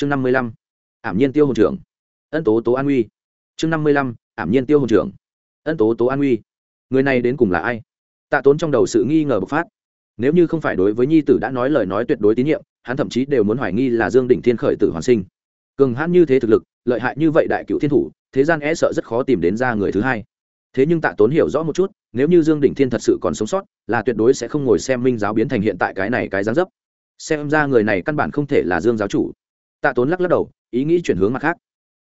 chương năm mươi lăm, ảm nhiên tiêu hồn trưởng. Ân tố tố an uy. Chương năm mươi lăm, ảm nhiên tiêu hồn trưởng. Ân tố tố an uy. Người này đến cùng là ai? Tạ tốn trong đầu sự nghi ngờ bộc phát. Nếu như không phải đối với nhi tử đã nói lời nói tuyệt đối tín nhiệm, hắn thậm chí đều muốn hoài nghi là dương đỉnh thiên khởi tử hoàn sinh. Cường hãn như thế thực lực, lợi hại như vậy đại cựu thiên thủ, thế gian e sợ rất khó tìm đến ra người thứ hai. Thế nhưng tạ tốn hiểu rõ một chút, nếu như dương đỉnh thiên thật sự còn sống sót, là tuyệt đối sẽ không ngồi xem minh giáo biến thành hiện tại cái này cái gián dấp. Xem ra người này căn bản không thể là dương giáo chủ tạ tốn lắc lắc đầu, ý nghĩ chuyển hướng mặt khác.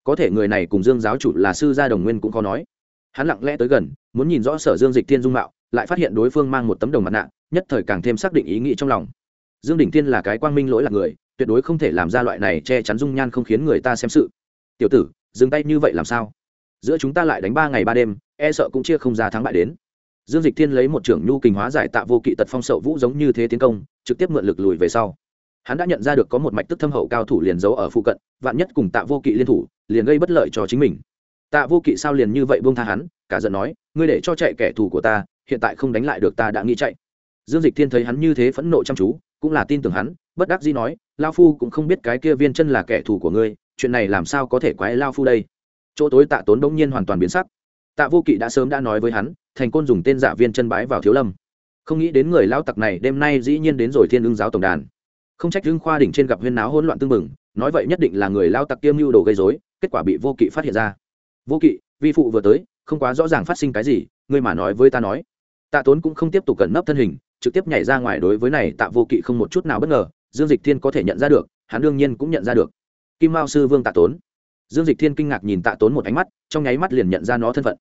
Có thể người này cùng dương giáo chủ là sư gia đồng nguyên cũng khó nói. Hắn lặng lẽ tới gần, muốn nhìn rõ sở dương dịch thiên dung mạo, lại phát hiện đối phương mang một tấm đồng mặt nạ, nhất thời càng thêm xác định ý nghĩ trong lòng. Dương đỉnh thiên là cái quang minh lỗi là người, tuyệt đối không thể làm ra loại này che chắn dung nhan không khiến người ta xem sự. Tiểu tử, dừng tay như vậy làm sao? Giữa chúng ta lại đánh ba ngày ba đêm e sợ cũng chia không ra thắng bại đến. Dương dịch thiên lấy một trưởng nhu kình hóa giải tạ vô kỵ tật phong sậu vũ giống như thế tiến công, trực tiếp mượn lực lùi về sau hắn đã nhận ra được có một mạch tức thâm hậu cao thủ liền giấu ở phụ cận, vạn nhất cùng tạ vô kỵ liên thủ, liền gây bất lợi cho chính mình. Tạ vô kỵ sao liền như vậy buông tha hắn, cả giận nói, ngươi để cho chạy kẻ thù của ta, hiện tại không đánh lại được ta đã nghĩ chạy. Dương dịch thiên thấy hắn như thế phẫn nộ chăm chú, cũng là tin tưởng hắn, bất đắc dĩ nói, lao phu cũng không biết cái kia viên chân là kẻ thù của ngươi, chuyện này làm sao có thể quái lao phu đây? Chỗ tối tạ tốn bỗng nhiên hoàn toàn biến sắc. Tạ vô kỵ đã sớm đã nói với hắn, thành côn dùng tên giả viên chân bái vào thiếu lâm. Không nghĩ đến người lao tặc này đêm nay dĩ nhiên đến rồi thiên ưng giáo tổng đàn không trách Dương khoa đỉnh trên gặp huyên náo hỗn loạn tương mừng nói vậy nhất định là người lao tặc kiêm mưu đồ gây dối kết quả bị vô kỵ phát hiện ra. Vô kỵ, vi phụ vừa tới, không quá rõ ràng phát sinh cái gì, ngươi mà nói với ta nói. Tạ tốn cũng không tiếp tục cẩn nấp thân hình, trực tiếp nhảy ra ngoài đối với này tạ vô kỵ không một chút nào bất ngờ, dương dịch thiên có thể nhận ra được, hắn đương nhiên cũng nhận ra được. Kim mao sư vương tạ tốn. Dương dịch thiên kinh ngạc nhìn tạ tốn một ánh mắt, trong nháy mắt liền nhận ra nó thân phận.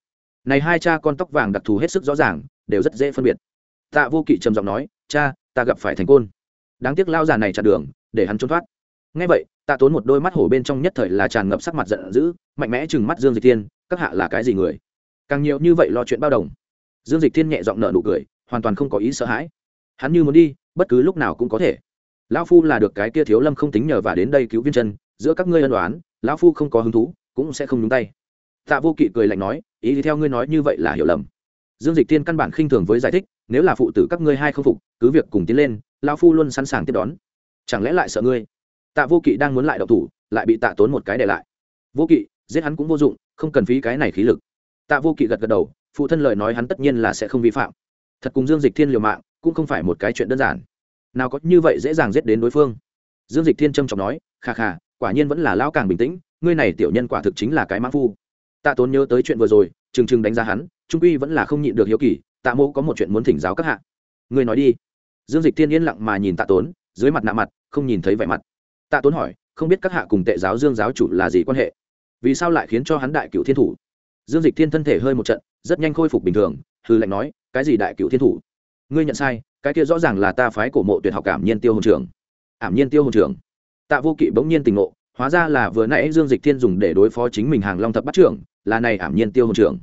Này hai cha con tóc vàng đặc thù hết sức rõ ràng, đều rất dễ phân biệt. Tạ vô kỵ trầm giọng nói, cha, ta gặp phải thành côn đáng tiếc lao già này chặn đường, để hắn trốn thoát. Ngay vậy, tạ tốn một đôi mắt hổ bên trong nhất thời là tràn ngập sắc mặt giận dữ, mạnh mẽ chừng mắt dương dịch thiên, các hạ là cái gì người? Càng nhiều như vậy lo chuyện bao đồng. Dương dịch thiên nhẹ giọng nợ nụ cười, hoàn toàn không có ý sợ hãi. Hắn như muốn đi, bất cứ lúc nào cũng có thể. Lão phu là được cái kia thiếu lâm không tính nhờ và đến đây cứu viên chân, giữa các ngươi ân đoán lão phu không có hứng thú, cũng sẽ không nhúng tay. Tạ vô kỵ cười lạnh nói, ý thì theo ngươi nói như vậy là hiểu lầm. Dương dịch tiên căn bản khinh thường với giải thích, nếu là phụ tử các ngươi hai không phục, cứ việc cùng tiến lên lão phu luôn sẵn sàng tiếp đón. Chẳng lẽ lại sợ ngươi? Tạ vô kỵ đang muốn lại đậu thủ, lại bị tạ tốn một cái để lại. Vô kỵ, giết hắn cũng vô dụng, không cần phí cái này khí lực. Tạ vô kỵ gật gật đầu, phụ thân lời nói hắn tất nhiên là sẽ không vi phạm. Thật cùng dương dịch thiên liều mạng, cũng không phải một cái chuyện đơn giản. Nào có như vậy dễ dàng giết đến đối phương. Dương dịch thiên trâm trọng nói khà khà quả nhiên vẫn là lão càng bình tĩnh, ngươi này tiểu nhân quả thực chính là cái mã phu. Tạ tốn nhớ tới chuyện vừa rồi, trừng trừng đánh giá hắn, trung quy vẫn là không nhịn được hiếu kỳ, tạ mô có một chuyện muốn thỉnh giáo các hạ. Ngươi nói đi dương dịch thiên yên lặng mà nhìn tạ tốn, dưới mặt nạ mặt, không nhìn thấy vẻ mặt. Tạ tốn hỏi, không biết các hạ cùng tệ giáo dương giáo chủ là gì quan hệ? Vì sao lại khiến cho hắn đại cựu thiên thủ? Dương dịch thiên thân thể hơi một trận, rất nhanh khôi phục bình thường hư lệnh nói, cái gì đại cựu thiên thủ? Ngươi nhận sai, cái kia rõ ràng là ta phái cổ mộ tuyệt học cảm nhiên tiêu hồn trưởng. Ảm nhiên tiêu hồn trưởng? Tạ vô kỵ bỗng nhiên tình ngộ, hóa ra là vừa nãy dương dịch thiên dùng để đối phó chính mình hàng long thập bắt trưởng, là này ảm nhiên tiêu hồn trưởng.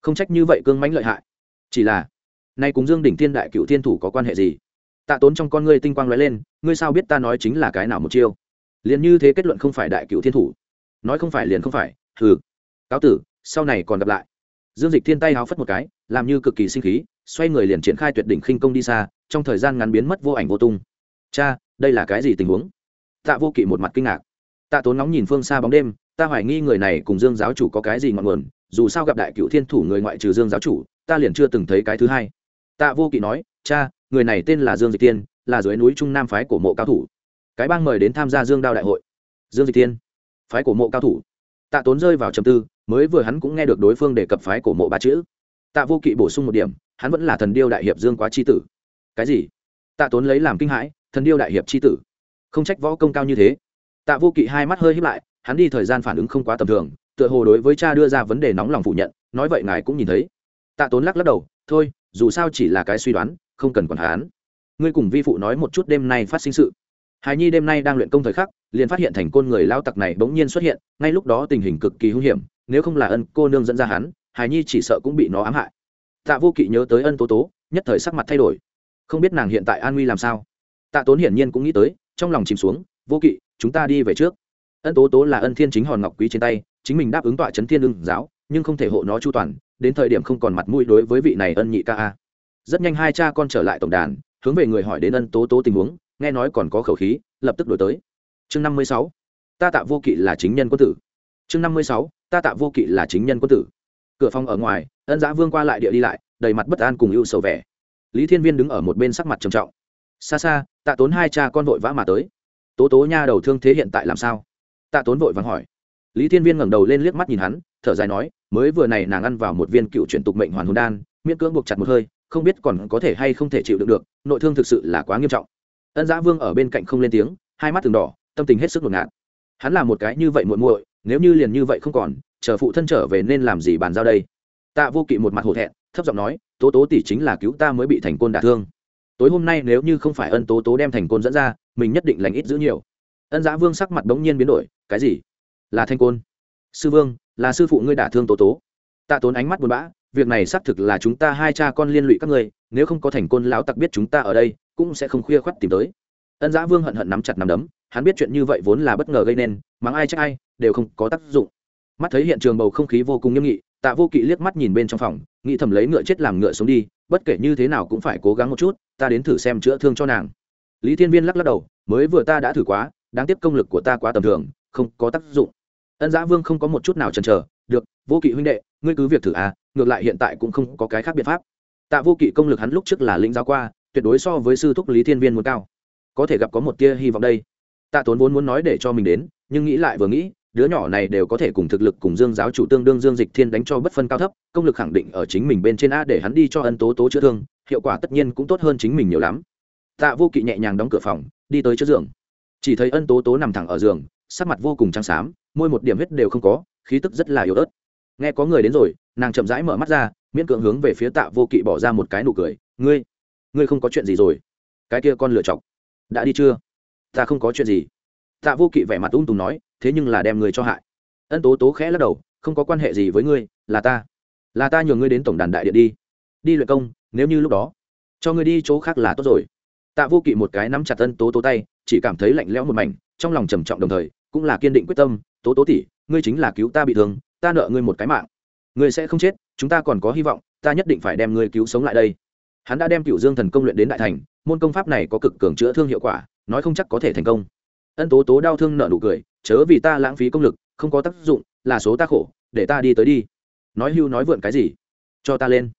Không trách như vậy cương mãnh lợi hại. Chỉ là, nay cùng dương đỉnh thiên đại cựu thiên thủ có quan hệ gì? Tạ tốn trong con ngươi tinh quang lóe lên, ngươi sao biết ta nói chính là cái nào một chiêu? Liền như thế kết luận không phải đại cựu thiên thủ. Nói không phải liền không phải, hừ. Cáo tử, sau này còn gặp lại. Dương dịch thiên tay háo phất một cái, làm như cực kỳ sinh khí, xoay người liền triển khai tuyệt đỉnh khinh công đi xa, trong thời gian ngắn biến mất vô ảnh vô tung. Cha, đây là cái gì tình huống? Tạ vô kỵ một mặt kinh ngạc. Tạ tốn nóng nhìn phương xa bóng đêm, ta hoài nghi người này cùng dương giáo chủ có cái gì ngọn nguồn, dù sao gặp đại cựu thiên thủ người ngoại trừ dương giáo chủ, ta liền chưa từng thấy cái thứ hai. Tạ vô kỵ nói, cha người này tên là dương dịch tiên là dưới núi trung nam phái của mộ cao thủ. Cái bang mời đến tham gia dương đao đại hội. Dương dịch tiên phái của mộ cao thủ. Tạ tốn rơi vào trầm tư, mới vừa hắn cũng nghe được đối phương đề cập phái của mộ ba chữ. Tạ vô kỵ bổ sung một điểm, hắn vẫn là thần điêu đại hiệp dương quá c h i tử. Cái gì? Tạ tốn lấy làm kinh hãi, thần điêu đại hiệp c h i tử. Không trách võ công cao như thế. Tạ vô kỵ hai mắt hơi hiếp lại, hắn đi thời gian phản ứng không quá tầm thường, tựa hồ đối với cha đưa ra vấn đề nóng lòng phủ nhận, nói vậy ngài cũng nhìn thấy. Tạ tốn lắc lắc đầu, thôi, dù sao chỉ là cái suy đoán không cần còn hắn. Ngươi cùng vi phụ nói một chút đêm nay phát sinh sự. Hài nhi đêm nay đang luyện công thời khắc, liền phát hiện thành côn người lao tặc này bỗng nhiên xuất hiện, ngay lúc đó tình hình cực kỳ hung hiểm, nếu không là ân cô nương dẫn ra hắn hài nhi chỉ sợ cũng bị nó ám hại. Tạ vô kỵ nhớ tới ân tố tố, nhất thời sắc mặt thay đổi. Không biết nàng hiện tại an nguy làm sao. Tạ tốn hiển nhiên cũng nghĩ tới, trong lòng chìm xuống, vô kỵ, chúng ta đi về trước. Ân tố tố là ân thiên chính hòn ngọc quý trên tay, chính mình đáp ứng tọa chấn thiên ưng giáo, nhưng không thể hộ nó chu toàn, đến thời điểm không còn mặt mũi đối với vị này ân nhị ca a rất nhanh hai cha con trở lại tổng đàn, hướng về người hỏi đến ân tố tố tình huống, nghe nói còn có khẩu khí, lập tức đổi tới. Chương năm mươi sáu, ta tạ vô kỵ là chính nhân quân tử. Chương năm mươi sáu, ta tạ vô kỵ là chính nhân quân tử. Cửa phòng ở ngoài, ân giã vương qua lại địa đi lại, đầy mặt bất an cùng ưu sầu vẻ. Lý thiên viên đứng ở một bên sắc mặt trầm trọng. Xa xa, tạ tốn hai cha con vội vã mà tới. Tố tố nha đầu thương thế hiện tại làm sao? Tạ tốn vội vàng hỏi. Lý thiên viên ngẩng đầu lên liếc mắt nhìn hắn, thở dài nói, mới vừa này nàng ăn vào một viên cựu chuyển tục mệnh hoàn hồn đan, miễn cưỡng buộc chặt một hơi không biết còn có thể hay không thể chịu đựng được, nội thương thực sự là quá nghiêm trọng. Ân giã vương ở bên cạnh không lên tiếng, hai mắt từng đỏ, tâm tình hết sức ngột ngạt. Hắn là một cái như vậy muội muội, nếu như liền như vậy không còn, chờ phụ thân trở về nên làm gì bàn giao đây? Tạ vô kỵ một mặt hổ thẹn, thấp giọng nói, tố tố tỷ chính là cứu ta mới bị thành côn đả thương. Tối hôm nay nếu như không phải ân tố tố đem thành côn dẫn ra, mình nhất định lành ít giữ nhiều. Ân giã vương sắc mặt bỗng nhiên biến đổi, cái gì? Là thanh côn? Sư vương, là sư phụ ngươi đả thương tố tố. Tạ tốn ánh mắt buồn bã việc này xác thực là chúng ta hai cha con liên lụy các ngươi, nếu không có thành côn lão tặc biết chúng ta ở đây, cũng sẽ không khuya khoắt tìm tới. Ân giã vương hận hận nắm chặt nắm đấm, hắn biết chuyện như vậy vốn là bất ngờ gây nên, mắng ai chắc ai, đều không có tác dụng. Mắt thấy hiện trường bầu không khí vô cùng nghiêm nghị, tạ vô kỵ liếc mắt nhìn bên trong phòng, nghĩ thầm lấy ngựa chết làm ngựa sống đi, bất kể như thế nào cũng phải cố gắng một chút, ta đến thử xem chữa thương cho nàng. Lý thiên viên lắc lắc đầu, mới vừa ta đã thử quá, đáng tiếc công lực của ta quá tầm thường, không có tác dụng. Ân giã vương không có một chút nào chần chờ vô kỵ huynh đệ, ngươi cứ việc thử à ngược lại hiện tại cũng không có cái khác biện pháp. Tạ vô kỵ công lực hắn lúc trước là lĩnh giáo qua, tuyệt đối so với sư thúc lý thiên viên muốn cao. Có thể gặp có một tia hy vọng đây. Tạ tốn vốn muốn nói để cho mình đến, nhưng nghĩ lại vừa nghĩ, đứa nhỏ này đều có thể cùng thực lực cùng dương giáo chủ tương đương dương dịch thiên đánh cho bất phân cao thấp, công lực khẳng định ở chính mình bên trên a để hắn đi cho ân tố tố chữa thương, hiệu quả tất nhiên cũng tốt hơn chính mình nhiều lắm. Tạ vô kỵ nhẹ nhàng đóng cửa phòng, đi tới trước giường. Chỉ thấy ân tố tố nằm thẳng ở giường, sắc mặt vô cùng trắng xám, môi một điểm huyết đều không có, khí tức rất là yếu ớt nghe có người đến rồi, nàng chậm rãi mở mắt ra, miễn cưỡng hướng về phía tạ vô kỵ bỏ ra một cái nụ cười. Ngươi ngươi không có chuyện gì rồi? Cái kia con lựa chọc, đã đi chưa? Ta không có chuyện gì. Tạ vô kỵ vẻ mặt ung tùng nói, thế nhưng là đem người cho hại. Ân tố tố khẽ lắc đầu, không có quan hệ gì với ngươi, là ta là ta nhường ngươi đến tổng đàn đại điện đi. Đi luyện công, nếu như lúc đó, cho ngươi đi chỗ khác là tốt rồi. Tạ vô kỵ một cái nắm chặt ân tố tố tay, chỉ cảm thấy lạnh lẽo một mảnh, trong lòng trầm trọng đồng thời, cũng là kiên định quyết tâm, tố tố tỉ ngươi chính là cứu ta bị thương ta nợ ngươi một cái mạng. Ngươi sẽ không chết, chúng ta còn có hy vọng, ta nhất định phải đem ngươi cứu sống lại đây. Hắn đã đem cựu dương thần công luyện đến đại thành, môn công pháp này có cực cường chữa thương hiệu quả, nói không chắc có thể thành công. Ân tố tố đau thương nợ nụ cười, chớ vì ta lãng phí công lực, không có tác dụng, là số ta khổ, để ta đi tới đi. Nói hưu nói vượn cái gì? Cho ta lên.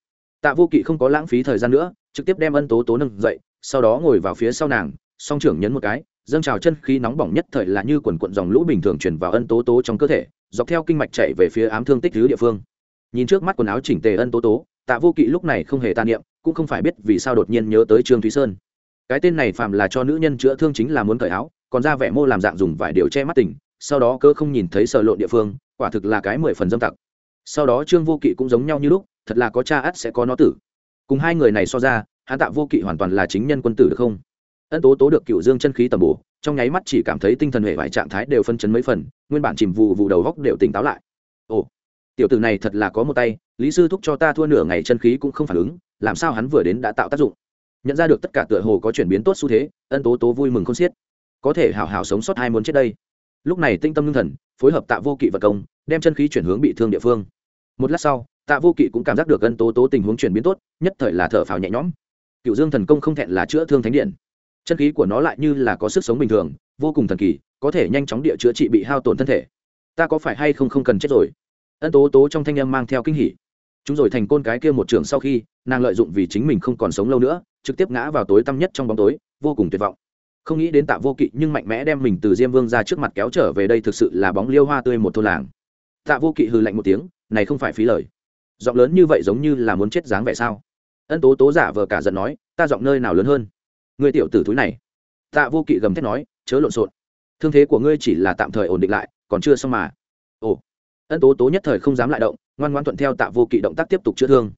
Tạ vô kỵ không có lãng phí thời gian nữa, trực tiếp đem ân tố tố nâng dậy, sau đó ngồi vào phía sau nàng, song trưởng nhấn một cái dâng trào chân khí nóng bỏng nhất thời là như quần quận dòng lũ bình thường chuyển vào ân tố tố trong cơ thể, dọc theo kinh mạch chạy về phía ám thương tích thứ địa phương. Nhìn trước mắt quần áo chỉnh tề ân tố tố, tạ vô kỵ lúc này không hề tàn niệm, cũng không phải biết vì sao đột nhiên nhớ tới trương thúy sơn. Cái tên này phạm là cho nữ nhân chữa thương chính là muốn cởi áo, còn ra vẻ mô làm dạng dùng vải điều che mắt tỉnh, sau đó cơ không nhìn thấy sờ lộn địa phương, quả thực là cái mười phần dâm tặc. Sau đó trương vô kỵ cũng giống nhau như lúc, thật là có cha ắt sẽ có nó tử. Cùng hai người này so ra, hắn tạ vô kỵ hoàn toàn là chính nhân quân tử được không? Ân tố tố được cựu dương chân khí tầm bổ, trong nháy mắt chỉ cảm thấy tinh thần hệ vài trạng thái đều phân chấn mấy phần, nguyên bản chìm vụ vụ đầu góc đều tỉnh táo lại. Ồ, tiểu tử này thật là có một tay, lý sư thúc cho ta thua nửa ngày chân khí cũng không phản ứng, làm sao hắn vừa đến đã tạo tác dụng? Nhận ra được tất cả tựa hồ có chuyển biến tốt xu thế, ân tố tố vui mừng không xiết. Có thể hào hào sống sót hai muốn chết đây. Lúc này tinh tâm ngưng thần, phối hợp tạ vô kỵ vật công, đem chân khí chuyển hướng bị thương địa phương. Một lát sau, tạ vô kỵ cũng cảm giác được ân tố tố tình huống chuyển biến tốt, nhất thời là thở phào nhẹ nhõm. Cựu dương thần công không thẹn là chữa thương thánh điện chân khí của nó lại như là có sức sống bình thường, vô cùng thần kỳ, có thể nhanh chóng địa chữa trị bị hao tổn thân thể. Ta có phải hay không không cần chết rồi? Ân tố tố trong thanh âm mang theo kinh hỉ. Chúng rồi thành côn cái kia một trường sau khi, nàng lợi dụng vì chính mình không còn sống lâu nữa, trực tiếp ngã vào tối tăm nhất trong bóng tối, vô cùng tuyệt vọng. Không nghĩ đến tạ vô kỵ nhưng mạnh mẽ đem mình từ diêm vương ra trước mặt kéo trở về đây thực sự là bóng liêu hoa tươi một thôn làng. Tạ vô kỵ hừ lạnh một tiếng, này không phải phí lời. Giọng lớn như vậy giống như là muốn chết dáng vẻ sao? Ân tố tố giả vờ cả giận nói, ta giọng nơi nào lớn hơn? Người tiểu tử thúi này. Tạ vô kỵ gầm thét nói, chớ lộn xộn. Thương thế của ngươi chỉ là tạm thời ổn định lại, còn chưa xong mà. Ồ. Ân tố tố nhất thời không dám lại động, ngoan ngoan thuận theo tạ vô kỵ động tác tiếp tục chữa thương.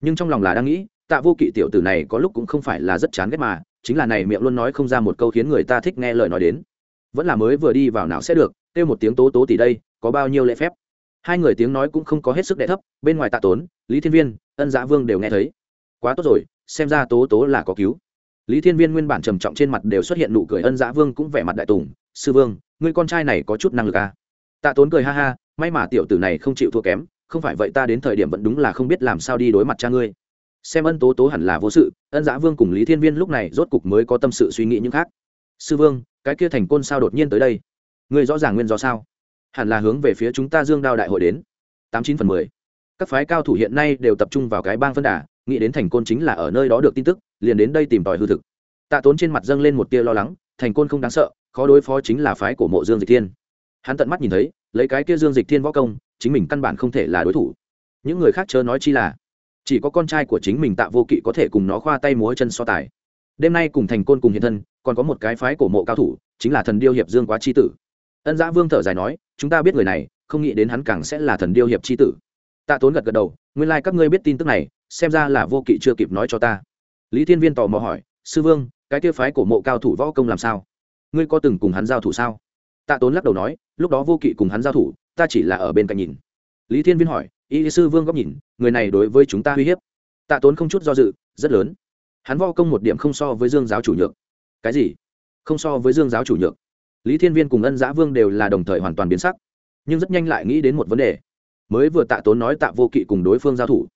Nhưng trong lòng là đang nghĩ, tạ vô kỵ tiểu tử này có lúc cũng không phải là rất chán ghét mà, chính là này miệng luôn nói không ra một câu khiến người ta thích nghe lời nói đến. Vẫn là mới vừa đi vào nào sẽ được, kêu một tiếng tố tố tỷ đây, có bao nhiêu lễ phép. Hai người tiếng nói cũng không có hết sức đệ thấp, bên ngoài tạ tốn, lý thiên viên, ân giã vương đều nghe thấy. Quá tốt rồi, xem ra tố tố là có cứu lý thiên viên nguyên bản trầm trọng trên mặt đều xuất hiện nụ cười ân giã vương cũng vẻ mặt đại tùng. Sư vương người con trai này có chút năng lực à. tạ tốn cười ha ha, may mà tiểu tử này không chịu thua kém, không phải vậy ta đến thời điểm vẫn đúng là không biết làm sao đi đối mặt cha ngươi. Xem ân tố tố hẳn là vô sự, ân giã vương cùng lý thiên viên lúc này rốt cục mới có tâm sự suy nghĩ những khác. Sư vương, cái kia thành côn sao đột nhiên tới đây? Người rõ ràng nguyên do sao? Hẳn là hướng về phía chúng ta dương đao đại hội đến. Tám chín phần mười. Các phái cao thủ hiện nay đều tập trung vào cái bang phân đà, nghĩ đến thành côn chính là ở nơi đó được tin tức liền đến đây tìm tòi hư thực. Tạ tốn trên mặt dâng lên một tia lo lắng, thành côn không đáng sợ, khó đối phó chính là phái của mộ dương dịch thiên. Hắn tận mắt nhìn thấy, lấy cái kia dương dịch thiên võ công, chính mình căn bản không thể là đối thủ. Những người khác chớ nói chi là, chỉ có con trai của chính mình tạ vô kỵ có thể cùng nó khoa tay múa chân so tài. Đêm nay cùng thành côn cùng hiện thân, còn có một cái phái cổ mộ cao thủ, chính là thần điêu hiệp dương quá c h i tử. Ân giã vương thở dài nói, chúng ta biết người này, không nghĩ đến hắn càng sẽ là thần điêu hiệp c h i tử. Tạ tốn gật gật đầu, nguyên lai、like、các ngươi biết tin tức này, xem ra là vô kỵ chưa kịp nói cho ta lý thiên viên tò mò hỏi, sư vương, cái kia phái cổ mộ cao thủ võ công làm sao? Ngươi có từng cùng hắn giao thủ sao? Tạ tốn lắc đầu nói, lúc đó vô kỵ cùng hắn giao thủ, ta chỉ là ở bên cạnh nhìn. Lý thiên viên hỏi, y sư vương góc nhìn, người này đối với chúng ta uy hiếp? Tạ tốn không chút do dự, rất lớn. Hắn vo công một điểm không so với dương giáo chủ nhược. Cái gì? Không so với dương giáo chủ nhược. Lý thiên viên cùng ân giã vương đều là đồng thời hoàn toàn biến sắc, nhưng rất nhanh lại nghĩ đến một vấn đề. Mới vừa tạ tốn nói tạ vô kỵ cùng đối phương giao thủ,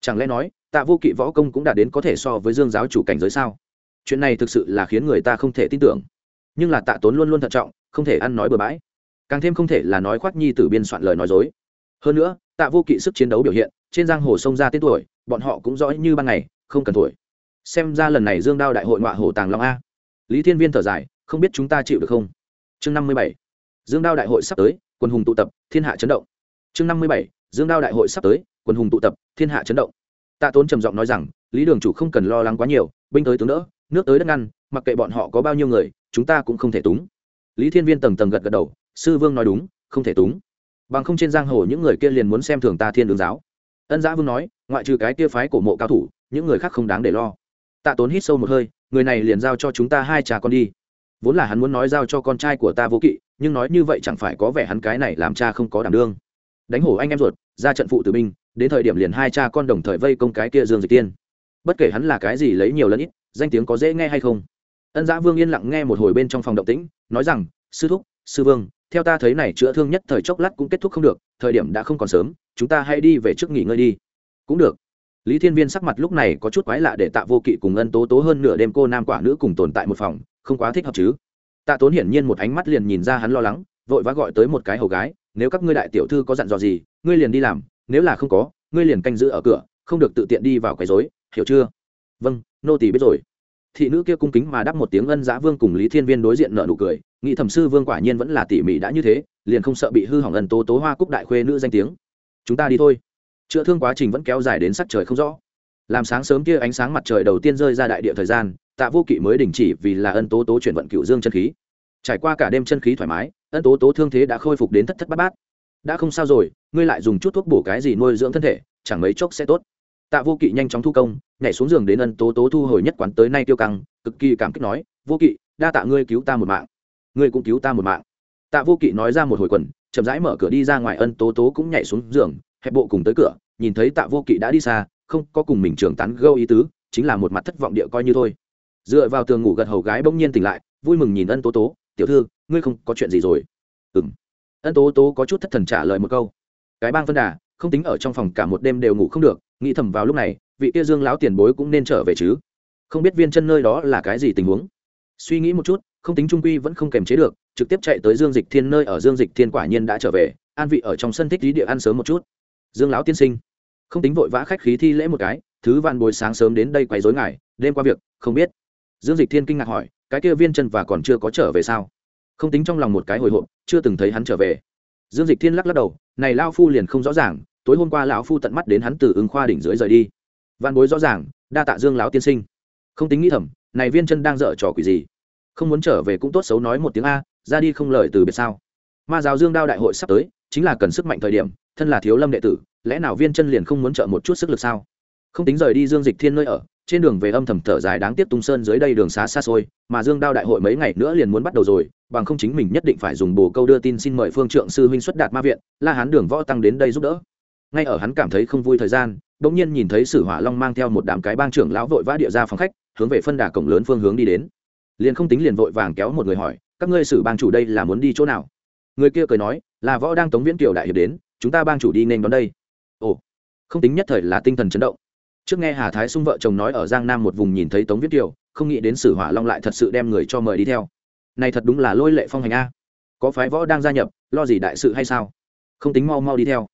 chẳng lẽ nói tạ vô kỵ võ công cũng đã đến có thể so với dương giáo chủ cảnh giới sao? Chuyện này thực sự là khiến người ta không thể tin tưởng. Nhưng là tạ tốn luôn luôn thận trọng, không thể ăn nói bừa bãi. Càng thêm không thể là nói khoác nhi tử biên soạn lời nói dối. Hơn nữa, tạ vô kỵ sức chiến đấu biểu hiện, trên giang hồ sông ra tên tuổi, bọn họ cũng rõ như ban ngày, không cần tuổi. Xem ra lần này dương đao đại hội ngoại hồ tàng long a. Lý thiên viên thở dài, không biết chúng ta chịu được không? Chương năm mươi bảy. Dương đao đại hội sắp tới, quân hùng tụ tập, thiên hạ chấn động. Chương năm mươi bảy. Dương đao đại hội sắp tới, quân hùng tụ tập, thiên hạ chấn động tạ tốn trầm giọng nói rằng, lý đường chủ không cần lo lắng quá nhiều, binh tới tướng đỡ, nước tới đất ngăn, mặc kệ bọn họ có bao nhiêu người, chúng ta cũng không thể túng. Lý thiên viên tầng tầng gật gật đầu, sư vương nói đúng, không thể túng. Bằng không trên giang hồ những người kia liền muốn xem thường ta thiên đường giáo. Ân giã vương nói, ngoại trừ cái kia phái cổ mộ cao thủ, những người khác không đáng để lo. Tạ tốn hít sâu một hơi, người này liền giao cho chúng ta hai cha con đi. Vốn là hắn muốn nói giao cho con trai của ta vô kỵ, nhưng nói như vậy chẳng phải có vẻ hắn cái này làm cha không có đảm đương. Đánh hổ anh em ruột, ra trận phụ tử binh đến thời điểm liền hai cha con đồng thời vây công cái kia dương dịch tiên. Bất kể hắn là cái gì lấy nhiều lẫn ít, danh tiếng có dễ nghe hay không. Ân giã vương yên lặng nghe một hồi bên trong phòng động tĩnh, nói rằng, sư thúc, sư vương, theo ta thấy này chữa thương nhất thời chốc lát cũng kết thúc không được, thời điểm đã không còn sớm, chúng ta hãy đi về trước nghỉ ngơi đi. Cũng được. Lý thiên viên sắc mặt lúc này có chút quái lạ để tạ vô kỵ cùng ân tố tố hơn nửa đêm cô nam quả nữ cùng tồn tại một phòng, không quá thích hợp chứ. Tạ tốn hiển nhiên một ánh mắt liền nhìn ra hắn lo lắng, vội vã gọi tới một cái hầu gái, nếu các ngươi đại tiểu thư có dặn dò gì, ngươi liền đi làm nếu là không có, ngươi liền canh giữ ở cửa, không được tự tiện đi vào quấy rối, hiểu chưa? Vâng nô tỳ biết rồi. Thị nữ kia cung kính mà đáp một tiếng ân giã vương cùng lý thiên viên đối diện nợ nụ cười, nghĩ thẩm sư vương quả nhiên vẫn là tỉ mỉ đã như thế, liền không sợ bị hư hỏng ân tố tố hoa cúc đại khuê nữ danh tiếng. Chúng ta đi thôi. Chữa thương quá trình vẫn kéo dài đến sắc trời không rõ. Làm sáng sớm kia ánh sáng mặt trời đầu tiên rơi ra đại địa thời gian, tạ vô kỵ mới đình chỉ vì là ân tố tố chuyển vận cựu dương chân khí. Trải qua cả đêm chân khí thoải mái, ân tố tố thương thế đã khôi phục đến thất thất bát bát đã không sao rồi, ngươi lại dùng chút thuốc bổ cái gì nuôi dưỡng thân thể, chẳng mấy chốc sẽ tốt. Tạ vô kỵ nhanh chóng thu công, nhảy xuống giường đến ân tố tố thu hồi nhất quán tới nay tiêu căng, cực kỳ cảm kích nói, vô kỵ, đa tạ ngươi cứu ta một mạng. Ngươi cũng cứu ta một mạng. Tạ vô kỵ nói ra một hồi quần, chậm rãi mở cửa đi ra ngoài ân tố tố cũng nhảy xuống giường, hẹp bộ cùng tới cửa, nhìn thấy tạ vô kỵ đã đi xa, không có cùng mình trưởng tán gâu ý tứ, chính là một mặt thất vọng địa coi như thôi. Dựa vào tường ngủ gật hầu gái bỗng nhiên tỉnh lại, vui mừng nhìn ân tố tố, tiểu thư, ngươi không có chuyện gì rồi. Ừng ân tố tố có chút thất thần trả lời một câu. Cái bang phân đà, không tính ở trong phòng cả một đêm đều ngủ không được, nghĩ thầm vào lúc này, vị kia dương lão tiền bối cũng nên trở về chứ. Không biết viên chân nơi đó là cái gì tình huống. Suy nghĩ một chút, không tính trung quy vẫn không kềm chế được, trực tiếp chạy tới dương dịch thiên nơi ở dương dịch thiên quả nhiên đã trở về, an vị ở trong sân thích lý địa ăn sớm một chút. Dương lão tiên sinh, không tính vội vã khách khí thi lễ một cái, thứ van bồi sáng sớm đến đây quấy rối ngài, đêm qua việc, không biết. Dương dịch thiên kinh ngạc hỏi, cái kia viên chân và còn chưa có trở về sao? Không tính trong lòng một cái hồi hộp, chưa từng thấy hắn trở về. Dương dịch thiên lắc lắc đầu, này lao phu liền không rõ ràng, tối hôm qua lão phu tận mắt đến hắn từ ứng khoa đỉnh dưới rời đi. Văn bối rõ ràng, đa tạ dương lão tiên sinh. Không tính nghĩ thầm, này viên chân đang dở trò quỷ gì? Không muốn trở về cũng tốt xấu nói một tiếng a, ra đi không lời từ biệt sao? Ma giáo dương đao đại hội sắp tới, chính là cần sức mạnh thời điểm, thân là thiếu lâm đệ tử, lẽ nào viên chân liền không muốn trợ một chút sức lực sao? Không tính rời đi dương dịch thiên nơi ở, trên đường về âm thầm thở dài đáng tiếc tung sơn dưới đây đường xá xa xôi, mà dương đao đại hội mấy ngày nữa liền muốn bắt đầu rồi bằng không chính mình nhất định phải dùng bồ câu đưa tin xin mời phương trượng sư huynh xuất đạt ma viện, la hán đường võ tăng đến đây giúp đỡ. Ngay ở hắn cảm thấy không vui thời gian đ ỗ n g nhiên nhìn thấy sử hỏa long mang theo một đám cái bang trưởng lão vội vã địa ra phòng khách, hướng về phân đà cổng lớn phương hướng đi đến. Liền không tính liền vội vàng kéo một người hỏi, các ngươi sử bang chủ đây là muốn đi chỗ nào? Người kia cười nói, là võ đang tống viễn kiều đại hiệp đến, chúng ta bang chủ đi nên đón đây. Ồ, không tính nhất thời là tinh thần chấn động. Trước nghe hà thái sung vợ chồng nói ở giang nam một vùng nhìn thấy tống viễn kiều, không nghĩ đến sử hỏa long lại thật sự đem người cho mời đi theo này thật đúng là lôi lệ phong hành a. Có phái võ đang gia nhập, lo gì đại sự hay sao? Không tính mau mau đi theo.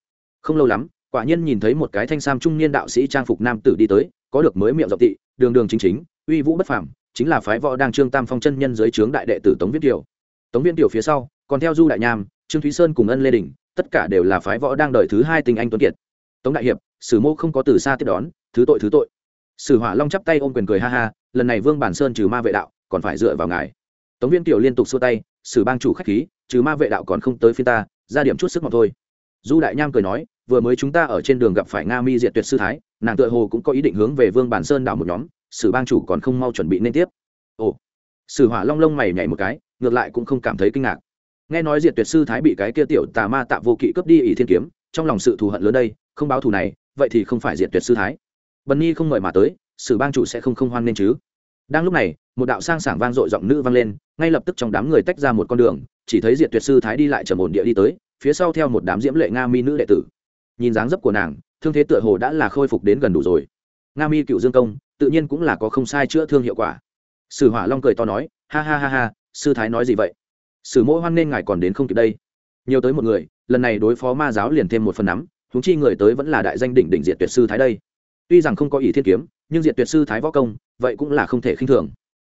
Không lâu lắm, quả nhiên nhìn thấy một cái thanh sam trung niên đạo sĩ trang phục nam tử đi tới, có được mới miệng rộng tị, đường đường chính chính, uy vũ bất phàm, chính là phái võ đang trương tam phong chân nhân dưới trướng đại đệ tử tống viễn kiều. Tống viễn kiều phía sau, còn theo du đại nham, trương thúy sơn cùng ân lê đình, tất cả đều là phái võ đang đợi thứ hai tình anh tuấn kiệt. Tống đại hiệp, sử mô không có từ xa tiếp đón, thứ tội thứ tội. Sử hỏa long chắp tay ôm quyền cười ha ha, lần này vương bản sơn trừ ma vệ đạo, còn phải dựa vào ngài tống viên tiểu liên tục xua tay xử bang chủ khách khí, trừ ma vệ đạo còn không tới phiên ta, ra điểm chút sức mọc thôi. Du đại nham cười nói, vừa mới chúng ta ở trên đường gặp phải nga mi diệt tuyệt sư thái, nàng tựa hồ cũng có ý định hướng về vương bản sơn đảo một nhóm, sử bang chủ còn không mau chuẩn bị nên tiếp. Ồ. Sử hỏa long lông mày nhảy một cái, ngược lại cũng không cảm thấy kinh ngạc. Nghe nói diệt tuyệt sư thái bị cái kia tiểu tà ma tạ vô kỵ cướp đi ỷ thiên kiếm, trong lòng sự thù hận lớn đây, không báo thù này, vậy thì không phải diệt tuyệt sư thái. Bần nhi không mời mà tới, sử bang chủ sẽ không không hoan nên chứ? Đang lúc này, một đạo sang sảng vang dội giọng nữ vang lên, ngay lập tức trong đám người tách ra một con đường, chỉ thấy diệt tuyệt sư thái đi lại trầm ổn địa đi tới, phía sau theo một đám diễm lệ nga mi nữ đệ tử. Nhìn dáng dấp của nàng, thương thế tựa hồ đã là khôi phục đến gần đủ rồi. Nga mi cựu dương công, tự nhiên cũng là có không sai chữa thương hiệu quả. Sử hỏa long cười to nói, ha ha ha ha, sư thái nói gì vậy? Sử mỗi hoan nên ngài còn đến không kịp đây. Nhiều tới một người, lần này đối phó ma giáo liền thêm một phần nắm húng chi người tới vẫn là đại danh đỉnh đỉnh diệt tuyệt sư thái đây. Tuy rằng không có ý thiên kiếm, nhưng diệt tuyệt sư thái võ công vậy cũng là không thể khinh thường.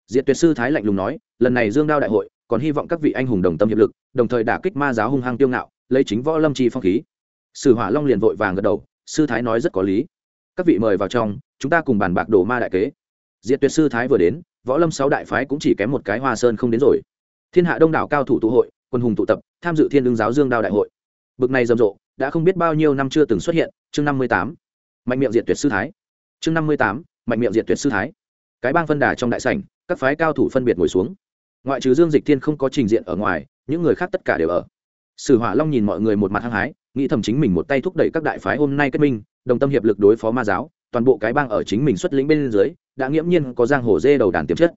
Diện tuyệt sư thái lạnh lùng nói, lần này dương đao đại hội, còn hy vọng các vị anh hùng đồng tâm hiệp lực, đồng thời đả kích ma giáo hung hăng tiêu ngạo, lấy chính võ lâm chi phong khí. Sử hỏa long liền vội vàng gật đầu, sư thái nói rất có lý. Các vị mời vào trong, chúng ta cùng bàn bạc đồ ma đại kế. Diện tuyệt sư thái vừa đến, võ lâm sáu đại phái cũng chỉ kém một cái hoa sơn không đến rồi. Thiên hạ đông đảo cao thủ tụ hội, quân hùng tụ tập, tham dự thiên đương giáo dương đao đại hội. Bực này rầm rộ, đã không biết bao nhiêu năm chưa từng xuất hiện, chương năm mươi tám. Mạnh miệng diệt tuyệt sư thái. Chương năm mươi tám, mạnh miệng diệt tuyệt sư thái cái bang phân đà trong đại sảnh, các phái cao thủ phân biệt ngồi xuống. Ngoại trừ dương dịch thiên không có trình diện ở ngoài, những người khác tất cả đều ở. Sử hỏa long nhìn mọi người một mặt hăng hái, nghĩ thầm chính mình một tay thúc đẩy các đại phái hôm nay kết minh, đồng tâm hiệp lực đối phó ma giáo, toàn bộ cái bang ở chính mình xuất lĩnh bên dưới, đã nghiễm nhiên có giang hồ dê đầu đàn tiềm chất.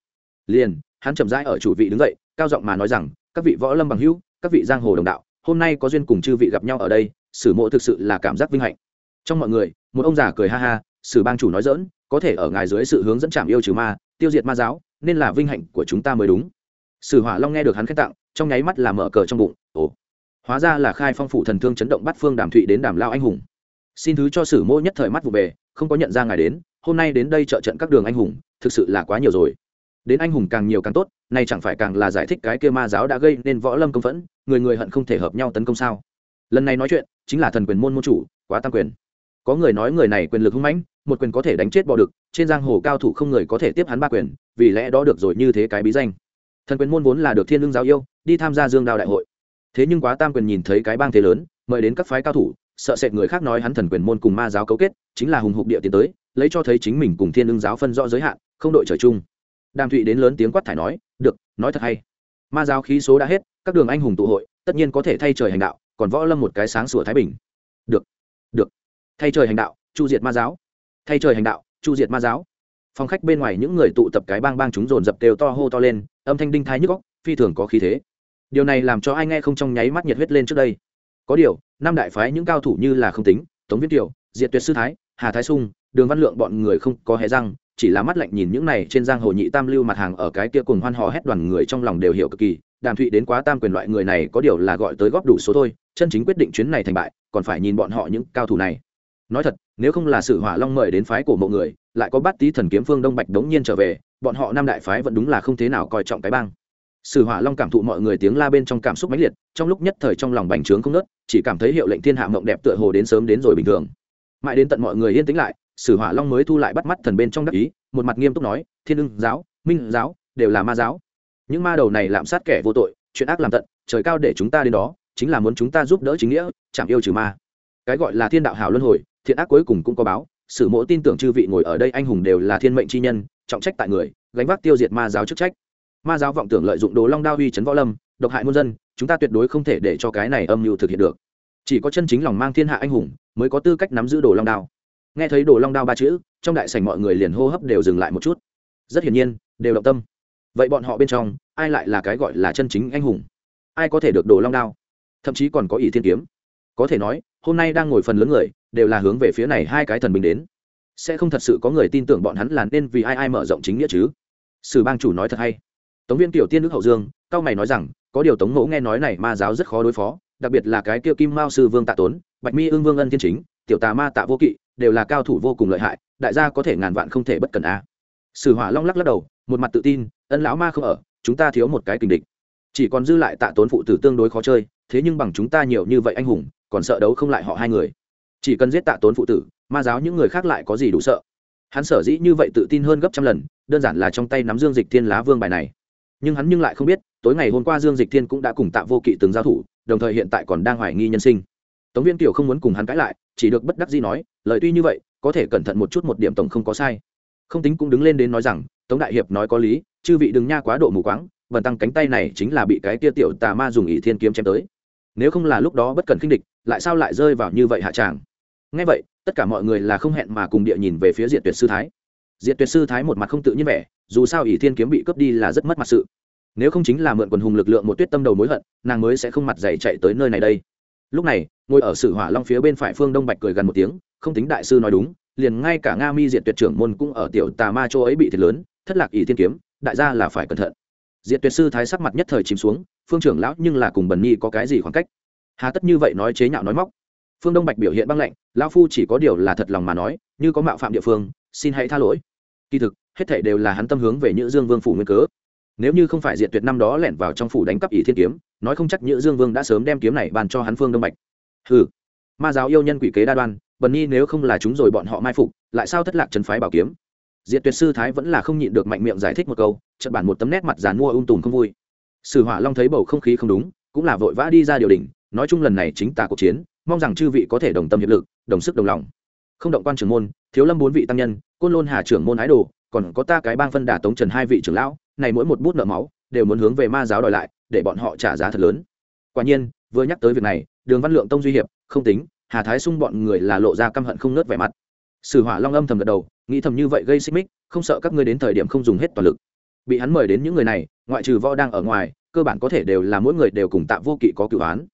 Liền, hắn chậm rãi ở chủ vị đứng dậy, cao giọng mà nói rằng, các vị võ lâm bằng hữu, các vị giang hồ đồng đạo, hôm nay có duyên cùng chư vị gặp nhau ở đây, sử mộ thực sự là cảm giác vinh hạnh. Trong mọi người, một ông già cười ha ha, sử bang chủ nói dỡn có thể ở ngài dưới sự hướng dẫn chạm yêu trừ ma, tiêu diệt ma giáo, nên là vinh hạnh của chúng ta mới đúng. Sử hỏa long nghe được hắn khen tặng, trong nháy mắt là mở cờ trong bụng, ồ, hóa ra là khai phong phủ thần thương chấn động bắt phương đàm thụy đến đàm lao anh hùng. Xin thứ cho sử mô nhất thời mắt vụ về, không có nhận ra ngài đến, hôm nay đến đây trợ trận các đường anh hùng, thực sự là quá nhiều rồi. Đến anh hùng càng nhiều càng tốt, nay chẳng phải càng là giải thích cái kia ma giáo đã gây nên võ lâm công phẫn, người người hận không thể hợp nhau tấn công sao? Lần này nói chuyện, chính là thần quyền môn môn chủ, quá tăng quyền có người nói người này quyền lực hung mãnh, một quyền có thể đánh chết bọ đực, trên giang hồ cao thủ không người có thể tiếp hắn ba quyền, vì lẽ đó được rồi như thế cái bí danh. Thần quyền môn vốn là được thiên lương giáo yêu, đi tham gia dương đao đại hội. Thế nhưng quá tam quyền nhìn thấy cái bang thế lớn, mời đến các phái cao thủ, sợ sệt người khác nói hắn thần quyền môn cùng ma giáo cấu kết, chính là hùng hục địa tiến tới, lấy cho thấy chính mình cùng thiên lương giáo phân rõ giới hạn, không đội trời chung. Đàm thụy đến lớn tiếng quát thải nói, được, nói thật hay. Ma giáo khí số đã hết, các đường anh hùng tụ hội, tất nhiên có thể thay trời hành đạo, còn võ lâm một cái sáng sủa thái bình. Được được thay trời hành đạo, chu diệt ma giáo. Thay trời hành đạo, chu diệt ma giáo. Phong khách bên ngoài những người tụ tập cái bang bang chúng dồn dập đều to hô to lên, âm thanh đinh thái nhức góc phi thường có khí thế. Điều này làm cho ai nghe không trong nháy mắt nhiệt huyết lên trước đây. Có điều, năm đại phái những cao thủ như là không tính, tống Viễn tiểu diệt tuyệt sư thái, hà thái sung, đường văn lượng bọn người không có hé răng, chỉ là mắt lạnh nhìn những này trên giang hồ nhị tam lưu mặt hàng ở cái kia cùng hoan hò hét đoàn người trong lòng đều hiểu cực kỳ, đàm thụy đến quá tam quyền loại người này có điều là gọi tới góp đủ số thôi, chân chính quyết định chuyến này thành bại, còn phải nhìn bọn họ những cao thủ này nói thật, nếu không là sử hỏa long mời đến phái của mộ người, lại có bát tý thần kiếm phương đông bạch đống nhiên trở về, bọn họ nam đại phái vẫn đúng là không thế nào coi trọng cái bang. Sử hỏa long cảm thụ mọi người tiếng la bên trong cảm xúc mãnh liệt, trong lúc nhất thời trong lòng bành trướng không nớt chỉ cảm thấy hiệu lệnh thiên hạ mộng đẹp tựa hồ đến sớm đến rồi bình thường. Mãi đến tận mọi người yên tĩnh lại, sử hỏa long mới thu lại bắt mắt thần bên trong đắc ý, một mặt nghiêm túc nói, thiên ưng giáo, minh giáo, đều là ma giáo. Những ma đầu này lạm sát kẻ vô tội, chuyện ác làm tận, trời cao để chúng ta đến đó, chính là muốn chúng ta giúp đỡ chính nghĩa chạm yêu trừ ma. Cái gọi là thiên đạo hảo luân hồi thiện ác cuối cùng cũng có báo, sử mỗ tin tưởng chư vị ngồi ở đây anh hùng đều là thiên mệnh chi nhân, trọng trách tại người, gánh vác tiêu diệt ma giáo chức trách. Ma giáo vọng tưởng lợi dụng đồ long đao uy chấn võ lâm, độc hại muôn dân, chúng ta tuyệt đối không thể để cho cái này âm mưu thực hiện được. Chỉ có chân chính lòng mang thiên hạ anh hùng mới có tư cách nắm giữ đồ long đao. Nghe thấy đồ long đao ba chữ, trong đại sảnh mọi người liền hô hấp đều dừng lại một chút. Rất hiển nhiên, đều động tâm. Vậy bọn họ bên trong, ai lại là cái gọi là chân chính anh hùng? Ai có thể được đồ long đao? Thậm chí còn có ỷ thiên kiếm. Có thể nói hôm nay đang ngồi phần lớn người, đều là hướng về phía này hai cái thần binh đến. Sẽ không thật sự có người tin tưởng bọn hắn là nên vì ai ai mở rộng chính nghĩa chứ? Sử bang chủ nói thật hay. Tống viên tiểu tiên nước hậu dương, cao mày nói rằng, có điều tống ngỗ nghe nói này ma giáo rất khó đối phó, đặc biệt là cái kia kim mao sư vương tạ tốn, bạch mi ương vương ân thiên chính, tiểu tà ma tạ vô kỵ, đều là cao thủ vô cùng lợi hại, đại gia có thể ngàn vạn không thể bất cần a. Sử hỏa long lắc lắc đầu, một mặt tự tin, ân lão ma không ở, chúng ta thiếu một cái kình địch. Chỉ còn dư lại tạ tốn phụ tử tương đối khó chơi, thế nhưng bằng chúng ta nhiều như vậy anh hùng còn sợ đấu không lại họ hai người. Chỉ cần giết tạ tốn phụ tử, ma giáo những người khác lại có gì đủ sợ. Hắn sở dĩ như vậy tự tin hơn gấp trăm lần, đơn giản là trong tay nắm dương dịch thiên lá vương bài này. Nhưng hắn nhưng lại không biết, tối ngày hôm qua dương dịch thiên cũng đã cùng tạ vô kỵ từng giao thủ, đồng thời hiện tại còn đang hoài nghi nhân sinh. Tống viên kiều không muốn cùng hắn cãi lại, chỉ được bất đắc gì nói, lời tuy như vậy, có thể cẩn thận một chút một điểm tổng không có sai. Không tính cũng đứng lên đến nói rằng, tống đại hiệp nói có lý, chư vị đừng nha quá độ mù quáng, vần tăng cánh tay này chính là bị cái tia tiểu tà ma dùng ỷ thiên kiếm chém tới. Nếu không là lúc đó bất cần khinh địch lại sao lại rơi vào như vậy hạ tràng? Ngay vậy, tất cả mọi người là không hẹn mà cùng địa nhìn về phía diệt tuyệt sư thái. Diệt tuyệt sư thái một mặt không tự nhiên vẻ, dù sao ỷ thiên kiếm bị cướp đi là rất mất mặt sự. Nếu không chính là mượn quần hùng lực lượng một tuyết tâm đầu mối hận, nàng mới sẽ không mặt dày chạy tới nơi này đây. Lúc này, ngồi ở sử hỏa long phía bên phải phương đông bạch cười gần một tiếng, không tính đại sư nói đúng, liền ngay cả nga mi diệt tuyệt trưởng môn cũng ở tiểu tà ma châu ấy bị thiệt lớn, thất lạc ỷ thiên kiếm, đại gia là phải cẩn thận. Diệt tuyệt sư thái sắc mặt nhất thời chìm xuống, phương trưởng lão, nhưng là cùng bần nhi có cái gì khoảng cách? Hà tất như vậy nói chế nhạo nói móc. Phương đông bạch biểu hiện băng lạnh, lão phu chỉ có điều là thật lòng mà nói, như có mạo phạm địa phương, xin hãy tha lỗi. Kỳ thực, hết thảy đều là hắn tâm hướng về nhữ dương vương phủ nguyên cớ. Nếu như không phải diệt tuyệt năm đó lẻn vào trong phủ đánh cắp ỷ thiên kiếm, nói không chắc nhữ dương vương đã sớm đem kiếm này bàn cho hắn phương đông bạch. Hừ. Ma giáo yêu nhân quỷ kế đa đoan, bần nhi nếu không là chúng rồi bọn họ mai phục, lại sao thất lạc trần phái bảo kiếm? Diệt tuyệt sư thái vẫn là không nhịn được mạnh miệng giải thích một câu chật bản một tấm nét mặt dàn mua ung tùm không vui. Sử hỏa long thấy bầu không khí không đúng, cũng là vội vã đi ra điều đình nói chung lần này chính tà cuộc chiến, mong rằng chư vị có thể đồng tâm hiệp lực, đồng sức đồng lòng. Không động quan trưởng môn, thiếu lâm bốn vị tăng nhân, côn lôn hà trưởng môn ái đồ, còn có ta cái bang phân đà tống trần hai vị trưởng lão, này mỗi một bút nợ máu, đều muốn hướng về ma giáo đòi lại, để bọn họ trả giá thật lớn. Quả nhiên, vừa nhắc tới việc này, đường văn lượng tông duy hiệp, không tính, hà thái sung bọn người là lộ ra căm hận không nớt vẻ mặt. Sử hỏa long âm thầm gật đầu, nghĩ thầm như vậy gây xích mích, không sợ các ngươi đến thời điểm không dùng hết toàn lực. Bị hắn mời đến những người này, ngoại trừ võ đang ở ngoài, cơ bản có thể đều là mỗi người đều cùng tạ vô kỵ có cửu án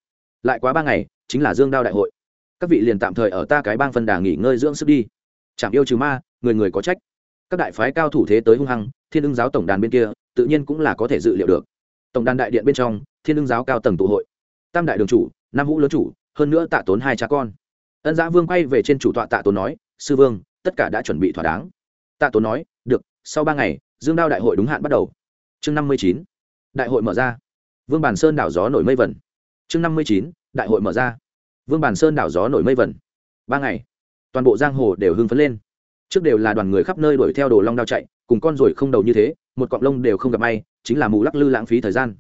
lại quá ba ngày, chính là dương đao đại hội. Các vị liền tạm thời ở ta cái bang phân đà nghỉ ngơi dưỡng sức đi. Chạm yêu trừ ma, người người có trách. Các đại phái cao thủ thế tới hung hăng, thiên ưng giáo tổng đàn bên kia, tự nhiên cũng là có thể dự liệu được. Tổng đàn đại điện bên trong, thiên ưng giáo cao tầng tụ hội. Tam đại đường chủ, nam vũ lớn chủ, hơn nữa tạ tốn hai cha con. Ân giã vương quay về trên chủ tọa tạ tốn nói, sư vương, tất cả đã chuẩn bị thỏa đáng. Tạ tốn nói, được, sau ba ngày, dương đao đại hội đúng hạn bắt đầu. Chương năm mươi chín, đại hội mở ra. Vương bản sơn đảo gió nổi mây vẩn chương năm mươi chín, đại hội mở ra. Vương bản sơn đảo gió nổi mây vẩn ba ngày, toàn bộ giang hồ đều hưng phấn lên. Trước đều là đoàn người khắp nơi đuổi theo đồ long đao chạy, cùng con ruồi không đầu như thế, một cọng lông đều không gặp may, chính là mù lắc lư lãng phí thời gian.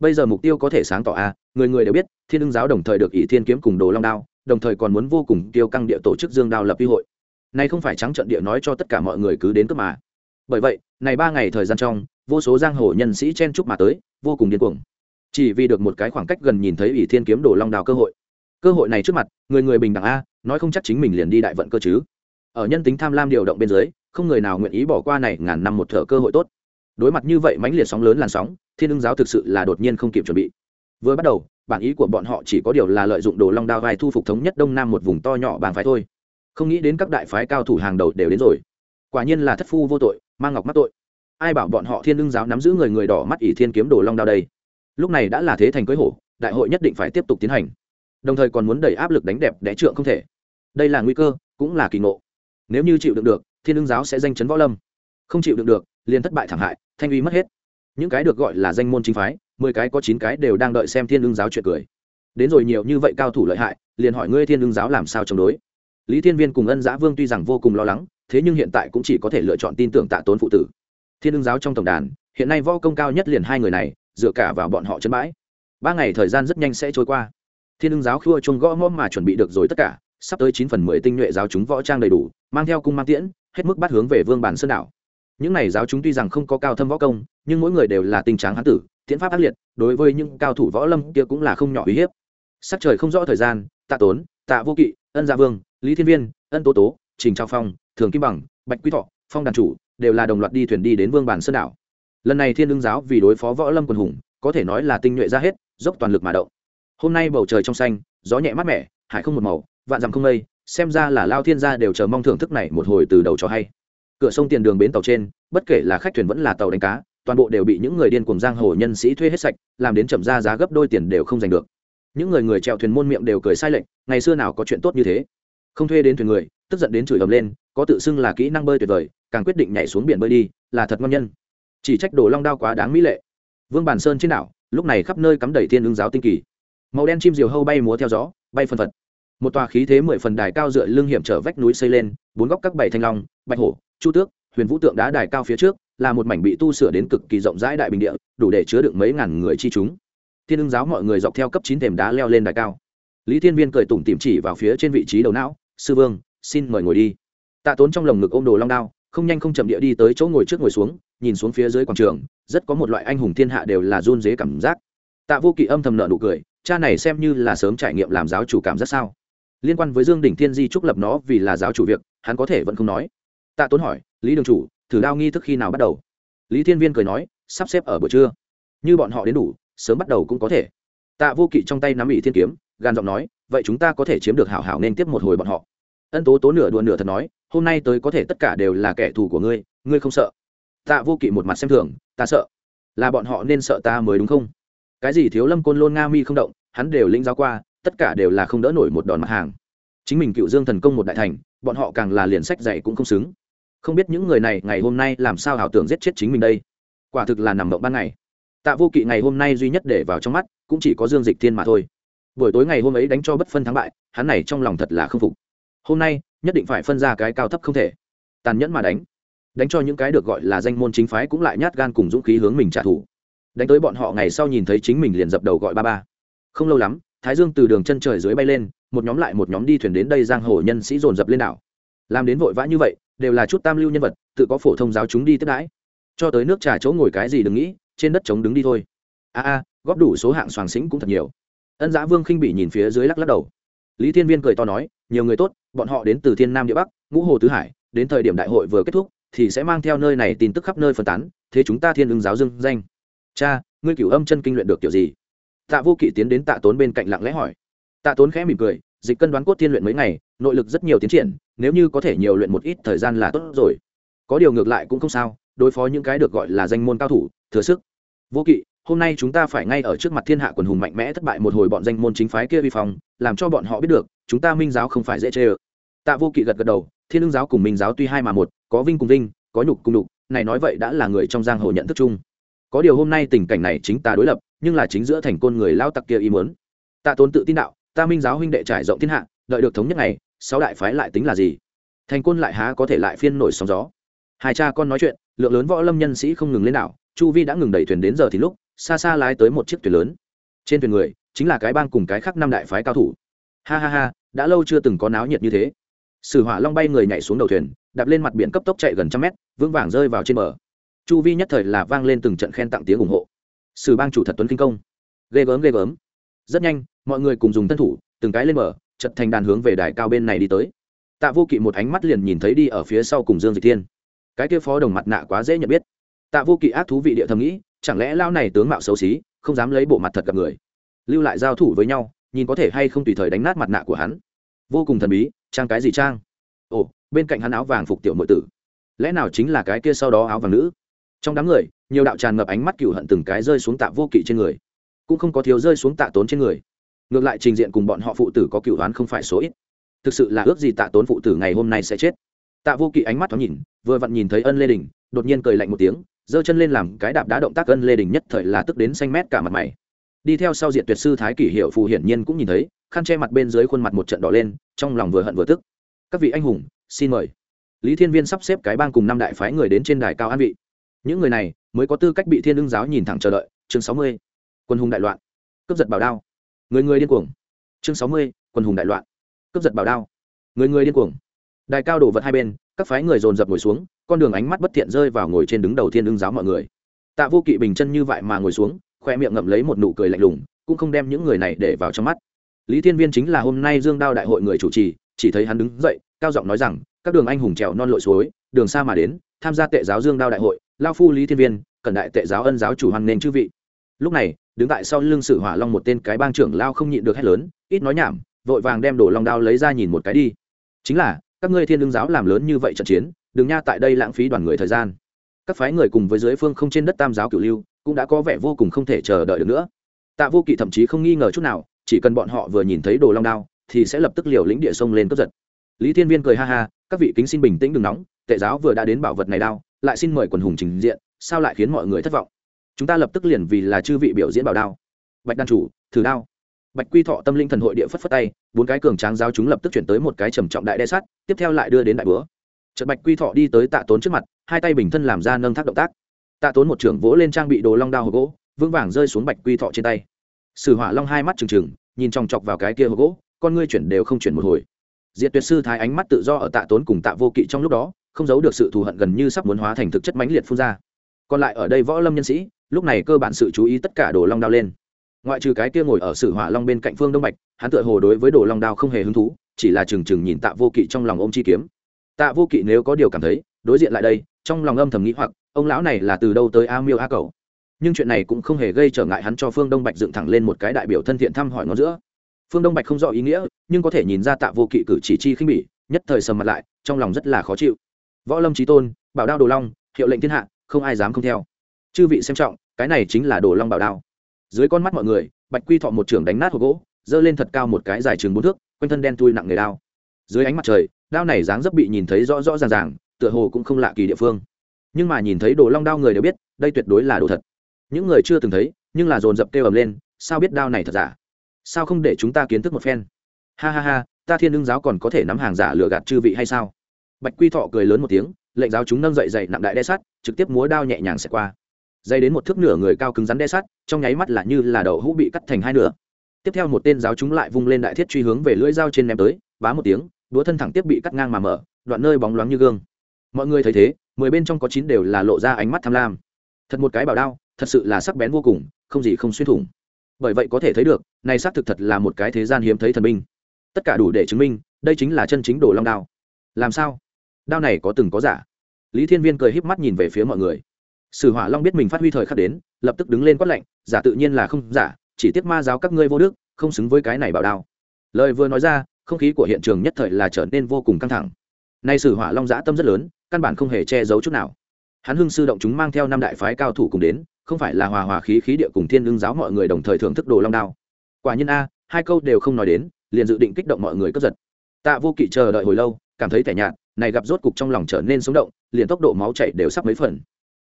Bây giờ mục tiêu có thể sáng tỏ à? người người đều biết, thiên ưng giáo đồng thời được ỷ thiên kiếm cùng đồ long đao, đồng thời còn muốn vô cùng tiêu căng địa tổ chức dương đao lập vi hội. Nay không phải trắng trận địa nói cho tất cả mọi người cứ đến cướp mà. Bởi vậy, này ba ngày thời gian trong, vô số giang hồ nhân sĩ chen chúc mà tới, vô cùng điên cuồng chỉ vì được một cái khoảng cách gần nhìn thấy ỷ thiên kiếm đồ long đào cơ hội. Cơ hội này trước mặt, người người bình đẳng a, nói không chắc chính mình liền đi đại vận cơ chứ. Ở nhân tính tham lam điều động bên dưới, không người nào nguyện ý bỏ qua này ngàn năm một thở cơ hội tốt. Đối mặt như vậy mãnh liệt sóng lớn làn sóng, thiên ưng giáo thực sự là đột nhiên không kịp chuẩn bị. Vừa bắt đầu, bản ý của bọn họ chỉ có điều là lợi dụng đồ long đao vai thu phục thống nhất đông nam một vùng to nhỏ bàn phái thôi. Không nghĩ đến các đại phái cao thủ hàng đầu đều đến rồi. Quả nhiên là thất phu vô tội mang ngọc mắc tội. Ai bảo bọn họ thiên ưng giáo nắm giữ người người đỏ mắt ỷ thiên kiếm đồ long đao đây? Lúc này đã là thế thành cưới hổ, đại hội nhất định phải tiếp tục tiến hành. Đồng thời còn muốn đẩy áp lực đánh đẹp đẽ trượng không thể. Đây là nguy cơ, cũng là kỳ ngộ. Nếu như chịu đựng được, thiên ương giáo sẽ danh chấn võ lâm. Không chịu đựng được, liền thất bại thảm hại, thanh uy mất hết. Những cái được gọi là danh môn chính phái, mười cái có chín cái đều đang đợi xem thiên ương giáo chuyện cười. Đến rồi nhiều như vậy cao thủ lợi hại, liền hỏi ngươi thiên ương giáo làm sao chống đối. Lý thiên viên cùng ân giã vương tuy rằng vô cùng lo lắng, thế nhưng hiện tại cũng chỉ có thể lựa chọn tin tưởng tạ tốn phụ tử. Thiên ương giáo trong tổng đàn, hiện nay võ công cao nhất liền hai người này dựa cả vào bọn họ chân bãi. Ba ngày thời gian rất nhanh sẽ trôi qua. Thiên ưng giáo khua chung gõ ngõ mà chuẩn bị được rồi tất cả, sắp tới chín phần mười tinh nhuệ giáo chúng võ trang đầy đủ, mang theo cung mang tiễn, hết mức bắt hướng về vương bản sơn đảo. Những này giáo chúng tuy rằng không có cao thâm võ công, nhưng mỗi người đều là tình trạng hán tử tiễn pháp ác liệt, đối với những cao thủ võ lâm kia cũng là không nhỏ uy hiếp. Sắc trời không rõ thời gian, tạ tốn, tạ vô kỵ, ân gia vương, lý thiên viên, ân tố tố, trình trao phong, thường kim bằng, bạch quý thọ, phong đàn chủ đều là đồng loạt đi thuyền đi đến vương bản sơn đảo lần này thiên đương giáo vì đối phó võ lâm quần hùng, có thể nói là tinh nhuệ ra hết, dốc toàn lực mà động. Hôm nay bầu trời trong xanh, gió nhẹ mát mẻ, hải không một màu, vạn dặm không mây, xem ra là lao thiên gia đều chờ mong thưởng thức này một hồi từ đầu cho hay. Cửa sông tiền đường bến tàu trên, bất kể là khách thuyền vẫn là tàu đánh cá, toàn bộ đều bị những người điên cuồng giang hồ nhân sĩ thuê hết sạch, làm đến chậm ra giá gấp đôi tiền đều không giành được. Những người người chèo thuyền môn miệng đều cười sai lệch, ngày xưa nào có chuyện tốt như thế. Không thuê đến thuyền người, tức giận đến chửi ầm lên, có tự xưng là kỹ năng bơi tuyệt vời, càng quyết định nhảy xuống biển bơi đi, là thật ngon nhân chỉ trách đồ long đao quá đáng mỹ lệ. Vương bản sơn trên đảo, lúc này khắp nơi cắm đầy thiên ứng giáo tinh kỳ. Màu đen chim diều hâu bay múa theo gió, bay phân phật. Một tòa khí thế mười phần đài cao dựa lưng hiểm trở vách núi xây lên, bốn góc các bảy thanh long, bạch hổ, chu tước, huyền vũ tượng đá đài cao phía trước, là một mảnh bị tu sửa đến cực kỳ rộng rãi đại bình địa, đủ để chứa được mấy ngàn người chi chúng. Thiên ưng giáo mọi người dọc theo cấp chín thềm đá leo lên đài cao. Lý thiên viên cười tủm tỉm chỉ vào phía trên vị trí đầu não, sư vương, xin mời ngồi đi. Tạ tốn trong lồng ngực ôm đồ long đao, không nhanh không chậm địa đi tới chỗ ngồi trước ngồi xuống nhìn xuống phía dưới quảng trường, rất có một loại anh hùng thiên hạ đều là run dế cảm giác. Tạ vô kỵ âm thầm nợ nụ cười, cha này xem như là sớm trải nghiệm làm giáo chủ cảm giác sao? Liên quan với dương đỉnh thiên di trúc lập nó vì là giáo chủ việc, hắn có thể vẫn không nói. Tạ tốn hỏi, lý đường chủ, thử đao nghi thức khi nào bắt đầu? Lý thiên viên cười nói, sắp xếp ở buổi trưa. Như bọn họ đến đủ, sớm bắt đầu cũng có thể. Tạ vô kỵ trong tay nắm ỷ thiên kiếm, gan giọng nói, vậy chúng ta có thể chiếm được hảo hảo nên tiếp một hồi bọn họ. Ân tố tố nửa đùa nửa thật nói, hôm nay tới có thể tất cả đều là kẻ thù của ngươi ngươi không sợ tạ vô kỵ một mặt xem thường, ta sợ. Là bọn họ nên sợ ta mới đúng không? Cái gì thiếu lâm côn lôn nga mi không động, hắn đều lĩnh giáo qua, tất cả đều là không đỡ nổi một đòn mặt hàng. Chính mình cựu dương thần công một đại thành, bọn họ càng là liền sách dạy cũng không xứng. Không biết những người này ngày hôm nay làm sao ảo tưởng giết chết chính mình đây. Quả thực là nằm mộng ban ngày. Tạ vô kỵ ngày hôm nay duy nhất để vào trong mắt, cũng chỉ có dương dịch thiên mà thôi. Buổi tối ngày hôm ấy đánh cho bất phân thắng bại, hắn này trong lòng thật là không phục. Hôm nay, nhất định phải phân ra cái cao thấp không thể. Tàn nhẫn mà đánh đánh cho những cái được gọi là danh môn chính phái cũng lại nhát gan cùng dũng khí hướng mình trả thù. Đánh tới bọn họ ngày sau nhìn thấy chính mình liền dập đầu gọi ba ba. Không lâu lắm, thái dương từ đường chân trời dưới bay lên, một nhóm lại một nhóm đi thuyền đến đây giang hồ nhân sĩ dồn dập lên đảo. Làm đến vội vã như vậy, đều là chút tam lưu nhân vật, tự có phổ thông giáo chúng đi tiếp đãi. Cho tới nước trà chỗ ngồi cái gì đừng nghĩ, trên đất trống đứng đi thôi. A a, góp đủ số hạng soàng xính cũng thật nhiều. Ân giã vương khinh bị nhìn phía dưới lắc lắc đầu. Lý thiên viên cười to nói, nhiều người tốt, bọn họ đến từ thiên nam địa bắc, ngũ hồ tứ hải, đến thời điểm đại hội vừa kết thúc thì sẽ mang theo nơi này tin tức khắp nơi phân tán, thế chúng ta thiên ứng giáo dương danh. Cha, ngươi cửu âm chân kinh luyện được kiểu gì? Tạ vô kỵ tiến đến tạ tốn bên cạnh lặng lẽ hỏi. Tạ tốn khẽ mỉm cười, dịch cân đoán cốt thiên luyện mấy ngày, nội lực rất nhiều tiến triển, nếu như có thể nhiều luyện một ít thời gian là tốt rồi. Có điều ngược lại cũng không sao, đối phó những cái được gọi là danh môn cao thủ, thừa sức. Vô kỵ, hôm nay chúng ta phải ngay ở trước mặt thiên hạ quần hùng mạnh mẽ thất bại một hồi bọn danh môn chính phái kia vi phong, làm cho bọn họ biết được, chúng ta minh giáo không phải dễ chê ơ. Tạ vô kỵ gật gật đầu thiên lương giáo cùng minh giáo tuy hai mà một, có vinh cùng vinh, có nhục cùng nhục, này nói vậy đã là người trong giang hồ nhận thức chung. Có điều hôm nay tình cảnh này chính ta đối lập, nhưng là chính giữa thành côn người lao tặc kia ý muốn. Tạ tốn tự tin đạo, ta minh giáo huynh đệ trải rộng thiên hạ, đợi được thống nhất này, sáu đại phái lại tính là gì? Thành côn lại há có thể lại phiên nổi sóng gió? Hai cha con nói chuyện, lượng lớn võ lâm nhân sĩ không ngừng lên đảo, chu vi đã ngừng đẩy thuyền đến giờ thì lúc, xa xa lái tới một chiếc thuyền lớn. Trên thuyền người, chính là cái bang cùng cái khác năm đại phái cao thủ. Ha ha ha, đã lâu chưa từng có náo nhiệt như thế sử hỏa long bay người nhảy xuống đầu thuyền, đạp lên mặt biển cấp tốc chạy gần trăm mét, vững vàng rơi vào trên bờ. Chu vi nhất thời là vang lên từng trận khen tặng tiếng ủng hộ. Sử bang chủ thật tuấn kinh công. Ghê gớm ghê gớm. Rất nhanh, mọi người cùng dùng thân thủ, từng cái lên bờ, chật thành đàn hướng về đài cao bên này đi tới. Tạ vô kỵ một ánh mắt liền nhìn thấy đi ở phía sau cùng dương dịch thiên. Cái kia phó đồng mặt nạ quá dễ nhận biết. Tạ vô kỵ ác thú vị địa thầm nghĩ, chẳng lẽ lao này tướng mạo xấu xí, không dám lấy bộ mặt thật gặp người. Lưu lại giao thủ với nhau, nhìn có thể hay không tùy thời đánh nát mặt nạ của hắn vô cùng thần bí, trang cái gì trang? Ồ, bên cạnh hắn áo vàng phục tiểu nội tử. Lẽ nào chính là cái kia sau đó áo vàng nữ? Trong đám người, nhiều đạo tràn ngập ánh mắt cựu hận từng cái rơi xuống tạ vô kỵ trên người. Cũng không có thiếu rơi xuống tạ tốn trên người. Ngược lại trình diện cùng bọn họ phụ tử có cựu đoán không phải số ít. Thực sự là ước gì tạ tốn phụ tử ngày hôm nay sẽ chết. Tạ vô kỵ ánh mắt thoáng nhìn, vừa vặn nhìn thấy ân lê đình, đột nhiên cười lạnh một tiếng, giơ chân lên làm cái đạp đá động tác ân lê đình nhất thời là tức đến xanh mét cả mặt mày đi theo sau diện tuyệt sư thái kỷ hiệu phù hiển nhiên cũng nhìn thấy, khăn che mặt bên dưới khuôn mặt một trận đỏ lên, trong lòng vừa hận vừa tức. Các vị anh hùng, xin mời. Lý thiên viên sắp xếp cái bang cùng năm đại phái người đến trên đài cao an vị. Những người này mới có tư cách bị thiên ưng giáo nhìn thẳng chờ đợi. Chương sáu mươi, quân hùng đại loạn. Cướp giật bảo đao. Người người điên cuồng. Chương sáu mươi, quân hùng đại loạn. Cướp giật bảo đao. Người người điên cuồng. Đài cao đổ vật hai bên, các phái người dồn dập ngồi xuống, con đường ánh mắt bất thiện rơi vào ngồi trên đứng đầu thiên ưng giáo mọi người. Tạ vô kỵ bình chân như vậy mà ngồi xuống khoe miệng ngậm lấy một nụ cười lạnh lùng, cũng không đem những người này để vào trong mắt. Lý thiên viên chính là hôm nay dương đao đại hội người chủ trì, chỉ thấy hắn đứng dậy, cao giọng nói rằng, các đường anh hùng trèo non lội suối, đường xa mà đến, tham gia tệ giáo dương đao đại hội, lao phu lý thiên viên cần đại tệ giáo ân giáo chủ hoàng nên chư vị. Lúc này, đứng tại sau lưng sử hỏa long một tên cái bang trưởng lao không nhịn được hét lớn, ít nói nhảm, vội vàng đem đổ long đao lấy ra nhìn một cái đi. Chính là, các ngươi thiên đương giáo làm lớn như vậy trận chiến, đừng nha, tại đây lãng phí đoàn người thời gian. Các phái người cùng với dưới phương không trên đất tam giáo cửu lưu cũng đã có vẻ vô cùng không thể chờ đợi được nữa. Tạ vô kỵ thậm chí không nghi ngờ chút nào, chỉ cần bọn họ vừa nhìn thấy đồ long đao, thì sẽ lập tức liều lĩnh địa sông lên cướp giật. Lý thiên viên cười ha ha, các vị kính xin bình tĩnh đừng nóng, tệ giáo vừa đã đến bảo vật này đao, lại xin mời quần hùng trình diện, sao lại khiến mọi người thất vọng? Chúng ta lập tức liền vì là chư vị biểu diễn bảo đao. Bạch đan chủ, thử đao. Bạch quy thọ tâm linh thần hội địa phất phất tay, bốn cái cường tráng giáo chúng lập tức chuyển tới một cái trầm trọng đại đe sắt tiếp theo lại đưa đến đại búa. Chợt bạch quy thọ đi tới tạ tốn trước mặt, hai tay bình thân làm ra nâng thác động tác tạ tốn một trưởng vỗ lên trang bị đồ long đao hộp gỗ, vững vàng rơi xuống bạch quy thọ trên tay. Sử hỏa long hai mắt trừng trừng, nhìn chòng chọc vào cái kia hộp gỗ, con ngươi chuyển đều không chuyển một hồi. Diệt tuyệt sư thái ánh mắt tự do ở tạ tốn cùng tạ vô kỵ trong lúc đó, không giấu được sự thù hận gần như sắp muốn hóa thành thực chất mãnh liệt phun ra. Còn lại ở đây võ lâm nhân sĩ, lúc này cơ bản sự chú ý tất cả đồ long đao lên. Ngoại trừ cái kia ngồi ở sử hỏa long bên cạnh phương đông bạch, hắn tựa hồ đối với đồ long đao không hề hứng thú, chỉ là trừng trừng nhìn tạ vô kỵ trong lòng ôm chi kiếm. Tạ vô kỵ nếu có điều cảm thấy, đối diện lại đây, trong lòng âm thầm nghĩ hoặc ông lão này là từ đâu tới a miêu a cầu nhưng chuyện này cũng không hề gây trở ngại hắn cho phương đông bạch dựng thẳng lên một cái đại biểu thân thiện thăm hỏi ngón giữa. Phương đông bạch không rõ ý nghĩa, nhưng có thể nhìn ra tạ vô kỵ cử chỉ chi khinh bỉ, nhất thời sầm mặt lại, trong lòng rất là khó chịu. Võ lâm trí tôn, bảo đao đồ long, hiệu lệnh thiên hạ, không ai dám không theo. Chư vị xem trọng, cái này chính là đồ long bảo đao. Dưới con mắt mọi người, bạch quy thọ một trưởng đánh nát hộp gỗ, giơ lên thật cao một cái dài chừng bốn thước, quanh thân đen tui nặng người đao. Dưới ánh mặt trời, đao này dáng dấp bị nhìn thấy rõ rõ ràng ràng, tựa hồ cũng không lạ kỳ địa phương nhưng mà nhìn thấy đồ long đao người đều biết, đây tuyệt đối là đồ thật. Những người chưa từng thấy, nhưng là dồn dập kêu ầm lên, sao biết đao này thật giả? Sao không để chúng ta kiến thức một phen? Ha ha ha, ta thiên lương giáo còn có thể nắm hàng giả lừa gạt chư vị hay sao? Bạch quy thọ cười lớn một tiếng, lệnh giáo chúng nâng dậy dậy nặng đại đe sắt, trực tiếp múa đao nhẹ nhàng xẹt qua. Dây đến một thước nửa người cao cứng rắn đe sắt, trong nháy mắt là như là đậu hũ bị cắt thành hai nửa. Tiếp theo một tên giáo chúng lại vung lên đại thiết truy hướng về lưỡi dao trên ném tới, bá một tiếng, đũa thân thẳng tiếp bị cắt ngang mà mở, đoạn nơi bóng loáng như gương. Mọi người thấy thế mười bên trong có chín đều là lộ ra ánh mắt tham lam. Thật một cái bảo đao, thật sự là sắc bén vô cùng, không gì không xuyên thủng. Bởi vậy có thể thấy được, này xác thực thật là một cái thế gian hiếm thấy thần binh. Tất cả đủ để chứng minh, đây chính là chân chính đồ long đao. Làm sao? Đao này có từng có giả? Lý thiên viên cười híp mắt nhìn về phía mọi người. Sử hỏa long biết mình phát huy thời khắc đến, lập tức đứng lên quát lệnh giả tự nhiên là không giả, chỉ tiếc ma giáo các ngươi vô đức, không xứng với cái này bảo đao. Lời vừa nói ra, không khí của hiện trường nhất thời là trở nên vô cùng căng thẳng. Nay sử hỏa long giã tâm rất lớn căn bản không hề che giấu chút nào. Hắn hưng sư động chúng mang theo năm đại phái cao thủ cùng đến, không phải là hòa hòa khí khí địa cùng thiên lương giáo mọi người đồng thời thưởng thức đồ long đao. Quả nhiên a, hai câu đều không nói đến, liền dự định kích động mọi người cướp giật. Tạ vô kỵ chờ đợi hồi lâu, cảm thấy tẻ nhạt, này gặp rốt cục trong lòng trở nên sống động, liền tốc độ máu chạy đều sắp mấy phần.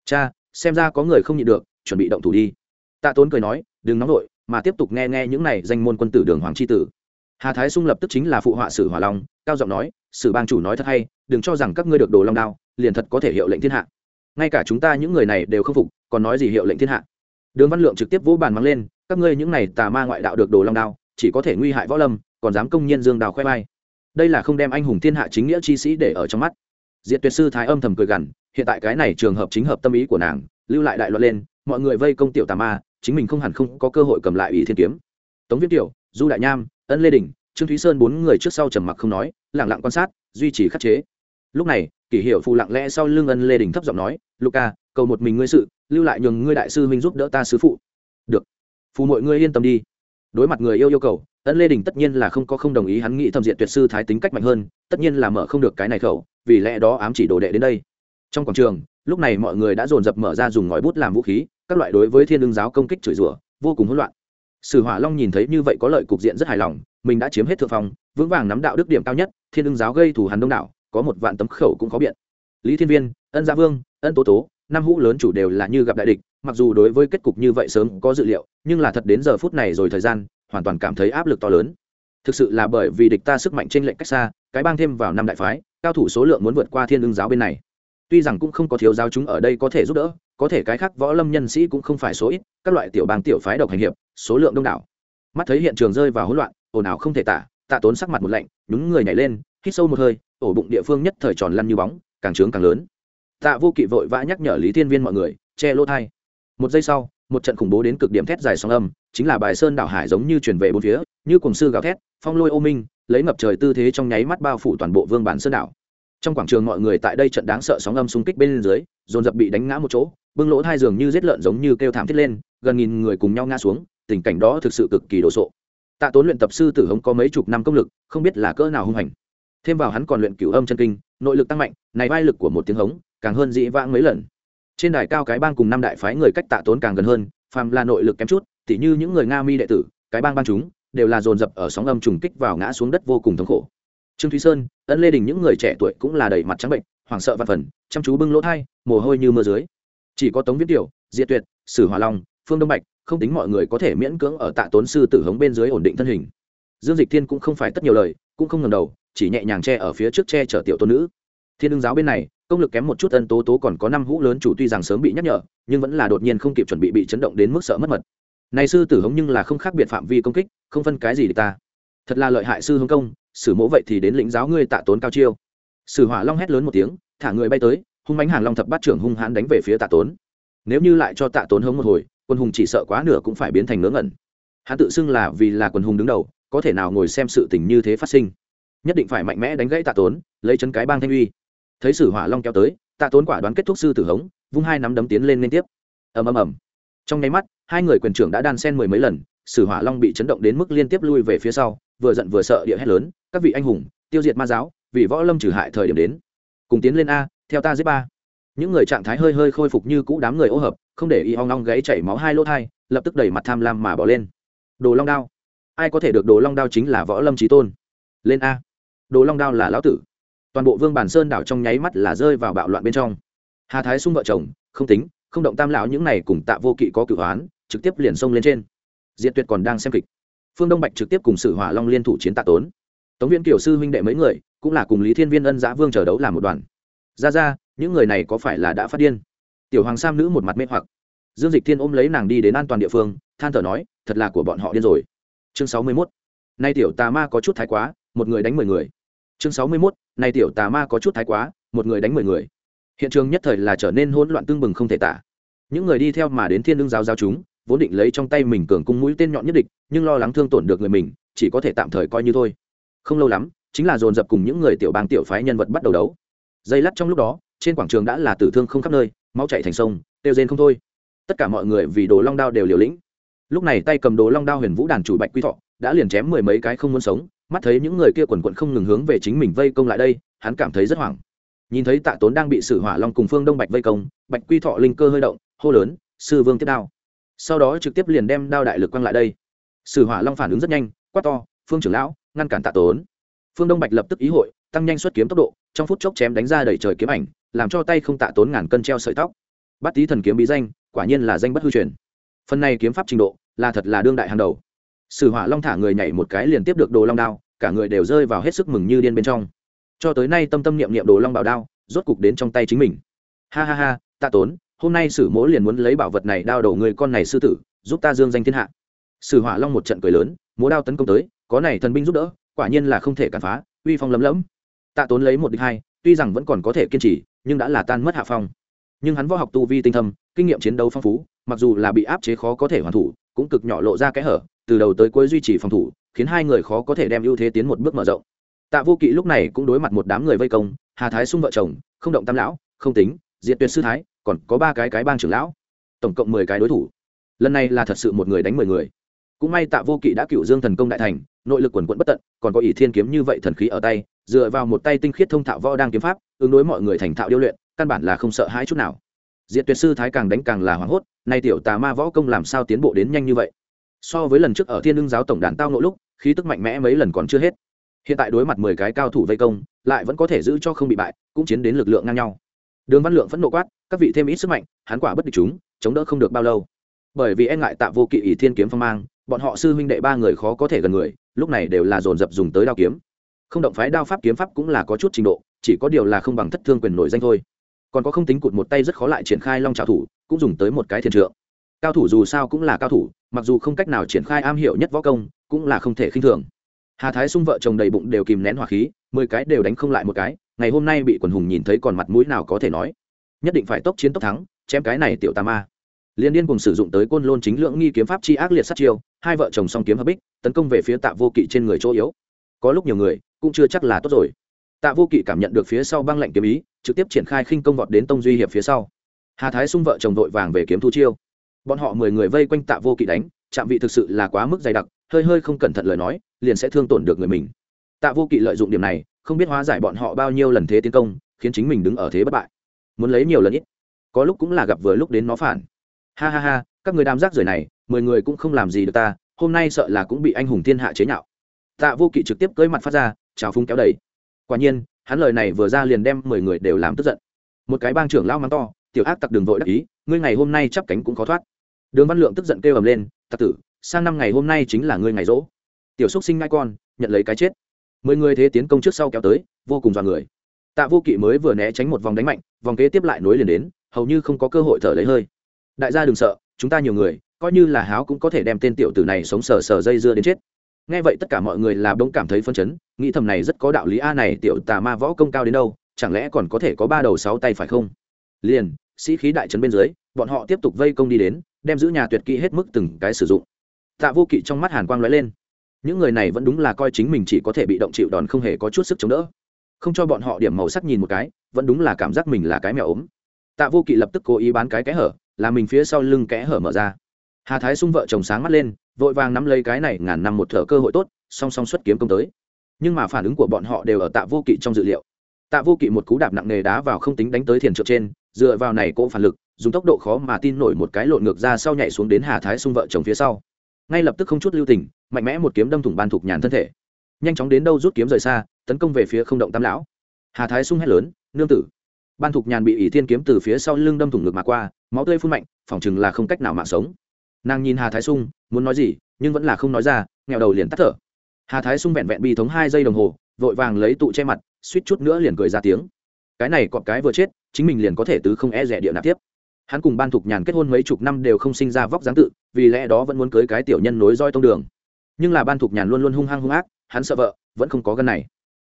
Cha, xem ra có người không nhịn được, chuẩn bị động thủ đi. Tạ tốn cười nói, đừng nóng vội, mà tiếp tục nghe nghe những này danh môn quân tử đường hoàng c h i tử hà thái sung lập tức chính là phụ họa sử hỏa long, cao giọng nói, sử bang chủ nói thật hay, đừng cho rằng các ngươi được đồ long đao, liền thật có thể hiệu lệnh thiên hạ. Ngay cả chúng ta những người này đều không phục, còn nói gì hiệu lệnh thiên hạ. Đường văn lượng trực tiếp vỗ bàn mắng lên, các ngươi những này tà ma ngoại đạo được đồ long đao, chỉ có thể nguy hại võ lâm, còn dám công nhiên dương đào khoe vai. Đây là không đem anh hùng thiên hạ chính nghĩa chi sĩ để ở trong mắt. Diệt tuyệt sư thái âm thầm cười gằn, hiện tại cái này trường hợp chính hợp tâm ý của nàng, lưu lại đại loạn lên, mọi người vây công tiểu tà ma, chính mình không hẳn không có cơ hội cầm lại ủy thiên kiếm. Tống viết tiểu, du đại nham ân lê đình trương thúy sơn bốn người trước sau trầm mặc không nói lẳng lặng quan sát, duy trì khắc chế. Lúc này, kỷ hiệu phụ lặng lẽ sau lưng ân lê đình thấp giọng nói luca cầu một mình ngươi sự, lưu lại nhường ngươi đại sư minh giúp đỡ ta sứ phụ. Được, phù mọi ngươi yên tâm đi. Đối mặt người yêu yêu cầu, ân lê đình tất nhiên là không có không đồng ý hắn nghĩ thẩm diện tuyệt sư thái tính cách mạnh hơn, tất nhiên là mở không được cái này khẩu, vì lẽ đó ám chỉ đồ đệ đến đây. Trong quảng trường, lúc này mọi người đã dồn dập mở ra dùng ngòi bút làm vũ khí, các loại đối với thiên lương giáo công kích chửi rủa, vô cùng hỗn loạn sử hỏa long nhìn thấy như vậy có lợi cục diện rất hài lòng, mình đã chiếm hết thượng phong, vững vàng nắm đạo đức điểm cao nhất, thiên ưng giáo gây thù hắn đông đảo, có một vạn tấm khẩu cũng có biện. Lý thiên viên, ân gia vương, ân tố tố năm hũ lớn chủ đều là như gặp đại địch, mặc dù đối với kết cục như vậy sớm có dự liệu, nhưng là thật đến giờ phút này rồi thời gian, hoàn toàn cảm thấy áp lực to lớn. Thực sự là bởi vì địch ta sức mạnh trên lệnh cách xa, cái bang thêm vào năm đại phái, cao thủ số lượng muốn vượt qua thiên ưng giáo bên này. Tuy rằng cũng không có thiếu giáo chúng ở đây có thể giúp đỡ có thể cái khác võ lâm nhân sĩ cũng không phải số ít, các loại tiểu bang tiểu phái độc hành hiệp, số lượng đông đảo. Mắt thấy hiện trường rơi vào hỗn loạn, ồn ào không thể tả, tạ tốn sắc mặt một lạnh nhúng người nhảy lên, hít sâu một hơi, ổ bụng địa phương nhất thời tròn lăn như bóng, càng trướng càng lớn. Tạ vô kỵ vội vã nhắc nhở lý thiên viên mọi người, che lỗ thai. Một giây sau, một trận khủng bố đến cực điểm thét dài sóng âm, chính là bài sơn đảo hải giống như truyền về bốn phía, như cùng sư gào thét, phong lôi ô minh, lấy ngập trời tư thế trong nháy mắt bao phủ toàn bộ vương bản sơn đảo trong quảng trường mọi người tại đây trận đáng sợ sóng âm xung kích bên dưới, dồn dập bị đánh ngã một chỗ, bưng lỗ hai giường như giết lợn giống như kêu thảm thiết lên, gần nghìn người cùng nhau ngã xuống, tình cảnh đó thực sự cực kỳ đồ sộ. Tạ tốn luyện tập sư tử hống có mấy chục năm công lực, không biết là cỡ nào hung hành. Thêm vào hắn còn luyện cửu âm chân kinh, nội lực tăng mạnh, này vai lực của một tiếng hống, càng hơn dĩ vãng mấy lần. Trên đài cao cái bang cùng năm đại phái người cách tạ tốn càng gần hơn, phàm là nội lực kém chút, tỉ như những người nga mi đệ tử, cái bang ban chúng, đều là dồn dập ở sóng âm trùng kích vào ngã xuống đất vô cùng thống khổ trương thúy sơn, ân lê đình những người trẻ tuổi cũng là đầy mặt trắng bệnh, hoảng sợ và phần, chăm chú bưng lỗ thai, mồ hôi như mưa dưới. Chỉ có tống viết tiểu, diệt tuyệt, sử hòa long, phương đông bạch, không tính mọi người có thể miễn cưỡng ở tạ tốn sư tử hống bên dưới ổn định thân hình. Dương dịch thiên cũng không phải tất nhiều lời, cũng không ngầm đầu, chỉ nhẹ nhàng che ở phía trước che chở tiểu tôn nữ. Thiên đương giáo bên này, công lực kém một chút ân tố tố còn có năm hũ lớn chủ tuy rằng sớm bị nhắc nhở, nhưng vẫn là đột nhiên không kịp chuẩn bị bị chấn động đến mức sợ mất mật. Này sư tử hống nhưng là không khác biệt phạm vi công kích, không phân cái gì để ta. Thật là lợi hại sư hống công sử mỗ vậy thì đến lĩnh giáo ngươi tạ tốn cao chiêu. Sử hỏa long hét lớn một tiếng, thả người bay tới, hung bánh hàng long thập bát trưởng hung hãn đánh về phía tạ tốn. Nếu như lại cho tạ tốn hống một hồi, quân hùng chỉ sợ quá nửa cũng phải biến thành ngớ ngẩn. Hắn tự xưng là vì là quân hùng đứng đầu, có thể nào ngồi xem sự tình như thế phát sinh? Nhất định phải mạnh mẽ đánh gãy tạ tốn, lấy chân cái bang thanh uy. Thấy sử hỏa long kéo tới, tạ tốn quả đoán kết thúc sư tử hống, vung hai nắm đấm tiến lên liên tiếp. Ầm ầm ầm. Trong nháy mắt, hai người quyền trưởng đã đan sen mười mấy lần, sử hỏa long bị chấn động đến mức liên tiếp lui về phía sau vừa giận vừa sợ địa hét lớn, các vị anh hùng, tiêu diệt ma giáo, vì võ lâm trừ hại thời điểm đến. Cùng tiến lên a, theo ta giết ba. Những người trạng thái hơi hơi khôi phục như cũ đám người ô hợp, không để y hoang long gãy chảy máu hai lỗ thai, lập tức đẩy mặt tham lam mà bỏ lên. Đồ long đao. Ai có thể được đồ long đao chính là võ lâm trí tôn? Lên a. Đồ long đao là lão tử. Toàn bộ vương bản sơn đảo trong nháy mắt là rơi vào bạo loạn bên trong. Hà thái sung vợ chồng, không tính, không động tam lão những này cùng tạ vô kỵ có cửu hoán trực tiếp liền xông lên trên. Diệt tuyệt còn đang xem kịch phương đông bạch trực tiếp cùng sử hỏa long liên thủ chiến tạ tốn. Tống viên kiểu sư huynh đệ mấy người, cũng là cùng lý thiên viên ân giã vương chờ đấu làm một đoàn. Ra ra, những người này có phải là đã phát điên? Tiểu hoàng sam nữ một mặt mê hoặc. Dương dịch thiên ôm lấy nàng đi đến an toàn địa phương, than thở nói, thật là của bọn họ điên rồi. Chương sáu mươi mốt. Nay tiểu tà ma có chút thái quá, một người đánh mười người. Chương sáu mươi mốt. Nay tiểu tà ma có chút thái quá, một người đánh mười người. Hiện trường nhất thời là trở nên hỗn loạn tương bừng không thể tả. Những người đi theo mà đến thiên đương giáo giáo chúng vốn định lấy trong tay mình cường cung mũi tên nhọn nhất địch, nhưng lo lắng thương tổn được người mình, chỉ có thể tạm thời coi như thôi. Không lâu lắm, chính là dồn dập cùng những người tiểu bang tiểu phái nhân vật bắt đầu đấu. Dây lắt trong lúc đó, trên quảng trường đã là tử thương không khắp nơi, máu chạy thành sông, tiêu rên không thôi. Tất cả mọi người vì đồ long đao đều liều lĩnh. Lúc này tay cầm đồ long đao huyền vũ đàn chủ bạch quy thọ đã liền chém mười mấy cái không muốn sống, mắt thấy những người kia quần quận không ngừng hướng về chính mình vây công lại đây, hắn cảm thấy rất hoảng. Nhìn thấy tạ tốn đang bị sử hỏa long cùng phương đông bạch vây công, bạch quy thọ linh cơ hơi động, hô lớn, sư vương tiếp đao sau đó trực tiếp liền đem đao đại lực quăng lại đây. Sử hỏa long phản ứng rất nhanh, quát to, phương trưởng lão, ngăn cản tạ tốn. Phương đông bạch lập tức ý hội, tăng nhanh xuất kiếm tốc độ, trong phút chốc chém đánh ra đẩy trời kiếm ảnh, làm cho tay không tạ tốn ngàn cân treo sợi tóc. Bắt tý thần kiếm bí danh, quả nhiên là danh bất hư truyền. Phần này kiếm pháp trình độ, là thật là đương đại hàng đầu. Sử hỏa long thả người nhảy một cái liền tiếp được đồ long đao, cả người đều rơi vào hết sức mừng như điên bên trong. Cho tới nay tâm tâm niệm niệm đồ long bảo đao, rốt cục đến trong tay chính mình. Ha ha ha, tạ tốn hôm nay sử mỗ liền muốn lấy bảo vật này đao đầu người con này sư tử, giúp ta dương danh thiên hạ. Sử hỏa long một trận cười lớn, múa đao tấn công tới, có này thần binh giúp đỡ, quả nhiên là không thể cản phá, uy phong lấm lẫm tạ tốn lấy một địch hai, tuy rằng vẫn còn có thể kiên trì, nhưng đã là tan mất hạ phong. Nhưng hắn võ học tu vi tinh thâm, kinh nghiệm chiến đấu phong phú, mặc dù là bị áp chế khó có thể hoàn thủ, cũng cực nhỏ lộ ra kẽ hở, từ đầu tới cuối duy trì phòng thủ, khiến hai người khó có thể đem ưu thế tiến một bước mở rộng. Tạ vô kỵ lúc này cũng đối mặt một đám người vây công, hà thái xung vợ chồng, không động tam lão, không tính diệt tuyệt sư thái, còn có ba cái cái bang trưởng lão, tổng cộng mười cái đối thủ. Lần này là thật sự một người đánh mười người. Cũng may tạ vô kỵ đã cựu dương thần công đại thành, nội lực quần quận bất tận, còn có ỷ thiên kiếm như vậy thần khí ở tay, dựa vào một tay tinh khiết thông thạo võ đang kiếm pháp, ứng đối mọi người thành thạo điêu luyện, căn bản là không sợ hãi chút nào. Diệt tuyệt sư thái càng đánh càng là hoảng hốt, nay tiểu tà ma võ công làm sao tiến bộ đến nhanh như vậy? So với lần trước ở thiên lương giáo tổng đàn tao nỗ lúc, khí tức mạnh mẽ mấy lần còn chưa hết. Hiện tại đối mặt mười cái cao thủ vây công, lại vẫn có thể giữ cho không bị bại, cũng chiến đến lực lượng ngang nhau đường văn lượng phẫn nộ quát, các vị thêm ít sức mạnh, hắn quả bất địch chúng, chống đỡ không được bao lâu. Bởi vì e ngại tạ vô kỵ ỷ thiên kiếm phong mang, bọn họ sư huynh đệ ba người khó có thể gần người, lúc này đều là dồn dập dùng tới đao kiếm. Không động phái đao pháp kiếm pháp cũng là có chút trình độ, chỉ có điều là không bằng thất thương quyền nổi danh thôi. Còn có không tính cụt một tay rất khó lại triển khai long trào thủ, cũng dùng tới một cái thiền trượng. Cao thủ dù sao cũng là cao thủ, mặc dù không cách nào triển khai am hiểu nhất võ công, cũng là không thể khinh thường. Hà thái xung vợ chồng đầy bụng đều kìm nén hỏa khí mười cái đều đánh không lại một cái, ngày hôm nay bị quần hùng nhìn thấy còn mặt mũi nào có thể nói. Nhất định phải tốc chiến tốc thắng, chém cái này tiểu tà ma. Liên điên cùng sử dụng tới côn lôn chính lượng nghi kiếm pháp chi ác liệt sát chiêu, hai vợ chồng song kiếm hợp bích, tấn công về phía tạ vô kỵ trên người chỗ yếu. Có lúc nhiều người, cũng chưa chắc là tốt rồi. Tạ vô kỵ cảm nhận được phía sau băng lệnh kiếm ý, trực tiếp triển khai khinh công vọt đến tông duy hiệp phía sau. Hà thái xung vợ chồng vội vàng về kiếm thu chiêu. Bọn họ mười người vây quanh tạ vô kỵ đánh, chạm vị thực sự là quá mức dày đặc, hơi hơi không cẩn thận lời nói, liền sẽ thương tổn được người mình tạ vô kỵ lợi dụng điểm này, không biết hóa giải bọn họ bao nhiêu lần thế tiến công, khiến chính mình đứng ở thế bất bại. Muốn lấy nhiều lần ít, có lúc cũng là gặp vừa lúc đến nó phản. Ha ha ha, các người đám rác rưởi này, mười người cũng không làm gì được ta, hôm nay sợ là cũng bị anh hùng thiên hạ chế nhạo. Tạ vô kỵ trực tiếp cưới mặt phát ra, chào phúng kéo đầy. Quả nhiên, hắn lời này vừa ra liền đem mười người đều làm tức giận. Một cái bang trưởng lao mắng to, tiểu ác tặc đường vội đắc ý, ngươi ngày hôm nay chắp cánh cũng khó thoát. Đường văn lượng tức giận kêu ầm lên, tặc tử, sang năm ngày hôm nay chính là ngươi ngày rỗ. Tiểu xúc sinh ngai con, nhận lấy cái chết mười người thế tiến công trước sau kéo tới, vô cùng dọa người. Tạ vô kỵ mới vừa né tránh một vòng đánh mạnh, vòng kế tiếp lại nối liền đến, hầu như không có cơ hội thở lấy hơi. Đại gia đừng sợ, chúng ta nhiều người, coi như là háo cũng có thể đem tên tiểu tử này sống sờ sờ dây dưa đến chết. Nghe vậy tất cả mọi người là bỗng cảm thấy phân chấn, nghĩ thầm này rất có đạo lý a, này tiểu tà ma võ công cao đến đâu, chẳng lẽ còn có thể có ba đầu sáu tay phải không? Liền, sĩ khí đại trấn bên dưới, bọn họ tiếp tục vây công đi đến, đem giữ nhà tuyệt kỹ hết mức từng cái sử dụng. Tạ vô kỵ trong mắt hàn quang lóe lên những người này vẫn đúng là coi chính mình chỉ có thể bị động chịu đòn không hề có chút sức chống đỡ. Không cho bọn họ điểm màu sắc nhìn một cái, vẫn đúng là cảm giác mình là cái mèo ốm. Tạ vô kỵ lập tức cố ý bán cái kẽ hở, là mình phía sau lưng kẽ hở mở ra. Hà thái sung vợ chồng sáng mắt lên, vội vàng nắm lấy cái này ngàn năm một thở cơ hội tốt, song song xuất kiếm công tới. Nhưng mà phản ứng của bọn họ đều ở tạ vô kỵ trong dự liệu. Tạ vô kỵ một cú đạp nặng nề đá vào không tính đánh tới thiền trượng trên, dựa vào này cỗ phản lực, dùng tốc độ khó mà tin nổi một cái lộn ngược ra sau nhảy xuống đến hà thái sung vợ chồng phía sau ngay lập tức không chút lưu tình, mạnh mẽ một kiếm đâm thủng ban thục nhàn thân thể. Nhanh chóng đến đâu rút kiếm rời xa, tấn công về phía không động tam lão. Hà thái sung hét lớn, nương tử! Ban thục nhàn bị ỷ thiên kiếm từ phía sau lưng đâm thủng ngực mà qua, máu tươi phun mạnh, phỏng chừng là không cách nào mạng sống. Nàng nhìn hà thái sung, muốn nói gì, nhưng vẫn là không nói ra nghèo đầu liền tắt thở. Hà thái sung vẹn vẹn bi thống hai giây đồng hồ, vội vàng lấy tụ che mặt, suýt chút nữa liền cười ra tiếng. Cái này cọp cái vừa chết, chính mình liền có thể tứ không e rẻ địa nạp tiếp hắn cùng ban thục nhàn kết hôn mấy chục năm đều không sinh ra vóc dáng tự, vì lẽ đó vẫn muốn cưới cái tiểu nhân nối roi tông đường. Nhưng là ban thục nhàn luôn luôn hung hăng hung ác, hắn sợ vợ, vẫn không có gân này.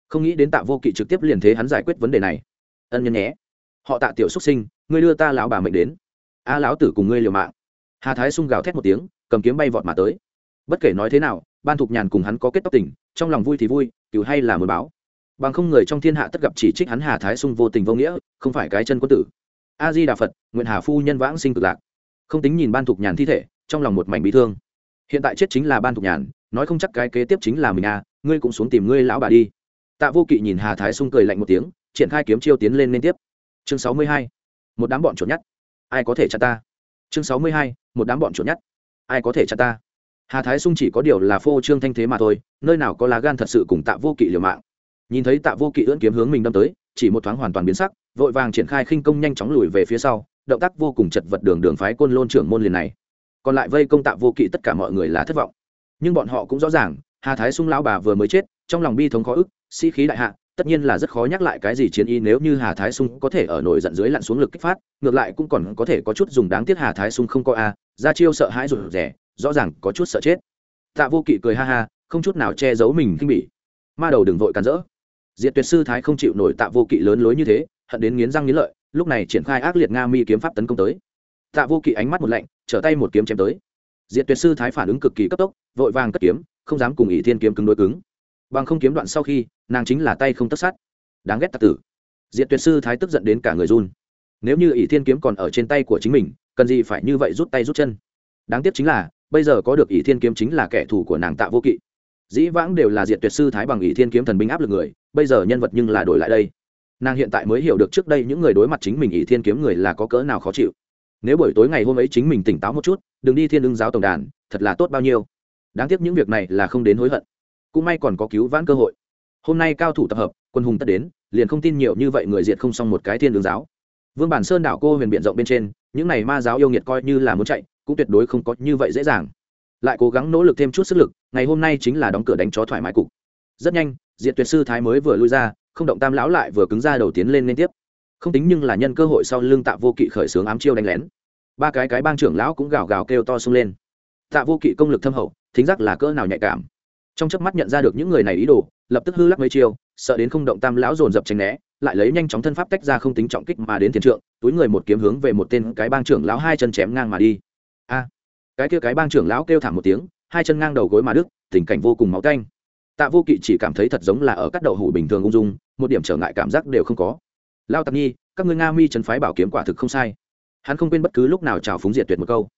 Không nghĩ đến tạ vô kỵ trực tiếp liền thế hắn giải quyết vấn đề này. Ân nhân nhé. Họ tạ tiểu xuất sinh, ngươi đưa ta lão bà mệnh đến. A lão tử cùng ngươi liều mạng. Hà thái sung gào thét một tiếng, cầm kiếm bay vọt mà tới. Bất kể nói thế nào, ban thục nhàn cùng hắn có kết tóc tình, trong lòng vui thì vui cứu hay là mờ báo. Bằng không người trong thiên hạ tất gặp chỉ trích hắn hà thái sung vô tình vô nghĩa, không phải cái chân quân tử a di đà phật nguyện hà phu nhân vãng sinh cực lạc. Không tính nhìn ban thục nhàn thi thể, trong lòng một mảnh bị thương. Hiện tại chết chính là ban thục nhàn, nói không chắc cái kế tiếp chính là mình à ngươi cũng xuống tìm ngươi lão bà đi. Tạ vô kỵ nhìn hà thái sung cười lạnh một tiếng, triển khai kiếm chiêu tiến lên liên tiếp. Chương sáu mươi hai, một đám bọn trộn nhất. Ai có thể chặt ta? Chương sáu mươi hai, một đám bọn trộn nhất. Ai có thể chặt ta? Hà thái sung chỉ có điều là phô trương thanh thế mà thôi, nơi nào có lá gan thật sự cùng tạ vô kỵ liều mạng. Nhìn thấy tạ vô kỵ ưỡn kiếm hướng mình đâm tới, chỉ một thoáng hoàn toàn biến sắc vội vàng triển khai khinh công nhanh chóng lùi về phía sau, động tác vô cùng chật vật đường đường phái côn lôn trưởng môn liền này. Còn lại vây công tạ vô kỵ tất cả mọi người là thất vọng. Nhưng bọn họ cũng rõ ràng, hà thái sung lão bà vừa mới chết, trong lòng bi thống khó ức, sĩ、si、khí đại hạ, tất nhiên là rất khó nhắc lại cái gì chiến y nếu như hà thái sung có thể ở nổi giận dưới lặn xuống lực kích phát, ngược lại cũng còn có thể có chút dùng đáng tiếc hà thái sung không có a, ra chiêu sợ hãi rụt rẻ rõ ràng có chút sợ chết. Tạ vô kỵ cười ha ha, không chút nào che giấu mình khinh bỉ. Ma đầu đừng vội cắn rỡ. Diệt tuyệt sư thái không chịu nổi tạ vô kỵ lớn lối như thế hận đến nghiến răng nghiến lợi, lúc này triển khai ác liệt nga mi kiếm pháp tấn công tới. Tạ vô kỵ ánh mắt một lạnh, trở tay một kiếm chém tới. Diệt tuyệt sư thái phản ứng cực kỳ cấp tốc, vội vàng cất kiếm, không dám cùng ỷ thiên kiếm cứng đối cứng. Bằng không kiếm đoạn sau khi, nàng chính là tay không tất sát. Đáng ghét tạc tử. Diệt tuyệt sư thái tức giận đến cả người run. Nếu như ỷ thiên kiếm còn ở trên tay của chính mình, cần gì phải như vậy rút tay rút chân? Đáng tiếc chính là, bây giờ có được ỷ thiên kiếm chính là kẻ thù của nàng tạ vô kỵ. Dĩ vãng đều là diệt tuyệt sư thái bằng ỷ thiên kiếm thần binh áp lực người, bây giờ nhân vật nhưng là đổi lại đây nàng hiện tại mới hiểu được trước đây những người đối mặt chính mình ỷ thiên kiếm người là có cỡ nào khó chịu. Nếu buổi tối ngày hôm ấy chính mình tỉnh táo một chút, đừng đi thiên ưng giáo tổng đàn, thật là tốt bao nhiêu. Đáng tiếc những việc này là không đến hối hận. Cũng may còn có cứu vãn cơ hội. Hôm nay cao thủ tập hợp, quân hùng tất đến, liền không tin nhiều như vậy người diệt không xong một cái thiên đường giáo. Vương bản sơn đảo cô huyền biện rộng bên trên, những này ma giáo yêu nghiệt coi như là muốn chạy, cũng tuyệt đối không có như vậy dễ dàng. Lại cố gắng nỗ lực thêm chút sức lực, ngày hôm nay chính là đóng cửa đánh chó thoải mái cục. Rất nhanh diện tuyệt sư thái mới vừa lui ra không động tam lão lại vừa cứng ra đầu tiến lên liên tiếp. Không tính nhưng là nhân cơ hội sau lưng tạ vô kỵ khởi xướng ám chiêu đánh lén. Ba cái cái bang trưởng lão cũng gào gào kêu to sung lên. Tạ vô kỵ công lực thâm hậu, thính giác là cỡ nào nhạy cảm. Trong chớp mắt nhận ra được những người này ý đồ, lập tức hư lắc mấy chiêu, sợ đến không động tam lão dồn dập tránh né, lại lấy nhanh chóng thân pháp tách ra không tính trọng kích mà đến thiền trượng, túi người một kiếm hướng về một tên cái bang trưởng lão hai chân chém ngang mà đi. A! Cái kia cái bang trưởng lão kêu thảm một tiếng, hai chân ngang đầu gối mà đức tình cảnh vô cùng máu canh tạ vô kỵ chỉ cảm thấy thật giống là ở các đậu hủ bình thường ung dung một điểm trở ngại cảm giác đều không có. Lao tạc nhi, các ngươi nga mi trấn phái bảo kiếm quả thực không sai. Hắn không quên bất cứ lúc nào chào phúng diệt tuyệt một câu.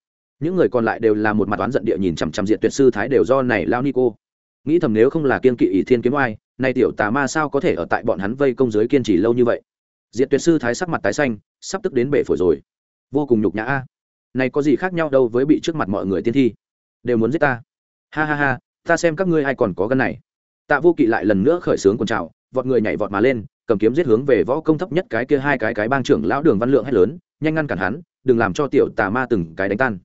Những người còn lại đều là một mặt toán giận địa nhìn chằm chằm diệt tuyệt sư thái đều do này lao ni cô. Nghĩ thầm nếu không là kiên kỵ ỷ thiên kiếm oai, nay tiểu tà ma sao có thể ở tại bọn hắn vây công giới kiên trì lâu như vậy? Diệt tuyệt sư thái sắc mặt tái xanh, sắp tức đến bể phổi rồi. Vô cùng nhục nhã a. Này có gì khác nhau đâu với bị trước mặt mọi người tiên thi? Đều muốn giết ta. Ha ha ha, ta xem các ngươi ai còn có gân này. Tạ vô kỵ lại lần nữa khởi xướng quần trào vọt người nhảy vọt mà lên, cầm kiếm giết hướng về võ công thấp nhất cái kia hai cái cái bang trưởng lão đường văn lượng hay lớn, nhanh ngăn cản hắn, đừng làm cho tiểu tà ma từng cái đánh tan.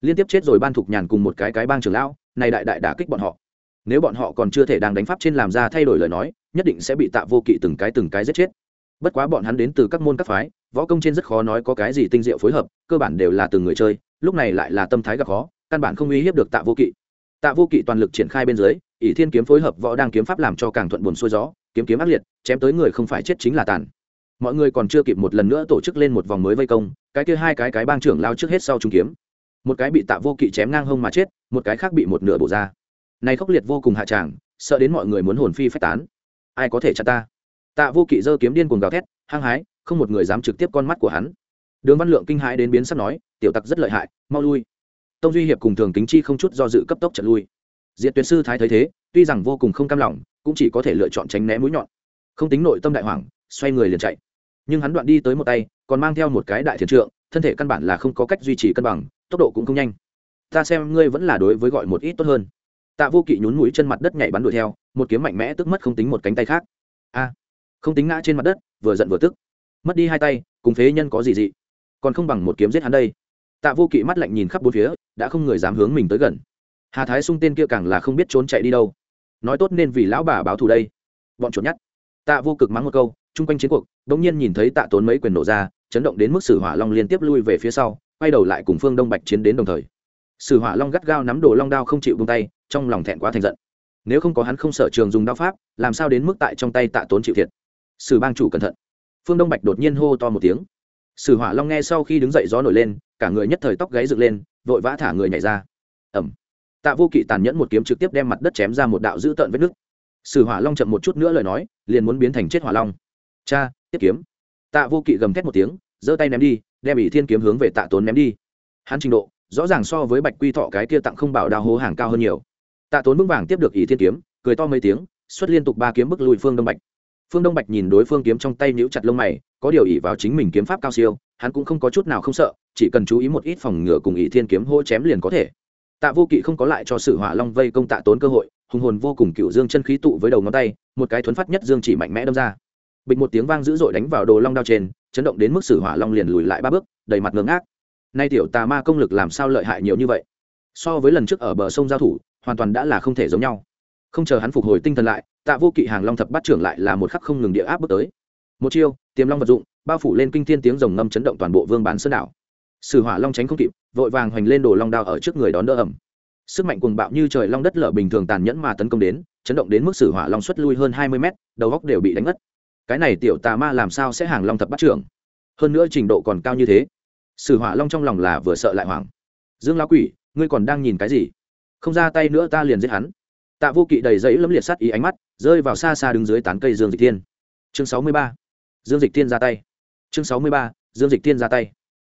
Liên tiếp chết rồi ban thục nhàn cùng một cái cái bang trưởng lão, này đại đại đả kích bọn họ. Nếu bọn họ còn chưa thể đang đánh pháp trên làm ra thay đổi lời nói, nhất định sẽ bị tạ vô kỵ từng cái từng cái giết chết. Bất quá bọn hắn đến từ các môn các phái, võ công trên rất khó nói có cái gì tinh diệu phối hợp, cơ bản đều là từng người chơi, lúc này lại là tâm thái gặp khó, căn bản không uy hiếp được tạ vô kỵ. Tạ vô kỵ toàn lực triển khai bên dưới, ỷ thiên kiếm phối hợp võ đang kiếm pháp làm cho càng thuận buồn xuôi gió kiếm kiếm ác liệt, chém tới người không phải chết chính là tàn. Mọi người còn chưa kịp một lần nữa tổ chức lên một vòng mới vây công, cái kia hai cái cái bang trưởng lao trước hết sau trung kiếm. Một cái bị tạ vô kỵ chém ngang hông mà chết, một cái khác bị một nửa bổ ra. Này khốc liệt vô cùng hạ tràng, sợ đến mọi người muốn hồn phi phách tán. Ai có thể chặt ta? Tạ vô kỵ giơ kiếm điên cuồng gào thét, hăng hái, không một người dám trực tiếp con mắt của hắn. Đường văn lượng kinh hãi đến biến sắp nói, tiểu tặc rất lợi hại, mau lui. Tông duy hiệp cùng thường kính chi không chút do dự cấp tốc trận lui. Diệt tuyệt sư thái thấy thế, tuy rằng vô cùng không cam lòng cũng chỉ có thể lựa chọn tránh né mũi nhọn. Không tính nội tâm đại hoàng xoay người liền chạy. Nhưng hắn đoạn đi tới một tay, còn mang theo một cái đại thiền trượng, thân thể căn bản là không có cách duy trì cân bằng, tốc độ cũng không nhanh. Ta xem ngươi vẫn là đối với gọi một ít tốt hơn. Tạ vô kỵ nhún mũi chân mặt đất nhảy bắn đuổi theo, một kiếm mạnh mẽ tức mất không tính một cánh tay khác. A! Không tính ngã trên mặt đất, vừa giận vừa tức. Mất đi hai tay, cùng phế nhân có gì dị? Còn không bằng một kiếm giết hắn đây. Tạ vô kỵ mắt lạnh nhìn khắp bốn phía, đã không người dám hướng mình tới gần. Hà thái sung tên kia càng là không biết trốn chạy đi đâu nói tốt nên vì lão bà báo thù đây. Bọn chuột nhắt. Tạ vô cực mắng một câu, chung quanh chiến cuộc đ ỗ n g nhiên nhìn thấy tạ tốn mấy quyền nổ ra, chấn động đến mức sử hỏa long liên tiếp lui về phía sau, quay đầu lại cùng phương đông bạch chiến đến đồng thời. Sử hỏa long gắt gao nắm đồ long đao không chịu bung tay, trong lòng thẹn quá thành giận. Nếu không có hắn không sở trường dùng đao pháp, làm sao đến mức tại trong tay tạ tốn chịu thiệt? Sử bang chủ cẩn thận. Phương đông bạch đột nhiên hô to một tiếng. Sử hỏa long nghe sau khi đứng dậy gió nổi lên, cả người nhất thời tóc gáy dựng lên, vội vã thả người nhảy ra. Ẩm tạ vô kỵ tàn nhẫn một kiếm trực tiếp đem mặt đất chém ra một đạo dữ tợn vết nứt. Sử hỏa long chậm một chút nữa lời nói, liền muốn biến thành chết hỏa long. Cha, tiếp kiếm. Tạ vô kỵ gầm thét một tiếng, giơ tay ném đi, đem ỷ thiên kiếm hướng về tạ tốn ném đi. Hắn trình độ, rõ ràng so với bạch quy thọ cái kia tặng không bảo đao hố hàng cao hơn nhiều. Tạ tốn vững vàng tiếp được ỷ thiên kiếm, cười to mấy tiếng, xuất liên tục ba kiếm bức lùi phương đông bạch. Phương đông bạch nhìn đối phương kiếm trong tay nhíu chặt lông mày, có điều ỷ vào chính mình kiếm pháp cao siêu, hắn cũng không có chút nào không sợ, chỉ cần chú ý một ít phòng ngừa cùng ỷ thiên kiếm hô chém liền có thể tạ vô kỵ không có lại cho sử hỏa long vây công tạ tốn cơ hội, hùng hồn vô cùng cựu dương chân khí tụ với đầu ngón tay, một cái thuấn phát nhất dương chỉ mạnh mẽ đâm ra. Bịch một tiếng vang dữ dội đánh vào đồ long đao trên, chấn động đến mức sử hỏa long liền lùi lại ba bước, đầy mặt ngưỡng ác nay tiểu tà ma công lực làm sao lợi hại nhiều như vậy? So với lần trước ở bờ sông giao thủ, hoàn toàn đã là không thể giống nhau. Không chờ hắn phục hồi tinh thần lại, tạ vô kỵ hàng long thập bắt trưởng lại là một khắc không ngừng địa áp bước tới. Một chiêu, tiềm long vật dụng, bao phủ lên kinh thiên tiếng rồng ngâm chấn động toàn bộ vương bán sơn đảo sử hỏa long tránh không kịp, vội vàng hoành lên đồ long đao ở trước người đón đỡ ẩm. Sức mạnh cuồng bạo như trời long đất lở bình thường tàn nhẫn mà tấn công đến, chấn động đến mức sử hỏa long xuất lui hơn hai mươi mét, đầu góc đều bị đánh mất cái này tiểu tà ma làm sao sẽ hàng long thập bắt trưởng? Hơn nữa trình độ còn cao như thế. Sử hỏa long trong lòng là vừa sợ lại hoảng. Dương lão quỷ, ngươi còn đang nhìn cái gì? Không ra tay nữa ta liền giết hắn. Tạ vô kỵ đầy giấy lấm liệt sắt ý ánh mắt, rơi vào xa xa đứng dưới tán cây dương dịch thiên. Chương sáu mươi ba. Dương dịch thiên ra tay. Chương sáu mươi ba. Dương dịch thiên ra tay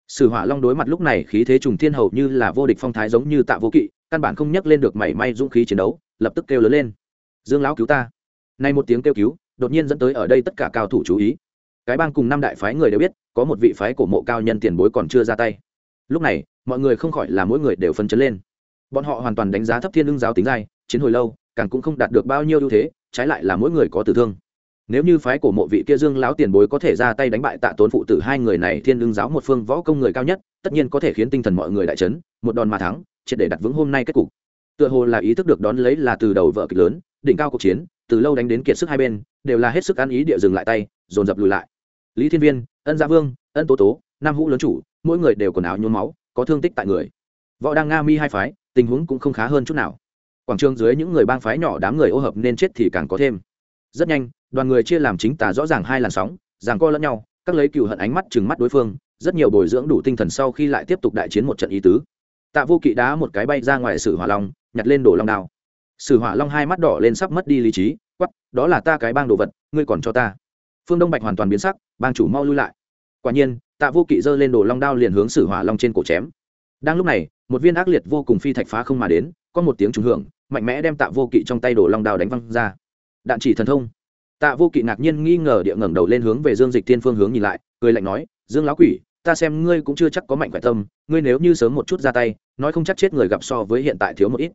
sử hỏa long đối mặt lúc này khí thế trùng thiên hầu như là vô địch phong thái giống như tạ vô kỵ, căn bản không nhắc lên được mảy may dũng khí chiến đấu, lập tức kêu lớn lên. Dương lão cứu ta. Nay một tiếng kêu cứu, đột nhiên dẫn tới ở đây tất cả cao thủ chú ý. Cái bang cùng năm đại phái người đều biết, có một vị phái cổ mộ cao nhân tiền bối còn chưa ra tay. Lúc này, mọi người không khỏi là mỗi người đều phân chấn lên. Bọn họ hoàn toàn đánh giá thấp thiên lương giáo tính dai chiến hồi lâu, càng cũng không đạt được bao nhiêu ưu thế, trái lại là mỗi người có tử thương nếu như phái cổ mộ vị kia dương lão tiền bối có thể ra tay đánh bại tạ tốn phụ tử hai người này, thiên lương giáo một phương võ công người cao nhất, tất nhiên có thể khiến tinh thần mọi người đại chấn, một đòn mà thắng, triệt để đặt vững hôm nay kết cục. Tựa hồ là ý thức được đón lấy là từ đầu vợ kịch lớn, đỉnh cao cuộc chiến, từ lâu đánh đến kiệt sức hai bên, đều là hết sức ăn ý địa dừng lại tay, dồn dập lùi lại. Lý thiên viên, ân gia vương, ân tố tố, nam hữu lớn chủ, mỗi người đều quần áo nhuốm máu, có thương tích tại người. Võ đang nga mi hai phái, tình huống cũng không khá hơn chút nào. Quảng trường dưới những người bang phái nhỏ đám người ô hợp nên chết thì càng có thêm rất nhanh, đoàn người chia làm chính tà rõ ràng hai làn sóng ràng co lẫn nhau, các lấy cựu hận ánh mắt chừng mắt đối phương, rất nhiều bồi dưỡng đủ tinh thần sau khi lại tiếp tục đại chiến một trận ý tứ. Tạ vô kỵ đá một cái bay ra ngoài sử hỏa long, nhặt lên đổ long đao. Sử hỏa long hai mắt đỏ lên sắp mất đi lý trí quắp đó là ta cái bang đồ vật, ngươi còn cho ta. Phương đông bạch hoàn toàn biến sắc, bang chủ mau lui lại. Quả nhiên, tạ vô kỵ giơ lên đồ long đao liền hướng sử hỏa long trên cổ chém. Đang lúc này, một viên ác liệt vô cùng phi thạch phá không mà đến, có một tiếng trùng hưởng, mạnh mẽ đem tạ vô kỵ trong tay đồ long đao đánh văng ra đạn chỉ thần thông. Tạ vô kỵ ngạc nhiên nghi ngờ địa ngẩng đầu lên hướng về dương dịch thiên phương hướng nhìn lại, cười lạnh nói, dương lão quỷ, ta xem ngươi cũng chưa chắc có mạnh khỏe tâm, ngươi nếu như sớm một chút ra tay, nói không chắc chết người gặp so với hiện tại thiếu một ít.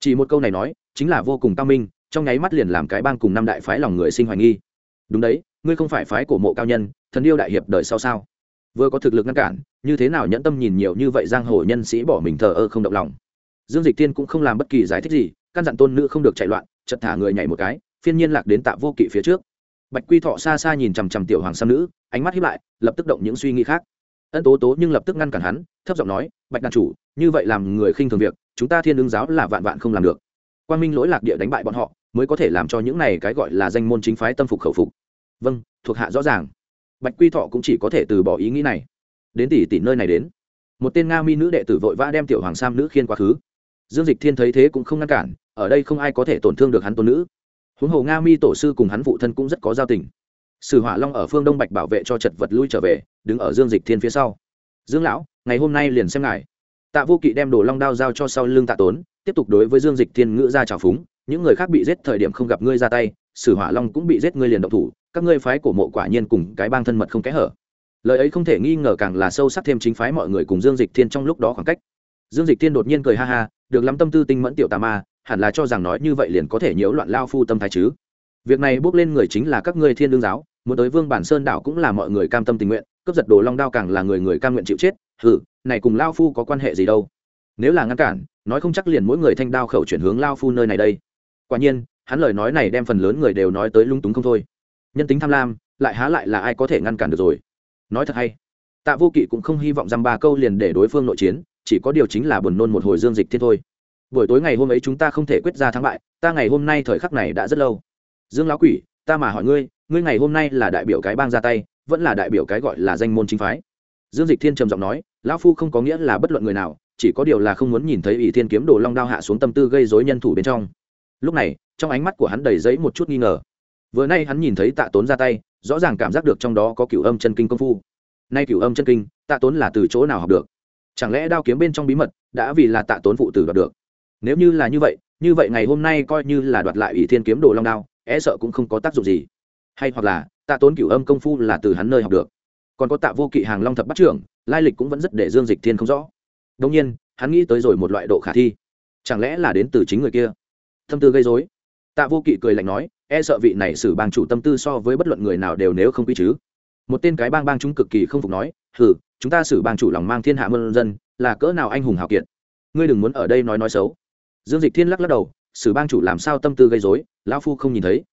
Chỉ một câu này nói, chính là vô cùng cao minh, trong nháy mắt liền làm cái bang cùng năm đại phái lòng người sinh hoài nghi. Đúng đấy, ngươi không phải phái cổ mộ cao nhân, thần yêu đại hiệp đời sau sao? Vừa có thực lực ngăn cản, như thế nào nhẫn tâm nhìn nhiều như vậy giang hồ nhân sĩ bỏ mình thờ ơ không động lòng? Dương dịch tiên cũng không làm bất kỳ giải thích gì, căn dặn tôn nữ không được chạy loạn chật thả người nhảy một cái phiên nhiên lạc đến tạ vô kỵ phía trước. Bạch quy thọ xa xa nhìn chằm chằm tiểu hoàng sam nữ, ánh mắt hiếp lại, lập tức động những suy nghĩ khác. Ân tố tố nhưng lập tức ngăn cản hắn, thấp giọng nói, bạch đàn chủ, như vậy làm người khinh thường việc, chúng ta thiên ứng giáo là vạn vạn không làm được. Quan minh lỗi lạc địa đánh bại bọn họ, mới có thể làm cho những này cái gọi là danh môn chính phái tâm phục khẩu phục. Vâng thuộc hạ rõ ràng. Bạch quy thọ cũng chỉ có thể từ bỏ ý nghĩ này. Đến tỷ tỷ nơi này đến. Một tên nga mi nữ đệ tử vội vã đem tiểu hoàng sam nữ khiên quá khứ. Dương dịch thiên thấy thế cũng không ngăn cản, ở đây không ai có thể tổn thương được hắn tôn nữ huống hồ nga mi tổ sư cùng hắn phụ thân cũng rất có giao tình. Sử hỏa long ở phương đông bạch bảo vệ cho chật vật lui trở về, đứng ở dương dịch thiên phía sau. Dương lão, ngày hôm nay liền xem ngài. Tạ vô kỵ đem đồ long đao giao cho sau lưng tạ tốn, tiếp tục đối với dương dịch thiên ngữ ra trào phúng, những người khác bị giết thời điểm không gặp ngươi ra tay, sử hỏa long cũng bị giết ngươi liền động thủ, các ngươi phái cổ mộ quả nhiên cùng cái bang thân mật không kẽ hở. Lời ấy không thể nghi ngờ càng là sâu sắc thêm chính phái mọi người cùng dương dịch thiên trong lúc đó khoảng cách. Dương dịch thiên đột nhiên cười ha ha, được lắm tâm tư tinh mẫn tiểu tà ma hẳn là cho rằng nói như vậy liền có thể nhiễu loạn lao phu tâm thái chứ. Việc này bước lên người chính là các ngươi thiên đương giáo, muốn tới vương bản sơn đảo cũng là mọi người cam tâm tình nguyện, cướp giật đồ long đao càng là người người cam nguyện chịu chết, hừ, này cùng lao phu có quan hệ gì đâu? Nếu là ngăn cản, nói không chắc liền mỗi người thanh đao khẩu chuyển hướng lao phu nơi này đây. Quả nhiên, hắn lời nói này đem phần lớn người đều nói tới lung túng không thôi. Nhân tính tham lam, lại há lại là ai có thể ngăn cản được rồi? Nói thật hay. Tạ vô kỵ cũng không hy vọng dăm ba câu liền để đối phương nội chiến, chỉ có điều chính là buồn nôn một hồi dương dịch thiên thôi buổi tối ngày hôm ấy chúng ta không thể quyết ra thắng bại, ta ngày hôm nay thời khắc này đã rất lâu. Dương lão quỷ, ta mà hỏi ngươi ngươi ngày hôm nay là đại biểu cái bang ra tay, vẫn là đại biểu cái gọi là danh môn chính phái? Dương dịch thiên trầm giọng nói, lão phu không có nghĩa là bất luận người nào, chỉ có điều là không muốn nhìn thấy ỷ thiên kiếm đồ long đao hạ xuống tâm tư gây dối nhân thủ bên trong. Lúc này, trong ánh mắt của hắn đầy giấy một chút nghi ngờ. Vừa nay hắn nhìn thấy tạ tốn ra tay, rõ ràng cảm giác được trong đó có cửu âm chân kinh công phu. Nay cửu âm chân kinh, tạ tốn là từ chỗ nào học được? Chẳng lẽ đao kiếm bên trong bí mật, đã vì là tạ tốn phụ tử đoạt được? Nếu như là như vậy như vậy ngày hôm nay coi như là đoạt lại ủy thiên kiếm đồ long đao e sợ cũng không có tác dụng gì. Hay hoặc là, tạ tốn cửu âm công phu là từ hắn nơi học được. Còn có tạ vô kỵ hàng long thập bắt trưởng, lai lịch cũng vẫn rất để dương dịch thiên không rõ. Đông nhiên, hắn nghĩ tới rồi một loại độ khả thi. Chẳng lẽ là đến từ chính người kia? Tâm tư gây dối tạ vô kỵ cười lạnh nói e sợ vị này xử bang chủ tâm tư so với bất luận người nào đều nếu không quy chứ. Một tên cái bang bang chúng cực kỳ không phục nói, hừ, chúng ta xử bang chủ lòng mang thiên hạ mơn dân, là cỡ nào anh hùng hào kiệt. Ngươi đừng muốn ở đây nói nói xấu dương dịch thiên lắc lắc đầu, sử bang chủ làm sao tâm tư gây dối lão phu không nhìn thấy.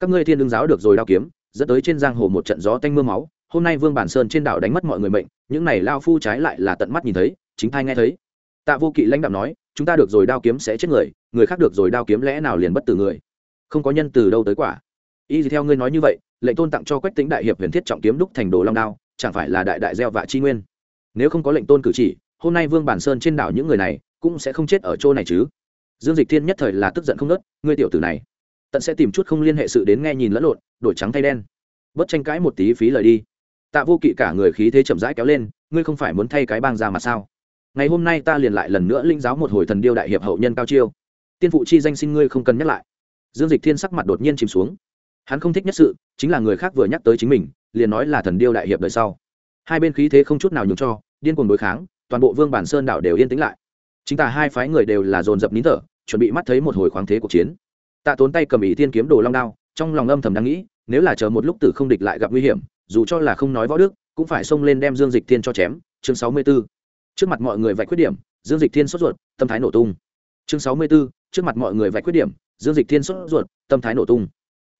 Các ngươi thiên đương giáo được rồi đao kiếm, dẫn tới trên giang hồ một trận gió tanh m ư a máu, hôm nay vương bản sơn trên đảo đánh mất mọi người mệnh, những này lao phu trái lại là tận mắt nhìn thấy, chính thai nghe thấy. Tạ vô kỵ lãnh đạo nói, chúng ta được rồi đao kiếm sẽ chết người người khác được rồi đao kiếm lẽ nào liền bất tử người? Không có nhân từ đâu tới quả. Y theo ngươi nói như vậy, lệnh tôn tặng cho quách tính đại hiệp huyền thiết trọng kiếm đúc thành đồ long đao, chẳng phải là đại đại gieo vạ chi nguyên? Nếu không có lệnh tôn cử chỉ, hôm nay vương bản sơn trên đảo những người này cũng sẽ không chết ở chỗ này chứ dương dịch thiên nhất thời là tức giận không nớt, ngươi tiểu tử này, tận sẽ tìm chút không liên hệ sự đến nghe nhìn lẫn lộn, đổi trắng thay đen. Bớt tranh cãi một tí phí lời đi. Tạ vô kỵ cả người khí thế chậm rãi kéo lên, ngươi không phải muốn thay cái bang ra mà sao? Ngày hôm nay ta liền lại lần nữa linh giáo một hồi thần điêu đại hiệp hậu nhân cao chiêu. Tiên phụ chi danh xin ngươi không cần nhắc lại. Dương dịch thiên sắc mặt đột nhiên chìm xuống. Hắn không thích nhất sự, chính là người khác vừa nhắc tới chính mình, liền nói là thần điêu đại hiệp đời sau. Hai bên khí thế không chút nào nhường cho, điên cuồng đối kháng, toàn bộ vương bản sơn đảo đều yên tĩnh lại. Chính tà hai phái người đều là dồn dập nín thở chuẩn bị mắt thấy một hồi khoáng thế cuộc chiến. Tạ tốn tay cầm ý thiên kiếm đồ long đao, trong lòng âm thầm đang nghĩ, nếu là chờ một lúc tử không địch lại gặp nguy hiểm, dù cho là không nói võ đức, cũng phải xông lên đem dương dịch thiên cho chém. Chương sáu mươi 64. trước mặt mọi người vạch khuyết điểm, dương dịch thiên sốt ruột, tâm thái nổ tung. Chương sáu mươi 64. trước mặt mọi người vạch khuyết điểm, dương dịch thiên sốt ruột, tâm thái nổ tung.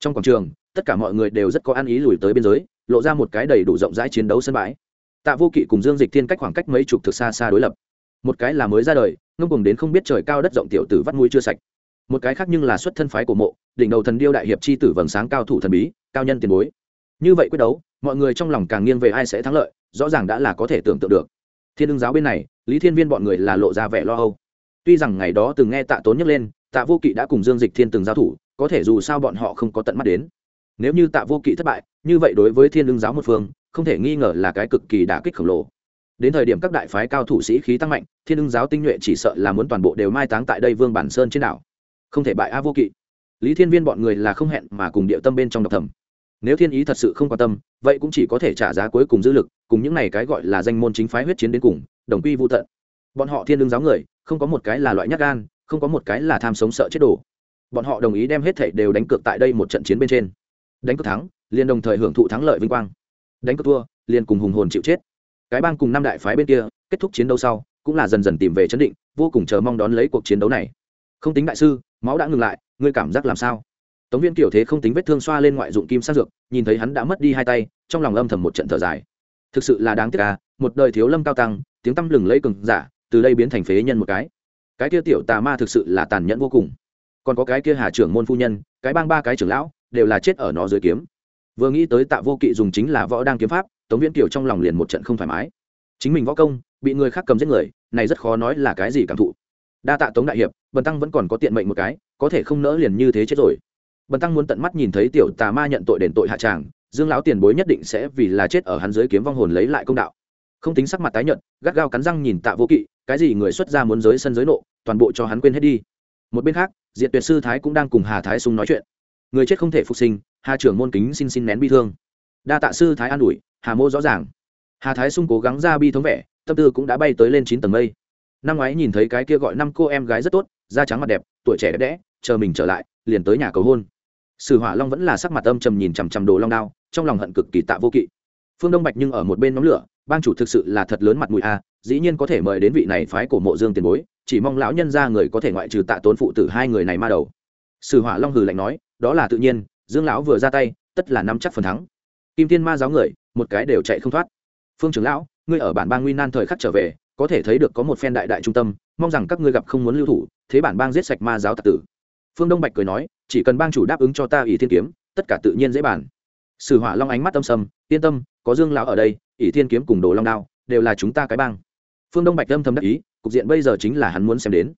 Trong quảng trường, tất cả mọi người đều rất có ăn ý lùi tới biên giới, lộ ra một cái đầy đủ rộng rãi chiến đấu sân bãi. Tạ vô kỵ cùng dương dịch thiên cách khoảng cách mấy chục thực xa xa đối lập. Một cái là mới ra đời ngông cùng đến không biết trời cao đất rộng tiểu tử vắt mũi chưa sạch. Một cái khác nhưng là xuất thân phái của mộ, đỉnh đầu thần điêu đại hiệp chi tử vầng sáng cao thủ thần bí, cao nhân tiền bối. Như vậy quyết đấu, mọi người trong lòng càng nghiêng về ai sẽ thắng lợi, rõ ràng đã là có thể tưởng tượng được. Thiên đương giáo bên này, lý thiên viên bọn người là lộ ra vẻ lo âu. Tuy rằng ngày đó từng nghe tạ tốn nhấc lên, tạ vô kỵ đã cùng dương dịch thiên từng giao thủ, có thể dù sao bọn họ không có tận mắt đến. Nếu như tạ vô kỵ thất bại, như vậy đối với thiên đương giáo một phương, không thể nghi ngờ là cái cực kỳ đả kích khổng lồ đến thời điểm các đại phái cao thủ sĩ khí tăng mạnh, thiên ưng giáo tinh nhuệ chỉ sợ là muốn toàn bộ đều mai táng tại đây vương bản sơn trên đảo. Không thể bại a vô kỵ. Lý thiên viên bọn người là không hẹn mà cùng địa tâm bên trong độc thẩm. nếu thiên ý thật sự không quan tâm, vậy cũng chỉ có thể trả giá cuối cùng dư lực, cùng những này cái gọi là danh môn chính phái huyết chiến đến cùng, đồng quy vô tận. Bọn họ thiên đương giáo người, không có một cái là loại nhát gan, không có một cái là tham sống sợ chết đổ bọn họ đồng ý đem hết thảy đều đánh cược tại đây một trận chiến bên trên. Đánh cược thắng, liền đồng thời hưởng thụ thắng lợi vinh quang. Đánh cược thua, liền cùng hùng hồn chịu chết cái bang cùng năm đại phái bên kia, kết thúc chiến đấu sau, cũng là dần dần tìm về chấn định, vô cùng chờ mong đón lấy cuộc chiến đấu này. Không tính đại sư, máu đã ngừng lại, ngươi cảm giác làm sao? Tống viên kiểu thế không tính vết thương xoa lên ngoại dụng kim sát dược, nhìn thấy hắn đã mất đi hai tay, trong lòng âm thầm một trận thở dài. Thực sự là đáng tiếc à một đời thiếu lâm cao tăng, tiếng tăm lừng lấy cường giả, từ đây biến thành phế nhân một cái. Cái kia tiểu tà ma thực sự là tàn nhẫn vô cùng. Còn có cái kia hà trưởng môn phu nhân, cái bang ba cái trưởng lão, đều là chết ở nó dưới kiếm. Vừa nghĩ tới tạ vô kỵ dùng chính là võ đang kiếm pháp tống viễn kiều trong lòng liền một trận không thoải mái. Chính mình võ công, bị người khác cầm giết người, này rất khó nói là cái gì cảm thụ. Đa tạ tống đại hiệp, bần tăng vẫn còn có tiện mệnh một cái, có thể không nỡ liền như thế chết rồi. Bần tăng muốn tận mắt nhìn thấy tiểu tà ma nhận tội đền tội hạ tràng, dương lão tiền bối nhất định sẽ vì là chết ở hắn dưới kiếm vong hồn lấy lại công đạo. Không tính sắc mặt tái nhợt, gắt gao cắn răng nhìn tạ vô kỵ, cái gì người xuất ra muốn giới sân giới nộ, toàn bộ cho hắn quên hết đi. Một bên khác diện tuyệt sư thái cũng đang cùng hà thái sung nói chuyện. Người chết không thể phục sinh, hà trưởng môn kính xin xin nén bi thương. Đa tạ sư thái an ủi hà mô rõ ràng. Hà thái sung cố gắng ra bi thống vẻ, tâm tư cũng đã bay tới lên chín tầng mây. Năm ngoái nhìn thấy cái kia gọi năm cô em gái rất tốt, da trắng mặt đẹp, tuổi trẻ đẹp đẽ, chờ mình trở lại, liền tới nhà cầu hôn. Sử hỏa long vẫn là sắc mặt âm trầm nhìn chằm chằm đồ long đao, trong lòng hận cực kỳ tạ vô kỵ. Phương đông bạch nhưng ở một bên nóng lửa, bang chủ thực sự là thật lớn mặt mũi a à, dĩ nhiên có thể mời đến vị này phái cổ mộ dương tiền bối, chỉ mong lão nhân ra người có thể ngoại trừ tạ tốn phụ tử hai người này ma đầu. Sử hỏa long hừ lạnh nói, đó là tự nhiên, dương lão vừa ra tay, tất là nắm chắc phần thắng. Kim tiên ma giáo người một cái đều chạy không thoát. Phương trưởng lão, ngươi ở bản bang nguy nan thời khắc trở về, có thể thấy được có một phen đại đại trung tâm, mong rằng các ngươi gặp không muốn lưu thủ, thế bản bang giết sạch ma giáo tạc tử. Phương đông bạch cười nói, chỉ cần bang chủ đáp ứng cho ta ỷ thiên kiếm, tất cả tự nhiên dễ bàn. Sử hỏa long ánh mắt tâm sầm, yên tâm, có dương lão ở đây, ỷ thiên kiếm cùng đồ long đao, đều là chúng ta cái bang. Phương đông bạch âm thầm đắc ý, cục diện bây giờ chính là hắn muốn xem đến.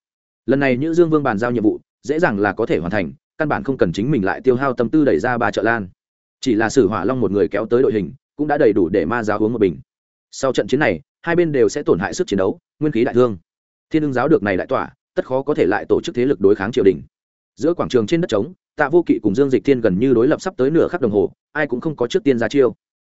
Lần này như dương vương bàn giao nhiệm vụ, dễ dàng là có thể hoàn thành, căn bản không cần chính mình lại tiêu hao tâm tư đẩy ra ba chợ lan. Chỉ là sử hỏa long một người kéo tới đội hình cũng đã đầy đủ để ma giáo uống một bình. Sau trận chiến này, hai bên đều sẽ tổn hại sức chiến đấu, nguyên khí đại thương. Thiên ưng giáo được này đại tỏa, tất khó có thể lại tổ chức thế lực đối kháng triều đình. Giữa quảng trường trên đất trống, tạ vô kỵ cùng dương dịch thiên gần như đối lập sắp tới nửa khắc đồng hồ, ai cũng không có trước tiên ra chiêu.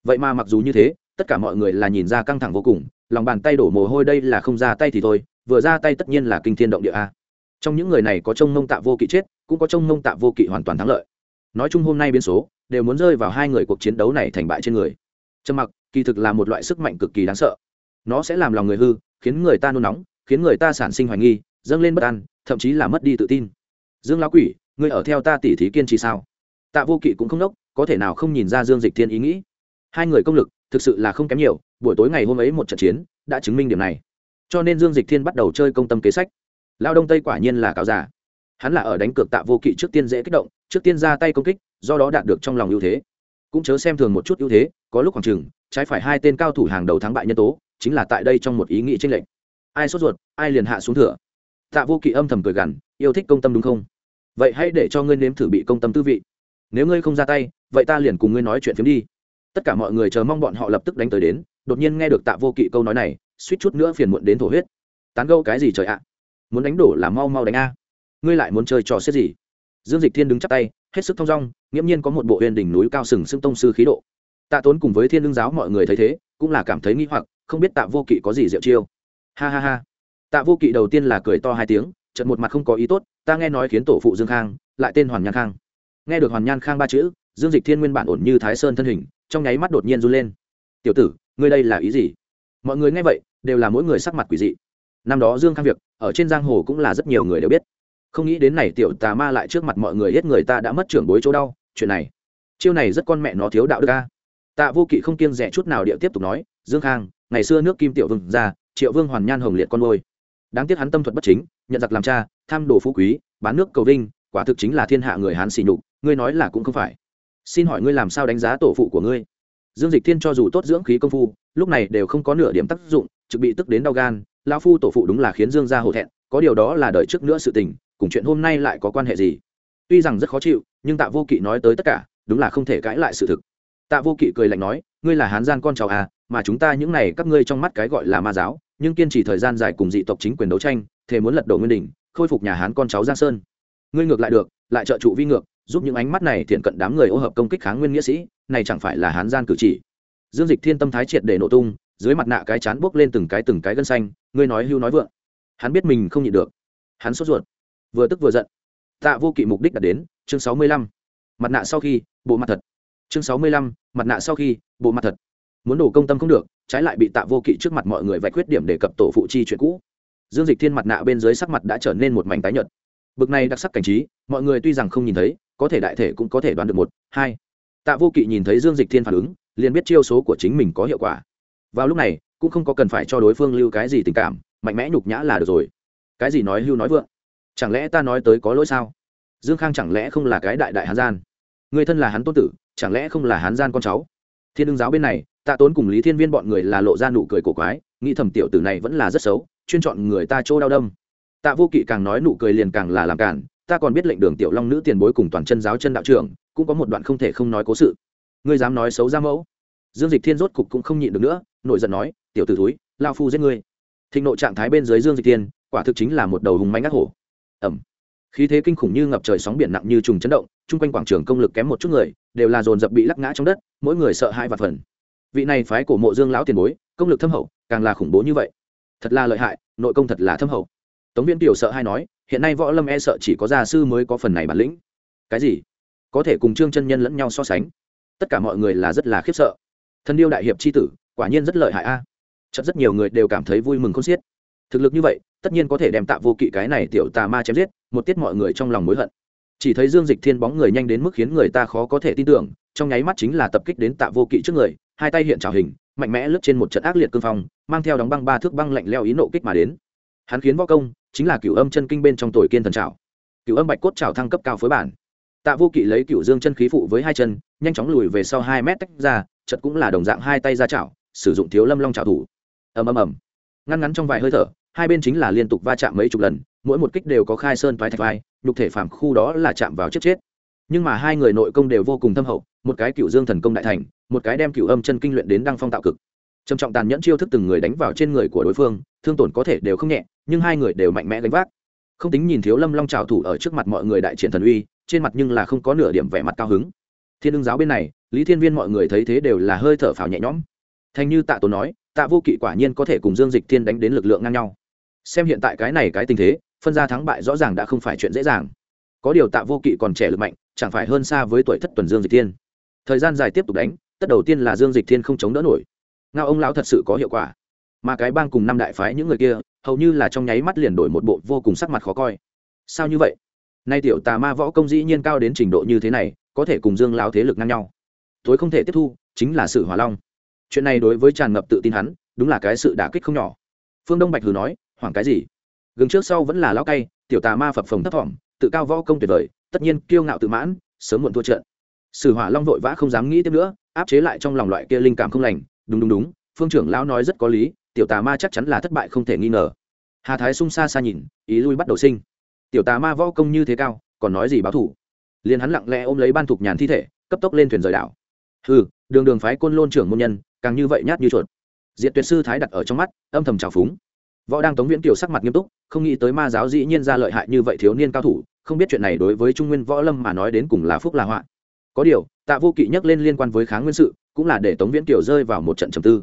Vậy mà mặc dù như thế, tất cả mọi người là nhìn ra căng thẳng vô cùng, lòng bàn tay đổ mồ hôi đây là không ra tay thì thôi, vừa ra tay tất nhiên là kinh thiên động địa a. Trong những người này có trông mông tạ vô kỵ chết, cũng có trông mông tạ vô kỵ hoàn toàn thắng lợi. Nói chung hôm nay biến số, đều muốn rơi vào hai người cuộc chiến đấu này thành bại trên người trầm mặc, kỳ thực là một loại sức mạnh cực kỳ đáng sợ. Nó sẽ làm lòng người hư, khiến người ta nôn nóng, khiến người ta sản sinh hoài nghi, dâng lên bất an, thậm chí là mất đi tự tin. Dương lão quỷ, ngươi ở theo ta tỉ thí kiên trì sao? Tạ vô kỵ cũng không đốc có thể nào không nhìn ra dương dịch thiên ý nghĩ. Hai người công lực, thực sự là không kém nhiều, buổi tối ngày hôm ấy một trận chiến, đã chứng minh điểm này. Cho nên dương dịch thiên bắt đầu chơi công tâm kế sách. Lao đông tây quả nhiên là cáo giả hắn là ở đánh cược tạ vô kỵ trước tiên dễ kích động, trước tiên ra tay công kích, do đó đạt được trong lòng ưu thế cũng chớ xem thường một chút ưu thế, có lúc khoảng chừng, trái phải hai tên cao thủ hàng đầu thắng bại nhân tố, chính là tại đây trong một ý nghĩ tranh lệch. Ai sốt ruột, ai liền hạ xuống thửa tạ vô kỵ âm thầm cười gằn, yêu thích công tâm đúng không? Vậy hãy để cho ngươi nếm thử bị công tâm tư vị. Nếu ngươi không ra tay, vậy ta liền cùng ngươi nói chuyện phiếm đi. Tất cả mọi người chờ mong bọn họ lập tức đánh tới đến, đột nhiên nghe được tạ vô kỵ câu nói này, suýt chút nữa phiền muộn đến thổ huyết. Tán gâu cái gì trời ạ? Muốn đánh đổ là mau mau đánh a. Ngươi lại muốn chơi trò xếp gì? Dương dịch thiên đứng chắp tay, hết sức thong dong, nghiễm nhiên có một bộ huyền đỉnh núi cao sừng sưng tông sư khí độ. Tạ tốn cùng với thiên lương giáo mọi người thấy thế, cũng là cảm thấy nghi hoặc, không biết tạ vô kỵ có gì diệu chiêu. Ha ha ha. Tạ vô kỵ đầu tiên là cười to hai tiếng trận một mặt không có ý tốt, ta nghe nói khiến tổ phụ dương khang, lại tên hoàn nhan khang. Nghe được hoàn nhan khang ba chữ, dương dịch thiên nguyên bản ổn như thái sơn thân hình, trong nháy mắt đột nhiên run lên. Tiểu tử, ngươi đây là ý gì? Mọi người nghe vậy, đều là mỗi người sắc mặt quỷ dị. Năm đó dương khang việc, ở trên giang hồ cũng là rất nhiều người đều biết không nghĩ đến này tiểu tà ma lại trước mặt mọi người hết người ta đã mất trưởng bối chỗ đau, chuyện này. Chiêu này rất con mẹ nó thiếu đạo đức ca tạ vô kỵ không kiêng rẻ chút nào địa tiếp tục nói, dương khang, ngày xưa nước kim tiểu vương ra, triệu vương hoàn nhan hồng liệt con ngôi đáng tiếc hắn tâm thuật bất chính, nhận giặc làm cha, tham đồ phú quý, bán nước cầu vinh, quả thực chính là thiên hạ người hán xỉ nhục, ngươi nói là cũng không phải. Xin hỏi ngươi làm sao đánh giá tổ phụ của ngươi? Dương dịch thiên cho dù tốt dưỡng khí công phu, lúc này đều không có nửa điểm tác dụng, trực bị tức đến đau gan lao phu tổ phụ đúng là khiến dương gia hổ thẹn, có điều đó là đợi trước nữa sự tình cùng chuyện hôm nay lại có quan hệ gì? Tuy rằng rất khó chịu, nhưng tạ vô kỵ nói tới tất cả, đúng là không thể cãi lại sự thực. Tạ vô kỵ cười lạnh nói, ngươi là hán gian con cháu à mà chúng ta những này các ngươi trong mắt cái gọi là ma giáo, nhưng kiên trì thời gian dài cùng dị tộc chính quyền đấu tranh, thế muốn lật đổ nguyên đình khôi phục nhà hán con cháu giang sơn. Ngươi ngược lại được, lại trợ trụ vi ngược, giúp những ánh mắt này thiện cận đám người ô hợp công kích kháng nguyên nghĩa sĩ, này chẳng phải là hán gian cử chỉ. Dương dịch thiên tâm thái triệt để nổ tung, dưới mặt nạ cái chán buốc lên từng cái từng cái gân xanh, ngươi nói hưu nói vượng. Hắn biết mình không nhịn được. Hắn sốt ruột vừa tức vừa giận. Tạ vô kỵ mục đích đạt đến, chương sáu mươi lăm. Mặt nạ sau khi, bộ mặt thật. Chương sáu mươi lăm, mặt nạ sau khi, bộ mặt thật. Muốn đổ công tâm không được, trái lại bị tạ vô kỵ trước mặt mọi người vạch khuyết điểm để cập tổ phụ chi chuyện cũ. Dương dịch thiên mặt nạ bên dưới sắc mặt đã trở nên một mảnh tái nhợt. Bực này đặc sắc cảnh trí, mọi người tuy rằng không nhìn thấy, có thể đại thể cũng có thể đoán được một, hai. Tạ vô kỵ nhìn thấy dương dịch thiên phản ứng, liền biết chiêu số của chính mình có hiệu quả. Vào lúc này, cũng không có cần phải cho đối phương lưu cái gì tình cảm, mạnh mẽ nhục nhã là được rồi. Cái gì nói hưu nói vượng chẳng lẽ ta nói tới có lỗi sao? Dương khang chẳng lẽ không là cái đại đại hán gian? Người thân là hắn tôn tử, chẳng lẽ không là hán gian con cháu? Thiên ưng giáo bên này, tạ tốn cùng lý thiên viên bọn người là lộ ra nụ cười cổ quái, nghĩ thầm tiểu tử này vẫn là rất xấu, chuyên chọn người ta chỗ đau đâm. Tạ vô kỵ càng nói nụ cười liền càng là làm cản, ta còn biết lệnh đường tiểu long nữ tiền bối cùng toàn chân giáo chân đạo trưởng, cũng có một đoạn không thể không nói cố sự. Ngươi dám nói xấu ra mẫu? Dương dịch thiên rốt cục cũng không nhịn được nữa, nổi giận nói, tiểu t ử túi lao phu giết ngươi. Thịnh nộ trạng thái bên dưới dương dịch thiên, quả thực chính là một đầu hùng manh ác hổ ẩm. Khí thế kinh khủng như ngập trời sóng biển nặng như trùng chấn động, chung quanh quảng trường công lực kém một chút người, đều là dồn dập bị lắc ngã trong đất, mỗi người sợ hai và phần. Vị này phái cổ mộ dương lão tiền bối, công lực thâm hậu, càng là khủng bố như vậy. Thật là lợi hại, nội công thật là thâm hậu. Tống viên tiểu sợ hay nói, hiện nay võ lâm e sợ chỉ có gia sư mới có phần này bản lĩnh. Cái gì? Có thể cùng trương chân nhân lẫn nhau so sánh. Tất cả mọi người là rất là khiếp sợ. Thân điêu đại hiệp c h i tử, quả nhiên rất lợi hại a. À. rất nhiều người đều cảm thấy vui mừng không xiết thực lực như vậy, tất nhiên có thể đem tạ vô kỵ cái này tiểu tà ma chém giết, một tiết mọi người trong lòng mối hận. Chỉ thấy dương dịch thiên bóng người nhanh đến mức khiến người ta khó có thể tin tưởng, trong nháy mắt chính là tập kích đến tạ vô kỵ trước người, hai tay hiện trào hình, mạnh mẽ lướt trên một trận ác liệt cương phong, mang theo đóng băng ba thước băng lạnh leo ý nộ kích mà đến. Hắn khiến võ công chính là cửu âm chân kinh bên trong tuổi kiên thần trào cửu âm bạch cốt trào thăng cấp cao phối bản. Tạ vô kỵ lấy cửu dương chân khí phụ với hai chân, nhanh chóng lùi về sau hai mét tách ra chật cũng là đồng dạng hai tay ra trào sử dụng thiếu lâm long trào thủ. Ầm ầm ầm. Ngăn ngắn trong vài hơi thở hai bên chính là liên tục va chạm mấy chục lần, mỗi một kích đều có khai sơn thoái thạch vai, nhục thể phàm khu đó là chạm vào chết chết. Nhưng mà hai người nội công đều vô cùng thâm hậu, một cái cựu dương thần công đại thành, một cái đem cựu âm chân kinh luyện đến đăng phong tạo cực. Trầm trọng tàn nhẫn chiêu thức từng người đánh vào trên người của đối phương, thương tổn có thể đều không nhẹ, nhưng hai người đều mạnh mẽ gánh vác. Không tính nhìn thiếu lâm long trào thủ ở trước mặt mọi người đại triển thần uy, trên mặt nhưng là không có nửa điểm vẻ mặt cao hứng. Thiên ưng giáo bên này, lý thiên viên mọi người thấy thế đều là hơi thở phào nhẹ nhõm. Thành như tạ tổ nói, tạ vô kỵ quả nhiên có thể cùng dương dịch thiên đánh đến lực lượng ngang nhau xem hiện tại cái này cái tình thế, phân ra thắng bại rõ ràng đã không phải chuyện dễ dàng. Có điều tạ vô kỵ còn trẻ lực mạnh, chẳng phải hơn xa với tuổi thất tuần dương dịch thiên. Thời gian dài tiếp tục đánh, tất đầu tiên là dương dịch thiên không chống đỡ nổi. Ngao ông lão thật sự có hiệu quả. Mà cái bang cùng năm đại phái những người kia, hầu như là trong nháy mắt liền đổi một bộ vô cùng sắc mặt khó coi. Sao như vậy? Nay tiểu tà ma võ công dĩ nhiên cao đến trình độ như thế này, có thể cùng dương lão thế lực ngang nhau. Tối không thể tiếp thu, chính là sự hỏa long. Chuyện này đối với tràn ngập tự tin hắn, đúng là cái sự đả kích không nhỏ. Phương đông bạch hừ nói hoảng cái gì? Gừng trước sau vẫn là lao cay, tiểu tà ma phập phồng thấp thỏm, tự cao võ công tuyệt vời, tất nhiên kiêu ngạo tự mãn, sớm muộn thua trận. Sử hỏa long vội vã không dám nghĩ tiếp nữa, áp chế lại trong lòng loại kia linh cảm không lành. Đúng đúng đúng, phương trưởng lão nói rất có lý, tiểu tà ma chắc chắn là thất bại không thể nghi ngờ. Hà thái sung xa xa nhìn, ý lui bắt đầu sinh. Tiểu tà ma võ công như thế cao, còn nói gì báo thủ liền hắn lặng lẽ ôm lấy ban thục nhàn thi thể, cấp tốc lên thuyền rời đảo. Ừ đường đường phái côn lôn trưởng môn nhân, càng như vậy nhát như chuột. Diện tuyệt sư thái đặt ở trong mắt, âm thầm trào phúng võ đang tống viễn kiều sắc mặt nghiêm túc, không nghĩ tới ma giáo dĩ nhiên ra lợi hại như vậy thiếu niên cao thủ, không biết chuyện này đối với trung nguyên võ lâm mà nói đến cùng là phúc là họa. Có điều, tạ vô kỵ nhắc lên liên quan với kháng nguyên sự, cũng là để tống viễn kiều rơi vào một trận trầm tư.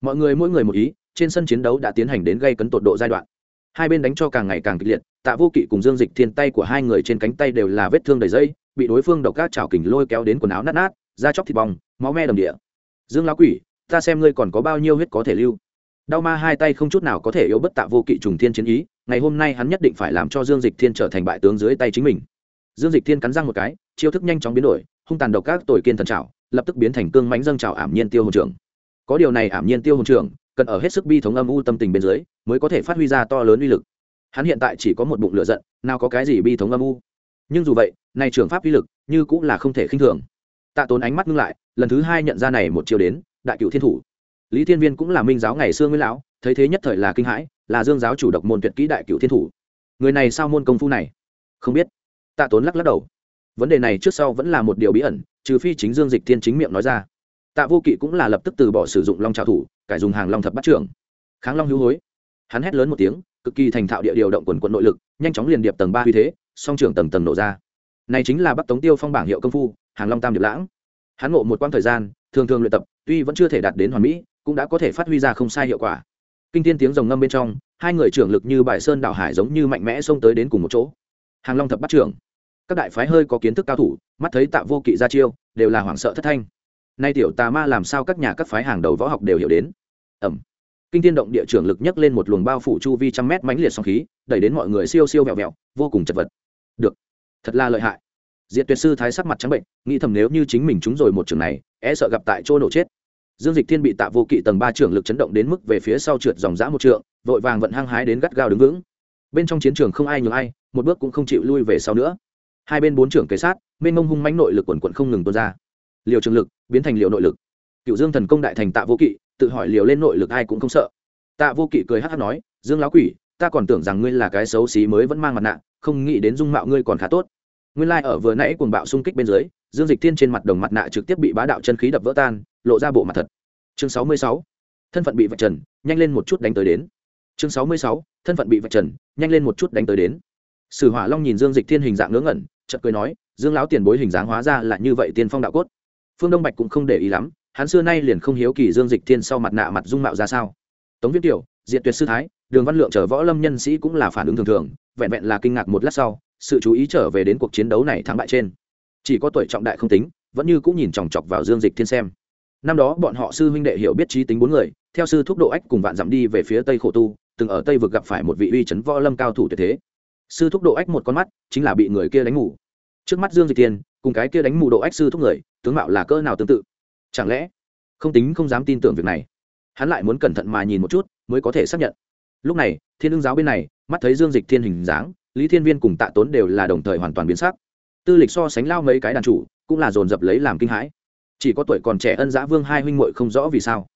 Mọi người mỗi người một ý, trên sân chiến đấu đã tiến hành đến gây cấn tột độ giai đoạn. Hai bên đánh cho càng ngày càng kịch liệt, tạ vô kỵ cùng dương dịch thiên tay của hai người trên cánh tay đều là vết thương đầy dây, bị đối phương độc các trào kình lôi kéo đến quần áo nát nát, da chóc thịt bong, máu me đầm địa. Dương lão quỷ, ta xem ngươi còn có bao nhiêu huyết có thể lưu? Đau ma hai tay không chút nào có thể yếu bất tạ vô kỵ trùng thiên chiến ý, ngày hôm nay hắn nhất định phải làm cho dương dịch thiên trở thành bại tướng dưới tay chính mình. Dương dịch thiên cắn răng một cái, chiêu thức nhanh chóng biến đổi, hung tàn độc các tội kiên thần trào lập tức biến thành cương mánh dâng trào ảm nhiên tiêu hồn trưởng. Có điều này ảm nhiên tiêu hồn trưởng, cần ở hết sức bi thống âm u tâm tình bên dưới, mới có thể phát huy ra to lớn uy lực. Hắn hiện tại chỉ có một bụng lửa giận, nào có cái gì bi thống âm u. Nhưng dù vậy, này trưởng pháp uy lực như cũng là không thể khinh thường. Tạ tốn ánh mắt ngưng lại, lần thứ hai nhận ra này một chiều đến, đại cựu thiên thủ lý thiên viên cũng là minh giáo ngày xưa mới lão, thấy thế nhất thời là kinh hãi, là dương giáo chủ độc môn tuyệt kỹ đại cựu thiên thủ. Người này sao môn công phu này? Không biết. Tạ tốn lắc lắc đầu. Vấn đề này trước sau vẫn là một điều bí ẩn, trừ phi chính dương dịch thiên chính miệng nói ra. Tạ vô kỵ cũng là lập tức từ bỏ sử dụng long trào thủ, cải dùng hàng long thập bắt trưởng. Kháng long hữu hối. Hắn hét lớn một tiếng, cực kỳ thành thạo địa điều động quần quận nội lực, nhanh chóng liền điệp tầng ba huy thế, song trưởng tầng tầng nổ ra. Này chính là bắc tống tiêu phong bảng hiệu công phu, hàng long tam điệp lãng. Hắn ngộ một quãng thời gian, thường thường luyện tập, tuy vẫn chưa thể đạt đến hoàn mỹ cũng đã có thể phát huy ra không sai hiệu quả. Kinh thiên tiếng rồng ngâm bên trong, hai người trưởng lực như bài sơn đảo hải giống như mạnh mẽ xông tới đến cùng một chỗ. Hàng long thập bắt trưởng. Các đại phái hơi có kiến thức cao thủ, mắt thấy tạ vô kỵ ra chiêu, đều là hoảng sợ thất thanh. Nay tiểu tà ma làm sao các nhà các phái hàng đầu võ học đều hiểu đến? Ẩm. Kinh thiên động địa trưởng lực nhấc lên một luồng bao phủ chu vi trăm mét mãnh liệt song khí, đẩy đến mọi người siêu siêu vẹo vẹo, vô cùng chật vật. Được. Thật là lợi hại. Diệt tuyệt sư thái sắc mặt trắng bệnh, nghĩ thầm nếu như chính mình trúng rồi một trường này e sợ gặp tại chỗ nổ chết dương dịch thiên bị tạ vô kỵ tầng ba trưởng lực chấn động đến mức về phía sau trượt dòng dã một trượng, vội vàng vận hăng hái đến gắt gao đứng vững. Bên trong chiến trường không ai nhường ai, một bước cũng không chịu lui về sau nữa. Hai bên bốn trưởng kế sát bên mông hung mãnh nội lực quần quận không ngừng tuôn ra. Liều trường lực biến thành liều nội lực. Cựu dương thần công đại thành tạ vô kỵ tự hỏi liều lên nội lực ai cũng không sợ. Tạ vô kỵ cười hát hát nói, dương lão quỷ, ta còn tưởng rằng ngươi là cái xấu xí mới vẫn mang mặt nạ, không nghĩ đến dung mạo ngươi còn khá tốt. Nguyên Lai ở vừa nãy cuồng bạo xung kích bên dưới, dương dịch thiên trên mặt đồng mặt nạ trực tiếp bị bá đạo chân khí đập vỡ tan lộ ra bộ mặt thật. Chương sáu mươi sáu. Thân phận bị vạch trần, nhanh lên một chút đánh tới đến. Chương sáu mươi sáu. Thân phận bị vạch trần, nhanh lên một chút đánh tới đến. Sử hỏa long nhìn dương dịch thiên hình dạng ngớ ngẩn, chợt cười nói, dương lão tiền bối hình dáng hóa ra là như vậy tiên phong đạo cốt. Phương đông bạch cũng không để ý lắm, hắn xưa nay liền không hiếu kỳ dương dịch thiên sau mặt nạ mặt dung mạo ra sao. Tống viết tiểu diện tuyệt sư thái, đường văn lượng chở võ lâm nhân sĩ cũng là phản ứng thường thường, vẹn vẹn là kinh ngạc một lát sau, sự chú ý trở về đến cuộc chiến đấu này thắng bại trên. Chỉ có tuổi trọng đại không tính, vẫn như cũng nhìn chòng chọc vào dương dịch thiên xem năm đó bọn họ sư huynh đệ hiểu biết trí tính bốn người, theo sư thúc độ ách cùng vạn dặm đi về phía tây khổ tu, từng ở tây vực gặp phải một vị uy chấn võ lâm cao thủ tuyệt thế. Sư thúc độ ách một con mắt, chính là bị người kia đánh ngủ trước mắt dương dịch tiên cùng cái kia đánh mù độ ách sư thúc người, tướng mạo là cỡ nào tương tự? Chẳng lẽ, không tính không dám tin tưởng việc này? Hắn lại muốn cẩn thận mà nhìn một chút, mới có thể xác nhận. Lúc này, thiên ưng giáo bên này, mắt thấy dương dịch thiên hình dáng, lý thiên viên cùng tạ tốn đều là đồng thời hoàn toàn biến sắc. Tư lịch so sánh lao mấy cái đàn chủ, cũng là dồn dập lấy làm kinh hãi chỉ có tuổi còn trẻ ân giã vương hai huynh muội không rõ vì sao.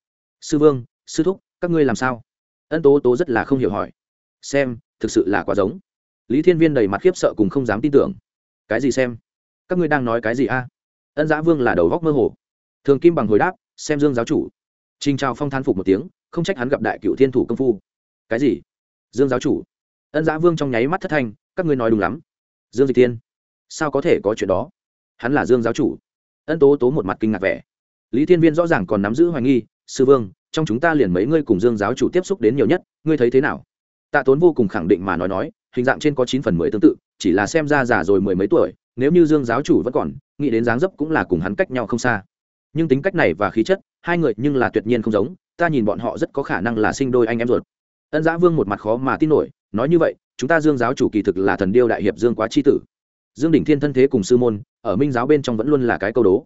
Sư vương, sư thúc, các ngươi làm sao? Ân tố tố rất là không hiểu hỏi. Xem, thực sự là quá giống. Lý thiên viên đầy mặt khiếp sợ cùng không dám tin tưởng. Cái gì xem? Các ngươi đang nói cái gì a? Ân giã vương là đầu góc mơ hồ. Thường kim bằng hồi đáp, xem dương giáo chủ. Trình trao phong than phục một tiếng, không trách hắn gặp đại cựu thiên thủ công phu. Cái gì? Dương giáo chủ. Ân giã vương trong nháy mắt thất thanh, các ngươi nói đúng lắm. Dương dịch tiên sao có thể có chuyện đó? Hắn là dương giáo chủ ân tố tố một mặt kinh ngạc vẻ. Lý thiên viên rõ ràng còn nắm giữ hoài nghi, sư vương, trong chúng ta liền mấy ngươi cùng dương giáo chủ tiếp xúc đến nhiều nhất, ngươi thấy thế nào? Tạ tốn vô cùng khẳng định mà nói nói, hình dạng trên có chín phần mười tương tự, chỉ là xem ra già rồi mười mấy tuổi, nếu như dương giáo chủ vẫn còn, nghĩ đến dáng dấp cũng là cùng hắn cách nhau không xa. Nhưng tính cách này và khí chất, hai người nhưng là tuyệt nhiên không giống, ta nhìn bọn họ rất có khả năng là sinh đôi anh em ruột. Ân giã vương một mặt khó mà tin nổi, nói như vậy, chúng ta dương giáo chủ kỳ thực là thần điêu đại hiệp dương quá c tử dương đỉnh thiên thân thế cùng sư môn, ở minh giáo bên trong vẫn luôn là cái câu đố.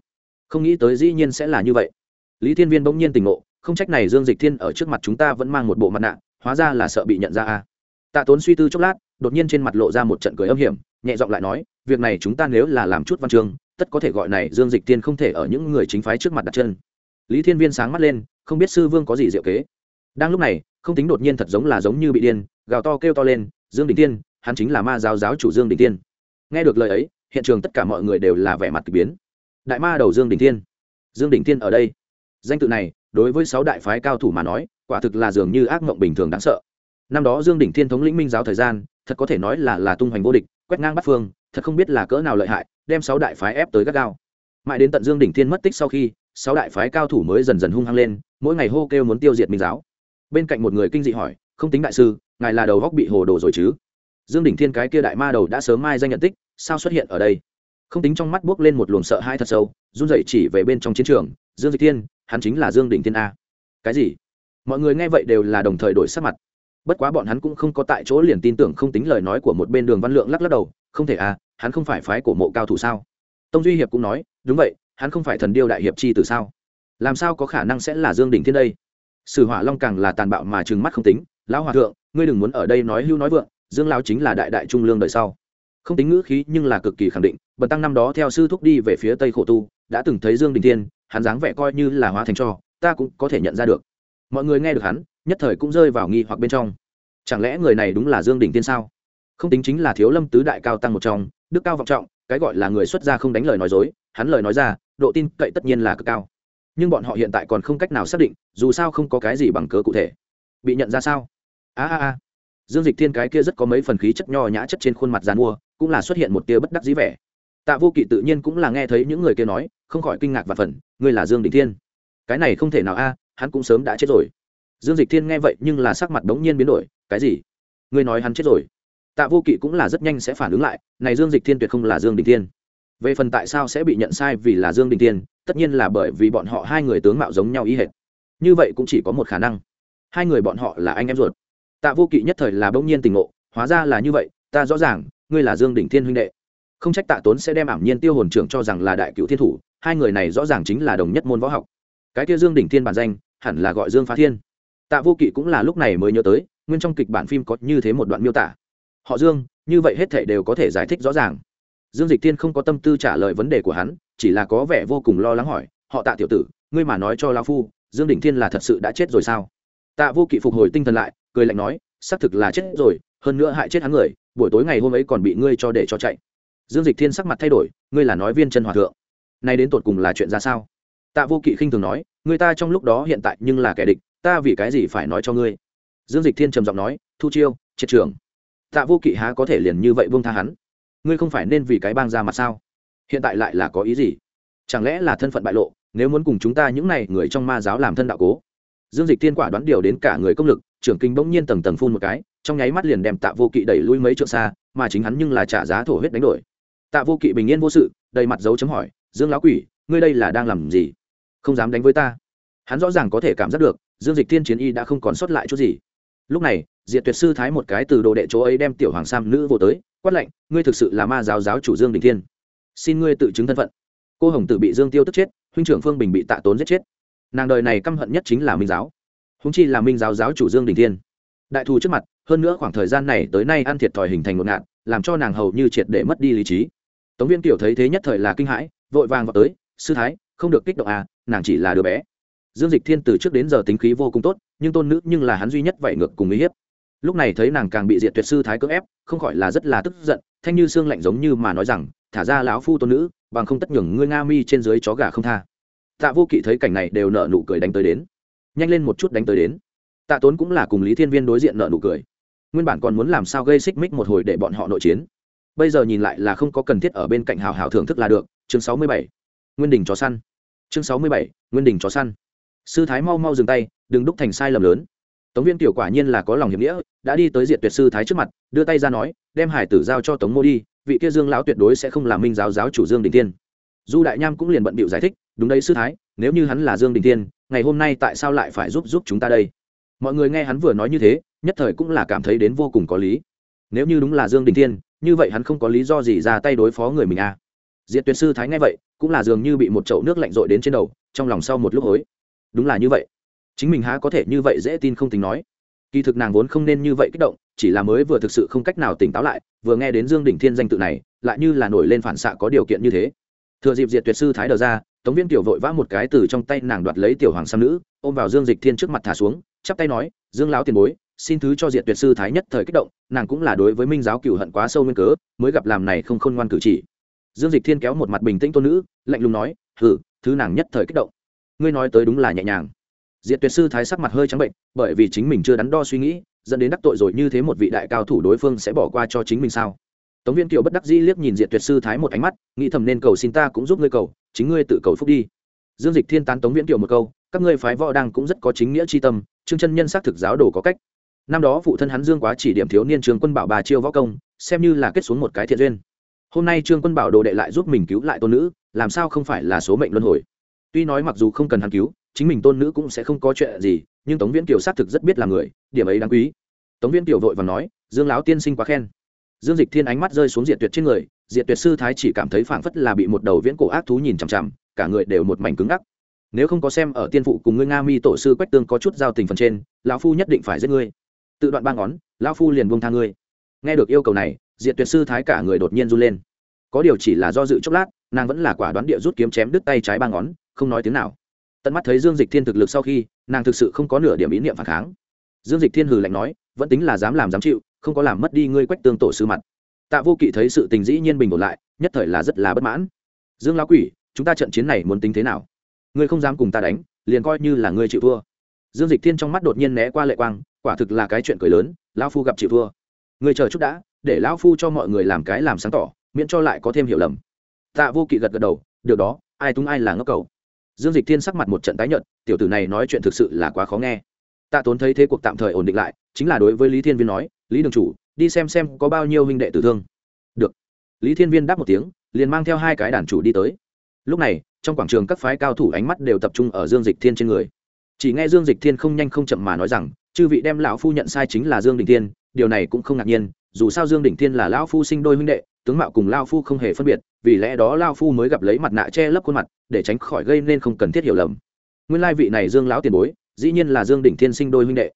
Không nghĩ tới dĩ nhiên sẽ là như vậy. Lý thiên viên bỗng nhiên tỉnh ngộ, không trách này dương dịch thiên ở trước mặt chúng ta vẫn mang một bộ mặt nạ, hóa ra là sợ bị nhận ra a. Tạ tốn suy tư chốc lát, đột nhiên trên mặt lộ ra một trận cười âm hiểm, nhẹ giọng lại nói, việc này chúng ta nếu là làm chút văn chương, tất có thể gọi này dương dịch thiên không thể ở những người chính phái trước mặt đặt chân. Lý thiên viên sáng mắt lên, không biết sư vương có gì diệu kế. Đang lúc này, không tính đột nhiên thật giống là giống như bị điên, gào to kêu to lên, dương đình tiên hắn chính là ma giáo giáo chủ dương đình tiên nghe được lời ấy, hiện trường tất cả mọi người đều là vẻ mặt k ỳ biến. Đại ma đầu dương đình Thiên. dương đình Thiên ở đây. Danh tự này, đối với sáu đại phái cao thủ mà nói, quả thực là dường như ác mộng bình thường đáng sợ. Năm đó dương Đình thiên thống lĩnh minh giáo thời gian, thật có thể nói là là tung hoành vô địch, quét ngang bắt phương, thật không biết là cỡ nào lợi hại, đem sáu đại phái ép tới gắt gao. Mãi đến tận dương Đình thiên mất tích sau khi, sáu đại phái cao thủ mới dần dần hung hăng lên, mỗi ngày hô kêu muốn tiêu diệt minh giáo. Bên cạnh một người kinh dị hỏi, không tính đại sư, ngài là đầu góc bị hồ đồ rồi chứ? Dương đỉnh thiên cái kia đại ma đầu đã sớm mai danh nhận tích, sao xuất hiện ở đây? Không tính trong mắt buốc lên một luồng sợ hai thật sâu, run dậy chỉ về bên trong chiến trường, dương dịch thiên, hắn chính là dương đỉnh thiên a. Cái gì? Mọi người nghe vậy đều là đồng thời đổi sắc mặt. Bất quá bọn hắn cũng không có tại chỗ liền tin tưởng không tính lời nói của một bên đường văn lượng lắc lắc đầu, không thể à hắn không phải phái của mộ cao thủ sao? Tông duy hiệp cũng nói, đúng vậy, hắn không phải thần điêu đại hiệp chi từ sao? Làm sao có khả năng sẽ là dương đỉnh thiên đây? Sử hỏa long càng là tàn bạo mà trừng mắt không tính, lão hòa thượng, ngươi đừng muốn ở đây nói hưu nói vượng dương lão chính là đại đại trung lương đời sau. Không tính ngữ khí nhưng là cực kỳ khẳng định, bần tăng năm đó theo sư thúc đi về phía tây khổ tu, đã từng thấy dương đình thiên, hắn dáng vẻ coi như là hóa thành cho, ta cũng có thể nhận ra được. Mọi người nghe được hắn, nhất thời cũng rơi vào nghi hoặc bên trong. Chẳng lẽ người này đúng là dương đình Thiên sao? Không tính chính là thiếu lâm tứ đại cao tăng một trong, đức cao vọng trọng, cái gọi là người xuất gia không đánh lời nói dối, hắn lời nói ra, độ tin cậy tất nhiên là cực cao. Nhưng bọn họ hiện tại còn không cách nào xác định, dù sao không có cái gì bằng cớ cụ thể. Bị nhận ra sao? A a a dương dịch thiên cái kia rất có mấy phần khí chất nho nhã chất trên khuôn mặt dàn mua, cũng là xuất hiện một tia bất đắc dĩ vẻ. Tạ vô kỵ tự nhiên cũng là nghe thấy những người kia nói, không khỏi kinh ngạc và phần ngươi là dương đình thiên? Cái này không thể nào a, hắn cũng sớm đã chết rồi. Dương dịch thiên nghe vậy nhưng là sắc mặt đống nhiên biến đổi, cái gì? Ngươi nói hắn chết rồi? Tạ vô kỵ cũng là rất nhanh sẽ phản ứng lại, này dương dịch thiên tuyệt không là dương đình thiên. Về phần tại sao sẽ bị nhận sai vì là dương đình thiên, tất nhiên là bởi vì bọn họ hai người tướng mạo giống nhau ý hệt. Như vậy cũng chỉ có một khả năng. Hai người bọn họ là anh em ruột tạ vô kỵ nhất thời là bỗng nhiên tình ngộ, hóa ra là như vậy, ta rõ ràng, ngươi là dương Đỉnh thiên huynh đệ. Không trách tạ tốn sẽ đem ảm nhiên tiêu hồn trưởng cho rằng là đại cựu thiên thủ, hai người này rõ ràng chính là đồng nhất môn võ học. Cái kia dương Đỉnh thiên bản danh, hẳn là gọi dương phá thiên. Tạ vô kỵ cũng là lúc này mới nhớ tới, nguyên trong kịch bản phim có như thế một đoạn miêu tả. Họ dương, như vậy hết thể đều có thể giải thích rõ ràng. Dương dịch thiên không có tâm tư trả lời vấn đề của hắn, chỉ là có vẻ vô cùng lo lắng hỏi, họ tạ tiểu tử, ngươi mà nói cho lao phu, dương Đỉnh thiên là thật sự đã chết rồi sao? Tạ vô kỵ phục hồi tinh thần lại cười lạnh nói, xác thực là chết rồi, hơn nữa hại chết hắn người, buổi tối ngày hôm ấy còn bị ngươi cho để cho chạy. Dương dịch thiên sắc mặt thay đổi, ngươi là nói viên chân hòa thượng. Nay đến tột cùng là chuyện ra sao? Tạ vô kỵ khinh thường nói, người ta trong lúc đó hiện tại nhưng là kẻ địch, ta vì cái gì phải nói cho ngươi? Dương dịch thiên trầm giọng nói, thu chiêu, triệt trường. Tạ vô kỵ há có thể liền như vậy buông tha hắn? Ngươi không phải nên vì cái bang ra mặt sao? Hiện tại lại là có ý gì? Chẳng lẽ là thân phận bại lộ, nếu muốn cùng chúng ta những này người trong ma giáo làm thân đạo cố? Dương dịch thiên quả đoán điều đến cả người công lực trưởng kinh bỗng nhiên tầng tầng phun một cái, trong nháy mắt liền đem tạ vô kỵ đẩy lui mấy trượng xa, mà chính hắn nhưng là trả giá thổ huyết đánh đổi. Tạ vô kỵ bình yên vô sự, đầy mặt dấu chấm hỏi, dương lão quỷ, ngươi đây là đang làm gì? Không dám đánh với ta. Hắn rõ ràng có thể cảm giác được, dương dịch thiên chiến y đã không còn sót lại chút gì. Lúc này, diệt tuyệt sư thái một cái từ đồ đệ chỗ ấy đem tiểu hoàng sam nữ vô tới, quát lệnh ngươi thực sự là ma giáo giáo chủ dương đình thiên. Xin ngươi tự chứng thân phận. Cô hồng tử bị dương tiêu tức chết, huynh trưởng phương bình bị tạ tốn giết chết. Nàng đời này căm hận nhất chính là minh giáo húng chi là minh giáo giáo chủ dương đình thiên. Đại thù trước mặt, hơn nữa khoảng thời gian này tới nay ăn thiệt thòi hình thành một nạn làm cho nàng hầu như triệt để mất đi lý trí. Tống viên tiểu thấy thế nhất thời là kinh hãi, vội vàng vào tới, sư thái, không được kích động à nàng chỉ là đứa bé. Dương dịch thiên từ trước đến giờ tính khí vô cùng tốt, nhưng tôn nữ nhưng là hắn duy nhất vậy ngược cùng uy hiếp. Lúc này thấy nàng càng bị diệt tuyệt sư thái cưỡng ép, không khỏi là rất là tức giận, thanh như xương lạnh giống như mà nói rằng, thả ra lão phu tôn nữ, bằng không tất nhường ngươi nga mi trên dưới chó gà không tha. Tạ vô kỵ thấy cảnh này đều nợ nụ cười đánh tới đến nhanh lên một chút đánh tới đến. Tạ tốn cũng là cùng lý thiên viên đối diện nợ nụ cười. Nguyên bản còn muốn làm sao gây xích mích một hồi để bọn họ nội chiến. Bây giờ nhìn lại là không có cần thiết ở bên cạnh hào hào thưởng thức là được. Chương sáu mươi bảy. Nguyên đình chó săn. Chương sáu mươi bảy. Nguyên đình chó săn. Sư thái mau mau dừng tay, đừng đúc thành sai lầm lớn. Tống viên tiểu quả nhiên là có lòng hiểm nghĩa, đã đi tới diện tuyệt sư thái trước mặt, đưa tay ra nói, đem hải tử giao cho tống mô đi, vị kia dương lão tuyệt đối sẽ không làm minh giáo giáo chủ dương đình tiên du đại nham cũng liền bận bịu giải thích, đúng đấy sư thái nếu như hắn là dương đình Thiên, ngày hôm nay tại sao lại phải giúp giúp chúng ta đây? Mọi người nghe hắn vừa nói như thế nhất thời cũng là cảm thấy đến vô cùng có lý. Nếu như đúng là dương đình Thiên, như vậy hắn không có lý do gì ra tay đối phó người mình à? Diệt tuyệt sư thái nghe vậy cũng là dường như bị một chậu nước lạnh rội đến trên đầu trong lòng sau một lúc hối. Đúng là như vậy. Chính mình há có thể như vậy dễ tin không tính nói. Kỳ thực nàng vốn không nên như vậy kích động chỉ là mới vừa thực sự không cách nào tỉnh táo lại vừa nghe đến dương đỉnh thiên danh tự này lại như là nổi lên phản xạ có điều kiện như thế. Thừa dịp diệt tuyệt sư thái đờ ra tống viên tiểu vội vã một cái từ trong tay nàng đoạt lấy tiểu hoàng sam nữ, ôm vào dương dịch thiên trước mặt thả xuống, chắp tay nói, dương lão tiền bối, xin thứ cho diệt tuyệt sư thái nhất thời kích động, nàng cũng là đối với minh giáo cựu hận quá sâu nguyên cớ, mới gặp làm này không khôn ngoan cử chỉ. Dương dịch thiên kéo một mặt bình tĩnh tôn nữ, lạnh lùng nói hử thứ nàng nhất thời kích động. Ngươi nói tới đúng là nhẹ nhàng. Diệt tuyệt sư thái sắc mặt hơi trắng bệnh, bởi vì chính mình chưa đắn đo suy nghĩ, dẫn đến đắc tội rồi như thế một vị đại cao thủ đối phương sẽ bỏ qua cho chính mình sao? Tống viên kiều bất đắc dĩ liếc nhìn diệt tuyệt sư thái một ánh mắt, nghĩ thầm nên cầu xin ta cũng giúp ngươi cầu chính ngươi tự cầu phúc đi. Dương dịch thiên tán tống viễn kiều một câu, các ngươi phái võ đang cũng rất có chính nghĩa c tâm, trương chân nhân xác thực giáo đồ có cách. Năm đó phụ thân hắn dương quá chỉ điểm thiếu niên trường quân bảo bà chiêu võ công, xem như là kết xuống một cái thiện duyên. Hôm nay trương quân bảo đồ đệ lại giúp mình cứu lại tôn nữ, làm sao không phải là số mệnh luân hồi? Tuy nói mặc dù không cần hắn cứu, chính mình tôn nữ cũng sẽ không có chuyện gì, nhưng tống viễn kiều xác thực rất biết là người, điểm ấy đáng quý. Tống viễn kiều vội và nói, dương lão tiên sinh quá khen. Dương dịch thiên ánh mắt rơi xuống diệt tuyệt trên người diệt tuyệt sư thái chỉ cảm thấy phảng phất là bị một đầu viễn cổ ác thú nhìn chằm chằm, cả người đều một mảnh cứng ngắc. Nếu không có xem ở tiên phụ cùng ngươi nga mi tổ sư quách tương có chút giao tình phần trên, lão phu nhất định phải giết ngươi. Tự đoạn ba ngón, lão phu liền buông tha ngươi. Nghe được yêu cầu này, diệt tuyệt sư thái cả người đột nhiên run lên. Có điều chỉ là do dự chốc lát, nàng vẫn là quả đoán địa rút kiếm chém đứt tay trái ba ngón, không nói tiếng nào. Tận mắt thấy dương dịch thiên thực lực sau khi, nàng thực sự không có nửa điểm ý niệm phản kháng. Dương dịch thiên hừ lạnh nói, vẫn tính là dám làm dám chịu, không có làm mất đi ngươi quách tương tổ sư mặt tạ vô kỵ thấy sự tình dĩ nhiên bình ổn lại, nhất thời là rất là bất mãn. Dương lão quỷ, chúng ta trận chiến này muốn tính thế nào? Ngươi không dám cùng ta đánh, liền coi như là ngươi chịu thua. Dương dịch thiên trong mắt đột nhiên né qua lệ quang, quả thực là cái chuyện cười lớn, lão phu gặp chịu thua. Ngươi chờ chút đã, để lão phu cho mọi người làm cái làm sáng tỏ, miễn cho lại có thêm hiểu lầm. Tạ vô kỵ gật gật đầu điều đó, ai túng ai là ngốc cầu dương dịch thiên sắc mặt một trận tái nhợt, tiểu tử này nói chuyện thực sự là quá khó nghe. Tạ tốn thấy thế cuộc tạm thời ổn định lại, chính là đối với lý thiên viên nói, lý đường chủ đi xem xem có bao nhiêu huynh đệ tử thương. Được. Lý thiên viên đáp một tiếng, liền mang theo hai cái đàn chủ đi tới. Lúc này, trong quảng trường các phái cao thủ ánh mắt đều tập trung ở dương dịch thiên trên người. Chỉ nghe dương dịch thiên không nhanh không chậm mà nói rằng, chư vị đem lão phu nhận sai chính là dương đình thiên, điều này cũng không ngạc nhiên, dù sao dương đình thiên là lão phu sinh đôi huynh đệ, tướng mạo cùng lao phu không hề phân biệt, vì lẽ đó lao phu mới gặp lấy mặt nạ che lấp khuôn mặt, để tránh khỏi gây nên không cần thiết hiểu lầm. Nguyên lai vị này dương lão tiền bối, dĩ nhiên là dương đỉnh thiên sinh đôi huynh đệ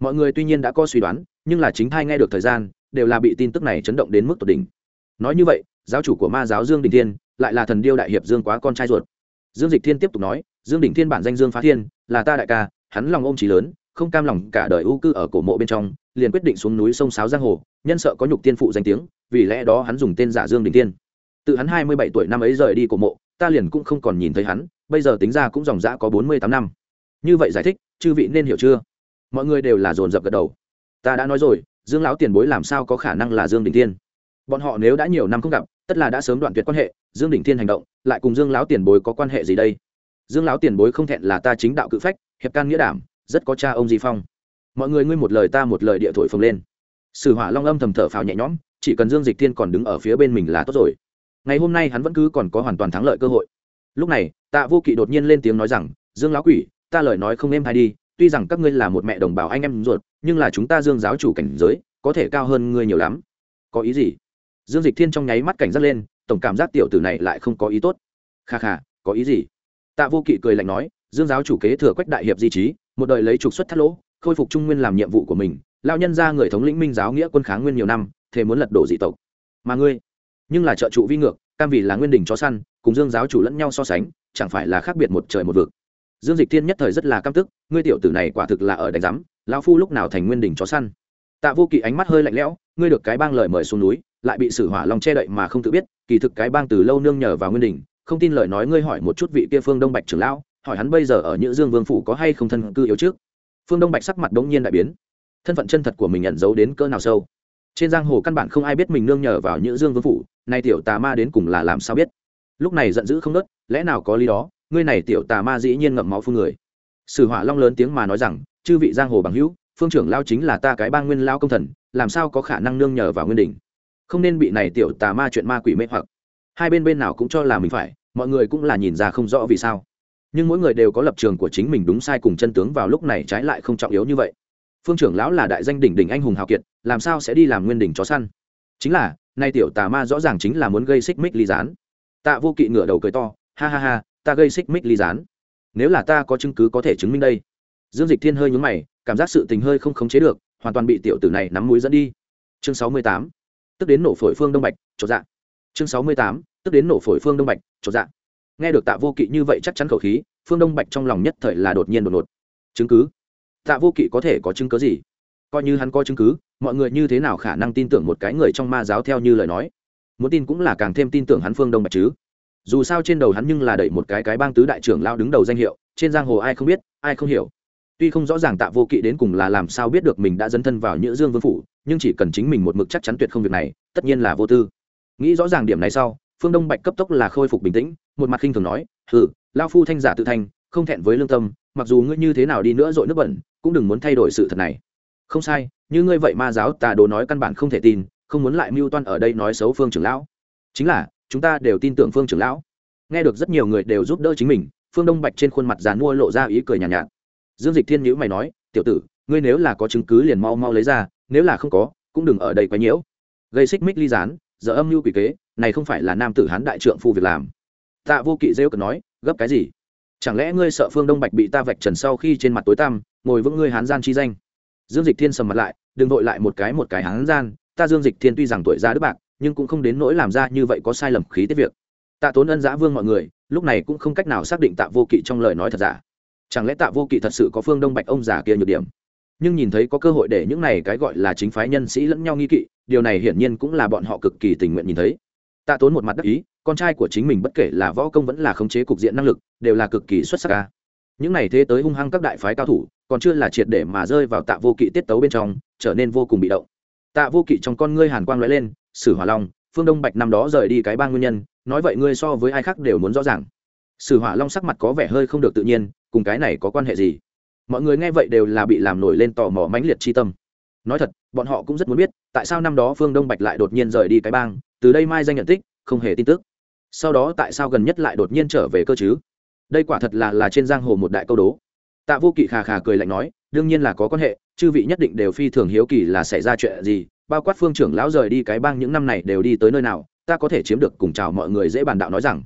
mọi người tuy nhiên đã có suy đoán, nhưng là chính thai nghe được thời gian, đều là bị tin tức này chấn động đến mức tột đỉnh. Nói như vậy, giáo chủ của ma giáo dương đình thiên lại là thần điêu đại hiệp dương quá con trai ruột. Dương dịch thiên tiếp tục nói, dương đình thiên bản danh dương phá thiên, là ta đại ca, hắn lòng ôm trí lớn, không cam lòng cả đời ưu cư ở cổ mộ bên trong, liền quyết định xuống núi sông sáo giang hồ, nhân sợ có nhục tiên phụ danh tiếng, vì lẽ đó hắn dùng tên giả dương đình thiên. Từ hắn hai mươi bảy tuổi năm ấy rời đi cổ mộ, ta liền cũng không còn nhìn thấy hắn, bây giờ tính ra cũng dòng dã có bốn mươi tám năm. Như vậy giải thích, chư vị nên hiểu chưa? Mọi người đều là dồn dập gật đầu. Ta đã nói rồi, dương lão tiền bối làm sao có khả năng là dương đình thiên? Bọn họ nếu đã nhiều năm không gặp, tất là đã sớm đoạn tuyệt quan hệ, dương đình thiên hành động, lại cùng dương lão tiền bối có quan hệ gì đây? Dương lão tiền bối không thẹn là ta chính đạo cự phách, hiệp can nghĩa đảm, rất có cha ông di phong. Mọi người ngươi một lời ta một lời địa thổi phồng lên. Sử hỏa long âm thầm thở phào nhẹ nhõm, chỉ cần dương dịch thiên còn đứng ở phía bên mình là tốt rồi. Ngày hôm nay hắn vẫn cứ còn có hoàn toàn thắng lợi cơ hội. Lúc này, tạ vô kỵ đột nhiên lên tiếng nói rằng, dương lão quỷ, ta lời nói không êm hay đi tuy rằng các ngươi là một mẹ đồng bào anh em ruột, nhưng là chúng ta dương giáo chủ cảnh giới, có thể cao hơn ngươi nhiều lắm. Có ý gì? Dương dịch thiên trong nháy mắt cảnh giác lên, tổng cảm giác tiểu tử này lại không có ý tốt. Kha kha, có ý gì? Tạ vô kỵ cười lạnh nói, dương giáo chủ kế thừa quách đại hiệp di trí, một đời lấy trục xuất thắt lỗ, khôi phục trung nguyên làm nhiệm vụ của mình, lao nhân ra người thống lĩnh minh giáo nghĩa quân kháng nguyên nhiều năm, thế muốn lật đổ dị tộc. Mà ngươi, nhưng là trợ trụ vi ngược, cam vì là nguyên đình chó săn, cùng dương giáo chủ lẫn nhau so sánh, chẳng phải là khác biệt một trời một vực dương dịch thiên nhất thời rất là căm tức, ngươi tiểu tử này quả thực là ở đánh giám, lão phu lúc nào thành nguyên đình chó săn. Tạ vô kỵ ánh mắt hơi lạnh lẽo, ngươi được cái bang lời mời xuống núi, lại bị sử hỏa long che đậy mà không tự biết, kỳ thực cái bang từ lâu nương nhờ vào nguyên đình không tin lời nói ngươi hỏi một chút vị kia phương đông bạch trưởng lão, hỏi hắn bây giờ ở nhữ dương vương phủ có hay không thân cư yếu trước. Phương đông bạch sắc mặt đống nhiên đại biến, thân phận chân thật của mình nhận giấu đến cỡ nào sâu. Trên giang hồ căn bản không ai biết mình nương nhờ vào nhữ dương vương phủ, nay tiểu tà ma đến cùng là làm sao biết. Lúc này giận dữ không nớt lẽ nào có lý đó? Ngươi này tiểu tà ma dĩ nhiên ngậm máu phương người. Sử hỏa long lớn tiếng mà nói rằng, chư vị giang hồ bằng hữu, phương trưởng lao chính là ta cái bang nguyên lao công thần, làm sao có khả năng nương nhờ vào nguyên đình không nên bị này tiểu tà ma chuyện ma quỷ mê hoặc. Hai bên bên nào cũng cho là mình phải, mọi người cũng là nhìn ra không rõ vì sao. Nhưng mỗi người đều có lập trường của chính mình đúng sai cùng chân tướng vào lúc này trái lại không trọng yếu như vậy. Phương trưởng lão là đại danh đỉnh đỉnh anh hùng hào kiệt, làm sao sẽ đi làm nguyên đỉnh chó săn? Chính là, nay tiểu tà ma rõ ràng chính là muốn gây xích mích ly gián. Tạ vô kỵ ngửa đầu cười to, ha ha ha ta gây xích mích ly gián. Nếu là ta có chứng cứ có thể chứng minh đây. Dương dịch thiên hơi nhúng mày, cảm giác sự tình hơi không khống chế được, hoàn toàn bị tiểu tử này nắm mũi dẫn đi. Chương sáu mươi tám, tức đến nổ phổi phương đông bạch chỗ dạ. Chương sáu mươi tám, tức đến nổ phổi phương đông bạch chỗ dạ. Nghe được tạ vô kỵ như vậy chắc chắn khẩu khí, phương đông bạch trong lòng nhất thời là đột nhiên đột ngột. Chứng cứ? Tạ vô kỵ có thể có chứng cứ gì? Coi như hắn có chứng cứ, mọi người như thế nào khả năng tin tưởng một cái người trong ma giáo theo như lời nói? Muốn tin cũng là càng thêm tin tưởng hắn phương đông bạch chứ dù sao trên đầu hắn nhưng là đẩy một cái cái bang tứ đại trưởng lao đứng đầu danh hiệu, trên giang hồ ai không biết, ai không hiểu. Tuy không rõ ràng tạ vô kỵ đến cùng là làm sao biết được mình đã dấn thân vào nhữ dương vương phủ, nhưng chỉ cần chính mình một mực chắc chắn tuyệt không việc này, tất nhiên là vô tư. Nghĩ rõ ràng điểm này sau, phương đông bạch cấp tốc là khôi phục bình tĩnh, một mặt khinh thường nói, hừ lao phu thanh giả tự thanh không thẹn với lương tâm, mặc dù ngươi như thế nào đi nữa dội nước bẩn, cũng đừng muốn thay đổi sự thật này. Không sai, như ngươi vậy ma giáo tà đồ nói căn bản không thể tin, không muốn lại mưu toan ở đây nói xấu phương trưởng lão. Chính là chúng ta đều tin tưởng phương trưởng lão. Nghe được rất nhiều người đều giúp đỡ chính mình phương đông bạch trên khuôn mặt dàn mua lộ ra ý cười nhàn nhạt, nhạt. Dương dịch thiên nhữ mày nói tiểu tử ngươi nếu là có chứng cứ liền mau mau lấy ra nếu là không có cũng đừng ở đây quấy nhiễu. Gây xích mích ly gián giờ âm mưu quỷ kế này không phải là nam tử hán đại trượng phu việc làm. Tạ vô kỵ rêu cực nói gấp cái gì? Chẳng lẽ ngươi sợ phương đông bạch bị ta vạch trần sau khi trên mặt tối tăm ngồi vững ngươi hán gian chi danh? Dương dịch thiên sầm mặt lại đừng vội lại một cái một cái hán gian ta dương dịch thiên tuy rằng tuổi già đức bạc nhưng cũng không đến nỗi làm ra như vậy có sai lầm khí tiết việc. Tạ tốn ân giã vương mọi người, lúc này cũng không cách nào xác định tạ vô kỵ trong lời nói thật giả. Chẳng lẽ tạ vô kỵ thật sự có phương đông bạch ông già kia nhược điểm? Nhưng nhìn thấy có cơ hội để những này cái gọi là chính phái nhân sĩ lẫn nhau nghi kỵ, điều này hiển nhiên cũng là bọn họ cực kỳ tình nguyện nhìn thấy. Tạ tốn một mặt đắc ý, con trai của chính mình bất kể là võ công vẫn là khống chế cục diện năng lực, đều là cực kỳ xuất sắc ca những này thế tới hung hăng các đại phái cao thủ, còn chưa là triệt để mà rơi vào tạ vô kỵ tiết tấu bên trong, trở nên vô cùng bị động. Tạ vô kỵ trong con ngươi hàn quang lóe lên sử hỏa long, phương đông bạch năm đó rời đi cái ba nguyên nhân, nói vậy ngươi so với ai khác đều muốn rõ ràng. Sử hỏa long sắc mặt có vẻ hơi không được tự nhiên, cùng cái này có quan hệ gì? Mọi người nghe vậy đều là bị làm nổi lên tò mò mãnh liệt chi tâm. Nói thật, bọn họ cũng rất muốn biết, tại sao năm đó phương đông bạch lại đột nhiên rời đi cái bang, từ đây mai danh nhận tích, không hề tin tức. Sau đó tại sao gần nhất lại đột nhiên trở về cơ chứ? Đây quả thật là là trên giang hồ một đại câu đố. Tạ vô kỵ khà khà cười lạnh nói, đương nhiên là có quan hệ, chư vị nhất định đều phi thường hiếu kỳ là xảy ra chuyện gì bao quát phương trưởng lão rời đi cái bang những năm này đều đi tới nơi nào, ta có thể chiếm được cùng chào mọi người dễ bàn đạo nói rằng.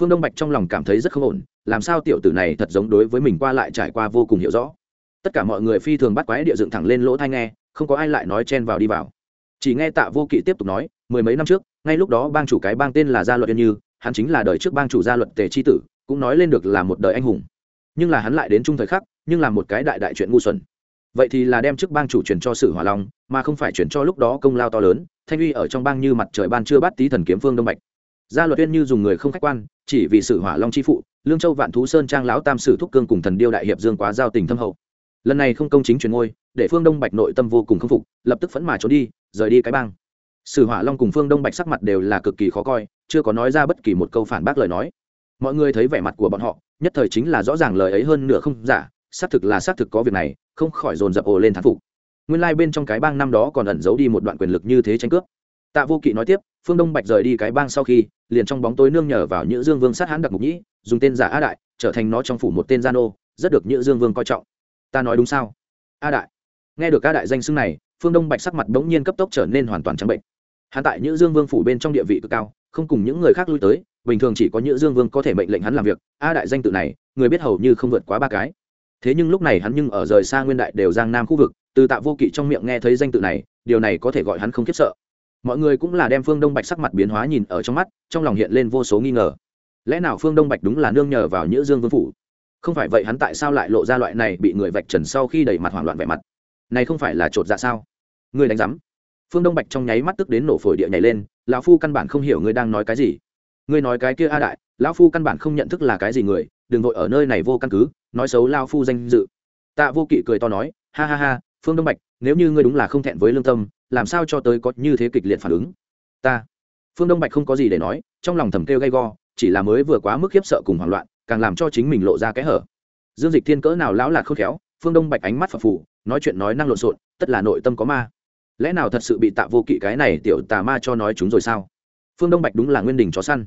Phương đông bạch trong lòng cảm thấy rất không ổn, làm sao tiểu tử này thật giống đối với mình qua lại trải qua vô cùng hiểu rõ. Tất cả mọi người phi thường bắt quái địa dựng thẳng lên lỗ thai nghe, không có ai lại nói chen vào đi vào. Chỉ nghe tạ vô kỵ tiếp tục nói, mười mấy năm trước, ngay lúc đó bang chủ cái bang tên là gia luật yên như, hắn chính là đời trước bang chủ gia luật tề chi tử, cũng nói lên được là một đời anh hùng. Nhưng là hắn lại đến trung thời khắc, nhưng là một cái đại đại chuyện ngu xuẩn vậy thì là đem chức bang chủ chuyển cho sử hỏa long, mà không phải chuyển cho lúc đó công lao to lớn, thanh uy ở trong bang như mặt trời ban chưa bắt tí thần kiếm phương đông bạch. Gia luật uyên như dùng người không khách quan, chỉ vì sử hỏa long chi phụ, lương châu vạn thú sơn trang lão tam sử thúc cương cùng thần điêu đại hiệp dương quá giao tình thâm hậu. Lần này không công chính chuyển ngôi, để phương đông bạch nội tâm vô cùng khâm phục, lập tức phẫn mà trốn đi, rời đi cái bang. Sử hỏa long cùng phương đông bạch sắc mặt đều là cực kỳ khó coi, chưa có nói ra bất kỳ một câu phản bác lời nói. Mọi người thấy vẻ mặt của bọn họ, nhất thời chính là rõ ràng lời ấy hơn nửa không giả xác thực là xác thực có việc này, không khỏi dồn dập ồ lên thán phục. Nguyên lai、like、bên trong cái bang năm đó còn ẩn giấu đi một đoạn quyền lực như thế tranh cướp. Tạ vô kỵ nói tiếp, phương đông bạch rời đi cái bang sau khi, liền trong bóng tối nương nhờ vào nhữ dương vương sát hãn đặc mục nhĩ, dùng tên giả a đại, trở thành nó trong phủ một tên gia nô, rất được nhữ dương vương coi trọng. Ta nói đúng sao? A đại. Nghe được a đại danh xưng này, phương đông bạch sắc mặt bỗng nhiên cấp tốc trở nên hoàn toàn trắng bệnh. Hắn tại nhữ dương vương phủ bên trong địa vị cực cao, không cùng những người khác lui tới, bình thường chỉ có nhữ dương vương có thể mệnh lệnh hắn làm việc. A đại danh tự này, người biết hầu như không vượt quá ba cái thế nhưng lúc này hắn nhưng ở rời xa nguyên đại đều giang nam khu vực, từ tạ vô kỵ trong miệng nghe thấy danh tự này, điều này có thể gọi hắn không khiếp sợ. Mọi người cũng là đem phương đông bạch sắc mặt biến hóa nhìn ở trong mắt, trong lòng hiện lên vô số nghi ngờ. Lẽ nào phương đông bạch đúng là nương nhờ vào nhữ dương vương phủ? Không phải vậy hắn tại sao lại lộ ra loại này bị người vạch trần sau khi đẩy mặt hoảng loạn vẻ mặt? Này không phải là chột dạ sao? Người đánh giám. Phương đông bạch trong nháy mắt tức đến nổ phổi địa nhảy lên, lão phu căn bản không hiểu ngươi đang nói cái gì. Ngươi nói cái kia a đại, lão phu căn bản không nhận thức là cái gì người, đừng vội ở nơi này vô căn cứ nói xấu lao phu danh dự. Tạ vô kỵ cười to nói, ha ha ha, phương đông bạch, nếu như ngươi đúng là không thẹn với lương tâm, làm sao cho tới có như thế kịch liệt phản ứng? Ta. Phương đông bạch không có gì để nói, trong lòng thầm kêu gay go, chỉ là mới vừa quá mức khiếp sợ cùng hoảng loạn, càng làm cho chính mình lộ ra cái hở. Dương dịch thiên cỡ nào lão lạc khôn khéo, phương đông bạch ánh mắt phập phù, nói chuyện nói năng lộn xộn, tất là nội tâm có ma. Lẽ nào thật sự bị tạ vô kỵ cái này tiểu tà ma cho nói chúng rồi sao? Phương đông bạch đúng là nguyên đình chó săn.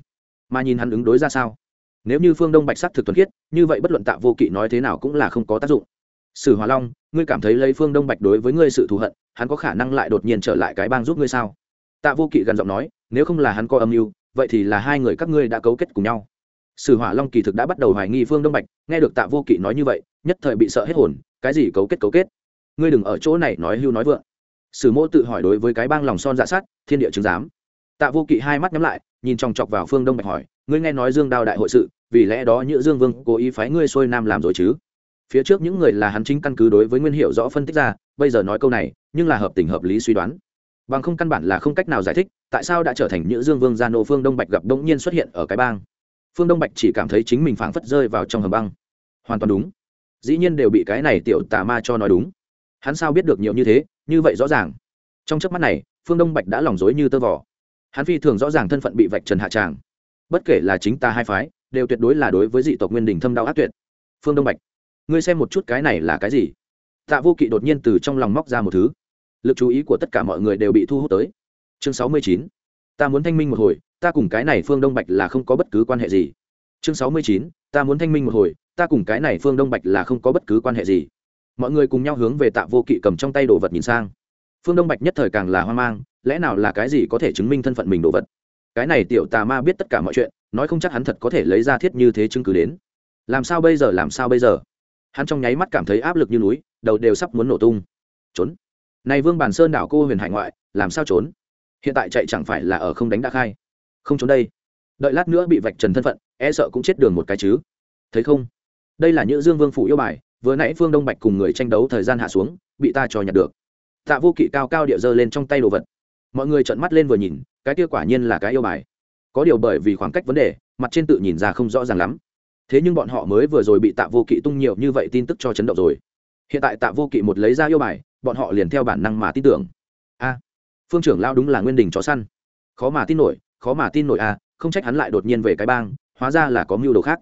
Mà nhìn hắn ứng đối ra sao? Nếu như phương đông bạch sắc thực thuần khiết, như vậy bất luận tạ vô kỵ nói thế nào cũng là không có tác dụng. Sử hòa long, ngươi cảm thấy lấy phương đông bạch đối với ngươi sự thù hận, hắn có khả năng lại đột nhiên trở lại cái bang giúp ngươi sao? Tạ vô kỵ gần giọng nói, nếu không là hắn có âm mưu, vậy thì là hai người các ngươi đã cấu kết cùng nhau. Sử hỏa long kỳ thực đã bắt đầu hoài nghi phương đông bạch, nghe được tạ vô kỵ nói như vậy, nhất thời bị sợ hết hồn, cái gì cấu kết cấu kết? Ngươi đừng ở chỗ này nói hưu nói vượng. Sử mô tự hỏi đối với cái bang lòng son dạ sát, thiên địa chứng giám. Tạ vô kỵ hai mắt nhắm lại, nhìn chòng chọc vào phương đông bạch hỏi ngươi nghe nói dương đao đại hội sự, vì lẽ đó nhữ dương vương cố ý phái ngươi xuôi nam làm rồi chứ? Phía trước những người là hắn chính căn cứ đối với nguyên hiệu rõ phân tích ra, bây giờ nói câu này, nhưng là hợp tình hợp lý suy đoán. Bằng không căn bản là không cách nào giải thích, tại sao đã trở thành nhữ dương vương gia nô phương đông bạch gặp đống nhiên xuất hiện ở cái bang. Phương đông bạch chỉ cảm thấy chính mình phảng phất rơi vào trong hầm băng. Hoàn toàn đúng. Dĩ nhiên đều bị cái này tiểu tà ma cho nói đúng. Hắn sao biết được nhiều như thế, như vậy rõ ràng. Trong chớp mắt này, phương đông bạch đã lòng dối như tơ vỏ hắn phi thường rõ ràng thân phận bị vạch trần hạ tràng bất kể là chính ta hai phái, đều tuyệt đối là đối với dị tộc nguyên đình thâm đau ác tuyệt. Phương đông bạch, ngươi xem một chút cái này là cái gì? Tạ vô kỵ đột nhiên từ trong lòng móc ra một thứ. Lực chú ý của tất cả mọi người đều bị thu hút tới. Chương sáu mươi chín, ta muốn thanh minh một hồi, ta cùng cái này phương đông bạch là không có bất cứ quan hệ gì. Chương sáu mươi chín, ta muốn thanh minh một hồi, ta cùng cái này phương đông bạch là không có bất cứ quan hệ gì. Mọi người cùng nhau hướng về tạ vô kỵ cầm trong tay đồ vật nhìn sang. Phương đông bạch nhất thời càng là hoang mang, lẽ nào là cái gì có thể chứng minh thân phận mình đồ vật? Cái này tiểu tà ma biết tất cả mọi chuyện, nói không chắc hắn thật có thể lấy ra thiết như thế chứng cứ đến. Làm sao bây giờ, làm sao bây giờ? Hắn trong nháy mắt cảm thấy áp lực như núi, đầu đều sắp muốn nổ tung. Trốn. Này vương bàn sơn đảo cô huyền hải ngoại, làm sao trốn? Hiện tại chạy chẳng phải là ở không đánh đã khai. Không trốn đây. Đợi lát nữa bị vạch trần thân phận e sợ cũng chết đường một cái chứ. Thấy không? Đây là những dương vương phủ yêu bài, vừa nãy phương đông bạch cùng người tranh đấu thời gian hạ xuống, bị ta cho nhặt được. Tạ vô kỵ cao cao địa dơ lên trong tay đồ vật mọi người trợn mắt lên vừa nhìn, cái kia quả nhiên là cái yêu bài. Có điều bởi vì khoảng cách vấn đề, mặt trên tự nhìn ra không rõ ràng lắm. Thế nhưng bọn họ mới vừa rồi bị tạ vô kỵ tung nhiều như vậy tin tức cho chấn động rồi. Hiện tại tạ vô kỵ một lấy ra yêu bài, bọn họ liền theo bản năng mà tin tưởng. A, phương trưởng lao đúng là nguyên đình chó săn. Khó mà tin nổi, khó mà tin nổi a không trách hắn lại đột nhiên về cái bang, hóa ra là có mưu đồ khác.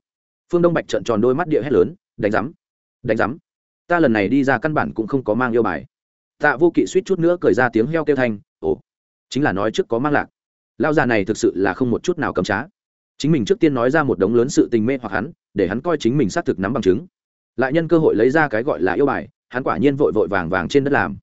Phương đông bạch trợn tròn đôi mắt địa hét lớn, đánh rắm đánh rắm ta lần này đi ra căn bản cũng không có mang yêu bài. Tạ vô kỵ suýt chút nữa cười ra tiếng heo kêu thanh ồ chính là nói trước có mang lạc. Lao già này thực sự là không một chút nào cầm trá. Chính mình trước tiên nói ra một đống lớn sự tình mê hoặc hắn, để hắn coi chính mình xác thực nắm bằng chứng. Lại nhân cơ hội lấy ra cái gọi là yêu bài, hắn quả nhiên vội vội vàng vàng trên đất làm.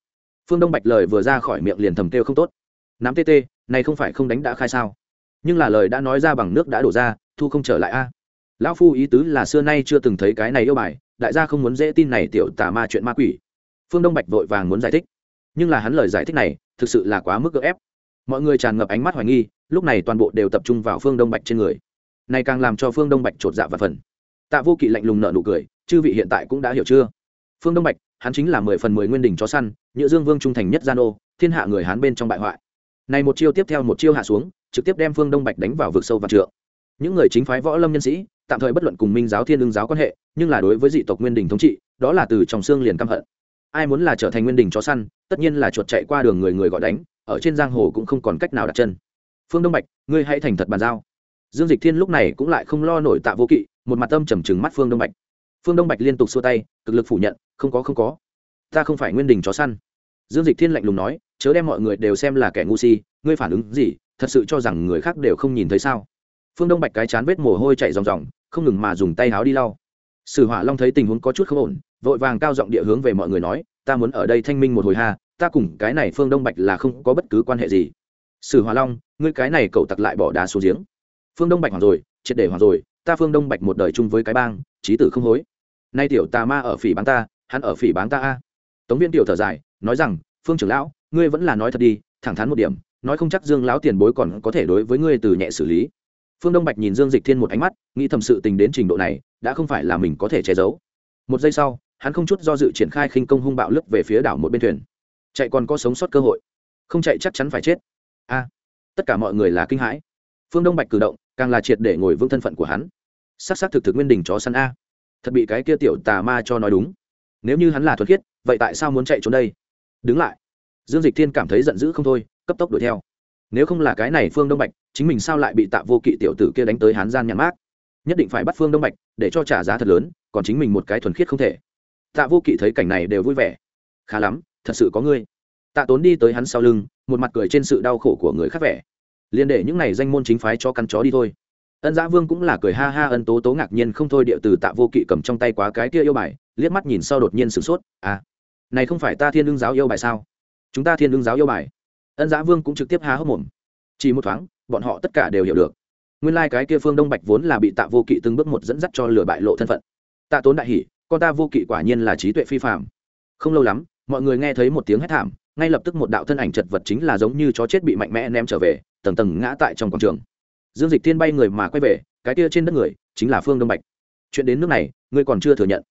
Phương đông bạch lời vừa ra khỏi miệng liền thầm kêu không tốt. Nắm tê tê, này không phải không đánh đã khai sao? Nhưng là lời đã nói ra bằng nước đã đổ ra, thu không trở lại a. Lão phu ý tứ là xưa nay chưa từng thấy cái này yêu bài, đại gia không muốn dễ tin này tiểu tà ma chuyện ma quỷ. Phương đông bạch vội vàng muốn giải thích. Nhưng là hắn lời giải thích này, thực sự là quá mức gỡ ép mọi người tràn ngập ánh mắt hoài nghi, lúc này toàn bộ đều tập trung vào phương đông bạch trên người. Này càng làm cho phương đông bạch chột dạ và phần. Tạ vô kỵ lạnh lùng nợ nụ cười, chư vị hiện tại cũng đã hiểu chưa? Phương đông bạch, hắn chính là mười phần mười nguyên đỉnh chó săn, nhựa dương vương trung thành nhất gian ô, thiên hạ người hán bên trong bại hoại. Này một chiêu tiếp theo một chiêu hạ xuống, trực tiếp đem phương đông bạch đánh vào vực sâu và trượng. Những người chính phái võ lâm nhân sĩ, tạm thời bất luận cùng minh giáo, thiên lương giáo quan hệ, nhưng là đối với dị tộc nguyên đình thống trị, đó là từ trong xương liền căm hận. Ai muốn là trở thành nguyên đình chó săn, tất nhiên là chuột chạy qua đường người người gọi đánh ở trên giang hồ cũng không còn cách nào đặt chân. Phương đông bạch, ngươi hãy thành thật bàn giao. Dương dịch thiên lúc này cũng lại không lo nổi tạ vô kỵ, một mặt âm trầm trừng mắt phương đông bạch. Phương đông bạch liên tục xua tay, cực lực phủ nhận, không có không có. Ta không phải nguyên đình chó săn. Dương dịch thiên lạnh lùng nói, chớ đem mọi người đều xem là kẻ ngu si, ngươi phản ứng gì, thật sự cho rằng người khác đều không nhìn thấy sao? Phương đông bạch cái chán vết mồ hôi chạy ròng ròng, không ngừng mà dùng tay áo đi lau. Sử hỏa long thấy tình huống có chút không ổn, vội vàng cao giọng địa hướng về mọi người nói, ta muốn ở đây thanh minh một hồi ha ta cùng cái này phương đông bạch là không có bất cứ quan hệ gì. Sử hòa long, ngươi cái này cậu tặc lại bỏ đá xuống giếng. Phương đông bạch hoàng rồi, triệt để hoàng rồi, ta phương đông bạch một đời chung với cái bang trí tử không hối. Nay tiểu tà ma ở phỉ bán ta, hắn ở phỉ bán ta a. Tống viên tiểu thở dài, nói rằng, phương trưởng lão, ngươi vẫn là nói thật đi, thẳng thắn một điểm, nói không chắc dương lão tiền bối còn có thể đối với ngươi từ nhẹ xử lý. Phương đông bạch nhìn dương dịch thiên một ánh mắt, nghĩ thầm sự tình đến trình độ này, đã không phải là mình có thể che giấu. Một giây sau, hắn không chút do dự triển khai khinh công hung bạo lấp về phía đảo một bên thuyền chạy còn có sống sót cơ hội. Không chạy chắc chắn phải chết. A, tất cả mọi người là kinh hãi. Phương đông bạch cử động, càng là triệt để ngồi vững thân phận của hắn. S á c s á c thực thực nguyên đình chó săn a. Thật bị cái kia tiểu tà ma cho nói đúng. Nếu như hắn là thuật khiết, vậy tại sao muốn chạy trốn đây? Đứng lại. Dương dịch thiên cảm thấy giận dữ không thôi, cấp tốc đuổi theo. Nếu không là cái này phương đông bạch, chính mình sao lại bị tạ vô kỵ tiểu tử kia đánh tới hán gian nhãn mát nhất định phải bắt phương đông bạch, để cho trả giá thật lớn, còn chính mình một cái thuần khiết không thể. Tạ vô kỵ thấy cảnh này đều vui vẻ. Khá lắm thật sự có ngươi. Tạ tốn đi tới hắn sau lưng, một mặt cười trên sự đau khổ của người khác vẻ. Liền để những này danh môn chính phái cho căn chó đi thôi. Ân giã vương cũng là cười ha ha ân tố tố ngạc nhiên không thôi điệu từ tạ vô kỵ cầm trong tay quá cái kia yêu bài, liếc mắt nhìn sau đột nhiên sửng sốt à này không phải ta thiên lương giáo yêu bài sao? Chúng ta thiên lương giáo yêu bài. Ân giã vương cũng trực tiếp há hốc mồm. Chỉ một thoáng, bọn họ tất cả đều hiểu được. Nguyên lai、like、cái kia phương đông bạch vốn là bị tạ vô kỵ từng bước một dẫn dắt cho lừa bại lộ thân phận. Tạ tốn đại hỷ con ta vô kỵ quả nhiên là trí tuệ phi phạm không lâu lắm mọi người nghe thấy một tiếng hét thảm, ngay lập tức một đạo thân ảnh chật vật chính là giống như chó chết bị mạnh mẽ ném trở về, tầng tầng ngã tại trong quảng trường. Dương dịch thiên bay người mà quay về, cái kia trên đất người chính là phương đông bạch. Chuyện đến nước này, ngươi còn chưa thừa nhận.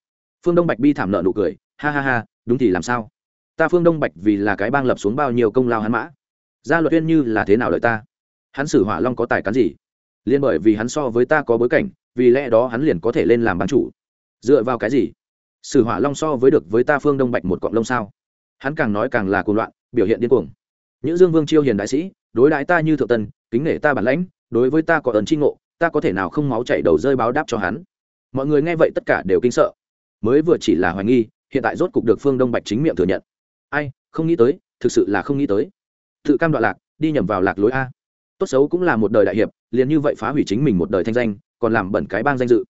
Phương đông bạch bi thảm nợ nụ cười, ha ha ha, đúng thì làm sao? Ta phương đông bạch vì là cái bang lập xuống bao nhiêu công lao hắn mã? Gia luật viên như là thế nào lợi ta? Hắn xử hỏa long có tài cán gì? Liên bởi vì hắn so với ta có bối cảnh, vì lẽ đó hắn liền có thể lên làm bán chủ. Dựa vào cái gì? Sử hỏa long so với được với ta phương đông bạch một cọng lông sao? Hắn càng nói càng là cuồng loạn, biểu hiện điên cuồng. Những dương vương chiêu hiền đại sĩ, đối đãi ta như thượng tân, kính nể ta bản lãnh, đối với ta có ấn tri ngộ, ta có thể nào không máu chảy đầu rơi báo đáp cho hắn? Mọi người nghe vậy tất cả đều kinh sợ. Mới vừa chỉ là hoài nghi, hiện tại rốt cục được phương đông bạch chính miệng thừa nhận. Ai, không nghĩ tới, thực sự là không nghĩ tới. Tự cam đoạn lạc, đi nhầm vào lạc lối a. Tốt xấu cũng là một đời đại hiệp, liền như vậy phá hủy chính mình một đời thanh danh, còn làm bẩn cái bang danh dự.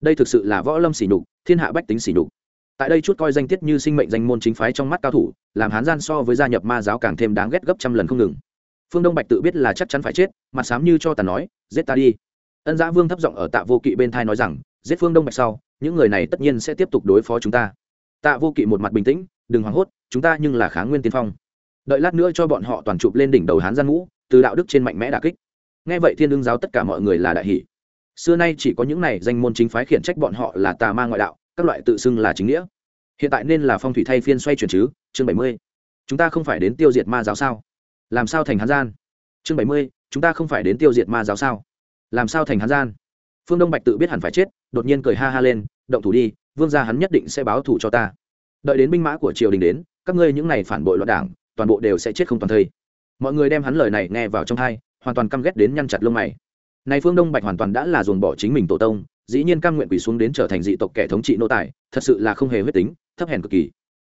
Đây thực sự là võ lâm sỉ nhục thiên hạ bách tính sỉ nhục. Tại đây chút coi danh tiết như sinh mệnh danh môn chính phái trong mắt cao thủ, làm hán gian so với gia nhập ma giáo càng thêm đáng ghét gấp trăm lần không ngừng. Phương đông bạch tự biết là chắc chắn phải chết mặt sám như cho tàn nói, giết ta đi. Ân giã vương thấp giọng ở tạ vô kỵ bên thai nói rằng, giết phương đông bạch sau, những người này tất nhiên sẽ tiếp tục đối phó chúng ta. Tạ vô kỵ một mặt bình tĩnh, đừng hoảng hốt, chúng ta nhưng là kháng nguyên tiên phong. Đợi lát nữa cho bọn họ toàn chụp lên đỉnh đầu hán gian ngũ, từ đạo đức trên mạnh mẽ đà kích. Nghe vậy thiên đương giáo tất cả mọi người là đại hỷ xưa nay chỉ có những này danh môn chính phái khiển trách bọn họ là tà ma ngoại đạo, các loại tự xưng là chính nghĩa. Hiện tại nên là phong thủy thay phiên xoay chuyển chứ, chương bảy mươi. Chúng ta không phải đến tiêu diệt ma giáo sao? Làm sao thành hán gian? Chương bảy mươi, chúng ta không phải đến tiêu diệt ma giáo sao? Làm sao thành hán gian? Phương đông bạch tự biết hẳn phải chết, đột nhiên cười ha ha lên, động thủ đi, vương gia hắn nhất định sẽ báo thủ cho ta. Đợi đến binh mã của triều đình đến, các ngươi những này phản bội loạn đảng, toàn bộ đều sẽ chết không toàn thây. Mọi người đem hắn lời này nghe vào trong hai, hoàn toàn căm ghét đến nhăn chặt lông mày này phương đông bạch hoàn toàn đã là dồn bỏ chính mình tổ tông, dĩ nhiên cam nguyện quỳ xuống đến trở thành dị tộc kẻ thống trị nô tài, thật sự là không hề huyết tính, thấp hèn cực kỳ.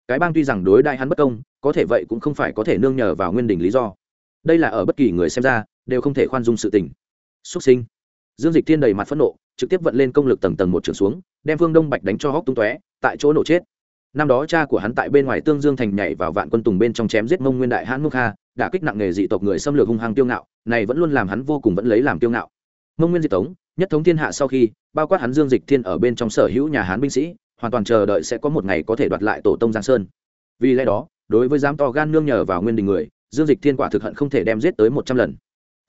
Cái bang tuy rằng đối đại hắn bất công, có thể vậy cũng không phải có thể nương nhờ vào nguyên đình lý do. Đây là ở bất kỳ người xem ra, đều không thể khoan dung sự tình. Xuất sinh. Dương dịch thiên đầy mặt phẫn nộ, trực tiếp vận lên công lực tầng tầng một trường xuống, đem phương đông bạch đánh cho hóc tung tóe, tại chỗ nổ chết. Năm đó cha của hắn tại bên ngoài tương dương thành nhảy vào vạn quân tùng bên trong chém giết mông nguyên đại hãn mông kha đã kích nặng nghề dị tộc người xâm lược hung hăng tiêu ngạo, này vẫn luôn làm hắn vô cùng vẫn lấy làm tiêu ngạo mông nguyên diệt tống, nhất thống thiên hạ sau khi, bao quát hắn dương dịch thiên ở bên trong sở hữu nhà hán binh sĩ, hoàn toàn chờ đợi sẽ có một ngày có thể đoạt lại tổ tông giang sơn. Vì lẽ đó, đối với dám to gan nương nhờ vào nguyên đình người, dương dịch thiên quả thực hận không thể đem giết tới một trăm lần.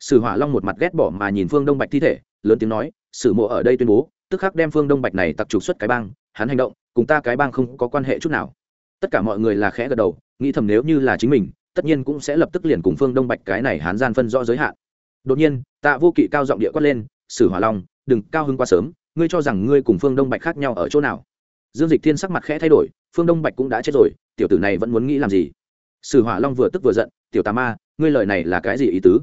Sử hỏa long một mặt ghét bỏ mà nhìn phương đông bạch thi thể, lớn tiếng nói, sử mộ ở đây tuyên bố, tức khắc đem phương đông bạch này tặc trục xuất cái bang, hắn hành động, cùng ta cái bang không có quan hệ chút nào. Tất cả mọi người là khẽ gật đầu, nghĩ thầm nếu như là chính mình, tất nhiên cũng sẽ lập tức liền cùng phương đông bạch cái này hán gian phân rõ giới hạn. Đột nhiên tạ vô kỵ cao giọng địa quát lên, sử hỏa long, đừng cao hưng quá sớm, ngươi cho rằng ngươi cùng phương đông bạch khác nhau ở chỗ nào? Dương dịch thiên sắc mặt khẽ thay đổi, phương đông bạch cũng đã chết rồi, tiểu tử này vẫn muốn nghĩ làm gì? Sử hỏa long vừa tức vừa giận, tiểu tà ma, ngươi lời này là cái gì ý tứ?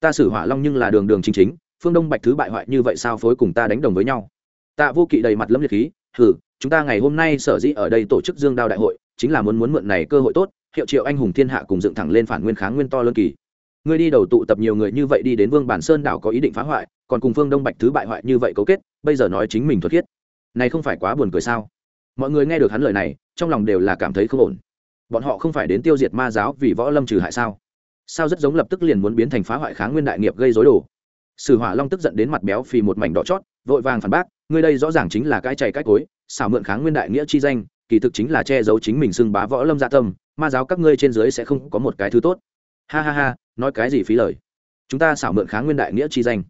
Ta sử hỏa long nhưng là đường đường chính chính, phương đông bạch thứ bại hoại như vậy sao phối cùng ta đánh đồng với nhau? Tạ vô kỵ đầy mặt lâm liệt khí, hừ, chúng ta ngày hôm nay sở dĩ ở đây tổ chức dương đao đại hội, chính là muốn muốn mượn này cơ hội tốt, hiệu triệu anh hùng thiên hạ cùng dựng thẳng lên phản nguyên kháng nguyên to lớn kỳ ngươi đi đầu tụ tập nhiều người như vậy đi đến vương bản sơn đảo có ý định phá hoại, còn cùng phương đông bạch thứ bại hoại như vậy cấu kết, bây giờ nói chính mình thuật thiết này không phải quá buồn cười sao? Mọi người nghe được hắn lời này, trong lòng đều là cảm thấy không ổn. Bọn họ không phải đến tiêu diệt ma giáo vì võ lâm trừ hại sao? Sao rất giống lập tức liền muốn biến thành phá hoại kháng nguyên đại nghiệp gây dối đồ? Sử hỏa long tức giận đến mặt béo phì một mảnh đỏ chót, vội vàng phản bác, ngươi đây rõ ràng chính là cái chày cái cối, xảo mượn kháng nguyên đại nghĩa chi danh, kỳ thực chính là che giấu chính mình xưng bá võ lâm gia tâm, ma giáo các ngươi trên dưới sẽ không có một cái thứ tốt ha ha ha, nói cái gì phí lời. Chúng ta xảo mượn kháng nguyên đại nghĩa chi danh.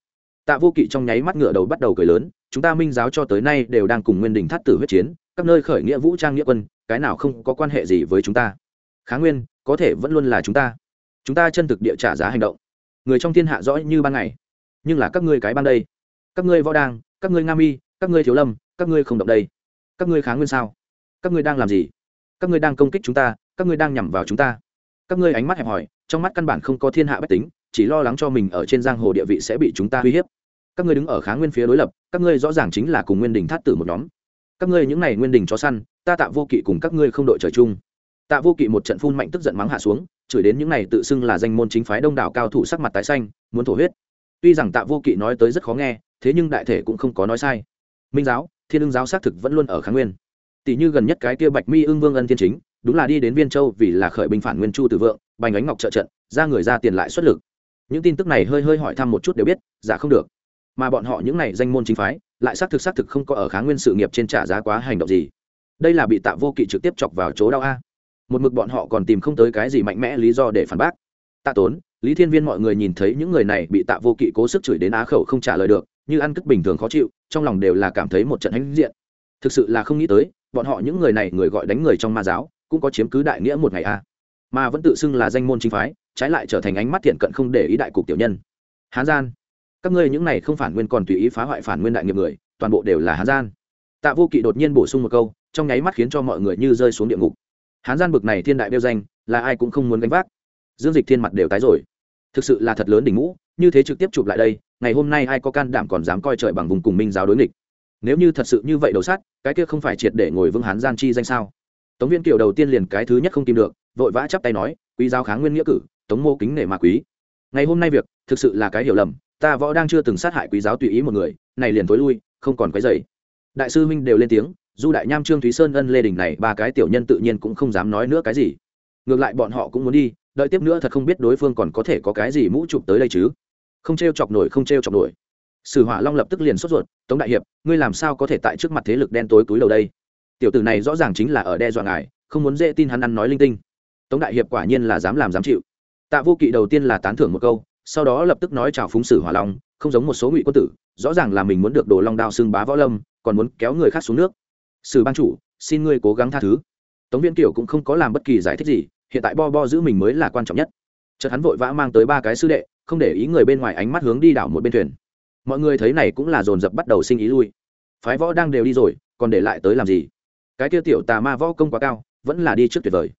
Tạ vô kỵ trong nháy mắt ngựa đầu bắt đầu cười lớn, chúng ta minh giáo cho tới nay đều đang cùng nguyên đình thắt tử huyết chiến, các nơi khởi nghĩa vũ trang nghĩa quân, cái nào không có quan hệ gì với chúng ta. Kháng nguyên, có thể vẫn luôn là chúng ta. Chúng ta chân thực địa trả giá hành động. Người trong thiên hạ rõ như ban ngày. Nhưng là các ngươi cái ban đây. Các ngươi võ đang, các ngươi nga mi, các ngươi thiếu lâm, các ngươi không động đây. Các ngươi kháng nguyên sao? Các ngươi đang làm gì? Các ngươi đang công kích chúng ta, các ngươi đang nhằm vào chúng ta các ngươi ánh mắt hẹp hòi, trong mắt căn bản không có thiên hạ bách tính, chỉ lo lắng cho mình ở trên giang hồ địa vị sẽ bị chúng ta uy hiếp. Các ngươi đứng ở kháng nguyên phía đối lập, các ngươi rõ ràng chính là cùng nguyên đình thát tử một nhóm. Các ngươi những này nguyên đình chó săn, ta tạ vô kỵ cùng các ngươi không đội trời chung. Tạ vô kỵ một trận phun mạnh tức giận mắng hạ xuống, chửi đến những này tự xưng là danh môn chính phái đông đảo cao thủ sắc mặt tái xanh, muốn thổ huyết. Tuy rằng tạ vô kỵ nói tới rất khó nghe, thế nhưng đại thể cũng không có nói sai. Minh giáo, thiên ưng giáo xác thực vẫn luôn ở kháng nguyên. Tỷ như gần nhất cái kia bạch mi ưng vương ân thiên chính đúng là đi đến viên châu vì là khởi binh phản nguyên chu từ vượng, bành ánh ngọc trợ trận, ra người ra tiền lại xuất lực. Những tin tức này hơi hơi hỏi thăm một chút đều biết, giả không được. Mà bọn họ những này danh môn chính phái, lại xác thực xác thực không có ở kháng nguyên sự nghiệp trên trả giá quá hành động gì. Đây là bị tạ vô kỵ trực tiếp chọc vào chỗ đau a. Một mực bọn họ còn tìm không tới cái gì mạnh mẽ lý do để phản bác. Tạ tốn, lý thiên viên mọi người nhìn thấy những người này bị tạ vô kỵ cố sức chửi đến á khẩu không trả lời được, như ăn cất bình thường khó chịu, trong lòng đều là cảm thấy một trận hãnh diện. Thực sự là không nghĩ tới, bọn họ những người này người gọi đánh người trong ma giáo cũng có chiếm cứ đại nghĩa một ngày a. Mà vẫn tự xưng là danh môn chính phái, trái lại trở thành ánh mắt thiện cận không để ý đại cục tiểu nhân. Hán gian, các ngươi những này không phản nguyên còn tùy ý phá hoại phản nguyên đại nghiệp người, toàn bộ đều là hán gian. Tạ vô kỵ đột nhiên bổ sung một câu, trong nháy mắt khiến cho mọi người như rơi xuống địa ngục. Hán gian bực này thiên đại đeo danh, là ai cũng không muốn gánh vác. Dương dịch thiên mặt đều tái rồi. Thực sự là thật lớn đỉnh ngũ, như thế trực tiếp chụp lại đây, ngày hôm nay ai có can đảm còn dám coi trời bằng vùng cùng minh giáo đối nghịch? Nếu như thật sự như vậy đầu sát, cái kia không phải triệt để ngồi vững hán gian chi danh sao? Tống viên kiều đầu tiên liền cái thứ nhất không tìm được, vội vã chắp tay nói, quý giáo kháng nguyên nghĩa cử, tống mô kính nể mà quý. Ngày hôm nay việc, thực sự là cái hiểu lầm, ta võ đang chưa từng sát hại quý giáo tùy ý một người, này liền tối lui, không còn cái dày đại sư huynh đều lên tiếng du đại nham trương thúy sơn ân lê đình này ba cái tiểu nhân tự nhiên cũng không dám nói nữa cái gì. Ngược lại bọn họ cũng muốn đi, đợi tiếp nữa thật không biết đối phương còn có thể có cái gì mũ chụp tới đây chứ. Không t r e o chọc nổi, không t r e o chọc nổi. Sử hỏa long lập tức liền sốt ruột, tống đại hiệp, ngươi làm sao có thể tại trước mặt thế lực đen tối túi đầu đây? Tiểu tử này rõ ràng chính là ở đe dọa ngài, không muốn dễ tin hắn ăn nói linh tinh. Tống đại hiệp quả nhiên là dám làm dám chịu. Tạ vô kỵ đầu tiên là tán thưởng một câu, sau đó lập tức nói chào phúng sử hỏa long, không giống một số ngụy quân tử, rõ ràng là mình muốn được đồ long đao xưng bá võ lâm, còn muốn kéo người khác xuống nước. Sử ban chủ, xin ngươi cố gắng tha thứ. Tống viên kiểu cũng không có làm bất kỳ giải thích gì, hiện tại bo bo giữ mình mới là quan trọng nhất. Chợt hắn vội vã mang tới ba cái sư đệ, không để ý người bên ngoài ánh mắt hướng đi đảo một bên thuyền. Mọi người thấy này cũng là dồn dập bắt đầu sinh ý lui. Phái võ đang đều đi rồi, còn để lại tới làm gì? Cái kia tiểu tà ma võ công quá cao, vẫn là đi trước tuyệt vời.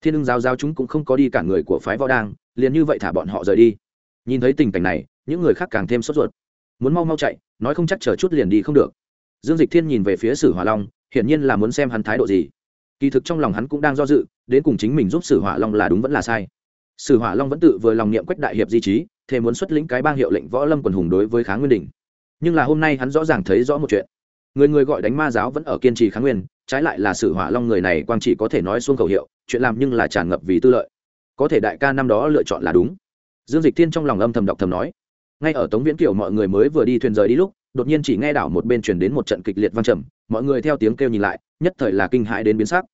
Thiên ưng giao giao chúng cũng không có đi cả người của phái võ đang, liền như vậy thả bọn họ rời đi. Nhìn thấy tình cảnh này, những người khác càng thêm sốt ruột. Muốn mau mau chạy, nói không chắc chờ chút liền đi không được. Dương dịch thiên nhìn về phía sử hỏa long, hiển nhiên là muốn xem hắn thái độ gì. Kỳ thực trong lòng hắn cũng đang do dự, đến cùng chính mình giúp sử hỏa long là đúng vẫn là sai. Sử hỏa long vẫn tự vừa lòng niệm quách đại hiệp di trí thế muốn xuất lĩnh cái bang hiệu lệnh võ lâm quần hùng đối với kháng nguyên đình. Nhưng là hôm nay hắn rõ ràng thấy rõ một chuyện người người gọi đánh ma giáo vẫn ở kiên trì kháng nguyên, trái lại là sử hỏa long người này quang chỉ có thể nói xuông khẩu hiệu, chuyện làm nhưng là tràn ngập vì tư lợi. Có thể đại ca năm đó lựa chọn là đúng. Dương dịch thiên trong lòng âm thầm đọc thầm nói. Ngay ở tống viễn kiểu mọi người mới vừa đi thuyền rời đi lúc, đột nhiên chỉ nghe đảo một bên chuyển đến một trận kịch liệt vang trầm, mọi người theo tiếng kêu nhìn lại, nhất thời là kinh hãi đến biến sắc.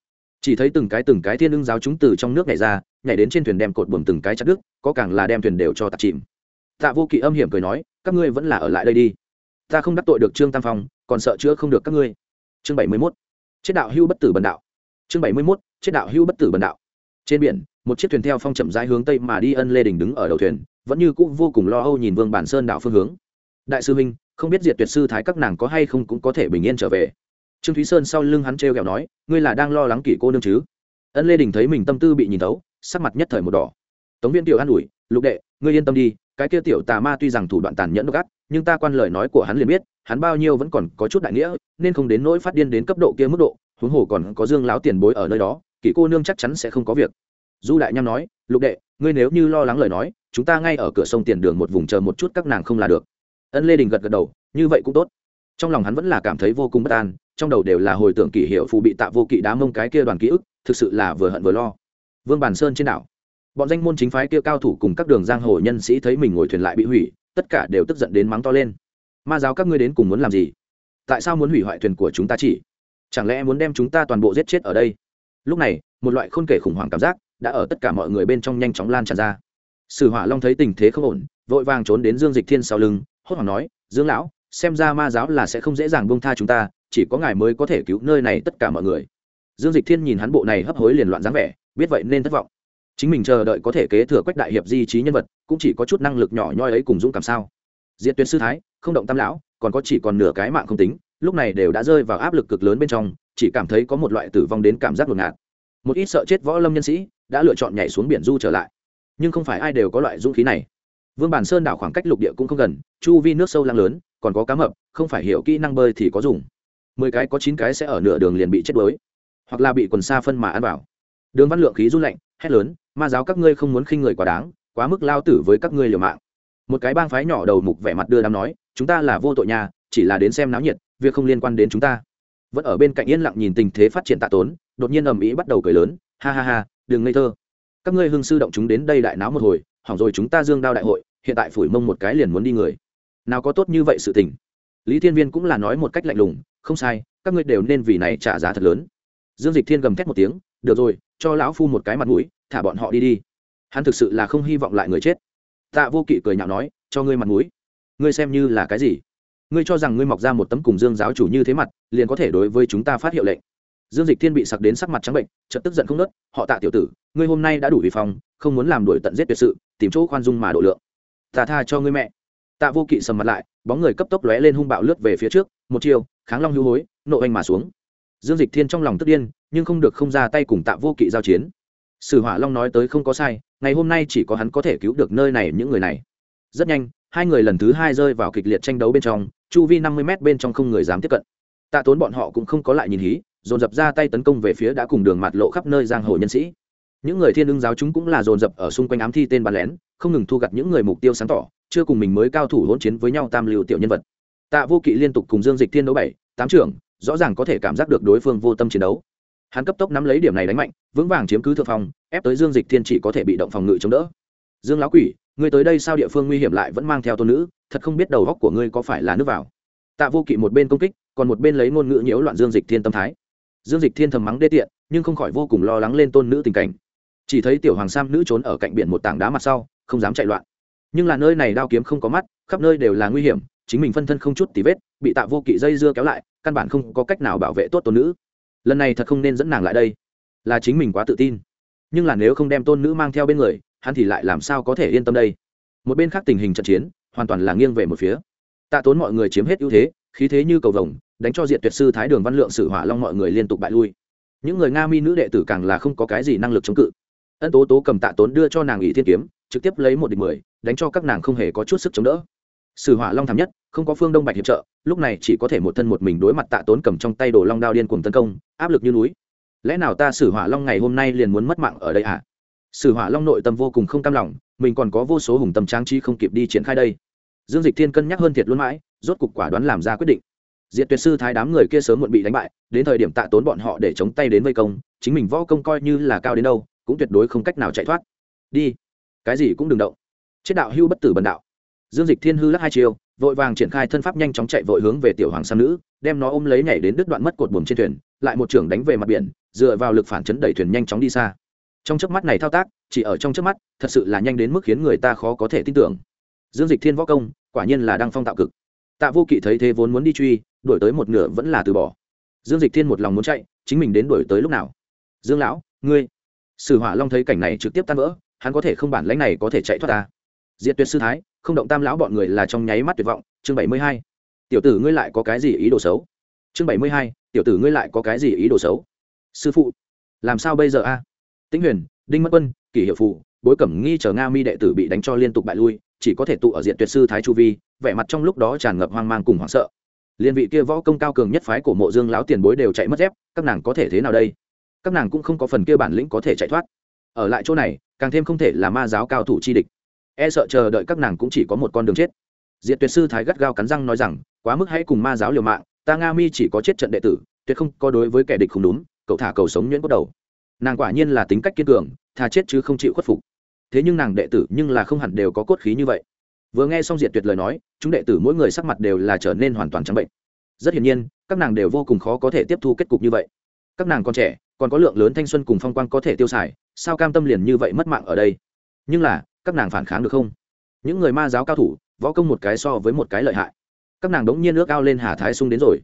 Chỉ thấy từng cái từng cái thiên ưng giáo chúng từ trong nước nhảy ra, nhảy đến trên thuyền đem cột buồm từng cái chặt đứt, có càng là đem thuyền đều cho tạt chìm. Tạ vô kỵ âm hiểm cười nói, các ngươi vẫn là ở lại đây đi. Ta không đắc tội được trương tam phong còn sợ chữa không được các ngươi. Chương bảy mươi mốt, chết đạo hưu bất tử bần đạo. Chương bảy mươi mốt, chết đạo hưu bất tử bần đạo. Trên biển, một chiếc thuyền theo phong chậm rãi hướng tây mà đi ân lê đình đứng ở đầu thuyền, vẫn như cũ vô cùng lo âu nhìn vương bản sơn đạo phương hướng. Đại sư minh không biết diệt tuyệt sư thái các nàng có hay không cũng có thể bình yên trở về. Trương thúy sơn sau lưng hắn trêu ghẹo nói, ngươi là đang lo lắng kỷ cô nương chứ? Ân lê đình thấy mình tâm tư bị nhìn thấu, sắc mặt nhất thời một đỏ. Tống viên tiểu an ủi, lục đệ, ngươi yên tâm đi, cái kia tiểu tà ma tuy rằng thủ đoạn tàn nhẫn độc ác, nhưng ta quan lời nói của hắn liền biết hắn bao nhiêu vẫn còn có chút đại nghĩa, nên không đến nỗi phát điên đến cấp độ kia mức độ, huống hồ còn có dương láo tiền bối ở nơi đó kỳ cô nương chắc chắn sẽ không có việc. Du đại nham nói, lục đệ, ngươi nếu như lo lắng lời nói, chúng ta ngay ở cửa sông tiền đường một vùng chờ một chút các nàng không là được. Ân lê đình gật gật đầu, như vậy cũng tốt. Trong lòng hắn vẫn là cảm thấy vô cùng bất an, trong đầu đều là hồi tưởng kỷ hiệu phụ bị tạ vô kỵ đá mông cái kia đoàn ký ức, thực sự là vừa hận vừa lo. Vương bàn sơn trên đảo, bọn danh môn chính phái kia cao thủ cùng các đường giang hồ nhân sĩ thấy mình ngồi thuyền lại bị hủy, tất cả đều tức giận đến mắng to lên ma giáo các ngươi đến cùng muốn làm gì? Tại sao muốn hủy hoại thuyền của chúng ta chỉ? Chẳng lẽ muốn đem chúng ta toàn bộ giết chết ở đây? Lúc này, một loại khôn kể khủng hoảng cảm giác đã ở tất cả mọi người bên trong nhanh chóng lan tràn ra. Sử hỏa long thấy tình thế không ổn, vội vàng trốn đến dương dịch thiên sau lưng, hốt hoảng nói, dương lão, xem ra ma giáo là sẽ không dễ dàng bông tha chúng ta, chỉ có ngài mới có thể cứu nơi này tất cả mọi người. Dương dịch thiên nhìn hắn bộ này hấp hối liền loạn dáng vẻ, biết vậy nên thất vọng. Chính mình chờ đợi có thể kế thừa quách đại hiệp di trí nhân vật, cũng chỉ có chút năng lực nhỏ nhoi ấy cùng dũng cảm sao. Diệt tuyến sư thái không động tam lão, còn có chỉ còn nửa cái mạng không tính, lúc này đều đã rơi vào áp lực cực lớn bên trong, chỉ cảm thấy có một loại tử vong đến cảm giác ngột ngạt. Một ít sợ chết võ lâm nhân sĩ đã lựa chọn nhảy xuống biển du trở lại. Nhưng không phải ai đều có loại dũng khí này. Vương bản sơn đảo khoảng cách lục địa cũng không gần, chu vi nước sâu lăng lớn, còn có cá mập, không phải hiểu kỹ năng bơi thì có dùng. Mười cái có chín cái sẽ ở nửa đường liền bị chết đuối, hoặc là bị quần xa phân mà ăn vào. Đường văn lượng khí run lạnh, hét lớn, ma giáo các ngươi không muốn khinh người quá đáng, quá mức lao tử với các ngươi liều mạng. Một cái bang phái nhỏ đầu mục vẻ mặt đưa đám nói chúng ta là vô tội nhà chỉ là đến xem náo nhiệt, việc không liên quan đến chúng ta. Vẫn ở bên cạnh yên lặng nhìn tình thế phát triển tạ tốn, đột nhiên ầm ĩ bắt đầu cười lớn, ha ha ha, đừng ngây thơ. Các ngươi hưng sư động chúng đến đây đại náo một hồi, hỏng rồi chúng ta dương đao đại hội, hiện tại phủi mông một cái liền muốn đi người. Nào có tốt như vậy sự tình. Lý thiên viên cũng là nói một cách lạnh lùng, không sai, các ngươi đều nên vì này trả giá thật lớn. Dương dịch thiên gầm thét một tiếng, được rồi, cho lão phu một cái mặt mũi, thả bọn họ đi đi. Hắn thực sự là không hy vọng lại người chết. Tạ vô kỵ cười nhạo nói, cho ngươi mặt mũi ngươi xem như là cái gì? Ngươi cho rằng ngươi mọc ra một tấm cùng dương giáo chủ như thế mặt, liền có thể đối với chúng ta phát hiệu lệnh. Dương dịch thiên bị sặc đến sắc mặt trắng bệnh, chợt tức giận không nớt, họ tạ tiểu tử, ngươi hôm nay đã đủ vi phong, không muốn làm đuổi tận giết tuyệt sự, tìm chỗ khoan dung mà độ lượng. Ta tha cho ngươi mẹ. Tạ vô kỵ sầm mặt lại, bóng người cấp tốc lóe lên hung bạo lướt về phía trước, một chiều kháng long hưu hối, nộ anh mà xuống. Dương dịch thiên trong lòng tức điên, nhưng không được không ra tay cùng tạ vô kỵ giao chiến. Sử hỏa long nói tới không có sai, ngày hôm nay chỉ có hắn có thể cứu được nơi này những người này. Rất nhanh hai người lần thứ hai rơi vào kịch liệt tranh đấu bên trong, chu vi năm mươi m bên trong không người dám tiếp cận. Tạ tốn bọn họ cũng không có lại nhìn hí, dồn dập ra tay tấn công về phía đã cùng đường mặt lộ khắp nơi giang hồ nhân sĩ. Những người thiên ưng giáo chúng cũng là dồn dập ở xung quanh ám thi tên bắn lén, không ngừng thu gặt những người mục tiêu sáng tỏ, chưa cùng mình mới cao thủ hỗn chiến với nhau tam lưu tiểu nhân vật. Tạ vô kỵ liên tục cùng dương dịch thiên đấu bảy, tám trưởng, rõ ràng có thể cảm giác được đối phương vô tâm chiến đấu. Hắn cấp tốc nắm lấy điểm này đánh mạnh, vững vàng chiếm cứ thượng phòng ép tới dương dịch thiên chỉ có thể bị động phòng ngự chống đỡ. Dương lão quỷ ngươi tới đây sao địa phương nguy hiểm lại vẫn mang theo tôn nữ, thật không biết đầu góc của ngươi có phải là nước vào. Tạ vô kỵ một bên công kích, còn một bên lấy ngôn ngữ nhiễu loạn dương dịch thiên tâm thái. Dương dịch thiên thầm mắng đê tiện, nhưng không khỏi vô cùng lo lắng lên tôn nữ tình cảnh. Chỉ thấy tiểu hoàng sam nữ trốn ở cạnh biển một tảng đá mặt sau, không dám chạy loạn. Nhưng là nơi này đao kiếm không có mắt, khắp nơi đều là nguy hiểm, chính mình phân thân không chút tí vết, bị tạ vô kỵ dây dưa kéo lại, căn bản không có cách nào bảo vệ tốt tôn nữ. Lần này thật không nên dẫn nàng lại đây, là chính mình quá tự tin. Nhưng là nếu không đem tôn nữ mang theo bên người hắn thì lại làm sao có thể yên tâm đây? Một bên khác tình hình trận chiến, hoàn toàn là nghiêng về một phía. Tạ tốn mọi người chiếm hết ưu thế, khí thế như cầu vồng, đánh cho diện tuyệt sư thái đường văn lượng sử hỏa long mọi người liên tục bại lui. Những người nga mi nữ đệ tử càng là không có cái gì năng lực chống cự. Ân tố tố cầm tạ tốn đưa cho nàng ỷ thiên kiếm, trực tiếp lấy một địch mười, đánh cho các nàng không hề có chút sức chống đỡ. Sử hỏa long thảm nhất, không có phương đông bạch hiệp trợ, lúc này chỉ có thể một thân một mình đối mặt tạ tốn cầm trong tay đồ long đao điên cùng tấn công, áp lực như núi. Lẽ nào ta sử hỏa long ngày hôm nay liền muốn mất mạng ở đây à? Sử hỏa long nội tâm vô cùng không cam lòng, mình còn có vô số hùng tâm trang trí không kịp đi triển khai đây. Dương dịch thiên cân nhắc hơn thiệt luôn mãi, rốt cục quả đoán làm ra quyết định. Diệt tuyệt sư thái đám người kia sớm muộn bị đánh bại, đến thời điểm tạ tốn bọn họ để chống tay đến vây công, chính mình võ công coi như là cao đến đâu, cũng tuyệt đối không cách nào chạy thoát. Đi. Cái gì cũng đừng động. Chết đạo hưu bất tử bần đạo. Dương dịch thiên hư lắc hai chiều, vội vàng triển khai thân pháp nhanh chóng chạy vội hướng về tiểu hoàng sam nữ, đem nó ôm lấy nhảy đến đứt đoạn mất cột buồm trên thuyền, lại một trưởng đánh về mặt biển, dựa vào lực phản chấn đẩy thuyền nhanh chóng đi xa trong chớp mắt này thao tác, chỉ ở trong chớp mắt, thật sự là nhanh đến mức khiến người ta khó có thể tin tưởng. Dương dịch thiên võ công, quả nhiên là đang phong tạo cực. Tạ vô kỵ thấy thế vốn muốn đi truy, đuổi tới một nửa vẫn là từ bỏ. Dương dịch thiên một lòng muốn chạy, chính mình đến đuổi tới lúc nào? Dương lão, ngươi. Sử hỏa long thấy cảnh này trực tiếp tan vỡ, hắn có thể không bản lãnh này có thể chạy thoát ta. Diệt tuyệt sư thái, không động tam lão bọn người là trong nháy mắt tuyệt vọng, chương bảy mươi hai. Tiểu tử ngươi lại có cái gì ý đồ xấu? Chương bảy mươi hai, tiểu tử ngươi lại có cái gì ý đồ xấu? Sư phụ, làm sao bây giờ a? Tĩnh huyền, đinh mất quân, kỷ hiệu phụ, bối cẩm nghi chờ nga mi đệ tử bị đánh cho liên tục bại lui, chỉ có thể tụ ở diện tuyệt sư thái chu vi, vẻ mặt trong lúc đó tràn ngập hoang mang cùng hoảng sợ. Liên vị kia võ công cao cường nhất phái của mộ dương lão tiền bối đều chạy mất dép, các nàng có thể thế nào đây? Các nàng cũng không có phần kia bản lĩnh có thể chạy thoát. Ở lại chỗ này, càng thêm không thể là ma giáo cao thủ chi địch. E sợ chờ đợi các nàng cũng chỉ có một con đường chết. Diệt tuyệt sư thái gắt gao cắn răng nói rằng, quá mức hãy cùng ma giáo liều mạng, ta nga mi chỉ có chết trận đệ tử, tuyệt không có đối với kẻ địch không đúng, cậu thả cầu sống nhuyễn cốt đầu nàng quả nhiên là tính cách kiên cường thà chết chứ không chịu khuất phục. Thế nhưng nàng đệ tử nhưng là không hẳn đều có cốt khí như vậy. Vừa nghe xong diệt tuyệt lời nói, chúng đệ tử mỗi người sắc mặt đều là trở nên hoàn toàn trắng bệnh. Rất hiển nhiên, các nàng đều vô cùng khó có thể tiếp thu kết cục như vậy. Các nàng còn trẻ, còn có lượng lớn thanh xuân cùng phong quang có thể tiêu xài, sao cam tâm liền như vậy mất mạng ở đây? Nhưng là, các nàng phản kháng được không? Những người ma giáo cao thủ, võ công một cái so với một cái lợi hại. Các nàng đống nhiên ước ao lên hà thái sung đến rồi.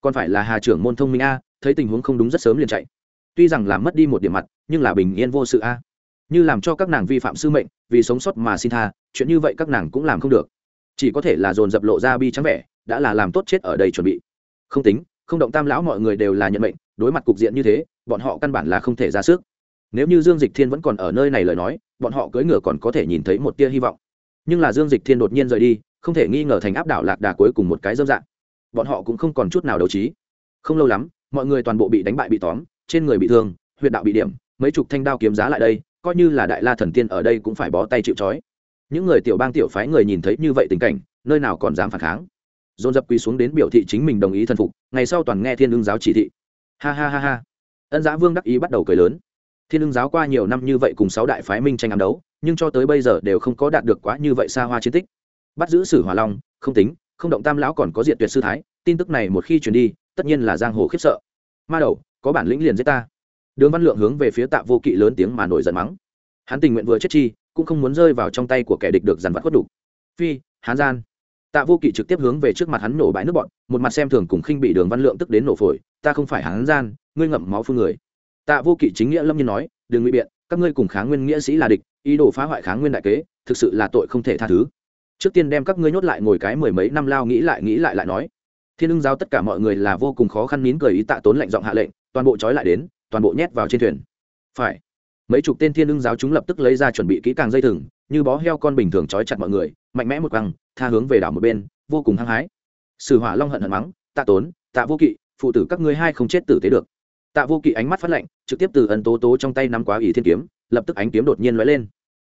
Còn phải là hà trưởng môn thông minh a, thấy tình huống không đúng rất sớm liền chạy tuy rằng làm mất đi một điểm mặt, nhưng là bình yên vô sự a. Như làm cho các nàng vi phạm sư mệnh, vì sống sót mà xin tha, chuyện như vậy các nàng cũng làm không được. Chỉ có thể là dồn dập lộ ra bi trắng vẻ, đã là làm tốt chết ở đây chuẩn bị. Không tính, không động tam lão mọi người đều là nhận mệnh, đối mặt cục diện như thế, bọn họ căn bản là không thể ra sức. Nếu như dương dịch thiên vẫn còn ở nơi này lời nói, bọn họ cưỡi ngựa còn có thể nhìn thấy một tia hy vọng. Nhưng là dương dịch thiên đột nhiên rời đi, không thể nghi ngờ thành áp đảo lạc đà cuối cùng một cái dâm dạng. Bọn họ cũng không còn chút nào đấu trí. Không lâu lắm, mọi người toàn bộ bị đánh bại bị tóm trên người bị thương huyện đạo bị điểm, mấy chục thanh đao kiếm giá lại đây, coi như là đại la thần tiên ở đây cũng phải bó tay chịu trói. Những người tiểu bang tiểu phái người nhìn thấy như vậy tình cảnh, nơi nào còn dám phản kháng. Dồn dập quỳ xuống đến biểu thị chính mình đồng ý thần phục, ngày sau toàn nghe thiên ưng giáo chỉ thị. Ha ha ha ha. Ân giá vương đắc ý bắt đầu cười lớn. Thiên ưng giáo qua nhiều năm như vậy cùng sáu đại phái minh tranh ám đấu, nhưng cho tới bây giờ đều không có đạt được quá như vậy xa hoa chiến tích. Bắt giữ sử hỏa long, không tính, không động tam lão còn có diện tuyệt sư thái, tin tức này một khi truyền đi, tất nhiên là giang hồ khiếp sợ. Ma đầu có bản lĩnh liền giết ta. Đường văn lượng hướng về phía tạ vô kỵ lớn tiếng mà nổi giận mắng. Hắn tình nguyện vừa chết chi, cũng không muốn rơi vào trong tay của kẻ địch được dàn vặt khuất đủ. Phi hán gian. Tạ vô kỵ trực tiếp hướng về trước mặt hắn nổ bãi nước bọn, một mặt xem thường cùng khinh bị đường văn lượng tức đến nổ phổi. Ta không phải hán gian, ngươi ngậm máu phương người. Tạ vô kỵ chính nghĩa lâm nhiên nói, đừng ngụy biện, các ngươi cùng kháng nguyên nghĩa sĩ là địch, ý đồ phá hoại kháng nguyên đại kế, thực sự là tội không thể tha thứ. Trước tiên đem các ngươi nhốt lại ngồi cái mười mấy năm lao nghĩ lại nghĩ lại lại nói. Thiên ưng Giao tất cả mọi người là vô cùng khó khăn nín cười ý tạ tốn lệnh giọng hạ lệnh toàn bộ trói lại đến, toàn bộ nhét vào trên thuyền. Phải. Mấy chục tên thiên ưng giáo chúng lập tức lấy ra chuẩn bị kỹ càng dây thừng, như bó heo con bình thường trói chặt mọi người, mạnh mẽ một căng tha hướng về đảo một bên, vô cùng hăng hái. Sử hỏa long hận hận mắng, tạ tốn, tạ vô kỵ, phụ tử các ngươi hai không chết tử tế được. Tạ vô kỵ ánh mắt phát lạnh, trực tiếp từ ẩn tố tố trong tay nắm quá ỷ thiên kiếm, lập tức ánh kiếm đột nhiên lóe lên.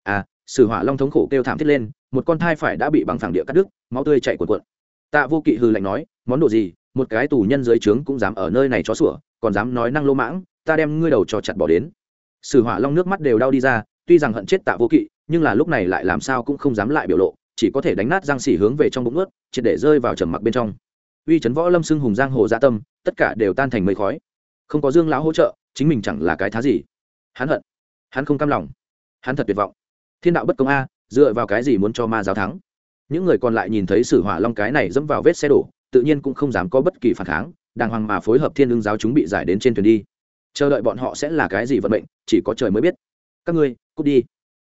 À sử hỏa long thống khổ kêu thảm thiết lên, một con thai phải đã bị bằng phẳng địa cắt đứt, máu tươi chảy cuộn cuộn. Tạ vô kỵ hừ lạnh nói, món đồ gì, một cái tù nhân dưới trướng cũng dám ở nơi này chó sủa còn dám nói năng lô mãng, ta đem ngươi đầu cho chặt bỏ đến. Sử hỏa long nước mắt đều đau đi ra, tuy rằng hận chết tạ vô kỵ, nhưng là lúc này lại làm sao cũng không dám lại biểu lộ, chỉ có thể đánh nát giang xỉ hướng về trong bụng ướt, triệt để rơi vào trầm mặc bên trong. Uy chấn võ lâm xưng hùng giang hồ gia dạ tâm, tất cả đều tan thành mây khói. Không có dương lão hỗ trợ, chính mình chẳng là cái thá gì. Hắn hận, hắn không cam lòng, hắn thật tuyệt vọng. Thiên đạo bất công a, dựa vào cái gì muốn cho ma giáo thắng? Những người còn lại nhìn thấy sử hỏa long cái này dẫm vào vết xe đổ, tự nhiên cũng không dám có bất kỳ phản kháng đàng hoàng mà phối hợp thiên lương giáo chúng bị giải đến trên thuyền đi. Chờ đợi bọn họ sẽ là cái gì vận mệnh, chỉ có trời mới biết. Các ngươi, cút đi.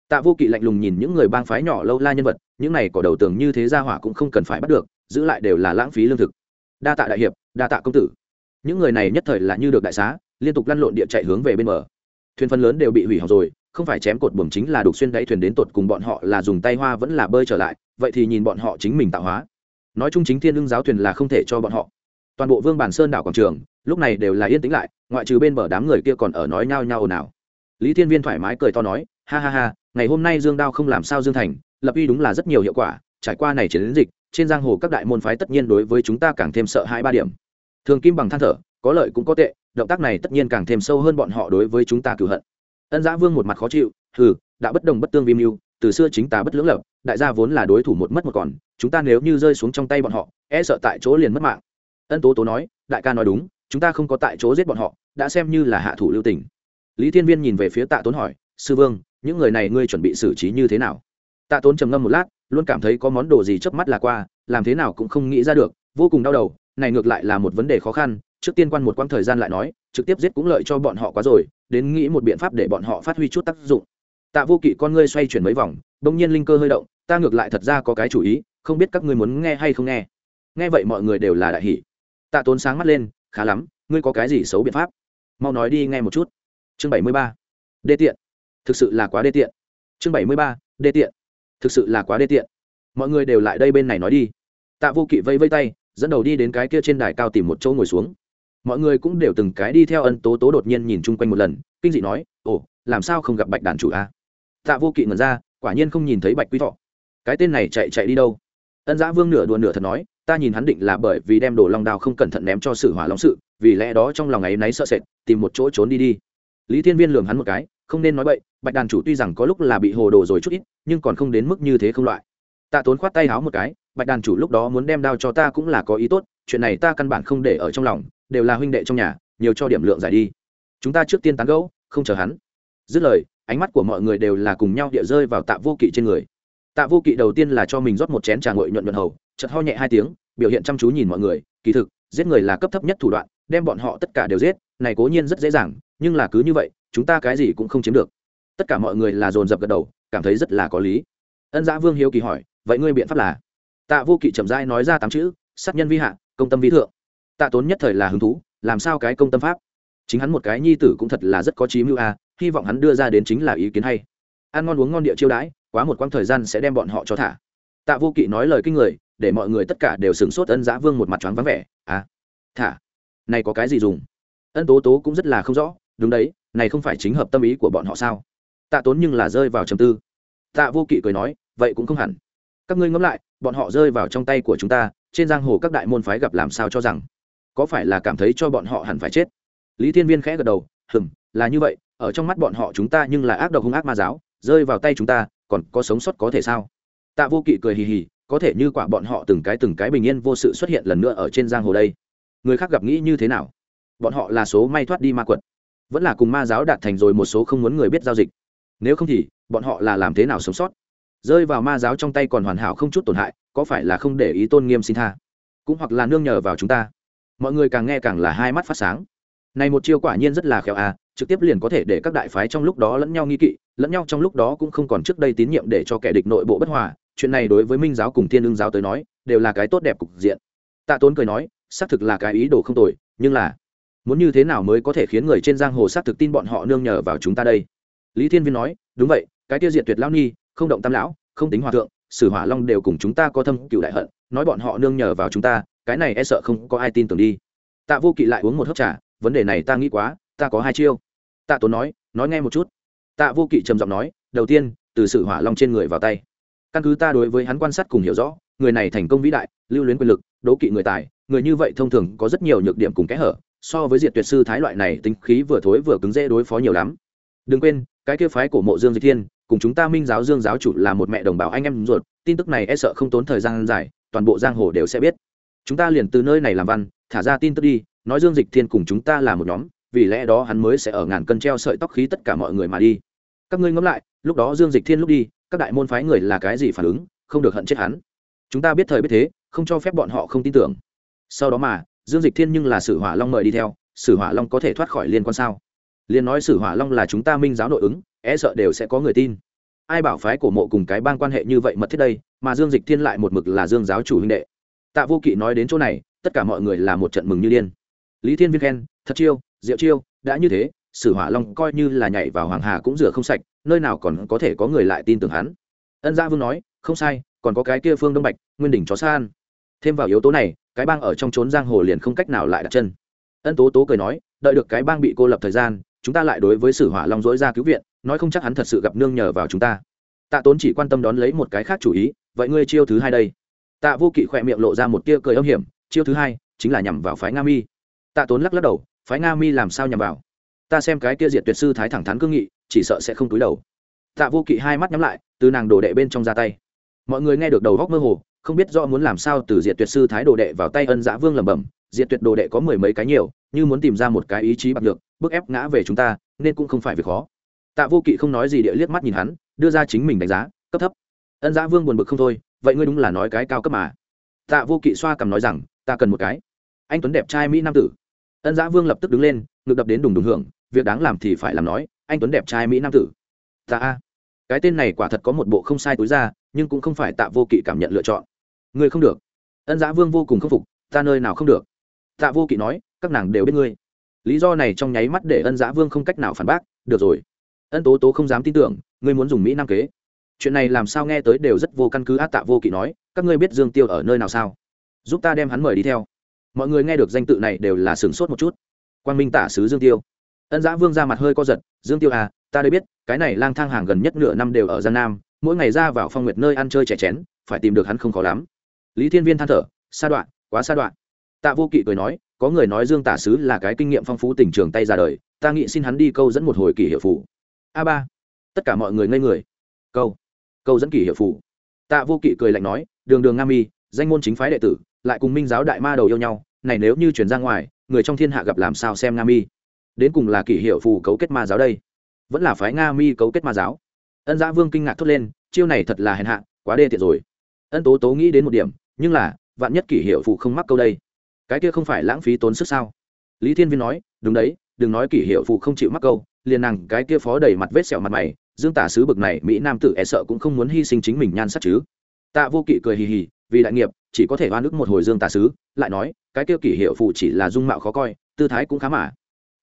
Tạ vô kỵ lạnh lùng nhìn những người bang phái nhỏ lâu la nhân vật, những này có đầu tường như thế gia hỏa cũng không cần phải bắt được, giữ lại đều là lãng phí lương thực. Đa tạ đại hiệp, đa tạ công tử. Những người này nhất thời là như được đại xá, liên tục lăn lộn địa chạy hướng về bên bờ. Thuyền phân lớn đều bị hủy hỏng rồi, không phải chém cột buồm chính là đục xuyên đáy thuyền đến tột cùng bọn họ là dùng tay hoa vẫn là bơi trở lại, vậy thì nhìn bọn họ chính mình tạo hóa. Nói chung chính thiên lương giáo thuyền là không thể cho bọn họ toàn bộ vương bản sơn đảo quảng trường, lúc này đều là yên tĩnh lại, ngoại trừ bên bờ đám người kia còn ở nói nhao nhao ồn ào. Lý thiên viên thoải mái cười to nói, ha ha ha, ngày hôm nay dương đao không làm sao dương thành, lập uy đúng là rất nhiều hiệu quả, trải qua này chiến dịch, trên giang hồ các đại môn phái tất nhiên đối với chúng ta càng thêm sợ hai ba điểm. Thường kim bằng than thở, có lợi cũng có tệ, động tác này tất nhiên càng thêm sâu hơn bọn họ đối với chúng ta cửu hận. Ân giã vương một mặt khó chịu, hừ, đã bất đồng bất tương vi mưu, từ xưa chính ta bất lưỡng lập, đại gia vốn là đối thủ một mất một còn, chúng ta nếu như rơi xuống trong tay bọn họ e sợ tại chỗ liền mất mạng ân tố tố nói, đại ca nói đúng, chúng ta không có tại chỗ giết bọn họ, đã xem như là hạ thủ lưu tình. Lý thiên viên nhìn về phía tạ tốn hỏi, sư vương, những người này ngươi chuẩn bị xử trí như thế nào? Tạ tốn trầm ngâm một lát, luôn cảm thấy có món đồ gì chớp mắt là qua, làm thế nào cũng không nghĩ ra được, vô cùng đau đầu, này ngược lại là một vấn đề khó khăn, trước tiên quan một quãng thời gian lại nói, trực tiếp giết cũng lợi cho bọn họ quá rồi, đến nghĩ một biện pháp để bọn họ phát huy chút tác dụng. Tạ vô kỵ con ngươi xoay chuyển mấy vòng, bỗng nhiên linh cơ hơi động, ta ngược lại thật ra có cái chủ ý, không biết các ngươi muốn nghe hay không nghe. Nghe vậy mọi người đều là đại hỷ tạ tốn sáng mắt lên, khá lắm, ngươi có cái gì xấu biện pháp? Mau nói đi nghe một chút. Chương bảy mươi ba. Đê tiện. Thực sự là quá đê tiện. Chương bảy mươi ba, đê tiện. Thực sự là quá đê tiện. Mọi người đều lại đây bên này nói đi. Tạ vô kỵ vây vây tay, dẫn đầu đi đến cái kia trên đài cao tìm một chỗ ngồi xuống. Mọi người cũng đều từng cái đi theo ân tố tố đột nhiên nhìn chung quanh một lần, kinh dị nói, ồ, làm sao không gặp bạch đàn chủ a? Tạ vô kỵ ngẩn ra, quả nhiên không nhìn thấy bạch quý thọ. Cái tên này chạy chạy đi đâu? Ân giã vương nửa đùa nửa thật nói ta nhìn hắn định là bởi vì đem đồ long đao không cẩn thận ném cho sử hỏa long sự, vì lẽ đó trong lòng ấy náy sợ sệt, tìm một chỗ trốn đi đi. Lý thiên viên lường hắn một cái, không nên nói vậy bạch đàn chủ tuy rằng có lúc là bị hồ đồ rồi chút ít, nhưng còn không đến mức như thế không loại. Tạ tốn khoát tay háo một cái, bạch đàn chủ lúc đó muốn đem đao cho ta cũng là có ý tốt, chuyện này ta căn bản không để ở trong lòng, đều là huynh đệ trong nhà, nhiều cho điểm lượng giải đi. Chúng ta trước tiên tán gẫu, không chờ hắn. Dứt lời, ánh mắt của mọi người đều là cùng nhau địa rơi vào tạ vô kỵ trên người tạ vô kỵ đầu tiên là cho mình rót một chén trà ngội nhuận nhuận hầu chật ho nhẹ hai tiếng, biểu hiện chăm chú nhìn mọi người, kỳ thực, giết người là cấp thấp nhất thủ đoạn, đem bọn họ tất cả đều giết, này cố nhiên rất dễ dàng, nhưng là cứ như vậy, chúng ta cái gì cũng không chiếm được. Tất cả mọi người là dồn dập gật đầu, cảm thấy rất là có lý. Ân giã vương hiếu kỳ hỏi, vậy ngươi biện pháp là? Tạ vô kỵ chậm rãi nói ra tám chữ, sát nhân vi hạ, công tâm vi thượng. Tạ tốn nhất thời là hứng thú, làm sao cái công tâm pháp? Chính hắn một cái nhi tử cũng thật là rất có trí mưu a, hy vọng hắn đưa ra đến chính là ý kiến hay. Ăn ngon uống ngon địa chiêu đãi quá một quãng thời gian sẽ đem bọn họ cho thả. Tạ vô kỵ nói lời kinh người, để mọi người tất cả đều sửng sốt ân giã vương một mặt choáng vắng vẻ à thả, này có cái gì dùng? Ân tố tố cũng rất là không rõ, đúng đấy, này không phải chính hợp tâm ý của bọn họ sao? Tạ tốn nhưng là rơi vào trầm tư. Tạ vô kỵ cười nói, vậy cũng không hẳn. Các ngươi ngẫm lại, bọn họ rơi vào trong tay của chúng ta, trên giang hồ các đại môn phái gặp làm sao cho rằng, có phải là cảm thấy cho bọn họ hẳn phải chết? Lý thiên viên khẽ gật đầu, hừm, là như vậy, ở trong mắt bọn họ chúng ta nhưng là ác độc hung ác ma giáo, rơi vào tay chúng ta còn có sống sót có thể sao? Tạ vô kỵ cười hì hì, có thể như quả bọn họ từng cái từng cái bình yên vô sự xuất hiện lần nữa ở trên giang hồ đây. Người khác gặp nghĩ như thế nào? Bọn họ là số may thoát đi ma quật. Vẫn là cùng ma giáo đạt thành rồi một số không muốn người biết giao dịch. Nếu không thì, bọn họ là làm thế nào sống sót? Rơi vào ma giáo trong tay còn hoàn hảo không chút tổn hại, có phải là không để ý tôn nghiêm xin tha? Cũng hoặc là nương nhờ vào chúng ta. Mọi người càng nghe càng là hai mắt phát sáng. Này một chiêu quả nhiên rất là khéo à trực tiếp liền có thể để các đại phái trong lúc đó lẫn nhau nghi kỵ lẫn nhau trong lúc đó cũng không còn trước đây tín nhiệm để cho kẻ địch nội bộ bất hòa, chuyện này đối với minh giáo cùng thiên ương giáo tới nói, đều là cái tốt đẹp cục diện. Tạ tốn cười nói, xác thực là cái ý đồ không tồi, nhưng là, muốn như thế nào mới có thể khiến người trên giang hồ xác thực tin bọn họ nương nhờ vào chúng ta đây? Lý thiên viên nói, đúng vậy, cái tiêu diệt tuyệt lão ni, không động tam lão, không tính hòa thượng, sử hỏa long đều cùng chúng ta có thâm cựu đại hận, nói bọn họ nương nhờ vào chúng ta, cái này e sợ không có ai tin tưởng đi. Tạ vô kỵ lại uống một hớp trà, vấn đề này ta nghĩ quá, ta có hai chiêu. Tạ tốn nói nói nghe một chút tạ vô kỵ trầm giọng nói, đầu tiên, từ sử hỏa long trên người vào tay. Căn cứ ta đối với hắn quan sát cùng hiểu rõ, người này thành công vĩ đại, lưu luyến quyền lực, đố kỵ người tài, người như vậy thông thường có rất nhiều nhược điểm cùng kẽ hở, so với diệt tuyệt sư thái loại này tính khí vừa thối vừa cứng dễ đối phó nhiều lắm. Đừng quên, cái kia phái của mộ dương dịch thiên, cùng chúng ta minh giáo dương giáo chủ là một mẹ đồng bào anh em ruột, tin tức này e sợ không tốn thời gian dài, toàn bộ giang hồ đều sẽ biết. Chúng ta liền từ nơi này làm văn, thả ra tin tức đi, nói dương dịch thiên cùng chúng ta là một nhóm vì lẽ đó hắn mới sẽ ở ngàn cân treo sợi tóc khí tất cả mọi người mà đi. Các ngươi ngẫm lại, lúc đó dương dịch thiên lúc đi, các đại môn phái người là cái gì phản ứng, không được hận chết hắn. Chúng ta biết thời biết thế, không cho phép bọn họ không tin tưởng. Sau đó mà, dương dịch thiên nhưng là sử hỏa long mời đi theo, sử hỏa long có thể thoát khỏi liên quan sao? Liên nói sử hỏa long là chúng ta minh giáo nội ứng e sợ đều sẽ có người tin. Ai bảo phái cổ mộ cùng cái bang quan hệ như vậy mật thiết đây, mà dương dịch thiên lại một mực là dương giáo chủ huynh đệ. Tạ vô kỵ nói đến chỗ này, tất cả mọi người là một trận mừng như điên. Lý thiên viên khen thật chiêu, diệu chiêu, đã như thế, sử hỏa long coi như là nhảy vào hoàng hà cũng rửa không sạch, nơi nào còn có thể có người lại tin tưởng hắn. Ân gia vương nói, không sai, còn có cái kia phương đông bạch, nguyên đỉnh chó san. Thêm vào yếu tố này, cái bang ở trong trốn giang hồ liền không cách nào lại đặt chân. Ân tố tố cười nói, đợi được cái bang bị cô lập thời gian, chúng ta lại đối với sử hỏa long dối ra cứu viện, nói không chắc hắn thật sự gặp nương nhờ vào chúng ta. Tạ tốn chỉ quan tâm đón lấy một cái khác chủ ý, vậy ngươi chiêu thứ hai đây. Tạ vô kỵ khỏe miệng lộ ra một tia cười âm hiểm, chiêu thứ hai chính là nhằm vào phái nga mi. Tạ tốn lắc lắc đầu phái nga mi làm sao nhằm vào? Ta xem cái kia diệt tuyệt sư thái thẳng thắn cương nghị, chỉ sợ sẽ không túi đầu. Tạ vô kỵ hai mắt nhắm lại, từ nàng đồ đệ bên trong ra tay. Mọi người nghe được đầu góc mơ hồ, không biết rõ muốn làm sao từ diệt tuyệt sư thái đồ đệ vào tay ân dã vương lẩm bẩm, diệt tuyệt đồ đệ có mười mấy cái nhiều, như muốn tìm ra một cái ý chí bạc được bức ép ngã về chúng ta, nên cũng không phải việc khó. Tạ vô kỵ không nói gì địa liếc mắt nhìn hắn, đưa ra chính mình đánh giá, cấp thấp. Ân dã vương buồn bực không thôi, vậy ngươi đúng là nói cái cao cấp mà. Tạ vô kỵ xoa cầm nói rằng, ta cần một cái. Anh tuấn đẹp trai mỹ nam tử ân giã vương lập tức đứng lên, ngực đập đến đùng đùng hưởng, việc đáng làm thì phải làm nói, anh tuấn đẹp trai mỹ nam tử. Tạ a. Cái tên này quả thật có một bộ không sai túi ra, nhưng cũng không phải tạ vô kỵ cảm nhận lựa chọn. Ngươi không được. Ân giã vương vô cùng khâm phục, ta nơi nào không được. Tạ vô kỵ nói, các nàng đều biết ngươi. Lý do này trong nháy mắt để ân giã vương không cách nào phản bác, được rồi. Ân tố tố không dám tin tưởng, ngươi muốn dùng mỹ nam kế. Chuyện này làm sao nghe tới đều rất vô căn cứ át tạ vô kỵ nói, các ngươi biết dương tiêu ở nơi nào sao? Giúp ta đem hắn mời đi theo mọi người nghe được danh tự này đều là sửng sốt một chút. Quan minh tả sứ dương tiêu. Ân giã vương ra mặt hơi co giật, dương tiêu à ta đây biết, cái này lang thang hàng gần nhất nửa năm đều ở giang nam, mỗi ngày ra vào phong nguyệt nơi ăn chơi trẻ chén, phải tìm được hắn không khó lắm. Lý thiên viên than thở, sa đoạn, quá sa đoạn. Tạ vô kỵ cười nói, có người nói dương tả sứ là cái kinh nghiệm phong phú tình trường tay ra đời, ta nghĩ xin hắn đi câu dẫn một hồi kỷ hiệu phủ a ba. Tất cả mọi người ngây người. Câu. Câu dẫn kỷ hiệu phủ tạ vô kỵ cười lạnh nói, đường đường nga mi, danh môn chính phái đệ tử lại cùng minh giáo đại ma đầu yêu nhau, này nếu như chuyển ra ngoài, người trong thiên hạ gặp làm sao xem nga mi? Đến cùng là kỷ hiệu phù cấu kết ma giáo đây? Vẫn là phái nga mi cấu kết ma giáo? Ân giã vương kinh ngạc thốt lên, chiêu này thật là hèn hạ, quá đê tiện rồi. Ân tố tố nghĩ đến một điểm, nhưng là, vạn nhất kỷ hiệu phù không mắc câu đây? Cái kia không phải lãng phí tốn sức sao? Lý thiên viên nói, đúng đấy, đừng nói kỷ hiệu phụ không chịu mắc câu, liền nàng cái kia phó đầy mặt vết sẹo mặt mày, dương tả sứ bực này, mỹ nam tử e sợ cũng không muốn hy sinh chính mình nhan sắc chứ. Tạ vô kỵ cười hì hì vì đại nghiệp, chỉ có thể oan ức một hồi dương tả sứ, lại nói, cái kia kỷ hiệu phụ chỉ là dung mạo khó coi, tư thái cũng khá mà.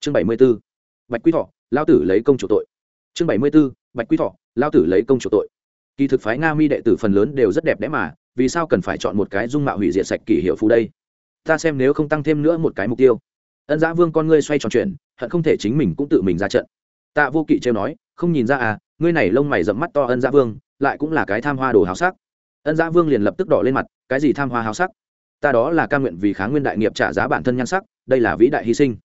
Chương bảy mươi b ố bạch quý thọ, lao tử lấy công chủ tội. Chương bảy mươi b ố bạch quý thọ, lao tử lấy công chủ tội. Kỳ thực phái nga mi đệ tử phần lớn đều rất đẹp đẽ mà, vì sao cần phải chọn một cái dung mạo hủy diệt sạch kỷ hiệu phù đây? Ta xem nếu không tăng thêm nữa một cái mục tiêu. Ân giã vương con ngươi xoay tròn chuyện hận không thể chính mình cũng tự mình ra trận. Tạ vô kỵ trêu nói, không nhìn ra à ngươi này lông mày dẫm mắt to ân giã vương, lại cũng là cái tham hoa đồ háo sắc ân giã vương liền lập tức đỏ lên mặt, cái gì tham hoa háo sắc? Ta đó là ca nguyện vì kháng nguyên đại nghiệp trả giá bản thân nhan sắc, đây là vĩ đại hy sinh.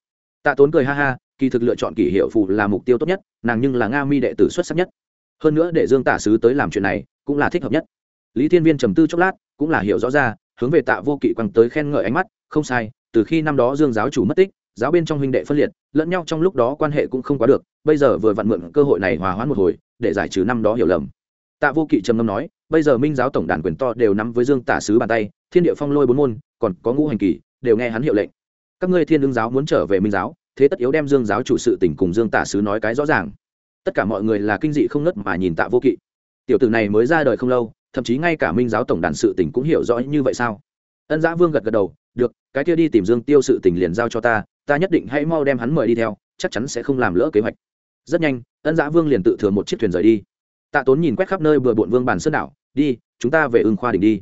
Tạ tốn cười ha ha, kỳ thực lựa chọn kỷ hiệu phụ là mục tiêu tốt nhất, nàng nhưng là nga mi đệ tử xuất sắc nhất. Hơn nữa để dương tả sứ tới làm chuyện này, cũng là thích hợp nhất. Lý thiên viên trầm tư chốc lát, cũng là hiểu rõ ra, hướng về tạ vô kỵ quăng tới khen ngợi ánh mắt, không sai, từ khi năm đó dương giáo chủ mất tích, giáo bên trong huynh đệ phân liệt, lẫn nhau trong lúc đó quan hệ cũng không quá được, bây giờ vừa vặn mượn cơ hội này hòa hoãn một hồi, để giải trừ năm đó hiểu lầm. Tạ vô kỵ trầm ngâm nói bây giờ minh giáo tổng đàn quyền to đều nắm với dương tả sứ bàn tay, thiên địa phong lôi bốn môn, còn có ngũ hành kỳ, đều nghe hắn hiệu lệnh. Các ngươi thiên đương giáo muốn trở về minh giáo, thế tất yếu đem dương giáo chủ sự tỉnh cùng dương tả sứ nói cái rõ ràng. Tất cả mọi người là kinh dị không ngất mà nhìn tạ vô kỵ. Tiểu tử này mới ra đời không lâu, thậm chí ngay cả minh giáo tổng đàn sự tỉnh cũng hiểu rõ như vậy sao? Ân giã vương gật gật đầu, được, cái kia đi tìm dương tiêu sự tỉnh liền giao cho ta ta nhất định hãy mau đem hắn mời đi theo, chắc chắn sẽ không làm lỡ kế hoạch. Rất nhanh, ân giã vương liền tự thừa một chiếc thuyền rời đi. Tạ tốn nhìn quét khắp nơi bừa bộn vương bàn sơn đảo đi, chúng ta về ưng khoa đỉnh đi.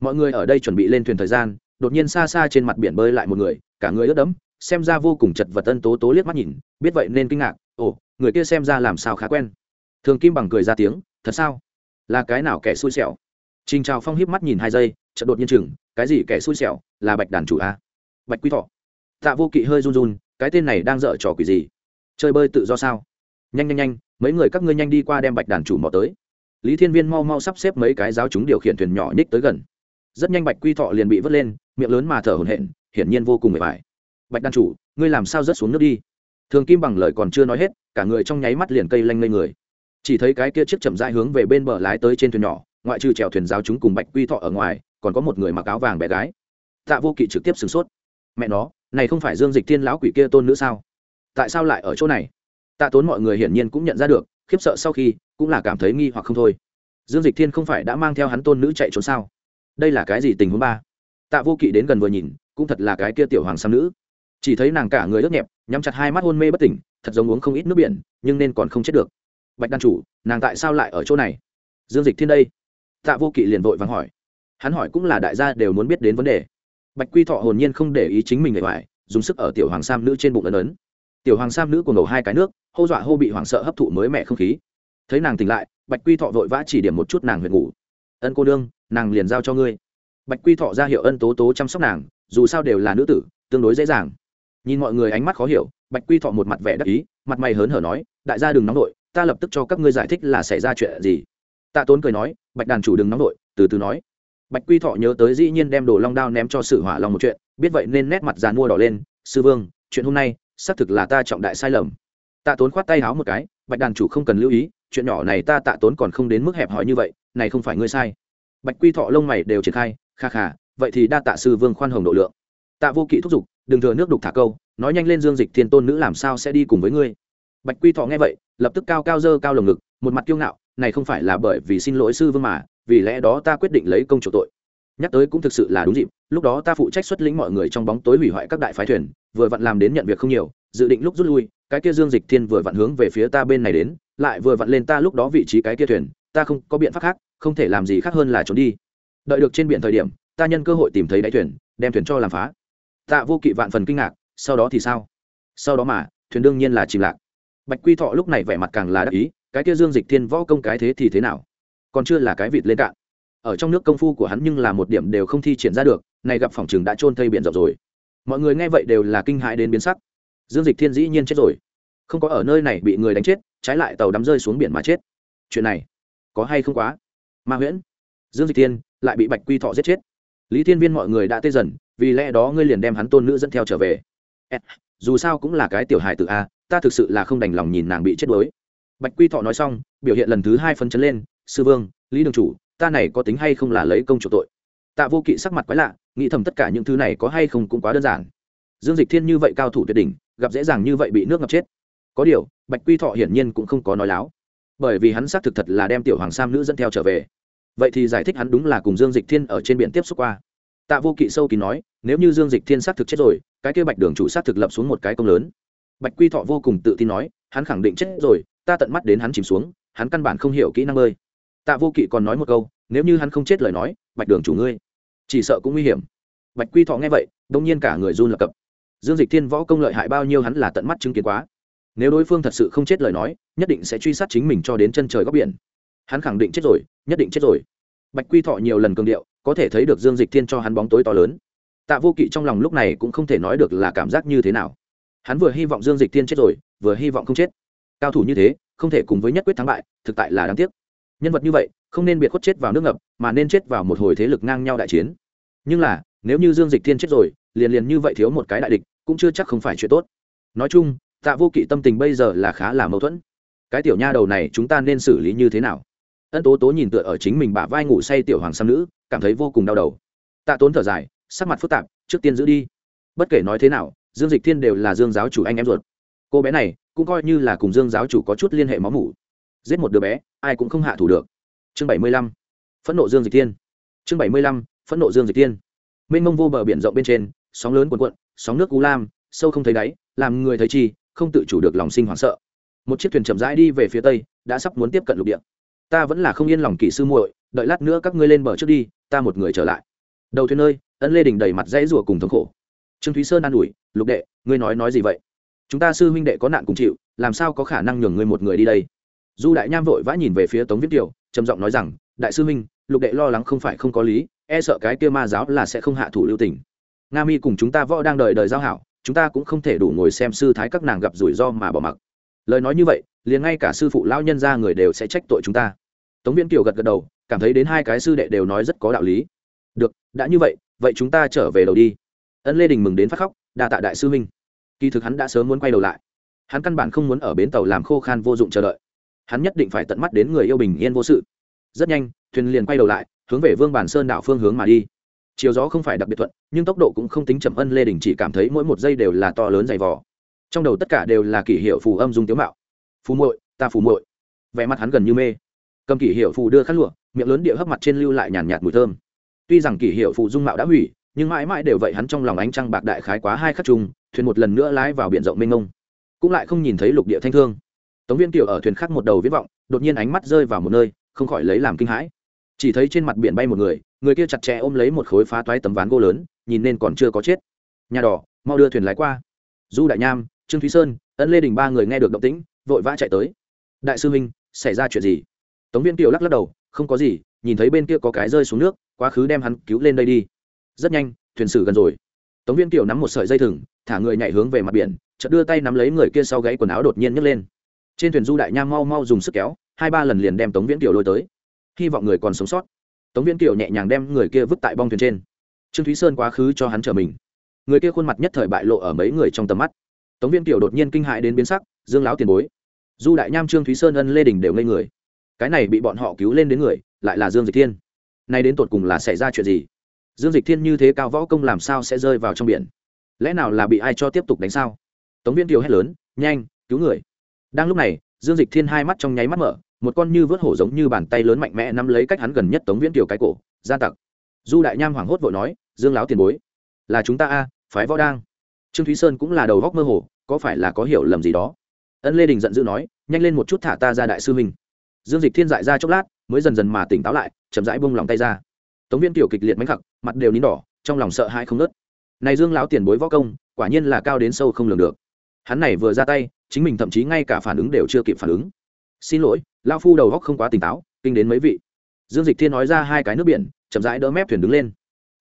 Mọi người ở đây chuẩn bị lên thuyền thời gian, đột nhiên xa xa trên mặt biển bơi lại một người, cả người ướt đẫm, xem ra vô cùng chật vật tân tố tố liếc mắt nhìn, biết vậy nên kinh ngạc, ồ, người kia xem ra làm sao khá quen. Thường kim bằng cười ra tiếng, thật sao? Là cái nào kẻ xui xẻo? Trình trào phong hiếp mắt nhìn hai giây, chợt đột nhiên chừng, cái gì kẻ xui xẻo? Là bạch đàn chủ a à? bạch quý thọ. Tạ vô kỵ hơi run run, cái tên này đang dở trò quỷ gì? Chơi bơi tự do sao? Nhanh nhanh nhanh, mấy người các ngươi nhanh đi qua đem bạch đàn chủ mò tới lý thiên viên mau mau sắp xếp mấy cái giáo chúng điều khiển thuyền nhỏ ních tới gần. Rất nhanh bạch quy thọ liền bị vớt lên, miệng lớn mà thở hổn hển, hiển nhiên vô cùng mệt mỏi. Bạch Đan chủ, ngươi làm sao rớt xuống nước đi? Thường kim bằng lời còn chưa nói hết, cả người trong nháy mắt liền cây lanh lên người. Chỉ thấy cái kia chiếc chậm rãi hướng về bên bờ lái tới trên thuyền nhỏ, ngoại trừ chèo thuyền giáo chúng cùng bạch quy thọ ở ngoài, còn có một người mặc áo vàng bé gái. Tạ vô kỵ trực tiếp sửng sốt. Mẹ nó, này không phải dương dịch thiên lão quỷ kia tôn nữ sao? Tại sao lại ở chỗ này? Tạ tốn mọi người hiển nhiên cũng nhận ra được khiếp sợ sau khi, cũng là cảm thấy nghi hoặc không thôi. Dương dịch thiên không phải đã mang theo hắn tôn nữ chạy trốn sao? Đây là cái gì tình huống ba? Tạ vô kỵ đến gần vừa nhìn, cũng thật là cái kia tiểu hoàng sam nữ. Chỉ thấy nàng cả người ướt nhẹp, nhắm chặt hai mắt hôn mê bất tỉnh, thật giống uống không ít nước biển, nhưng nên còn không chết được. Bạch đan chủ, nàng tại sao lại ở chỗ này? Dương dịch thiên đây. Tạ vô kỵ liền vội vắng hỏi. Hắn hỏi cũng là đại gia đều muốn biết đến vấn đề. Bạch quy thọ hồn nhiên không để ý chính mình để hoài dùng sức ở tiểu hoàng sam nữ trên bụng ấn ấn. Tiểu hoàng sam nữ cùng đầu hai cái nước hô dọa hô bị hoảng sợ hấp thụ mới mẹ không khí. Thấy nàng tỉnh lại, bạch quy thọ vội vã chỉ điểm một chút nàng huyện ngủ. Ân cô đương nàng liền giao cho ngươi. Bạch quy thọ ra hiệu ân tố tố chăm sóc nàng, dù sao đều là nữ tử, tương đối dễ dàng. Nhìn mọi người ánh mắt khó hiểu, bạch quy thọ một mặt vẻ đắc ý, mặt mày hớn hở nói, đại gia đừng nóng nội, ta lập tức cho các ngươi giải thích là xảy ra chuyện gì. Tạ tốn cười nói, bạch đàn chủ đừng nóng nội, từ từ nói. Bạch quy thọ nhớ tới dĩ nhiên đem đồ long đao ném cho sử hỏa long một chuyện, biết vậy nên nét mặt dàn mua đỏ lên, sư vương, chuyện hôm nay xác thực là ta trọng đại sai lầm tạ tốn khoát tay háo một cái, bạch đàn chủ không cần lưu ý, chuyện nhỏ này ta tạ tốn còn không đến mức hẹp hòi như vậy, này không phải ngươi sai. Bạch quy thọ lông mày đều triển khai, kha kha, vậy thì đa tạ sư vương khoan hồng độ lượng. Tạ vô kỵ thúc giục, đừng thừa nước đục thả câu, nói nhanh lên dương dịch thiên tôn nữ làm sao sẽ đi cùng với ngươi? Bạch quy thọ nghe vậy, lập tức cao cao dơ cao lồng ngực, một mặt kiêu ngạo, này không phải là bởi vì xin lỗi sư vương mà, vì lẽ đó ta quyết định lấy công chủ tội. Nhắc tới cũng thực sự là đúng dịp, lúc đó ta phụ trách xuất lĩnh mọi người trong bóng tối hủy hoại các đại phái thuyền, vừa vặn làm đến nhận việc không nhiều, dự định lúc rút lui cái kia dương dịch thiên vừa vặn hướng về phía ta bên này đến, lại vừa vặn lên ta lúc đó vị trí cái kia thuyền, ta không có biện pháp khác, không thể làm gì khác hơn là trốn đi. Đợi được trên biển thời điểm, ta nhân cơ hội tìm thấy đáy thuyền, đem thuyền cho làm phá. Tạ vô kỵ vạn phần kinh ngạc, sau đó thì sao? Sau đó mà, thuyền đương nhiên là chìm lạc. Bạch quy thọ lúc này vẻ mặt càng là đắc ý, cái kia dương dịch thiên võ công cái thế thì thế nào? Còn chưa là cái vịt lên cạn. Ở trong nước công phu của hắn nhưng là một điểm đều không thi triển ra được này gặp phòng trường đã trôn thây biển rộng rồi. Mọi người nghe vậy đều là kinh hãi đến biến sắc dương dịch thiên dĩ nhiên chết rồi. Không có ở nơi này bị người đánh chết, trái lại tàu đắm rơi xuống biển mà chết. Chuyện này có hay không quá? Ma huyễn, dương dịch thiên lại bị bạch quy thọ giết chết. Lý thiên viên mọi người đã tê dần, vì lẽ đó ngươi liền đem hắn tôn nữ dẫn theo trở về. Dù sao cũng là cái tiểu hài tự a, ta thực sự là không đành lòng nhìn nàng bị chết đuối. Bạch quy thọ nói xong, biểu hiện lần thứ hai phân chấn lên, sư vương, lý đường chủ, ta này có tính hay không là lấy công chủ tội? Tạ vô kỵ sắc mặt quái lạ, nghĩ thầm tất cả những thứ này có hay không cũng quá đơn giản dương dịch thiên như vậy cao thủ tuyệt đỉnh, gặp dễ dàng như vậy bị nước ngập chết. Có điều, bạch quy thọ hiển nhiên cũng không có nói láo. Bởi vì hắn xác thực thật là đem tiểu hoàng sam nữ dẫn theo trở về. Vậy thì giải thích hắn đúng là cùng dương dịch thiên ở trên biển tiếp xúc qua. Tạ vô kỵ sâu kín nói, nếu như dương dịch thiên xác thực chết rồi, cái kia bạch đường chủ xác thực lập xuống một cái công lớn. Bạch quy thọ vô cùng tự tin nói, hắn khẳng định chết rồi, ta tận mắt đến hắn chìm xuống, hắn căn bản không hiểu kỹ năng bơi tạ vô kỵ còn nói một câu, nếu như hắn không chết lời nói, bạch đường chủ ngươi, chỉ sợ cũng nguy hiểm. Bạch quy thọ nghe vậy, đông nhiên cả người run lập cập dương dịch thiên võ công lợi hại bao nhiêu hắn là tận mắt chứng kiến quá. Nếu đối phương thật sự không chết lời nói, nhất định sẽ truy sát chính mình cho đến chân trời góc biển. Hắn khẳng định chết rồi, nhất định chết rồi. Bạch quy thọ nhiều lần cường điệu, có thể thấy được dương dịch thiên cho hắn bóng tối to lớn. Tạ vô kỵ trong lòng lúc này cũng không thể nói được là cảm giác như thế nào. Hắn vừa hy vọng dương dịch thiên chết rồi, vừa hy vọng không chết. Cao thủ như thế, không thể cùng với nhất quyết thắng bại, thực tại là đáng tiếc. Nhân vật như vậy, không nên biệt khuất chết vào nước ngập, mà nên chết vào một hồi thế lực ngang nhau đại chiến. Nhưng là, nếu như dương dịch thiên chết rồi liền liền như vậy thiếu một cái đại địch, cũng chưa chắc không phải chuyện tốt. Nói chung, tạ vô kỵ tâm tình bây giờ là khá là mâu thuẫn. Cái tiểu nha đầu này chúng ta nên xử lý như thế nào? Ân tố tố nhìn tựa ở chính mình bả vai ngủ say tiểu hoàng sam nữ, cảm thấy vô cùng đau đầu. Tạ tốn thở dài, sắc mặt phức tạp, trước tiên giữ đi. Bất kể nói thế nào, dương dịch thiên đều là dương giáo chủ anh em ruột. Cô bé này cũng coi như là cùng dương giáo chủ có chút liên hệ máu mủ. Giết một đứa bé, ai cũng không hạ thủ được. Chương bảy mươi lăm, phẫn nộ dương dịch thiên. Chương bảy mươi lăm, phẫn nộ dương dịch thiên. Mênh mông vô bờ biển rộng bên trên sóng lớn cuồn cuộn, sóng nước u lam, sâu không thấy đáy, làm người thấy chi, không tự chủ được lòng sinh hoảng sợ. Một chiếc thuyền chậm rãi đi về phía tây, đã sắp muốn tiếp cận lục địa. Ta vẫn là không yên lòng kỹ sư muội, đợi lát nữa các ngươi lên bờ trước đi, ta một người trở lại. Đầu thuyền nơi ấn lê đình đầy mặt dãy rủa cùng thống khổ. Trương thúy sơn an ủi, lục đệ, ngươi nói nói gì vậy? Chúng ta sư huynh đệ có nạn cùng chịu, làm sao có khả năng nhường ngươi một người đi đây? Du đại nham vội vã nhìn về phía tống viết kiều trầm giọng nói rằng, đại sư huynh, lục đệ lo lắng không phải không có lý e sợ cái kia ma giáo là sẽ không hạ thủ lưu tình nga mi cùng chúng ta võ đang đợi đời giao hảo, chúng ta cũng không thể đủ ngồi xem sư thái các nàng gặp rủi ro mà bỏ mặc. Lời nói như vậy, liền ngay cả sư phụ lão nhân ra người đều sẽ trách tội chúng ta. Tống viễn kiều gật gật đầu, cảm thấy đến hai cái sư đệ đều nói rất có đạo lý. Được, đã như vậy vậy chúng ta trở về đầu đi. Ân lê đình mừng đến phát khóc, đa tạ đại sư minh. kỳ thực hắn đã sớm muốn quay đầu lại. Hắn căn bản không muốn ở bến tàu làm khô khan vô dụng chờ đợi. Hắn nhất định phải tận mắt đến người yêu bình yên vô sự. Rất nhanh, thuyền liền quay đầu lại, hướng về vương bản sơn đảo phương hướng mà đi chiều gió không phải đặc biệt thuận, nhưng tốc độ cũng không tính chậm. Ân lê đình chỉ cảm thấy mỗi một giây đều là to lớn dày vò. Trong đầu tất cả đều là kỷ hiệu phù âm dung tiếu mạo. Phù muội, ta phù muội. Vẻ mặt hắn gần như mê. Cầm kỷ hiệu phù đưa khát lụa, miệng lớn địa hấp mặt trên lưu lại nhàn nhạt mùi thơm. Tuy rằng kỷ hiệu phù dung mạo đã hủy, nhưng mãi mãi đều vậy hắn trong lòng ánh trăng bạc đại khái quá hai khắc trùng thuyền một lần nữa lái vào biển rộng mênh mông. Cũng lại không nhìn thấy lục địa thanh thương. Tống viên tiểu ở thuyền khác một đầu viết vọng, đột nhiên ánh mắt rơi vào một nơi, không khỏi lấy làm kinh hãi chỉ thấy trên mặt biển bay một người người kia chặt chẽ ôm lấy một khối phá toái tấm ván gỗ lớn, nhìn nên còn chưa có chết. Nhà đỏ, mau đưa thuyền lái qua. Du đại nham trương thúy sơn ấn lê đình ba người nghe được động tĩnh, vội vã chạy tới. Đại sư huynh, xảy ra chuyện gì? Tống viên kiều lắc lắc đầu, không có gì, nhìn thấy bên kia có cái rơi xuống nước, quá khứ đem hắn cứu lên đây đi. Rất nhanh, thuyền sử gần rồi. Tống viên kiều nắm một sợi dây thừng, thả người nhảy hướng về mặt biển, chợt đưa tay nắm lấy người kia sau gáy quần áo đột nhiên nhấc lên. Trên thuyền du đại nham mau mau dùng sức kéo, hai ba lần liền đem tống viễn kiều lôi tới hy vọng người còn sống sót. Tống viễn kiều nhẹ nhàng đem người kia vứt tại bong thuyền trên. Trương thúy sơn quá khứ cho hắn trở mình. Người kia khuôn mặt nhất thời bại lộ ở mấy người trong tầm mắt. Tống viễn kiều đột nhiên kinh hại đến biến sắc, dương láo tiền bối. Du đại nham trương thúy sơn ân lê đình đều ngây người. Cái này bị bọn họ cứu lên đến người, lại là dương dịch thiên. Nay đến tột cùng là xảy ra chuyện gì? Dương dịch thiên như thế cao võ công làm sao sẽ rơi vào trong biển? Lẽ nào là bị ai cho tiếp tục đánh sao? Tống Viễn kiều hét lớn, nhanh, cứu người. Đang lúc này, dương dịch thiên hai mắt trong nháy mắt mở một con như vớt hổ giống như bàn tay lớn mạnh mẽ nắm lấy cách hắn gần nhất tống viễn kiều cái cổ, gia tặc. Du đại nham hoảng hốt vội nói, dương láo tiền bối, là chúng ta a, phái võ đang. Trương thúy sơn cũng là đầu góc mơ hồ, có phải là có hiểu lầm gì đó? Ân lê đình giận dữ nói, nhanh lên một chút thả ta ra đại sư huynh. Dương dịch thiên dại ra chốc lát, mới dần dần mà tỉnh táo lại, chậm rãi bông lòng tay ra. Tống viên tiểu kịch liệt mánh khặc, mặt đều nín đỏ, trong lòng sợ hãi không nớt này dương lão tiền bối võ công, quả nhiên là cao đến sâu không lường được. Hắn này vừa ra tay, chính mình thậm chí ngay cả phản ứng đều chưa kịp phản ứng xin lỗi lao phu đầu góc không quá tỉnh táo, kinh đến mấy vị. Dương dịch thiên nói ra hai cái nước biển, chậm rãi đỡ mép thuyền đứng lên.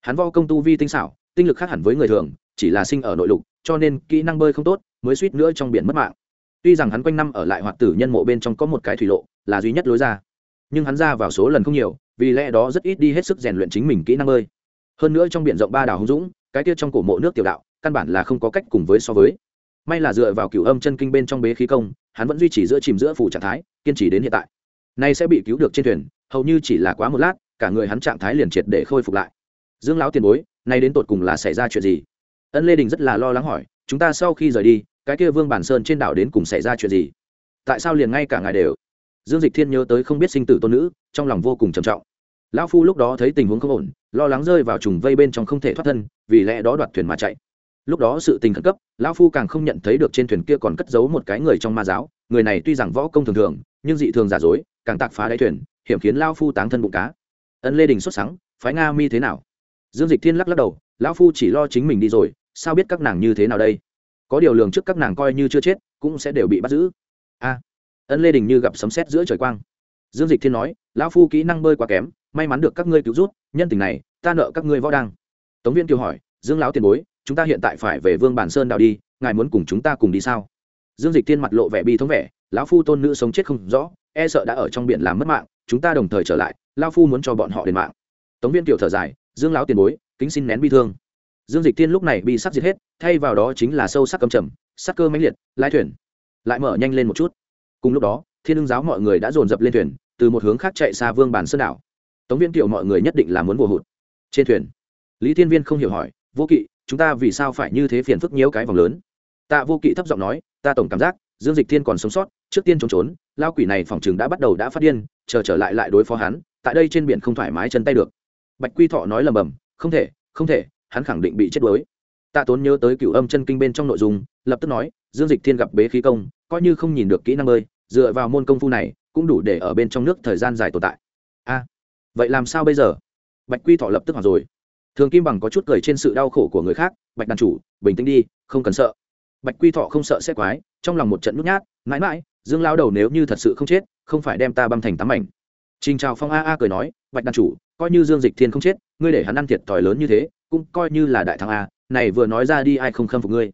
Hắn vo công tu vi tinh xảo, tinh lực khác hẳn với người thường, chỉ là sinh ở nội lục, cho nên kỹ năng bơi không tốt, mới suýt nữa trong biển mất mạng. Tuy rằng hắn quanh năm ở lại hoạt tử nhân mộ bên trong có một cái thủy lộ, là duy nhất lối ra, nhưng hắn ra vào số lần không nhiều, vì lẽ đó rất ít đi hết sức rèn luyện chính mình kỹ năng bơi. Hơn nữa trong biển rộng ba đảo hùng dũng, cái tiết trong cổ mộ nước tiểu đạo, căn bản là không có cách cùng với so với. May là dựa vào cửu âm chân kinh bên trong bế khí công hắn vẫn duy trì giữa chìm giữa phủ trạng thái, kiên trì đến hiện tại. Nay sẽ bị cứu được trên thuyền, hầu như chỉ là quá một lát, cả người hắn trạng thái liền triệt để khôi phục lại. Dương lão tiền bối, nay đến tột cùng là xảy ra chuyện gì? Ân lê đình rất là lo lắng hỏi, chúng ta sau khi rời đi, cái kia vương bản sơn trên đảo đến cùng xảy ra chuyện gì? Tại sao liền ngay cả ngài đều? Dương dịch thiên nhớ tới không biết sinh tử tôn nữ, trong lòng vô cùng trầm trọng. Lão phu lúc đó thấy tình huống không ổn, lo lắng rơi vào trùng vây bên trong không thể thoát thân, vì lẽ đó đoạt thuyền mà chạy lúc đó sự tình khẩn cấp, lão phu càng không nhận thấy được trên thuyền kia còn cất giấu một cái người trong ma giáo. Người này tuy rằng võ công thường thường, nhưng dị thường giả dối, càng tạc phá đáy thuyền, hiểm khiến lão phu táng thân bụng cá. Ân lê đình xuất sáng phái nga mi thế nào? Dương dịch thiên lắc lắc đầu, lão phu chỉ lo chính mình đi rồi, sao biết các nàng như thế nào đây? Có điều lường trước các nàng coi như chưa chết, cũng sẽ đều bị bắt giữ. A, ân lê đình như gặp sấm sét giữa trời quang. Dương dịch thiên nói, lão phu kỹ năng bơi quá kém, may mắn được các ngươi cứu rút nhân tình này, ta nợ các ngươi võ đăng. Tống viên kiều hỏi, dương lão tiền bối chúng ta hiện tại phải về vương bản sơn đào đi, ngài muốn cùng chúng ta cùng đi sao? Dương dịch thiên mặt lộ vẻ bi thống vẻ, lão phu tôn nữ sống chết không rõ e sợ đã ở trong biển làm mất mạng, chúng ta đồng thời trở lại, lão phu muốn cho bọn họ đền mạng. Tống viên tiểu thở dài, dương lão tiền bối, kính xin nén bi thương. Dương dịch thiên lúc này bị sắc diệt hết, thay vào đó chính là sâu sắc cầm trầm, sắc cơ mãnh liệt, lái thuyền. Lại mở nhanh lên một chút. Cùng lúc đó, thiên ưng giáo mọi người đã dồn dập lên thuyền, từ một hướng khác chạy xa vương bản sơn đảo. Tống viên tiểu mọi người nhất định là muốn vô hụt. Trên thuyền, lý thiên viên không hiểu hỏi, vô kỵ chúng ta vì sao phải như thế phiền phức nhiễu cái vòng lớn? Tạ vô kỵ thấp giọng nói, ta tổng cảm giác, dương dịch thiên còn sống sót, trước tiên trốn trốn, lao quỷ này phòng chừng đã bắt đầu đã phát điên, chờ trở lại lại đối phó hắn, tại đây trên biển không thoải mái chân tay được. Bạch quy thọ nói lầm bầm, không thể không thể, hắn khẳng định bị chết đuối. Tạ tốn nhớ tới cựu âm chân kinh bên trong nội dung, lập tức nói, dương dịch thiên gặp bế khí công, coi như không nhìn được kỹ năng bơi dựa vào môn công phu này, cũng đủ để ở bên trong nước thời gian dài tồn tại. A, vậy làm sao bây giờ? Bạch quy thọ lập tức hỏi rồi thường kim bằng có chút cười trên sự đau khổ của người khác, bạch đàn chủ, bình tĩnh đi, không cần sợ. Bạch quy thọ không sợ sẽ quái, trong lòng một trận nhút nhát, mãi mãi, dương lao đầu nếu như thật sự không chết, không phải đem ta băm thành tám mảnh. Trình trào phong a a cười nói, bạch đàn chủ, coi như dương dịch thiên không chết, ngươi để hắn ăn thiệt thòi lớn như thế, cũng coi như là đại thắng a, này vừa nói ra đi ai không khâm phục ngươi?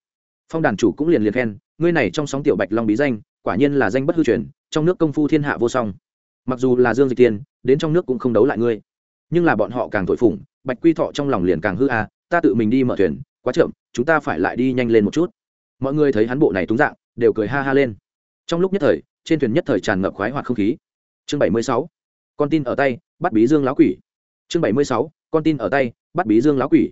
Phong đàn chủ cũng liền liền khen, ngươi này trong sóng tiểu bạch long bí danh, quả nhiên là danh bất hư truyền, trong nước công phu thiên hạ vô song. Mặc dù là dương dịch tiên đến trong nước cũng không đấu lại ngươi, nhưng là bọn họ càng thổi phủng bạch quy thọ trong lòng liền càng hư à ta tự mình đi mở thuyền, quá chậm, chúng ta phải lại đi nhanh lên một chút. Mọi người thấy hắn bộ này túng dạng, đều cười ha ha lên. Trong lúc nhất thời, trên thuyền nhất thời tràn ngập khoái hoạt không khí. Chương bảy mươi sáu, con tin ở tay, bắt bí dương lão quỷ. Chương bảy mươi sáu, con tin ở tay, bắt bí dương lão quỷ.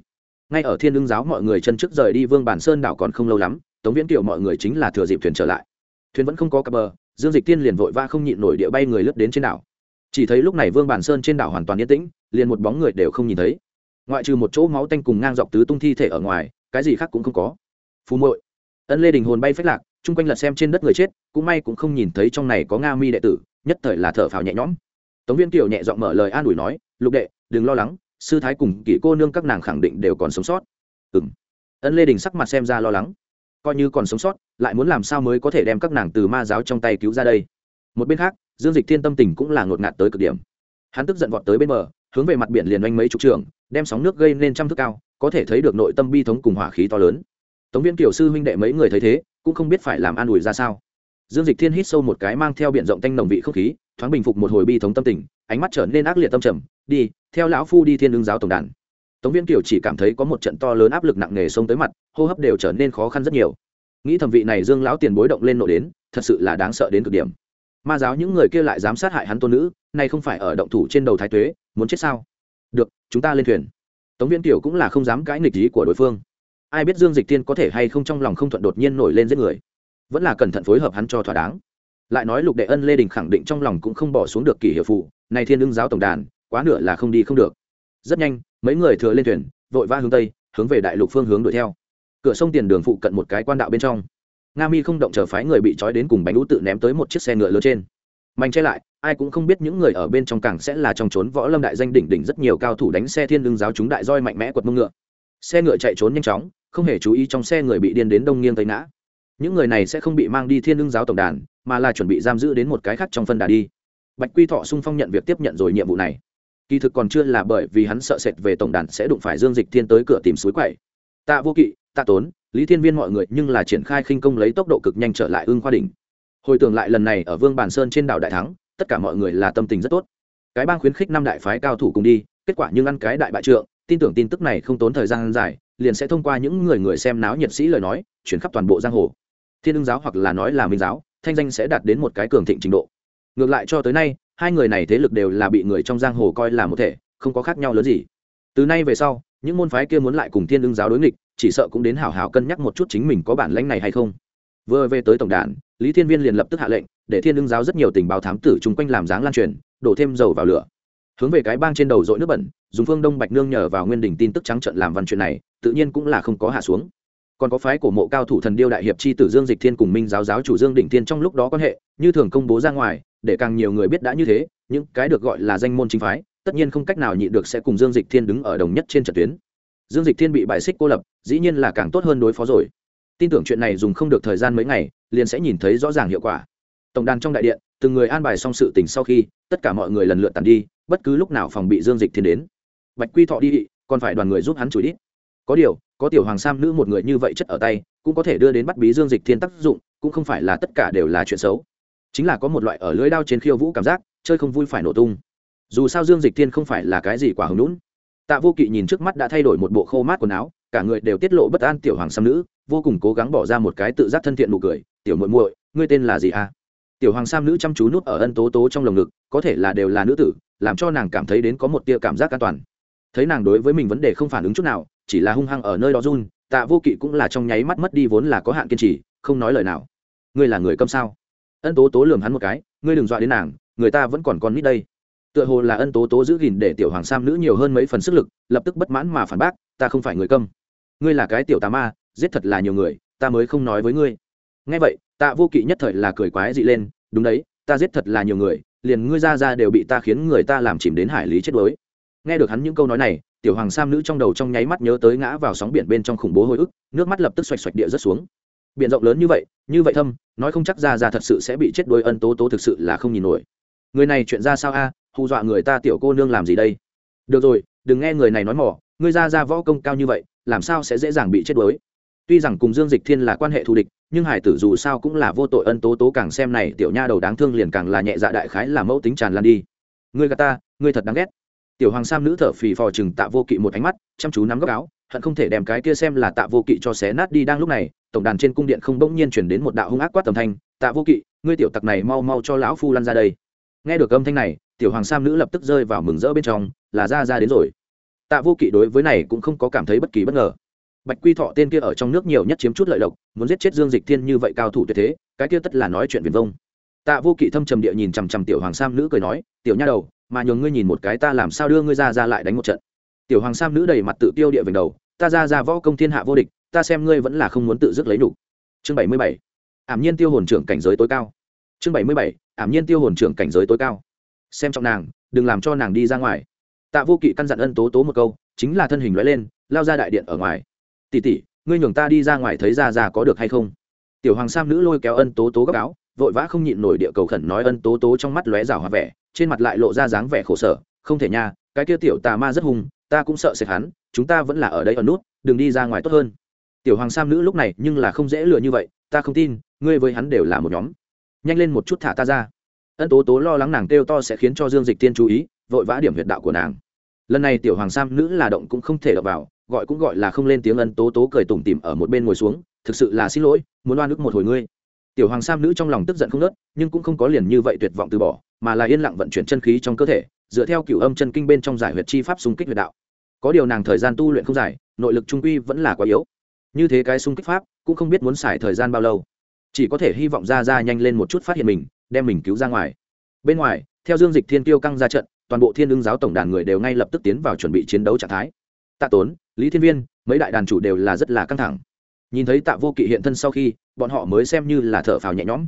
Ngay ở thiên lương giáo mọi người chân trước rời đi vương bản sơn đảo còn không lâu lắm, tống viễn kiều mọi người chính là thừa dịp thuyền trở lại. Thuyền vẫn không có cặp bờ, dương dịch tiên liền vội va không nhịn nổi địa bay người lướt đến trên đảo. Chỉ thấy lúc này vương bản sơn trên đảo hoàn toàn yên tĩnh liền một bóng người đều không nhìn thấy. Ngoại trừ một chỗ máu tanh cùng ngang dọc tứ tung thi thể ở ngoài, cái gì khác cũng không có. Phù muội, ân lê đình hồn bay phách lạc, chung quanh lật xem trên đất người chết, cũng may cũng không nhìn thấy trong này có nga mi đệ tử, nhất thời là thở phào nhẹ nhõm. Tống viên kiều nhẹ giọng mở lời an ủi nói, lục đệ, đừng lo lắng, sư thái cùng kỷ cô nương các nàng khẳng định đều còn sống sót. Ừng ân lê đình sắc mặt xem ra lo lắng. Coi như còn sống sót, lại muốn làm sao mới có thể đem các nàng từ ma giáo trong tay cứu ra đây? Một bên khác, dương dịch thiên tâm tình cũng là ngột ngạt tới cực điểm. Hắn tức giận vọt tới bên bờ hướng về mặt biển liền oanh mấy chục trường, đem sóng nước gây nên trăm thước cao, có thể thấy được nội tâm bi thống cùng hỏa khí to lớn. Tống viên kiểu sư huynh đệ mấy người thấy thế, cũng không biết phải làm an ủi ra sao. Dương dịch thiên hít sâu một cái mang theo b i ể n rộng tanh nồng vị không khí, thoáng bình phục một hồi bi thống tâm tình, ánh mắt trở nên ác liệt tâm trầm, đi, theo lão phu đi thiên ứng giáo tổng đàn. Tống viên kiều chỉ cảm thấy có một trận to lớn áp lực nặng nề xông tới mặt, hô hấp đều trở nên khó khăn rất nhiều. Nghĩ thẩm vị này dương lão tiền bối động lên nộ đến, thật sự là đáng sợ đến cực điểm. Ma giáo những người kia lại dám sát hại hắn tôn nữ, nay không phải ở động thủ trên đầu thái tuế muốn chết sao? Được, chúng ta lên thuyền. Tống Viễn Tiểu cũng là không dám cãi nghịch ý của đối phương. Ai biết dương dịch tiên có thể hay không trong lòng không thuận đột nhiên nổi lên giết người. Vẫn là cẩn thận phối hợp hắn cho thỏa đáng. Lại nói lục đệ ân, lê đình khẳng định trong lòng cũng không bỏ xuống được kỷ hiệu phụ này thiên ưng giáo tổng đàn, quá nửa là không đi không được. Rất nhanh, mấy người thừa lên thuyền, vội vã hướng tây, hướng về đại lục phương hướng đuổi theo. Cửa sông tiền đường phụ cận một cái quan đạo bên trong. Nga mi không động chờ phái người bị trói đến cùng bánh lũ tự ném tới một chiếc xe ngựa lớn trên mạnh che lại, ai cũng không biết những người ở bên trong cảng sẽ là trong trốn võ lâm đại danh đỉnh đỉnh rất nhiều cao thủ đánh xe thiên lương giáo chúng đại roi mạnh mẽ quật mông ngựa. Xe ngựa chạy trốn nhanh chóng, không hề chú ý trong xe người bị điên đến đông nghiêng tây ngã. Những người này sẽ không bị mang đi thiên lương giáo tổng đàn, mà là chuẩn bị giam giữ đến một cái khác trong phân đà đi. Bạch quy thọ sung phong nhận việc tiếp nhận rồi nhiệm vụ này. Kỳ thực còn chưa là bởi vì hắn sợ sệt về tổng đàn sẽ đụng phải dương dịch thiên tới cửa tìm suối quậy. Tạ vô kỵ, tạ tốn, lý thiên viên mọi người nhưng là triển khai khinh công lấy tốc độ cực nhanh trở lại ương khoa đỉnh hồi tưởng lại lần này ở vương bàn sơn trên đảo đại thắng, tất cả mọi người là tâm tình rất tốt. Cái bang khuyến khích năm đại phái cao thủ cùng đi, kết quả nhưng ăn cái đại bại trượng, tin tưởng tin tức này không tốn thời gian dài, liền sẽ thông qua những người người xem náo nhiệt sĩ lời nói, chuyển khắp toàn bộ giang hồ. Thiên ưng giáo hoặc là nói là minh giáo, thanh danh sẽ đạt đến một cái cường thịnh trình độ. Ngược lại cho tới nay, hai người này thế lực đều là bị người trong giang hồ coi là một thể, không có khác nhau lớn gì. Từ nay về sau, những môn phái kia muốn lại cùng thiên ưng giáo đối nghịch, chỉ sợ cũng đến hảo hảo cân nhắc một chút chính mình có bản lãnh này hay không vừa về tới tổng đàn, lý thiên viên liền lập tức hạ lệnh, để thiên đương giáo rất nhiều tình báo thám tử chung quanh làm dáng lan truyền, đổ thêm dầu vào lửa. Hướng về cái bang trên đầu dội nước bẩn, dùng phương đông bạch nương nhờ vào nguyên đỉnh tin tức trắng trận làm văn chuyện này, tự nhiên cũng là không có hạ xuống. Còn có phái của mộ cao thủ thần điêu đại hiệp chi tử dương dịch thiên cùng minh giáo giáo chủ dương Đỉnh thiên trong lúc đó quan hệ, như thường công bố ra ngoài, để càng nhiều người biết đã như thế, những cái được gọi là danh môn chính phái, tất nhiên không cách nào nhịn được sẽ cùng dương dịch thiên đứng ở đồng nhất trên trận tuyến. Dương dịch thiên bị bài xích cô lập, dĩ nhiên là càng tốt hơn đối phó rồi tin tưởng chuyện này dùng không được thời gian mấy ngày, liền sẽ nhìn thấy rõ ràng hiệu quả. Tổng đàn trong đại điện, từng người an bài xong sự tình sau khi, tất cả mọi người lần lượt tàn đi, bất cứ lúc nào phòng bị dương dịch thiên đến. Bạch quy thọ đi, còn phải đoàn người giúp hắn chửi đít. Có điều, có tiểu hoàng sam nữ một người như vậy chất ở tay, cũng có thể đưa đến bắt bí dương dịch thiên tác dụng, cũng không phải là tất cả đều là chuyện xấu. Chính là có một loại ở lưới đao trên khiêu vũ cảm giác, chơi không vui phải nổ tung. Dù sao dương dịch thiên không phải là cái gì quả hứng lũn tạ vô kỵ nhìn trước mắt đã thay đổi một bộ khô mát quần áo, cả người đều tiết lộ bất an tiểu hoàng sam nữ vô cùng cố gắng bỏ ra một cái tự giác thân thiện nụ cười, tiểu muội muội, ngươi tên là gì à? Tiểu hoàng sam nữ chăm chú nút ở ân tố tố trong lồng ngực, có thể là đều là nữ tử, làm cho nàng cảm thấy đến có một tia cảm giác an toàn. Thấy nàng đối với mình vấn đề không phản ứng chút nào, chỉ là hung hăng ở nơi đó run, tạ vô kỵ cũng là trong nháy mắt mất đi vốn là có hạn kiên trì, không nói lời nào. Ngươi là người câm sao? Ân tố tố lườm hắn một cái, ngươi đừng dọa đến nàng, người ta vẫn còn con nít đây. Tựa hồ là ân tố tố giữ gìn để tiểu hoàng sam nữ nhiều hơn mấy phần sức lực, lập tức bất mãn mà phản bác, ta không phải người câm. Ngươi là cái tiểu tà ma giết thật là nhiều người, ta mới không nói với ngươi. Nghe vậy, tạ vô kỵ nhất thời là cười quái dị lên, đúng đấy, ta giết thật là nhiều người, liền ngươi ra ra đều bị ta khiến người ta làm chìm đến hải lý chết đuối. Nghe được hắn những câu nói này, tiểu hoàng sam nữ trong đầu trong nháy mắt nhớ tới ngã vào sóng biển bên trong khủng bố hồi ức, nước mắt lập tức xoạch xoạch địa rất xuống. Biển rộng lớn như vậy như vậy thâm, nói không chắc ra ra thật sự sẽ bị chết đuối ân tố tố thực sự là không nhìn nổi. Người này chuyện ra sao a? Hù dọa người ta tiểu cô nương làm gì đây? Được rồi, đừng nghe người này nói mỏ, ngươi ra ra võ công cao như vậy, làm sao sẽ dễ dàng bị chết đuối? Tuy rằng cùng dương dịch thiên là quan hệ thù địch, nhưng hải tử dù sao cũng là vô tội ân tố tố càng xem này tiểu nha đầu đáng thương liền càng là nhẹ dạ đại khái là mẫu tính tràn lan đi. Ngươi gà ta, ngươi thật đáng ghét. Tiểu hoàng sam nữ thở phì phò chừng tạ vô kỵ một ánh mắt, chăm chú nắm góc áo, hận không thể đem cái kia xem là tạ vô kỵ cho xé nát đi đang lúc này, tổng đàn trên cung điện không bỗng nhiên chuyển đến một đạo hung ác quát tầm thanh, tạ vô kỵ, ngươi tiểu tặc này mau mau cho lão phu lăn ra đây. Nghe được âm thanh này, tiểu hoàng sam nữ lập tức rơi vào mừng rỡ bên trong, là ra ra đến rồi. Tạ vô kỵ đối với này cũng không có cảm thấy bất kỳ bất ngờ bạch quy thọ tên kia ở trong nước nhiều nhất chiếm chút lợi lộc, muốn giết chết dương dịch thiên như vậy cao thủ tuyệt thế, cái kia tất là nói chuyện viền vông. Tạ vô kỵ thâm trầm địa nhìn chằm chằm tiểu hoàng sam nữ cười nói, tiểu nha đầu, mà nhường ngươi nhìn một cái ta làm sao đưa ngươi ra ra lại đánh một trận. Tiểu hoàng sam nữ đầy mặt tự tiêu địa vành đầu, ta ra ra võ công thiên hạ vô địch, ta xem ngươi vẫn là không muốn tự dứt lấy đủ. chương bảy mươi bảy. Ảm nhiên tiêu hồn trưởng cảnh giới tối cao. Chương bảy mươi bảy. Ảm nhiên tiêu hồn trưởng cảnh giới tối cao. Xem trọng nàng, đừng làm cho nàng đi ra ngoài. Tạ vô kỵ căn dặn ân tố tố một câu, chính là thân hình lóe lên, lao ra đại điện ở ngoài tỉ tỉ ngươi nhường ta đi ra ngoài thấy ra ra có được hay không? Tiểu hoàng sam nữ lôi kéo ân tố tố gấp áo, vội vã không nhịn nổi địa cầu khẩn nói ân tố tố trong mắt lóe rào hòa vẻ, trên mặt lại lộ ra dáng vẻ khổ sở, không thể nha, cái kia tiểu tà ma rất hung, ta cũng sợ sệt hắn, chúng ta vẫn là ở đây ở nút, đừng đi ra ngoài tốt hơn. Tiểu hoàng sam nữ lúc này nhưng là không dễ lừa như vậy, ta không tin, ngươi với hắn đều là một nhóm. Nhanh lên một chút thả ta ra. Ân tố tố lo lắng nàng kêu to sẽ khiến cho dương dịch tiên chú ý, vội vã điểm huyệt đạo của nàng. Lần này tiểu hoàng sam nữ là động cũng không thể đập vào gọi cũng gọi là không lên tiếng ân tố tố cười tủm tỉm ở một bên ngồi xuống, thực sự là xin lỗi, muốn oan ức một hồi ngươi. Tiểu hoàng sam nữ trong lòng tức giận không nớt nhưng cũng không có liền như vậy tuyệt vọng từ bỏ, mà là yên lặng vận chuyển chân khí trong cơ thể, dựa theo cửu âm chân kinh bên trong giải huyệt chi pháp xung kích huyệt đạo. Có điều nàng thời gian tu luyện không dài, nội lực trung quy vẫn là quá yếu. Như thế cái xung kích pháp, cũng không biết muốn xài thời gian bao lâu. Chỉ có thể hy vọng ra ra nhanh lên một chút phát hiện mình, đem mình cứu ra ngoài. Bên ngoài, theo dương dịch thiên tiêu căng ra trận, toàn bộ thiên ưng giáo tổng đàn người đều ngay lập tức tiến vào chuẩn bị chiến đấu trạng thái. Tạ tốn lý thiên viên, mấy đại đàn chủ đều là rất là căng thẳng. Nhìn thấy tạ vô kỵ hiện thân sau khi, bọn họ mới xem như là thở phào nhẹ nhõm.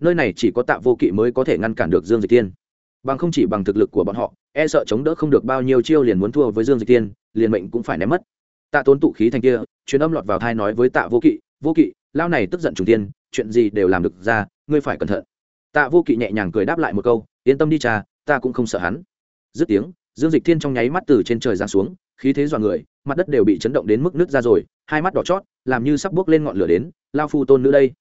Nơi này chỉ có tạ vô kỵ mới có thể ngăn cản được dương dịch tiên bằng không chỉ bằng thực lực của bọn họ e sợ chống đỡ không được bao nhiêu chiêu liền muốn thua với dương dịch tiên liền mệnh cũng phải ném mất. Tạ tốn tụ khí thành kia chuyến âm lọt vào thai nói với tạ vô kỵ vô kỵ lao này tức giận trùng tiên, chuyện gì đều làm được ra, ngươi phải cẩn thận. Tạ vô kỵ nhẹ nhàng cười đáp lại một câu, yên tâm đi cha, ta cũng không sợ hắn. Dứt tiếng, dương dịch thiên trong nháy mắt từ trên trời giáng xuống, khí thế dọa người mặt đất đều bị chấn động đến mức nước ra rồi, hai mắt đỏ chót, làm như sắp bước lên ngọn lửa đến, lao phu tôn nữ đây.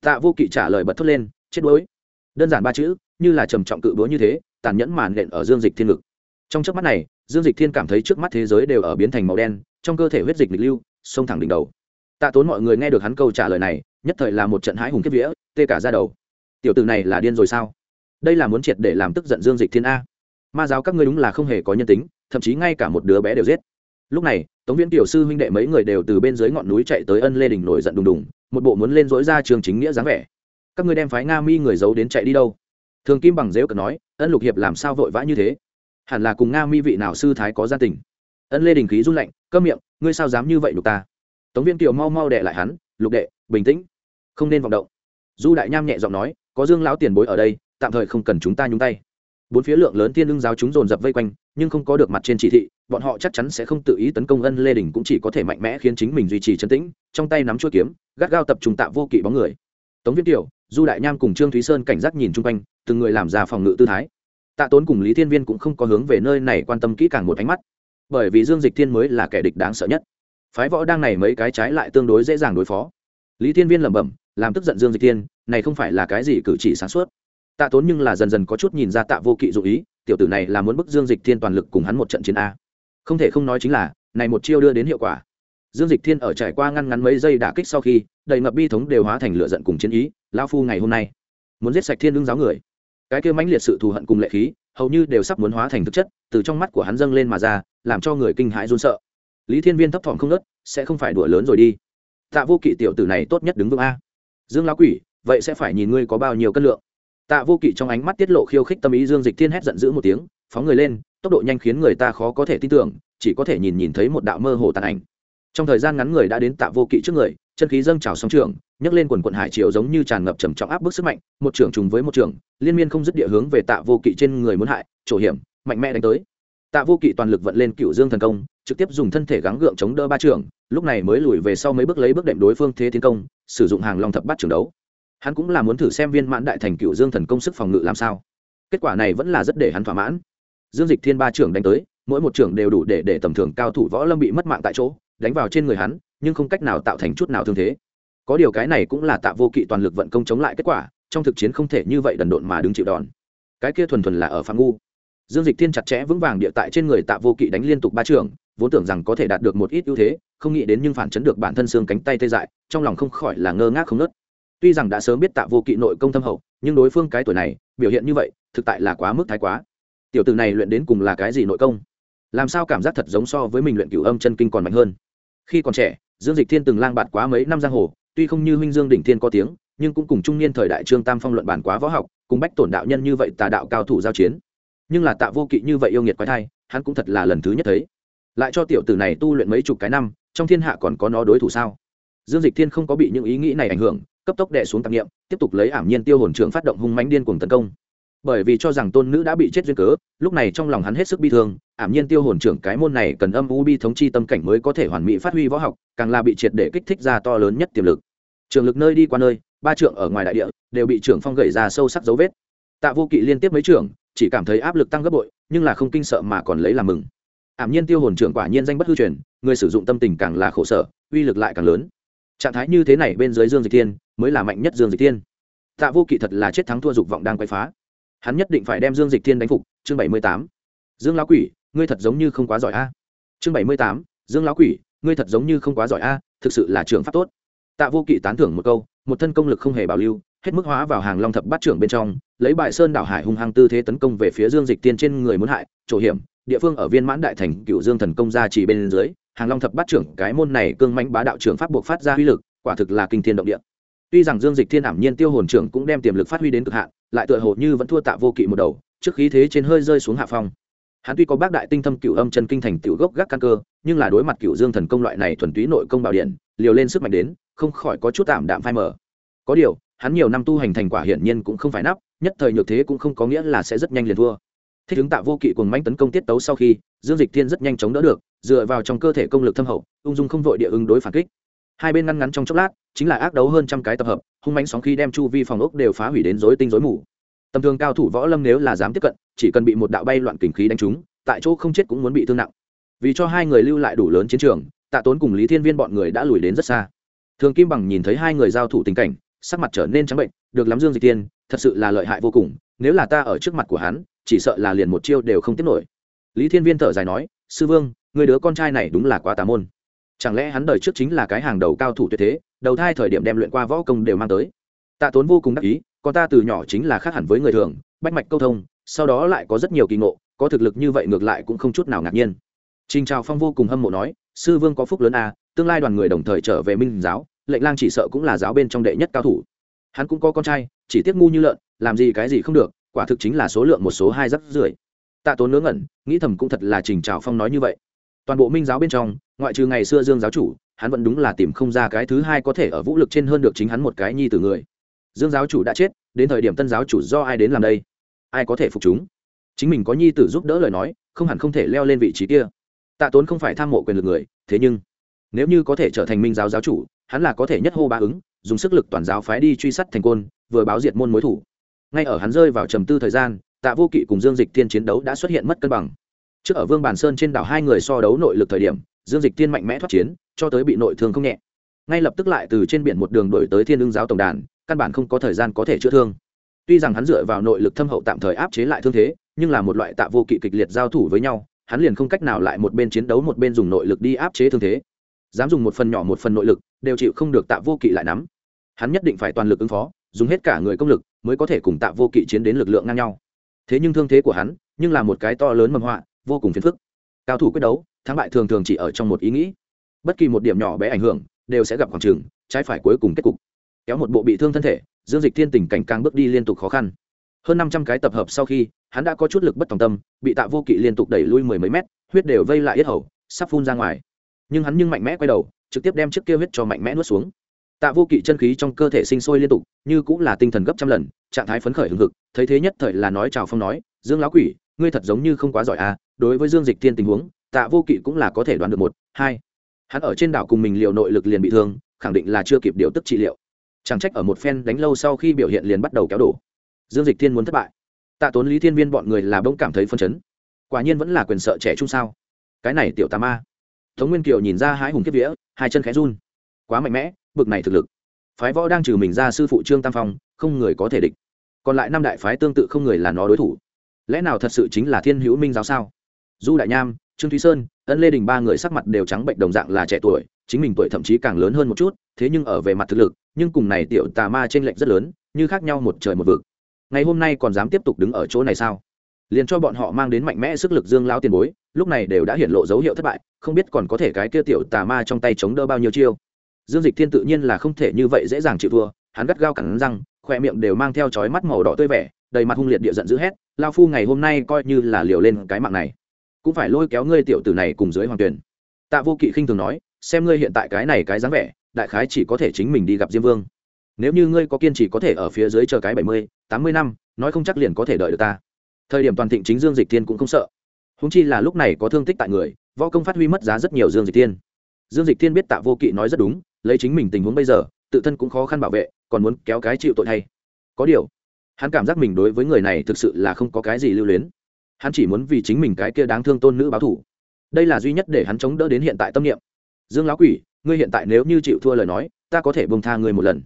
Tạ vô kỵ trả lời bật thốt lên, chết đuối. Đơn giản ba chữ, như là trầm trọng cự búa như thế, tàn nhẫn màn nện ở dương dịch thiên ngực. Trong trước mắt này, dương dịch thiên cảm thấy trước mắt thế giới đều ở biến thành màu đen, trong cơ thể huyết dịch lịch lưu xông thẳng đỉnh đầu. Tạ tốn mọi người nghe được hắn câu trả lời này, nhất thời là một trận hãi hùng kiếp vía, tê cả ra đầu. Tiểu tử này là điên rồi sao? Đây là muốn triệt để làm tức giận dương dịch thiên a. Ma giáo các ngươi đúng là không hề có nhân tính, thậm chí ngay cả một đứa bé đều giết lúc này, tống viễn tiểu sư huynh đệ mấy người đều từ bên dưới ngọn núi chạy tới ân lê đình nổi giận đùng đùng, một bộ muốn lên dối ra trường chính nghĩa dáng vẻ. Các ngươi đem phái nga mi người giấu đến chạy đi đâu? Thường kim bằng dếu cần nói, ân lục hiệp làm sao vội vã như thế? Hẳn là cùng nga mi vị nào sư thái có gia tình. Ân lê đình khí run lạnh cơm miệng, ngươi sao dám như vậy lục ta? Tống viên kiều mau mau đệ lại hắn, lục đệ, bình tĩnh, không nên vọng động. Du đại nham nhẹ giọng nói, có dương lão tiền bối ở đây, tạm thời không cần chúng ta nhúng tay. Bốn phía lượng lớn thiên lương giáo chúng dồn dập vây quanh, nhưng không có được mặt trên chỉ thị bọn họ chắc chắn sẽ không tự ý tấn công ân lê đình cũng chỉ có thể mạnh mẽ khiến chính mình duy trì chân tĩnh, trong tay nắm chuỗi kiếm, gắt gao tập trung tạ vô kỵ bóng người. Tống viết tiểu du đại nham cùng trương thúy sơn cảnh giác nhìn chung quanh, từng người làm ra phòng ngự tư thái. Tạ tốn cùng lý thiên viên cũng không có hướng về nơi này quan tâm kỹ càng một ánh mắt, bởi vì dương dịch thiên mới là kẻ địch đáng sợ nhất. Phái võ đang này mấy cái trái lại tương đối dễ dàng đối phó. Lý thiên viên lẩm bẩm, làm tức giận dương dịch thiên, này không phải là cái gì cử chỉ sáng suốt. Tạ tốn nhưng là dần dần có chút nhìn ra tạ vô kỵ dụ ý, tiểu tử này là muốn bức dương dịch thiên toàn lực cùng hắn một trận chiến a không thể không nói chính là, này một chiêu đưa đến hiệu quả. Dương dịch thiên ở trải qua ngăn ngắn mấy giây đả kích sau khi, đầy ngập bi thống đều hóa thành lửa giận cùng chiến ý lao phu ngày hôm nay muốn giết sạch thiên lương giáo người. Cái kêu mãnh liệt sự thù hận cùng lệ khí, hầu như đều sắp muốn hóa thành thực chất, từ trong mắt của hắn dâng lên mà ra, làm cho người kinh hãi run sợ. Lý thiên viên thấp thỏm không nớt, sẽ không phải đùa lớn rồi đi. Tạ vô kỵ tiểu tử này tốt nhất đứng vững a. Dương lão quỷ, vậy sẽ phải nhìn ngươi có bao nhiêu cân lượng. Tạ vô kỵ trong ánh mắt tiết lộ khiêu khích tâm ý dương dịch thiên hét giận dữ một tiếng, phóng người lên tốc độ nhanh khiến người ta khó có thể tin tưởng, chỉ có thể nhìn nhìn thấy một đạo mơ hồ tàn ảnh. Trong thời gian ngắn người đã đến tạ vô kỵ trước người, chân khí dâng trào sóng trường, nhấc lên quần quận hải triều giống như tràn ngập trầm trọng áp bức sức mạnh, một trường trùng với một trường liên miên không dứt địa hướng về tạ vô kỵ trên người muốn hại trổ hiểm, mạnh mẽ đánh tới. Tạ vô kỵ toàn lực vận lên cựu dương thần công, trực tiếp dùng thân thể gắng gượng chống đỡ ba trường lúc này mới lùi về sau mấy bước lấy bước đệm đối phương thế tiến công, sử dụng hàng long thập bắt trường đấu. Hắn cũng là muốn thử xem viên mãn đại thành cựu dương thần công sức phòng ngự làm sao. Kết quả này vẫn là rất để hắn thỏa mãn dương dịch thiên ba trưởng đánh tới, mỗi một trưởng đều đủ để để tầm thường cao thủ võ lâm bị mất mạng tại chỗ, đánh vào trên người hắn, nhưng không cách nào tạo thành chút nào thương thế. Có điều cái này cũng là tạ vô kỵ toàn lực vận công chống lại kết quả, trong thực chiến không thể như vậy đần độn mà đứng chịu đòn. Cái kia thuần thuần là ở phạm ngu. Dương dịch thiên chặt chẽ vững vàng địa tại trên người tạ vô kỵ đánh liên tục ba trường vốn tưởng rằng có thể đạt được một ít ưu thế, không nghĩ đến nhưng phản chấn được bản thân xương cánh tay tê dại, trong lòng không khỏi là ngơ ngác không nớt tuy rằng đã sớm biết tạ vô kỵ nội công thâm hậu, nhưng đối phương cái tuổi này, biểu hiện như vậy, thực tại là quá mức thái quá tiểu tử này luyện đến cùng là cái gì nội công? Làm sao cảm giác thật giống so với mình luyện cửu âm chân kinh còn mạnh hơn? Khi còn trẻ, dương dịch thiên từng lang bạt quá mấy năm giang hồ, tuy không như huynh dương đỉnh thiên có tiếng, nhưng cũng cùng trung niên thời đại trương tam phong luận bản quá võ học, cùng bách tổn đạo nhân như vậy tà đạo cao thủ giao chiến. Nhưng là tạ vô kỵ như vậy yêu nghiệt quái thai, hắn cũng thật là lần thứ nhất thấy. Lại cho tiểu tử này tu luyện mấy chục cái năm, trong thiên hạ còn có nó đối thủ sao? Dương dịch thiên không có bị những ý nghĩ này ảnh hưởng, cấp tốc đệ xuống tạp nghiệm tiếp tục lấy ảm nhiên tiêu hồn trường phát động hung mánh điên cuồng tấn công bởi vì cho rằng tôn nữ đã bị chết duyên cớ, lúc này trong lòng hắn hết sức bi thương, ảm nhiên tiêu hồn trưởng cái môn này cần âm u bi thống chi tâm cảnh mới có thể hoàn mỹ phát huy võ học, càng là bị triệt để kích thích ra to lớn nhất tiềm lực. Trường lực nơi đi qua nơi, ba trưởng ở ngoài đại địa, đều bị trưởng phong gậy ra sâu sắc dấu vết. Tạ vô kỵ liên tiếp mấy trưởng, chỉ cảm thấy áp lực tăng gấp bội, nhưng là không kinh sợ mà còn lấy làm mừng. Ảm nhiên tiêu hồn trưởng quả nhiên danh bất hư truyền, người sử dụng tâm tình càng là khổ sở, uy lực lại càng lớn. Trạng thái như thế này bên dưới dương dịch thiên, mới là mạnh nhất dương dịch thiên. Tạ vô kỵ thật là chết thắng thua dục vọng đang quay phá hắn nhất định phải đem dương dịch thiên đánh phục, chương bảy mươi tám. Dương lão quỷ, ngươi thật giống như không quá giỏi a. Chương bảy mươi tám, dương lão quỷ, ngươi thật giống như không quá giỏi a, thực sự là trường pháp tốt. Tạ vô kỵ tán thưởng một câu, một thân công lực không hề bảo lưu, hết mức hóa vào hàng long thập bát trưởng bên trong, lấy bại sơn đảo hải hung hăng tư thế tấn công về phía dương dịch tiên trên người muốn hại, chỗ hiểm, địa phương ở viên mãn đại thành cựu dương thần công gia chỉ bên dưới, hàng long thập bát trưởng cái môn này cương mãnh bá đạo trưởng pháp buộc phát ra uy lực, quả thực là kinh thiên động địa. Tuy rằng dương dịch thiên ảm nhiên tiêu hồn trưởng cũng đem tiềm lực phát huy đến cực hạn lại tựa hồ như vẫn thua tạ vô kỵ một đầu, trước khí thế trên hơi rơi xuống hạ phong. Hắn tuy có bác đại tinh thâm cựu âm chân kinh thành tiểu gốc gác căn cơ, nhưng là đối mặt cựu dương thần công loại này thuần túy nội công bảo điện, liều lên sức mạnh đến, không khỏi có chút tạm đạm phai mờ. Có điều, hắn nhiều năm tu hành thành quả hiển nhiên cũng không phải nắp, nhất thời nhược thế cũng không có nghĩa là sẽ rất nhanh liền thua. Thích ứng tạ vô kỵ cùng manh tấn công tiết tấu sau khi, dương dịch thiên rất nhanh chống đỡ được, dựa vào trong cơ thể công lực thâm hậu, ung dung không vội địa ứng đối phản kích hai bên ngăn ngắn trong chốc lát, chính là ác đấu hơn trăm cái tập hợp, hung mánh sóng khi đem chu vi phòng ốc đều phá hủy đến rối tinh rối mù. Tầm thường cao thủ võ lâm nếu là dám tiếp cận, chỉ cần bị một đạo bay loạn kình khí đánh trúng, tại chỗ không chết cũng muốn bị thương nặng. Vì cho hai người lưu lại đủ lớn chiến trường, tạ tốn cùng lý thiên viên bọn người đã lùi đến rất xa. Thường kim bằng nhìn thấy hai người giao thủ tình cảnh, sắc mặt trở nên trắng bệnh, được lắm dương dịch tiên, thật sự là lợi hại vô cùng, nếu là ta ở trước mặt của hắn, chỉ sợ là liền một chiêu đều không tiếp nổi. Lý thiên viên thở dài nói, sư vương, người đứa con trai này đúng là quá tà môn chẳng lẽ hắn đời trước chính là cái hàng đầu cao thủ tuyệt thế đầu thai thời điểm đem luyện qua võ công đều mang tới? Tạ tốn vô cùng đắc ý còn ta từ nhỏ chính là khác hẳn với người thường bách mạch câu thông sau đó lại có rất nhiều kỳ ngộ có thực lực như vậy ngược lại cũng không chút nào ngạc nhiên. Trình trào phong vô cùng hâm mộ nói sư vương có phúc lớn à, tương lai đoàn người đồng thời trở về minh giáo lệnh lang chỉ sợ cũng là giáo bên trong đệ nhất cao thủ. Hắn cũng có con trai chỉ tiếc ngu như lợn làm gì cái gì không được quả thực chính là số lượng một số hai rất rưởi. Tạ tốn ngớ ngẩn nghĩ thầm cũng thật là trình trào phong nói như vậy. Toàn bộ minh giáo bên trong ngoại trừ ngày xưa dương giáo chủ, hắn vẫn đúng là tìm không ra cái thứ hai có thể ở vũ lực trên hơn được chính hắn một cái nhi từ người. Dương giáo chủ đã chết, đến thời điểm tân giáo chủ do ai đến làm đây? Ai có thể phục chúng? Chính mình có nhi tử giúp đỡ lời nói, không hẳn không thể leo lên vị trí kia. Tạ tốn không phải tham mộ quyền lực người, thế nhưng, nếu như có thể trở thành minh giáo giáo chủ, hắn là có thể nhất hô ba ứng, dùng sức lực toàn giáo phái đi truy sát thành côn, vừa báo diệt môn mối thủ. Ngay ở hắn rơi vào trầm tư thời gian, tạ vô kỵ cùng dương dịch Thiên chiến đấu đã xuất hiện mất cân bằng. Trước ở vương bàn sơn trên đảo hai người so đấu nội lực thời điểm dương dịch tiên mạnh mẽ thoát chiến, cho tới bị nội thương không nhẹ. Ngay lập tức lại từ trên biển một đường đổi tới thiên ưng giáo tổng đàn, căn bản không có thời gian có thể chữa thương. Tuy rằng hắn dựa vào nội lực thâm hậu tạm thời áp chế lại thương thế, nhưng là một loại tạ vô kỵ kịch liệt giao thủ với nhau, hắn liền không cách nào lại một bên chiến đấu một bên dùng nội lực đi áp chế thương thế. Dám dùng một phần nhỏ một phần nội lực, đều chịu không được tạ vô kỵ lại nắm. Hắn nhất định phải toàn lực ứng phó, dùng hết cả người công lực mới có thể cùng tạ vô kỵ chiến đến lực lượng ngang nhau. Thế nhưng thương thế của hắn, nhưng là một cái to lớn mầm họa, vô cùng phiền phức. Cao thủ quyết đấu thắng bại thường thường chỉ ở trong một ý nghĩ. Bất kỳ một điểm nhỏ bé ảnh hưởng, đều sẽ gặp khoảng trường trái phải cuối cùng kết cục. Kéo một bộ bị thương thân thể, dương dịch thiên tình cảnh càng bước đi liên tục khó khăn. Hơn năm trăm cái tập hợp sau khi, hắn đã có chút lực bất tòng tâm, bị tạ vô kỵ liên tục đẩy lui mười mấy mét, huyết đều vây lại yết hầu, sắp phun ra ngoài. Nhưng hắn nhưng mạnh mẽ quay đầu, trực tiếp đem chiếc kia huyết cho mạnh mẽ nuốt xuống. Tạ vô kỵ chân khí trong cơ thể sinh sôi liên tục, như cũng là tinh thần gấp trăm lần, trạng thái phấn khởi hừng hực, thấy thế nhất thời là nói chào phong nói, dương lão quỷ, ngươi thật giống như không quá giỏi à đối với dương dịch thiên tình huống tạ vô kỵ cũng là có thể đoán được một, hai. Hắn ở trên đảo cùng mình liệu nội lực liền bị thương, khẳng định là chưa kịp điều tức trị liệu. Chẳng trách ở một phen đánh lâu sau khi biểu hiện liền bắt đầu kéo đổ. Dương dịch thiên muốn thất bại. Tạ tốn lý thiên viên bọn người là bỗng cảm thấy phân chấn. Quả nhiên vẫn là quyền sợ trẻ trung sao? Cái này tiểu tà ma. Tống nguyên kiều nhìn ra hái hùng kiếp vía, hai chân khẽ run. Quá mạnh mẽ, bực này thực lực. Phái võ đang trừ mình ra sư phụ trương tam phong, không người có thể địch. Còn lại năm đại phái tương tự không người là nó đối thủ. Lẽ nào thật sự chính là thiên hữu minh giáo sao? Du đại nham trương thúy sơn, ân lê đình ba người sắc mặt đều trắng bệnh đồng dạng là trẻ tuổi, chính mình tuổi thậm chí càng lớn hơn một chút, thế nhưng ở về mặt thực lực, nhưng cùng này tiểu tà ma trên lệnh rất lớn, như khác nhau một trời một vực. Ngày hôm nay còn dám tiếp tục đứng ở chỗ này sao? Liền cho bọn họ mang đến mạnh mẽ sức lực dương lao tiền bối, lúc này đều đã hiện lộ dấu hiệu thất bại, không biết còn có thể cái kia tiểu tà ma trong tay chống đỡ bao nhiêu chiêu. Dương dịch thiên tự nhiên là không thể như vậy dễ dàng chịu thua, hắn gắt gao cẳng răng khoe miệng đều mang theo chói mắt màu đỏ tươi vẻ, đầy mặt hung liệt địa giận dữ hét lao phu ngày hôm nay coi như là liều lên cái mạng này cũng phải lôi kéo ngươi tiểu tử này cùng dưới hoàng tuyển. Tạ vô kỵ khinh thường nói, xem ngươi hiện tại cái này cái dáng vẻ, đại khái chỉ có thể chính mình đi gặp diêm vương. Nếu như ngươi có kiên trì có thể ở phía dưới chờ cái bảy mươi, tám mươi năm, nói không chắc liền có thể đợi được ta. Thời điểm toàn thịnh chính dương dịch thiên cũng không sợ. Húng chi là lúc này có thương tích tại người, võ công phát huy mất giá rất nhiều dương dịch thiên. Dương dịch thiên biết tạ vô kỵ nói rất đúng, lấy chính mình tình huống bây giờ, tự thân cũng khó khăn bảo vệ, còn muốn kéo cái chịu tội thay. Có điều, hắn cảm giác mình đối với người này thực sự là không có cái gì lưu luyến hắn chỉ muốn vì chính mình cái kia đáng thương tôn nữ báo thủ. Đây là duy nhất để hắn chống đỡ đến hiện tại tâm niệm. Dương lão quỷ, ngươi hiện tại nếu như chịu thua lời nói, ta có thể bông tha ngươi một lần.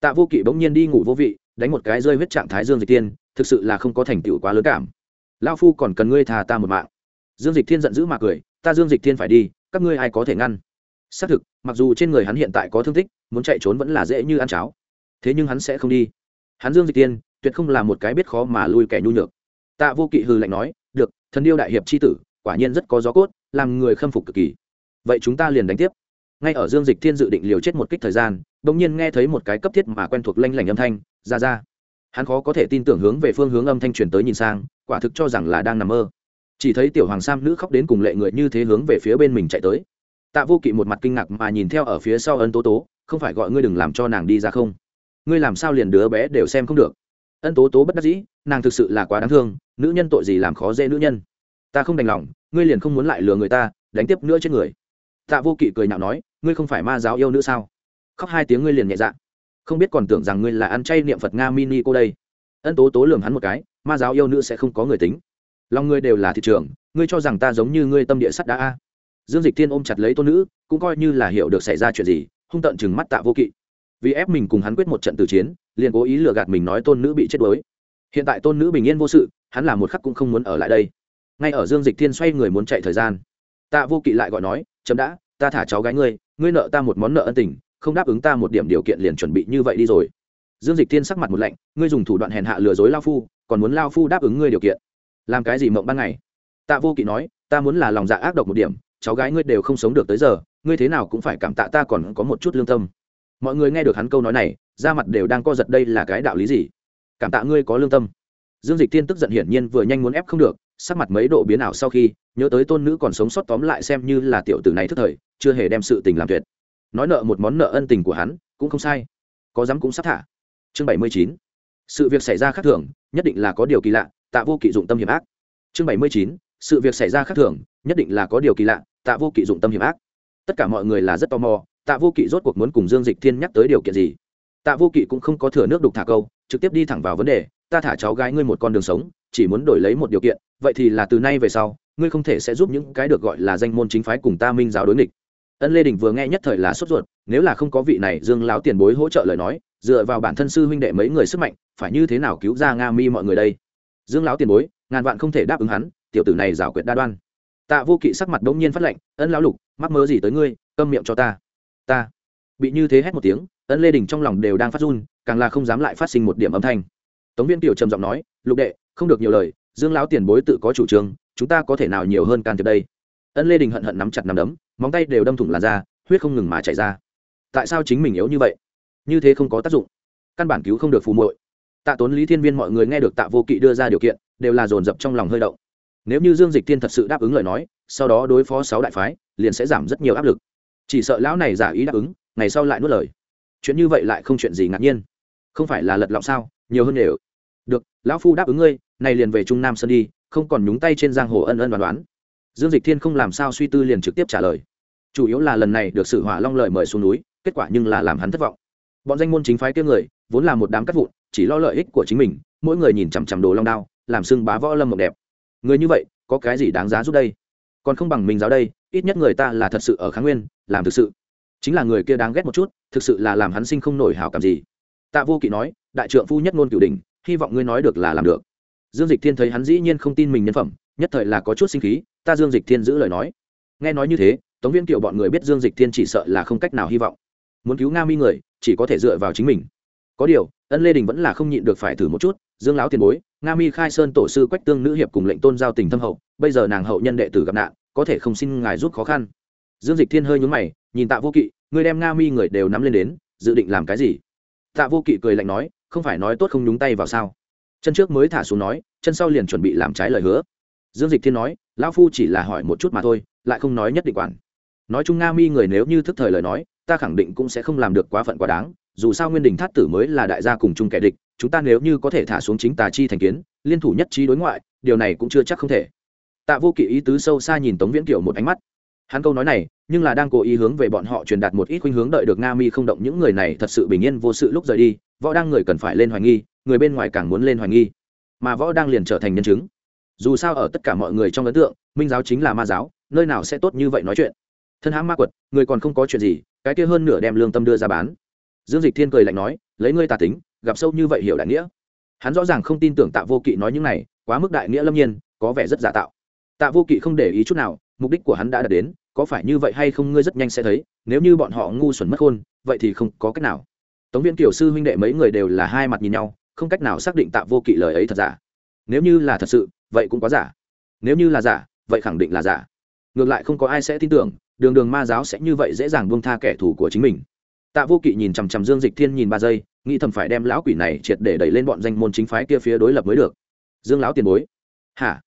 Tạ vô kỵ bỗng nhiên đi ngủ vô vị, đánh một cái rơi huyết trạng thái dương dịch tiên thực sự là không có thành tựu quá lớn cảm. Lao phu còn cần ngươi thà ta một mạng. Dương dịch thiên giận dữ mà cười, ta dương dịch thiên phải đi, các ngươi ai có thể ngăn? Xác thực, mặc dù trên người hắn hiện tại có thương tích, muốn chạy trốn vẫn là dễ như ăn cháo. Thế nhưng hắn sẽ không đi. Hắn dương dịch tiên tuyệt không là một cái biết khó mà lui kẻ nhu nhược tạ vô kỵ hư lạnh nói, được, thần điêu đại hiệp c h i tử, quả nhiên rất có gió cốt, làm người khâm phục cực kỳ. Vậy chúng ta liền đánh tiếp. Ngay ở dương dịch thiên dự định liều chết một kích thời gian đ ỗ n g nhiên nghe thấy một cái cấp thiết mà quen thuộc lanh lảnh âm thanh, ra ra. Hắn khó có thể tin tưởng hướng về phương hướng âm thanh truyền tới nhìn sang, quả thực cho rằng là đang nằm mơ. Chỉ thấy tiểu hoàng sam nữ khóc đến cùng lệ người như thế hướng về phía bên mình chạy tới. Tạ vô kỵ một mặt kinh ngạc mà nhìn theo ở phía sau ân tố tố, không phải gọi ngươi đừng làm cho nàng đi ra không? Ngươi làm sao liền đứa bé đều xem không được? Ân tố tố bất đắc dĩ, nàng thực sự là quá đáng thương nữ nhân tội gì làm khó dễ nữ nhân? Ta không đành lòng, ngươi liền không muốn lại lừa người ta, đánh tiếp nữa trên người. Tạ vô kỵ cười nhạo nói, ngươi không phải ma giáo yêu nữ sao? Khóc hai tiếng ngươi liền nhẹ dạ. Không biết còn tưởng rằng ngươi là ăn chay niệm phật nga mini cô đây. Ân tố tố lường hắn một cái, ma giáo yêu nữ sẽ không có người tính. Lòng ngươi đều là thị trường, ngươi cho rằng ta giống như ngươi tâm địa sắt đá a? Dương dịch thiên ôm chặt lấy tôn nữ, cũng coi như là hiểu được xảy ra chuyện gì, hung tận chừng mắt tạ vô kỵ. Vì ép mình cùng hắn quyết một trận tử chiến, liền cố ý lừa gạt mình nói tôn nữ bị chết đuối. Hiện tại tôn nữ bình yên vô sự hắn là một khắc cũng không muốn ở lại đây. Ngay ở dương dịch thiên xoay người muốn chạy thời gian, tạ vô kỵ lại gọi nói, chấm đã, ta thả cháu gái ngươi ngươi nợ ta một món nợ ân tình, không đáp ứng ta một điểm điều kiện liền chuẩn bị như vậy đi rồi. Dương dịch thiên sắc mặt một lạnh, ngươi dùng thủ đoạn hèn hạ lừa dối lao phu, còn muốn lao phu đáp ứng ngươi điều kiện. Làm cái gì mộng ban ngày? Tạ vô kỵ nói, ta muốn là lòng dạ ác độc một điểm, cháu gái ngươi đều không sống được tới giờ, ngươi thế nào cũng phải cảm tạ ta còn có một chút lương tâm. Mọi người nghe được hắn câu nói này, da mặt đều đang co giật đây là cái đạo lý gì? Cảm tạ ngươi có lương tâm dương dịch thiên tức giận hiển nhiên vừa nhanh muốn ép không được, sắc mặt mấy độ biến ảo sau khi, nhớ tới tôn nữ còn sống sót tóm lại xem như là tiểu tử này thức thời, chưa hề đem sự tình làm tuyệt. Nói nợ một món nợ ân tình của hắn, cũng không sai. Có dám cũng sắp thả. Chương bảy mươi chín. Sự việc xảy ra khác thường, nhất định là có điều kỳ lạ, tạ vô kỵ dụng tâm hiểm ác. Chương bảy mươi chín. Sự việc xảy ra khác thường, nhất định là có điều kỳ lạ, tạ vô kỵ dụng tâm hiểm ác. Tất cả mọi người là rất tò mò, tạ vô kỵ rốt cuộc muốn cùng dương dịch thiên nhắc tới điều kiện gì? Tạ vô kỵ cũng không có thừa nước đục thả câu, trực tiếp đi thẳng vào vấn đề, ta thả cháu gái ngươi một con đường sống, chỉ muốn đổi lấy một điều kiện, vậy thì là từ nay về sau, ngươi không thể sẽ giúp những cái được gọi là danh môn chính phái cùng ta minh giáo đối nghịch. Ân lê đình vừa nghe nhất thời là sốt ruột, nếu là không có vị này dương lão tiền bối hỗ trợ lời nói, dựa vào bản thân sư huynh đệ mấy người sức mạnh, phải như thế nào cứu ra nga mi mọi người đây? Dương lão tiền bối, ngàn vạn không thể đáp ứng hắn, tiểu tử này giảo quyệt đa đoan. Tạ vô kỵ sắc mặt đống nhiên phát lệnh, ân lão lục, mắc mơ gì tới ngươi, câm miệng cho ta. Ta? Bị như thế hét một tiếng ân lê đình trong lòng đều đang phát run, càng là không dám lại phát sinh một điểm âm thanh. Tống viên tiểu trầm giọng nói, lục đệ, không được nhiều lời, dương lão tiền bối tự có chủ trương, chúng ta có thể nào nhiều hơn can thiệp đây? Ân lê đình hận hận nắm chặt nắm đấm, móng tay đều đâm thủng làn da, huyết không ngừng mà chảy ra. Tại sao chính mình yếu như vậy? Như thế không có tác dụng. Căn bản cứu không được phù muội. Tạ tốn, lý thiên viên mọi người nghe được tạ vô kỵ đưa ra điều kiện, đều là dồn dập trong lòng hơi động. Nếu như dương dịch tiên thật sự đáp ứng lời nói, sau đó đối phó sáu đại phái, liền sẽ giảm rất nhiều áp lực. Chỉ sợ lão này giả ý đáp ứng, ngày sau lại nuốt lời chuyện như vậy lại không chuyện gì ngạc nhiên. Không phải là lật lọng sao? Nhiều hơn đều. Được, lão phu đáp ứng ngươi này liền về trung nam sơn đi, không còn nhúng tay trên giang hồ ân ân đoán đoán. Dương dịch thiên không làm sao suy tư liền trực tiếp trả lời. Chủ yếu là lần này được Sử hỏa long lợi mời xuống núi, kết quả nhưng là làm hắn thất vọng. Bọn danh môn chính phái kia người, vốn là một đám cắt vụn, chỉ lo lợi ích của chính mình, mỗi người nhìn chằm chằm đồ long đao, làm sưng bá võ lâm mộng đẹp. Người như vậy, có cái gì đáng giá giúp đây? Còn không bằng mình giáo đây, ít nhất người ta là thật sự ở kháng nguyên, làm thực sự chính là người kia đáng ghét một chút, thực sự là làm hắn sinh không nổi hảo cảm gì. Tạ vô kỵ nói, đại trượng phu nhất ngôn cửu đình hy vọng ngươi nói được là làm được. Dương dịch thiên thấy hắn dĩ nhiên không tin mình nhân phẩm, nhất thời là có chút sinh khí, ta dương dịch thiên giữ lời nói. Nghe nói như thế, tống viên kiệu bọn người biết dương dịch thiên chỉ sợ là không cách nào hy vọng. Muốn cứu nga mi người, chỉ có thể dựa vào chính mình. Có điều, ân lê đình vẫn là không nhịn được phải thử một chút, dương lão tiền bối, nga mi khai sơn tổ sư quách tương nữ hiệp cùng lệnh tôn giao tình thâm hậu, bây giờ nàng hậu nhân đệ tử gặp nạn, có thể không xin ngài giúp khó khăn. Dương dịch thiên hơi nhún mày nhìn tạ vô kỵ người đem nga mi người đều nắm lên đến, dự định làm cái gì? Tạ vô kỵ cười lạnh nói, không phải nói tốt không nhúng tay vào sao? Chân trước mới thả xuống nói, chân sau liền chuẩn bị làm trái lời hứa. Dương dịch thiên nói, lão phu chỉ là hỏi một chút mà thôi, lại không nói nhất định quản. Nói chung nga mi người nếu như thức thời lời nói, ta khẳng định cũng sẽ không làm được quá phận quá đáng, dù sao nguyên đình thát tử mới là đại gia cùng chung kẻ địch, chúng ta nếu như có thể thả xuống chính tà chi thành kiến, liên thủ nhất trí đối ngoại, điều này cũng chưa chắc không thể. Tạ vô kỵ ý tứ sâu xa nhìn tống viễn kiều một ánh mắt hắn câu nói này, nhưng là đang cố ý hướng về bọn họ truyền đạt một ít khuynh hướng đợi được nga mi không động những người này thật sự bình yên vô sự lúc rời đi, võ đang người cần phải lên hoài nghi, người bên ngoài càng muốn lên hoài nghi. Mà võ đang liền trở thành nhân chứng. Dù sao ở tất cả mọi người trong ấn tượng, minh giáo chính là ma giáo, nơi nào sẽ tốt như vậy nói chuyện. Thân hãm ma quật, người còn không có chuyện gì, cái kia hơn nửa đem lương tâm đưa ra bán. Dương dịch thiên cười lạnh nói, lấy ngươi tà tính, gặp sâu như vậy hiểu đại nghĩa. Hắn rõ ràng không tin tưởng tạ vô kỵ nói những này, quá mức đại nghĩa lâm nhiên, có vẻ rất giả tạo. Tạ vô kỵ không để ý chút nào, mục đích của hắn đã đạt đến có phải như vậy hay không ngươi rất nhanh sẽ thấy, nếu như bọn họ ngu xuẩn mất khôn vậy thì không có cách nào. Tống viên kiểu sư huynh đệ mấy người đều là hai mặt nhìn nhau, không cách nào xác định tạ vô kỵ lời ấy thật giả. Nếu như là thật sự, vậy cũng quá giả. Nếu như là giả, vậy khẳng định là giả. Ngược lại không có ai sẽ tin tưởng, đường đường ma giáo sẽ như vậy dễ dàng buông tha kẻ thù của chính mình. Tạ vô kỵ nhìn chằm chằm dương dịch thiên nhìn ba giây, nghĩ thầm phải đem lão quỷ này triệt để đẩy lên bọn danh môn chính phái kia phía đối lập mới được. Dương lão tiền bối. Hả?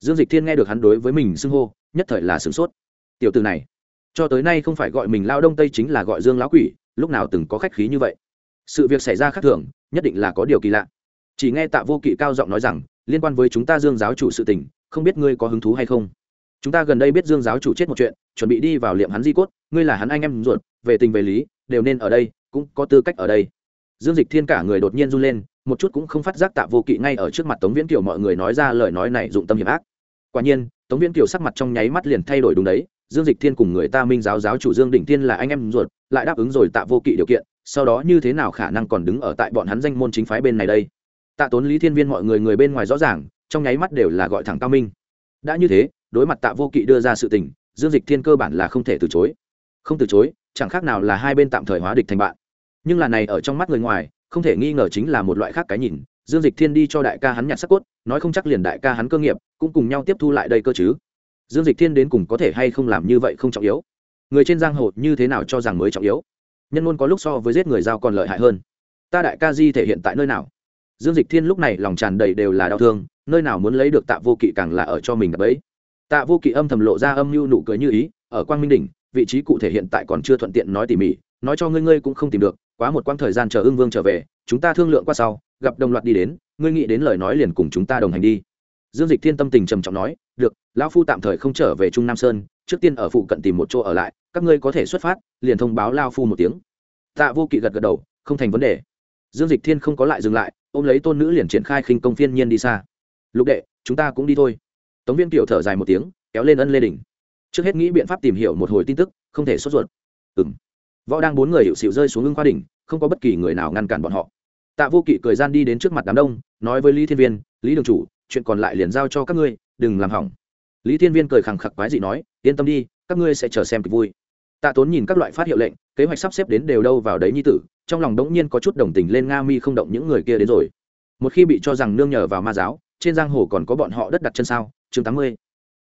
Dương dịch thiên nghe được hắn đối với mình xưng hô, nhất thời là sửng sốt tiểu từ này. Cho tới nay không phải gọi mình lao đông tây chính là gọi dương lão quỷ, lúc nào từng có khách khí như vậy. Sự việc xảy ra khác thường, nhất định là có điều kỳ lạ. Chỉ nghe tạ vô kỵ cao giọng nói rằng, liên quan với chúng ta dương giáo chủ sự tình, không biết ngươi có hứng thú hay không? Chúng ta gần đây biết dương giáo chủ chết một chuyện, chuẩn bị đi vào liệm hắn di cốt, ngươi là hắn anh em ruột, về tình về lý, đều nên ở đây, cũng có tư cách ở đây. Dương dịch thiên cả người đột nhiên run lên, một chút cũng không phát giác tạ vô kỵ ngay ở trước mặt tống viễn kiều mọi người nói ra lời nói này dụng tâm hiểm ác. Quả nhiên, tống viễn kiều sắc mặt trong nháy mắt liền thay đổi đúng đấy dương dịch thiên cùng người ta minh giáo giáo chủ dương đỉnh thiên là anh em ruột, lại đáp ứng rồi tạ vô kỵ điều kiện, sau đó như thế nào khả năng còn đứng ở tại bọn hắn danh môn chính phái bên này đây? Tạ tốn, lý thiên viên mọi người người bên ngoài rõ ràng, trong nháy mắt đều là gọi thẳng cao minh. Đã như thế, đối mặt tạ vô kỵ đưa ra sự tình, dương dịch thiên cơ bản là không thể từ chối. Không từ chối, chẳng khác nào là hai bên tạm thời hóa địch thành bạn. Nhưng là này ở trong mắt người ngoài, không thể nghi ngờ chính là một loại khác cái nhìn. Dương dịch thiên đi cho đại ca hắn nhặt sắc cốt, nói không chắc liền đại ca hắn cơ nghiệp, cũng cùng nhau tiếp thu lại đây cơ chứ dương dịch thiên đến cùng có thể hay không làm như vậy không trọng yếu. Người trên giang hồ như thế nào cho rằng mới trọng yếu? Nhân luôn có lúc so với giết người giao còn lợi hại hơn. Ta đại ca di thể hiện tại nơi nào? Dương dịch thiên lúc này lòng tràn đầy đều là đau thương, nơi nào muốn lấy được tạ vô kỵ càng là ở cho mình đập ấy. Tạ vô kỵ âm thầm lộ ra âm mưu nụ cười như ý, ở quang minh đỉnh, vị trí cụ thể hiện tại còn chưa thuận tiện nói tỉ mỉ, nói cho ngươi ngươi cũng không tìm được, quá một quãng thời gian chờ ưng vương trở về, chúng ta thương lượng qua sau, gặp đồng loạt đi đến, ngươi nghĩ đến lời nói liền cùng chúng ta đồng hành đi dương dịch thiên tâm tình trầm trọng nói, được, lão phu tạm thời không trở về trung nam sơn, trước tiên ở phụ cận tìm một chỗ ở lại, các ngươi có thể xuất phát, liền thông báo lao phu một tiếng. Tạ vô kỵ gật gật đầu, không thành vấn đề. Dương dịch thiên không có lại dừng lại, ôm lấy tôn nữ liền triển khai khinh công phiên nhiên đi xa. Lục đệ, chúng ta cũng đi thôi. Tống viên kiều thở dài một tiếng, kéo lên ân lê đình trước hết nghĩ biện pháp tìm hiểu một hồi tin tức, không thể sốt ruột. Ừ m võ đang bốn người hiệu xịu rơi xuống ưng khoa đỉnh, không có bất kỳ người nào ngăn cản bọn họ. Tạ vô kỵ cười gian đi đến trước mặt đám đông, nói với lý thiên viên, lý đường chủ chuyện còn lại liền giao cho các ngươi, đừng làm hỏng. Lý thiên viên cười khẳng khặc quái dị nói, yên tâm đi, các ngươi sẽ chờ xem kịch vui. Tạ tốn nhìn các loại phát hiệu lệnh, kế hoạch sắp xếp đến đều đâu vào đấy nhi tử, trong lòng đống nhiên có chút đồng tình lên nga mi không động những người kia đến rồi. Một khi bị cho rằng nương nhờ vào ma giáo, trên giang hồ còn có bọn họ đất đặt chân sao? Chương tám mươi,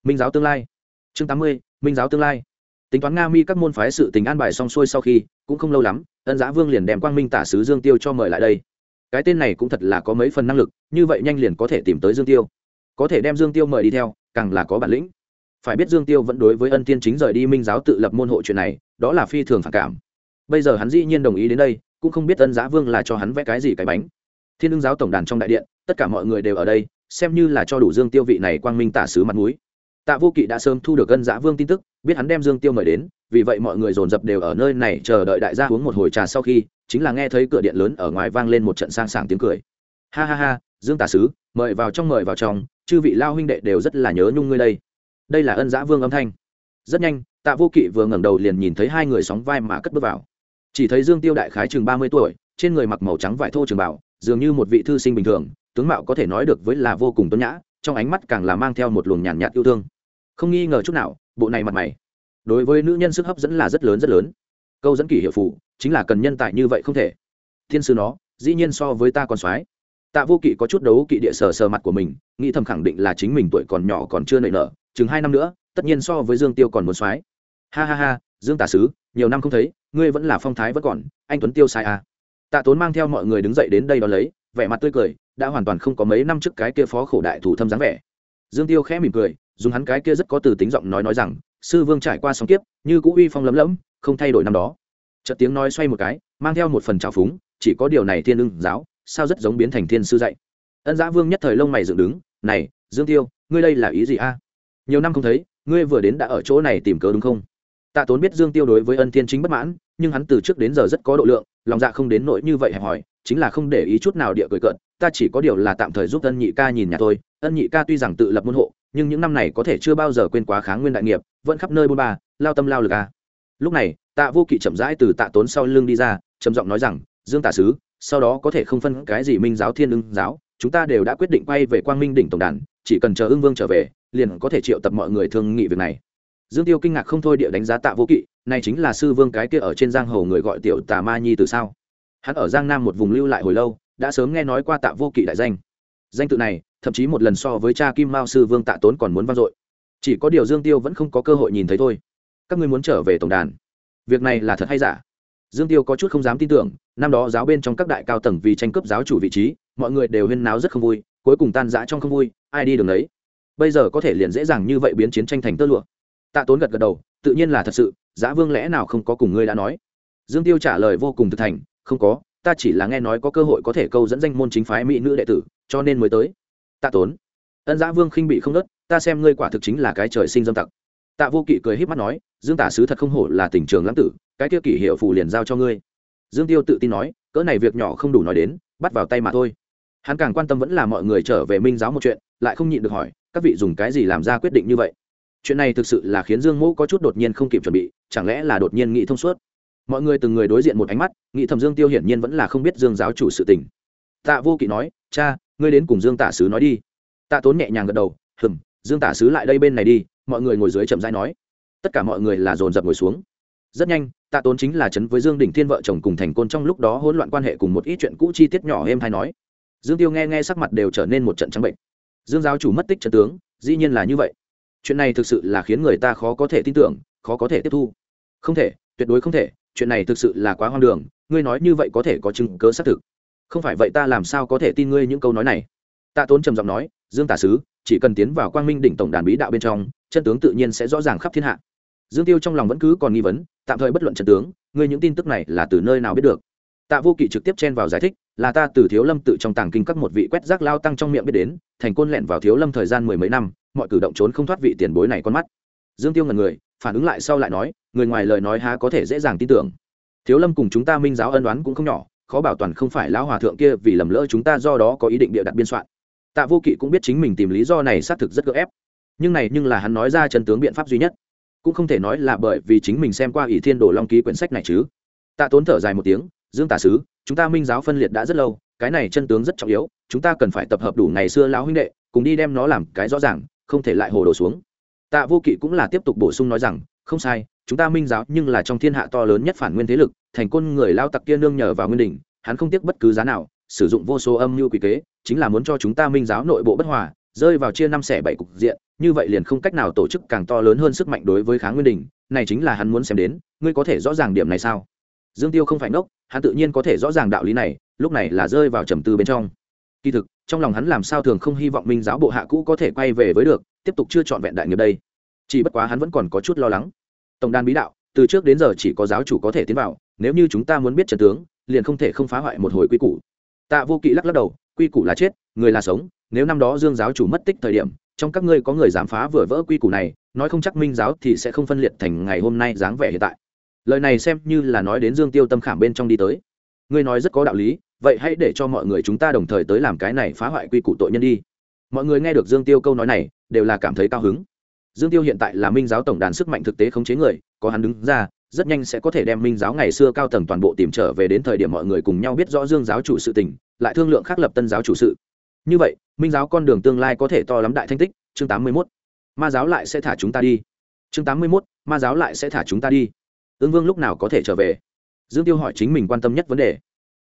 minh giáo tương lai. Chương tám mươi, minh giáo tương lai. Tính toán nga mi các môn phái sự tình an bài xong xuôi sau khi, cũng không lâu lắm, ân giã vương liền đem quang minh tả sứ dương tiêu cho mời lại đây cái tên này cũng thật là có mấy phần năng lực, như vậy nhanh liền có thể tìm tới dương tiêu. Có thể đem dương tiêu mời đi theo, càng là có bản lĩnh. Phải biết dương tiêu vẫn đối với ân tiên chính rời đi minh giáo tự lập môn hộ chuyện này, đó là phi thường phản cảm. Bây giờ hắn dĩ nhiên đồng ý đến đây, cũng không biết ân Giá vương là cho hắn vẽ cái gì cái bánh. Thiên ưng giáo tổng đàn trong đại điện, tất cả mọi người đều ở đây, xem như là cho đủ dương tiêu vị này quang minh tả sứ mặt mũi. Tạ vô kỵ đã sớm thu được ân Giá vương tin tức, biết hắn đem dương tiêu mời đến, vì vậy mọi người dồn dập đều ở nơi này chờ đợi đại gia uống một hồi trà sau khi chính là nghe thấy cửa điện lớn ở ngoài vang lên một trận sang sảng tiếng cười. Ha ha ha dương tả sứ mời vào trong mời vào trong chư vị lao huynh đệ đều rất là nhớ nhung ngươi đây. Đây là ân giã vương âm thanh. Rất nhanh tạ vô kỵ vừa ngẩng đầu liền nhìn thấy hai người sóng vai mà cất bước vào. Chỉ thấy dương tiêu đại khái chừng ba mươi tuổi trên người mặc màu trắng vải thô trường bảo dường như một vị thư sinh bình thường tướng mạo có thể nói được với là vô cùng tôn nhã trong ánh mắt càng là mang theo một luồng nhàn nhạt, nhạt yêu thương. Không nghi ngờ chút nào bộ này mặt mày đối với nữ nhân sức hấp dẫn là rất lớn rất lớn. Câu dẫn kỷ hiệu phụ chính là cần nhân tài như vậy không thể. Thiên sư nó, dĩ nhiên so với ta còn soái tạ vô kỵ có chút đấu kỵ địa sờ sờ mặt của mình, nghĩ thầm khẳng định là chính mình tuổi còn nhỏ còn chưa nảy nở, chừng hai năm nữa, tất nhiên so với dương tiêu còn muốn soái ha ha ha, dương tả sứ, nhiều năm không thấy, ngươi vẫn là phong thái vẫn còn, anh tuấn tiêu sai à. tạ tốn mang theo mọi người đứng dậy đến đây đ ó lấy, vẻ mặt tươi cười, đã hoàn toàn không có mấy năm trước cái kia phó khổ đại thủ thâm dáng vẻ. Dương tiêu khẽ mỉm cười, dùng hắn cái kia rất có từ tính giọng nói nói rằng, sư vương trải qua sóng kiếp, như cũ uy phong lấm lẫm, không thay đổi năm đó chợt tiếng nói xoay một cái, mang theo một phần trào phúng, chỉ có điều này thiên ưng giáo, sao rất giống biến thành thiên sư dạy. Ân giã vương nhất thời lông mày dựng đứng, này, dương tiêu, ngươi đây là ý gì a? Nhiều năm không thấy, ngươi vừa đến đã ở chỗ này tìm cớ đúng không? Tạ tốn biết dương tiêu đối với ân thiên chính bất mãn, nhưng hắn từ trước đến giờ rất có độ lượng, lòng dạ không đến nỗi như vậy hẹp hòi, chính là không để ý chút nào địa cười cợt, ta chỉ có điều là tạm thời giúp ân nhị ca nhìn nhà thôi. ân nhị ca tuy rằng tự lập môn hộ, nhưng những năm này có thể chưa bao giờ quên quá kháng nguyên đại nghiệp, vẫn khắp nơi bôn ba, lao tâm lao lực a lúc này, tạ vô kỵ chậm rãi từ tạ tốn sau lưng đi ra, trầm giọng nói rằng, dương tạ sứ, sau đó có thể không phân cái gì minh giáo, thiên ưng giáo, chúng ta đều đã quyết định quay về quang minh đỉnh tổng đàn, chỉ cần chờ ưng vương trở về, liền có thể triệu tập mọi người thương nghị việc này. Dương tiêu kinh ngạc không thôi địa đánh giá tạ vô kỵ, này chính là sư vương cái kia ở trên giang hồ người gọi tiểu tà ma nhi từ sao? Hắn ở giang nam một vùng lưu lại hồi lâu, đã sớm nghe nói qua tạ vô kỵ đại danh. Danh tự này, thậm chí một lần so với cha kim mao sư vương tạ tốn còn muốn vang dội. Chỉ có điều dương tiêu vẫn không có cơ hội nhìn thấy thôi các ngươi muốn trở về tổng đàn. Việc này là thật hay giả? Dương tiêu có chút không dám tin tưởng, năm đó giáo bên trong các đại cao tầng vì tranh cướp giáo chủ vị trí, mọi người đều huyên náo rất không vui, cuối cùng tan rã trong không vui, ai đi đường đấy bây giờ có thể liền dễ dàng như vậy biến chiến tranh thành tơ lụa. Tạ tốn gật gật đầu, tự nhiên là thật sự, giá vương lẽ nào không có cùng ngươi đã nói? Dương tiêu trả lời vô cùng thực thành, không có, ta chỉ là nghe nói có cơ hội có thể câu dẫn danh môn chính phái mỹ nữ đệ tử, cho nên mới tới. Tạ tốn, ân Giá vương khinh bị không đất ta xem ngươi quả thực chính là cái trời sinh dâm tặc. Tạ vô kỵ cười h í p mắt nói dương tả sứ thật không hổ là tỉnh trường lãng tử, cái kia kỷ hiệu phù liền giao cho ngươi. Dương tiêu tự tin nói, cỡ này việc nhỏ không đủ nói đến, bắt vào tay mà thôi. Hắn càng quan tâm vẫn là mọi người trở về minh giáo một chuyện, lại không nhịn được hỏi, các vị dùng cái gì làm ra quyết định như vậy? Chuyện này thực sự là khiến dương mẫu có chút đột nhiên không kịp chuẩn bị, chẳng lẽ là đột nhiên nghĩ thông suốt? Mọi người từng người đối diện một ánh mắt, nghĩ thầm dương tiêu hiển nhiên vẫn là không biết dương giáo chủ sự tình. Tạ vô kỵ nói, cha, ngươi đến cùng dương tả sứ nói đi. Tạ tốn nhẹ nhàng gật đầu, hừm, dương tả sứ lại đây bên này đi. Mọi người ngồi dưới chậm rãi nói tất cả mọi người là dồn dập ngồi xuống. Rất nhanh, tạ tốn chính là chấn với dương đình thiên vợ chồng cùng thành côn trong lúc đó hỗn loạn quan hệ cùng một ít chuyện cũ chi tiết nhỏ êm hay nói. Dương tiêu nghe nghe sắc mặt đều trở nên một trận trắng bệnh. Dương giáo chủ mất tích trận tướng, dĩ nhiên là như vậy. Chuyện này thực sự là khiến người ta khó có thể tin tưởng, khó có thể tiếp thu. Không thể, tuyệt đối không thể, chuyện này thực sự là quá hoang đường, ngươi nói như vậy có thể có chứng cớ xác thực. Không phải vậy ta làm sao có thể tin ngươi những câu nói này? Tạ tốn trầm giọng nói, dương tả sứ, chỉ cần tiến vào quang minh đỉnh tổng đàn bí đạo bên trong, chân tướng tự nhiên sẽ rõ ràng khắp thiên hạ dương tiêu trong lòng vẫn cứ còn nghi vấn, tạm thời bất luận trận tướng, ngươi những tin tức này là từ nơi nào biết được? Tạ vô kỵ trực tiếp chen vào giải thích, là ta từ thiếu lâm tự trong tàng kinh các một vị quét rác lao tăng trong miệng biết đến, thành côn lẹn vào thiếu lâm thời gian mười mấy năm, mọi cử động trốn không thoát vị tiền bối này con mắt. Dương tiêu ngần người, phản ứng lại sau lại nói, người ngoài lời nói há có thể dễ dàng tin tưởng. Thiếu lâm cùng chúng ta minh giáo ân đoán cũng không nhỏ, khó bảo toàn không phải lão hòa thượng kia vì lầm lỡ chúng ta do đó có ý định bịa đặt biên soạn. Tạ vô kỵ cũng biết chính mình tìm lý do này xác thực rất gợ ép. Nhưng này nhưng là hắn nói ra chân tướng biện pháp duy nhất cũng không thể nói là bởi vì chính mình xem qua ỷ thiên đồ long ký quyển sách này chứ. Tạ tốn thở dài một tiếng, dương tả sứ, chúng ta minh giáo phân liệt đã rất lâu, cái này chân tướng rất trọng yếu, chúng ta cần phải tập hợp đủ ngày xưa lão huynh đệ, cùng đi đem nó làm cái rõ ràng, không thể lại hồ đồ xuống. Tạ vô kỵ cũng là tiếp tục bổ sung nói rằng, không sai, chúng ta minh giáo nhưng là trong thiên hạ to lớn nhất phản nguyên thế lực, thành côn người lao tặc kia nương nhờ vào nguyên đỉnh, hắn không tiếc bất cứ giá nào, sử dụng vô số âm mưu quỷ kế, chính là muốn cho chúng ta minh giáo nội bộ bất hòa rơi vào chia năm xẻ bảy cục diện, như vậy liền không cách nào tổ chức càng to lớn hơn sức mạnh đối với kháng nguyên đình này chính là hắn muốn xem đến, ngươi có thể rõ ràng điểm này sao? Dương tiêu không phải ngốc, hắn tự nhiên có thể rõ ràng đạo lý này, lúc này là rơi vào trầm tư bên trong. Kỳ thực, trong lòng hắn làm sao thường không hy vọng minh giáo bộ hạ cũ có thể quay về với được, tiếp tục chưa chọn vẹn đại nghiệp đây. Chỉ bất quá hắn vẫn còn có chút lo lắng. Tổng đàn bí đạo, từ trước đến giờ chỉ có giáo chủ có thể tiến vào, nếu như chúng ta muốn biết trần tướng, liền không thể không phá hoại một hồi quy củ. Tạ vô kỵ lắc lắc đầu, quy củ là chết người là sống, nếu năm đó dương giáo chủ mất tích thời điểm, trong các ngươi có người dám phá vừa vỡ quy củ này, nói không chắc minh giáo thì sẽ không phân liệt thành ngày hôm nay dáng vẻ hiện tại. Lời này xem như là nói đến dương tiêu tâm khảm bên trong đi tới. Ngươi nói rất có đạo lý, vậy hãy để cho mọi người chúng ta đồng thời tới làm cái này phá hoại quy củ tội nhân đi. Mọi người nghe được dương tiêu câu nói này, đều là cảm thấy cao hứng. Dương tiêu hiện tại là minh giáo tổng đàn sức mạnh thực tế khống chế người, có hắn đứng ra, rất nhanh sẽ có thể đem minh giáo ngày xưa cao tầng toàn bộ tìm trở về đến thời điểm mọi người cùng nhau biết rõ dương giáo chủ sự tình, lại thương lượng khắc lập tân giáo chủ sự như vậy, minh giáo con đường tương lai có thể to lắm đại thanh tích, chương tám mươi mốt. Ma giáo lại sẽ thả chúng ta đi. Chương tám mươi mốt, ma giáo lại sẽ thả chúng ta đi. Ương vương lúc nào có thể trở về? Dương tiêu hỏi chính mình quan tâm nhất vấn đề.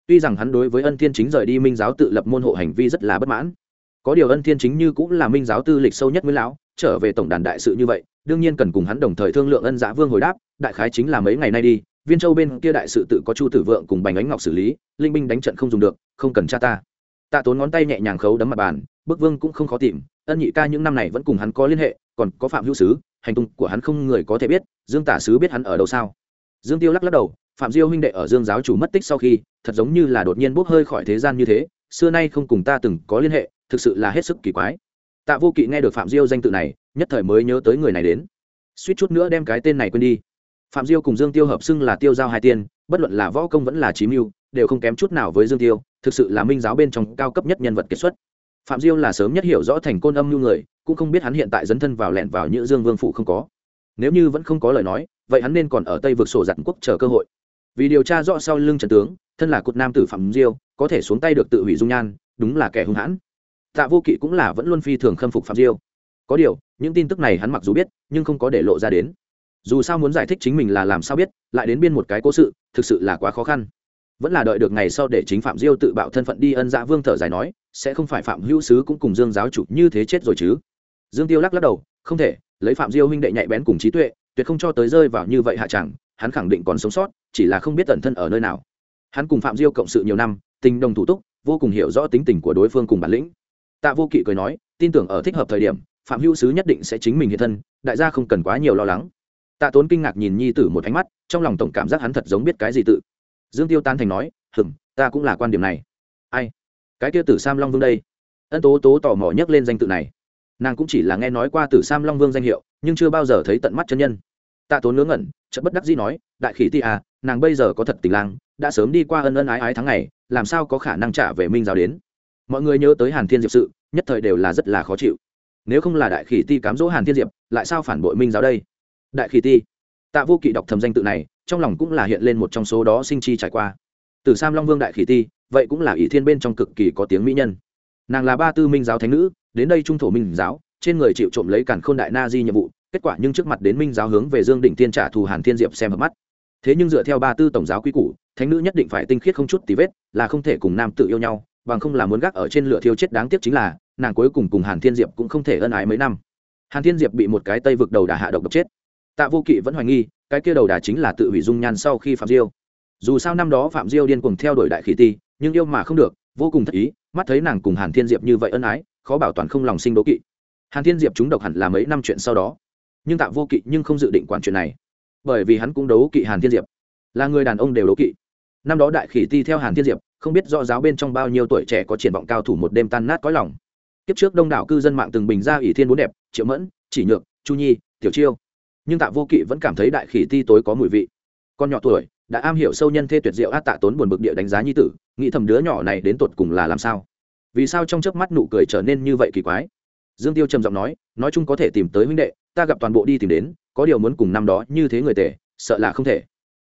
Tuy rằng hắn đối với ân thiên chính rời đi minh giáo tự lập môn hộ hành vi rất là bất mãn. Có điều ân thiên chính như cũng là minh giáo tư lịch sâu nhất với lão, trở về tổng đàn đại sự như vậy, đương nhiên cần cùng hắn đồng thời thương lượng ân giã vương hồi đáp, đại khái chính là mấy ngày nay đi, viên châu bên kia đại sự tự có chu tử vượng cùng bành ánh ngọc xử lý, linh binh đánh trận không dùng được, không cần cha ta tạ tốn ngón tay nhẹ nhàng khấu đấm mặt bàn, bức vương cũng không khó tìm, ân nhị ca những năm này vẫn cùng hắn có liên hệ, còn có phạm hữu sứ, hành tung của hắn không người có thể biết, dương tả sứ biết hắn ở đâu sao? Dương tiêu lắc lắc đầu, phạm diêu huynh đệ ở dương giáo chủ mất tích sau khi, thật giống như là đột nhiên bốc hơi khỏi thế gian như thế, xưa nay không cùng ta từng có liên hệ, thực sự là hết sức kỳ quái. Tạ vô kỵ nghe được phạm diêu danh tự này, nhất thời mới nhớ tới người này đến. Suýt chút nữa đem cái tên này quên đi. Phạm diêu cùng dương tiêu hợp xưng là tiêu giao hai tiên, bất luận là võ công vẫn là trí mưu, đều không kém chút nào với dương tiêu thực sự là minh giáo bên trong cao cấp nhất nhân vật kiệt xuất. Phạm diêu là sớm nhất hiểu rõ thành côn âm như người, cũng không biết hắn hiện tại dấn thân vào lẹn vào như dương vương phụ không có. Nếu như vẫn không có lời nói, vậy hắn nên còn ở tây vực sổ giặt quốc chờ cơ hội. Vì điều tra rõ sau lưng trần tướng, thân là cột nam tử phạm diêu, có thể xuống tay được tự hủy dung nhan, đúng là kẻ hung hãn. Tạ vô kỵ cũng là vẫn luôn phi thường khâm phục phạm diêu. Có điều, những tin tức này hắn mặc dù biết, nhưng không có để lộ ra đến. Dù sao muốn giải thích chính mình là làm sao biết, lại đến biên một cái cố sự, thực sự là quá khó khăn vẫn là đợi được ngày sau để chính phạm diêu tự bạo thân phận đi ân dạ vương thở dài nói, sẽ không phải phạm hữu sứ cũng cùng dương giáo chủ như thế chết rồi chứ. Dương tiêu lắc lắc đầu, không thể, lấy phạm diêu huynh đệ nhạy bén cùng trí tuệ, tuyệt không cho tới rơi vào như vậy hạ chẳng, hắn khẳng định còn sống sót, chỉ là không biết tận thân ở nơi nào. Hắn cùng phạm diêu cộng sự nhiều năm, tình đồng thủ túc, vô cùng hiểu rõ tính tình của đối phương cùng bản lĩnh. Tạ vô kỵ cười nói, tin tưởng ở thích hợp thời điểm, phạm hữu sứ nhất định sẽ chính mình hiện thân, đại gia không cần quá nhiều lo lắng. Tạ tốn kinh ngạc nhìn nhi tử một ánh mắt, trong lòng tổng cảm giác hắn thật giống biết cái gì tự dương tiêu tan thành nói hừng ta cũng là quan điểm này. Ai? Cái kia tử sam long vương đây? Ân tố tố tò mò nhắc lên danh tự này. Nàng cũng chỉ là nghe nói qua tử sam long vương danh hiệu, nhưng chưa bao giờ thấy tận mắt chân nhân. Tạ tốn ngớ ngẩn, chợt bất đắc dĩ nói, đại khỉ ti à nàng bây giờ có thật tình lang, đã sớm đi qua ân ân ái ái tháng ngày, làm sao có khả năng trả về minh giáo đến? Mọi người nhớ tới hàn thiên diệp sự, nhất thời đều là rất là khó chịu. Nếu không là đại khỉ ti cám dỗ hàn thiên diệp, lại sao phản bội minh giáo đây? Đại khỉ ti, tạ vô kỵ đọc thầm danh tự này trong lòng cũng là hiện lên một trong số đó sinh chi trải qua. Từ sam long vương đại khỉ ti, vậy cũng là ỷ thiên bên trong cực kỳ có tiếng mỹ nhân. Nàng là ba tư minh giáo thánh nữ, đến đây trung thổ minh giáo, trên người chịu trộm lấy cản khôn đại na di nhiệm vụ, kết quả nhưng trước mặt đến minh giáo hướng về dương đỉnh tiên trả thù hàn thiên diệp xem hợp mắt. Thế nhưng dựa theo ba tư tổng giáo quy củ, thánh nữ nhất định phải tinh khiết không chút tí vết, là không thể cùng nam tự yêu nhau, bằng không là muốn gác ở trên lửa thiêu chết đáng tiếc chính là, nàng cuối cùng cùng hàn thiên diệp cũng không thể ân ái mấy năm. Hàn thiên diệp bị một cái tây vực đầu đà hạ độc độc chết. Tạ vô kỵ vẫn hoài nghi cái kia đầu đà chính là tự hủy dung nhan sau khi phạm diêu. Dù sao năm đó phạm diêu điên cuồng theo đuổi đại khí ti, nhưng yêu mà không được, vô cùng thất ý, mắt thấy nàng cùng hàn thiên diệp như vậy ân ái, khó bảo toàn không lòng sinh đố kỵ. Hàn thiên diệp chúng độc hẳn là mấy năm chuyện sau đó. Nhưng tạ vô kỵ nhưng không dự định quản chuyện này. Bởi vì hắn cũng đấu kỵ hàn thiên diệp. Là người đàn ông đều đấu kỵ. Năm đó đại khỉ ti theo hàn thiên diệp, không biết do giáo bên trong bao nhiêu tuổi trẻ có triển vọng cao thủ một đêm tan nát cõi lòng. Kiếp trước đông đảo cư dân mạng từng bình ra ỷ thiên bốn đẹp, triệu mẫn, chỉ nhược, chu nhi, tiểu chiêu nhưng tạ vô kỵ vẫn cảm thấy đại khỉ ti tối có mùi vị. Con nhỏ tuổi, đã am hiểu sâu nhân thê tuyệt diệu át tạ tốn buồn bực địa đánh giá nhi tử, nghĩ thầm đứa nhỏ này đến tột cùng là làm sao? Vì sao trong chớp mắt nụ cười trở nên như vậy kỳ quái? Dương tiêu trầm giọng nói nói chung có thể tìm tới huynh đệ, ta gặp toàn bộ đi tìm đến, có điều muốn cùng năm đó như thế người tệ sợ là không thể.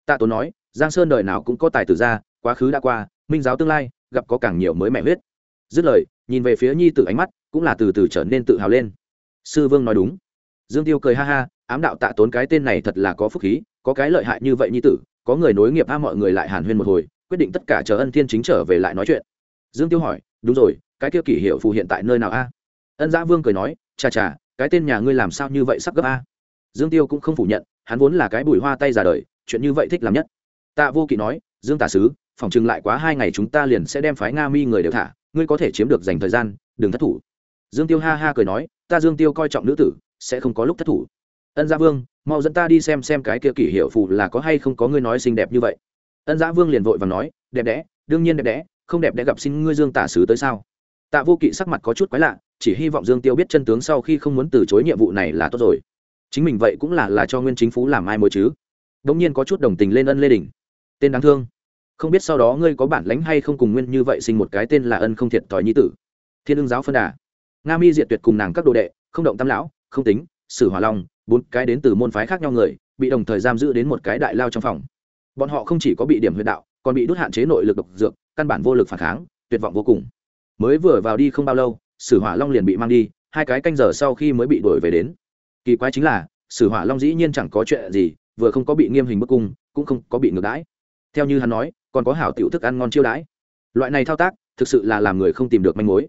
Tạ tốn nói, giang sơn đời nào cũng có tài tử ra quá khứ đã qua, minh giáo tương lai, gặp có càng nhiều mới mẹ huyết. Dứt lời, nhìn về phía nhi tử ánh mắt, cũng là từ từ trở nên tự hào lên. Sư vương nói đúng dương tiêu cười ha ha, ám đạo tạ tốn cái tên này thật là có phúc khí, có cái lợi hại như vậy nhi tử, có người nối nghiệp a mọi người lại hàn huyên một hồi, quyết định tất cả chờ ân thiên chính trở về lại nói chuyện. Dương tiêu hỏi, đúng rồi, cái kia kỷ hiệu phù hiện tại nơi nào a? Ân giã vương cười nói, chà chà, cái tên nhà ngươi làm sao như vậy sắp gấp a? Dương tiêu cũng không phủ nhận, hắn vốn là cái bùi hoa tay già đời, chuyện như vậy thích làm nhất. Tạ vô kỵ nói, dương tả sứ, phòng chừng lại quá hai ngày chúng ta liền sẽ đem phái nga mi người đều thả, ngươi có thể chiếm được dành thời gian, đừng thất thủ. Dương tiêu ha ha cười nói, ta dương tiêu coi trọng nữ tử sẽ không có lúc thất thủ. Ân gia vương, mau dẫn ta đi xem xem cái kia kỷ hiệu phù là có hay không có ngươi nói xinh đẹp như vậy. Ân gia vương liền vội và nói, đẹp đẽ, đương nhiên đẹp đẽ, không đẹp đẽ gặp xin ngươi dương tả sứ tới sao? Tạ vô kỵ sắc mặt có chút quái lạ, chỉ hy vọng dương tiêu biết chân tướng sau khi không muốn từ chối nhiệm vụ này là tốt rồi. Chính mình vậy cũng là là cho nguyên chính phú làm ai mối chứ? Đ nhiên có chút đồng tình lên ân lê đình. Tên đáng thương. Không biết sau đó ngươi có bản lánh hay không cùng nguyên như vậy sinh một cái tên là ân không thiệt thòi nhi tử. Thiên ưng giáo phân đà. Nga mi diệt tuyệt cùng nàng các đồ đệ, không động tam lão không tính, sử hỏa long, bốn cái đến từ môn phái khác nhau người, bị đồng thời giam giữ đến một cái đại lao trong phòng. Bọn họ không chỉ có bị điểm huyệt đạo, còn bị đốt hạn chế nội lực độc dược, căn bản vô lực phản kháng, tuyệt vọng vô cùng. Mới vừa vào đi không bao lâu, sử hỏa long liền bị mang đi, hai cái canh giờ sau khi mới bị đuổi về đến. Kỳ quái chính là, sử hỏa long dĩ nhiên chẳng có chuyện gì, vừa không có bị nghiêm hình bức cung, cũng không có bị ngược đãi. Theo như hắn nói, còn có hảo tiểu thức ăn ngon chiêu đãi. Loại này thao tác, thực sự là làm người không tìm được manh mối.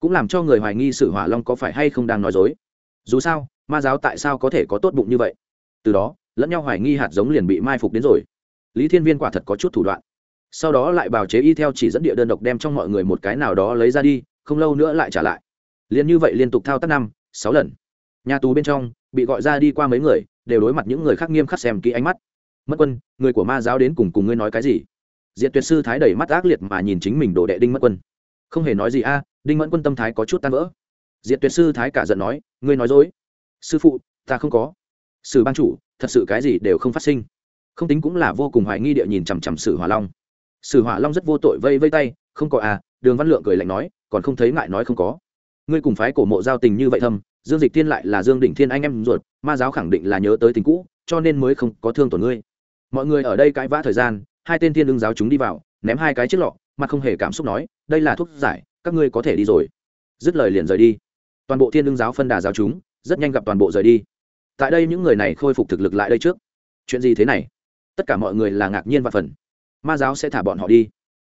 Cũng làm cho người hoài nghi sử hỏa long có phải hay không đang nói dối dù sao, ma giáo tại sao có thể có tốt bụng như vậy? Từ đó, lẫn nhau hoài nghi hạt giống liền bị mai phục đến rồi. Lý thiên viên quả thật có chút thủ đoạn. Sau đó lại bào chế y theo chỉ dẫn địa đơn độc đem trong mọi người một cái nào đó lấy ra đi, không lâu nữa lại trả lại. Liền như vậy liên tục thao tác năm, sáu lần. Nhà tù bên trong, bị gọi ra đi qua mấy người, đều đối mặt những người khác nghiêm khắc xem kỹ ánh mắt. Mất quân, người của ma giáo đến cùng cùng ngươi nói cái gì? Diện tuyệt sư thái đẩy mắt ác liệt mà nhìn chính mình đồ đệ đinh mất quân. Không hề nói gì a, đinh mẫn quân tâm thái có chút tan vỡ diệt tuyệt sư thái cả giận nói, ngươi nói dối. Sư phụ, ta không có. Sử ban chủ, thật sự cái gì đều không phát sinh. Không tính cũng là vô cùng hoài nghi địa nhìn chằm chằm sử hỏa long. Sử hỏa long rất vô tội vây vây tay, không có à. Đường văn lượng cười lạnh nói, còn không thấy ngại nói không có. Ngươi cùng phái cổ mộ giao tình như vậy thâm, dương dịch thiên lại là dương đỉnh thiên anh em ruột, ma giáo khẳng định là nhớ tới tình cũ, cho nên mới không có thương tổn ngươi. Mọi người ở đây cãi vã thời gian, hai tên thiên ưng giáo chúng đi vào, ném hai cái chiếc lọ mà không hề cảm xúc nói, đây là thuốc giải, các ngươi có thể đi rồi. Dứt lời liền rời đi toàn bộ thiên đương giáo phân đà giáo chúng rất nhanh gặp toàn bộ rời đi. Tại đây những người này khôi phục thực lực lại đây trước. Chuyện gì thế này? Tất cả mọi người là ngạc nhiên và phần. Ma giáo sẽ thả bọn họ đi.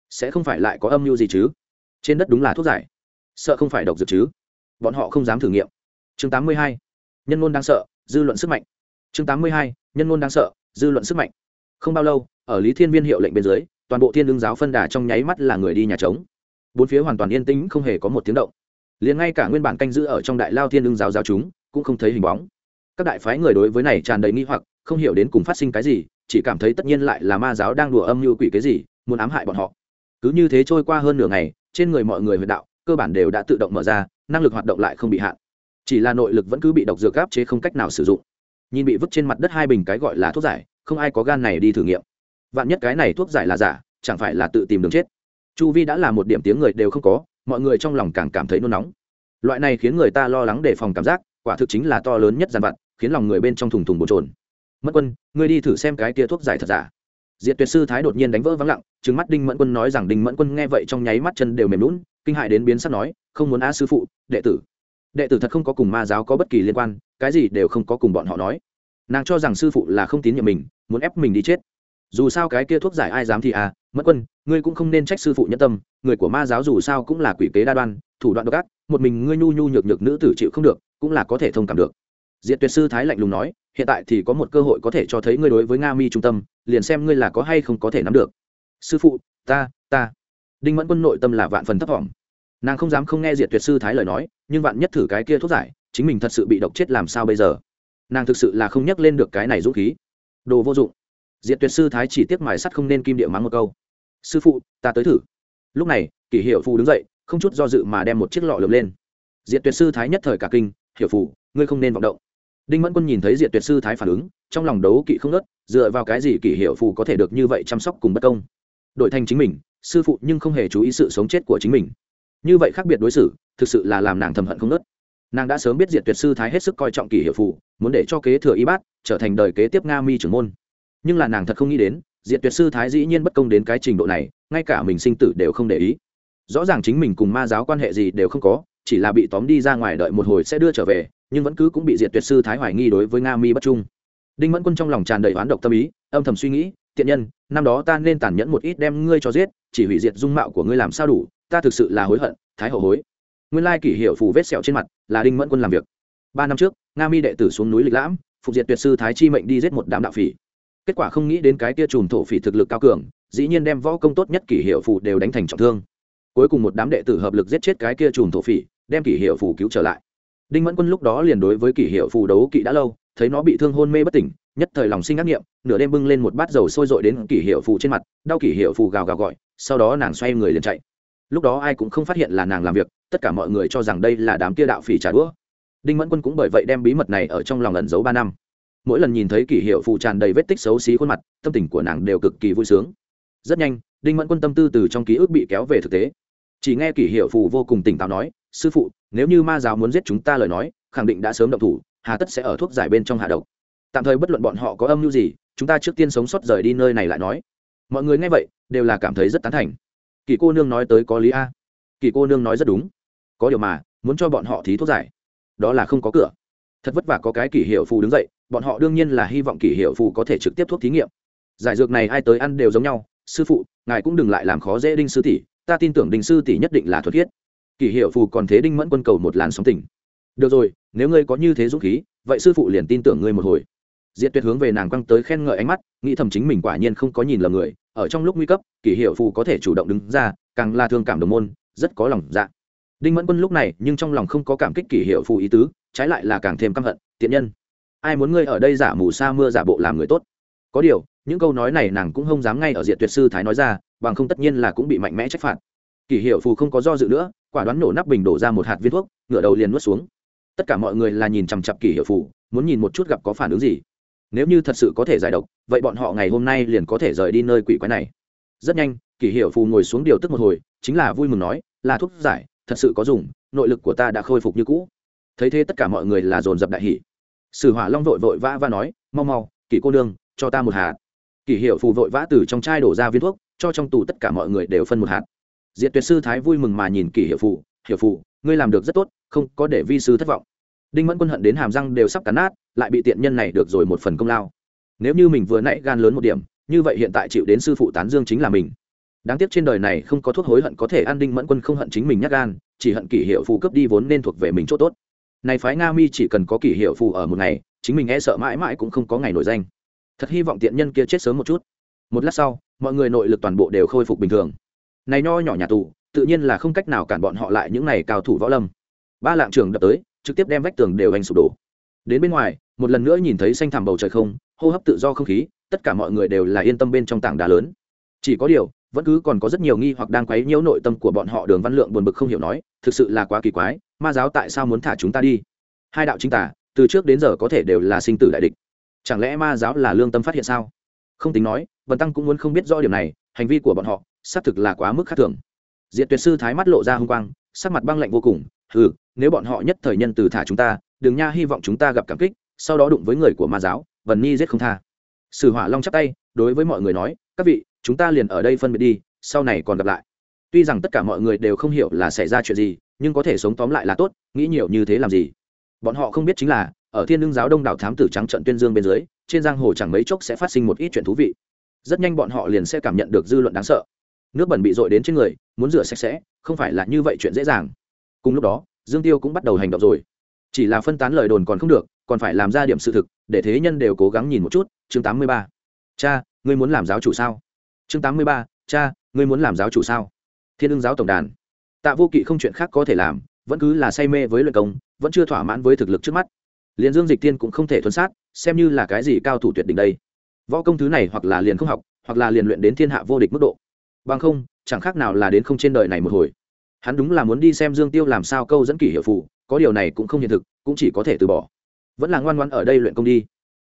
Sẽ không phải lại có âm mưu gì chứ? Trên đất đúng là thuốc giải. Sợ không phải độc dược chứ? Bọn họ không dám thử nghiệm. Chương 82. nhân ngôn đang sợ, dư luận sức mạnh. Chương 82. nhân ngôn đang sợ, dư luận sức mạnh. Không bao lâu, ở lý thiên viên hiệu lệnh bên dưới, toàn bộ thiên lương giáo phân đà trong nháy mắt là người đi nhà trống. Bốn phía hoàn toàn yên tĩnh, không hề có một tiếng động liền ngay cả nguyên bản canh giữ ở trong đại lao thiên lương giáo giáo chúng cũng không thấy hình bóng. Các đại phái người đối với này tràn đầy nghi hoặc, không hiểu đến cùng phát sinh cái gì, chỉ cảm thấy tất nhiên lại là ma giáo đang đùa âm mưu quỷ cái gì, muốn ám hại bọn họ. Cứ như thế trôi qua hơn nửa ngày, trên người mọi người huyệt đạo, cơ bản đều đã tự động mở ra, năng lực hoạt động lại không bị hạn. Chỉ là nội lực vẫn cứ bị độc dược áp chế không cách nào sử dụng. Nhìn bị vứt trên mặt đất hai bình cái gọi là thuốc giải, không ai có gan này đi thử nghiệm. Vạn nhất cái này thuốc giải là giả, chẳng phải là tự tìm đường chết. Chu vi đã là một điểm tiếng người đều không có mọi người trong lòng càng cảm thấy nôn nóng. Loại này khiến người ta lo lắng đề phòng cảm giác, quả thực chính là to lớn nhất dàn vặt, khiến lòng người bên trong thùng thùng bồn trồn mất quân, ngươi đi thử xem cái tia thuốc giải thật giả. Diệt tuyệt sư thái đột nhiên đánh vỡ vắng lặng, trừng mắt đinh mẫn quân nói rằng đinh mẫn quân nghe vậy trong nháy mắt chân đều mềm lún kinh hại đến biến sắc nói, không muốn a sư phụ, đệ tử. Đệ tử thật không có cùng ma giáo có bất kỳ liên quan, cái gì đều không có cùng bọn họ nói. Nàng cho rằng sư phụ là không tín nhiệm mình, muốn ép mình đi chết dù sao cái kia thuốc giải ai dám thì à mất quân, ngươi cũng không nên trách sư phụ nhân tâm, người của ma giáo dù sao cũng là quỷ kế đa đoan, thủ đoạn độc ác, một mình ngươi nhu nhu nhược nhược nữ tử chịu không được, cũng là có thể thông cảm được. Diệt tuyệt sư thái lạnh lùng nói, hiện tại thì có một cơ hội có thể cho thấy ngươi đối với nga mi trung tâm, liền xem ngươi là có hay không có thể nắm được. Sư phụ, ta ta. Đinh mẫn quân nội tâm là vạn phần thấp thỏm nàng không dám không nghe diệt tuyệt sư thái lời nói, nhưng vạn nhất thử cái kia thuốc giải, chính mình thật sự bị độc chết làm sao bây giờ? Nàng thực sự là không nhắc lên được cái này dũng khí. Đồ vô dụng diệt tuyệt sư thái chỉ tiếc mài sắt không nên kim địa mắng một câu. Sư phụ, ta tới thử. Lúc này, kỷ hiệu phù đứng dậy, không chút do dự mà đem một chiếc lọ lượm lên. Diệt tuyệt sư thái nhất thời cả kinh hiểu phù, ngươi không nên vọng động. Đinh mẫn quân nhìn thấy diệt tuyệt sư thái phản ứng, trong lòng đấu kỵ không nớt dựa vào cái gì kỷ hiệu phù có thể được như vậy chăm sóc cùng bất công? Đổi thành chính mình, sư phụ nhưng không hề chú ý sự sống chết của chính mình. Như vậy khác biệt đối xử, thực sự là làm nàng thầm hận không nớt nàng đã sớm biết diệt tuyệt sư thái hết sức coi trọng kỷ hiệu phù, muốn để cho kế thừa y bát, trở thành đời kế tiếp nga mi trưởng môn nhưng là nàng thật không nghĩ đến, diệt tuyệt sư thái dĩ nhiên bất công đến cái trình độ này, ngay cả mình sinh tử đều không để ý. Rõ ràng chính mình cùng ma giáo quan hệ gì đều không có, chỉ là bị tóm đi ra ngoài đợi một hồi sẽ đưa trở về, nhưng vẫn cứ cũng bị diệt tuyệt sư thái hoài nghi đối với nga mi bất trung. Đinh mẫn quân trong lòng tràn đầy oán độc tâm ý, âm thầm suy nghĩ, tiện nhân, năm đó ta nên tàn nhẫn một ít đem ngươi cho giết, chỉ hủy diệt dung mạo của ngươi làm sao đủ, ta thực sự là hối hận, thái hậu hối. Nguyên lai kỷ hiệu phù vết sẹo trên mặt, là đinh mẫn quân làm việc. Ba năm trước, nga mi đệ tử xuống núi lịch lãm, phục diệt tuyệt sư thái chi mệnh đi giết một đám đạo phỉ kết quả không nghĩ đến cái kia trùm thổ phỉ thực lực cao cường, dĩ nhiên đem võ công tốt nhất kỷ hiệu phụ đều đánh thành trọng thương. Cuối cùng một đám đệ tử hợp lực giết chết cái kia trùm thổ phỉ, đem kỷ hiệu phụ cứu trở lại. Đinh mẫn quân lúc đó liền đối với kỷ hiệu phụ đấu kỵ đã lâu, thấy nó bị thương hôn mê bất tỉnh, nhất thời lòng sinh ác nghiệm, nửa đêm bưng lên một bát dầu sôi dội đến kỷ hiệu phụ trên mặt, đau kỷ hiệu phụ gào gào gọi, sau đó nàng xoay người liền chạy. Lúc đó ai cũng không phát hiện là nàng làm việc, tất cả mọi người cho rằng đây là đám kia đạo phỉ trả đũa. Đinh mẫn quân cũng bởi vậy đem bí mật này ở trong lòng ẩn giấu ba năm mỗi lần nhìn thấy kỷ hiệu phù tràn đầy vết tích xấu xí khuôn mặt, tâm tình của nàng đều cực kỳ vui sướng. Rất nhanh, đinh mẫn quân tâm tư từ trong ký ức bị kéo về thực tế. Chỉ nghe kỷ hiệu phù vô cùng tỉnh táo nói, sư phụ, nếu như ma giáo muốn giết chúng ta lời nói, khẳng định đã sớm động thủ, hà tất sẽ ở thuốc giải bên trong hạ độc. Tạm thời bất luận bọn họ có âm mưu gì, chúng ta trước tiên sống sót rời đi nơi này lại nói. Mọi người nghe vậy, đều là cảm thấy rất tán thành. Kỳ cô nương nói tới có lý a. Kỳ cô nương nói rất đúng. Có điều mà, muốn cho bọn họ thí thuốc giải, đó là không có cửa. Thật vất vả có cái kỷ hiệu phù đứng dậy bọn họ đương nhiên là hy vọng kỷ hiệu phụ có thể trực tiếp thuốc thí nghiệm. Giải dược này ai tới ăn đều giống nhau, sư phụ, ngài cũng đừng lại làm khó dễ đinh sư tỷ, ta tin tưởng đinh sư tỷ nhất định là thuật thiết kỷ hiệu phù còn thế đinh mẫn quân cầu một làn sóng tỉnh được rồi, nếu ngươi có như thế dũng khí, vậy sư phụ liền tin tưởng ngươi một hồi. Diệt tuyệt hướng về nàng quăng tới khen ngợi ánh mắt, nghĩ thầm chính mình quả nhiên không có nhìn lầm người, ở trong lúc nguy cấp, kỷ hiệu phù có thể chủ động đứng ra, càng là thương cảm đồng môn, rất có lòng dạ. Đinh mẫn quân lúc này nhưng trong lòng không có cảm kích kỷ hiệu phù ý tứ, trái lại là càng thêm căm hận, tiện nhân ai muốn ngươi ở đây giả mù sa mưa giả bộ làm người tốt. Có điều, những câu nói này nàng cũng không dám ngay ở diện tuyệt sư thái nói ra, bằng không tất nhiên là cũng bị mạnh mẽ trách phạt. Kỷ hiệu phù không có do dự nữa, quả đoán nổ nắp bình đổ ra một hạt viên thuốc, ngửa đầu liền nuốt xuống. Tất cả mọi người là nhìn chằm chặp kỷ hiệu phù, muốn nhìn một chút gặp có phản ứng gì. Nếu như thật sự có thể giải độc, vậy bọn họ ngày hôm nay liền có thể rời đi nơi quỷ quái này. Rất nhanh, kỷ hiệu phù ngồi xuống điều tức một hồi, chính là vui mừng nói, là thuốc giải, thật sự có dùng, nội lực của ta đã khôi phục như cũ. Thấy thế tất cả mọi người là dồn dập đại hỷ sử hỏa long vội vội vã và nói, mau mau, kỷ cô đương cho ta một hạt. Kỷ hiệu phù vội vã từ trong chai đổ ra viên thuốc, cho trong tù tất cả mọi người đều phân một hạt. Diệt tuyệt sư thái vui mừng mà nhìn kỷ hiệu phù hiệu phù, ngươi làm được rất tốt, không có để vi sư thất vọng. Đinh mẫn quân hận đến hàm răng đều sắp cắn nát, lại bị tiện nhân này được rồi một phần công lao. Nếu như mình vừa nãy gan lớn một điểm, như vậy hiện tại chịu đến sư phụ tán dương chính là mình. Đáng tiếc trên đời này không có thuốc hối hận có thể an đinh mẫn quân không hận chính mình nhắc gan, chỉ hận kỷ hiệu phụ cấp đi vốn nên thuộc về mình chỗ tốt này phái nga mi chỉ cần có kỷ hiệu phù ở một ngày, chính mình e sợ mãi mãi cũng không có ngày nổi danh. Thật hy vọng tiện nhân kia chết sớm một chút. Một lát sau, mọi người nội lực toàn bộ đều khôi phục bình thường. Này nho nhỏ nhà tù, tự nhiên là không cách nào cản bọn họ lại những này cao thủ võ lâm. Ba lạng trường đập tới, trực tiếp đem vách tường đều hành sụp đổ. Đến bên ngoài, một lần nữa nhìn thấy xanh thẳm bầu trời không, hô hấp tự do không khí, tất cả mọi người đều là yên tâm bên trong tảng đá lớn. Chỉ có điều vẫn cứ còn có rất nhiều nghi hoặc đang quấy nhiễu nội tâm của bọn họ, đường văn lượng buồn bực không hiểu nói, thực sự là quá kỳ quái, ma giáo tại sao muốn thả chúng ta đi? Hai đạo chính tả từ trước đến giờ có thể đều là sinh tử đại địch. Chẳng lẽ ma giáo là lương tâm phát hiện sao? Không tính nói vần tăng cũng muốn không biết rõ điểm này, hành vi của bọn họ, xác thực là quá mức khác thường. Diệt tuyệt sư thái mắt lộ ra h u n g quang, sắc mặt băng lạnh vô cùng ừ nếu bọn họ nhất thời nhân từ thả chúng ta, đừng nha, hy vọng chúng ta gặp cảm kích, sau đó đụng với người của ma giáo vần ni giết không tha. Sử hỏa long chắp tay, đối với mọi người nói các vị, chúng ta liền ở đây phân biệt đi, sau này còn gặp lại. Tuy rằng tất cả mọi người đều không hiểu là xảy ra chuyện gì, nhưng có thể sống tóm lại là tốt, nghĩ nhiều như thế làm gì? Bọn họ không biết chính là, ở thiên lương giáo đông đảo thám tử trắng trận tuyên dương bên dưới, trên giang hồ chẳng mấy chốc sẽ phát sinh một ít chuyện thú vị. Rất nhanh bọn họ liền sẽ cảm nhận được dư luận đáng sợ. Nước bẩn bị dội đến trên người, muốn rửa sạch sẽ, không phải là như vậy chuyện dễ dàng. Cùng lúc đó, dương tiêu cũng bắt đầu hành động rồi. Chỉ là phân tán lời đồn còn không được, còn phải làm ra điểm sự thực, để thế nhân đều cố gắng nhìn một chút. Chương 83. cha ngươi muốn làm giáo chủ sao? Chương 83. cha, ngươi muốn làm giáo chủ sao? Thiên ưng giáo tổng đàn. Tạ vô kỵ không chuyện khác có thể làm, vẫn cứ là say mê với luyện công, vẫn chưa thỏa mãn với thực lực trước mắt. Liền dương dịch tiên cũng không thể thuần sát, xem như là cái gì cao thủ tuyệt đỉnh đây. Võ công thứ này hoặc là liền không học, hoặc là liền luyện đến thiên hạ vô địch mức độ. Bằng không, chẳng khác nào là đến không trên đời này một hồi. Hắn đúng là muốn đi xem dương tiêu làm sao câu dẫn kỷ hiệu phụ có điều này cũng không hiện thực, cũng chỉ có thể từ bỏ. Vẫn là ngoan ngoan ở đây luyện công đi.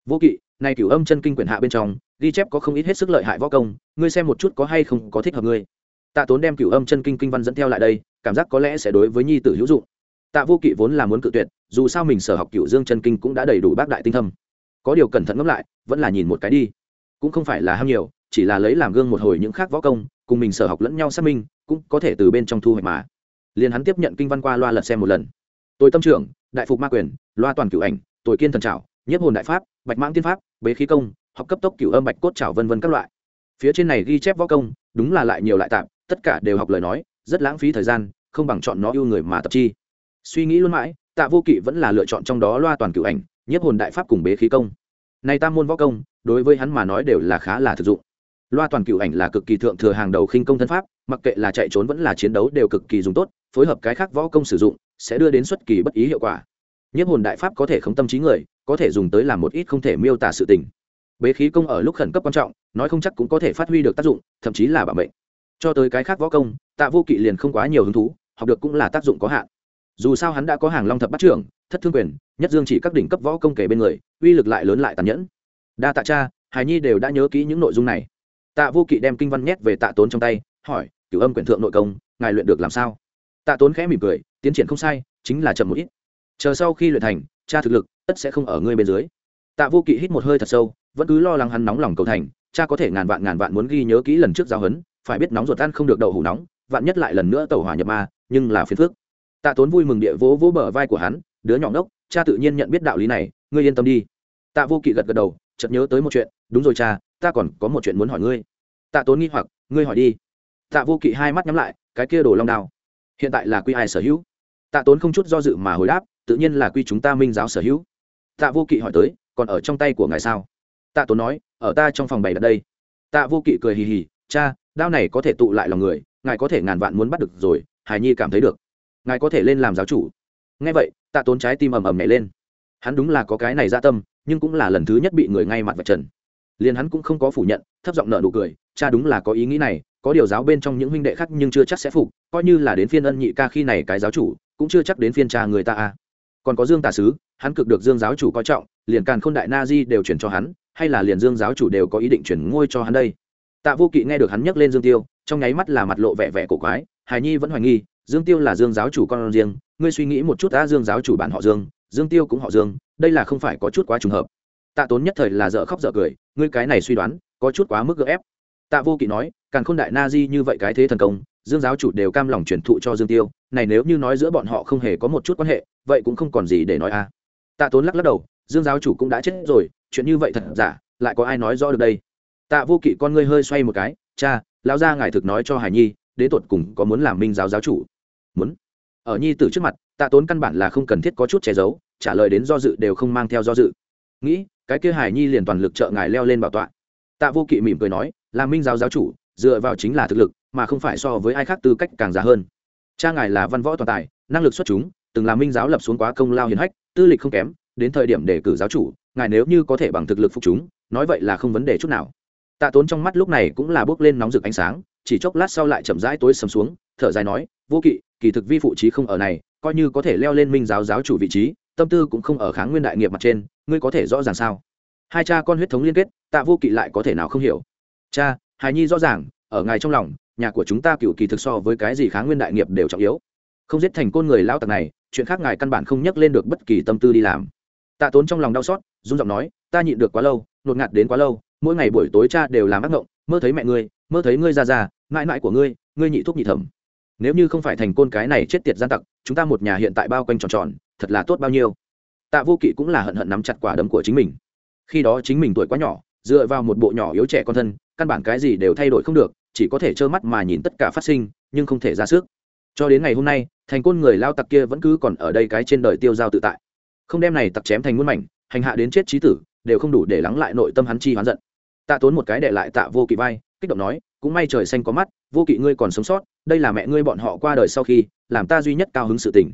Vô kỵ này cửu âm chân kinh quyển hạ bên trong ghi chép có không ít hết sức lợi hại võ công, ngươi xem một chút có hay không có thích hợp ngươi. Tạ tốn đem cửu âm chân kinh kinh văn dẫn theo lại đây, cảm giác có lẽ sẽ đối với nhi tử hữu dụng. Tạ vô kỵ vốn là muốn cự tuyệt, dù sao mình sở học cửu dương chân kinh cũng đã đầy đủ bác đại tinh thâm. Có điều cẩn thận ngẫm lại, vẫn là nhìn một cái đi. Cũng không phải là ham nhiều, chỉ là lấy làm gương một hồi những khác võ công, cùng mình sở học lẫn nhau xác minh, cũng có thể từ bên trong thu hoạch mà. Liền hắn tiếp nhận kinh văn qua loa lật xem một lần. Tôi tâm trưởng, đại phục ma quyền, loa toàn cửu ảnh, tôi kiên thần trảo nhiếp hồn đại pháp, bạch mãng tiên pháp, bế khí công học cấp tốc cửu âm bạch cốt trảo vân vân các loại. Phía trên này ghi chép võ công, đúng là lại nhiều lại tạm, tất cả đều học lời nói, rất lãng phí thời gian, không bằng chọn nó yêu người mà tập chi. Suy nghĩ luôn mãi, tạ vô kỵ vẫn là lựa chọn trong đó loa toàn cửu ảnh nhiếp hồn đại pháp cùng bế khí công. Này tam môn võ công, đối với hắn mà nói đều là khá là thực dụng. Loa toàn cửu ảnh là cực kỳ thượng thừa hàng đầu khinh công thân pháp, mặc kệ là chạy trốn vẫn là chiến đấu đều cực kỳ dùng tốt, phối hợp cái khác võ công sử dụng, sẽ đưa đến xuất kỳ bất ý hiệu quả. Nhiếp hồn đại pháp có thể không tâm trí người, có thể dùng tới làm một ít không thể miêu tả sự tình bế khí công ở lúc khẩn cấp quan trọng, nói không chắc cũng có thể phát huy được tác dụng, thậm chí là bảo mệnh. Cho tới cái khác võ công, tạ vô kỵ liền không quá nhiều hứng thú, học được cũng là tác dụng có hạn. Dù sao hắn đã có hàng long thập bắt trưởng, thất thương quyền, nhất dương chỉ các đỉnh cấp võ công kể bên người, uy lực lại lớn lại tàn nhẫn. Đa tạ cha hài nhi đều đã nhớ kỹ những nội dung này. Tạ vô kỵ đem kinh văn nhét về tạ tốn trong tay, hỏi, cửu âm quyển thượng nội công, ngài luyện được làm sao? Tạ tốn khẽ mỉm cười, tiến triển không sai, chính là chậm một ít. Chờ sau khi luyện thành, cha thực lực tất sẽ không ở ngươi bên dưới. Tạ vô kỵ hít một hơi thật sâu vẫn cứ lo lắng hắn nóng lòng cầu thành, cha có thể ngàn vạn ngàn vạn muốn ghi nhớ kỹ lần trước giao hấn, phải biết nóng ruột ăn không được đậu hủ nóng, vạn nhất lại lần nữa tẩu hỏa nhập ma, nhưng là phiền phước tạ tốn vui mừng địa vỗ vỗ bờ vai của hắn, đứa nhỏ ngốc, cha tự nhiên nhận biết đạo lý này, ngươi yên tâm đi. Tạ vô kỵ gật gật đầu, chợt nhớ tới một chuyện, đúng rồi cha, ta còn có một chuyện muốn hỏi ngươi. Tạ tốn nghi hoặc, ngươi hỏi đi. Tạ vô kỵ hai mắt nhắm lại, cái kia đồ long đao, hiện tại là quy ai sở hữu? Tạ tốn không chút do dự mà hồi đáp, tự nhiên là quy chúng ta minh giáo sở hữu. Tạ vô kỵ hỏi tới, còn ở trong tay của ngài sao? Tạ tốn nói, ở ta trong phòng bày đặt đây. Tạ vô kỵ cười hì hì, cha, đao này có thể tụ lại lòng người, ngài có thể ngàn vạn muốn bắt được rồi, hải nhi cảm thấy được. Ngài có thể lên làm giáo chủ. Ngay vậy, tạ tốn trái tim ầm ầm nhảy lên. Hắn đúng là có cái này ra tâm, nhưng cũng là lần thứ nhất bị người ngay mặt vạch trần. Liền hắn cũng không có phủ nhận, thấp giọng nợ nụ cười, cha đúng là có ý nghĩ này, có điều giáo bên trong những huynh đệ khác nhưng chưa chắc sẽ phục, coi như là đến phiên ân nhị ca khi này cái giáo chủ, cũng chưa chắc đến phiên cha người ta a. Còn có dương tà sứ, hắn cực được dương giáo chủ coi trọng, liền càn khôn đại na di đều chuyển cho hắn hay là liền dương giáo chủ đều có ý định chuyển ngôi cho hắn đây? Tạ vô kỵ nghe được hắn nhắc lên dương tiêu, trong nháy mắt là mặt lộ vẻ vẻ cổ quái hài nhi vẫn hoài nghi, dương tiêu là dương giáo chủ con riêng, ngươi suy nghĩ một chút đã dương giáo chủ bản họ dương dương tiêu cũng họ dương, đây là không phải có chút quá trùng hợp. Tạ tốn nhất thời là dở khóc dở cười, ngươi cái này suy đoán, có chút quá mức gỡ ép. Tạ vô kỵ nói, càng khôn đại na di như vậy cái thế thần công, dương giáo chủ đều cam lòng truyền thụ cho dương tiêu, này nếu như nói giữa bọn họ không hề có một chút quan hệ, vậy cũng không còn gì để nói a. Tạ tốn lắc lắc đầu dương giáo chủ cũng đã chết rồi, chuyện như vậy thật giả, lại có ai nói rõ được đây? Tạ vô kỵ con ngươi hơi xoay một cái, cha, lão gia ngài thực nói cho hải nhi đến tột cùng có muốn làm minh giáo giáo chủ? Muốn. Ở nhi tử trước mặt, tạ tốn căn bản là không cần thiết có chút che giấu, trả lời đến do dự đều không mang theo do dự. Nghĩ, cái kia hải nhi liền toàn lực trợ ngài leo lên bảo tọa. Tạ vô kỵ mỉm cười nói là minh giáo giáo chủ, dựa vào chính là thực lực, mà không phải so với ai khác tư cách càng già hơn. Cha ngài là văn võ toàn tài, năng lực xuất chúng, từng là minh giáo lập xuống quá công lao hiền hách, tư lịch không kém đến thời điểm để cử giáo chủ, ngài nếu như có thể bằng thực lực phục chúng, nói vậy là không vấn đề chút nào. Tạ tốn trong mắt lúc này cũng là bước lên nóng rực ánh sáng, chỉ chốc lát sau lại chậm rãi tối sầm xuống, thở dài nói, vô kỵ, kỳ thực vi phụ trí không ở này, coi như có thể leo lên minh giáo giáo chủ vị trí, tâm tư cũng không ở kháng nguyên đại nghiệp mặt trên, ngươi có thể rõ ràng sao? Hai cha con huyết thống liên kết, tạ vô kỵ lại có thể nào không hiểu. Cha, hài nhi rõ ràng, ở ngài trong lòng, nhà của chúng ta cựu kỳ thực so với cái gì kháng nguyên đại nghiệp đều trọng yếu. Không giết thành côn người lao tặc này, chuyện khác ngài căn bản không nhắc lên được bất kỳ tâm tư đi làm tạ tốn trong lòng đau xót run giọng nói ta nhịn được quá lâu nột ngạt đến quá lâu mỗi ngày buổi tối cha đều làm ác ngộng mơ thấy mẹ ngươi mơ thấy ngươi ra già, mãi mãi của ngươi ngươi nhị thuốc nhị thẩm. Nếu như không phải thành côn cái này chết tiệt gian tặc chúng ta một nhà hiện tại bao quanh tròn tròn thật là tốt bao nhiêu. Tạ vô kỵ cũng là hận hận nắm chặt quả đấm của chính mình. Khi đó chính mình tuổi quá nhỏ dựa vào một bộ nhỏ yếu trẻ con thân căn bản cái gì đều thay đổi không được chỉ có thể trơ mắt mà nhìn tất cả phát sinh nhưng không thể ra sức. Cho đến ngày hôm nay thành côn người lao tặc kia vẫn cứ còn ở đây cái trên đời tiêu giao tự tại không đem này tặc chém thành muôn mảnh, hành hạ đến chết trí tử, đều không đủ để lắng lại nội tâm hắn chi hoán giận. Tạ tốn một cái để lại tạ vô kỵ vai, kích động nói, cũng may trời xanh có mắt, vô kỵ ngươi còn sống sót, đây là mẹ ngươi bọn họ qua đời sau khi, làm ta duy nhất cao hứng sự tình.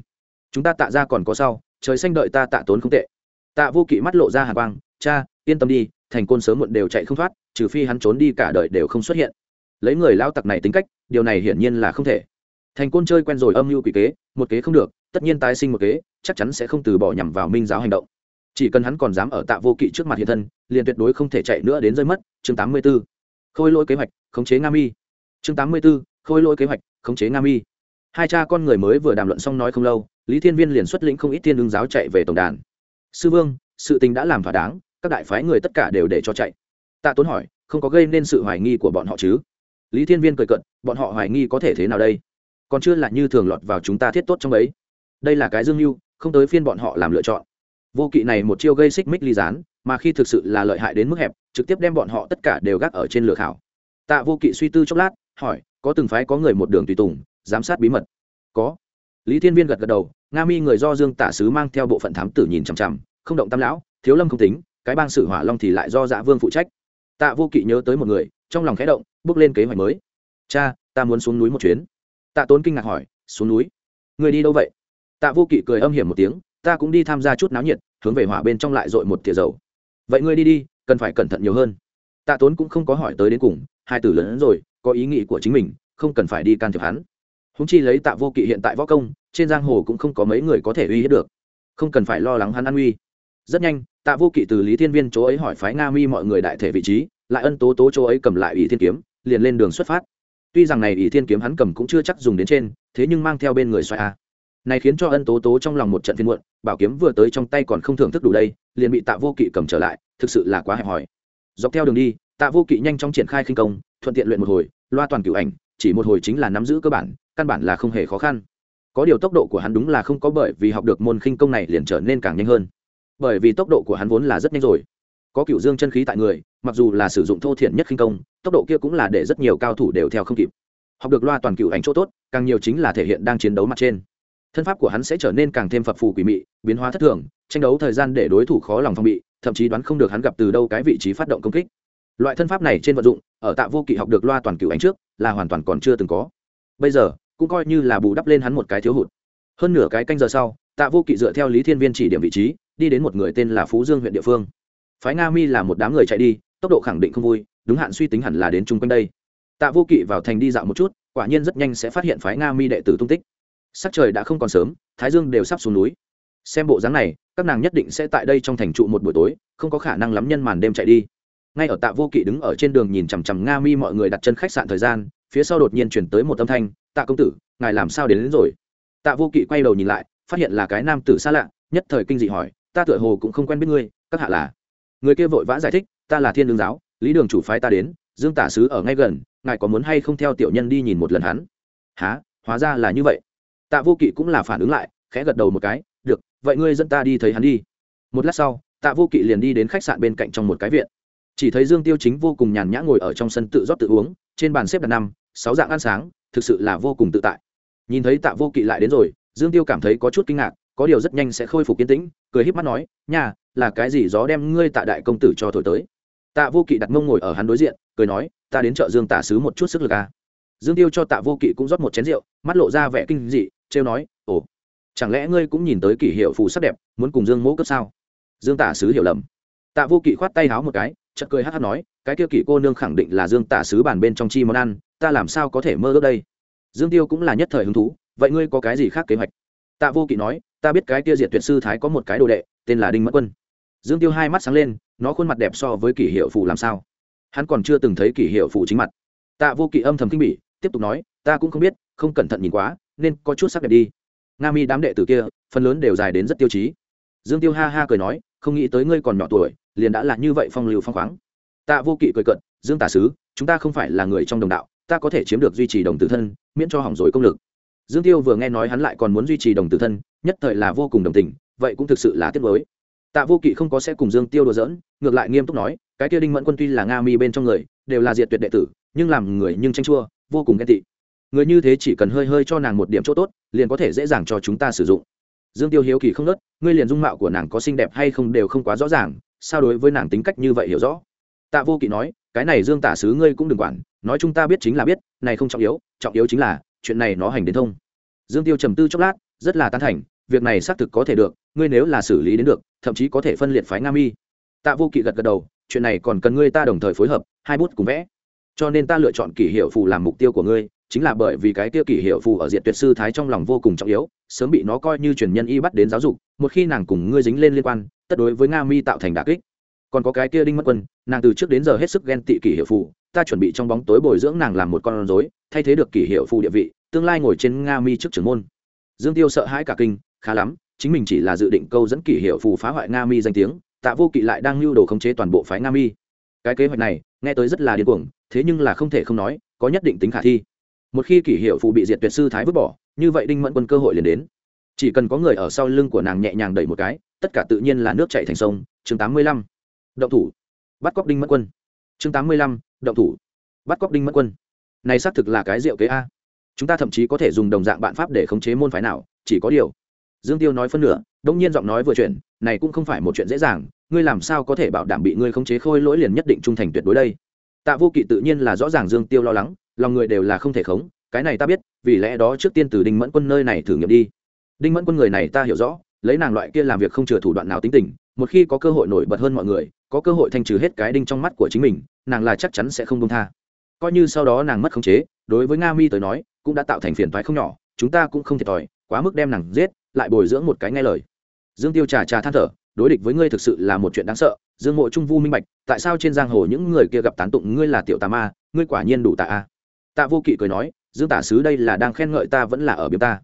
Chúng ta tạ ra còn có sau, trời xanh đợi ta tạ tốn không tệ. Tạ vô kỵ mắt lộ ra hà quang, cha, yên tâm đi, thành côn sớm muộn đều chạy không thoát, trừ phi hắn trốn đi cả đời đều không xuất hiện. Lấy người lao tặc này tính cách, điều này hiển nhiên là không thể. Thành côn chơi quen rồi âm mưu quỷ kế, một kế không được, tất nhiên tái sinh một kế chắc chắn sẽ không từ bỏ nhằm vào minh giáo hành động. Chỉ cần hắn còn dám ở tạ vô kỵ trước mặt hiện thân, liền tuyệt đối không thể chạy nữa đến rơi mất. Chương tám mươi b ố khôi lỗi kế hoạch, khống chế nga mi. Chương tám mươi b ố khôi lỗi kế hoạch, khống chế nga mi. Hai cha con người mới vừa đàm luận xong nói không lâu, lý thiên viên liền xuất lĩnh không ít thiên đương giáo chạy về tổng đàn. Sư vương, sự tình đã làm thỏa đáng, các đại phái người tất cả đều để cho chạy. Tạ tốn hỏi, không có gây nên sự hoài nghi của bọn họ chứ? Lý thiên viên cười cận bọn họ hoài nghi có thể thế nào đây? Còn chưa là như thường lọt vào chúng ta thiết tốt trong ấy. Đây là cái dương mưu không tới phiên bọn họ làm lựa chọn. Vô kỵ này một chiêu gây xích mích ly gián, mà khi thực sự là lợi hại đến mức hẹp, trực tiếp đem bọn họ tất cả đều gác ở trên lửa khảo. Tạ vô kỵ suy tư chốc lát, hỏi, có từng phái có người một đường tùy tùng, giám sát bí mật? Có. Lý thiên viên gật gật đầu, nga mi người do dương tả sứ mang theo bộ phận thám tử nhìn chằm chằm, không động tam lão, thiếu lâm không tính, cái bang sử hỏa long thì lại do dạ vương phụ trách. Tạ vô kỵ nhớ tới một người, trong lòng khẽ động, bước lên kế hoạch mới. Cha, ta muốn xuống núi một chuyến. Tạ tốn kinh ngạc hỏi, xuống núi? Người đi đâu vậy? Tạ vô kỵ cười âm hiểm một tiếng, ta cũng đi tham gia chút náo nhiệt, hướng về hỏa bên trong lại dội một thìa dầu. Vậy ngươi đi đi, cần phải cẩn thận nhiều hơn. Tạ tốn cũng không có hỏi tới đến cùng, hai tử lớn rồi, có ý nghĩ của chính mình, không cần phải đi can thiệp hắn. Húng chi lấy tạ vô kỵ hiện tại võ công, trên giang hồ cũng không có mấy người có thể uy hiếp được. Không cần phải lo lắng hắn an uy rất nhanh, tạ vô kỵ từ lý thiên viên chỗ ấy hỏi phái nga mi mọi người đại thể vị trí, lại ân tố tố chỗ ấy cầm lại ỷ thiên kiếm, liền lên đường xuất phát. Tuy rằng này ỷ thiên kiếm hắn cầm cũng chưa chắc dùng đến trên, thế nhưng mang theo bên người xoay a này khiến cho ân tố tố trong lòng một trận phiên muộn, bảo kiếm vừa tới trong tay còn không thưởng thức đủ đây, liền bị tạ vô kỵ cầm trở lại, thực sự là quá hẹp hòi. Dọc theo đường đi, tạ vô kỵ nhanh chóng triển khai khinh công, thuận tiện luyện một hồi, loa toàn cửu ảnh, chỉ một hồi chính là nắm giữ cơ bản, căn bản là không hề khó khăn. Có điều tốc độ của hắn đúng là không có bởi vì học được môn khinh công này liền trở nên càng nhanh hơn. Bởi vì tốc độ của hắn vốn là rất nhanh rồi. Có cựu dương chân khí tại người, mặc dù là sử dụng thô thiển nhất khinh công, tốc độ kia cũng là để rất nhiều cao thủ đều theo không kịp. Học được loa toàn cựu ảnh chỗ tốt, càng nhiều chính là thể hiện đang chiến đấu mặt trên thân pháp của hắn sẽ trở nên càng thêm phập phù quỷ mị, biến hóa thất thường, tranh đấu thời gian để đối thủ khó lòng phòng bị, thậm chí đoán không được hắn gặp từ đâu cái vị trí phát động công kích. Loại thân pháp này trên vận dụng, ở tạ vô kỵ học được loa toàn cựu ánh trước, là hoàn toàn còn chưa từng có. Bây giờ, cũng coi như là bù đắp lên hắn một cái thiếu hụt. Hơn nửa cái canh giờ sau, tạ vô kỵ dựa theo lý thiên viên chỉ điểm vị trí, đi đến một người tên là phú dương huyện địa phương. Phái nga mi là một đám người chạy đi, tốc độ khẳng định không vui, đúng hạn suy tính hẳn là đến chung quanh đây. Tạ vô kỵ vào thành đi dạo một chút, quả nhiên rất nhanh sẽ phát hiện phái nga mi đệ tử tung tích sắc trời đã không còn sớm thái dương đều sắp xuống núi. Xem bộ dáng này các nàng nhất định sẽ tại đây trong thành trụ một buổi tối không có khả năng lắm nhân màn đêm chạy đi. Ngay ở tạ vô kỵ đứng ở trên đường nhìn chằm chằm nga mi mọi người đặt chân khách sạn thời gian phía sau đột nhiên chuyển tới một âm thanh tạ công tử ngài làm sao đến, đến rồi? Tạ vô kỵ quay đầu nhìn lại phát hiện là cái nam tử xa lạ nhất thời kinh dị hỏi ta tựa hồ cũng không quen biết ngươi các hạ là? Người kia vội vã giải thích ta là thiên đường giáo lý đường chủ phái ta đến dương tả sứ ở ngay gần ngài có muốn hay không theo tiểu nhân đi nhìn một lần hắn? Há hóa ra là như vậy tạ vô kỵ cũng là phản ứng lại, khẽ gật đầu một cái, được, vậy ngươi dẫn ta đi thấy hắn đi. Một lát sau, tạ vô kỵ liền đi đến khách sạn bên cạnh trong một cái viện. Chỉ thấy dương tiêu chính vô cùng nhàn nhã ngồi ở trong sân tự rót tự uống, trên bàn xếp đặt năm, sáu dạng ăn sáng, thực sự là vô cùng tự tại. Nhìn thấy tạ vô kỵ lại đến rồi, dương tiêu cảm thấy có chút kinh ngạc, có điều rất nhanh sẽ khôi phục kiến tĩnh, cười híp mắt nói nhà là cái gì gió đem ngươi tạ đại công tử cho thổi tới? Tạ vô kỵ đặt mông ngồi ở hắn đối diện, cười nói, ta đến chợ dương tả sứ một chút sức lực à dương tiêu cho tạ vô kỵ cũng rót một chén rượu, mắt lộ ra vẻ kinh dị, trêu nói, ồ, chẳng lẽ ngươi cũng nhìn tới kỷ hiệu phù sắc đẹp, muốn cùng dương mỗ cấp sao? Dương tả sứ hiểu lầm. Tạ vô kỵ khoát tay háo một cái, chợt cười hát hát nói, cái kia kỷ cô nương khẳng định là dương tả sứ bàn bên trong chi món ăn, ta làm sao có thể mơ ước đây? Dương tiêu cũng là nhất thời hứng thú, vậy ngươi có cái gì khác kế hoạch? Tạ vô kỵ nói, ta biết cái kia diệt tuyệt sư thái có một cái đồ đệ, tên là đinh mẫn quân. Dương tiêu hai mắt sáng lên, nó khuôn mặt đẹp so với kỷ hiệu phụ làm sao? Hắn còn chưa từng thấy kỷ hiệu phụ chính mặt. Tạ vô kỵ âm thầm kinh bỉ tiếp tục nói, ta cũng không biết, không cẩn thận nhìn quá, nên có chút sắc đẹp đi. Nga mi đám đệ tử kia, phần lớn đều dài đến rất tiêu chí. Dương tiêu ha ha cười nói, không nghĩ tới ngươi còn nhỏ tuổi, liền đã là như vậy phong lưu phong khoáng. Tạ vô kỵ cười cận dương tả sứ, chúng ta không phải là người trong đồng đạo, ta có thể chiếm được duy trì đồng tử thân, miễn cho hỏng rồi công lực. Dương tiêu vừa nghe nói hắn lại còn muốn duy trì đồng tử thân, nhất thời là vô cùng đồng tình, vậy cũng thực sự là tiếc mới tạ vô kỵ không có sẽ cùng dương tiêu đùa giỡn, ngược lại nghiêm túc nói, cái kia đinh mẫn quân tuy là nga mi bên trong người, đều là diệt tuyệt đệ tử, nhưng làm người nhưng tranh chua vô cùng ghen tị. Người như thế chỉ cần hơi hơi cho nàng một điểm chỗ tốt, liền có thể dễ dàng cho chúng ta sử dụng. Dương tiêu hiếu kỳ không nớt, ngươi liền dung mạo của nàng có xinh đẹp hay không đều không quá rõ ràng, sao đối với nàng tính cách như vậy hiểu rõ? Tạ vô kỵ nói, cái này dương tả sứ ngươi cũng đừng quản, nói chúng ta biết chính là biết, này không trọng yếu trọng yếu chính là, chuyện này nó hành đến thông. Dương tiêu trầm tư chốc lát, rất là tán thành, việc này xác thực có thể được, ngươi nếu là xử lý đến được, thậm chí có thể phân liệt phái nga mi. Tạ vô kỵ gật gật đầu, chuyện này còn cần ngươi ta đồng thời phối hợp, hai bút cùng vẽ cho nên ta lựa chọn kỷ hiệu phù làm mục tiêu của ngươi, chính là bởi vì cái kia kỷ hiệu phù ở diện tuyệt sư thái trong lòng vô cùng trọng yếu, sớm bị nó coi như truyền nhân y bắt đến giáo dục, một khi nàng cùng ngươi dính lên liên quan, tất đối với nga mi tạo thành đà kích. Còn có cái kia đinh mất quân, nàng từ trước đến giờ hết sức ghen tị kỷ hiệu phù, ta chuẩn bị trong bóng tối bồi dưỡng nàng làm một con rối, thay thế được kỷ hiệu phù địa vị, tương lai ngồi trên nga mi trước trưởng môn. Dương tiêu sợ hãi cả kinh, khá lắm, chính mình chỉ là dự định câu dẫn kỷ hiệu phù phá hoại nga mi danh tiếng, tạ vô kỵ lại đang lưu đồ khống chế toàn bộ phái nga mi. Cái kế hoạch này, nghe tới rất là điên cuồng thế nhưng là không thể không nói, có nhất định tính khả thi. Một khi kỷ hiệu phụ bị diệt tuyệt sư thái vứt bỏ, như vậy đinh mẫn quân cơ hội liền đến. Chỉ cần có người ở sau lưng của nàng nhẹ nhàng đẩy một cái, tất cả tự nhiên là nước chạy thành sông. Chương tám mươi lăm, động thủ. Bắt cóc đinh mẫn quân. Chương tám mươi lăm, động thủ. Bắt cóc đinh mẫn quân. Này xác thực là cái rượu kế a. Chúng ta thậm chí có thể dùng đồng dạng bạn pháp để khống chế môn phái nào, chỉ có điều. Dương tiêu nói phân nửa, đông nhiên giọng nói vừa chuyện này cũng không phải một chuyện dễ dàng, ngươi làm sao có thể bảo đảm bị ngươi khống chế khôi lỗi liền nhất định trung thành tuyệt đối đây? Tạ vô kỵ tự nhiên là rõ ràng dương tiêu lo lắng, lòng người đều là không thể khống, cái này ta biết, vì lẽ đó trước tiên từ đinh mẫn quân nơi này thử nghiệm đi. Đinh mẫn quân người này ta hiểu rõ, lấy nàng loại kia làm việc không chừa thủ đoạn nào tính tình, một khi có cơ hội nổi bật hơn mọi người, có cơ hội thanh trừ hết cái đinh trong mắt của chính mình, nàng là chắc chắn sẽ không đông tha. Coi như sau đó nàng mất khống chế, đối với nga mi tới nói, cũng đã tạo thành phiền toái không nhỏ, chúng ta cũng không thiệt thòi, quá mức đem nàng giết, lại bồi dưỡng một cái nghe lời. Dương tiêu trà trà than thở đối địch với ngươi thực sự là một chuyện đáng sợ, dương mộ trung vu minh bạch, tại sao trên giang hồ những người kia gặp tán tụng ngươi là tiểu tà ma, ngươi quả nhiên đủ tạ a. Tạ vô kỵ cười nói, dương tả sứ đây là đang khen ngợi ta vẫn là ở biếm ta.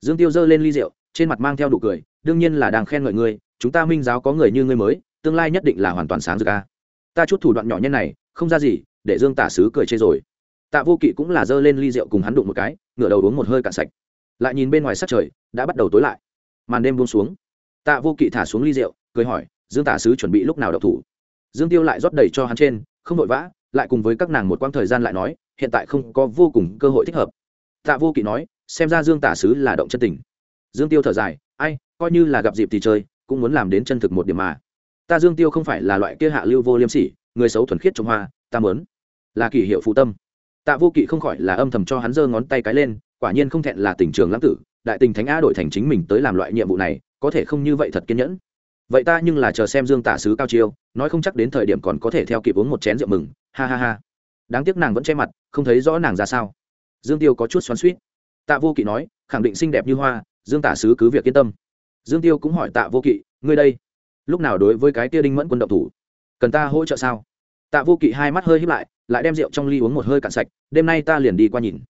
Dương tiêu giơ lên ly rượu, trên mặt mang theo đủ cười, đương nhiên là đang khen ngợi ngươi, chúng ta minh giáo có người như ngươi mới, tương lai nhất định là hoàn toàn sáng rực a. Ta chút thủ đoạn nhỏ nhân này, không ra gì, để dương tả sứ cười chê rồi. Tạ vô kỵ cũng là giơ lên ly rượu cùng hắn đụng một cái, ngửa đầu uống một hơi cạn sạch. Lại nhìn bên ngoài sát trời, đã bắt đầu tối lại. Màn đêm buông xuống tạ vô kỵ thả xuống ly rượu, cười hỏi, dương tả sứ chuẩn bị lúc nào đậu thủ? Dương tiêu lại rót đầy cho hắn trên, không vội vã, lại cùng với các nàng một quãng thời gian lại nói, hiện tại không có vô cùng cơ hội thích hợp. Tạ vô kỵ nói, xem ra dương tả sứ là động chân tình. Dương tiêu thở dài, ai, coi như là gặp dịp thì chơi, cũng muốn làm đến chân thực một điểm mà. Ta dương tiêu không phải là loại kia hạ lưu vô liêm sỉ, người xấu thuần khiết trong hoa, ta mớn là kỷ hiệu phụ tâm. Tạ vô kỵ không khỏi là âm thầm cho hắn giơ ngón tay cái lên, quả nhiên không thẹn là tình trường lãng tử, đại tình thánh a đổi thành chính mình tới làm loại nhiệm vụ này có thể không như vậy thật kiên nhẫn. Vậy ta nhưng là chờ xem dương tả sứ cao chiêu, nói không chắc đến thời điểm còn có thể theo kịp uống một chén rượu mừng. Ha ha ha. Đáng tiếc nàng vẫn che mặt, không thấy rõ nàng ra sao. Dương tiêu có chút xoắn suýt tạ vô kỵ nói, khẳng định xinh đẹp như hoa, dương tả sứ cứ việc yên tâm. Dương tiêu cũng hỏi tạ vô kỵ, ngươi đây, lúc nào đối với cái tia đinh mẫn quân động thủ? Cần ta hỗ trợ sao? Tạ vô kỵ hai mắt hơi hít lại lại đem rượu trong ly uống một hơi cạn sạch, đêm nay ta liền đi qua nhìn.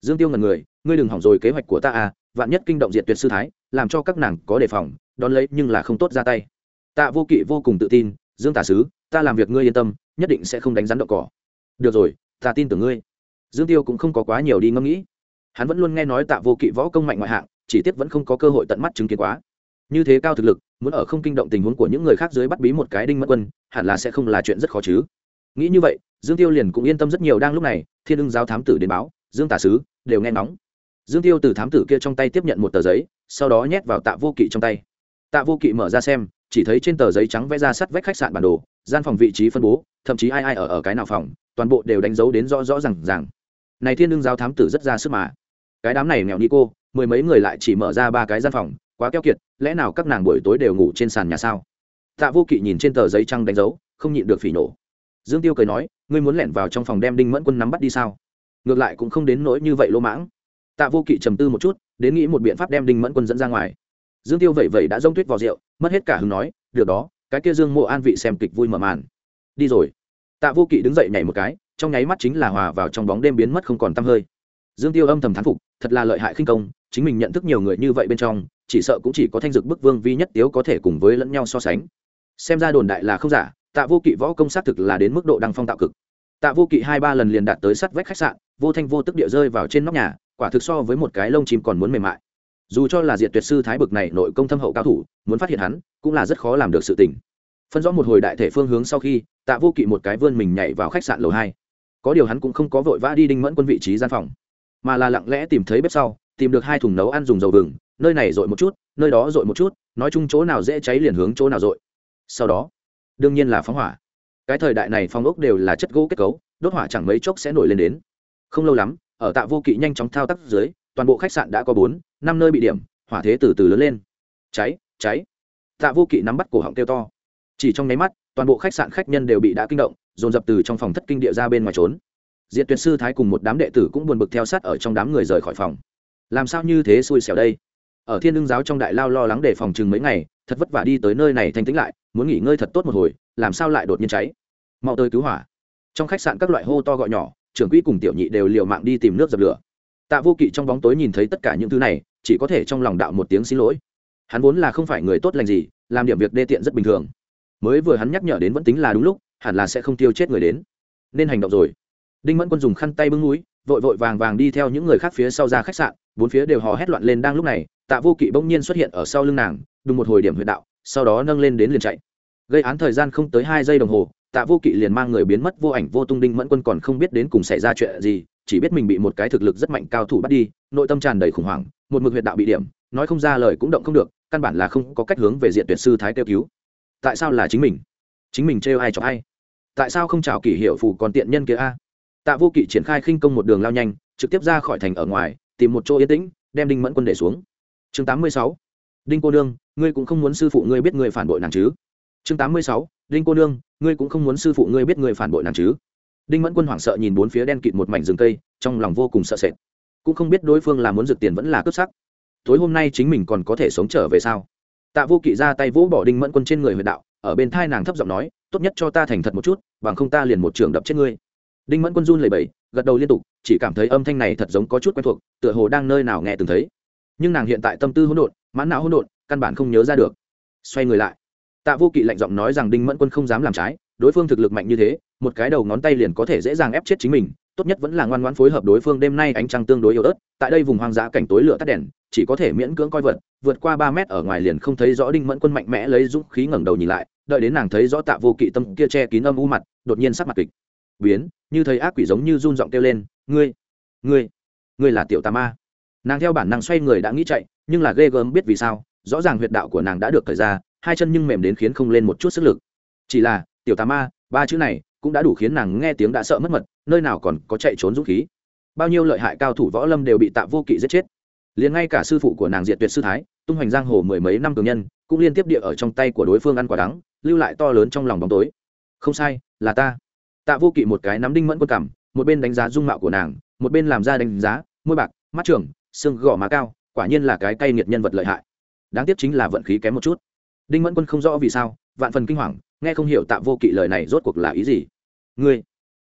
Dương tiêu ngần người, ngươi đừng hỏng rồi kế hoạch của ta à vạn nhất kinh động diện tuyệt sư thái, làm cho các nàng có đề phòng, đón lấy nhưng là không tốt ra tay. Tạ vô kỵ vô cùng tự tin, dương tả sứ, ta làm việc ngươi yên tâm, nhất định sẽ không đánh rắn đậu cỏ. Được rồi, ta tin tưởng ngươi. Dương tiêu cũng không có quá nhiều đi ngẫm nghĩ. Hắn vẫn luôn nghe nói tạ vô kỵ võ công mạnh ngoại hạng, chỉ tiếc vẫn không có cơ hội tận mắt chứng kiến quá. Như thế cao thực lực, muốn ở không kinh động tình huống của những người khác dưới bắt bí một cái đinh mất quân, hẳn là sẽ không là chuyện rất khó chứ. Nghĩ như vậy, dương tiêu liền cũng yên tâm rất nhiều đang lúc này, thiên ưng giáo thám tử đến báo, dương tả sứ, đều nghe nóng dương tiêu từ thám tử kia trong tay tiếp nhận một tờ giấy, sau đó nhét vào tạ vô kỵ trong tay. Tạ vô kỵ mở ra xem, chỉ thấy trên tờ giấy trắng vẽ ra sắt vách khách sạn bản đồ, gian phòng vị trí phân bố, thậm chí ai ai ở ở cái nào phòng, toàn bộ đều đánh dấu đến rõ rõ r à n g này thiên đương giáo thám tử rất ra sức mà. Cái đám này nghèo ni cô, mười mấy người lại chỉ mở ra ba cái gian phòng, quá keo kiệt, lẽ nào các nàng buổi tối đều ngủ trên sàn nhà sao? Tạ vô kỵ nhìn trên tờ giấy trăng đánh dấu, không nhịn được phỉ nổ dương tiêu cười nói, ngươi muốn lẻn vào trong phòng đem đinh mẫn quân nắm bắt đi sao? Ngược lại cũng không đến nỗi như vậy lỗ mãng tạ vô kỵ trầm tư một chút, đến nghĩ một biện pháp đem đinh mẫn quân dẫn ra ngoài. Dương tiêu vậy vậy đã rông tuyết vào rượu, mất hết cả hứng nói, được đó, cái kia dương mộ an vị xem kịch vui mở màn. Đi rồi. Tạ vô kỵ đứng dậy nhảy một cái, trong nháy mắt chính là hòa vào trong bóng đêm biến mất không còn t hơi. Dương tiêu âm thầm thán phục, thật là lợi hại khinh công, chính mình nhận thức nhiều người như vậy bên trong, chỉ sợ cũng chỉ có thanh dực bức vương vi nhất tiếu có thể cùng với lẫn nhau so sánh. Xem ra đồn đại là không giả, tạ vô kỵ võ công xác thực là đến mức độ đăng phong tạo cực. Tạ vô kỵ hai ba lần liền đạt tới sắt vách khách sạn, vô thanh vô tức địa rơi vào trên nóc nhà quả thực so với một cái lông chim còn muốn mềm mại. Dù cho là diệt tuyệt sư thái bực này nội công thâm hậu cao thủ, muốn phát hiện hắn, cũng là rất khó làm được sự tình. Phân rõ một hồi đại thể phương hướng sau khi, tạ vô kỵ một cái vươn mình nhảy vào khách sạn lầu hai. Có điều hắn cũng không có vội vã đi đinh mẫn quân vị trí gian phòng, mà là lặng lẽ tìm thấy bếp sau, tìm được hai thùng nấu ăn dùng dầu vừng, nơi này dội một chút, nơi đó dội một chút, nói chung chỗ nào dễ cháy liền hướng chỗ nào dội. Sau đó, đương nhiên là phóng hỏa. Cái thời đại này phong ốc đều là chất gỗ kết cấu, đốt hỏa chẳng mấy chốc sẽ nổi lên đến. Không lâu lắm ở tạ vô kỵ nhanh chóng thao tác dưới, toàn bộ khách sạn đã có bốn, năm nơi bị điểm, hỏa thế từ từ lớn lên. Cháy cháy. Tạ vô kỵ nắm bắt cổ họng kêu to. Chỉ trong nháy mắt, toàn bộ khách sạn khách nhân đều bị đã kinh động, dồn dập từ trong phòng thất kinh địa ra bên ngoài trốn. Diện tuyệt sư thái cùng một đám đệ tử cũng buồn bực theo sát ở trong đám người rời khỏi phòng. Làm sao như thế xui xẻo đây? Ở thiên lương giáo trong đại lao lo lắng để phòng chừng mấy ngày, thật vất vả đi tới nơi này thanh tĩnh lại, muốn nghỉ ngơi thật tốt một hồi, làm sao lại đột nhiên cháy? Mau tới cứu hỏa. Trong khách sạn các loại hô to gọi nhỏ trưởng quỹ cùng tiểu nhị đều liều mạng đi tìm nước dập lửa. Tạ vô kỵ trong bóng tối nhìn thấy tất cả những thứ này, chỉ có thể trong lòng đạo một tiếng xin lỗi. Hắn vốn là không phải người tốt lành gì, làm điểm việc đê tiện rất bình thường. Mới vừa hắn nhắc nhở đến vẫn tính là đúng lúc, hẳn là sẽ không tiêu chết người đến. Nên hành động rồi. Đinh mẫn quân dùng khăn tay bưng núi, vội vội vàng vàng đi theo những người khác phía sau ra khách sạn, bốn phía đều hò hét loạn lên đang lúc này, tạ vô kỵ bỗng nhiên xuất hiện ở sau lưng nàng, đùng một hồi điểm huyệt đạo, sau đó nâng lên đến liền chạy. Gây án thời gian không tới hai giây đồng hồ tạ vô kỵ liền mang người biến mất, vô ảnh, vô tung đinh mẫn quân còn không biết đến cùng xảy ra chuyện gì, chỉ biết mình bị một cái thực lực rất mạnh cao thủ bắt đi, nội tâm tràn đầy khủng hoảng, một mực huyệt đạo bị điểm, nói không ra lời cũng động không được, căn bản là không có cách hướng về diện tuyệt sư thái kêu cứu. Tại sao là chính mình? Chính mình trêu ai cho ai? Tại sao không chào kỷ hiệu phủ còn tiện nhân kia a? Tạ vô kỵ triển khai khinh công một đường lao nhanh, trực tiếp ra khỏi thành ở ngoài, tìm một chỗ yên tĩnh, đem đinh mẫn quân để xuống. Chương tám mươi sáu. Đinh cô nương, ngươi cũng không muốn sư phụ ngươi biết ngươi phản bội nàng chứ? Chương tám mươi sáu đinh cô nương, ngươi cũng không muốn sư phụ ngươi biết ngươi phản bội nàng chứ? Đinh mẫn quân hoảng sợ nhìn bốn phía đen kịt một mảnh rừng cây, trong lòng vô cùng sợ sệt. Cũng không biết đối phương là muốn rực tiền vẫn là cướp sắc. Tối hôm nay chính mình còn có thể sống trở về sao? Tạ vô kỵ ra tay vỗ bỏ đinh mẫn quân trên người huyện đạo, ở bên thai nàng thấp giọng nói, tốt nhất cho ta thành thật một chút, bằng không ta liền một trường đập chết ngươi. Đinh mẫn quân run lầy bẩy, gật đầu liên tục, chỉ cảm thấy âm thanh này thật giống có chút quen thuộc, tựa hồ đang nơi nào nghe từng thấy. Nhưng nàng hiện tại tâm tư hỗn độn, mãn não hỗn độn, căn bản không nhớ ra được. Xoay người lại tạ vô kỵ lạnh giọng nói rằng đinh mẫn quân không dám làm trái, đối phương thực lực mạnh như thế, một cái đầu ngón tay liền có thể dễ dàng ép chết chính mình, tốt nhất vẫn là ngoan ngoãn phối hợp đối phương đêm nay ánh trăng tương đối yếu ớt, tại đây vùng hoang dã cảnh tối lửa tắt đèn, chỉ có thể miễn cưỡng coi vật, vượt qua ba mét ở ngoài liền không thấy rõ đinh mẫn quân mạnh mẽ lấy dũng khí ngẩng đầu nhìn lại, đợi đến nàng thấy rõ tạ vô kỵ tâm kia che kín âm u mặt, đột nhiên sắc mặt kịch biến, như thấy ác quỷ giống như run giọng kêu lên, ngươi ngươi ngươi là tiểu tà ma. Nàng theo bản năng xoay người đã nghĩ chạy, nhưng là ghê gớm biết vì sao, rõ ràng huyệt đạo của nàng đã được thời ra hai chân nhưng mềm đến khiến không lên một chút sức lực. Chỉ là, tiểu tà ma, ba chữ này cũng đã đủ khiến nàng nghe tiếng đã sợ mất mật, nơi nào còn có chạy trốn dũng khí. Bao nhiêu lợi hại cao thủ võ lâm đều bị tạ vô kỵ giết chết. Liền ngay cả sư phụ của nàng diệt tuyệt sư thái, tung hoành giang hồ mười mấy năm cường nhân, cũng liên tiếp địa ở trong tay của đối phương ăn quả đắng, lưu lại to lớn trong lòng bóng tối. Không sai, là ta. Tạ vô kỵ một cái nắm đinh mẫn quân cảm một bên đánh giá dung mạo của nàng, một bên làm ra đánh giá, môi bạc, mắt trường, xương gò má cao, quả nhiên là cái cay nghiệt nhân vật lợi hại. Đáng tiếc chính là vận khí kém một chút đinh mẫn quân không rõ vì sao vạn phần kinh hoàng nghe không hiểu tạ vô kỵ lời này rốt cuộc là ý gì. Ngươi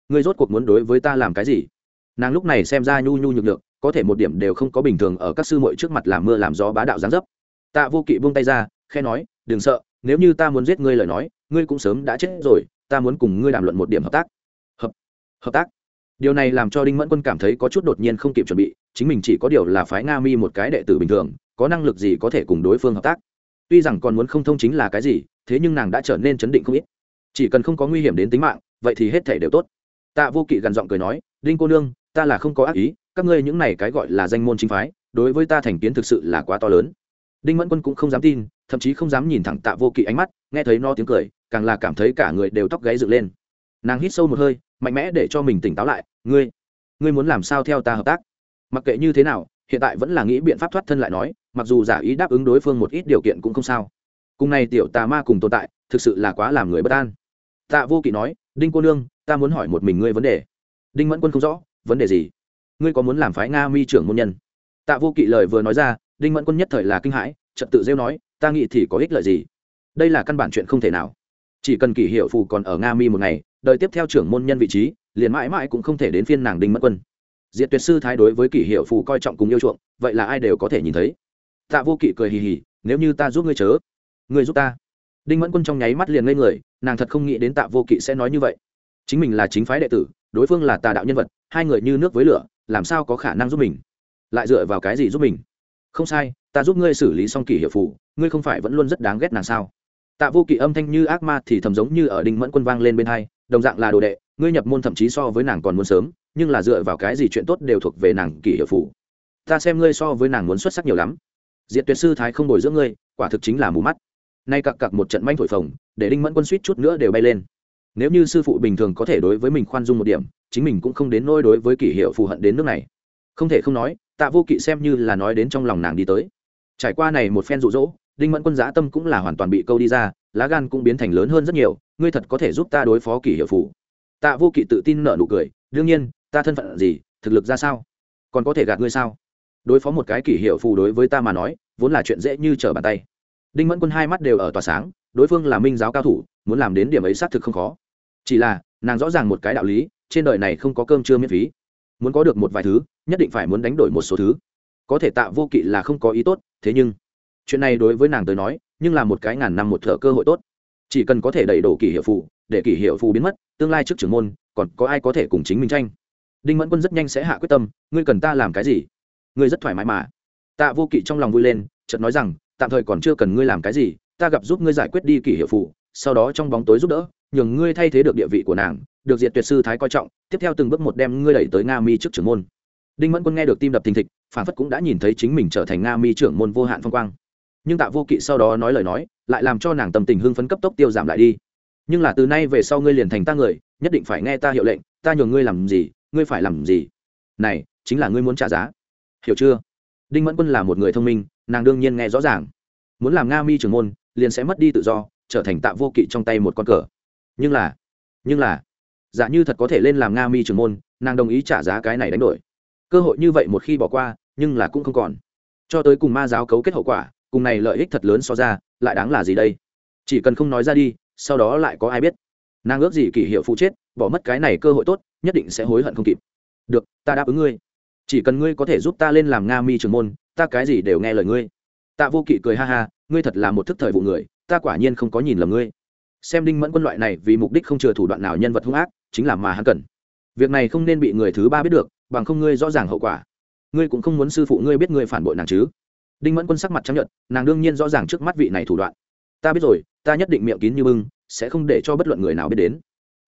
ngươi rốt cuộc muốn đối với ta làm cái gì? Nàng lúc này xem ra nhu nhu nhược lượng, có thể một điểm đều không có bình thường ở các sư muội trước mặt làm mưa làm gió bá đạo giáng dấp. Tạ vô kỵ buông tay ra khe nói đừng sợ nếu như ta muốn giết ngươi lời nói ngươi cũng sớm đã chết rồi ta muốn cùng ngươi đàm luận một điểm hợp tác. Hợp hợp tác? Điều này làm cho đinh mẫn quân cảm thấy có chút đột nhiên không kịp chuẩn bị chính mình chỉ có điều là phái nga mi một cái đệ tử bình thường có năng lực gì có thể cùng đối phương hợp tác? Tuy rằng còn muốn không thông chính là cái gì, thế nhưng nàng đã trở nên chấn định không ít. Chỉ cần không có nguy hiểm đến tính mạng, vậy thì hết thể đều tốt. Tạ vô kỵ gần giọng cười nói, đinh cô nương, ta là không có ác ý, các ngươi những này cái gọi là danh môn chính phái, đối với ta thành kiến thực sự là quá to lớn. Đinh mẫn quân cũng không dám tin, thậm chí không dám nhìn thẳng tạ vô kỵ ánh mắt, nghe thấy no tiếng cười, càng là cảm thấy cả người đều tóc gáy dựng lên. Nàng hít sâu một hơi, mạnh mẽ để cho mình tỉnh táo lại, ngươi ngươi muốn làm sao theo ta hợp tác? Mặc kệ như thế nào, hiện tại vẫn là nghĩ biện pháp thoát thân lại nói mặc dù giả ý đáp ứng đối phương một ít điều kiện cũng không sao. Cùng này tiểu tà ma cùng tồn tại, thực sự là quá làm người bất an. Tạ vô kỵ nói, đinh cô nương, ta muốn hỏi một mình ngươi vấn đề. Đinh mẫn quân không rõ, vấn đề gì? Ngươi có muốn làm phái nga mi trưởng môn nhân? Tạ vô kỵ lời vừa nói ra, đinh mẫn quân nhất thời là kinh hãi trật tự rêu nói, ta nghĩ thì có ích lợi gì? Đây là căn bản chuyện không thể nào. Chỉ cần kỷ hiệu phù còn ở nga mi một ngày đợi tiếp theo trưởng môn nhân vị trí, liền mãi mãi cũng không thể đến phiên nàng đinh mẫn quân. Diệt tuyệt sư thái đối với kỷ hiệu phù coi trọng cùng yêu chuộng, vậy là ai đều có thể nhìn thấy tạ vô kỵ cười hì hì, nếu như ta giúp ngươi chớ, ngươi giúp ta. Đinh mẫn quân trong nháy mắt liền ngây người, nàng thật không nghĩ đến tạ vô kỵ sẽ nói như vậy. Chính mình là chính phái đệ tử, đối phương là tà đạo nhân vật, hai người như nước với lửa, làm sao có khả năng giúp mình? Lại dựa vào cái gì giúp mình? Không sai, ta giúp ngươi xử lý xong kỷ hiệu phủ ngươi không phải vẫn luôn rất đáng ghét nàng sao? Tạ vô kỵ âm thanh như ác ma thì thầm giống như ở đinh mẫn quân vang lên bên hai, đồng dạng là đồ đệ, ngươi nhập môn thậm chí so với nàng còn muốn sớm, nhưng là dựa vào cái gì chuyện tốt đều thuộc về nàng kỷ hiệu phủ ta xem ngươi so với nàng muốn xuất sắc nhiều lắm diệt tuyệt sư thái không bồi dưỡng ngươi, quả thực chính là mù mắt. Nay cặc cặc một trận manh thổi phồng, để đinh mẫn quân suýt chút nữa đều bay lên. Nếu như sư phụ bình thường có thể đối với mình khoan dung một điểm, chính mình cũng không đến nôi đối với kỷ hiệu phù hận đến nước này. Không thể không nói, tạ vô kỵ xem như là nói đến trong lòng nàng đi tới. Trải qua này một phen rụ rỗ đinh mẫn quân giã tâm cũng là hoàn toàn bị câu đi ra, lá gan cũng biến thành lớn hơn rất nhiều, ngươi thật có thể giúp ta đối phó kỷ hiệu phù? tạ vô kỵ tự tin nở nụ cười, đương nhiên, ta thân phận gì, thực lực ra sao? Còn có thể gạt ngươi sao? Đối phó một cái kỷ hiệu phù đối với ta mà nói, vốn là chuyện dễ như trở bàn tay. Đinh mẫn quân hai mắt đều ở tòa sáng, đối phương là minh giáo cao thủ, muốn làm đến điểm ấy xác thực không khó. Chỉ là, nàng rõ ràng một cái đạo lý, trên đời này không có cơm chưa miễn phí. Muốn có được một vài thứ, nhất định phải muốn đánh đổi một số thứ. Có thể tạ vô kỵ là không có ý tốt, thế nhưng, chuyện này đối với nàng tới nói, nhưng là một cái ngàn năm một thợ cơ hội tốt. Chỉ cần có thể đẩy đổ kỷ hiệu phụ để kỷ hiệu phụ biến mất, tương lai trước trưởng môn, còn có ai có thể cùng chính mình tranh? Đinh mẫn quân rất nhanh sẽ hạ quyết tâm, ngươi cần ta làm cái gì? Ngươi rất thoải mái mà. Tạ vô kỵ trong lòng vui lên, chợt nói rằng, tạm thời còn chưa cần ngươi làm cái gì, ta gặp giúp ngươi giải quyết đi kỷ hiệu phụ, sau đó trong bóng tối giúp đỡ, nhường ngươi thay thế được địa vị của nàng, được diệt tuyệt sư thái coi trọng, tiếp theo từng bước một đem ngươi đẩy tới nga mi trước trưởng môn. Đinh mẫn quân nghe được tim đập thình thịch, phản phất cũng đã nhìn thấy chính mình trở thành nga mi trưởng môn vô hạn phong quang. Nhưng tạ vô kỵ sau đó nói lời nói, lại làm cho nàng tâm tình hưng phấn cấp tốc tiêu giảm lại đi. Nhưng là từ nay về sau ngươi liền thành ta người, nhất định phải nghe ta hiệu lệnh, ta nhường ngươi làm gì, ngươi phải làm gì. Này, chính là ngươi muốn trả giá hiểu chưa? Đinh mẫn quân là một người thông minh, nàng đương nhiên nghe rõ ràng. Muốn làm nga mi trưởng môn, liền sẽ mất đi tự do, trở thành tạ vô kỵ trong tay một con cờ. Nhưng là nhưng là, giả như thật có thể lên làm nga mi trưởng môn, nàng đồng ý trả giá cái này đánh đổi. Cơ hội như vậy một khi bỏ qua, nhưng là cũng không còn. Cho tới cùng ma giáo cấu kết hậu quả, cùng này lợi ích thật lớn so ra, lại đáng là gì đây? Chỉ cần không nói ra đi, sau đó lại có ai biết? Nàng ước gì kỷ hiệu phụ chết, bỏ mất cái này cơ hội tốt, nhất định sẽ hối hận không kịp. Được, ta đáp ứng ngươi chỉ cần ngươi có thể giúp ta lên làm nga mi trưởng môn, ta cái gì đều nghe lời ngươi. Tạ vô kỵ cười ha ha, ngươi thật là một thức thời vụ người, ta quả nhiên không có nhìn lầm ngươi. Xem đinh mẫn quân loại này vì mục đích không chừa thủ đoạn nào nhân vật hung ác, chính là mà hắn cần. Việc này không nên bị người thứ ba biết được, bằng không ngươi rõ ràng hậu quả. Ngươi cũng không muốn sư phụ ngươi biết ngươi phản bội nàng chứ. Đinh mẫn quân sắc mặt chấp nhận nàng đương nhiên rõ ràng trước mắt vị này thủ đoạn. Ta biết rồi, ta nhất định miệng kín như bưng, sẽ không để cho bất luận người nào biết đến.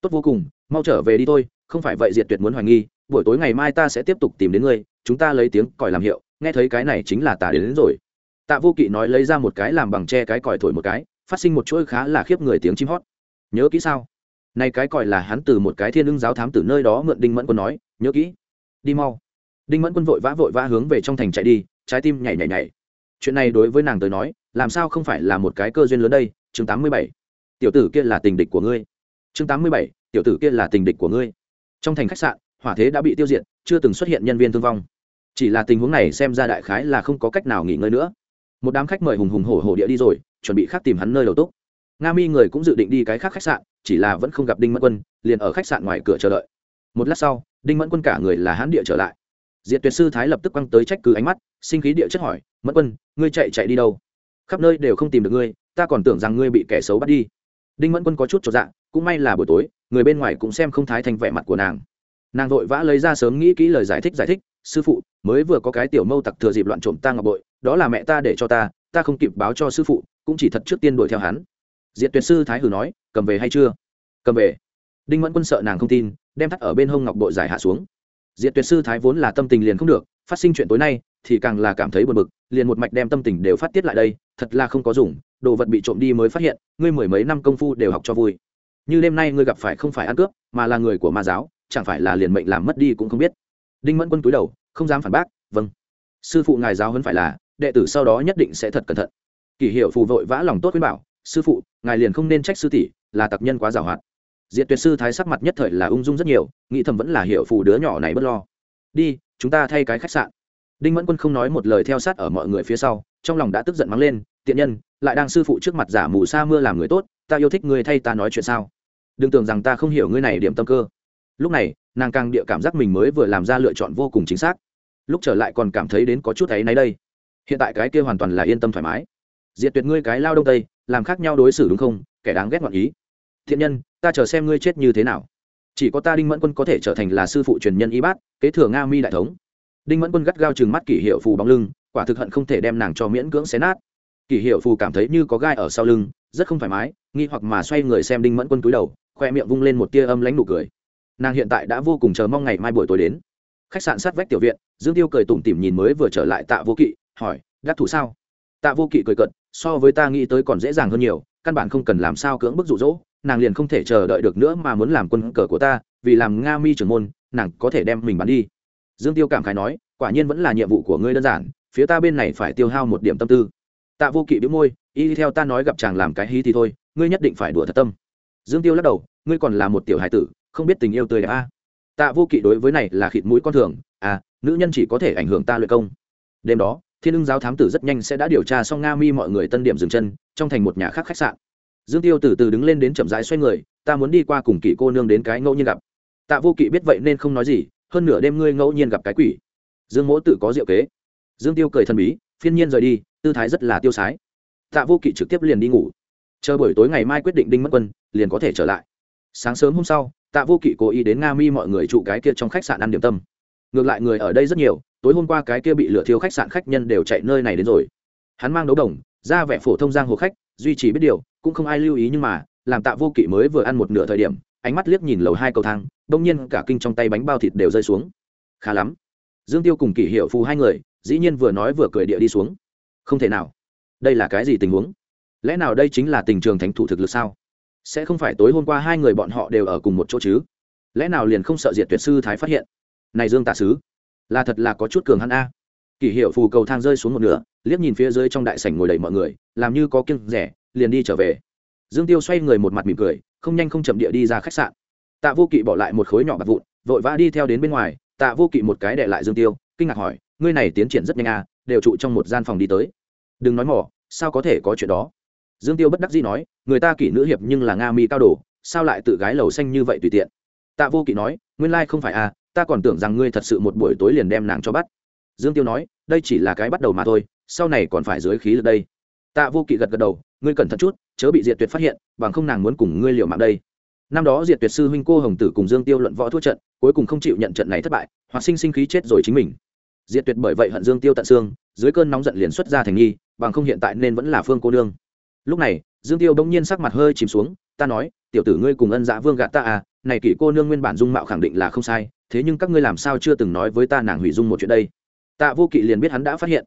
Tốt vô cùng, mau trở về đi thôi, không phải vậy diệt tuyệt muốn hoài nghi buổi tối ngày mai ta sẽ tiếp tục tìm đến ngươi chúng ta lấy tiếng còi làm hiệu nghe thấy cái này chính là tà đến, đến rồi. Tạ vô kỵ nói lấy ra một cái làm bằng tre cái còi thổi một cái phát sinh một chuỗi khá là khiếp người tiếng chim hót. Nhớ kỹ sao? Này cái còi là hắn từ một cái thiên ưng giáo thám từ nơi đó mượn đinh mẫn quân nói nhớ kỹ. Đi mau. Đinh mẫn quân vội vã vội vã hướng về trong thành chạy đi trái tim nhảy nhảy nhảy. Chuyện này đối với nàng tới nói làm sao không phải là một cái cơ duyên lớn đây? Chương tám mươi bảy. Tiểu tử kia là tình địch của ngươi. Chương tám mươi bảy. Tiểu tử kia là tình địch của ngươi. Trong thành khách sạn hỏa thế đã bị tiêu diệt, chưa từng xuất hiện nhân viên thương vong. Chỉ là tình huống này xem ra đại khái là không có cách nào nghỉ ngơi nữa. Một đám khách mời hùng hùng hổ hổ địa đi rồi, chuẩn bị khác tìm hắn nơi đầu túc. Nga mi người cũng dự định đi cái khác khách sạn, chỉ là vẫn không gặp đinh mẫn quân, liền ở khách sạn ngoài cửa chờ đợi. Một lát sau, đinh mẫn quân cả người là hãn địa trở lại. Diệt tuyệt sư thái lập tức quăng tới trách cứ ánh mắt, sinh khí địa chất hỏi, mẫn quân, ngươi chạy chạy đi đâu? Khắp nơi đều không tìm được ngươi, ta còn tưởng rằng ngươi bị kẻ xấu bắt đi. Đinh mẫn quân có chút cho dạ cũng may là buổi tối, người bên ngoài cũng xem không thái thành vẻ mặt của nàng nàng vội vã lấy ra sớm nghĩ kỹ lời giải thích giải thích, sư phụ, mới vừa có cái tiểu mâu tặc thừa dịp loạn trộm ta ngọc bội, đó là mẹ ta để cho ta ta không kịp báo cho sư phụ, cũng chỉ thật trước tiên đuổi theo hắn. Diệt tuyệt sư thái hử nói, cầm về hay chưa? Cầm về. Đinh mẫn quân sợ nàng không tin, đem thắt ở bên hông ngọc bội giải hạ xuống. Diệt tuyệt sư thái vốn là tâm tình liền không được, phát sinh chuyện tối nay, thì càng là cảm thấy buồn bực, liền một mạch đem tâm tình đều phát tiết lại đây, thật là không có dùng, đồ vật bị trộm đi mới phát hiện, ngươi mười mấy năm công phu đều học cho vui. Như đêm nay ngươi gặp phải không phải ăn cướp, mà là người của ma giáo chẳng phải là liền mệnh làm mất đi cũng không biết. Đinh mẫn quân túi đầu, không dám phản bác vâng. Sư phụ ngài giáo hơn phải là, đệ tử sau đó nhất định sẽ thật cẩn thận. Kỷ hiệu phù vội vã lòng tốt khuyên bảo, sư phụ, ngài liền không nên trách sư tỷ, là tặc nhân quá giàu hoạt diện tuyệt sư thái sắc mặt nhất thời là ung dung rất nhiều, nghĩ thầm vẫn là hiệu phù đứa nhỏ này bất lo. Đi, chúng ta thay cái khách sạn. Đinh mẫn quân không nói một lời theo sát ở mọi người phía sau, trong lòng đã tức giận mắng lên, tiện nhân, lại đang sư phụ trước mặt giả mù sa mưa làm người tốt, ta yêu thích người thay ta nói chuyện sao. Đừng tưởng rằng ta không hiểu ngươi này điểm tâm cơ lúc này, nàng càng địa cảm giác mình mới vừa làm ra lựa chọn vô cùng chính xác. Lúc trở lại còn cảm thấy đến có chút ấy náy đây. Hiện tại cái kia hoàn toàn là yên tâm thoải mái. Diệt tuyệt ngươi cái lao đông tây, làm khác nhau đối xử đúng không? Kẻ đáng ghét ngoạn ý. Thiện nhân, ta chờ xem ngươi chết như thế nào. Chỉ có ta đinh mẫn quân có thể trở thành là sư phụ truyền nhân y bát, kế thừa nga mi đại thống. Đinh mẫn quân gắt gao chừng mắt kỷ hiệu phù bóng lưng, quả thực hận không thể đem nàng cho miễn cưỡng xé nát. Kỷ hiệu phù cảm thấy như có gai ở sau lưng, rất không thoải mái, nghi hoặc mà xoay người xem đinh mẫn quân cúi đầu, khoe miệng vung lên một tia âm lãnh nụ cười nàng hiện tại đã vô cùng chờ mong ngày mai buổi tối đến. Khách sạn sát vách tiểu viện, dương tiêu cười tủm tỉm nhìn mới vừa trở lại tạ vô kỵ, hỏi gác thủ sao? Tạ vô kỵ cười cận so với ta nghĩ tới còn dễ dàng hơn nhiều, căn bản không cần làm sao cưỡng bức rụ rỗ nàng liền không thể chờ đợi được nữa mà muốn làm quân cờ của ta, vì làm nga mi trưởng môn, nàng có thể đem mình bắn đi. Dương tiêu cảm khái nói, quả nhiên vẫn là nhiệm vụ của ngươi đơn giản, phía ta bên này phải tiêu hao một điểm tâm tư. Tạ vô kỵ biếu môi, y theo ta nói gặp chàng làm cái hí thì thôi, ngươi nhất định phải đùa thật tâm. Dương tiêu lắc đầu, ngươi còn là một tiểu hài tử không biết tình yêu tươi đẹp a. Tạ vô kỵ đối với này là khịt mũi con thường à nữ nhân chỉ có thể ảnh hưởng ta luyện công. Đêm đó, thiên ưng giáo thám tử rất nhanh sẽ đã điều tra xong nga mi mọi người tân điểm dừng chân, trong thành một nhà khác khách sạn. Dương tiêu từ từ đứng lên đến chậm rãi xoay người, ta muốn đi qua cùng kỵ cô nương đến cái ngẫu nhiên gặp. Tạ vô kỵ biết vậy nên không nói gì, hơn nửa đêm ngươi ngẫu nhiên gặp cái quỷ. Dương mỗ tự có diệu kế. Dương tiêu cười thần bí, phiên nhiên rời đi, tư thái rất là tiêu sái. Tạ vô kỵ trực tiếp liền đi ngủ. Chờ buổi tối ngày mai quyết định đinh mất quân, liền có thể trở lại. Sáng sớm hôm sau tạ vô kỵ cố ý đến nga mi mọi người trụ cái kia trong khách sạn ăn điểm tâm. Ngược lại người ở đây rất nhiều, tối hôm qua cái kia bị lửa thiêu khách sạn khách nhân đều chạy nơi này đến rồi. Hắn mang đấu đồng, ra vẻ phổ thông giang hồ khách, duy trì biết điều, cũng không ai lưu ý nhưng mà, làm tạ vô kỵ mới vừa ăn một nửa thời điểm, ánh mắt liếc nhìn lầu hai cầu thang, đông nhiên cả kinh trong tay bánh bao thịt đều rơi xuống. Khá lắm. Dương tiêu cùng kỷ hiệu phù hai người, dĩ nhiên vừa nói vừa cười địa đi xuống. Không thể nào. Đây là cái gì tình huống? Lẽ nào đây chính là tình trường thánh thủ thực lực sao? Sẽ không phải tối hôm qua hai người bọn họ đều ở cùng một chỗ chứ? Lẽ nào liền không sợ diệt tuyệt sư thái phát hiện? Này dương tạ sứ, là thật là có chút cường hắn a. Kỷ hiệu phù cầu thang rơi xuống một nửa, liếc nhìn phía dưới trong đại sảnh ngồi đầy mọi người, làm như có kiêng rẻ, liền đi trở về. Dương tiêu xoay người một mặt mỉm cười, không nhanh không chậm địa đi ra khách sạn. Tạ vô kỵ bỏ lại một khối nhỏ bạc vụn, vội vã đi theo đến bên ngoài, tạ vô kỵ một cái đệ lại dương tiêu, kinh ngạc hỏi, ngươi này tiến triển rất nhanh à đều trụ trong một gian phòng đi tới. Đừng nói mỏ, sao có thể có chuyện đó? Dương tiêu bất đắc dĩ nói, người ta kỷ nữ hiệp nhưng là nga mi cao đồ, sao lại tự gái lầu xanh như vậy tùy tiện? Tạ vô kỵ nói, nguyên lai không phải à ta còn tưởng rằng ngươi thật sự một buổi tối liền đem nàng cho bắt. Dương tiêu nói, đây chỉ là cái bắt đầu mà thôi, sau này còn phải dưới khí lực đây. Tạ vô kỵ gật gật đầu, ngươi cẩn thận chút, chớ bị diệt tuyệt phát hiện, bằng không nàng muốn cùng ngươi liều mạng đây. Năm đó diệt tuyệt sư huynh cô hồng tử cùng dương tiêu luận võ thua trận, cuối cùng không chịu nhận trận này thất bại, hoặc sinh sinh khí chết rồi chính mình. Diệt tuyệt bởi vậy hận dương tiêu tận xương, dưới cơn nóng giận liền xuất ra thành nghi, bằng không hiện tại nên vẫn là phương cô nương lúc này, dương tiêu bỗng nhiên sắc mặt hơi chìm xuống, ta nói, tiểu tử ngươi cùng ân dạ vương gạt ta à này kỷ cô nương nguyên bản dung mạo khẳng định là không sai, thế nhưng các ngươi làm sao chưa từng nói với ta nàng hủy dung một chuyện đây? Tạ vô kỵ liền biết hắn đã phát hiện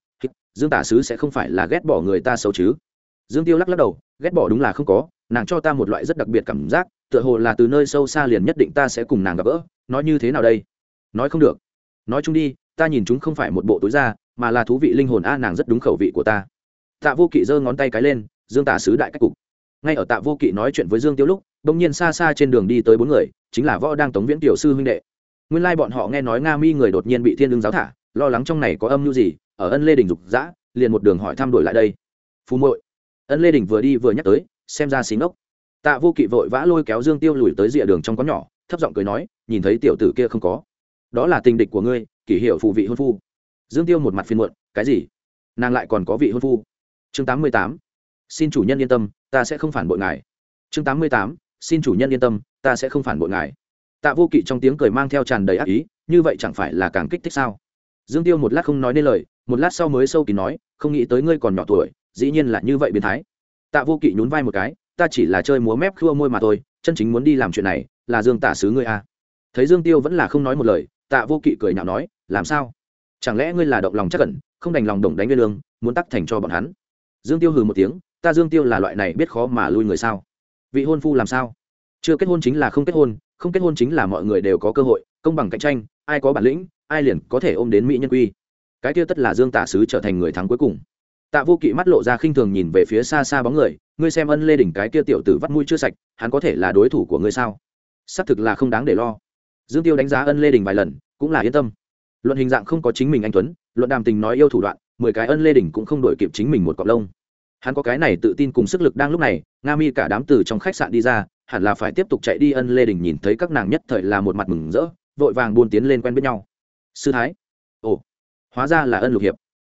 dương tả sứ sẽ không phải là ghét bỏ người ta xấu chứ? Dương tiêu lắc lắc đầu, ghét bỏ đúng là không có, nàng cho ta một loại rất đặc biệt cảm giác, tựa hồ là từ nơi sâu xa liền nhất định ta sẽ cùng nàng gặp gỡ, nói như thế nào đây? Nói không được. Nói chung đi, ta nhìn chúng không phải một bộ túi da, mà là thú vị linh hồn a, nàng rất đúng khẩu vị của ta. Tạ vô kỵ giơ ngón tay cái lên dương tả sứ đại cách cục. Ngay ở tạ vô kỵ nói chuyện với dương tiêu lúc đ ỗ n g nhiên xa xa trên đường đi tới bốn người, chính là võ đang tống viễn tiểu sư huynh đệ. Nguyên lai bọn họ nghe nói nga mi người đột nhiên bị thiên lương giáo thả, lo lắng trong này có âm mưu gì, ở ân lê đình dục dã, liền một đường hỏi thăm đổi lại đây. Phú mội ân lê đình vừa đi vừa nhắc tới, xem ra xí ngốc. Tạ vô kỵ vội vã lôi kéo dương tiêu lùi tới rìa đường trong quán nhỏ, thấp giọng cười nói, nhìn thấy tiểu tử kia không có. Đó là tình địch của ngươi, kỷ hiệu phụ vị hôn phu. Dương tiêu một mặt phiên muộn, cái gì? Nàng lại còn có vị hôn phu. Chương tám mươi tám xin chủ nhân yên tâm, ta sẽ không phản bội ngài. Chương tám mươi tám, xin chủ nhân yên tâm, ta sẽ không phản bội ngài. Tạ vô kỵ trong tiếng cười mang theo tràn đầy ác ý, như vậy chẳng phải là càng kích thích sao? Dương tiêu một lát không nói nên lời, một lát sau mới sâu kín nói, không nghĩ tới ngươi còn nhỏ tuổi, dĩ nhiên là như vậy biến thái. Tạ vô kỵ nhún vai một cái, ta chỉ là chơi múa mép khua môi mà thôi, chân chính muốn đi làm chuyện này, là dương tả sứ ngươi à. thấy dương tiêu vẫn là không nói một lời, tạ vô kỵ cười nhạo nói, làm sao? Chẳng lẽ ngươi là động lòng chắc cẩn không đành lòng đồng đánh nguyên lương, muốn tắc thành cho bọn hắn? Dương tiêu hừ một tiếng ta dương tiêu là loại này biết khó mà lui người sao? Vị hôn phu làm sao? Chưa kết hôn chính là không kết hôn, không kết hôn chính là mọi người đều có cơ hội, công bằng cạnh tranh, ai có bản lĩnh, ai liền có thể ôm đến mỹ nhân quy. Cái kia tất là dương tả sứ trở thành người thắng cuối cùng. Tạ vô kỵ mắt lộ ra khinh thường nhìn về phía xa xa bóng người, ngươi xem ân lê đỉnh cái kia tiểu tử vắt mũi chưa sạch, hắn có thể là đối thủ của ngươi sao? Xác thực là không đáng để lo. Dương tiêu đánh giá ân lê đình vài lần, cũng là yên tâm. Luận hình dạng không có chính mình anh tuấn, luận đàm tình nói yêu thủ đoạn, mười cái ân lê đình cũng không đổi kịp chính mình một cọc lông hắn có cái này tự tin cùng sức lực đang lúc này, nga mi cả đám từ trong khách sạn đi ra, hẳn là phải tiếp tục chạy đi ân lê đình nhìn thấy các nàng nhất thời là một mặt mừng rỡ, vội vàng buôn tiến lên quen biết nhau. Sư thái. Ồ. Hóa ra là ân lục hiệp.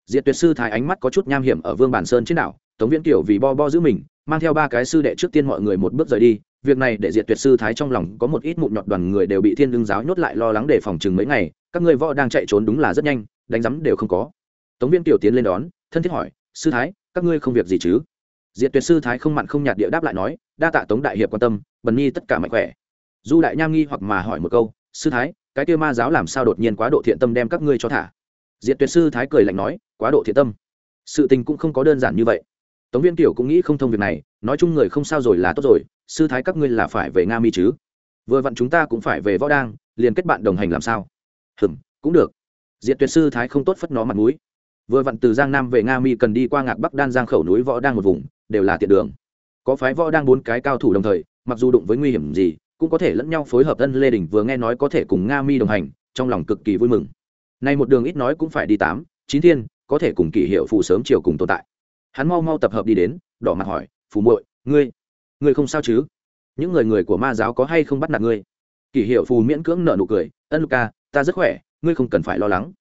Diệt tuyệt sư thái ánh mắt có chút nham hiểm ở vương bản sơn trên đảo, tống viễn kiểu vì bo bo giữ mình, mang theo ba cái sư đệ trước tiên mọi người một bước rời đi, việc này để diệt tuyệt sư thái trong lòng có một ít mụn nhọt đoàn người đều bị thiên đương giáo nhốt lại lo lắng để phòng chừng mấy ngày, các người võ đang chạy trốn đúng là rất nhanh, đánh rắm đều không có. Tống viễn kiểu tiến lên đón, thân thiết hỏi, sư thái các ngươi không việc gì chứ? Diệt tuyệt sư thái không mặn không nhạt địa đáp lại nói, đa tạ tống đại hiệp quan tâm, bần nhi tất cả mạnh khỏe. Du đại nham nghi hoặc mà hỏi một câu, sư thái, cái kia ma giáo làm sao đột nhiên quá độ thiện tâm đem các ngươi cho thả? Diệt tuyệt sư thái cười lạnh nói, quá độ thiện tâm. Sự tình cũng không có đơn giản như vậy. Tống viên tiểu cũng nghĩ không thông việc này, nói chung người không sao rồi là tốt rồi, sư thái các ngươi là phải về nga mi chứ? Vừa vặn chúng ta cũng phải về võ đang liền kết bạn đồng hành làm sao? Hừm, cũng được. Diệt tuyệt sư thái không tốt phất nó mặt mũi vừa vặn từ giang nam về nga mi cần đi qua ngạc bắc đan giang khẩu núi võ đang một vùng, đều là tiện đường. Có phái võ đang bốn cái cao thủ đồng thời, mặc dù đụng với nguy hiểm gì, cũng có thể lẫn nhau phối hợp ân lê đình vừa nghe nói có thể cùng nga mi đồng hành, trong lòng cực kỳ vui mừng. Nay một đường ít nói cũng phải đi tám, chín thiên, có thể cùng kỷ hiệu phù sớm chiều cùng tồn tại. Hắn mau mau tập hợp đi đến, đỏ mặt hỏi, phù muội, ngươi ngươi không sao chứ? Những người người của ma giáo có hay không bắt nạt ngươi? Kỷ hiệu phù miễn cưỡng nợ nụ cười, ân luka ta rất khỏe, ngươi không cần phải lo lắng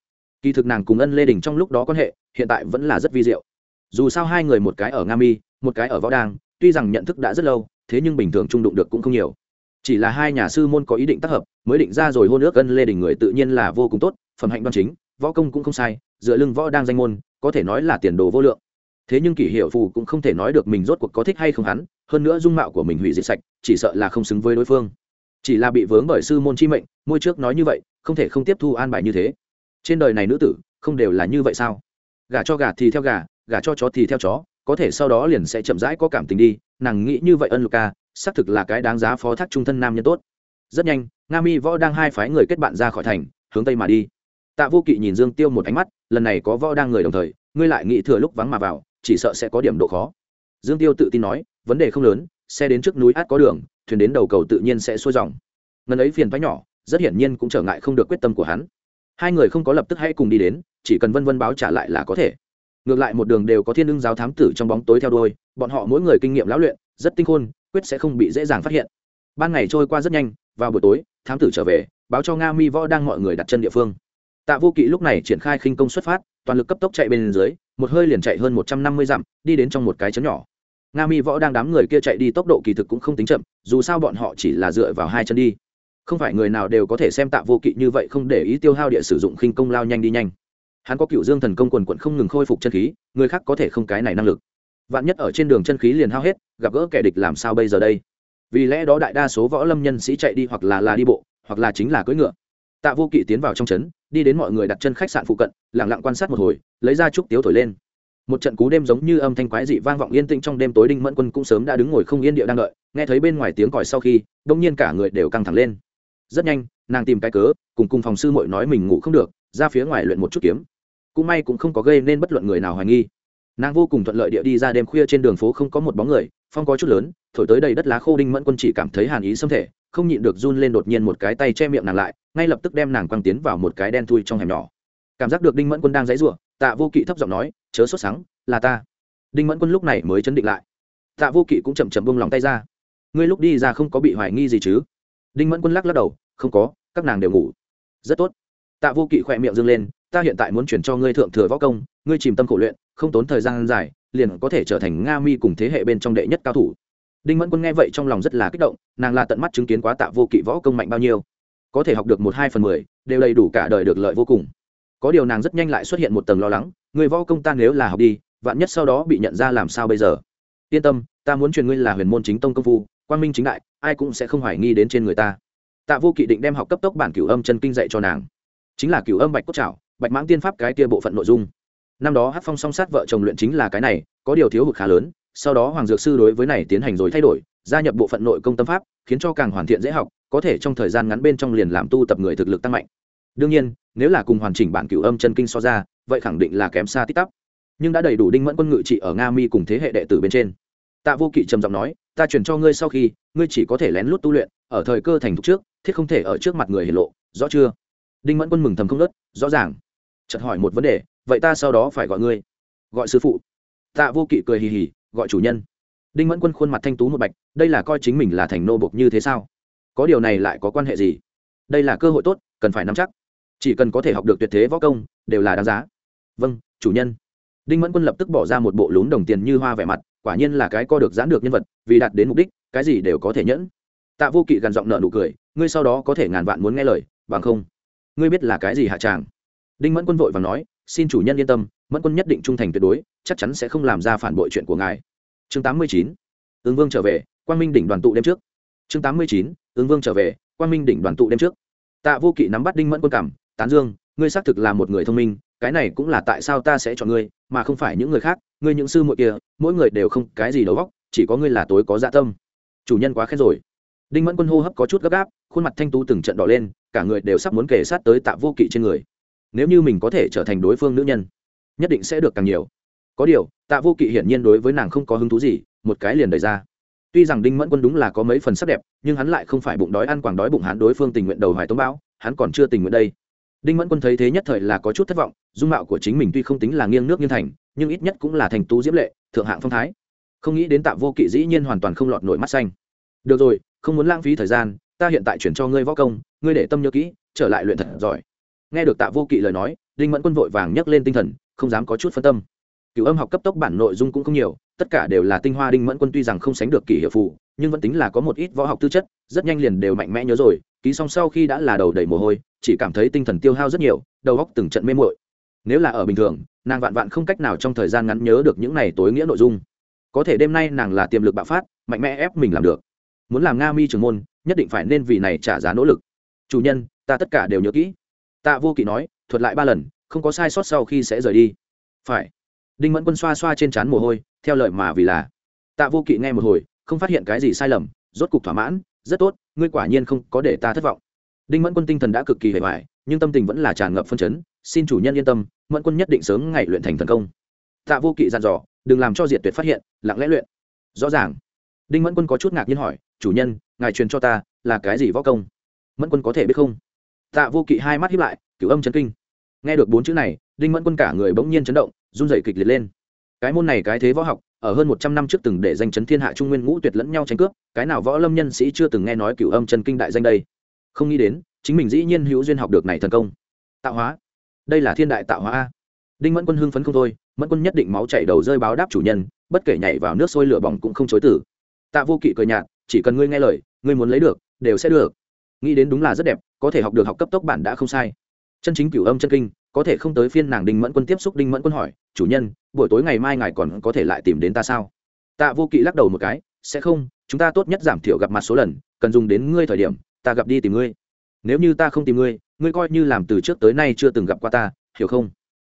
kỳ thực nàng cùng ân lê đình trong lúc đó quan hệ, hiện tại vẫn là rất vi diệu. Dù sao hai người một cái ở nga mi, một cái ở võ đang tuy rằng nhận thức đã rất lâu, thế nhưng bình thường trung đụng được cũng không nhiều. Chỉ là hai nhà sư môn có ý định tác hợp, mới định ra rồi hôn ước ân lê đình người tự nhiên là vô cùng tốt, phẩm hạnh đoan chính, võ công cũng không sai, dựa lưng võ đang danh môn, có thể nói là tiền đồ vô lượng. Thế nhưng kỷ hiệu phù cũng không thể nói được mình rốt cuộc có thích hay không hắn, hơn nữa dung mạo của mình hủy diệt sạch, chỉ sợ là không xứng với đối phương. Chỉ là bị vướng bởi sư môn chi mệnh, môi trước nói như vậy, không thể không tiếp thu an bài như thế trên đời này nữ tử không đều là như vậy sao? Gà cho gà thì theo gà gà cho chó thì theo chó có thể sau đó liền sẽ chậm rãi có cảm tình đi. Nàng nghĩ như vậy ân Lục Ca, xác thực là cái đáng giá phó thác trung thân nam nhân tốt. Rất nhanh nga mi võ đang hai phái người kết bạn ra khỏi thành hướng tây mà đi. Tạ vô kỵ nhìn dương tiêu một ánh mắt lần này có võ đang người đồng thời ngươi lại nghĩ thừa lúc vắng mà vào chỉ sợ sẽ có điểm độ khó. Dương tiêu tự tin nói vấn đề không lớn xe đến trước núi át có đường thuyền đến đầu cầu tự nhiên sẽ xuôi dòng. Ngần ấy phiền phái nhỏ rất hiển nhiên cũng trở ngại không được quyết tâm của hắn hai người không có lập tức hay cùng đi đến, chỉ cần vân vân báo trả lại là có thể. Ngược lại một đường đều có thiên ưng giáo thám tử trong bóng tối theo đôi bọn họ mỗi người kinh nghiệm lão luyện, rất tinh khôn, quyết sẽ không bị dễ dàng phát hiện. Ban ngày trôi qua rất nhanh, vào buổi tối, thám tử trở về, báo cho nga mi võ đang mọi người đặt chân địa phương. Tạ vô kỵ lúc này triển khai khinh công xuất phát, toàn lực cấp tốc chạy bên dưới, một hơi liền chạy hơn một trăm năm mươi dặm, đi đến trong một cái chấn nhỏ. Nga mi võ đang đám người kia chạy đi tốc độ kỳ thực cũng không tính chậm, dù sao bọn họ chỉ là dựa vào hai chân đi không phải người nào đều có thể xem tạ vô kỵ như vậy không để ý tiêu hao địa sử dụng khinh công lao nhanh đi nhanh. Hắn có cựu dương thần công quần quận không ngừng khôi phục chân khí, người khác có thể không cái này năng lực. Vạn nhất ở trên đường chân khí liền hao hết, gặp gỡ kẻ địch làm sao bây giờ đây? Vì lẽ đó đại đa số võ lâm nhân sĩ chạy đi hoặc là là đi bộ, hoặc là chính là cưỡi ngựa. Tạ vô kỵ tiến vào trong trấn, đi đến mọi người đặt chân khách sạn phụ cận lẳng lặng quan sát một hồi, lấy ra trúc tiếu thổi lên. Một trận cú đêm giống như âm thanh quái dị vang vọng yên tĩnh trong đêm tối đinh mẫn quân cũng sớm đã đứng ngồi không yên địa đang đợi, nghe thấy bên ngoài tiếng còi sau khi, đông nhiên cả người đều căng thẳng lên rất nhanh, nàng tìm cái cớ, cùng cùng phòng sư muội nói mình ngủ không được, ra phía ngoài luyện một chút kiếm. Cũng may cũng không có gây nên bất luận người nào hoài nghi. Nàng vô cùng thuận lợi địa đi ra đêm khuya trên đường phố không có một bóng người, phong có chút lớn, thổi tới đầy đất lá khô đinh mẫn quân chỉ cảm thấy hàn ý xâm thể, không nhịn được run lên đột nhiên một cái tay che miệng nàng lại, ngay lập tức đem nàng quăng tiến vào một cái đen thui trong hẻm nhỏ. Cảm giác được đinh mẫn quân đang dãy rủa, tạ vô kỵ thấp giọng nói, chớ sốt sắng, là ta. Đinh mẫn quân lúc này mới chấn định lại. Tạ vô kỵ cũng chậm chậm bông lòng tay ra. Ngươi lúc đi ra không có bị hoài nghi gì chứ? Đinh mẫn quân lắc lắc đầu, không có, các nàng đều ngủ. Rất tốt. Tạ vô kỵ khỏe miệng dâng lên, ta hiện tại muốn chuyển cho ngươi thượng thừa võ công, ngươi chìm tâm khổ luyện, không tốn thời gian dài, liền có thể trở thành nga mi cùng thế hệ bên trong đệ nhất cao thủ. Đinh mẫn quân nghe vậy trong lòng rất là kích động, nàng là tận mắt chứng kiến quá tạ vô kỵ võ công mạnh bao nhiêu. Có thể học được một hai phần mười, đều đầy đủ cả đời được lợi vô cùng. Có điều nàng rất nhanh lại xuất hiện một tầng lo lắng người võ công ta nếu là học đi, vạn nhất sau đó bị nhận ra làm sao bây giờ? Yên tâm, ta muốn truyền ngươi là huyền môn chính tông công phu Quan minh chính đại, ai cũng sẽ không hoài nghi đến trên người ta. Tạ vô kỵ định đem học cấp tốc bản cửu âm chân kinh dạy cho nàng. Chính là cửu âm bạch cốt trảo, bạch mãng tiên pháp cái kia bộ phận nội dung. Năm đó hát phong song sát vợ chồng luyện chính là cái này, có điều thiếu hụt khá lớn, sau đó hoàng dược sư đối với này tiến hành rồi thay đổi, gia nhập bộ phận nội công tâm pháp, khiến cho càng hoàn thiện dễ học, có thể trong thời gian ngắn bên trong liền làm tu tập người thực lực tăng mạnh. Đương nhiên, nếu là cùng hoàn chỉnh bản cửu âm chân kinh so ra, vậy khẳng định là kém xa tích tắp. Nhưng đã đầy đủ đinh mẫn quân ngự trị ở nga mi cùng thế hệ đệ tử bên trên. Tạ vô kỵ trầm giọng nói ta chuyển cho ngươi sau khi, ngươi chỉ có thể lén lút tu luyện, ở thời cơ thành thục trước, thiết không thể ở trước mặt người hiển lộ, rõ chưa? Đinh mẫn quân mừng thầm không nớt, rõ ràng. Chợt hỏi một vấn đề, vậy ta sau đó phải gọi ngươi? Gọi sư phụ. Tạ vô kỵ cười hì hì, gọi chủ nhân. Đinh mẫn quân khuôn mặt thanh tú một bạch, đây là coi chính mình là thành nô bộc như thế sao? Có điều này lại có quan hệ gì? Đây là cơ hội tốt, cần phải nắm chắc. Chỉ cần có thể học được tuyệt thế võ công, đều là đáng giá. Vâng chủ nhân. Đinh mẫn quân lập tức bỏ ra một bộ lún đồng tiền như hoa vẻ mặt quả nhiên là cái co được giãn được nhân vật, vì đạt đến mục đích, cái gì đều có thể nhẫn. Tạ vô kỵ gằn giọng nợ nụ cười, ngươi sau đó có thể ngàn vạn muốn nghe lời, bằng không, ngươi biết là cái gì hạ tràng? Đinh mẫn quân vội và nói, xin chủ nhân yên tâm, mẫn quân nhất định trung thành tuyệt đối, chắc chắn sẽ không làm ra phản bội chuyện của ngài. Chương tám mươi chín ứng vương trở về, quang minh đỉnh đoàn tụ đêm trước. Chương tám mươi chín ứng vương trở về, quang minh đỉnh đoàn tụ đêm trước. Tạ vô kỵ nắm bắt đinh mẫn quân cảm, tán dương, ngươi xác thực là một người thông minh, cái này cũng là tại sao ta sẽ chọn ngươi, mà không phải những người khác ngươi những sư muội kia, mỗi người đều không cái gì đầu góc chỉ có ngươi là tối có dạ tâm. Chủ nhân quá khen rồi. Đinh mẫn quân hô hấp có chút gấp gáp, khuôn mặt thanh tú từng trận đỏ lên, cả người đều sắp muốn kể sát tới tạ vô kỵ trên người. Nếu như mình có thể trở thành đối phương nữ nhân, nhất định sẽ được càng nhiều. Có điều, tạ vô kỵ hiển nhiên đối với nàng không có hứng thú gì, một cái liền đẩy ra. Tuy rằng đinh mẫn quân đúng là có mấy phần sắc đẹp, nhưng hắn lại không phải bụng đói ăn quảng đói bụng hắn đối phương tình nguyện đầu hoài tống bão, hắn còn chưa tình nguyện đây. Đinh mẫn quân thấy thế nhất thời là có chút thất vọng, dung mạo của chính mình tuy không tính là nghiêng nước nghiêng thành nhưng ít nhất cũng là thành tú diễm lệ, thượng hạng phong thái. Không nghĩ đến tạ vô kỵ dĩ nhiên hoàn toàn không lọt nổi mắt xanh. Được rồi, không muốn lãng phí thời gian, ta hiện tại chuyển cho ngươi võ công, ngươi để tâm nhớ kỹ, trở lại luyện thật giỏi. Nghe được tạ vô kỵ lời nói, đinh mẫn quân vội vàng nhấc lên tinh thần, không dám có chút phân tâm. Cựu âm học cấp tốc bản nội dung cũng không nhiều, tất cả đều là tinh hoa đinh mẫn quân tuy rằng không sánh được kỷ hiệu phụ nhưng vẫn tính là có một ít võ học tư chất, rất nhanh liền đều mạnh mẽ nhớ rồi, ký xong sau khi đã là đầu đầy mồ hôi, chỉ cảm thấy tinh thần tiêu hao rất nhiều, đầu óc từng trận mê mội nếu là ở bình thường nàng vạn vạn không cách nào trong thời gian ngắn nhớ được những này tối nghĩa nội dung. Có thể đêm nay nàng là tiềm lực bạo phát, mạnh mẽ ép mình làm được. Muốn làm nga mi trường môn, nhất định phải nên vì này trả giá nỗ lực. Chủ nhân, ta tất cả đều nhớ kỹ. Tạ vô kỵ nói, thuật lại ba lần, không có sai sót sau khi sẽ rời đi. Phải. Đinh mẫn quân xoa xoa trên trán mồ hôi, theo lời mà vì là. Tạ vô kỵ nghe một hồi, không phát hiện cái gì sai lầm, rốt cục thỏa mãn, rất tốt, ngươi quả nhiên không có để ta thất vọng. Đinh mẫn quân tinh thần đã cực kỳ hề hoài nhưng tâm tình vẫn là tràn ngập phân chấn, xin chủ nhân yên tâm, mẫn quân nhất định sớm ngày luyện thành thần công. Tạ vô kỵ dặn dò, đừng làm cho diệt tuyệt phát hiện, lặng lẽ luyện. Rõ ràng. Đinh mẫn quân có chút ngạc nhiên hỏi, chủ nhân, ngài truyền cho ta là cái gì võ công? Mẫn quân có thể biết không? Tạ vô kỵ hai mắt hiếp lại, cửu âm chấn kinh. Nghe được bốn chữ này, đinh mẫn quân cả người bỗng nhiên chấn động, run rẩy kịch liệt lên. Cái môn này cái thế võ học, ở hơn một trăm năm trước từng để danh chấn thiên hạ trung nguyên ngũ tuyệt lẫn nhau tranh cướp, cái nào võ lâm nhân sĩ chưa từng nghe nói cửu âm chân kinh đại danh đây? Không nghĩ đến chính mình dĩ nhiên hữu duyên học được này thần công. Tạo hóa. Đây là thiên đại tạo hóa a. Đinh mẫn quân hưng phấn không thôi, mẫn quân nhất định máu chảy đầu rơi báo đáp chủ nhân, bất kể nhảy vào nước sôi lửa bỏng cũng không chối tử tạ vô kỵ cười nhạt, chỉ cần ngươi nghe lời, ngươi muốn lấy được, đều sẽ được. Nghĩ đến đúng là rất đẹp, có thể học được học cấp tốc bản đã không sai. Chân chính cửu âm chân kinh, có thể không tới phiên nàng đinh mẫn quân tiếp xúc đinh mẫn quân hỏi, chủ nhân, buổi tối ngày mai ngài còn có thể lại tìm đến ta sao? Tạ vô kỵ lắc đầu một cái, sẽ không, chúng ta tốt nhất giảm thiểu gặp mặt số lần, cần dùng đến ngươi thời điểm, ta gặp đi tìm ngươi nếu như ta không tìm ngươi ngươi coi như làm từ trước tới nay chưa từng gặp qua ta, hiểu không?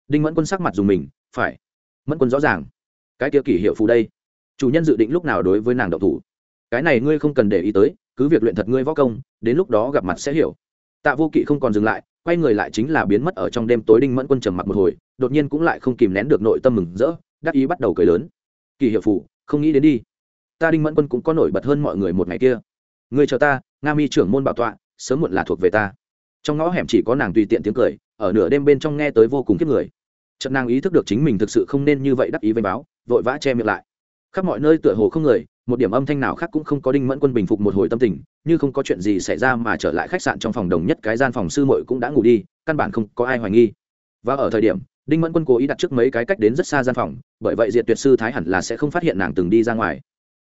Đinh mẫn quân sắc mặt dùng mình, phải. Mẫn quân rõ ràng. Cái kia kỷ hiệu phù đây. Chủ nhân dự định lúc nào đối với nàng độc thủ? Cái này ngươi không cần để ý tới, cứ việc luyện thật ngươi võ công, đến lúc đó gặp mặt sẽ hiểu. Tạ vô kỵ không còn dừng lại, quay người lại chính là biến mất ở trong đêm tối đinh mẫn quân trầm mặc một hồi, đột nhiên cũng lại không kìm nén được nội tâm mừng rỡ, đắc ý bắt đầu cười lớn. Kỳ hiệu phủ không nghĩ đến đi. Ta đinh mẫn quân cũng có nổi bật hơn mọi người một ngày kia. Người chờ ta, nga mi trưởng môn bảo tọa sớm muộn là thuộc về ta. Trong ngõ hẻm chỉ có nàng tùy tiện tiếng cười, ở nửa đêm bên trong nghe tới vô cùng kiếp người. Trận nàng ý thức được chính mình thực sự không nên như vậy đắc ý với báo, vội vã che miệng lại. Khắp mọi nơi tựa hồ không người, một điểm âm thanh nào khác cũng không có đinh mẫn quân bình phục một hồi tâm tình, như không có chuyện gì xảy ra mà trở lại khách sạn trong phòng đồng nhất cái gian phòng sư muội cũng đã ngủ đi, căn bản không có ai hoài nghi. Và ở thời điểm, đinh mẫn quân cố ý đặt trước mấy cái cách đến rất xa gian phòng, bởi vậy diệt tuyệt sư thái hẳn là sẽ không phát hiện nàng từng đi ra ngoài.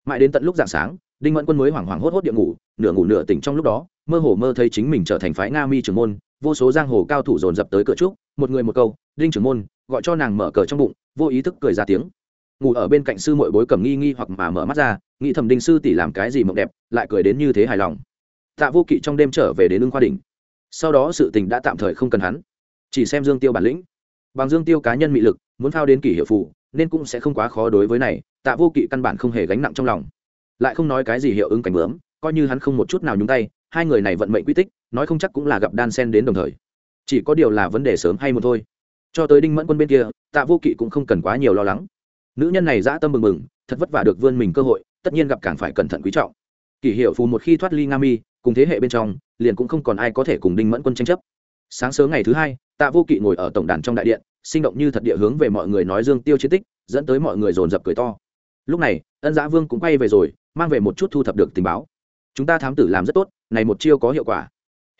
Mãi đến tận lúc dạng sáng, đinh mẫn quân mới hoảng hoảng hốt hốt địa ngủ, nửa ngủ nửa tỉnh trong lúc đó mơ hồ mơ thấy chính mình trở thành phái nga mi trưởng môn, vô số giang hồ cao thủ dồn dập tới cửa trúc, một người một câu, đinh trưởng môn, gọi cho nàng mở cờ trong bụng, vô ý thức cười ra tiếng. Ngủ ở bên cạnh sư mội bối cầm nghi nghi hoặc mà mở mắt ra, nghĩ thầm đinh sư tỷ làm cái gì mộng đẹp, lại cười đến như thế hài lòng. Tạ vô kỵ trong đêm trở về đến ưng khoa đỉnh sau đó sự tình đã tạm thời không cần hắn. Chỉ xem dương tiêu bản lĩnh. Bằng dương tiêu cá nhân mị lực, muốn phao đến kỷ hiệu phụ nên cũng sẽ không quá khó đối với này, tạ vô kỵ căn bản không hề gánh nặng trong lòng. Lại không nói cái gì hiệu ứng cảnh bướm, coi như hắn không một chút nào nhúng tay hai người này vận mệnh quy tích, nói không chắc cũng là gặp đan sen đến đồng thời. Chỉ có điều là vấn đề sớm hay một thôi. Cho tới đinh mẫn quân bên kia, tạ vô kỵ cũng không cần quá nhiều lo lắng. Nữ nhân này dã tâm mừng mừng thật vất vả được vươn mình cơ hội, tất nhiên gặp càng phải cẩn thận quý trọng. Kỷ hiệu phù một khi thoát ly nga mi, cùng thế hệ bên trong, liền cũng không còn ai có thể cùng đinh mẫn quân tranh chấp. Sáng sớm ngày thứ hai, tạ vô kỵ ngồi ở tổng đàn trong đại điện, sinh động như thật địa hướng về mọi người nói dương tiêu chiến tích, dẫn tới mọi người dồn dập cười to. Lúc này, ân giã vương cũng quay về rồi, mang về một chút thu thập được tình báo chúng ta thám tử làm rất tốt, này một chiêu có hiệu quả.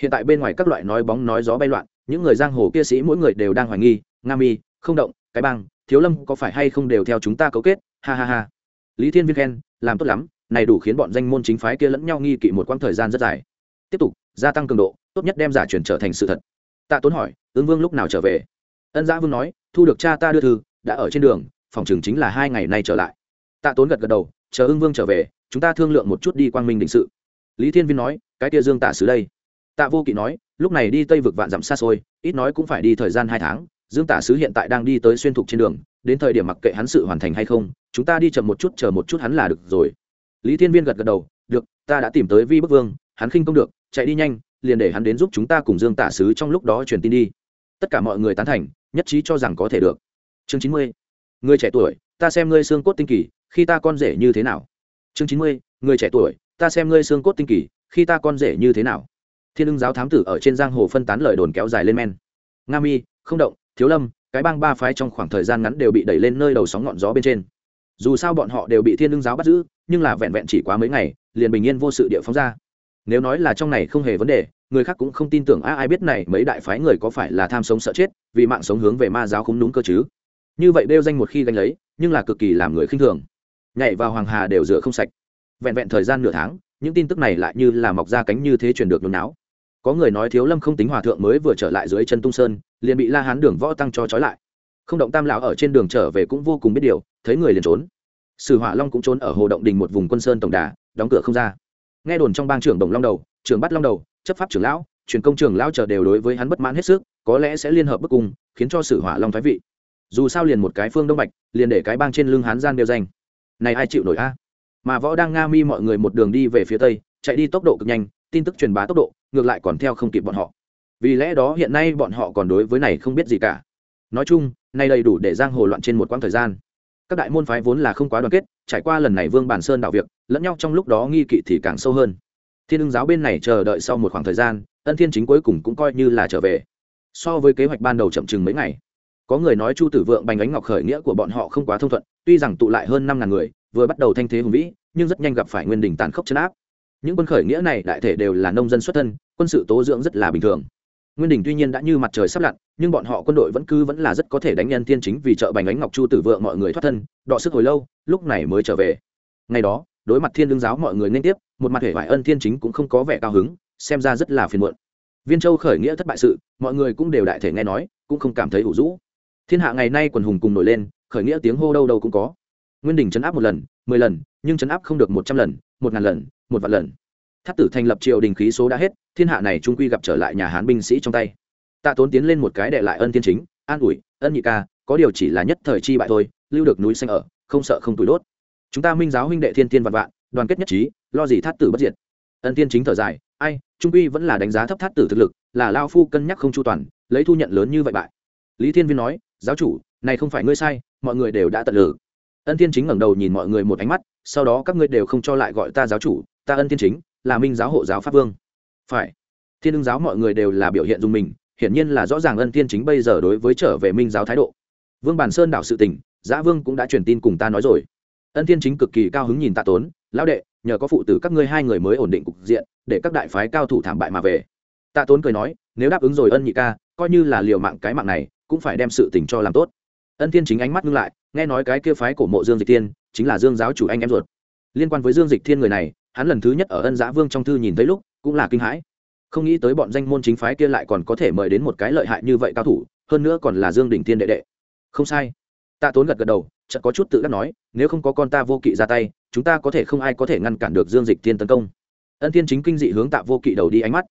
Hiện tại bên ngoài các loại nói bóng nói gió bay loạn, những người giang hồ kia sĩ mỗi người đều đang hoài nghi, nga mi, không động, cái băng thiếu lâm có phải hay không đều theo chúng ta cấu kết? Ha ha ha. Lý thiên viên khen, làm tốt lắm, này đủ khiến bọn danh môn chính phái kia lẫn nhau nghi kỵ một quãng thời gian rất dài. Tiếp tục, gia tăng cường độ, tốt nhất đem giả truyền trở thành sự thật. Tạ tốn hỏi ứng vương lúc nào trở về? Ân Gia vương nói, thu được cha ta đưa thư, đã ở trên đường, phòng trường chính là hai ngày nay trở lại. Tạ tốn gật gật đầu, chờ ưng vương trở về, chúng ta thương lượng một chút đi quang minh định sự lý thiên viên nói, cái kia dương tạ sứ đây. Tạ vô kỵ nói, lúc này đi tây vực vạn dặm xa xôi, ít nói cũng phải đi thời gian hai tháng, dương tả sứ hiện tại đang đi tới xuyên thục trên đường, đến thời điểm mặc kệ hắn sự hoàn thành hay không, chúng ta đi chậm một chút, chờ một chút hắn là được rồi. Lý thiên viên gật gật đầu, được, ta đã tìm tới vi bức vương, hắn khinh công được, chạy đi nhanh, liền để hắn đến giúp chúng ta cùng dương tả sứ trong lúc đó truyền tin đi. Tất cả mọi người tán thành, nhất trí cho rằng có thể được. Chương chín mươi, người trẻ tuổi, ta xem ngươi xương cốt tinh kỳ, khi ta con rể như thế nào? Chương chín mươi, người trẻ tuổi ta xem ngươi xương cốt tinh kỳ, khi ta con rể như thế nào? Thiên ưng giáo thám tử ở trên giang hồ phân tán lời đồn kéo dài lên men. Nga mi, không động, thiếu lâm, cái bang ba phái trong khoảng thời gian ngắn đều bị đẩy lên nơi đầu sóng ngọn gió bên trên. Dù sao bọn họ đều bị thiên ưng giáo bắt giữ, nhưng là vẹn vẹn chỉ quá mấy ngày, liền bình yên vô sự địa phóng ra. Nếu nói là trong này không hề vấn đề, người khác cũng không tin tưởng a, ai biết này mấy đại phái người có phải là tham sống sợ chết, vì mạng sống hướng về ma giáo không đúng cơ chứ? Như vậy đeo danh một khi gánh lấy, nhưng là cực kỳ làm người khinh thường. Nhảy vào hoàng hà đều rửa không sạch vẹn vẹn thời gian nửa tháng, những tin tức này lại như là mọc ra cánh như thế truyền được nôn não có người nói thiếu lâm không tính hòa thượng mới vừa trở lại dưới chân tung sơn, liền bị la hán đường võ tăng cho trói lại. Không động tam lão ở trên đường trở về cũng vô cùng biết điều, thấy người liền trốn. Sử hỏa long cũng trốn ở hồ động đình một vùng quân sơn tổng đà, đóng cửa không ra. Nghe đồn trong bang trưởng đồng long đầu, trưởng bắt long đầu, chấp pháp trưởng lão, truyền công trưởng lão chờ đều đối với hắn bất mãn hết sức, có lẽ sẽ liên hợp bức cung, khiến cho sử hỏa long thái vị. Dù sao liền một cái phương đông bạch, liền để cái bang trên lưng hán gian đều danh. Này ai chịu nổi a? Mà võ đang nga mi mọi người một đường đi về phía tây, chạy đi tốc độ cực nhanh, tin tức truyền bá tốc độ, ngược lại còn theo không kịp bọn họ. Vì lẽ đó hiện nay bọn họ còn đối với này không biết gì cả. Nói chung nay đầy đủ để giang hồ loạn trên một quãng thời gian. Các đại môn phái vốn là không quá đoàn kết, trải qua lần này vương bản sơn đạo việc, lẫn nhau trong lúc đó nghi kỵ thì càng sâu hơn. Thiên ưng giáo bên này chờ đợi sau một khoảng thời gian, ân thiên chính cuối cùng cũng coi như là trở về. So với kế hoạch ban đầu chậm chừng mấy ngày. Có người nói chu tử vượng bành ánh ngọc khởi nghĩa của bọn họ không quá thông thuận, tuy rằng tụ lại hơn năm ngàn người vừa bắt đầu thanh thế hùng vĩ, nhưng rất nhanh gặp phải nguyên đình tàn khốc chấn áp. Những quân khởi nghĩa này đại thể đều là nông dân xuất thân, quân sự tố dưỡng rất là bình thường. Nguyên đình tuy nhiên đã như mặt trời sắp lặn, nhưng bọn họ quân đội vẫn cứ vẫn là rất có thể đánh nhân thiên chính vì trợ bành ánh ngọc chu tử vượng mọi người thoát thân, đọ sức hồi lâu, lúc này mới trở về. Ngày đó, đối mặt thiên đương giáo mọi người nên tiếp, một mặt hệ vải ân thiên chính cũng không có vẻ cao hứng, xem ra rất là phiền muộn. Viên châu khởi nghĩa thất bại sự, mọi người cũng đều đại thể nghe nói, cũng không cảm thấy ủ rũ. Thiên hạ ngày nay quần hùng cùng nổi lên, khởi nghĩa tiếng hô đâu đâu cũng có nguyên đình chấn áp một lần, mười lần, nhưng chấn áp không được một trăm lần, một ngàn lần, một vạn lần. Thắt tử thành lập triều đình khí số đã hết, thiên hạ này trung quy gặp trở lại nhà hán binh sĩ trong tay. Tạ tốn tiến lên một cái đệ lại ân thiên chính, an ủi, ân nhị ca, có điều chỉ là nhất thời chi bại thôi, lưu được núi xanh ở, không sợ không tủi đốt. Chúng ta minh giáo huynh đệ thiên thiên vạn vạn, đoàn kết nhất trí, lo gì Thát tử bất diệt. Ân thiên chính thở dài, ai, trung quy vẫn là đánh giá thấp Thát tử thực lực, là lao phu cân nhắc không chu toàn, lấy thu nhận lớn như vậy bại. Lý thiên viên nói, giáo chủ, này không phải ngươi sai, mọi người đều đã tận lử ân thiên chính ngẩng đầu nhìn mọi người một ánh mắt, sau đó các ngươi đều không cho lại gọi ta giáo chủ, ta ân thiên chính, là minh giáo hộ giáo pháp vương. Phải. Thiên ưng giáo mọi người đều là biểu hiện dùng mình, hiển nhiên là rõ ràng ân thiên chính bây giờ đối với trở về minh giáo thái độ. Vương bản sơn đảo sự tình, giã vương cũng đã truyền tin cùng ta nói rồi. Ân thiên chính cực kỳ cao hứng nhìn tạ tốn, lão đệ, nhờ có phụ tử các ngươi hai người mới ổn định cục diện, để các đại phái cao thủ thảm bại mà về. Tạ tốn cười nói, nếu đáp ứng rồi ân nhị ca, coi như là liều mạng cái mạng này, cũng phải đem sự tình cho làm tốt ân thiên chính ánh mắt ngưng lại, nghe nói cái kia phái cổ mộ dương dịch thiên chính là dương giáo chủ anh em ruột. Liên quan với dương dịch thiên người này, hắn lần thứ nhất ở ân giã vương trong thư nhìn thấy lúc, cũng là kinh hãi. Không nghĩ tới bọn danh môn chính phái kia lại còn có thể mời đến một cái lợi hại như vậy cao thủ, hơn nữa còn là dương đỉnh thiên đệ đệ. Không sai. Tạ tốn gật gật đầu, chợt có chút tự đắc nói, nếu không có con ta vô kỵ ra tay, chúng ta có thể không ai có thể ngăn cản được dương dịch thiên tấn công. Ân thiên chính kinh dị hướng tạ vô kỵ đầu đi ánh mắt.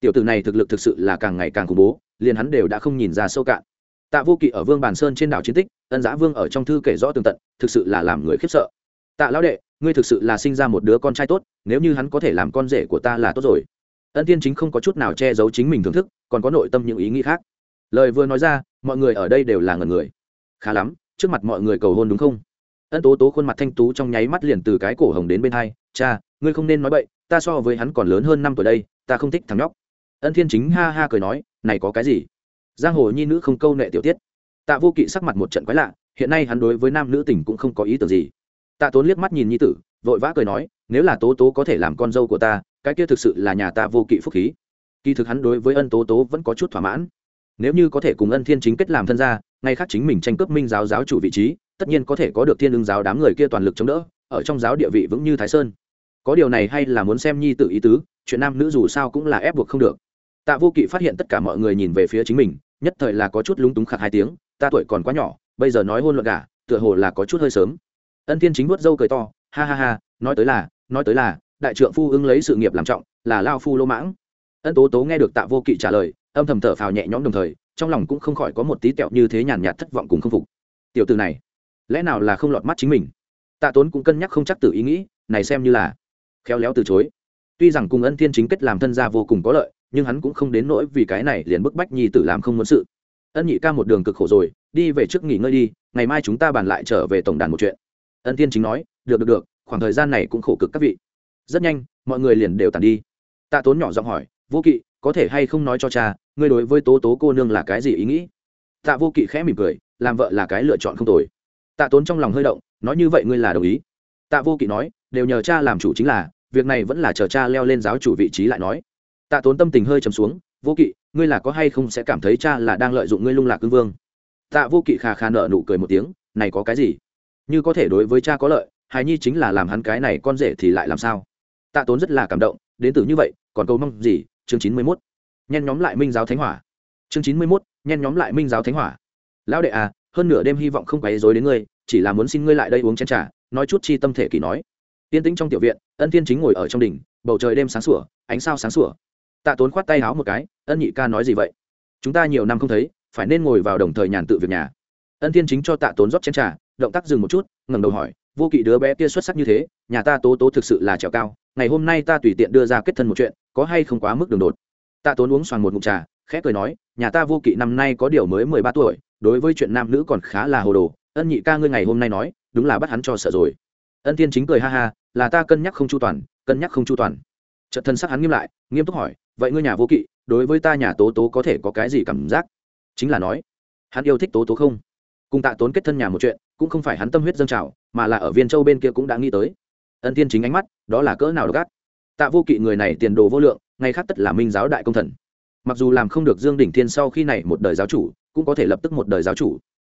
Tiểu tử này thực lực thực sự là càng ngày càng khủng bố, liền hắn đều đã không nhìn ra sâu cạn tạ vô kỵ ở vương bàn sơn trên đảo chiến tích, ân giã vương ở trong thư kể rõ tường tận, thực sự là làm người khiếp sợ. Tạ lão đệ, ngươi thực sự là sinh ra một đứa con trai tốt, nếu như hắn có thể làm con rể của ta là tốt rồi. Ân tiên chính không có chút nào che giấu chính mình thưởng thức, còn có nội tâm những ý nghĩ khác. Lời vừa nói ra, mọi người ở đây đều là ngần người. Khá lắm, trước mặt mọi người cầu hôn đúng không? Ân tố tố khuôn mặt thanh tú trong nháy mắt liền từ cái cổ hồng đến bên hai, cha, ngươi không nên nói bậy, ta so với hắn còn lớn hơn năm tuổi đây, ta không thích thằng nhóc. Ân thiên chính ha ha cười nói, này có cái gì? Giang hồ nhi nữ không câu nệ tiểu tiết. Tạ vô kỵ sắc mặt một trận quái lạ, hiện nay hắn đối với nam nữ tình cũng không có ý tưởng gì. Tạ tốn liếc mắt nhìn nhi tử, vội vã cười nói, nếu là tố tố có thể làm con dâu của ta, cái kia thực sự là nhà ta vô kỵ phúc khí. Kỳ thực hắn đối với ân tố tố vẫn có chút thỏa mãn. Nếu như có thể cùng ân thiên chính kết làm thân gia, ngay khác chính mình tranh cướp minh giáo giáo chủ vị trí, tất nhiên có thể có được thiên ưng giáo đám người kia toàn lực chống đỡ, ở trong giáo địa vị vững như thái sơn. Có điều này hay là muốn xem nhi tự ý tứ, chuyện nam nữ dù sao cũng là ép buộc không được. Tạ vô kỵ phát hiện tất cả mọi người nhìn về phía chính mình nhất thời là có chút lúng túng khạc hai tiếng, ta tuổi còn quá nhỏ, bây giờ nói hôn luận cả tựa hồ là có chút hơi sớm. Ân thiên chính vuốt râu cười to, ha ha ha, nói tới là, nói tới là, đại trượng phu ứng lấy sự nghiệp làm trọng, là lao phu lô mãng. Ân tố tố nghe được tạ vô kỵ trả lời, âm thầm thở phào nhẹ nhõm đồng thời, trong lòng cũng không khỏi có một tí tẹo như thế nhàn nhạt thất vọng cùng không phục. Tiểu từ này, lẽ nào là không lọt mắt chính mình? Tạ tốn cũng cân nhắc không chắc tự ý nghĩ, này xem như là khéo léo từ chối. Tuy rằng cùng ân thiên chính kết làm thân gia vô cùng có lợi nhưng hắn cũng không đến nỗi vì cái này liền bức bách nhi tử làm không muốn sự. Ân nhị ca một đường cực khổ rồi, đi về trước nghỉ ngơi đi, ngày mai chúng ta bàn lại trở về tổng đàn một chuyện. Ân tiên chính nói, được được được, khoảng thời gian này cũng khổ cực các vị. Rất nhanh, mọi người liền đều tàn đi. Tạ tốn nhỏ giọng hỏi, vô kỵ, có thể hay không nói cho cha, ngươi đối với tố tố cô nương là cái gì ý nghĩ? Tạ vô kỵ khẽ mỉm cười, làm vợ là cái lựa chọn không tồi. Tạ tốn trong lòng hơi động, nói như vậy ngươi là đồng ý. Tạ vô kỵ nói, đều nhờ cha làm chủ chính là, việc này vẫn là chờ cha leo lên giáo chủ vị trí lại nói tạ tốn tâm tình hơi trầm xuống, vô kỵ, ngươi là có hay không sẽ cảm thấy cha là đang lợi dụng ngươi lung lạc cương vương? Tạ vô kỵ khà khà nợ nụ cười một tiếng, này có cái gì? Như có thể đối với cha có lợi, hài nhi chính là làm hắn cái này con rể thì lại làm sao? Tạ tốn rất là cảm động, đến từ như vậy, còn cầu mong gì? Chương chín mươi mốt, nhen nhóm lại minh giáo thánh hỏa. Chương chín mươi mốt, nhen nhóm lại minh giáo thánh hỏa. Lão đệ à hơn nửa đêm hy vọng không quấy dối đến ngươi, chỉ là muốn xin ngươi lại đây uống chén t r à nói chút chi tâm thể kỳ nói. Tiên tĩnh trong tiểu viện, ân thiên chính ngồi ở trong đỉnh, bầu trời đêm sáng sủa, ánh sao sáng sủa tạ tốn khoát tay háo một cái ân nhị ca nói gì vậy? Chúng ta nhiều năm không thấy phải nên ngồi vào đồng thời nhàn tự việc nhà. Ân thiên chính cho tạ tốn rót chén trà, động tác dừng một chút ngẩng đầu hỏi vô kỵ đứa bé kia xuất sắc như thế nhà ta tố tố thực sự là trèo cao ngày hôm nay ta tùy tiện đưa ra kết thân một chuyện có hay không quá mức đường đột? Tạ tốn uống xoàng một ngụm trà khẽ cười nói nhà ta vô kỵ năm nay có điều mới mười ba tuổi đối với chuyện nam nữ còn khá là hồ đồ ân nhị ca ngươi ngày hôm nay nói đúng là bắt hắn cho sợ rồi. Ân thiên chính cười ha ha là ta cân nhắc không chu toàn cân nhắc không chu toàn. Trận thân sắc hắn nghiêm lại nghiêm túc hỏi vậy ngươi nhà vô kỵ, đối với ta nhà tố tố có thể có cái gì cảm giác? Chính là nói, hắn yêu thích tố tố không? Cùng tạ tốn kết thân nhà một chuyện, cũng không phải hắn tâm huyết dâng trào, mà là ở viên châu bên kia cũng đã nghĩ tới. Ân tiên chính ánh mắt, đó là cỡ nào gắt tạ vô kỵ người này tiền đồ vô lượng ngay khác tất là minh giáo đại công thần. Mặc dù làm không được dương đỉnh thiên sau khi này một đời giáo chủ, cũng có thể lập tức một đời giáo chủ.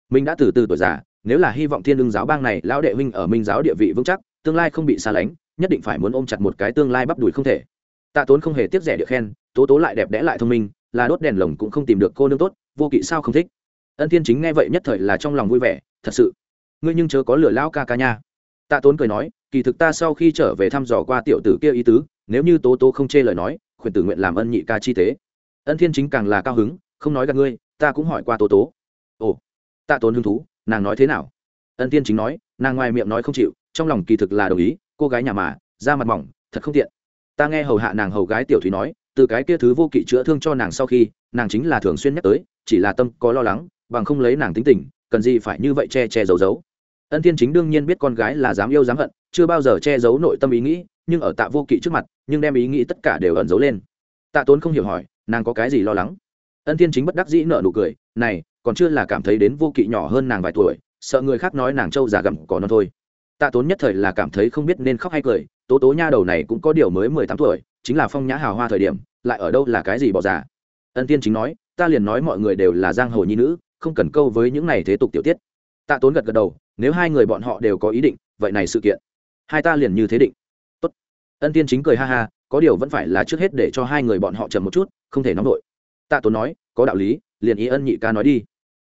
Mình đã từ từ tuổi già, nếu là hy vọng thiên lương giáo bang này lão đệ huynh ở minh giáo địa vị vững chắc, tương lai không bị xa lánh, nhất định phải muốn ôm chặt một cái tương lai bắp đùi không thể tạ tốn không hề tiếp rẻ địa khen, tố tố lại đẹp đẽ lại thông minh, là đốt đèn lồng cũng không tìm được cô nương tốt, vô kỵ sao không thích. Ân thiên chính nghe vậy nhất thời là trong lòng vui vẻ, thật sự. Ngươi nhưng chớ có lửa lão ca ca nha. Tạ tốn cười nói, kỳ thực ta sau khi trở về thăm dò qua tiểu tử kia ý tứ, nếu như tố tố không chê lời nói, khuyển tử nguyện làm ân nhị ca chi tế. Ân thiên chính càng là cao hứng, không nói gặp ngươi, ta cũng hỏi qua tố tố. Ồ. Tạ tốn hứng thú, nàng nói thế nào? Ân thiên chính nói, nàng ngoài miệng nói không chịu, trong lòng kỳ thực là đồng ý, cô gái nhà mà, da mặt mỏng, thật không tiện ta nghe hầu hạ nàng hầu gái tiểu thúy nói, từ cái kia thứ vô kỵ chữa thương cho nàng sau khi, nàng chính là thường xuyên nhắc tới, chỉ là tâm có lo lắng, bằng không lấy nàng tính tình, cần gì phải như vậy che che giấu giấu. Ân thiên chính đương nhiên biết con gái là dám yêu dám hận, chưa bao giờ che giấu nội tâm ý nghĩ, nhưng ở tạ vô kỵ trước mặt, nhưng đem ý nghĩ tất cả đều ẩn giấu lên. Tạ tốn không hiểu hỏi, nàng có cái gì lo lắng? Ân thiên chính bất đắc dĩ nợ nụ cười, này, còn chưa là cảm thấy đến vô kỵ nhỏ hơn nàng vài tuổi, sợ người khác nói nàng trâu già gặm cỏ non thôi. Tạ tốn nhất thời là cảm thấy không biết nên khóc hay cười tố tố nha đầu này cũng có điều mới mười tám tuổi, chính là phong nhã hào hoa thời điểm, lại ở đâu là cái gì bỏ già ân tiên chính nói, ta liền nói mọi người đều là giang hồ nhi nữ, không cần câu với những này thế tục tiểu tiết. Tạ tốn gật gật đầu, nếu hai người bọn họ đều có ý định, vậy này sự kiện, hai ta liền như thế định. Tốt. ân tiên chính cười ha ha, có điều vẫn phải là trước hết để cho hai người bọn họ chậm một chút, không thể nóng nổi. Tạ tốn nói, có đạo lý, liền ý ân nhị ca nói đi.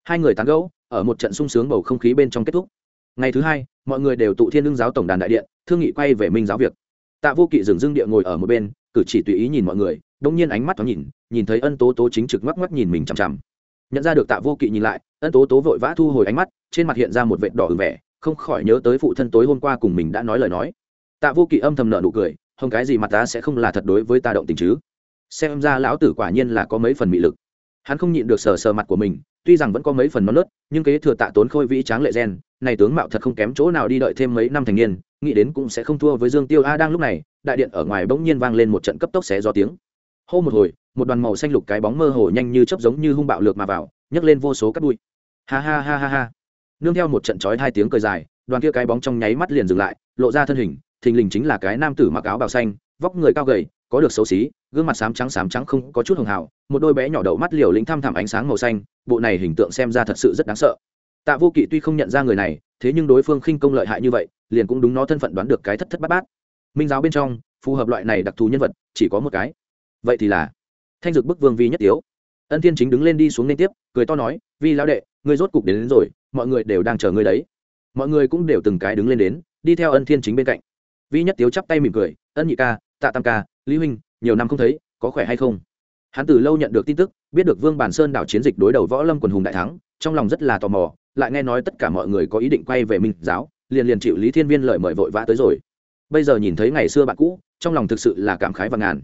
Hai người tán gẫu, ở một trận sung sướng bầu không khí bên trong kết thúc. Ngày thứ hai mọi người đều tụ thiên lương giáo tổng đàn đại điện, thương nghị quay về minh giáo việc. Tạ vô kỵ dừng dưng địa ngồi ở một bên, cử chỉ tùy ý nhìn mọi người, đông nhiên ánh mắt thoáng nhìn nhìn thấy ân tố tố chính trực ngoắc ngoắc nhìn mình chằm chằm. Nhận ra được tạ vô kỵ nhìn lại, ân tố tố vội vã thu hồi ánh mắt, trên mặt hiện ra một vệt đỏ ửng vẻ, không khỏi nhớ tới phụ thân tối hôm qua cùng mình đã nói lời nói. Tạ vô kỵ âm thầm nợ nụ cười, không, cái gì mặt ta sẽ không là thật đối với ta động tình chứ? Xem ra lão tử quả nhiên là có mấy phần mị lực. Hắn không nhịn được sờ sờ mặt của mình tuy rằng vẫn có mấy phần non nớt, nhưng kế thừa tạ tốn khôi vĩ tráng lệ gen, này tướng mạo thật không kém chỗ nào đi đợi thêm mấy năm thành niên, nghĩ đến cũng sẽ không thua với dương tiêu a đang lúc này, đại điện ở ngoài bỗng nhiên vang lên một trận cấp tốc xé gió tiếng. Hô một hồi, một đoàn màu xanh lục cái bóng mơ hồ nhanh như chớp giống như hung bạo lược mà vào, nhấc lên vô số cát bụi. Ha ha ha ha ha. Nương theo một trận chói hai tiếng cười dài, đoàn kia cái bóng trong nháy mắt liền dừng lại, lộ ra thân hình, thình lình chính là cái nam tử mặc áo bào xanh, vóc người cao gầy, có được xấu xí, gương mặt xám trắng xám trắng không có chút hồng hào, một đôi bé nhỏ đầu mắt liều lĩnh thăm thẳm ánh sáng màu xanh bộ này hình tượng xem ra thật sự rất đáng sợ. Tạ vô kỵ tuy không nhận ra người này thế nhưng đối phương khinh công lợi hại như vậy liền cũng đúng nó thân phận đoán được cái thất thất bát bát. Minh giáo bên trong phù hợp loại này đặc thù nhân vật chỉ có một cái. Vậy thì là thanh dực bức vương vi nhất tiếu. Ân thiên chính đứng lên đi xuống liên tiếp cười to nói vi lão đệ ngươi rốt cục đến, đến rồi mọi người đều đang chờ ngươi đấy. Mọi người cũng đều từng cái đứng lên đến đi theo ân thiên chính bên cạnh. Vi nhất tiếu chắp tay mỉm cười ân nhị ca tạ tam ca lý huynh nhiều năm không thấy có khỏe hay không? Hắn từ lâu nhận được tin tức biết được vương bản sơn đảo chiến dịch đối đầu võ lâm quần hùng đại thắng, trong lòng rất là tò mò, lại nghe nói tất cả mọi người có ý định quay về minh giáo, liền liền chịu lý thiên viên lời mời vội vã tới rồi. Bây giờ nhìn thấy ngày xưa bạn cũ, trong lòng thực sự là cảm khái và ngàn.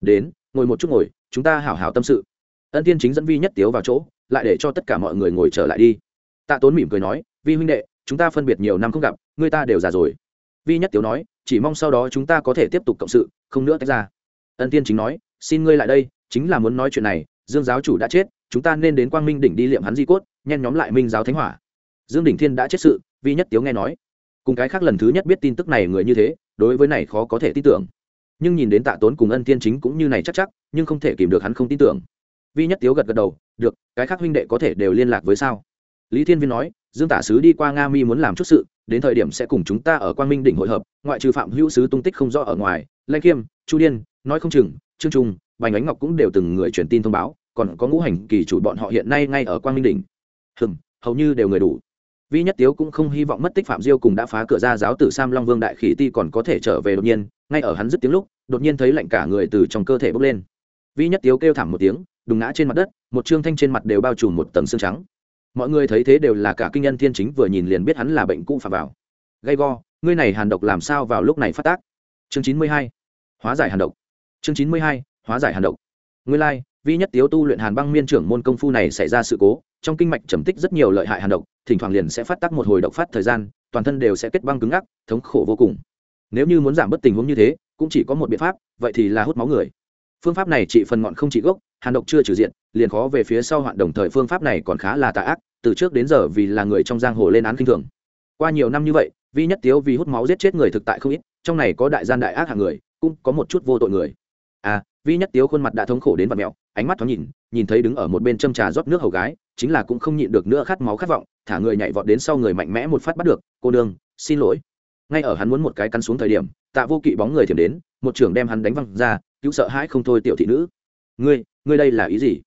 Đến, ngồi một chút ngồi, chúng ta hảo hảo tâm sự. Ân tiên chính dẫn vi nhất tiếu vào chỗ, lại để cho tất cả mọi người ngồi trở lại đi. Tạ tốn mỉm cười nói, vi huynh đệ, chúng ta phân biệt nhiều năm không gặp, người ta đều già rồi. Vi nhất tiếu nói, chỉ mong sau đó chúng ta có thể tiếp tục cộng sự, không nữa tách ra. Ân tiên chính nói, xin ngươi lại đây, chính là muốn nói chuyện này dương giáo chủ đã chết, chúng ta nên đến quang minh đỉnh đi liệm hắn di cốt, nhen nhóm lại minh giáo thánh hỏa. Dương đỉnh thiên đã chết sự, vi nhất tiếu nghe nói. Cùng cái khác lần thứ nhất biết tin tức này người như thế, đối với này khó có thể tin tưởng. Nhưng nhìn đến tạ tốn cùng ân Thiên chính cũng như này chắc chắc, nhưng không thể kìm được hắn không tin tưởng. Vi nhất tiếu gật gật đầu, được, cái khác huynh đệ có thể đều liên lạc với sao? Lý thiên viên nói, dương tả sứ đi qua nga mi muốn làm chút sự, đến thời điểm sẽ cùng chúng ta ở quang minh đỉnh hội hợp, ngoại trừ phạm hữu sứ tung tích không rõ ở ngoài lanh kiêm, chu điên, nói không chừng, trương trung bành ánh ngọc cũng đều từng người truyền tin thông báo, còn có ngũ hành kỳ chủ bọn họ hiện nay ngay ở quang minh đỉnh. Hừm, hầu như đều người đủ. Vi nhất tiếu cũng không hy vọng mất tích phạm diêu cùng đã phá cửa ra giáo tử sam long vương đại khỉ ti còn có thể trở về đột nhiên, ngay ở hắn dứt tiếng lúc, đột nhiên thấy lạnh cả người từ trong cơ thể bốc lên. Vi nhất tiếu kêu thảm một tiếng, đùng ngã trên mặt đất, một trương thanh trên mặt đều bao trùm một tầng xương trắng. Mọi người thấy thế đều là cả kinh nhân thiên chính vừa nhìn liền biết hắn là bệnh cũ phạm vào. Gay go, ngươi này hàn độc làm sao vào lúc này phát tác? Chương chín mươi hai, hóa giải hàn độc. Chương chín mươi hai hóa giải hàn độc. Nguyên lai, vi nhất tiếu tu luyện hàn băng miên trưởng môn công phu này xảy ra sự cố, trong kinh mạch trầm tích rất nhiều lợi hại hàn độc, thỉnh thoảng liền sẽ phát tác một hồi độc phát thời gian, toàn thân đều sẽ kết băng cứng ngắc, thống khổ vô cùng. Nếu như muốn giảm bớt tình huống như thế, cũng chỉ có một biện pháp, vậy thì là hút máu người. Phương pháp này trị phần ngọn không trị gốc, hàn độc chưa trừ diện, liền khó về phía sau hoạn đồng thời phương pháp này còn khá là tà ác, từ trước đến giờ vì là người trong giang hồ lên án kinh thường. Qua nhiều năm như vậy, vi nhất tiếu vì hút máu giết chết người thực tại không ít, trong này có đại gian đại ác hạng người, cũng có một chút vô tội người vi nhất tiếu khuôn mặt đã thống khổ đến vặt mẹo, ánh mắt thoáng nhìn nhìn thấy đứng ở một bên châm trà rót nước hầu gái, chính là cũng không nhịn được nữa khát máu khát vọng, thả người nhảy vọt đến sau người mạnh mẽ một phát bắt được, cô đương xin lỗi. Ngay ở hắn muốn một cái cắn xuống thời điểm, tạ vô kỵ bóng người thiểm đến, một trưởng đem hắn đánh văng ra, cứu sợ hãi không thôi tiểu thị nữ. Ngươi ngươi đây là ý gì?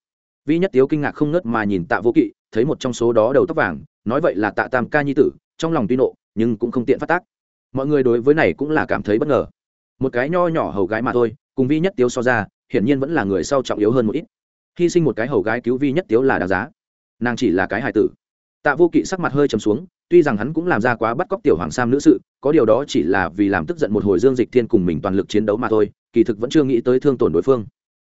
Vi nhất tiếu kinh ngạc không ngớt mà nhìn tạ vô kỵ, thấy một trong số đó đầu tóc vàng, nói vậy là tạ tam ca nhi tử, trong lòng tuy nộ, nhưng cũng không tiện phát tác. Mọi người đối với này cũng là cảm thấy bất ngờ. Một cái nho nhỏ hầu gái mà thôi cùng vi nhất tiếu so ra, hiển nhiên vẫn là người sau trọng yếu hơn một ít. Hy sinh một cái hầu gái cứu vi nhất tiếu là đáng giá. Nàng chỉ là cái hài tử. Tạ vô kỵ sắc mặt hơi trầm xuống, tuy rằng hắn cũng làm ra quá bắt cóc tiểu hoàng sam nữ sự, có điều đó chỉ là vì làm tức giận một hồi dương dịch thiên cùng mình toàn lực chiến đấu mà thôi, kỳ thực vẫn chưa nghĩ tới thương tổn đối phương.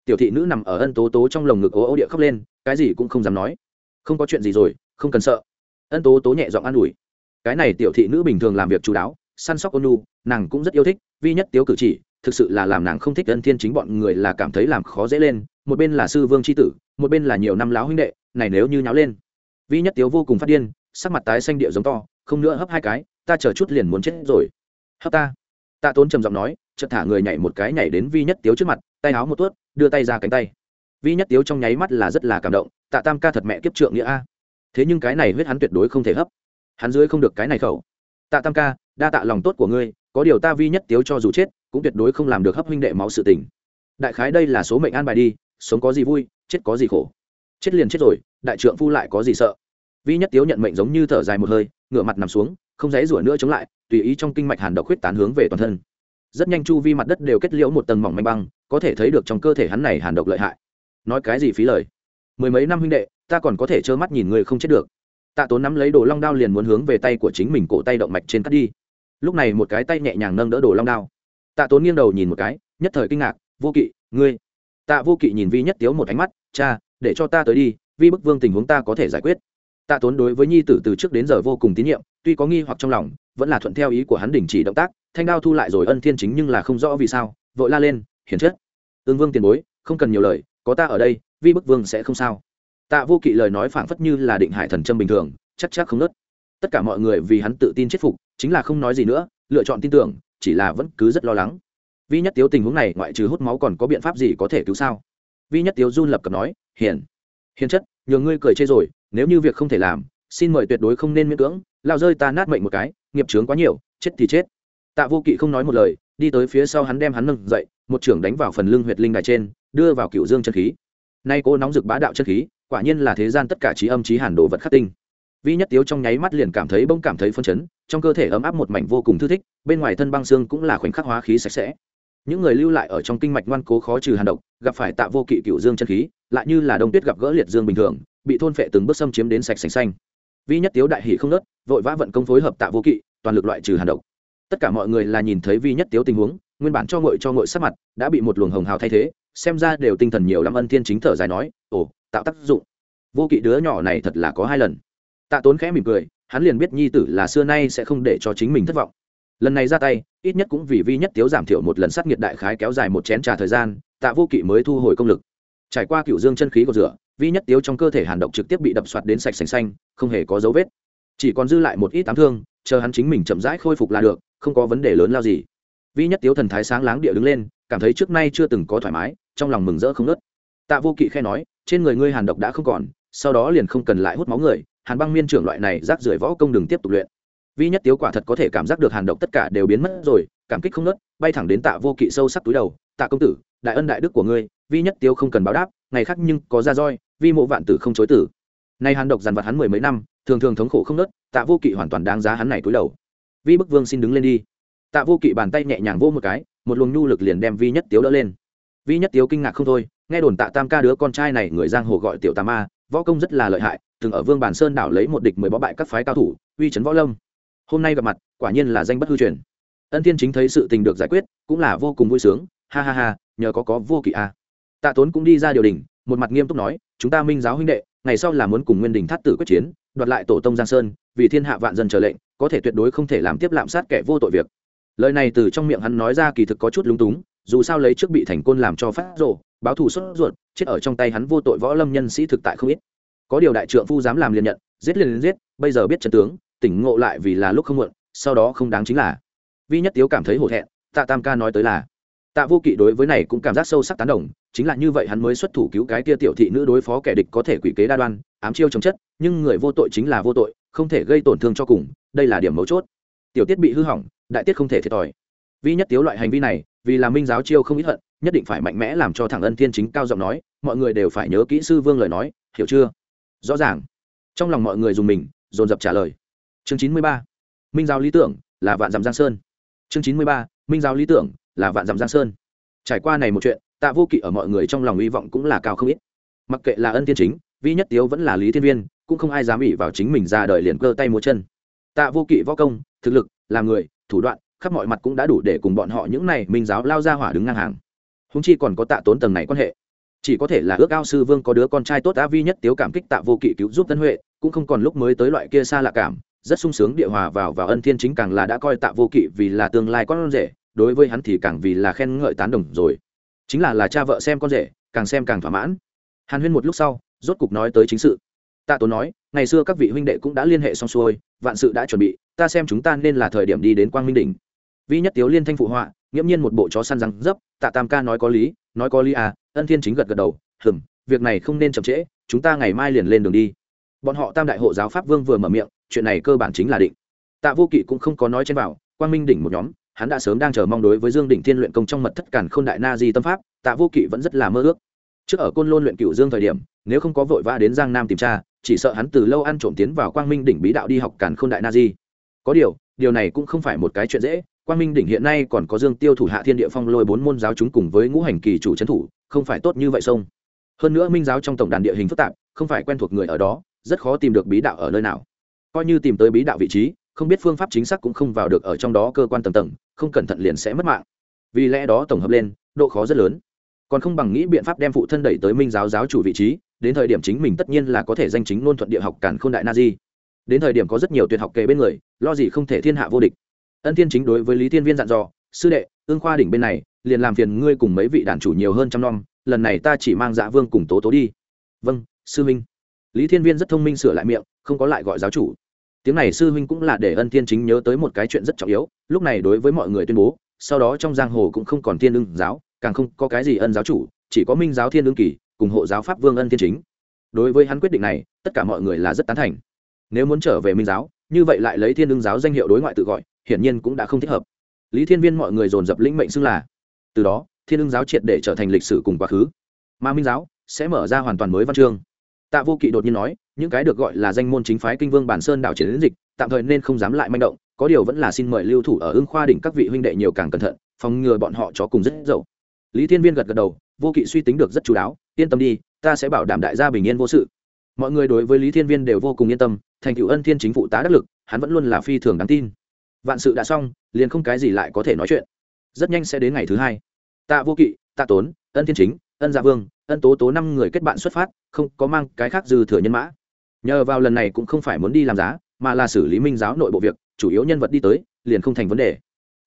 Tiểu thị nữ nằm ở ân tố tố trong lồng ngực ố ô địa khóc lên, cái gì cũng không dám nói. Không có chuyện gì rồi, không cần sợ. Ân tố tố nhẹ giọng an ủi. Cái này tiểu thị nữ bình thường làm việc chú đáo, săn sóc ôn nhu, nàng cũng rất yêu thích, vi nhất tiếu cử chỉ thực sự là làm nàng không thích ân thiên chính bọn người là cảm thấy làm khó dễ lên, một bên là sư vương c h i tử, một bên là nhiều năm láo huynh đệ, này nếu như nháo lên. Vi nhất tiếu vô cùng phát điên, sắc mặt tái xanh địa giống to, không nữa hấp hai cái, ta chờ chút liền muốn chết rồi. Hấp ta. Tạ tốn trầm giọng nói, chợt thả người nhảy một cái nhảy đến vi nhất tiếu trước mặt, tay áo một tuốt, đưa tay ra cánh tay. Vi nhất tiếu trong nháy mắt là rất là cảm động, tạ tam ca thật mẹ kiếp trượng nghĩa a. Thế nhưng cái này huyết hắn tuyệt đối không thể hấp. Hắn dưới không được cái này khẩu. Tạ tam ca, đa tạ lòng tốt của ngươi, có điều ta vi nhất tiếu cho dù chết cũng tuyệt đối không làm được hấp huynh đệ máu sự tình. Đại khái đây là số mệnh an bài đi, sống có gì vui, chết có gì khổ. Chết liền chết rồi, đại trượng phu lại có gì sợ? Vi nhất tiếu nhận mệnh giống như thở dài một hơi, ngửa mặt nằm xuống, không dãy rủa nữa chống lại, tùy ý trong kinh mạch hàn độc huyết tán hướng về toàn thân. Rất nhanh chu vi mặt đất đều kết liễu một tầng mỏng manh băng, có thể thấy được trong cơ thể hắn này hàn độc lợi hại. Nói cái gì phí lời? Mười mấy năm huynh đệ, ta còn có thể trơ mắt nhìn người không chết được. Tạ tốn nắm lấy đồ long đao liền muốn hướng về tay của chính mình cổ tay động mạch trên cắt đi. Lúc này một cái tay nhẹ nhàng nâng đỡ đồ long đao tạ tốn nghiêng đầu nhìn một cái, nhất thời kinh ngạc, vô kỵ, ngươi? Tạ vô kỵ nhìn vi nhất tiếu một ánh mắt, cha, để cho ta tới đi, vi bức vương tình huống ta có thể giải quyết. Tạ tốn đối với nhi tử từ trước đến giờ vô cùng tín nhiệm, tuy có nghi hoặc trong lòng, vẫn là thuận theo ý của hắn đình chỉ động tác, thanh đao thu lại rồi ân thiên chính nhưng là không rõ vì sao, vội la lên hiển chất ương vương tiền bối, không cần nhiều lời, có ta ở đây, vi bức vương sẽ không sao. Tạ vô kỵ lời nói phảng phất như là định hải thần châm bình thường, chắc chắc không nớt tất cả mọi người vì hắn tự tin chết phục, chính là không nói gì nữa, lựa chọn tin tưởng chỉ là vẫn cứ rất lo lắng. Vi nhất tiếu tình huống này ngoại trừ hút máu còn có biện pháp gì có thể cứu sao? Vi nhất tiếu run lập cập nói, hiền hiền chất, nhường ngươi cười chê rồi, nếu như việc không thể làm, xin mời tuyệt đối không nên miễn cưỡng lao rơi ta nát mệnh một cái, nghiệp trướng quá nhiều, chết thì chết. Tạ vô kỵ không nói một lời, đi tới phía sau hắn đem hắn nâng dậy, một trưởng đánh vào phần lưng huyệt linh đài trên, đưa vào cựu dương chân khí. Nay cô nóng rực bá đạo chân khí, quả nhiên là thế gian tất cả trí âm trí hàn đồ vật khắc tinh vi nhất tiếu trong nháy mắt liền cảm thấy bỗng cảm thấy phân chấn, trong cơ thể ấm áp một mảnh vô cùng thư thích, bên ngoài thân băng xương cũng là khoảnh khắc hóa khí sạch sẽ. Những người lưu lại ở trong kinh mạch ngoan cố khó trừ hàn độc, gặp phải tạ vô kỵ cựu dương chân khí, lại như là đông tuyết gặp gỡ liệt dương bình thường, bị thôn phệ từng bước xâm chiếm đến sạch sành xanh. Vi nhất tiếu đại hỷ không nớt, vội vã vận công phối hợp tạ vô kỵ, toàn lực loại trừ hàn độc. Tất cả mọi người là nhìn thấy vi nhất tiếu tình huống, nguyên bản cho ngội cho ngội sắc mặt, đã bị một luồng hồng hào thay thế, xem ra đều tinh thần nhiều lắm ân thiên chính thở dài nói, ồ, tạo tác dụng. Vô kỵ đứa nhỏ này thật là có hai lần tạ tốn khẽ mỉm cười, hắn liền biết nhi tử là xưa nay sẽ không để cho chính mình thất vọng. Lần này ra tay, ít nhất cũng vì vi nhất tiếu giảm thiểu một lần sát nhiệt đại khái kéo dài một chén trà thời gian, tạ vô kỵ mới thu hồi công lực. Trải qua cựu dương chân khí của rửa, vi nhất tiếu trong cơ thể hàn độc trực tiếp bị đập soạt đến sạch sành xanh, không hề có dấu vết. Chỉ còn dư lại một ít tám thương, chờ hắn chính mình chậm rãi khôi phục là được, không có vấn đề lớn lao gì. Vi nhất tiếu thần thái sáng láng địa đứng lên, cảm thấy trước nay chưa từng có thoải mái, trong lòng mừng rỡ không nớt tạ vô kỵ khe nói, trên người ngươi hàn độc đã không còn, sau đó liền không cần lại hút máu người hàn băng miên trưởng loại này rác rưởi võ công đừng tiếp tục luyện. Vi nhất tiếu quả thật có thể cảm giác được hàn độc tất cả đều biến mất rồi, cảm kích không nớt, bay thẳng đến tạ vô kỵ sâu sắc túi đầu, tạ công tử, đại ân đại đức của ngươi vi nhất tiếu không cần báo đáp, ngày khác nhưng có ra roi vi mộ vạn tử không chối tử. Nay hàn độc dằn vặt hắn mười mấy năm, thường thường thống khổ không nớt, tạ vô kỵ hoàn toàn đáng giá hắn này túi đầu. Vi bức vương xin đứng lên đi. Tạ vô kỵ bàn tay nhẹ nhàng vô một cái, một luồng nhu lực liền đem vi nhất tiếu đỡ lên. Vi nhất tiếu kinh ngạc không thôi, nghe đồn tạ tam ca đứa con trai này người giang hồ gọi tiểu tà ma, võ công rất là lợi hại từng ở vương bản sơn đảo lấy một địch mười bó bại các phái cao thủ, uy trấn võ lâm. Hôm nay gặp mặt, quả nhiên là danh bất hư truyền. Ân thiên chính thấy sự tình được giải quyết, cũng là vô cùng vui sướng, ha ha ha, nhờ có có vô kỵ a. Tạ tốn cũng đi ra điều đình, một mặt nghiêm túc nói, chúng ta minh giáo huynh đệ, ngày sau là muốn cùng nguyên đình thắt tử quyết chiến, đoạt lại tổ tông giang sơn, vì thiên hạ vạn dân trở lệnh, có thể tuyệt đối không thể làm tiếp lạm sát kẻ vô tội việc. Lời này từ trong miệng hắn nói ra kỳ thực có chút lúng túng, dù sao lấy trước bị thành côn làm cho phát rộ báo thù xuất ruột, chết ở trong tay hắn vô tội võ lâm nhân sĩ thực tại không ít có điều đại trượng phu dám làm liền nhận, giết liền giết, bây giờ biết trận tướng, tỉnh ngộ lại vì là lúc không muộn, sau đó không đáng chính là. Vi nhất tiếu cảm thấy hổ thẹn, tạ tam ca nói tới là, tạ vô kỵ đối với này cũng cảm giác sâu sắc tán đồng, chính là như vậy hắn mới xuất thủ cứu cái kia tiểu thị nữ đối phó kẻ địch có thể quỷ kế đa đoan, ám chiêu chống chất, nhưng người vô tội chính là vô tội, không thể gây tổn thương cho cùng, đây là điểm mấu chốt. Tiểu tiết bị hư hỏng, đại tiết không thể thiệt thòi. Vi nhất tiếu loại hành vi này, vì là minh giáo chiêu không ít hận, nhất định phải mạnh mẽ làm cho thằng ân thiên chính cao giọng nói, mọi người đều phải nhớ kỹ sư vương lời nói, hiểu chưa? Rõ ràng. Trong lòng mọi người dùng mình, dồn dập trả lời. Chương chín mươi ba, minh giáo lý tưởng là vạn dặm giang sơn. Chương chín mươi ba, minh giáo lý tưởng là vạn dặm giang sơn. Trải qua này một chuyện, tạ vô kỵ ở mọi người trong lòng hy vọng cũng là cao không ít. Mặc kệ là ân thiên chính, vi nhất tiếu vẫn là lý thiên viên, cũng không ai dám ỉ vào chính mình ra đời liền cơ tay múa chân. Tạ vô kỵ võ công, thực lực là người, thủ đoạn, khắp mọi mặt cũng đã đủ để cùng bọn họ những này minh giáo lao ra hỏa đứng ngang hàng. Húng chi còn có tạ tốn tầng này quan hệ chỉ có thể là ước ao sư vương có đứa con trai tốt á vi nhất tiếu cảm kích tạ vô kỵ cứu giúp tân huệ, cũng không còn lúc mới tới loại kia xa lạ cảm, rất sung sướng địa hòa vào và ân thiên chính càng là đã coi tạ vô kỵ vì là tương lai con rể, đối với hắn thì càng vì là khen ngợi tán đồng rồi. Chính là là cha vợ xem con rể, càng xem càng thỏa mãn. Hàn huyên một lúc sau, rốt cục nói tới chính sự. Tạ tốn nói, ngày xưa các vị huynh đệ cũng đã liên hệ xong xuôi, vạn sự đã chuẩn bị, ta xem chúng ta nên là thời điểm đi đến quang minh đỉnh. Vi nhất tiếu liên thanh phụ họa, nghiễm nhiên một bộ chó săn răng dấp, tạ tam ca nói có lý, nói có lý à ân thiên chính gật gật đầu hừm, việc này không nên chậm trễ chúng ta ngày mai liền lên đường đi. Bọn họ tam đại hộ giáo pháp vương vừa mở miệng chuyện này cơ bản chính là định. Tạ vô kỵ cũng không có nói trên vào quang minh đỉnh một nhóm hắn đã sớm đang chờ mong đối với dương đỉnh thiên luyện công trong mật thất cản k h ô n đại na di tâm pháp tạ vô kỵ vẫn rất là mơ ước. Trước ở côn lôn luyện cựu dương thời điểm nếu không có vội vã đến giang nam tìm tra chỉ sợ hắn từ lâu ăn trộm tiến vào quang minh đỉnh bí đạo đi học cản k h ô n đại na di. Có điều điều này cũng không phải một cái chuyện dễ quang minh đỉnh hiện nay còn có dương tiêu thủ hạ thiên địa phong lôi bốn môn giáo chúng cùng với ngũ hành kỳ chủ trấn thủ không phải tốt như vậy sông. Hơn nữa minh giáo trong tổng đàn địa hình phức tạp, không phải quen thuộc người ở đó, rất khó tìm được bí đạo ở nơi nào. Coi như tìm tới bí đạo vị trí, không biết phương pháp chính xác cũng không vào được ở trong đó cơ quan tầng tầng, không cẩn thận liền sẽ mất mạng. Vì lẽ đó tổng hợp lên, độ khó rất lớn. Còn không bằng nghĩ biện pháp đem phụ thân đẩy tới minh giáo giáo chủ vị trí, đến thời điểm chính mình tất nhiên là có thể danh chính ngôn thuận địa học cản k h ô n đại na di đến thời điểm có rất nhiều tuyệt học kề bên người, lo gì không thể thiên hạ vô địch. Ân thiên chính đối với lý thiên viên dặn dò, sư đệ, ương khoa đỉnh bên này liền làm phiền ngươi cùng mấy vị đàn chủ nhiều hơn trăm năm lần này ta chỉ mang dạ vương cùng tố tố đi. Vâng sư minh lý thiên viên rất thông minh sửa lại miệng, không có lại gọi giáo chủ. Tiếng này sư huynh cũng là để ân thiên chính nhớ tới một cái chuyện rất trọng yếu, lúc này đối với mọi người tuyên bố, sau đó trong giang hồ cũng không còn thiên ưng giáo, càng không có cái gì ân giáo chủ, chỉ có minh giáo thiên ưng kỳ, cùng hộ giáo pháp vương ân thiên chính. Đối với hắn quyết định này, tất cả mọi người là rất tán thành. Nếu muốn trở về minh giáo, như vậy lại lấy thiên ưng giáo danh hiệu đối ngoại tự gọi, hiển nhiên cũng đã không thích hợp. Lý thiên viên mọi người dồn dập lĩnh mệnh xưng là từ đó, thiên ưng giáo triệt để trở thành lịch sử cùng quá khứ. Mà minh giáo sẽ mở ra hoàn toàn mới văn chương. Tạ vô kỵ đột nhiên nói, những cái được gọi là danh môn chính phái kinh vương bản sơn đảo chiến dịch, tạm thời nên không dám lại manh động, có điều vẫn là xin mời lưu thủ ở ưng khoa đỉnh các vị huynh đệ nhiều càng cẩn thận, phòng ngừa bọn họ chó cùng rất dậu. Lý thiên viên gật gật đầu, vô kỵ suy tính được rất chú đáo, yên tâm đi, ta sẽ bảo đảm đại gia bình yên vô sự. Mọi người đối với lý thiên viên đều vô cùng yên tâm, thành cựu ân thiên chính phụ tá đắc lực, hắn vẫn luôn là phi thường đáng tin. Vạn sự đã xong, liền không cái gì lại có thể nói chuyện rất nhanh sẽ đến ngày thứ hai. Tạ vô kỵ, tạ tốn, ân thiên chính, ân dạ vương, ân tố tố năm người kết bạn xuất phát, không có mang cái khác dư thừa nhân mã. Nhờ vào lần này cũng không phải muốn đi làm giá, mà là xử lý minh giáo nội bộ việc, chủ yếu nhân vật đi tới, liền không thành vấn đề.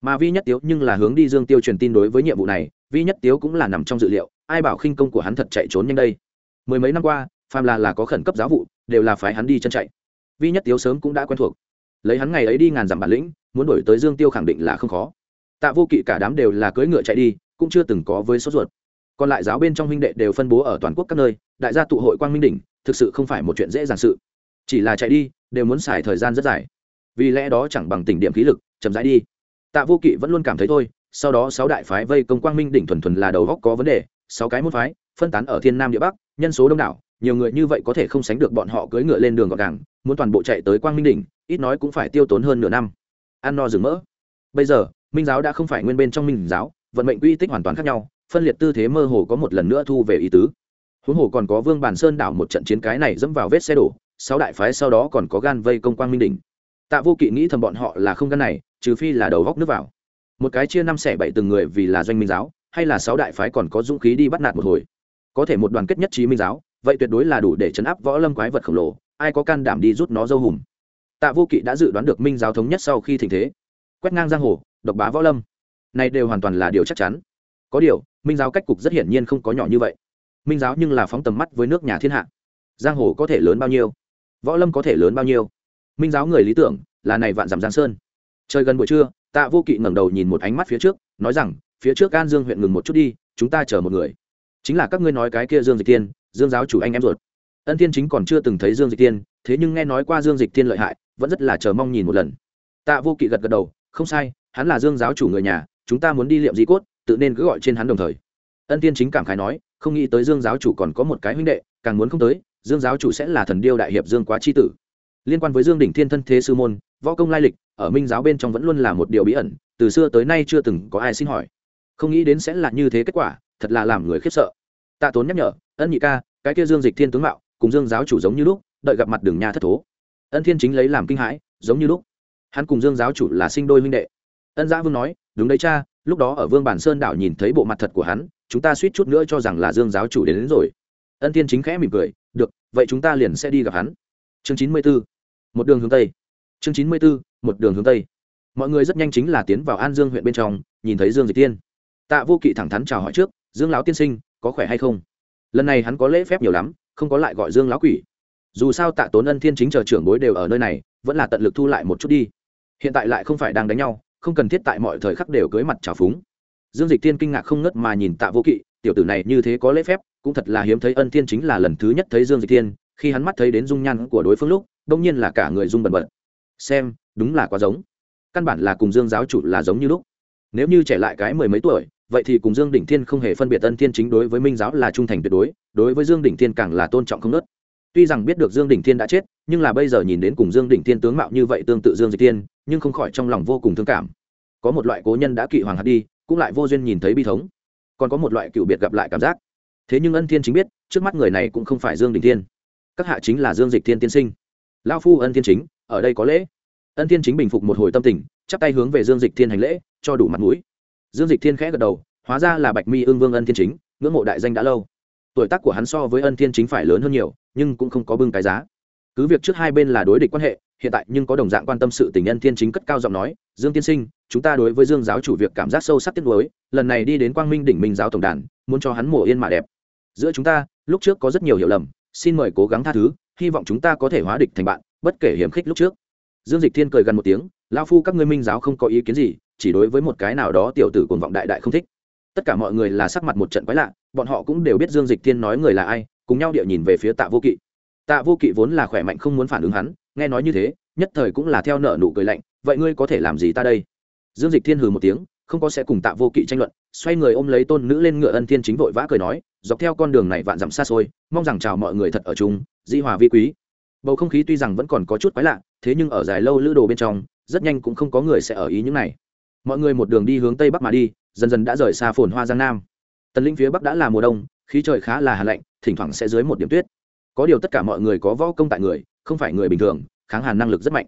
Mà vi nhất tiếu nhưng là hướng đi dương tiêu truyền tin đối với nhiệm vụ này, vi nhất tiếu cũng là nằm trong dự liệu, ai bảo khinh công của hắn thật chạy trốn nhanh đây. Mười mấy năm qua, phàm là là có khẩn cấp giáo vụ, đều là phái hắn đi chân chạy. Vi nhất tiếu sớm cũng đã quen thuộc. Lấy hắn ngày ấy đi ngàn dặm bản lĩnh, muốn đổi tới dương tiêu khẳng định là không khó tạ vô kỵ cả đám đều là cưỡi ngựa chạy đi, cũng chưa từng có với sốt ruột. Còn lại giáo bên trong huynh đệ đều phân bố ở toàn quốc các nơi, đại gia tụ hội quang minh đỉnh, thực sự không phải một chuyện dễ dàng sự. Chỉ là chạy đi, đều muốn xài thời gian rất dài. Vì lẽ đó chẳng bằng tỉnh điểm khí lực, chậm rãi đi. Tạ vô kỵ vẫn luôn cảm thấy thôi, sau đó sáu đại phái vây công quang minh đỉnh thuần thuần là đầu góc có vấn đề, sáu cái môn phái, phân tán ở thiên nam địa bắc, nhân số đông đảo, nhiều người như vậy có thể không sánh được bọn họ cưỡi ngựa lên đường gọn gàng, muốn toàn bộ chạy tới quang minh đỉnh, ít nói cũng phải tiêu tốn hơn nửa năm. Ăn no rừng mỡ. Bây giờ minh giáo đã không phải nguyên bên trong minh giáo, vận mệnh quy tích hoàn toàn khác nhau, phân liệt tư thế mơ hồ có một lần nữa thu về ý tứ. Huống hồ còn có vương bản sơn đảo một trận chiến cái này dẫm vào vết xe đổ, sáu đại phái sau đó còn có gan vây công quang minh đỉnh. Tạ vô kỵ nghĩ thầm bọn họ là không gan này, trừ phi là đầu góc nước vào. Một cái chia năm xẻ bảy từng người vì là doanh minh giáo, hay là sáu đại phái còn có dũng khí đi bắt nạt một hồi. Có thể một đoàn kết nhất trí minh giáo, vậy tuyệt đối là đủ để chấn áp võ lâm quái vật khổng lồ, ai có can đảm đi rút nó dâu hùm. Tạ vô kỵ đã dự đoán được minh giáo thống nhất sau khi thịnh thế quét ngang giang hồ, độc bá võ lâm. Này đều hoàn toàn là điều chắc chắn. Có điều, minh giáo cách cục rất hiển nhiên không có nhỏ như vậy. Minh giáo nhưng là phóng tầm mắt với nước nhà thiên hạ. Giang hồ có thể lớn bao nhiêu? Võ lâm có thể lớn bao nhiêu? Minh giáo người lý tưởng là này vạn dặm giang sơn. Trời gần buổi trưa, tạ vô kỵ ngẩng đầu nhìn một ánh mắt phía trước, nói rằng, phía trước an dương huyện ngừng một chút đi, chúng ta chờ một người. Chính là các ngươi nói cái kia dương dịch tiên dương giáo chủ anh em ruột. Ân thiên chính còn chưa từng thấy dương dịch tiên thế nhưng nghe nói qua dương dịch tiên lợi hại, vẫn rất là chờ mong nhìn một lần. Tạ vô kỵ gật gật đầu không sai, hắn là dương giáo chủ người nhà, chúng ta muốn đi liệm di cốt, tự nên cứ gọi trên hắn đồng thời. Ân tiên chính cảm khái nói, không nghĩ tới dương giáo chủ còn có một cái huynh đệ, càng muốn không tới, dương giáo chủ sẽ là thần điêu đại hiệp dương quá chi tử. Liên quan với dương đỉnh thiên thân thế sư môn, võ công lai lịch, ở minh giáo bên trong vẫn luôn là một điều bí ẩn, từ xưa tới nay chưa từng có ai xin hỏi. Không nghĩ đến sẽ là như thế kết quả, thật là làm người khiếp sợ. Tạ tốn nhắc nhở, ân nhị ca, cái kia dương dịch thiên tướng mạo, cùng dương giáo chủ giống như lúc, đợi gặp mặt đường nhà thất thố. Ân thiên chính lấy làm kinh hãi, giống như lúc hắn cùng dương giáo chủ là sinh đôi huynh đệ. Ân giã vương nói đúng đấy cha lúc đó ở vương bản sơn đảo nhìn thấy bộ mặt thật của hắn chúng ta suýt chút nữa cho rằng là dương giáo chủ đến, đến rồi. Ân thiên chính khẽ mỉm cười được vậy chúng ta liền sẽ đi gặp hắn. Chương chín mươi b ố một đường hướng tây. Chương chín mươi bốn một đường hướng tây. Mọi người rất nhanh chính là tiến vào an dương huyện bên trong nhìn thấy dương dịch tiên. Tạ vô kỵ thẳng thắn chào hỏi trước dương lão tiên sinh có khỏe hay không? Lần này hắn có lễ phép nhiều lắm không có lại gọi dương lão quỷ. Dù sao tạ tốn ân thiên chính chờ trưởng bối đều ở nơi này vẫn là tận lực thu lại một chút đi hiện tại lại không phải đang đánh nhau, không cần thiết tại mọi thời khắc đều cưới mặt trào phúng. Dương dịch tiên kinh ngạc không ngất mà nhìn tạ vô kỵ, tiểu tử này như thế có lễ phép, cũng thật là hiếm thấy ân thiên chính là lần thứ nhất thấy dương dịch tiên khi hắn mắt thấy đến dung nhan của đối phương lúc, đông nhiên là cả người dung bần bật. Xem, đúng là quá giống. Căn bản là cùng dương giáo chủ là giống như lúc. Nếu như trẻ lại cái mười mấy tuổi, vậy thì cùng dương đỉnh thiên không hề phân biệt ân thiên chính đối với minh giáo là trung thành tuyệt đối đối với dương đỉnh thiên càng là tôn trọng không nớt tuy rằng biết được dương đỉnh thiên đã chết, nhưng là bây giờ nhìn đến cùng dương đỉnh thiên tướng mạo như vậy tương tự dương dịch tiên nhưng không khỏi trong lòng vô cùng thương cảm. Có một loại cố nhân đã kỵ hoàng hạt đi, cũng lại vô duyên nhìn thấy bi thống. Còn có một loại cựu biệt gặp lại cảm giác. Thế nhưng ân thiên chính biết, trước mắt người này cũng không phải dương đỉnh thiên. Các hạ chính là dương dịch thiên tiên sinh. Lao phu ân thiên chính, ở đây có lễ. Ân thiên chính bình phục một hồi tâm tình, chắp tay hướng về dương dịch thiên hành lễ, cho đủ mặt mũi. Dương dịch thiên khẽ gật đầu, hóa ra là bạch mi ương vương ân thiên chính, ngưỡng mộ đại danh đã lâu. Tuổi tác của hắn so với ân thiên chính phải lớn hơn nhiều, nhưng cũng không có bưng cái giá. Cứ việc trước hai bên là đối địch quan hệ hiện tại nhưng có đồng dạng quan tâm sự tình nhân thiên chính cất cao giọng nói, dương tiên sinh, chúng ta đối với dương giáo chủ việc cảm giác sâu sắc tiếc nuối, lần này đi đến quang minh đỉnh minh giáo tổng đàn, muốn cho hắn mổ yên mà đẹp. Giữa chúng ta, lúc trước có rất nhiều hiểu lầm, xin mời cố gắng tha thứ, hy vọng chúng ta có thể hóa địch thành bạn, bất kể hiểm khích lúc trước. Dương dịch thiên cười gần một tiếng lao phu các ngươi minh giáo không có ý kiến gì, chỉ đối với một cái nào đó tiểu tử cuồng vọng đại đại không thích. Tất cả mọi người là sắc mặt một trận quái lạ, bọn họ cũng đều biết dương dịch thiên nói người là ai, cùng nhau địa nhìn về phía tạ vô kỵ tạ vô kỵ vốn là khỏe mạnh không muốn phản ứng hắn, nghe nói như thế, nhất thời cũng là theo nợ nụ cười lạnh, vậy ngươi có thể làm gì ta đây? Dương dịch thiên hừ một tiếng, không có sẽ cùng tạ vô kỵ tranh luận, xoay người ôm lấy tôn nữ lên ngựa ân thiên chính vội vã cười nói, dọc theo con đường này vạn dặm xa xôi, mong rằng chào mọi người thật ở chung di hòa vi quý. Bầu không khí tuy rằng vẫn còn có chút quái lạ, thế nhưng ở dài lâu lữ đồ bên trong, rất nhanh cũng không có người sẽ ở ý những này. Mọi người một đường đi hướng tây bắc mà đi, dần dần đã rời xa phồn hoa giang nam. Tần linh phía bắc đã là mùa đông, khí trời khá là hà lạnh, thỉnh thoảng sẽ dưới một điểm tuyết có điều tất cả mọi người có võ công tại người, không phải người bình thường, kháng hàn năng lực rất mạnh.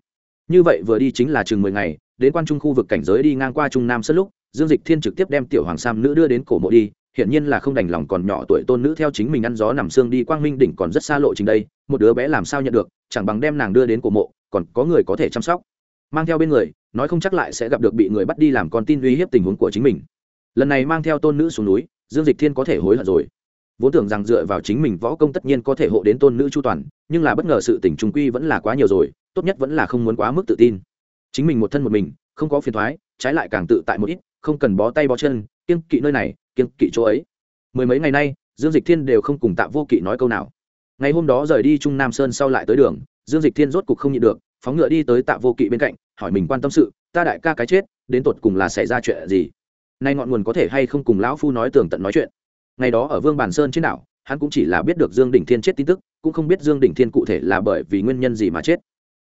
Như vậy vừa đi chính là chừng mười ngày, đến quan trung khu vực cảnh giới đi ngang qua trung nam sân lúc, dương dịch thiên trực tiếp đem tiểu hoàng sam nữ đưa đến cổ mộ đi, hiển nhiên là không đành lòng còn nhỏ tuổi tôn nữ theo chính mình ăn gió nằm xương đi quang minh đỉnh còn rất xa lộ trình đây, một đứa bé làm sao nhận được, chẳng bằng đem nàng đưa đến cổ mộ, còn có người có thể chăm sóc. Mang theo bên người, nói không chắc lại sẽ gặp được bị người bắt đi làm con tin uy hiếp tình huống của chính mình. Lần này mang theo tôn nữ xuống núi, dương dịch thiên có thể hối hận rồi vốn tưởng rằng dựa vào chính mình võ công tất nhiên có thể hộ đến tôn nữ chu toàn, nhưng là bất ngờ sự tỉnh trung quy vẫn là quá nhiều rồi, tốt nhất vẫn là không muốn quá mức tự tin. Chính mình một thân một mình, không có phiền thoái, trái lại càng tự tại một ít, không cần bó tay bó chân kiên kỵ nơi này kiên kỵ chỗ ấy. Mười mấy ngày nay, dương dịch thiên đều không cùng tạ vô kỵ nói câu nào. Ngày hôm đó rời đi trung nam sơn sau lại tới đường, dương dịch thiên rốt cục không nhịn được, phóng ngựa đi tới tạ vô kỵ bên cạnh, hỏi mình quan tâm sự, ta đại ca cái chết, đến tột cùng là xảy ra chuyện gì? Nay ngọn nguồn có thể hay không cùng lão phu nói tường tận nói chuyện? Ngày đó ở vương bàn sơn trên đảo, hắn cũng chỉ là biết được dương đỉnh thiên chết tin tức, cũng không biết dương đỉnh thiên cụ thể là bởi vì nguyên nhân gì mà chết.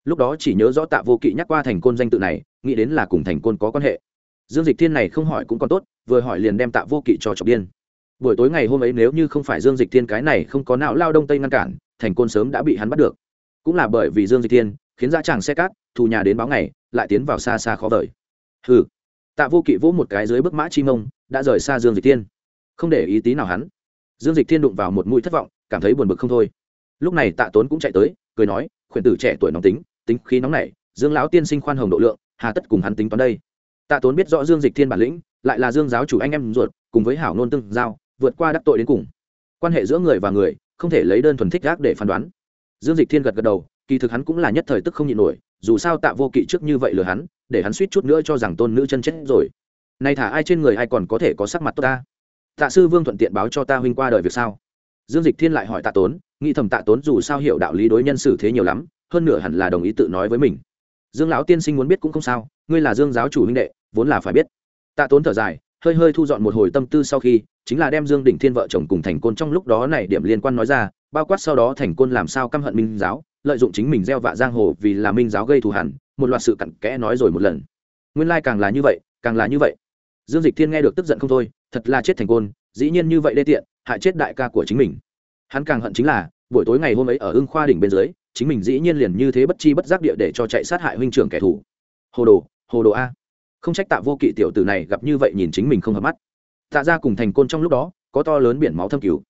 Lúc đó chỉ nhớ rõ tạ vô kỵ nhắc qua thành côn danh tự này, nghĩ đến là cùng thành côn có quan hệ. Dương dịch thiên này không hỏi cũng còn tốt, vừa hỏi liền đem tạ vô kỵ cho trọc điên. Buổi tối ngày hôm ấy nếu như không phải dương dịch thiên cái này không có não lao đông tây ngăn cản, thành côn sớm đã bị hắn bắt được. Cũng là bởi vì dương dịch thiên, khiến ra chàng xe cát, thù nhà đến báo ngày, lại tiến vào xa xa khó vời. Hừ. Tạ vô kỵ vỗ một cái dưới bức mã chi mông, đã rời xa dương dịch thiên không để ý tí nào hắn. Dương dịch thiên đụng vào một mũi thất vọng, cảm thấy buồn bực không thôi. Lúc này tạ tốn cũng chạy tới, cười nói, khuyển tử trẻ tuổi nóng tính tính khí nóng nảy, dương lão tiên sinh khoan hồng độ lượng, hà tất cùng hắn tính toán đây. Tạ tốn biết rõ dương dịch thiên bản lĩnh, lại là dương giáo chủ anh em ruột, cùng với hảo nôn tương giao, vượt qua đắc tội đến cùng. Quan hệ giữa người và người, không thể lấy đơn thuần thích gác để phán đoán. Dương dịch thiên gật gật đầu, kỳ thực hắn cũng là nhất thời tức không nhịn nổi, dù sao tạ vô kỵ trước như vậy lừa hắn, để hắn suýt chút nữa cho rằng tôn nữ chân chết rồi. Nay thả ai trên người ai còn có thể có sắc mặt tốt ta? Tạ sư vương thuận tiện báo cho ta huynh qua đời việc sao? Dương dịch thiên lại hỏi tạ tốn, nghĩ thầm tạ tốn dù sao hiểu đạo lý đối nhân xử thế nhiều lắm, hơn nửa hẳn là đồng ý tự nói với mình. Dương lão tiên sinh muốn biết cũng không sao, ngươi là dương giáo chủ huynh đệ, vốn là phải biết. Tạ tốn thở dài, hơi hơi thu dọn một hồi tâm tư sau khi, chính là đem dương đỉnh thiên vợ chồng cùng thành côn trong lúc đó này điểm liên quan nói ra, bao quát sau đó thành côn làm sao căm hận minh giáo, lợi dụng chính mình gieo vạ giang hồ vì là minh giáo gây thù hẳn, một loạt sự cặn kẽ nói rồi một lần. Nguyên lai càng là như vậy, càng là như vậy. Dương dịch thiên nghe được tức giận không thôi thật là chết thành côn, dĩ nhiên như vậy đê tiện, hại chết đại ca của chính mình. Hắn càng hận chính là, buổi tối ngày hôm ấy ở ưng khoa đỉnh bên dưới, chính mình dĩ nhiên liền như thế bất chi bất giác địa để cho chạy sát hại huynh trưởng kẻ thù. Hồ đồ hồ đồ a. Không trách tạ vô kỵ tiểu tử này gặp như vậy nhìn chính mình không hợp mắt. Tạ ra cùng thành côn trong lúc đó, có to lớn biển máu thâm cứu.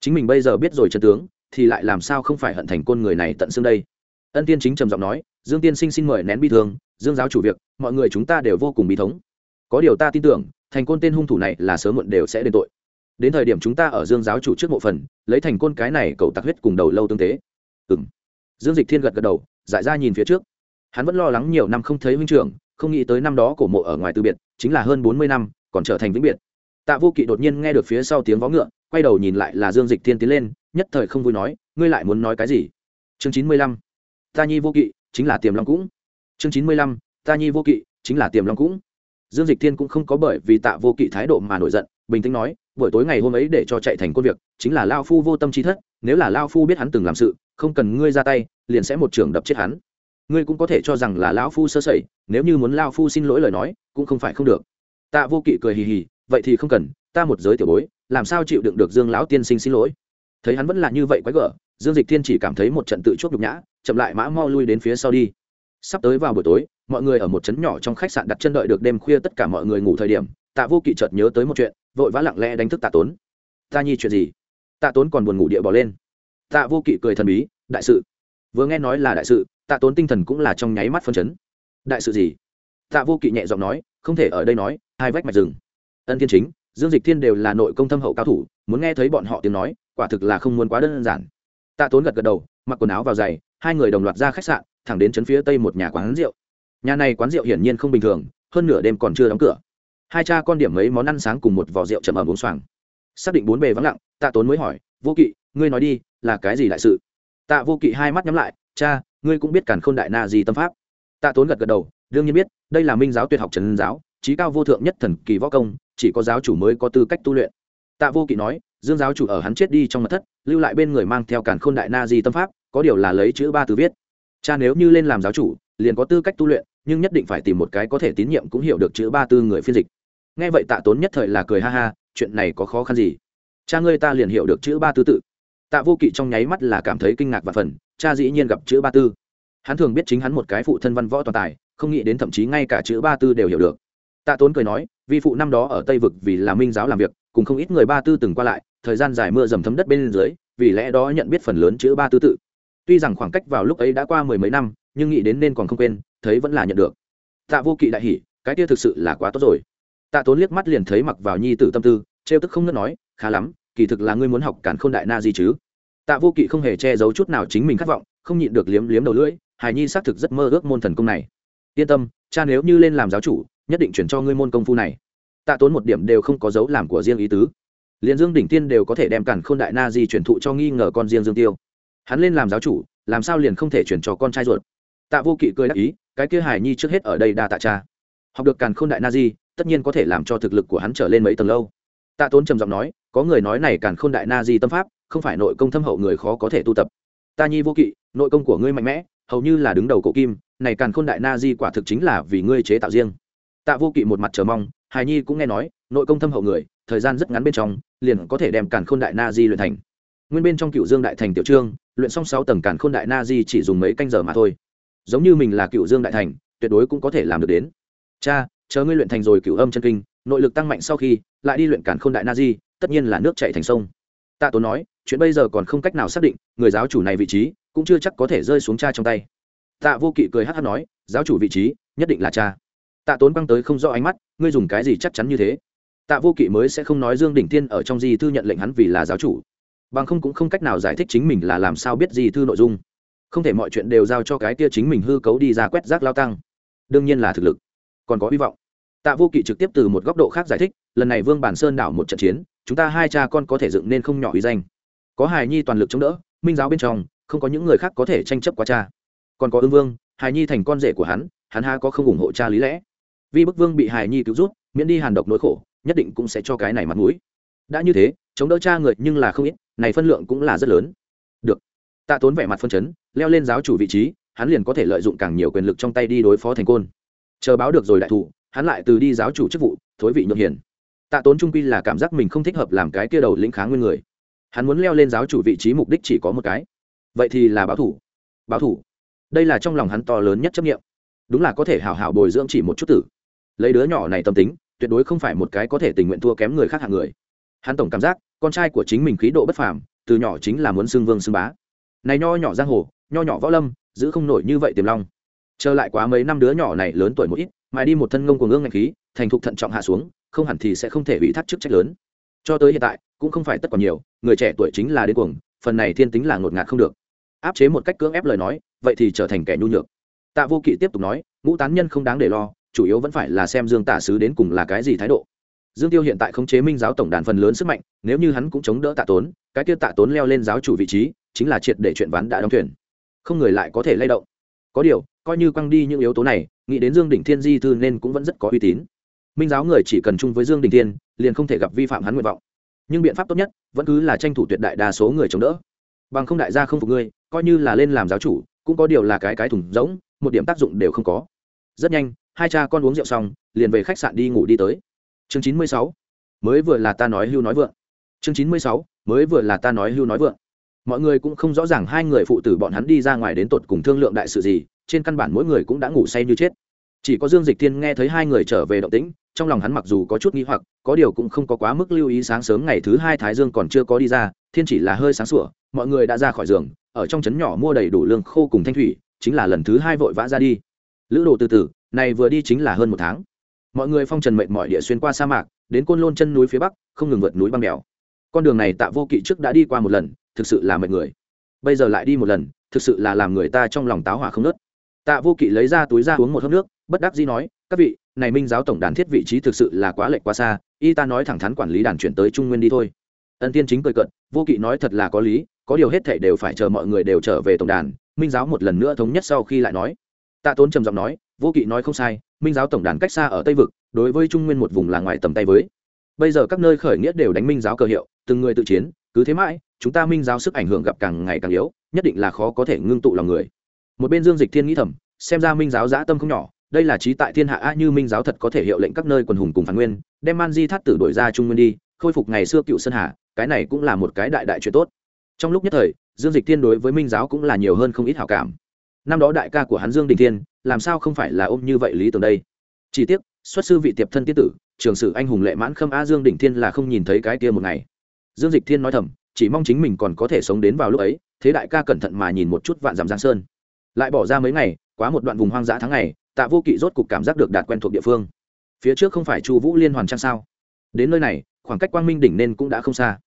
Chính mình bây giờ biết rồi chân tướng, thì lại làm sao không phải hận thành côn người này tận xương đây? Ân tiên chính trầm giọng nói, dương tiên sinh xin mời nén bi thương, dương giáo chủ việc, mọi người chúng ta đều vô cùng bi thống. Có điều ta tin tưởng thành côn tên hung thủ này là sớm muộn đều sẽ đền tội. Đến thời điểm chúng ta ở dương giáo chủ trước mộ phần, lấy thành côn cái này cậu tặc huyết cùng đầu lâu tương tế. Ừ m dương dịch thiên gật gật đầu giải ra nhìn phía trước. Hắn vẫn lo lắng nhiều năm không thấy huynh trưởng, không nghĩ tới năm đó cổ mộ ở ngoài từ biệt, chính là hơn bốn mươi năm, còn trở thành vĩnh biệt. Tạ vô kỵ đột nhiên nghe được phía sau tiếng vó ngựa, quay đầu nhìn lại là dương dịch thiên tiến lên, nhất thời không vui nói, ngươi lại muốn nói cái gì? Chương chín mươi lăm. Ta nhi vô kỵ, chính là tiềm long cũng. Chương chín mươi lăm. Ta nhi vô kỵ, chính là tiềm long cũng dương dịch thiên cũng không có bởi vì tạ vô kỵ thái độ mà nổi giận, bình tĩnh nói, buổi tối ngày hôm ấy để cho chạy thành công việc, chính là lao phu vô tâm trí thất, nếu là lao phu biết hắn từng làm sự, không cần ngươi ra tay, liền sẽ một trường đập chết hắn. Ngươi cũng có thể cho rằng là lão phu sơ sẩy, nếu như muốn lao phu xin lỗi lời nói, cũng không phải không được. Tạ vô kỵ cười hì hì, vậy thì không cần, ta một giới tiểu bối, làm sao chịu đựng được dương lão tiên sinh xin lỗi? Thấy hắn vẫn là như vậy quái gở, dương dịch thiên chỉ cảm thấy một trận tự chuốc nhục nhã, chậm lại mã mau lui đến phía sau đi. Sắp tới vào buổi tối mọi người ở một trấn nhỏ trong khách sạn đặt chân đợi được đêm khuya tất cả mọi người ngủ thời điểm, tạ vô kỵ chợt nhớ tới một chuyện, vội vã lặng lẽ đánh thức tạ tốn. Ta nhi chuyện gì? Tạ tốn còn buồn ngủ địa bỏ lên. Tạ vô kỵ cười thần bí, đại sự. Vừa nghe nói là đại sự, tạ tốn tinh thần cũng là trong nháy mắt phân chấn. Đại sự gì? Tạ vô kỵ nhẹ giọng nói, không thể ở đây nói, hai vách mạch rừng. Ân thiên chính, dương dịch thiên đều là nội công thâm hậu cao thủ, muốn nghe thấy bọn họ tiếng nói, quả thực là không muốn quá đơn giản. Tạ tốn gật gật đầu, mặc quần áo vào giày, hai người đồng loạt ra khách sạn, thẳng đến trấn phía tây một nhà quán rượu nhà này quán rượu hiển nhiên không bình thường, hơn nửa đêm còn chưa đóng cửa. Hai cha con điểm mấy món ăn sáng cùng một vò rượu chậm ẩm uống xoàng. Xác định bốn bề vắng lặng, tạ tốn mới hỏi, vô kỵ, ngươi nói đi, là cái gì đại sự? Tạ vô kỵ hai mắt nhắm lại, cha, ngươi cũng biết cản khôn đại na gì tâm pháp. Tạ tốn gật gật đầu, đương nhiên biết, đây là minh giáo tuyệt học trần giáo trí cao vô thượng nhất thần kỳ võ công, chỉ có giáo chủ mới có tư cách tu luyện. Tạ vô kỵ nói, dương giáo chủ ở hắn chết đi trong mật thất, lưu lại bên người mang theo cản khôn đại na di tâm pháp, có điều là lấy chữ ba từ viết. Cha nếu như lên làm giáo chủ, liền có tư cách tu luyện nhưng nhất định phải tìm một cái có thể tín nhiệm cũng hiểu được chữ ba tư người phiên dịch. Nghe vậy tạ tốn nhất thời là cười ha ha, chuyện này có khó khăn gì? Cha ngươi ta liền hiểu được chữ ba tư tự. Tạ vô kỵ trong nháy mắt là cảm thấy kinh ngạc và phần, cha dĩ nhiên gặp chữ ba tư. Hắn thường biết chính hắn một cái phụ thân văn võ toàn tài, không nghĩ đến thậm chí ngay cả chữ ba tư đều hiểu được. Tạ tốn cười nói vi phụ năm đó ở tây vực vì là minh giáo làm việc, cùng không ít người ba tư từng qua lại, thời gian dài mưa dầm thấm đất bên dưới, vì lẽ đó nhận biết phần lớn chữ ba tư tự. Tuy rằng khoảng cách vào lúc ấy đã qua mười mấy năm nhưng nghĩ đến nên còn không quên, thấy vẫn là nhận được. Tạ vô kỵ đại hỉ, cái kia thực sự là quá tốt rồi. Tạ tốn liếc mắt liền thấy mặc vào nhi tử tâm tư, trêu tức không ngớt nói, khá lắm, kỳ thực là ngươi muốn học cản k h ô n đại na gì chứ. Tạ vô kỵ không hề che giấu chút nào chính mình khát vọng, không nhịn được liếm liếm đầu lưỡi, hài nhi xác thực rất mơ ước môn thần công này. Yên tâm, cha nếu như lên làm giáo chủ, nhất định chuyển cho ngươi môn công phu này. Tạ tốn một điểm đều không có dấu làm của riêng ý tứ. Liền dương đỉnh tiên đều có thể đem cản k h ô n đại na di chuyển thụ cho nghi ngờ con riêng dương tiêu. Hắn lên làm giáo chủ, làm sao liền không thể chuyển cho con trai ruột? Tạ vô kỵ cười đáp ý, cái kia hải nhi trước hết ở đây đa tạ cha. Học được càn k h ô n đại na di, tất nhiên có thể làm cho thực lực của hắn trở lên mấy tầng lâu. Tạ tốn trầm giọng nói, có người nói này càn khôn đại na di tâm pháp, không phải nội công thâm hậu người khó có thể tu tập. Ta nhi vô kỵ, nội công của ngươi mạnh mẽ, hầu như là đứng đầu cổ kim, này càn khôn đại na di quả thực chính là vì ngươi chế tạo riêng. Tạ vô kỵ một mặt chờ mong Hải nhi cũng nghe nói, nội công thâm hậu người, thời gian rất ngắn bên trong, liền có thể đem càn khôn đại na di luyện thành. Nguyên bên trong cựu dương đại thành tiểu trương, luyện xong sáu tầng càn khôn đại na di chỉ dùng mấy canh giờ mà thôi giống như mình là cựu dương đại thành, tuyệt đối cũng có thể làm được đến. Cha, chờ ngươi luyện thành rồi cựu âm chân kinh, nội lực tăng mạnh sau khi, lại đi luyện cản khôn đại na di, tất nhiên là nước chảy thành sông. Tạ tốn nói, chuyện bây giờ còn không cách nào xác định, người giáo chủ này vị trí, cũng chưa chắc có thể rơi xuống cha trong tay. Tạ vô kỵ cười hát hát nói, giáo chủ vị trí, nhất định là cha. Tạ tốn băng tới không rõ ánh mắt, ngươi dùng cái gì chắc chắn như thế? Tạ vô kỵ mới sẽ không nói dương đỉnh tiên ở trong di thư nhận lệnh hắn vì là giáo chủ. Bằng không cũng không cách nào giải thích chính mình là làm sao biết di thư nội dung không thể mọi chuyện đều giao cho cái kia chính mình hư cấu đi ra quét rác lao tăng. Đương nhiên là thực lực. Còn có hy vọng. Tạ vô kỵ trực tiếp từ một góc độ khác giải thích, lần này vương bản sơn đảo một trận chiến, chúng ta hai cha con có thể dựng nên không nhỏ ý danh. Có hài nhi toàn lực chống đỡ, minh giáo bên trong, không có những người khác có thể tranh chấp qua cha. Còn có ương vương hài nhi thành con rể của hắn hắn ha có không ủng hộ cha lý lẽ. Vì bức vương bị hài nhi cứu rút miễn đi hàn độc nỗi khổ, nhất định cũng sẽ cho cái này mặt mũi. Đã như thế, chống đỡ cha người nhưng là không ít, này phân lượng cũng là rất lớn tạ tốn vẻ mặt phân chấn, leo lên giáo chủ vị trí, hắn liền có thể lợi dụng càng nhiều quyền lực trong tay đi đối phó thành côn. Chờ báo được rồi đại thủ hắn lại từ đi giáo chủ chức vụ, thối vị nhượng hiền. Tạ tốn trung quy là cảm giác mình không thích hợp làm cái kia đầu lĩnh kháng nguyên người. Hắn muốn leo lên giáo chủ vị trí mục đích chỉ có một cái. Vậy thì là báo thủ. Báo thủ. Đây là trong lòng hắn to lớn nhất chấp nghiệm đúng là có thể hào hào bồi dưỡng chỉ một chút tử. Lấy đứa nhỏ này tâm tính, tuyệt đối không phải một cái có thể tình nguyện thua kém người khác hạng người. Hắn tổng cảm giác, con trai của chính mình khí độ bất phàm, từ nhỏ chính là muốn xưng vương xưng bá này nho nhỏ giang hồ, nho nhỏ võ lâm, giữ không nổi như vậy tiềm long. Trở lại quá mấy năm đứa nhỏ này lớn tuổi một ít mà đi một thân ngông của ngưng ngạch khí, thành thục thận trọng hạ xuống, không hẳn thì sẽ không thể bị thắt chức trách lớn. Cho tới hiện tại, cũng không phải tất còn nhiều, người trẻ tuổi chính là đến cuồng, phần này thiên tính là ngột ngạt không được. Áp chế một cách cưỡng ép lời nói, vậy thì trở thành kẻ nhu nhược. Tạ vô kỵ tiếp tục nói, ngũ tán nhân không đáng để lo, chủ yếu vẫn phải là xem dương tả sứ đến cùng là cái gì thái độ. Dương tiêu hiện tại không chế minh giáo tổng đàn phần lớn sức mạnh, nếu như hắn cũng chống đỡ tạ tốn, cái kia tạ tốn leo lên giáo chủ vị trí chính là triệt để chuyện ván đã đóng thuyền. Không người lại có thể lay động. Có điều, coi như quăng đi những yếu tố này, nghĩ đến dương đỉnh thiên di thư nên cũng vẫn rất có uy tín. Minh giáo người chỉ cần chung với dương đình thiên, liền không thể gặp vi phạm hắn nguyện vọng. Nhưng biện pháp tốt nhất, vẫn cứ là tranh thủ tuyệt đại đa số người chống đỡ. Bằng không đại gia không phục ngươi, coi như là lên làm giáo chủ, cũng có điều là cái cái thùng rỗng, một điểm tác dụng đều không có. Rất nhanh, hai cha con uống rượu xong, liền về khách sạn đi ngủ đi tới. Chương chín mươi sáu, mới vừa là ta nói hưu nói vượng. Chương chín mươi sáu, mới vừa là ta nói hưu nói vượng mọi người cũng không rõ ràng hai người phụ tử bọn hắn đi ra ngoài đến tột cùng thương lượng đại sự gì, trên căn bản mỗi người cũng đã ngủ say như chết. Chỉ có dương dịch thiên nghe thấy hai người trở về động tĩnh, trong lòng hắn mặc dù có chút nghi hoặc, có điều cũng không có quá mức lưu ý sáng sớm ngày thứ hai thái dương còn chưa có đi ra, thiên chỉ là hơi sáng sủa, mọi người đã ra khỏi giường, ở trong trấn nhỏ mua đầy đủ lương khô cùng thanh thủy, chính là lần thứ hai vội vã ra đi. Lữ đồ từ từ, này vừa đi chính là hơn một tháng. Mọi người phong trần mệnh mọi địa xuyên qua sa mạc, đến côn lôn chân núi phía bắc, không ngừng vượt núi băng đèo con đường này tạ vô kỵ trước đã đi qua một lần thực sự là mệt người. Bây giờ lại đi một lần, thực sự là làm người ta trong lòng táo hỏa không nớt. Tạ vô kỵ lấy ra túi ra uống một hớp nước, bất đắc dĩ nói, các vị, này minh giáo tổng đàn thiết vị trí thực sự là quá lệch quá xa, y ta nói thẳng thắn quản lý đàn chuyển tới trung nguyên đi thôi. Ân tiên chính cười cận vô kỵ nói thật là có lý, có điều hết thể đều phải chờ mọi người đều trở về tổng đàn. Minh giáo một lần nữa thống nhất sau khi lại nói. Tạ tốn trầm giọng nói, vô kỵ nói không sai, minh giáo tổng đàn cách xa ở tây vực, đối với trung nguyên một vùng là ngoài tầm tay với. Bây giờ các nơi khởi nghĩa đều đánh minh giáo cơ hiệu, từng người tự chiến cứ thế mãi, chúng ta minh giáo sức ảnh hưởng gặp càng ngày càng yếu, nhất định là khó có thể ngưng tụ lòng người. Một bên dương dịch thiên nghĩ thầm, xem ra minh giáo dã tâm không nhỏ, đây là trí tại thiên hạ a như minh giáo thật có thể hiệu lệnh các nơi quần hùng cùng phản nguyên, đem man di thắt tử đổi ra trung nguyên đi, khôi phục ngày xưa cựu sơn hà, cái này cũng là một cái đại đại chuyện tốt. Trong lúc nhất thời, dương dịch thiên đối với minh giáo cũng là nhiều hơn không ít hảo cảm. Năm đó đại ca của hắn dương đình thiên, làm sao không phải là ôm như vậy lý tưởng đây? Chỉ tiếc, xuất sư vị tiệp thân tiết tử, trường sử anh hùng lệ mãn khâm a dương đình thiên là không nhìn thấy cái kia một ngày dương dịch thiên nói thầm, chỉ mong chính mình còn có thể sống đến vào lúc ấy, thế đại ca cẩn thận mà nhìn một chút vạn dặm giang sơn. Lại bỏ ra mấy ngày, quá một đoạn vùng hoang dã tháng ngày, tạ vô kỵ rốt cục cảm giác được đạt quen thuộc địa phương. Phía trước không phải chu vũ liên hoàn trang sao? Đến nơi này, khoảng cách quang minh đỉnh nên cũng đã không xa.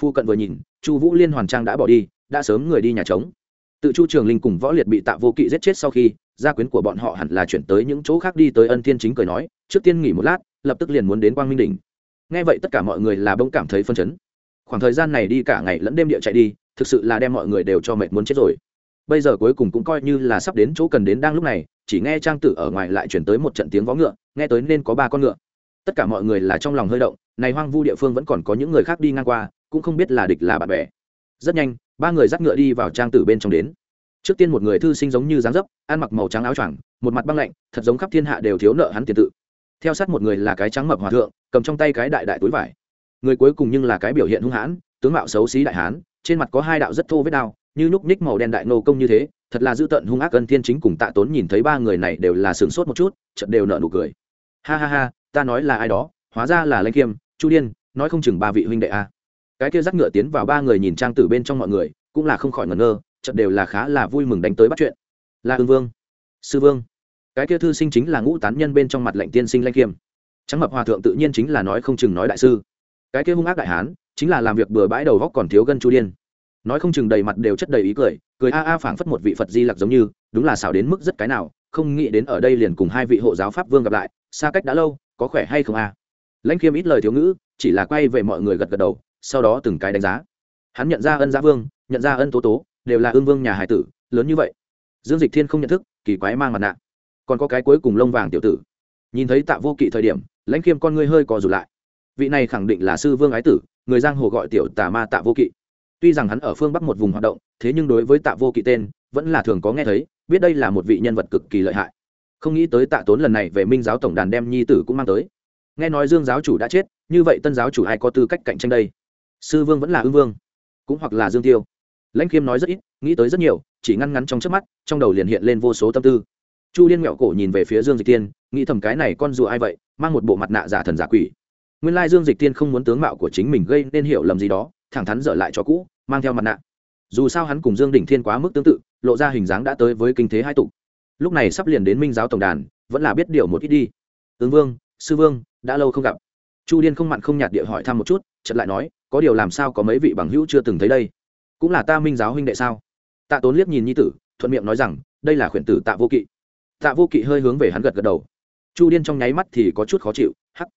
Phu cận vừa nhìn, chu vũ liên hoàn trang đã bỏ đi, đã sớm người đi nhà trống. Tự chu trường linh cùng võ liệt bị tạ vô kỵ giết chết sau khi, gia quyến của bọn họ hẳn là chuyển tới những chỗ khác đi tới ân thiên chính cười nói, trước tiên nghỉ một lát, lập tức liền muốn đến quang minh đỉnh. Nghe vậy tất cả mọi người là bỗng cảm thấy phân chấn khoảng thời gian này đi cả ngày lẫn đêm địa chạy đi, thực sự là đem mọi người đều cho mệt muốn chết rồi. Bây giờ cuối cùng cũng coi như là sắp đến chỗ cần đến đang lúc này, chỉ nghe trang tử ở ngoài lại chuyển tới một trận tiếng vó ngựa, nghe tới nên có ba con ngựa. Tất cả mọi người là trong lòng hơi động, này hoang vu địa phương vẫn còn có những người khác đi ngang qua, cũng không biết là địch là bạn bè. Rất nhanh, ba người dắt ngựa đi vào trang tử bên trong đến. Trước tiên một người thư sinh giống như dáng dấp, ăn mặc màu trắng áo choàng, một mặt băng lạnh, thật giống khắp thiên hạ đều thiếu nợ hắn tiền tự. Theo sát một người là cái trắng mập hòa thượng, cầm trong tay cái đại đại túi vải người cuối cùng nhưng là cái biểu hiện hung hãn, tướng mạo xấu xí đại hán, trên mặt có hai đạo rất thô vết đao, như nhúc ních màu đen đại nô công như thế, thật là dữ tợn hung ác ân thiên chính cùng tạ tốn nhìn thấy ba người này đều là sửng sốt một chút, chợt đều nợ nụ cười. Ha ha ha, ta nói là ai đó, hóa ra là lanh kiêm, chu điên, nói không chừng ba vị huynh đệ a. Cái kia dắt ngựa tiến vào ba người nhìn trang tử bên trong mọi người, cũng là không khỏi ngẩn ngơ, chợt đều là khá là vui mừng đánh tới bắt chuyện. Là ương vương, sư vương. Cái kia thư sinh chính là ngũ tán nhân bên trong mặt lệnh tiên sinh lanh kiêm. Trắng mập hòa thượng tự nhiên chính là nói không chừng nói đại sư cái kia hung ác đại hán, chính là làm việc bừa bãi đầu góc còn thiếu gân chu điên. Nói không chừng đầy mặt đều chất đầy ý cười cười a a phảng phất một vị phật di lặc giống như, đúng là xảo đến mức rất cái nào, không nghĩ đến ở đây liền cùng hai vị hộ giáo pháp vương gặp lại, xa cách đã lâu, có khỏe hay không a? Lãnh khiêm ít lời thiếu ngữ, chỉ là quay về mọi người gật gật đầu, sau đó từng cái đánh giá. Hắn nhận ra ân giá vương, nhận ra ân tố tố, đều là ương vương nhà hải tử, lớn như vậy. Dương dịch thiên không nhận thức, kỳ quái mang mặt nạ. Còn có cái cuối cùng lông vàng tiểu tử. Nhìn thấy tạ vô kỵ thời điểm, lãnh khiêm con ngươi hơi cò rụt lại vị này khẳng định là sư vương ái tử, người giang hồ gọi tiểu tà ma tạ vô kỵ. Tuy rằng hắn ở phương bắc một vùng hoạt động, thế nhưng đối với tạ vô kỵ tên, vẫn là thường có nghe thấy, biết đây là một vị nhân vật cực kỳ lợi hại. Không nghĩ tới tạ tốn lần này về minh giáo tổng đàn đem nhi tử cũng mang tới. Nghe nói dương giáo chủ đã chết, như vậy tân giáo chủ ai có tư cách cạnh tranh đây? Sư vương vẫn là ương vương, cũng hoặc là dương tiêu. Lãnh khiêm nói rất ít, nghĩ tới rất nhiều, chỉ ngăn ngắn trong trước mắt, trong đầu liền hiện lên vô số tâm tư. Chu liên nghẹo cổ nhìn về phía dương dịch tiên nghĩ thầm cái này con rùa ai vậy, mang một bộ mặt nạ giả thần giả quỷ nguyên lai dương dịch tiên không muốn tướng mạo của chính mình gây nên hiểu lầm gì đó, thẳng thắn dở lại cho cũ, mang theo mặt nạ. Dù sao hắn cùng dương đỉnh thiên quá mức tương tự, lộ ra hình dáng đã tới với kinh thế hai tục lúc này sắp liền đến minh giáo tổng đàn, vẫn là biết điều một ít đi. Tướng vương, sư vương, đã lâu không gặp. Chu điên không mặn không nhạt địa hỏi thăm một chút, chợt lại nói, có điều làm sao có mấy vị bằng hữu chưa từng thấy đây? Cũng là ta minh giáo huynh đệ sao? Tạ tốn liếc nhìn nhi tử, thuận miệng nói rằng, đây là khuyển tử tạ vô kỵ. Tạ vô kỵ hơi hướng về hắn gật gật đầu. Chu điên trong nháy mắt thì có chút khó chịu, hắc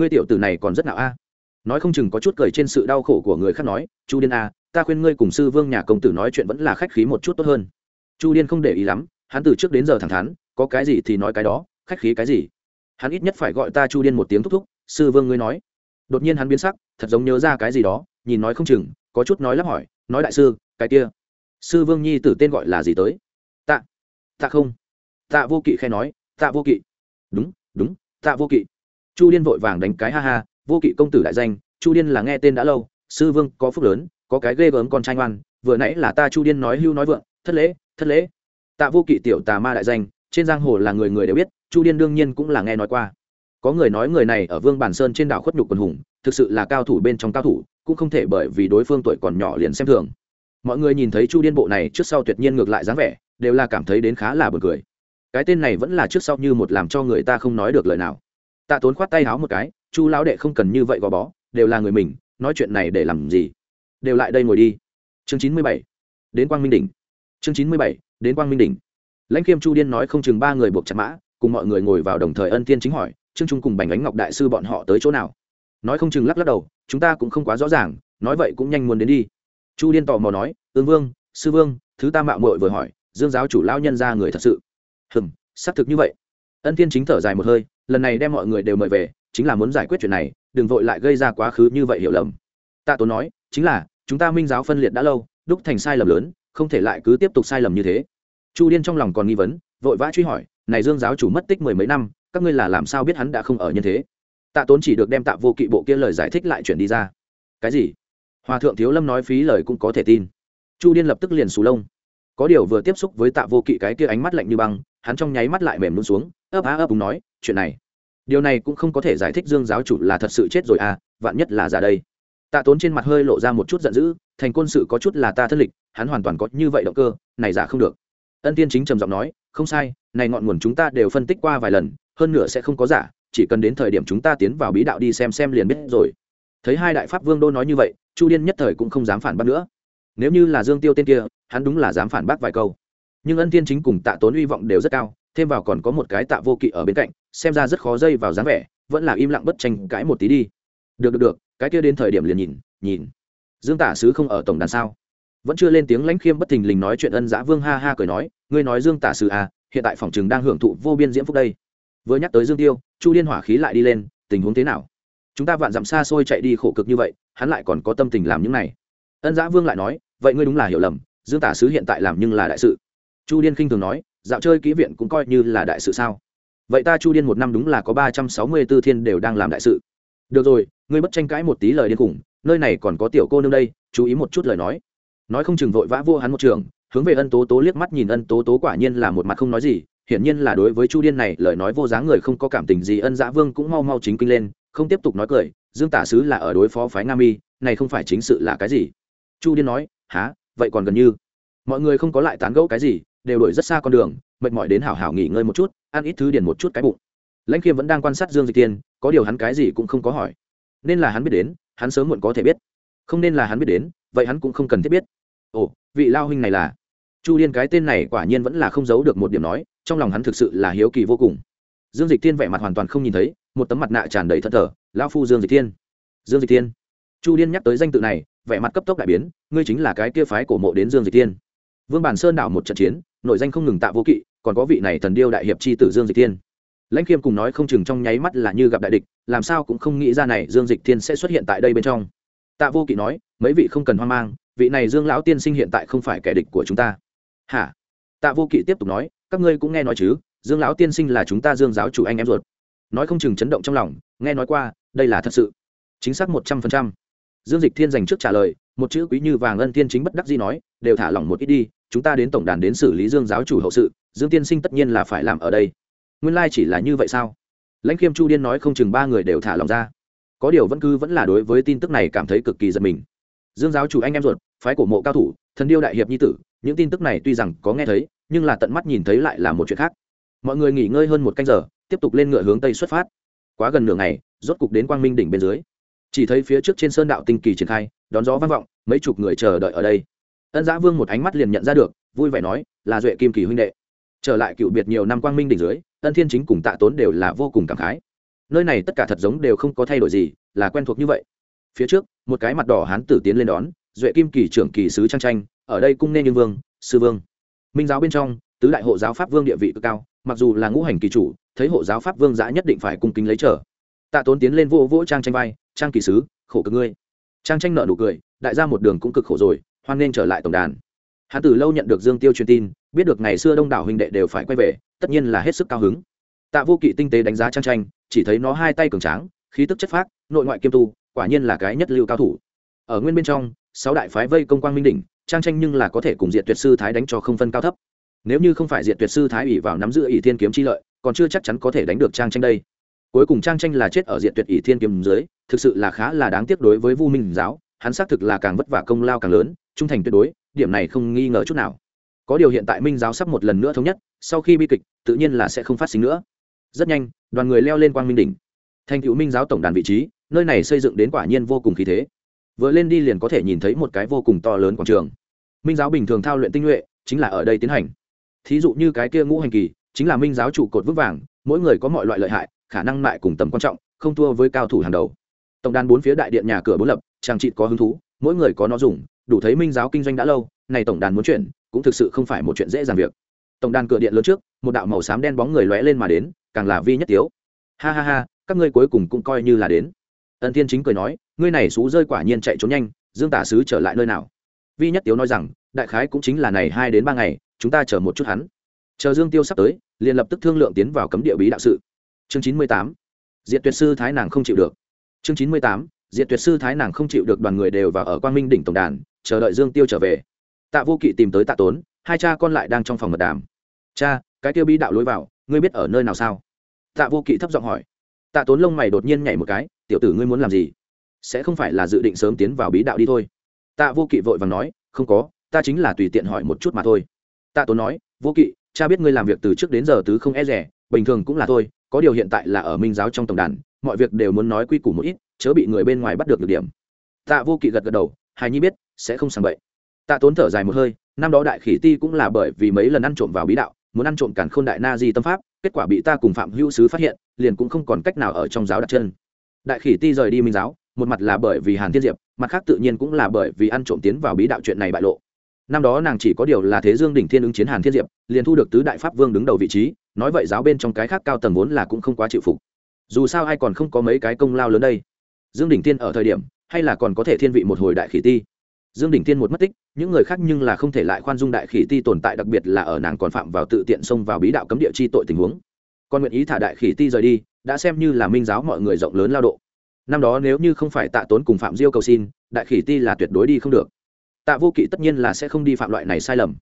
ngươi tiểu tử này còn rất nào a? Nói không chừng có chút cười trên sự đau khổ của người khác nói, chu điên a, ta khuyên ngươi cùng sư vương nhà công tử nói chuyện vẫn là khách khí một chút tốt hơn. Chu điên không để ý lắm, hắn từ trước đến giờ thẳng thắn, có cái gì thì nói cái đó, khách khí cái gì? Hắn ít nhất phải gọi ta chu điên một tiếng thúc thúc, sư vương ngươi nói. Đột nhiên hắn biến sắc, thật giống nhớ ra cái gì đó, nhìn nói không chừng, có chút nói lắp hỏi, nói đại sư, cái kia, sư vương nhi tử tên gọi là gì tới? Tạ tạ không. Tạ vô kỵ khe nói, tạ vô kỵ. Đúng đúng, tạ vô kỵ chu điên vội vàng đánh cái ha ha, vô kỵ công tử đại danh, chu điên là nghe tên đã lâu, sư vương có phúc lớn, có cái ghê gớm con trai ngoan, vừa nãy là ta chu điên nói hưu nói vượng, thất lễ thất lễ. Tạ vô kỵ tiểu tà ma đại danh, trên giang hồ là người người đều biết, chu điên đương nhiên cũng là nghe nói qua. Có người nói người này ở vương bản sơn trên đảo khuất nhục quần hùng, thực sự là cao thủ bên trong cao thủ, cũng không thể bởi vì đối phương tuổi còn nhỏ liền xem thường. Mọi người nhìn thấy chu điên bộ này trước sau tuyệt nhiên ngược lại dáng vẻ, đều là cảm thấy đến khá là buồn cười. Cái tên này vẫn là trước sau như một làm cho người ta không nói được lời nào tạ tốn khoát tay háo một cái, chu lão đệ không cần như vậy gò bó, đều là người mình, nói chuyện này để làm gì? Đều lại đây ngồi đi. Chương chín mươi bảy, đến quang minh đỉnh. Chương chín mươi bảy, đến quang minh đỉnh. Lãnh khiêm chu điên nói không chừng ba người buộc chặt mã, cùng mọi người ngồi vào đồng thời ân tiên chính hỏi, trương trung cùng bành ánh ngọc đại sư bọn họ tới chỗ nào? Nói không chừng lắc lắc đầu, chúng ta cũng không quá rõ ràng, nói vậy cũng nhanh muốn đến đi. Chu điên tò mò nói, ương vương, sư vương, thứ ta mạo mội vừa hỏi, dương giáo chủ lão nhân ra người thật sự. Hừm, xác thực như vậy. Ân tiên chính thở dài một hơi lần này đem mọi người đều mời về, chính là muốn giải quyết chuyện này, đừng vội lại gây ra quá khứ như vậy hiểu lầm. Tạ tốn nói, chính là, chúng ta minh giáo phân liệt đã lâu, đúc thành sai lầm lớn, không thể lại cứ tiếp tục sai lầm như thế. Chu điên trong lòng còn nghi vấn, vội vã truy hỏi, này dương giáo chủ mất tích mười mấy năm, các ngươi là làm sao biết hắn đã không ở nhân thế? Tạ tốn chỉ được đem tạ vô kỵ bộ kia lời giải thích lại chuyển đi ra. Cái gì? Hòa thượng thiếu lâm nói phí lời cũng có thể tin. Chu điên lập tức liền xù lông. Có điều vừa tiếp xúc với tạ vô kỵ cái kia ánh mắt lạnh như băng, hắn trong nháy mắt lại mềm luôn xuống ấp á ấp đúng nói, chuyện này, điều này cũng không có thể giải thích dương giáo chủ là thật sự chết rồi à vạn nhất là giả đây. Tạ tốn trên mặt hơi lộ ra một chút giận dữ, thành quân sự có chút là ta thất lịch, hắn hoàn toàn có như vậy động cơ, này giả không được. Ân tiên chính trầm giọng nói, không sai, này ngọn nguồn chúng ta đều phân tích qua vài lần, hơn nữa sẽ không có giả, chỉ cần đến thời điểm chúng ta tiến vào bí đạo đi xem xem liền biết rồi. Thấy hai đại pháp vương đô nói như vậy, chu điên nhất thời cũng không dám phản bác nữa. Nếu như là dương tiêu tên kia, hắn đúng là dám phản bác vài câu. Nhưng ân tiên chính cùng tạ tốn hy vọng đều rất cao thêm vào còn có một cái tạ vô kỵ ở bên cạnh, xem ra rất khó dây vào dáng vẻ, vẫn là im lặng bất tranh cãi một tí đi. Được được được, cái kia đến thời điểm liền nhìn nhìn. Dương tả sứ không ở tổng đàn sao? Vẫn chưa lên tiếng lãnh khiêm bất thình lình nói chuyện ân giã vương ha ha cười nói, ngươi nói dương tả sứ à hiện tại phòng chừng đang hưởng thụ vô biên diễm phúc đây. Vừa nhắc tới dương tiêu, chu liên hỏa khí lại đi lên, tình huống thế nào? Chúng ta vạn dặm xa xôi chạy đi khổ cực như vậy, hắn lại còn có tâm tình làm những này. Ân giã vương lại nói, vậy ngươi đúng là hiểu lầm, dương tả sứ hiện tại làm nhưng là đại sự. Chu Liên khinh thường nói dạo chơi kỹ viện cũng coi như là đại sự sao. Vậy ta chu điên một năm đúng là có ba trăm sáu mươi b ố thiên đều đang làm đại sự. Được rồi, ngươi bất tranh cãi một tí lời điên khủng, nơi này còn có tiểu cô nương đây, chú ý một chút lời nói. Nói không chừng vội vã vua hắn một trường, hướng về ân tố tố liếc mắt nhìn ân tố tố quả nhiên là một mặt không nói gì, hiển nhiên là đối với chu điên này, lời nói vô dáng người không có cảm tình gì, ân dã vương cũng mau mau chính kinh lên, không tiếp tục nói cười, dương tả sứ là ở đối phó phái nga mi, này không phải chính sự là cái gì? Chu điên nói há vậy còn gần như? Mọi người không có lại tán gẫu cái gì đều đổi rất xa con đường, mệt mỏi đến hảo hảo nghỉ ngơi một chút, ăn ít thứ điền một chút cái bụng. Lãnh khiêm vẫn đang quan sát dương dịch tiên có điều hắn cái gì cũng không có hỏi. Nên là hắn biết đến, hắn sớm muộn có thể biết. Không nên là hắn biết đến, vậy hắn cũng không cần thiết biết. Ồ, vị lao huynh này là? Chu liên cái tên này quả nhiên vẫn là không giấu được một điểm nói, trong lòng hắn thực sự là hiếu kỳ vô cùng. Dương dịch tiên vẻ mặt hoàn toàn không nhìn thấy, một tấm mặt nạ tràn đầy thân thờ lao phu dương dịch tiên dương dịch tiên chu liên nhắc tới danh tự này, vẻ mặt cấp tốc đại biến, ngươi chính là cái kia phái cổ mộ đến dương dịch tiên vương bản sơn đảo một trận chiến, nội danh không ngừng tạ vô kỵ, còn có vị này thần điêu đại hiệp c h i tử dương dịch tiên lãnh khiêm cùng nói không chừng trong nháy mắt là như gặp đại địch, làm sao cũng không nghĩ ra này dương dịch thiên sẽ xuất hiện tại đây bên trong. Tạ vô kỵ nói, mấy vị không cần hoang mang, vị này dương lão tiên sinh hiện tại không phải kẻ địch của chúng ta. Hả? Tạ vô kỵ tiếp tục nói, các ngươi cũng nghe nói chứ, dương lão tiên sinh là chúng ta dương giáo chủ anh em ruột. Nói không chừng chấn động trong lòng, nghe nói qua, đây là thật sự. Chính xác một trăm phần trăm. Dương dịch thiên dành trước trả lời, một chữ quý như vàng ân tiên chính bất đắc gì nói, đều thả lỏng một ít đi chúng ta đến tổng đàn đến xử lý dương giáo chủ hậu sự, dương tiên sinh tất nhiên là phải làm ở đây. Nguyên lai chỉ là như vậy sao? Lãnh khiêm chu điên nói không chừng ba người đều thả lòng ra. Có điều vẫn cứ vẫn là đối với tin tức này cảm thấy cực kỳ giật mình. Dương giáo chủ anh em ruột, phái cổ mộ cao thủ, thần điêu đại hiệp nhi tử, những tin tức này tuy rằng có nghe thấy, nhưng là tận mắt nhìn thấy lại là một chuyện khác. Mọi người nghỉ ngơi hơn một canh giờ, tiếp tục lên ngựa hướng tây xuất phát. Quá gần nửa ngày, rốt cục đến quang minh đỉnh bên dưới. Chỉ thấy phía trước trên sơn đạo tinh kỳ triển khai, đón gió vang vọng, mấy chục người chờ đợi ở đây ân giã vương một ánh mắt liền nhận ra được, vui vẻ nói, là duệ kim kỳ huynh đệ. Trở lại cựu biệt nhiều năm quang minh đỉnh dưới, ân thiên chính cùng tạ tốn đều là vô cùng cảm khái. Nơi này tất cả thật giống đều không có thay đổi gì, là quen thuộc như vậy. Phía trước, một cái mặt đỏ hán tử tiến lên đón, duệ kim kỳ trưởng kỳ sứ trang tranh, ở đây cung nên như vương, sư vương. Minh giáo bên trong, tứ đại hộ giáo pháp vương địa vị cực cao, mặc dù là ngũ hành kỳ chủ, thấy hộ giáo pháp vương giã nhất định phải cung kính lấy trở. Tạ tốn tiến lên vô vỗ trang tranh vai, trang kỳ sứ, khổ cực ngươi. Trang tranh nợ nụ cười, đại gia một đường cũng cực khổ rồi hoan nên trở lại tổng đàn. Hắn tử lâu nhận được dương tiêu truyền tin, biết được ngày xưa đông đảo huynh đệ đều phải quay về, tất nhiên là hết sức cao hứng. Tạ vô kỵ tinh tế đánh giá trang tranh, chỉ thấy nó hai tay cường tráng, khí tức chất phác, nội ngoại kiêm tu, quả nhiên là cái nhất lưu cao thủ. Ở nguyên bên trong, sáu đại phái vây công quang minh đỉnh, trang tranh nhưng là có thể cùng diện tuyệt sư thái đánh cho không phân cao thấp. Nếu như không phải diện tuyệt sư thái ủy vào nắm giữ ỷ thiên kiếm chi lợi, còn chưa chắc chắn có thể đánh được trang tranh đây. Cuối cùng trang tranh là chết ở diện tuyệt ỷ thiên kiếm dưới, thực sự là khá là đáng tiếc đối với vu minh giáo, hắn xác thực là càng vất vả công lao càng lớn trung thành tuyệt đối, điểm này không nghi ngờ chút nào. Có điều hiện tại minh giáo sắp một lần nữa thống nhất, sau khi bi kịch, tự nhiên là sẽ không phát sinh nữa. Rất nhanh, đoàn người leo lên quang minh đỉnh. Thành cựu minh giáo tổng đàn vị trí, nơi này xây dựng đến quả nhiên vô cùng khí thế. Vừa lên đi liền có thể nhìn thấy một cái vô cùng to lớn quảng trường. Minh giáo bình thường thao luyện tinh nhuệ, chính là ở đây tiến hành. Thí dụ như cái kia ngũ hành kỳ, chính là minh giáo trụ cột vững vàng, mỗi người có mọi loại lợi hại, khả năng lại cùng tầm quan trọng, không thua với cao thủ hàng đầu. Tổng đàn bốn phía đại điện nhà cửa bốn lập, trang trị có hứng thú, mỗi người có nó dùng đủ thấy minh giáo kinh doanh đã lâu, này tổng đàn muốn chuyển, cũng thực sự không phải một chuyện dễ dàng việc. Tổng đàn cửa điện lớn trước, một đạo màu xám đen bóng người lóe lên mà đến, càng là vi nhất tiếu. Ha ha ha, các ngươi cuối cùng cũng coi như là đến. Ân thiên chính cười nói, ngươi này xú rơi quả nhiên chạy trốn nhanh, dương tả sứ trở lại nơi nào? Vi nhất tiếu nói rằng, đại khái cũng chính là này hai đến ba ngày, chúng ta chờ một chút hắn. Chờ dương tiêu sắp tới, liền lập tức thương lượng tiến vào cấm địa bí đạo sự. Chương chín mươi tám diện tuyệt sư thái nàng không chịu được. Chương chín mươi tám diện tuyệt sư thái nàng không chịu được đoàn người đều vào ở quang minh đỉnh tổng đàn chờ đợi dương tiêu trở về. Tạ vô kỵ tìm tới tạ tốn, hai cha con lại đang trong phòng mật đàm. Cha, cái tiêu bí đạo lối vào, ngươi biết ở nơi nào sao? Tạ vô kỵ thấp giọng hỏi. Tạ tốn lông mày đột nhiên nhảy một cái, tiểu tử ngươi muốn làm gì? Sẽ không phải là dự định sớm tiến vào bí đạo đi thôi. Tạ vô kỵ vội vàng nói, không có, ta chính là tùy tiện hỏi một chút mà thôi. Tạ tốn nói, vô kỵ, cha biết ngươi làm việc từ trước đến giờ tứ không e rẻ, bình thường cũng là thôi, có điều hiện tại là ở minh giáo trong tổng đàn, mọi việc đều muốn nói quy củ một ít, chớ bị người bên ngoài bắt được được điểm. Tạ vô kỵ gật gật đầu, hài nhi biết sẽ không sàng bậy. Tạ tốn thở dài một hơi, năm đó đại khỉ ti cũng là bởi vì mấy lần ăn trộm vào bí đạo, muốn ăn trộm cản k h ô n đại na di tâm pháp, kết quả bị ta cùng phạm hữu sứ phát hiện, liền cũng không còn cách nào ở trong giáo đặt chân. Đại khỉ ti rời đi minh giáo, một mặt là bởi vì hàn thiên diệp, mặt khác tự nhiên cũng là bởi vì ăn trộm tiến vào bí đạo chuyện này bại lộ. Năm đó nàng chỉ có điều là thế dương đỉnh thiên ứng chiến hàn thiên diệp, liền thu được tứ đại pháp vương đứng đầu vị trí, nói vậy giáo bên trong cái khác cao tầng vốn là cũng không quá chịu phục. Dù sao ai còn không có mấy cái công lao lớn đây? Dương đỉnh tiên ở thời điểm, hay là còn có thể thiên vị một hồi đại khỉ ti? Dương đỉnh Thiên một mất tích, những người khác nhưng là không thể lại khoan dung đại khỉ ti tồn tại, đặc biệt là ở nàng còn phạm vào tự tiện xông vào bí đạo cấm địa chi tội tình huống. Còn nguyện ý thả đại khỉ ti rời đi, đã xem như là minh giáo mọi người rộng lớn lao độ. Năm đó nếu như không phải tạ tốn cùng phạm diêu cầu xin, đại khỉ ti là tuyệt đối đi không được. Tạ vô kỵ tất nhiên là sẽ không đi phạm loại này sai lầm.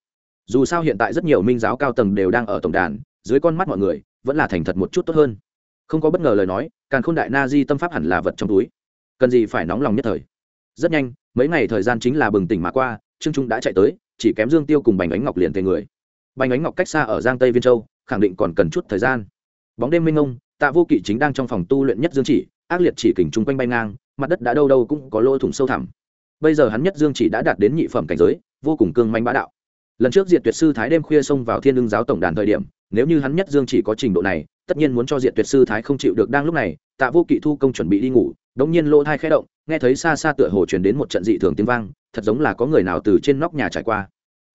Dù sao hiện tại rất nhiều minh giáo cao tầng đều đang ở tổng đàn, dưới con mắt mọi người, vẫn là thành thật một chút tốt hơn. Không có bất ngờ lời nói càng k h ô n đại na di tâm pháp hẳn là vật trong túi. Cần gì phải nóng lòng nhất thời rất nhanh, mấy ngày thời gian chính là bừng tỉnh mà qua, trương trung đã chạy tới, chỉ kém dương tiêu cùng bành ánh ngọc liền về người. Bành ánh ngọc cách xa ở giang tây viên châu, khẳng định còn cần chút thời gian. Bóng đêm minh ông tạ vô kỵ chính đang trong phòng tu luyện nhất dương chỉ, ác liệt chỉ kình chung quanh bay ngang, mặt đất đã đâu đâu cũng có lỗ thủng sâu thẳm. Bây giờ hắn nhất dương chỉ đã đạt đến nhị phẩm cảnh giới, vô cùng cương manh bá đạo. Lần trước diệt tuyệt sư thái đêm khuya xông vào thiên lương giáo tổng đàn thời điểm, nếu như hắn nhất dương chỉ có trình độ này, tất nhiên muốn cho diệt tuyệt sư thái không chịu được đang lúc này, tạ vô kỵ thu công chuẩn bị đi ngủ đống nhiên lỗ thai khẽ động, nghe thấy xa xa tựa hồ truyền đến một trận dị thường tiếng vang, thật giống là có người nào từ trên nóc nhà trải qua.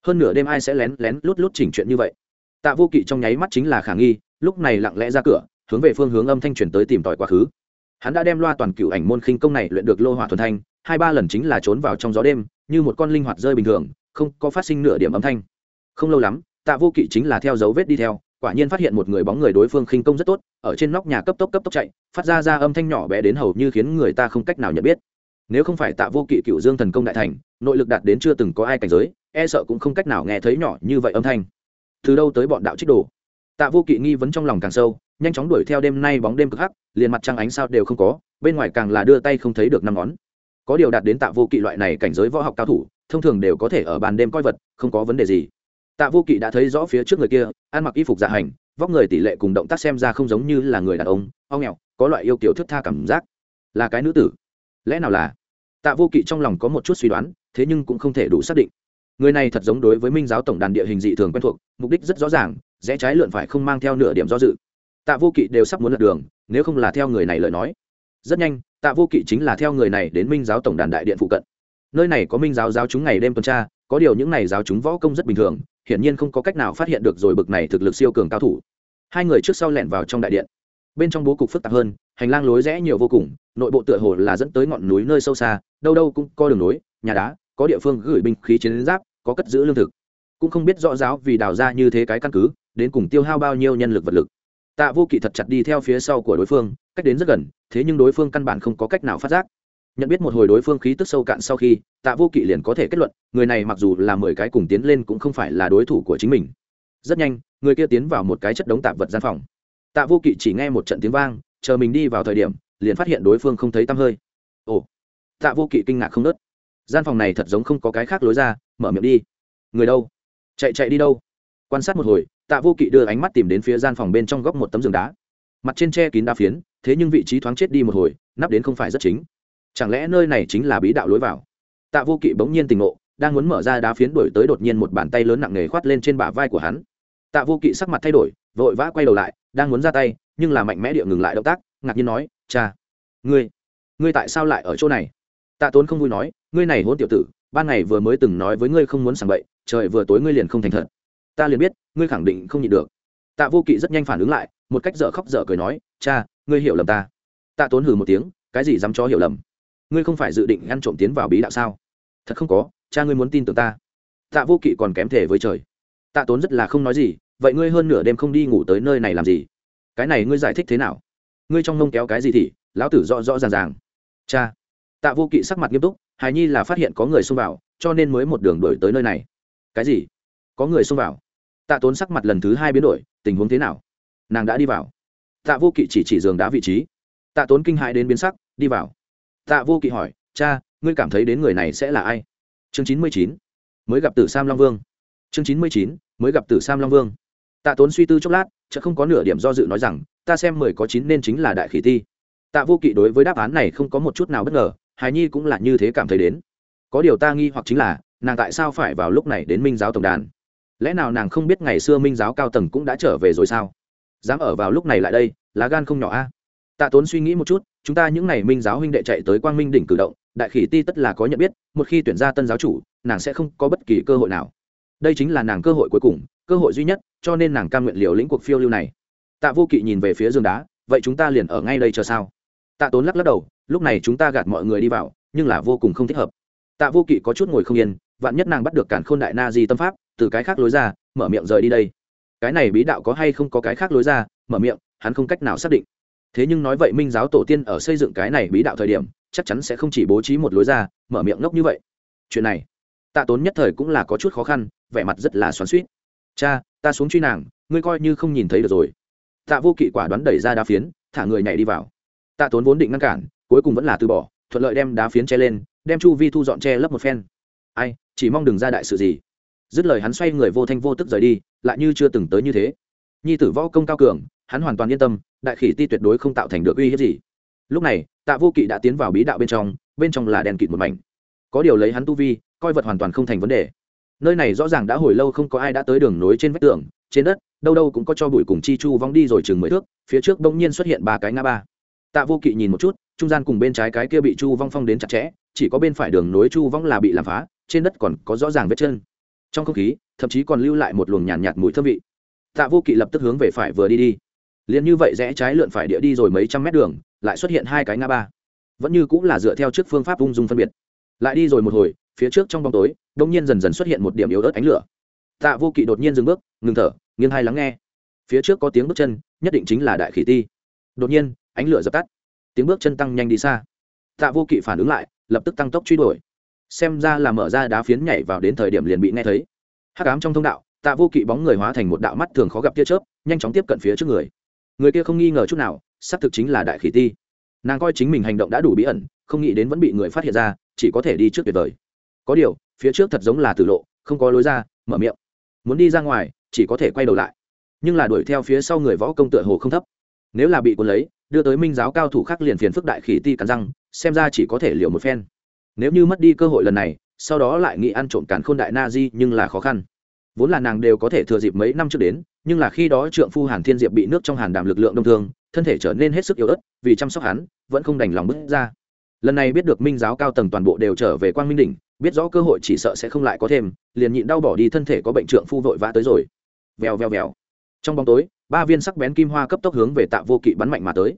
Hơn nửa đêm ai sẽ lén lén lút lút chỉnh chuyện như vậy? Tạ vô kỵ trong nháy mắt chính là khả nghi, lúc này lặng lẽ ra cửa, hướng về phương hướng âm thanh truyền tới tìm tòi quá khứ. Hắn đã đem loa toàn cựu ảnh môn khinh công này luyện được lô hỏa thuần thanh, hai ba lần chính là trốn vào trong gió đêm, như một con linh hoạt rơi bình thường, không có phát sinh nửa điểm âm thanh. Không lâu lắm, tạ vô kỵ chính là theo dấu vết đi theo quả nhiên phát hiện một người bóng người đối phương khinh công rất tốt, ở trên nóc nhà cấp tốc cấp tốc chạy, phát ra ra âm thanh nhỏ bé đến hầu như khiến người ta không cách nào nhận biết. Nếu không phải tạ vô kỵ cựu dương thần công đại thành, nội lực đạt đến chưa từng có ai cảnh giới e sợ cũng không cách nào nghe thấy nhỏ như vậy âm thanh. Từ đâu tới bọn đạo trích đồ? Tạ vô kỵ nghi vấn trong lòng càng sâu, nhanh chóng đuổi theo đêm nay bóng đêm cực hắc, liền mặt trăng ánh sao đều không có, bên ngoài càng là đưa tay không thấy được năm ngón. Có điều đạt đến tạ vô kỵ loại này cảnh giới võ học cao thủ, thông thường đều có thể ở ban đêm coi vật, không có vấn đề gì tạ vô kỵ đã thấy rõ phía trước người kia, ăn mặc y phục dạ hành, vóc người tỷ lệ cùng động tác xem ra không giống như là người đàn ông o nghèo, có loại yêu kiểu thức tha cảm giác. Là cái nữ tử. Lẽ nào là? Tạ vô kỵ trong lòng có một chút suy đoán, thế nhưng cũng không thể đủ xác định. Người này thật giống đối với minh giáo tổng đàn địa hình dị thường quen thuộc, mục đích rất rõ ràng, rẽ trái lượn phải không mang theo nửa điểm do dự. Tạ vô kỵ đều sắp muốn lật đường, nếu không là theo người này lời nói. Rất nhanh, tạ vô kỵ chính là theo người này đến minh giáo tổng đàn đại điện phụ cận. Nơi này có minh giáo giáo chúng ngày đêm tuần tra, có điều những này giáo chúng võ công rất bình thường hiển nhiên không có cách nào phát hiện được rồi bực này thực lực siêu cường cao thủ. Hai người trước sau lẻn vào trong đại điện. Bên trong bố cục phức tạp hơn, hành lang lối rẽ nhiều vô cùng, nội bộ tựa hồ là dẫn tới ngọn núi nơi sâu xa, đâu đâu cũng có đường núi nhà đá, có địa phương gửi binh khí chiến giáp, có cất giữ lương thực. Cũng không biết rõ giáo vì đào ra như thế cái căn cứ, đến cùng tiêu hao bao nhiêu nhân lực vật lực. Tạ vô kỵ thật chặt đi theo phía sau của đối phương, cách đến rất gần, thế nhưng đối phương căn bản không có cách nào phát giác nhận biết một hồi đối phương khí tức sâu cạn sau khi, tạ vô kỵ liền có thể kết luận, người này mặc dù là mười cái cùng tiến lên cũng không phải là đối thủ của chính mình. Rất nhanh, người kia tiến vào một cái chất đống tạp vật gian phòng. Tạ vô kỵ chỉ nghe một trận tiếng vang, chờ mình đi vào thời điểm, liền phát hiện đối phương không thấy tăm hơi. Ồ! Tạ vô kỵ kinh ngạc không nớt gian phòng này thật giống không có cái khác lối ra, mở miệng đi. Người đâu? Chạy chạy đi đâu? Quan sát một hồi, tạ vô kỵ đưa ánh mắt tìm đến phía gian phòng bên trong góc một tấm giường đá. Mặt trên tre kín đá phiến, thế nhưng vị trí thoáng chết đi một hồi, nắp đến không phải rất chính chẳng lẽ nơi này chính là bí đạo lối vào? Tạ vô kỵ bỗng nhiên tình ngộ, đang muốn mở ra đá phiến đổi tới đột nhiên một bàn tay lớn nặng nề khoát lên trên bả vai của hắn. Tạ vô kỵ sắc mặt thay đổi, vội vã quay đầu lại, đang muốn ra tay, nhưng là mạnh mẽ địa ngừng lại động tác, ngạc nhiên nói, cha, ngươi ngươi tại sao lại ở chỗ này? Tạ tốn không vui nói, ngươi này hôn tiểu tử, ban ngày vừa mới từng nói với ngươi không muốn sảng bậy, trời vừa tối ngươi liền không thành thật. Ta liền biết, ngươi khẳng định không nhịn được. Tạ vô kỵ rất nhanh phản ứng lại, một cách dở khóc dở cười nói, cha, ngươi hiểu lầm ta. Tạ tốn hừ một tiếng, cái gì dám cho hiểu lầm? Ngươi không phải dự định ngăn trộm tiến vào bí đạo sao? Thật không có, cha ngươi muốn tin tưởng ta. Tạ vô kỵ còn kém thể với trời. Tạ tốn rất là không nói gì, vậy ngươi hơn nửa đêm không đi ngủ tới nơi này làm gì? Cái này ngươi giải thích thế nào? Ngươi trong nông kéo cái gì thì, lão tử rõ rõ ràng ràng. Cha. Tạ vô kỵ sắc mặt nghiêm túc, hài nhi là phát hiện có người xông vào, cho nên mới một đường đổi tới nơi này. Cái gì? Có người xông vào? Tạ tốn sắc mặt lần thứ hai biến đổi, tình huống thế nào? Nàng đã đi vào. Tạ vô kỵ chỉ chỉ giường đá vị trí. Tạ tốn kinh hại đến biến sắc, đi vào tạ vô kỵ hỏi, cha, ngươi cảm thấy đến người này sẽ là ai? Chương chín mươi chín, mới gặp tử sam long vương. Chương chín mươi chín, mới gặp tử sam long vương. Tạ tốn suy tư chốc lát chợ không có nửa điểm do dự nói rằng, ta xem mười có chín nên chính là đại khỉ ti. Tạ vô kỵ đối với đáp án này không có một chút nào bất ngờ, hài nhi cũng là như thế cảm thấy đến. Có điều ta nghi hoặc chính là, nàng tại sao phải vào lúc này đến minh giáo tổng đàn? Lẽ nào nàng không biết ngày xưa minh giáo cao tầng cũng đã trở về rồi sao? Dám ở vào lúc này lại đây, lá gan không nhỏ a tạ tốn suy nghĩ một chút, chúng ta những n à y minh giáo huynh đệ chạy tới quang minh đỉnh cử động, đại khỉ ti tất là có nhận biết, một khi tuyển ra tân giáo chủ, nàng sẽ không có bất kỳ cơ hội nào. Đây chính là nàng cơ hội cuối cùng, cơ hội duy nhất, cho nên nàng cam nguyện liều lĩnh cuộc phiêu lưu này. Tạ vô kỵ nhìn về phía giường đá, vậy chúng ta liền ở ngay đây chờ sao? Tạ tốn lắc lắc đầu, lúc này chúng ta gạt mọi người đi vào, nhưng là vô cùng không thích hợp. Tạ vô kỵ có chút ngồi không yên, vạn nhất nàng bắt được cản khôn đại na di tâm pháp, từ cái khác lối ra, mở miệng rời đi đây. Cái này bí đạo có hay không có cái khác lối ra, mở miệng, hắn không cách nào xác định thế nhưng nói vậy minh giáo tổ tiên ở xây dựng cái này bí đạo thời điểm, chắc chắn sẽ không chỉ bố trí một lối ra, mở miệng ngốc như vậy. Chuyện này, tạ tốn nhất thời cũng là có chút khó khăn, vẻ mặt rất là xoắn suýt cha, ta xuống truy nàng, ngươi coi như không nhìn thấy được rồi. Tạ vô kỵ quả đoán đẩy ra đá phiến, thả người nhảy đi vào. Tạ tốn vốn định ngăn cản, cuối cùng vẫn là từ bỏ, thuận lợi đem đá phiến che lên, đem chu vi thu dọn che lấp một phen. Ai, chỉ mong đừng ra đại sự gì. Dứt lời hắn xoay người vô thanh vô tức rời đi, lại như chưa từng tới như thế. Nhi tử võ công cao cường, hắn hoàn toàn yên tâm đại khỉ ti tuyệt đối không tạo thành được uy hiếp gì. Lúc này tạ vô kỵ đã tiến vào bí đạo bên trong bên trong là đèn kịt một mảnh. Có điều lấy hắn tu vi coi vật hoàn toàn không thành vấn đề. Nơi này rõ ràng đã hồi lâu không có ai đã tới đường nối trên vách tường trên đất đâu đâu cũng có cho bụi cùng chi chu vong đi rồi chừng mười thước phía trước bỗng nhiên xuất hiện ba cái ngã ba. Tạ vô kỵ nhìn một chút trung gian cùng bên trái cái kia bị chu vong phong đến chặt chẽ chỉ có bên phải đường nối chu vong là bị làm phá trên đất còn có rõ ràng vết chân. Trong không khí thậm chí còn lưu lại một luồng nhàn nhạt, nhạt mùi thơm vị. Tạ vô kỵ lập tức hướng về phải vừa đi đi liền như vậy rẽ trái lượn phải địa đi rồi mấy trăm mét đường, lại xuất hiện hai cái ngã ba. Vẫn như cũng là dựa theo trước phương pháp ung dung phân biệt. Lại đi rồi một hồi, phía trước trong bóng tối, đông nhiên dần dần xuất hiện một điểm yếu ớt ánh lửa. Tạ vô kỵ đột nhiên dừng bước, ngừng thở, nghiêng hai lắng nghe. Phía trước có tiếng bước chân, nhất định chính là đại khỉ ti. Đột nhiên, ánh lửa dập tắt. Tiếng bước chân tăng nhanh đi xa. Tạ vô kỵ phản ứng lại, lập tức tăng tốc truy đuổi. Xem ra là mở ra đá phiến nhảy vào đến thời điểm liền bị nghe thấy. Hắc ám trong thông đạo, tạ vô kỵ bóng người hóa thành một đạo mắt thường khó gặp tia chớp, nhanh chóng tiếp cận phía trước người người kia không nghi ngờ chút nào, xác thực chính là đại khỉ ti. Nàng coi chính mình hành động đã đủ bí ẩn, không nghĩ đến vẫn bị người phát hiện ra, chỉ có thể đi trước tuyệt vời. Có điều, phía trước thật giống là tử lộ, không có lối ra, mở miệng. Muốn đi ra ngoài, chỉ có thể quay đầu lại. Nhưng là đuổi theo phía sau người võ công tựa hồ không thấp. Nếu là bị cuốn lấy, đưa tới minh giáo cao thủ khác liền phiền phức đại khỉ ti cắn răng, xem ra chỉ có thể liều một phen. Nếu như mất đi cơ hội lần này, sau đó lại nghĩ ăn trộm cản khôn đại na di nhưng là khó khăn vốn là nàng đều có thể thừa dịp mấy năm trước đến, nhưng là khi đó trượng phu hàn thiên diệp bị nước trong hàn đàm lực lượng đông thương, thân thể trở nên hết sức yếu ớt, vì chăm sóc hắn, vẫn không đành lòng bước ra. Lần này biết được minh giáo cao tầng toàn bộ đều trở về quang minh đỉnh, biết rõ cơ hội chỉ sợ sẽ không lại có thêm, liền nhịn đau bỏ đi thân thể có bệnh trượng phu vội vã tới rồi. Vèo vèo vèo. Trong bóng tối, ba viên sắc bén kim hoa cấp tốc hướng về tạ vô kỵ bắn mạnh mà tới.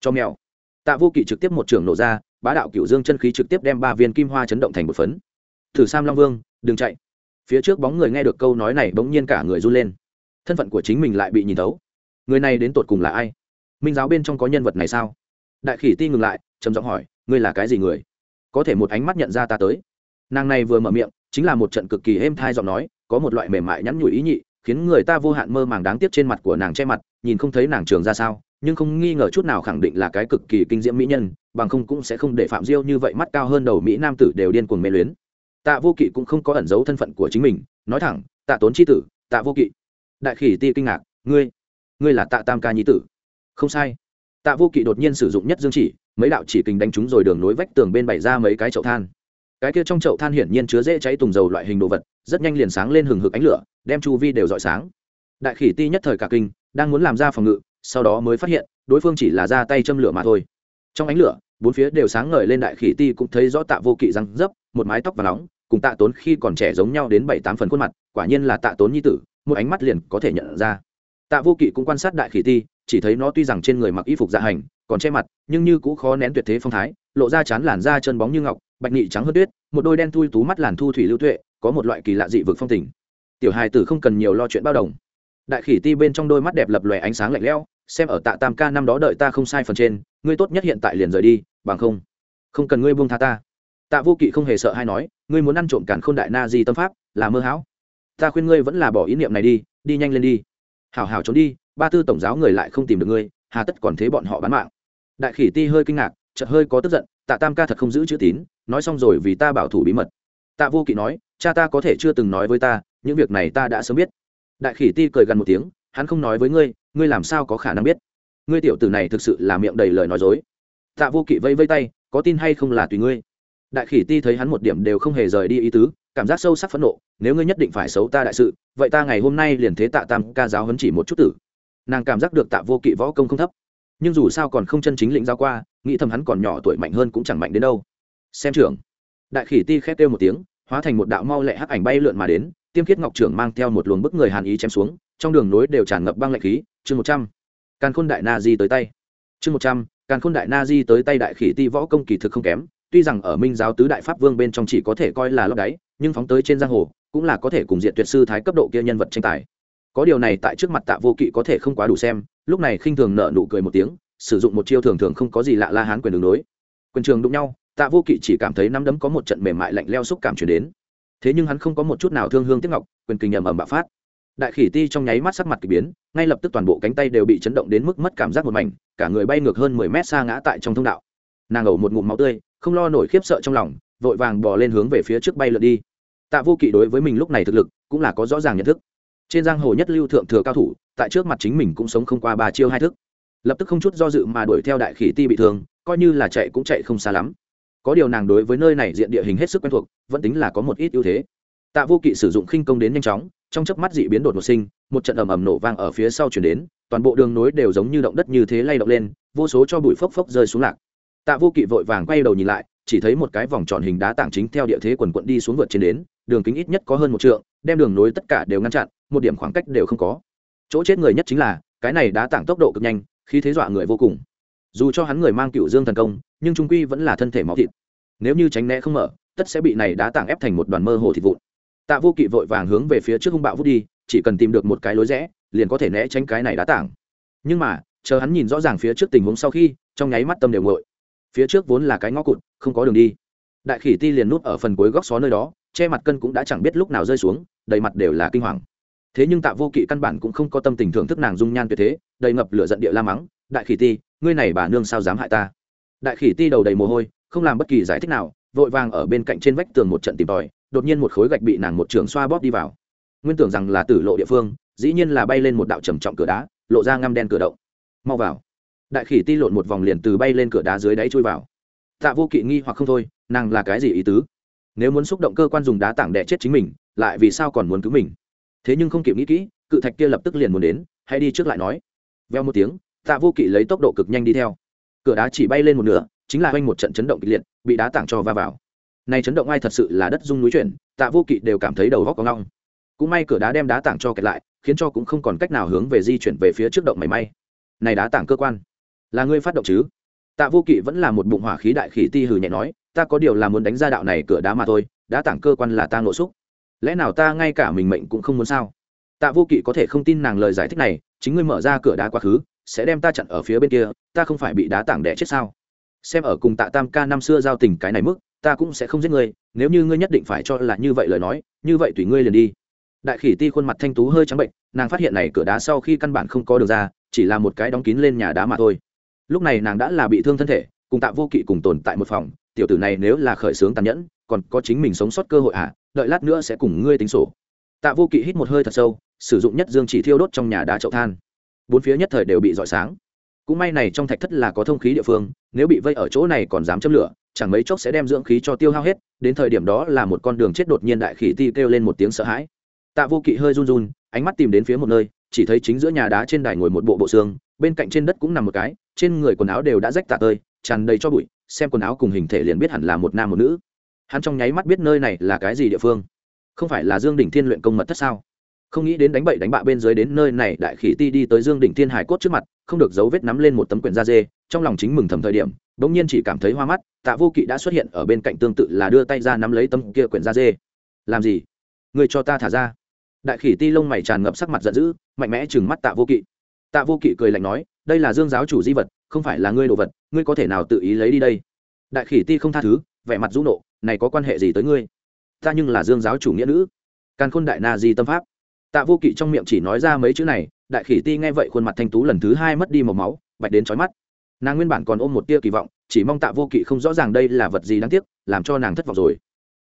Cho mèo. Tạ vô kỵ trực tiếp một trường nổ ra, bá đạo cựu dương chân khí trực tiếp đem ba viên kim hoa chấn động thành một phấn. Thử sam long vương, đừng chạy phía trước bóng người nghe được câu nói này bỗng nhiên cả người run lên. Thân phận của chính mình lại bị nhìn thấu. Người này đến tột cùng là ai? Minh giáo bên trong có nhân vật này sao? Đại khỉ ti ngừng lại, trầm giọng hỏi, ngươi là cái gì người? Có thể một ánh mắt nhận ra ta tới. Nàng này vừa mở miệng, chính là một trận cực kỳ êm thai giọng nói, có một loại mềm mại nhắn nhủi ý nhị, khiến người ta vô hạn mơ màng đáng tiếc trên mặt của nàng che mặt, nhìn không thấy nàng trường ra sao, nhưng không nghi ngờ chút nào khẳng định là cái cực kỳ kinh diễm mỹ nhân, bằng không cũng sẽ không để phạm diêu như vậy mắt cao hơn đầu mỹ nam tử đều điên cuồng mê luyến tạ vô kỵ cũng không có ẩn giấu thân phận của chính mình, nói thẳng, tạ tốn c tử, tạ vô kỵ. Đại khỉ ti kinh ngạc, ngươi ngươi là tạ tam ca nhi tử? Không sai. Tạ vô kỵ đột nhiên sử dụng nhất dương chỉ, mấy đạo chỉ kình đánh trúng rồi đường nối vách tường bên bày ra mấy cái chậu than. Cái kia trong chậu than hiển nhiên chứa dễ cháy tùng dầu loại hình đồ vật, rất nhanh liền sáng lên hừng hực ánh lửa, đem chu vi đều dọi sáng. Đại khỉ ti nhất thời cả kinh, đang muốn làm ra phòng ngự, sau đó mới phát hiện, đối phương chỉ là ra tay châm lửa mà thôi. Trong ánh lửa, bốn phía đều sáng ngời lên đại khỉ ti cũng thấy rõ tạ vô kỵ răng dấp, một mái tóc và nóng cùng tạ tốn khi còn trẻ giống nhau đến bảy tám phần khuôn mặt, quả nhiên là tạ tốn nhi tử, một ánh mắt liền có thể nhận ra. Tạ vô kỵ cũng quan sát đại khỉ ti, chỉ thấy nó tuy rằng trên người mặc y phục dạ hành, còn che mặt, nhưng như cũ khó nén tuyệt thế phong thái, lộ ra chán làn da chân bóng như ngọc, bạch nghị trắng hơn tuyết, một đôi đen thui tú mắt làn thu thủy lưu tuệ, có một loại kỳ lạ dị vực phong tình. Tiểu hài tử không cần nhiều lo chuyện bao đồng. Đại khỉ ti bên trong đôi mắt đẹp lập lòe ánh sáng lạnh lẽo, xem ở tạ tam ca năm đó đợi ta không sai phần trên, ngươi tốt nhất hiện tại liền rời đi, bằng không không cần ngươi buông tha ta tạ vô kỵ không hề sợ hay nói, ngươi muốn ăn trộm cản khôn đại na di tâm pháp, là mơ hão. Ta khuyên ngươi vẫn là bỏ ý niệm này đi đi nhanh lên đi. Hảo hảo trốn đi, ba tư tổng giáo người lại không tìm được ngươi, hà tất còn thế bọn họ bán mạng. Đại khỉ ti hơi kinh ngạc, chợt hơi có tức giận, tạ tam ca thật không giữ chữ tín, nói xong rồi vì ta bảo thủ bí mật. Tạ vô kỵ nói, cha ta có thể chưa từng nói với ta, những việc này ta đã sớm biết. Đại khỉ ti cười gần một tiếng, hắn không nói với ngươi ngươi làm sao có khả năng biết? Ngươi tiểu tử này thực sự là miệng đầy lời nói dối. Tạ vô kỵ vây vây tay, có tin hay không là tùy ngươi đại khỉ ti thấy hắn một điểm đều không hề rời đi ý tứ, cảm giác sâu sắc phẫn nộ, nếu ngươi nhất định phải xấu ta đại sự, vậy ta ngày hôm nay liền thế tạ tam ca giáo hấn chỉ một chút tử. Nàng cảm giác được tạ vô kỵ võ công không thấp, nhưng dù sao còn không chân chính lĩnh giao qua, nghĩ thầm hắn còn nhỏ tuổi mạnh hơn cũng chẳng mạnh đến đâu. Xem trưởng. Đại khỉ ti khét kêu một tiếng, hóa thành một đạo mau lẹ hắc ảnh bay lượn mà đến, tiêm khiết ngọc trưởng mang theo một luồng bức người hàn ý chém xuống, trong đường nối đều tràn ngập băng lạnh khí, chương một trăm. Càn khôn đại na di tới tay. Chương một trăm, càn khôn đại na di tới tay đại khỉ ti võ công kỳ thực không kém tuy rằng ở minh giáo tứ đại pháp vương bên trong chỉ có thể coi là lấp đáy, nhưng phóng tới trên giang hồ, cũng là có thể cùng diện tuyệt sư thái cấp độ kia nhân vật tranh tài. Có điều này tại trước mặt tạ vô kỵ có thể không quá đủ xem, lúc này khinh thường nợ nụ cười một tiếng, sử dụng một chiêu thường thường không có gì lạ la hán quyền đường đối quyền trường đụng nhau, tạ vô kỵ chỉ cảm thấy năm đấm có một trận mềm mại lạnh leo xúc cảm chuyển đến. Thế nhưng hắn không có một chút nào thương hương tiếc ngọc, quyền kinh ầm ầm bạo phát. Đại khỉ ti trong nháy mắt sắc mặt k ỳ biến, ngay lập tức toàn bộ cánh tay đều bị chấn động đến mức mất cảm giác một mảnh, cả người bay ngược hơn mười mét xa ngã tại trong thông đạo nàng ẩu một ngụm máu tươi, không lo nổi khiếp sợ trong lòng, vội vàng bỏ lên hướng về phía trước bay lượt đi. Tạ vô kỵ đối với mình lúc này thực lực cũng là có rõ ràng nhận thức. Trên giang hồ nhất lưu thượng thừa cao thủ, tại trước mặt chính mình cũng sống không qua ba chiêu hai thức. Lập tức không chút do dự mà đuổi theo đại khỉ ti bị thương, coi như là chạy cũng chạy không xa lắm. Có điều nàng đối với nơi này diện địa hình hết sức quen thuộc, vẫn tính là có một ít ưu thế. Tạ vô kỵ sử dụng khinh công đến nhanh chóng, trong chớp mắt dị biến đột một sinh, một trận ầm ầm nổ vang ở phía sau chuyển đến, toàn bộ đường nối đều giống như động đất như thế lay động lên, vô số cho bụi phốc phốc rơi xuống lạc tạ vô kỵ vội vàng quay đầu nhìn lại, chỉ thấy một cái vòng tròn hình đá tảng chính theo địa thế quần quận đi xuống vượt trên đến, đường kính ít nhất có hơn một trượng, đem đường nối tất cả đều ngăn chặn, một điểm khoảng cách đều không có. Chỗ chết người nhất chính là, cái này đá tảng tốc độ cực nhanh khi thế dọa người vô cùng. Dù cho hắn người mang cựu dương thần công, nhưng trung quy vẫn là thân thể máu thịt. Nếu như tránh né không mở, tất sẽ bị này đá tảng ép thành một đoàn mơ hồ thịt vụn. Tạ vô kỵ vội vàng hướng về phía trước hung bạo vút đi, chỉ cần tìm được một cái lối rẽ, liền có thể né tránh cái này đá tảng. Nhưng mà, chờ hắn nhìn rõ ràng phía trước tình huống sau khi, trong nháy mắt tâm đều ngội phía trước vốn là cái ngõ cụt, không có đường đi. Đại khỉ ti liền nút ở phần cuối góc xó nơi đó, che mặt cân cũng đã chẳng biết lúc nào rơi xuống, đầy mặt đều là kinh hoàng. Thế nhưng tạ vô kỵ căn bản cũng không có tâm tình thưởng thức nàng dung nhan tuyệt thế, đầy ngập lửa giận địa la mắng, đại khỉ ti, ngươi này bà nương sao dám hại ta? Đại khỉ ti đầu đầy mồ hôi, không làm bất kỳ giải thích nào, vội vàng ở bên cạnh trên vách tường một trận tìm tòi, đột nhiên một khối gạch bị nàng một trường xoa bóp đi vào. Nguyên tưởng rằng là tử lộ địa phương, dĩ nhiên là bay lên một đạo trầm trọng cửa đá, lộ ra ngăm đen cửa động. Mau vào đại khỉ ti lộn một vòng liền từ bay lên cửa đá dưới đáy chui vào. Tạ vô kỵ nghi hoặc không thôi, nàng là cái gì ý tứ? Nếu muốn xúc động cơ quan dùng đá tảng đẻ chết chính mình, lại vì sao còn muốn cứu mình? Thế nhưng không kịp nghĩ kỹ, cự thạch kia lập tức liền muốn đến, hãy đi trước lại nói. Veo một tiếng, tạ vô kỵ lấy tốc độ cực nhanh đi theo. Cửa đá chỉ bay lên một nửa, chính là quanh một trận chấn động kịch liệt, bị đá tảng cho va vào. Này chấn động ai thật sự là đất rung núi chuyển, tạ vô kỵ đều cảm thấy đầu góc có ngong cũng may cửa đá đem đá tảng cho kẹt lại, khiến cho cũng không còn cách nào hướng về di chuyển về phía trước động mảy may. Này đá tảng cơ quan là ngươi phát động chứ? Tạ vô kỵ vẫn là một bụng hỏa khí đại khí ti hừ nhẹ nói, ta có điều là muốn đánh ra đạo này cửa đá mà thôi đá tảng cơ quan là ta nộ xúc. Lẽ nào ta ngay cả mình mệnh cũng không muốn sao? Tạ vô kỵ có thể không tin nàng lời giải thích này, chính ngươi mở ra cửa đá quá khứ, sẽ đem ta chặn ở phía bên kia, ta không phải bị đá tảng đẻ chết sao? Xem ở cùng tạ tam ca năm xưa giao tình cái này mức, ta cũng sẽ không giết ngươi, nếu như ngươi nhất định phải cho là như vậy lời nói, như vậy tùy ngươi liền đi. Đại khỉ ti khuôn mặt thanh tú hơi trắng bệnh, nàng phát hiện này cửa đá sau khi căn bản không có đường ra, chỉ là một cái đóng kín lên nhà đá mà thôi lúc này nàng đã là bị thương thân thể, cùng tạ vô kỵ cùng tồn tại một phòng, tiểu tử này nếu là khởi xướng tàn nhẫn, còn có chính mình sống sót cơ hội à đợi lát nữa sẽ cùng ngươi tính sổ. Tạ vô kỵ hít một hơi thật sâu, sử dụng nhất dương chỉ thiêu đốt trong nhà đá chậu than. Bốn phía nhất thời đều bị dọi sáng. Cũng may này trong thạch thất là có thông khí địa phương, nếu bị vây ở chỗ này còn dám châm lửa, chẳng mấy chốc sẽ đem dưỡng khí cho tiêu hao hết, đến thời điểm đó là một con đường chết đột nhiên đại khỉ ti kêu lên một tiếng sợ hãi. Tạ vô kỵ hơi run run, ánh mắt tìm đến phía một nơi, chỉ thấy chính giữa nhà đá trên đài ngồi một bộ bộ xương bên cạnh trên đất cũng nằm một cái, trên người quần áo đều đã rách tạ tơi, tràn đầy cho bụi, xem quần áo cùng hình thể liền biết hẳn là một nam một nữ. Hắn trong nháy mắt biết nơi này là cái gì địa phương. Không phải là dương đỉnh thiên luyện công mật thất sao? Không nghĩ đến đánh bậy đánh bạ bên dưới đến nơi này, đại khỉ ti đi tới dương đỉnh thiên hải cốt trước mặt, không được dấu vết nắm lên một tấm quyển da dê, trong lòng chính mừng thầm thời điểm đ ỗ n g nhiên chỉ cảm thấy hoa mắt, tạ vô kỵ đã xuất hiện ở bên cạnh tương tự là đưa tay ra nắm lấy tấm kia quyển da dê. Làm gì? Người cho ta thả ra. Đại khỉ ti lông mày tràn ngập sắc mặt giận dữ, mạnh mẽ chừng mắt tạ vô kỵ tạ vô kỵ cười lạnh nói, đây là dương giáo chủ di vật, không phải là ngươi đồ vật, ngươi có thể nào tự ý lấy đi đây? Đại khỉ ti không tha thứ, vẻ mặt rũ nộ, này có quan hệ gì tới ngươi? Ta nhưng là dương giáo chủ nghĩa nữ. Càn khôn đại na di tâm pháp. Tạ vô kỵ trong miệng chỉ nói ra mấy chữ này, đại khỉ ti nghe vậy khuôn mặt thanh tú lần thứ hai mất đi màu máu, bạch đến trói mắt. Nàng nguyên bản còn ôm một tia kỳ vọng, chỉ mong tạ vô kỵ không rõ ràng đây là vật gì đáng tiếc, làm cho nàng thất vọng rồi.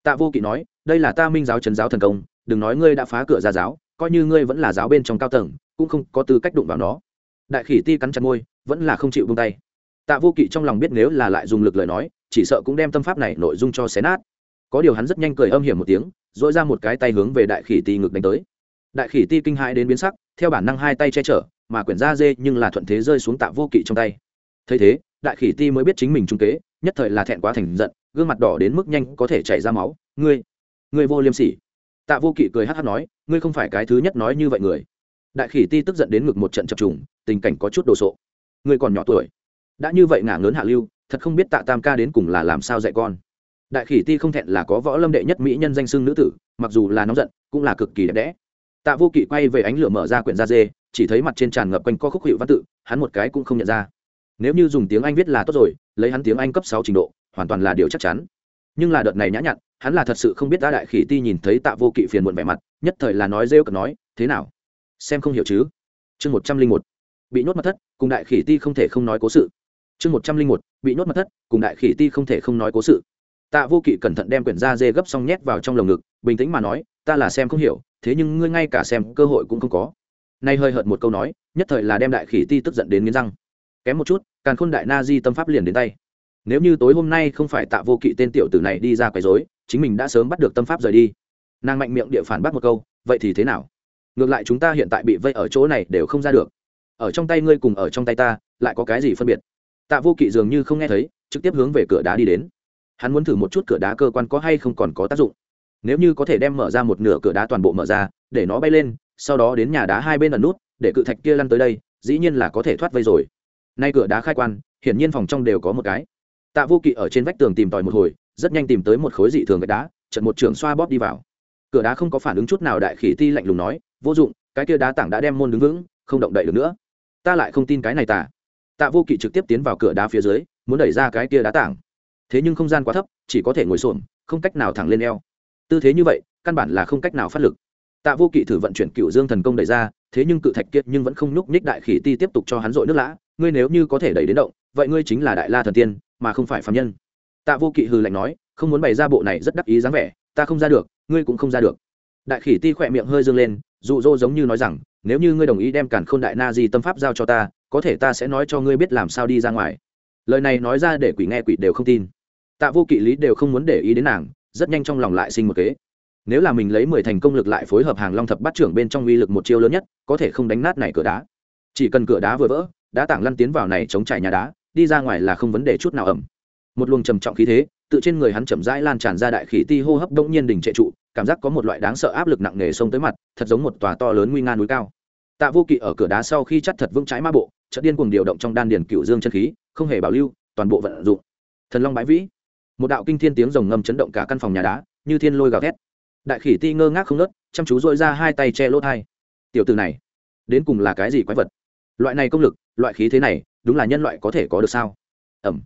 Tạ vô kỵ nói, đây là ta minh giáo trấn giáo thần công, đừng nói ngươi đã phá cửa ra giáo, coi như ngươi vẫn là giáo bên trong cao tầng cũng không có tư cách đụng vào nó. Đại khỉ ti cắn chặt môi, vẫn là không chịu buông tay. Tạ vô kỵ trong lòng biết nếu là lại dùng lực lời nói, chỉ sợ cũng đem tâm pháp này nội dung cho xé nát. Có điều hắn rất nhanh cười âm hiểm một tiếng dội ra một cái tay hướng về đại khỉ ti ngực đánh tới. Đại khỉ ti kinh hãi đến biến sắc, theo bản năng hai tay che chở, mà quyển da dê nhưng là thuận thế rơi xuống tạ vô kỵ trong tay. Thấy thế, đại khỉ ti mới biết chính mình trung kế, nhất thời là thẹn quá thành giận, gương mặt đỏ đến mức nhanh có thể chảy ra máu. Ngươi ngươi vô liêm sỉ. Tạ vô kỵ cười hát hát nói, ngươi không phải cái thứ nhất nói như vậy người đại khỉ ti tức giận đến ngực một trận chập trùng, tình cảnh có chút đồ sộ. Ngươi còn nhỏ tuổi, đã như vậy ngả ngớn hạ lưu, thật không biết tạ tam ca đến cùng là làm sao dạy con. Đại khỉ ti không thẹn là có võ lâm đệ nhất mỹ nhân danh xưng nữ tử, mặc dù là nóng giận, cũng là cực kỳ đẹp đẽ. Tạ vô kỵ quay về ánh lửa mở ra quyển da dê, chỉ thấy mặt trên tràn ngập quanh co khúc hiệu văn tự, hắn một cái cũng không nhận ra. Nếu như dùng tiếng anh viết là tốt rồi, lấy hắn tiếng anh cấp sáu trình độ, hoàn toàn là điều chắc chắn. Nhưng là đợt này nhã nhặn, hắn là thật sự không biết ta đại khỉ ti nhìn thấy tạ vô kỵ phiền muộn vẻ mặt, nhất thời là nói rêu cực nói, thế nào? Xem không hiểu chứ? Chương một trăm linh một, bị nhốt mật thất, cùng đại khỉ ti không thể không nói cố sự. Chương một trăm linh một, bị nhốt mật thất, cùng đại khỉ ti không thể không nói cố sự. Tạ vô kỵ cẩn thận đem quyển da dê gấp xong nhét vào trong lồng ngực, bình tĩnh mà nói, ta là xem không hiểu, thế nhưng ngươi ngay cả xem cơ hội cũng không có. Nay hơi hợt một câu nói, nhất thời là đem đại khỉ ti tức giận đến nghiến răng. Kém một chút càng khôn đại na di tâm pháp liền đến tay. Nếu như tối hôm nay không phải tạ vô kỵ tên tiểu tử này đi ra quấy rối, chính mình đã sớm bắt được tâm pháp rời đi. Nàng mạnh miệng địa phản bác một câu, vậy thì thế nào? Ngược lại chúng ta hiện tại bị vây ở chỗ này đều không ra được. Ở trong tay ngươi cùng ở trong tay ta, lại có cái gì phân biệt? Tạ vô kỵ dường như không nghe thấy, trực tiếp hướng về cửa đá đi đến. Hắn muốn thử một chút cửa đá cơ quan có hay không còn có tác dụng. Nếu như có thể đem mở ra một nửa cửa đá toàn bộ mở ra, để nó bay lên, sau đó đến nhà đá hai bên ẩn nút, để cự thạch kia lăn tới đây, dĩ nhiên là có thể thoát vây rồi. Nay cửa đá khai quan, hiển nhiên phòng trong đều có một cái. Tạ vô kỵ ở trên vách tường tìm tòi một hồi, rất nhanh tìm tới một khối dị thường gạch đá trận một trường xoa bóp đi vào. Cửa đá không có phản ứng chút nào, đại khỉ ti lạnh lùng nói vô dụng, cái kia đá tảng đã đem môn đứng vững, không động đậy được nữa. Ta lại không tin cái này tả tạ vô kỵ trực tiếp tiến vào cửa đá phía dưới, muốn đẩy ra cái kia đá tảng. Thế nhưng không gian quá thấp, chỉ có thể ngồi xổm, không cách nào thẳng lên eo. Tư thế như vậy, căn bản là không cách nào phát lực. Tạ vô kỵ thử vận chuyển cựu dương thần công đẩy ra, thế nhưng cự thạch kiệt nhưng vẫn không nhúc nhích đại khỉ ti tiếp tục cho hắn dội nước lã. Ngươi nếu như có thể đẩy đến động, vậy ngươi chính là đại la thần tiên, mà không phải phạm nhân. Tạ vô kỵ hừ lạnh nói, không muốn bày ra bộ này rất đắc ý dáng vẻ, ta không ra được, ngươi cũng không ra được. Đại khỉ ti khỏe miệng hơi dương lên dụ dỗ giống như nói rằng, nếu như ngươi đồng ý đem cản k h ô n đại na di tâm pháp giao cho ta, có thể ta sẽ nói cho ngươi biết làm sao đi ra ngoài. Lời này nói ra để quỷ nghe quỷ đều không tin. Tạ vô kỵ lý đều không muốn để ý đến nàng, rất nhanh trong lòng lại sinh một kế. Nếu là mình lấy mười thành công lực lại phối hợp hàng long thập bắt trưởng bên trong uy lực một chiêu lớn nhất, có thể không đánh nát này cửa đá. Chỉ cần cửa đá vừa vỡ đã tảng lăn tiến vào này chống trải nhà đá, đi ra ngoài là không vấn đề chút nào ẩm. Một luồng trầm trọng khí thế tự trên người hắn chậm rãi lan tràn ra đại khí ti hô hấp đông nhiên đỉnh trệ trụ, cảm giác có một loại đáng sợ áp lực nặng nề xông tới mặt, thật giống một tòa to lớn nguy nga núi cao. Tạ vô kỵ ở cửa đá sau khi chắt thật vững trái ma bộ, chợt điên cuồng điều động trong đan điền cựu dương chân khí, không hề bảo lưu, toàn bộ vận dụng. Thần long bãi vĩ. Một đạo kinh thiên tiếng rồng ngầm chấn động cả căn phòng nhà đá, như thiên lôi gào thét. Đại khỉ ti ngơ ngác không nớt chăm chú dội ra hai tay che lỗ thai. Tiểu từ này, đến cùng là cái gì quái vật? Loại này công lực, loại khí thế này, đúng là nhân loại có thể có được sao? Ẩm.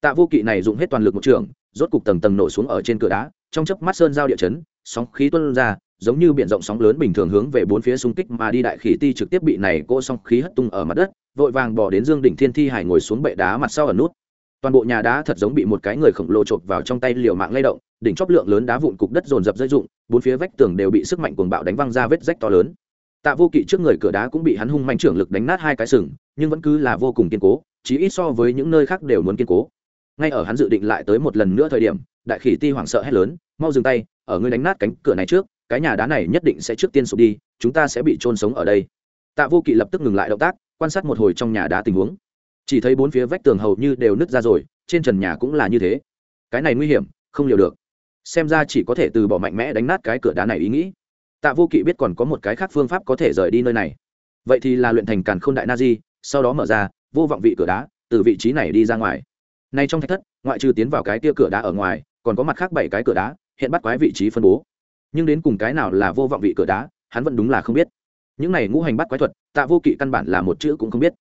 Tạ vô kỵ này dùng hết toàn lực một trường rốt cục tầng tầng nổ xuống ở trên cửa đá, trong chớp mắt sơn giao địa chấn, sóng khí tuôn ra, giống như biển rộng sóng lớn bình thường hướng về bốn phía xung kích mà đi đại khỉ ti trực tiếp bị này cỗ sóng khí hất tung ở mặt đất, vội vàng bỏ đến dương đỉnh thiên thi hải ngồi xuống bệ đá mặt sau ở nút. Toàn bộ nhà đá thật giống bị một cái người khổng lồ chộp vào trong tay liều mạng lay động, đỉnh chóp lượng lớn đá vụn cục đất dồn dập dây dụng bốn phía vách tường đều bị sức mạnh cuồng bạo đánh văng ra vết rách to lớn. Tạ vô kỵ trước người cửa đá cũng bị hắn hung manh trưởng lực đánh nát hai cái sừng, nhưng vẫn cứ là vô cùng kiên cố, chí ít so với những nơi khác đều muốn kiên cố ngay ở hắn dự định lại tới một lần nữa thời điểm, đại khỉ ti hoảng sợ hét lớn, mau dừng tay, ở ngươi đánh nát cánh cửa này trước, cái nhà đá này nhất định sẽ trước tiên sụp đi, chúng ta sẽ bị trôn sống ở đây. Tạ vô kỵ lập tức ngừng lại động tác, quan sát một hồi trong nhà đá tình huống. Chỉ thấy bốn phía vách tường hầu như đều nứt ra rồi, trên trần nhà cũng là như thế. Cái này nguy hiểm, không liều được. Xem ra chỉ có thể từ bỏ mạnh mẽ đánh nát cái cửa đá này ý nghĩ. Tạ vô kỵ biết còn có một cái khác phương pháp có thể rời đi nơi này. Vậy thì là luyện thành càn k h ô n đại na di, sau đó mở ra, vô vọng vị cửa đá, từ vị trí này đi ra ngoài nay trong thạch thất, ngoại trừ tiến vào cái tia cửa đá ở ngoài, còn có mặt khác bảy cái cửa đá, hiện bắt quái vị trí phân bố. Nhưng đến cùng cái nào là vô vọng vị cửa đá, hắn vẫn đúng là không biết. Những này ngũ hành bắt quái thuật, tạ vô kỵ căn bản là một chữ cũng không biết.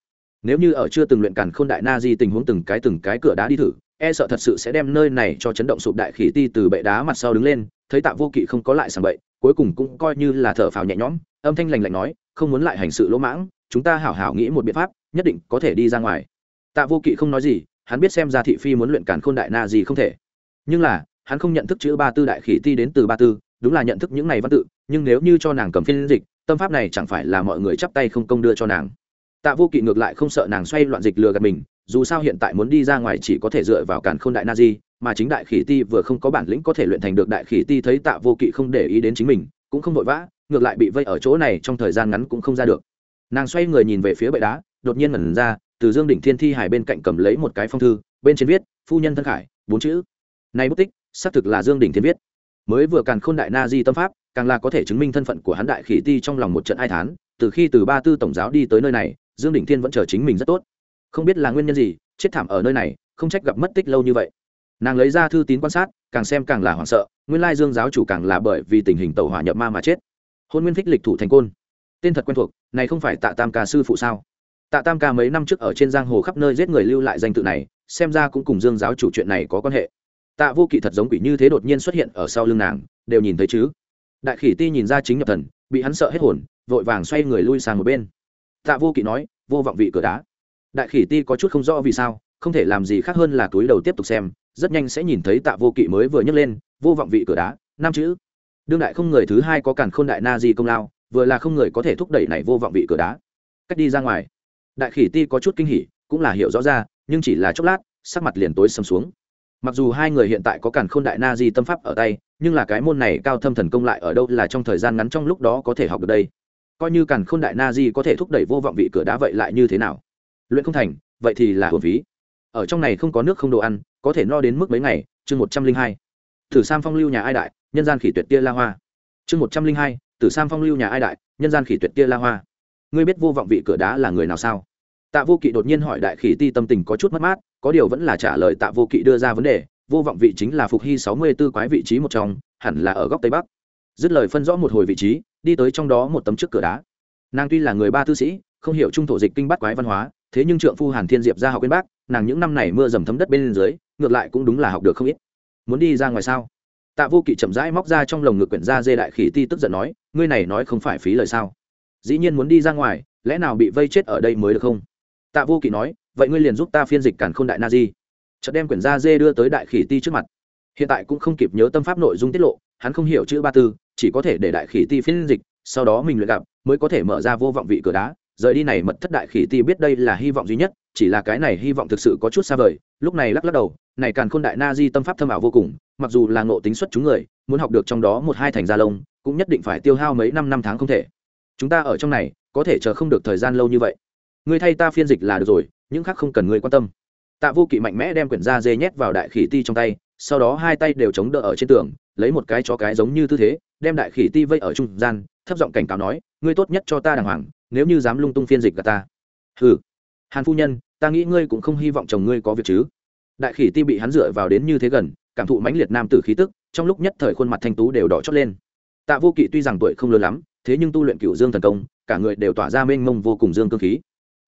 Nếu như ở chưa từng luyện càn k h ô n đại na di tình huống từng cái từng cái cửa đá đi thử e sợ thật sự sẽ đem nơi này cho chấn động sụp đại khỉ ti từ bệ đá mặt sau đứng lên, thấy tạ vô kỵ không có lại sàng bậy, cuối cùng cũng coi như là thở phào nhẹ nhõm, âm thanh lành lạnh nói, không muốn lại hành sự lỗ mãng, chúng ta hảo hảo nghĩ một biện pháp, nhất định có thể đi ra ngoài. Tạ vô kỵ không nói gì hắn biết xem ra thị phi muốn luyện cản khôn đại na gì không thể. Nhưng là, hắn không nhận thức chữ ba tư đại khỉ ti đến từ ba tư, đúng là nhận thức những này văn tự, nhưng nếu như cho nàng cầm phiên dịch, tâm pháp này chẳng phải là mọi người chắp tay không công đưa cho nàng. Tạ vô kỵ ngược lại không sợ nàng xoay loạn dịch lừa gạt mình, dù sao hiện tại muốn đi ra ngoài chỉ có thể dựa vào cản khôn đại na di mà chính đại khỉ ti vừa không có bản lĩnh có thể luyện thành được đại khỉ ti thấy tạ vô kỵ không để ý đến chính mình, cũng không vội vã, ngược lại bị vây ở chỗ này trong thời gian ngắn cũng không ra được. Nàng xoay người nhìn về phía bệ đá, đột nhiên ngẩn ra từ dương đỉnh thiên thi hải bên cạnh cầm lấy một cái phong thư, bên trên viết, phu nhân thân khải, bốn chữ. Nay bút tích, xác thực là dương đình thiên viết. Mới vừa càng khôn đại na di tâm pháp, càng là có thể chứng minh thân phận của hắn đại khỉ ti trong lòng một trận ai thán, từ khi từ ba tư tổng giáo đi tới nơi này, dương đình thiên vẫn chờ chính mình rất tốt. Không biết là nguyên nhân gì, chết thảm ở nơi này, không trách gặp mất tích lâu như vậy. Nàng lấy ra thư tín quan sát, càng xem càng là hoảng sợ, nguyên lai dương giáo chủ càng là bởi vì tình hình tàu hỏa nhập ma mà chết. Hôn nguyên thích lịch thủ thành côn. Tên thật quen thuộc, này không phải tạ tam ca sư phụ sao? Tạ tam ca mấy năm trước ở trên giang hồ khắp nơi giết người lưu lại danh tự này, xem ra cũng cùng dương giáo chủ chuyện này có quan hệ. Tạ vô kỵ thật giống quỷ như thế đột nhiên xuất hiện ở sau lưng nàng, đều nhìn thấy chứ. Đại khỉ ti nhìn ra chính nhập thần, bị hắn sợ hết hồn, vội vàng xoay người lui sang một bên. Tạ vô kỵ nói, vô vọng vị cửa đá. Đại khỉ ti có chút không rõ vì sao, không thể làm gì khác hơn là túi đầu tiếp tục xem, rất nhanh sẽ nhìn thấy tạ vô kỵ mới vừa nhấc lên, vô vọng vị cửa đá, năm chữ. Đương đại không người thứ hai có cản k h ô n đại na di công lao, vừa là không người có thể thúc đẩy này vô vọng vị cửa đá. Cách đi ra ngoài đại khỉ ti có chút kinh hỉ, cũng là hiểu rõ ra, nhưng chỉ là chốc lát, sắc mặt liền tối sầm xuống. Mặc dù hai người hiện tại có càn khôn đại na di tâm pháp ở tay, nhưng là cái môn này cao thâm thần công lại ở đâu là trong thời gian ngắn trong lúc đó có thể học được đây? Coi như càn khôn đại na di có thể thúc đẩy vô vọng vị cửa đá vậy lại như thế nào? Luyện không thành, vậy thì là hồn phí. Ở trong này không có nước không đồ ăn, có thể no đến mức mấy ngày, chương một trăm linh hai. Thử sam phong lưu nhà ai đại, nhân gian khỉ tuyệt tia la hoa. Chương một trăm linh hai, tử sam phong lưu nhà ai đại, nhân gian khỉ tuyệt tia la hoa ngươi biết vô vọng vị cửa đá là người nào sao? Tạ vô kỵ đột nhiên hỏi đại khỉ ti tâm tình có chút mất mát, có điều vẫn là trả lời tạ vô kỵ đưa ra vấn đề, vô vọng vị chính là phục hy sáu mươi b ố quái vị trí một trong, hẳn là ở góc tây bắc. Dứt lời phân rõ một hồi vị trí, đi tới trong đó một tấm trước cửa đá. Nàng tuy là người ba thư sĩ, không hiểu trung thổ dịch kinh bắt quái văn hóa, thế nhưng trượng phu hàn thiên diệp ra học bên bác nàng những năm này mưa dầm thấm đất bên dưới, ngược lại cũng đúng là học được không ít. Muốn đi ra ngoài sao? Tạ vô kỵ chậm rãi móc ra trong lồng ngực quyển ra dê đại khỉ ti tức giận nói, ngươi này nói không phải phí lời sao? Dĩ nhiên muốn đi ra ngoài, lẽ nào bị vây chết ở đây mới được không? Tạ vô kỵ nói, vậy ngươi liền giúp ta phiên dịch càn k h ô n đại na di. Chợt đem quyển da dê đưa tới đại khỉ ti trước mặt. Hiện tại cũng không kịp nhớ tâm pháp nội dung tiết lộ, hắn không hiểu chữ ba tư, chỉ có thể để đại khỉ ti phiên dịch, sau đó mình luyện gặp, mới có thể mở ra vô vọng vị cửa đá. Rời đi này mật thất đại khỉ ti biết đây là hy vọng duy nhất, chỉ là cái này hy vọng thực sự có chút xa vời. Lúc này lắc lắc đầu, này càn khôn đại na di tâm pháp thâm ảo vô cùng, mặc dù là ngộ tính xuất chúng người, muốn học được trong đó một hai thành gia lông, cũng nhất định phải tiêu hao mấy năm năm tháng không thể chúng ta ở trong này, có thể chờ không được thời gian lâu như vậy. Ngươi thay ta phiên dịch là được rồi, những khác không cần ngươi quan tâm. Tạ vô kỵ mạnh mẽ đem quyển da dê nhét vào đại khỉ ti trong tay, sau đó hai tay đều chống đỡ ở trên tường, lấy một cái cho cái giống như tư thế, đem đại khỉ ti vây ở trung gian, thấp giọng cảnh cáo nói, ngươi tốt nhất cho ta đàng hoàng, nếu như dám lung tung phiên dịch cả ta. Ừ hàn phu nhân, ta nghĩ ngươi cũng không hy vọng chồng ngươi có việc chứ. Đại khỉ ti bị hắn dựa vào đến như thế gần, cảm thụ mãnh liệt nam tử khí tức, trong lúc nhất thời khuôn mặt thanh tú đều đỏ chót lên. Tạ vô kỵ tuy rằng tuổi không lớn lắm thế nhưng tu luyện cựu dương thần công, cả người đều tỏa ra mênh mông vô cùng dương cơ khí.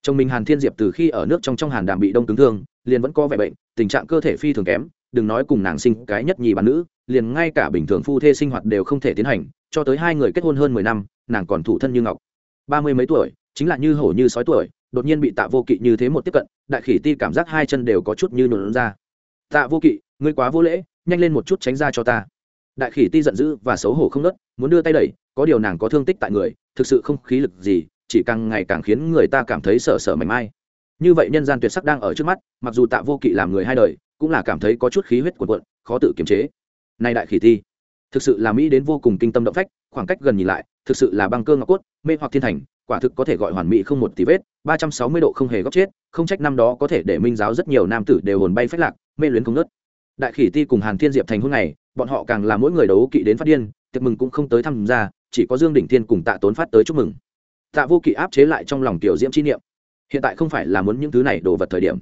Chồng mình hàn thiên diệp từ khi ở nước trong trong hàn đàm bị đông cứng thương, liền vẫn có vẻ bệnh, tình trạng cơ thể phi thường kém, đừng nói cùng nàng sinh cái nhất nhì bán nữ, liền ngay cả bình thường phu thê sinh hoạt đều không thể tiến hành, cho tới hai người kết hôn hơn mười năm, nàng còn thủ thân như ngọc. Ba mươi mấy tuổi, chính là như hổ như sói tuổi, đột nhiên bị tạ vô kỵ như thế một tiếp cận, đại khỉ ti cảm giác hai chân đều có chút như nhuộn ra. Tạ vô kỵ, ngươi quá vô lễ, nhanh lên một chút tránh ra cho ta. Đại khỉ ti giận dữ và xấu hổ không nớt muốn đưa tay đẩy có điều nàng có thương tích tại người thực sự không khí lực gì chỉ càng ngày càng khiến người ta cảm thấy sợ sợ mảnh mai như vậy nhân gian tuyệt sắc đang ở trước mắt mặc dù tạ vô kỵ làm người hai đời cũng là cảm thấy có chút khí huyết cuộn cuộn khó tự kiềm chế. Nay đại khỉ thi, thực sự là mỹ đến vô cùng kinh tâm động phách khoảng cách gần nhìn lại thực sự là băng cơ ngọc cốt mê hoặc thiên thành quả thực có thể gọi hoàn mỹ không một tí vết ba trăm sáu mươi độ không hề góc chết không trách năm đó có thể để minh giáo rất nhiều nam tử đều hồn bay phách lạc mê luyến không nớt đại khỉ ti cùng hàn thiên diệp thành hôn này bọn họ càng là mỗi người đấu kỵ đến phát điên tiệc mừng cũng không tới tham gia, chỉ có dương đỉnh thiên cùng tạ tốn phát tới chúc mừng. Tạ vô kỵ áp chế lại trong lòng tiểu diễm chi niệm. Hiện tại không phải là muốn những thứ này đồ vật thời điểm.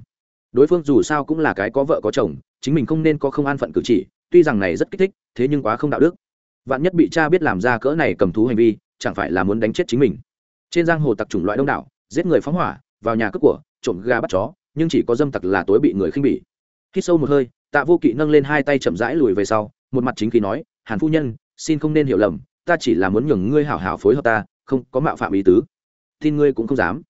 Đối phương dù sao cũng là cái có vợ có chồng, chính mình không nên có không an phận cử chỉ, tuy rằng này rất kích thích, thế nhưng quá không đạo đức. Vạn nhất bị cha biết làm ra cỡ này cầm thú hành vi, chẳng phải là muốn đánh chết chính mình. Trên giang hồ tặc chủng loại đông đảo, giết người phóng hỏa, vào nhà cướp của, trộm gà bắt chó, nhưng chỉ có dâm tặc là tối bị người khinh bỉ. Khi sâu một hơi, tạ vô kỵ nâng lên hai tay chậm rãi lùi về sau, một mặt chính khí nói, hàn phu nhân xin không nên hiểu lầm, ta chỉ là muốn nhường ngươi hảo hảo phối hợp ta, không có mạo phạm ý tứ. Tin ngươi cũng không dám.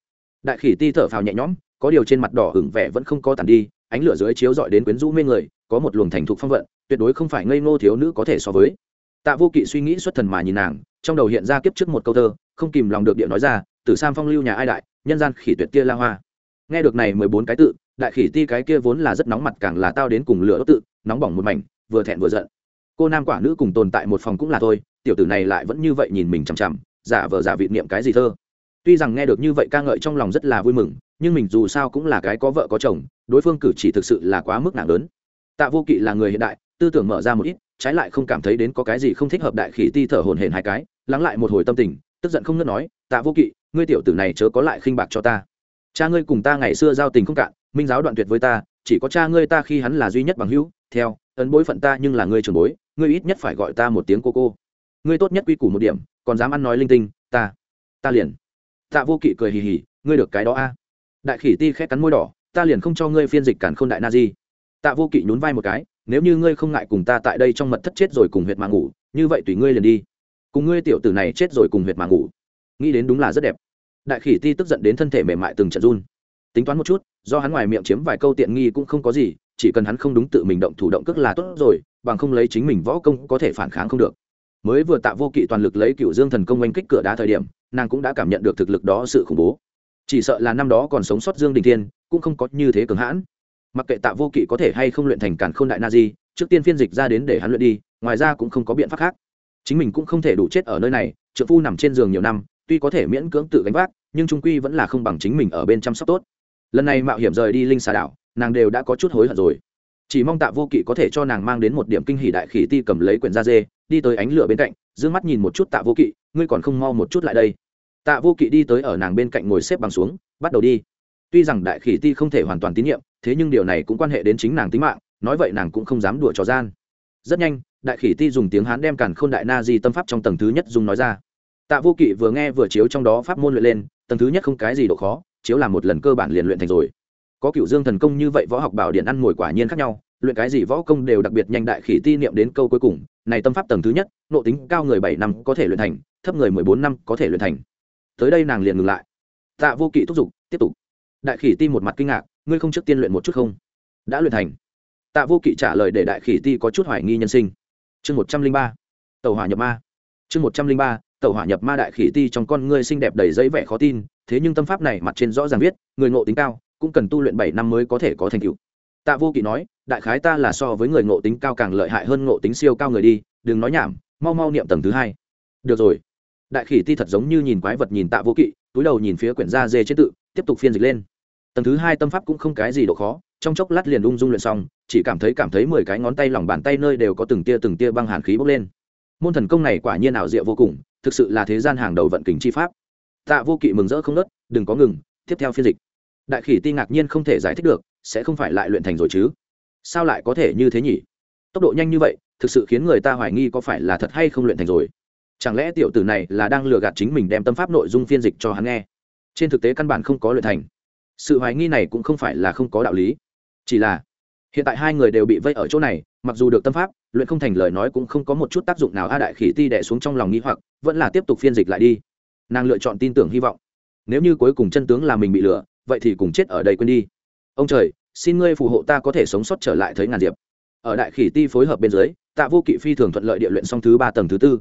Đại khỉ ti thở phào nhẹ nhõm, có điều trên mặt đỏ hửng vẻ vẫn không có tàn đi, ánh lửa dưới chiếu dọi đến quyến rũ mê người, có một luồng thành thục phong vận, tuyệt đối không phải ngây ngô thiếu nữ có thể so với. Tạ vô kỵ suy nghĩ xuất thần mà nhìn nàng, trong đầu hiện ra kiếp trước một câu thơ, không kìm lòng được địa nói ra, tử sam phong lưu nhà ai đại, nhân gian khỉ tuyệt tia la hoa. Nghe được này mười bốn cái tự, đại khỉ ti cái kia vốn là rất nóng mặt càng là tao đến cùng lửa đốt tự, nóng bỏng một mảnh, vừa thẹn vừa giận cô nam quả nữ cùng tồn tại một phòng cũng là thôi, tiểu tử này lại vẫn như vậy nhìn mình chằm chằm, giả vờ giả vị niệm cái gì thơ. Tuy rằng nghe được như vậy ca ngợi trong lòng rất là vui mừng, nhưng mình dù sao cũng là cái có vợ có chồng, đối phương cử chỉ thực sự là quá mức nặng lớn. Tạ vô kỵ là người hiện đại, tư tưởng mở ra một ít, trái lại không cảm thấy đến có cái gì không thích hợp đại khỉ ti thở hồn hển hai cái, lắng lại một hồi tâm tình, tức giận không ngớt nói, tạ vô kỵ, ngươi tiểu tử này chớ có lại khinh bạc cho ta. Cha ngươi cùng ta ngày xưa giao tình không cạn, minh giáo đoạn tuyệt với ta, chỉ có cha ngươi ta khi hắn là duy nhất bằng hữu, theo, ấn bối phận ta nhưng là ngươi trường bối ngươi ít nhất phải gọi ta một tiếng cô cô. Ngươi tốt nhất quy củ một điểm, còn dám ăn nói linh tinh, ta ta liền. Tạ vô kỵ cười hì hì, ngươi được cái đó a. À. Đại khỉ ti khét cắn môi đỏ, ta liền không cho ngươi phiên dịch cản k h ô n đại na di. Tạ vô kỵ nhún vai một cái, nếu như ngươi không ngại cùng ta tại đây trong mật thất chết rồi cùng huyệt mà ngủ, như vậy tùy ngươi liền đi. Cùng ngươi tiểu tử này chết rồi cùng huyệt mà ngủ. Nghĩ đến đúng là rất đẹp. Đại khỉ ti tức giận đến thân thể mềm mại từng trận run. Tính toán một chút, do hắn ngoài miệng chiếm vài câu tiện nghi cũng không có gì, chỉ cần hắn không đúng tự mình động thủ động cước là tốt rồi bằng không lấy chính mình võ công có thể phản kháng không được. Mới vừa tạ vô kỵ toàn lực lấy cựu dương thần công oanh kích cửa đá thời điểm, nàng cũng đã cảm nhận được thực lực đó sự khủng bố. Chỉ sợ là năm đó còn sống sót dương đình thiên, cũng không có như thế cường hãn. Mặc kệ tạ vô kỵ có thể hay không luyện thành cản k h ô n đại na di, trước tiên phiên dịch ra đến để hắn luyện đi, ngoài ra cũng không có biện pháp khác. Chính mình cũng không thể đủ chết ở nơi này trợ phu nằm trên giường nhiều năm, tuy có thể miễn cưỡng tự gánh vác, nhưng trung quy vẫn là không bằng chính mình ở bên chăm sóc tốt. Lần này mạo hiểm rời đi linh xà đảo, nàng đều đã có chút hối hận rồi chỉ mong tạ vô kỵ có thể cho nàng mang đến một điểm kinh hỷ đại khỉ ti cầm lấy quyển da dê, đi tới ánh lửa bên cạnh d ư ơ n g mắt nhìn một chút tạ vô kỵ, ngươi còn không mau một chút lại đây. Tạ vô kỵ đi tới ở nàng bên cạnh ngồi xếp bằng xuống, bắt đầu đi. Tuy rằng đại khỉ ti không thể hoàn toàn tín nhiệm, thế nhưng điều này cũng quan hệ đến chính nàng tính mạng, nói vậy nàng cũng không dám đùa trò gian. Rất nhanh, đại khỉ ti dùng tiếng hán đem càn k h ô n đại na di tâm pháp trong tầng thứ nhất dùng nói ra. Tạ vô kỵ vừa nghe vừa chiếu trong đó pháp môn luyện lên, tầng thứ nhất không cái gì độ khó, chiếu là một lần cơ bản liền luyện thành rồi có cựu dương thần công như vậy võ học bảo điện ăn mồi quả nhiên khác nhau, luyện cái gì võ công đều đặc biệt nhanh đại khỉ ti niệm đến câu cuối cùng, này tâm pháp tầng thứ nhất, nộ tính cao người bảy năm có thể luyện thành, thấp người mười bốn năm có thể luyện thành. Tới đây nàng liền ngừng lại. Tạ vô kỵ thúc giục, tiếp tục. Đại khỉ ti một mặt kinh ngạc, ngươi không trước tiên luyện một chút không? Đã luyện thành. Tạ vô kỵ trả lời để đại khỉ ti có chút hoài nghi nhân sinh. Chương một trăm linh ba tàu hỏa nhập ma. Chương một trăm linh ba tàu hỏa nhập ma đại khỉ ti trong con ngươi xinh đẹp đầy giấy vẻ khó tin, thế nhưng tâm pháp này mặt trên rõ ràng viết, người ngộ tính cao cũng cần tu luyện bảy năm mới có thể có thành tựu. Tạ vô kỵ nói, đại khái ta là so với người ngộ tính cao càng lợi hại hơn ngộ tính siêu cao người đi, đừng nói nhảm, mau mau niệm tầng thứ hai. Được rồi. Đại khỉ ti thật giống như nhìn quái vật nhìn tạ vô kỵ, túi đầu nhìn phía quyển da dê trên tự, tiếp tục phiên dịch lên. Tầng thứ hai tâm pháp cũng không cái gì độ khó, trong chốc lát liền ung dung luyện xong, chỉ cảm thấy cảm thấy mười cái ngón tay lòng bàn tay nơi đều có từng tia từng tia băng hàn khí bốc lên. Môn thần công này quả nhiên ảo diệu vô cùng, thực sự là thế gian hàng đầu vận kình chi pháp. Tạ vô kỵ mừng rỡ không nớt đừng có ngừng, tiếp theo phiên dịch đại khỉ ti ngạc nhiên không thể giải thích được, sẽ không phải lại luyện thành rồi chứ? Sao lại có thể như thế nhỉ? Tốc độ nhanh như vậy, thực sự khiến người ta hoài nghi có phải là thật hay không luyện thành rồi. Chẳng lẽ tiểu tử này là đang lừa gạt chính mình đem tâm pháp nội dung phiên dịch cho hắn nghe? Trên thực tế căn bản không có luyện thành. Sự hoài nghi này cũng không phải là không có đạo lý. Chỉ là, hiện tại hai người đều bị vây ở chỗ này, mặc dù được tâm pháp, luyện không thành lời nói cũng không có một chút tác dụng nào a đại khỉ ti đẻ xuống trong lòng nghi hoặc, vẫn là tiếp tục phiên dịch lại đi. Nàng lựa chọn tin tưởng hy vọng. Nếu như cuối cùng chân tướng là mình bị lừa vậy thì cùng chết ở đây quên đi. Ông trời, xin ngươi phù hộ ta có thể sống sót trở lại thấy ngàn diệp. Ở đại khỉ ti phối hợp bên dưới, tạ vô kỵ phi thường thuận lợi địa luyện xong thứ ba tầng thứ tư.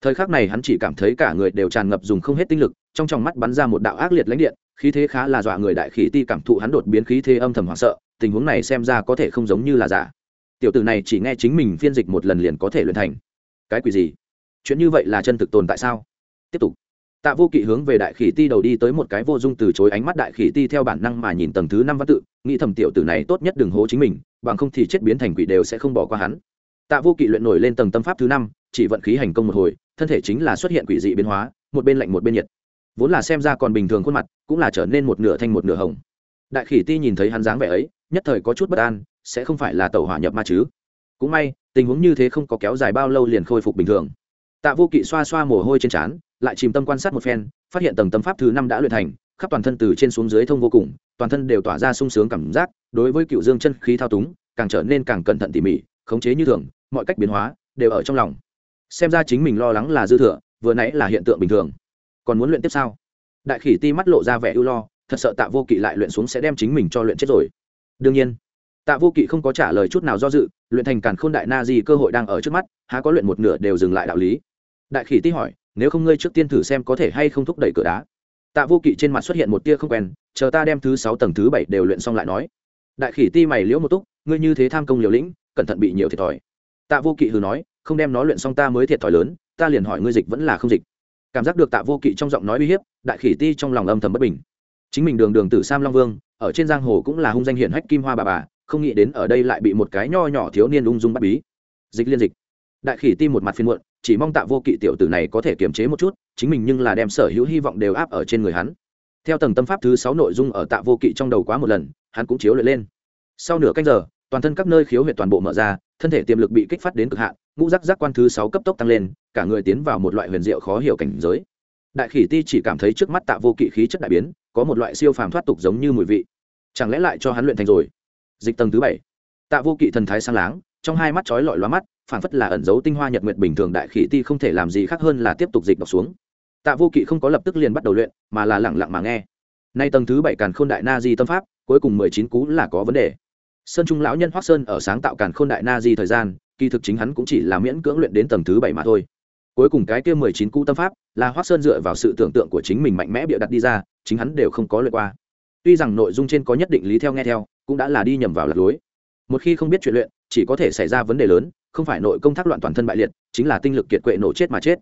Thời khắc này hắn chỉ cảm thấy cả người đều tràn ngập dùng không hết tinh lực, trong tròng mắt bắn ra một đạo ác liệt lãnh điện, khí thế khá là dọa người đại khỉ ti cảm thụ hắn đột biến khí thế âm thầm hoảng sợ, tình huống này xem ra có thể không giống như là giả. Tiểu tử này chỉ nghe chính mình phiên dịch một lần liền có thể luyện thành. Cái quỷ gì? Chuyện như vậy là chân thực tồn tại sao? Tiếp tục tạ vô kỵ hướng về đại khỉ ti đầu đi tới một cái vô dung từ chối ánh mắt đại khỉ ti theo bản năng mà nhìn tầng thứ năm văn tự, nghĩ thầm tiểu tử này tốt nhất đừng hố chính mình, bằng không thì chết biến thành quỷ đều sẽ không bỏ qua hắn. Tạ vô kỵ luyện nổi lên tầng tâm pháp thứ năm, chỉ vận khí hành công một hồi, thân thể chính là xuất hiện quỷ dị biến hóa, một bên lạnh một bên nhiệt. Vốn là xem ra còn bình thường khuôn mặt, cũng là trở nên một nửa thanh một nửa hồng. Đại khỉ ti nhìn thấy hắn dáng vẻ ấy, nhất thời có chút bất an, sẽ không phải là tàu hỏa nhập ma chứ? Cũng may, tình huống như thế không có kéo dài bao lâu liền khôi phục bình thường. Tạ vô kỵ xoa xoa mồ hôi trên trán lại chìm tâm quan sát một phen, phát hiện tầng tâm pháp thứ năm đã luyện thành, khắp toàn thân từ trên xuống dưới thông vô cùng, toàn thân đều tỏa ra sung sướng cảm giác, đối với cựu dương chân khí thao túng, càng trở nên càng cẩn thận tỉ mỉ, khống chế như thường, mọi cách biến hóa đều ở trong lòng. Xem ra chính mình lo lắng là dư thừa, vừa nãy là hiện tượng bình thường. Còn muốn luyện tiếp sao? Đại khỉ ti mắt lộ ra vẻ ưu lo, thật sợ tạ vô kỵ lại luyện xuống sẽ đem chính mình cho luyện chết rồi. Đương nhiên, tạ vô kỵ không có trả lời chút nào do dự, luyện thành càn k h ô n đại na di cơ hội đang ở trước mắt, há có luyện một nửa đều dừng lại đạo lý. Đại khỉ ti hỏi nếu không ngươi trước tiên thử xem có thể hay không thúc đẩy cửa đá. Tạ vô kỵ trên mặt xuất hiện một tia không quen, chờ ta đem thứ sáu tầng thứ bảy đều luyện xong lại nói. Đại khỉ ti mày liễu một túc, ngươi như thế tham công liều lĩnh, cẩn thận bị nhiều thiệt thòi. Tạ vô kỵ hừ nói, không đem nó luyện xong ta mới thiệt thòi lớn, ta liền hỏi ngươi dịch vẫn là không dịch. Cảm giác được tạ vô kỵ trong giọng nói uy hiếp, đại khỉ ti trong lòng âm thầm bất bình. Chính mình đường đường tử sam long vương, ở trên giang hồ cũng là hung danh hiển hách kim hoa bà bà, không nghĩ đến ở đây lại bị một cái nho nhỏ thiếu niên ung dung bắt bí. Dịch liên dịch. Đại khỉ ti một mặt phiên muộn chỉ mong tạ vô kỵ tiểu tử này có thể kiềm chế một chút, chính mình nhưng là đem sở hữu hy vọng đều áp ở trên người hắn. Theo tầng tâm pháp thứ sáu nội dung ở tạ vô kỵ trong đầu quá một lần, hắn cũng chiếu luyện lên. Sau nửa canh giờ, toàn thân các nơi khiếu huyệt toàn bộ mở ra, thân thể tiềm lực bị kích phát đến cực hạn, ngũ giác giác quan thứ sáu cấp tốc tăng lên, cả người tiến vào một loại huyền diệu khó hiểu cảnh giới. Đại khỉ ti chỉ cảm thấy trước mắt tạ vô kỵ khí chất đại biến, có một loại siêu phàm thoát tục giống như mùi vị. Chẳng lẽ lại cho hắn luyện thành rồi? Dịch tầng thứ bảy. Tạ vô kỵ thần thái sang láng, trong hai mắt chói lọi loa mắt phản phất là ẩn dấu tinh hoa nhật nguyệt bình thường đại khỉ ti không thể làm gì khác hơn là tiếp tục dịch đọc xuống. Tạ vô kỵ không có lập tức liền bắt đầu luyện, mà là lẳng lặng mà nghe. Nay tầng thứ bảy càn khôn đại na di tâm pháp, cuối cùng mười chín cú là có vấn đề. Sơn trung lão nhân hoác sơn ở sáng tạo càn khôn đại na di thời gian, kỳ thực chính hắn cũng chỉ là miễn cưỡng luyện đến tầng thứ bảy mà thôi. Cuối cùng cái kia mười chín cú tâm pháp là hoác sơn dựa vào sự tưởng tượng của chính mình mạnh mẽ bịa đặt đi ra, chính hắn đều không có luyện qua. Tuy rằng nội dung trên có nhất định lý theo nghe theo, cũng đã là đi nhầm vào lạc lối. Một khi không biết chuyện luyện chỉ có thể xảy ra vấn đề lớn, không phải nội công thác loạn toàn thân bại liệt, chính là tinh lực kiệt quệ nổ chết mà chết.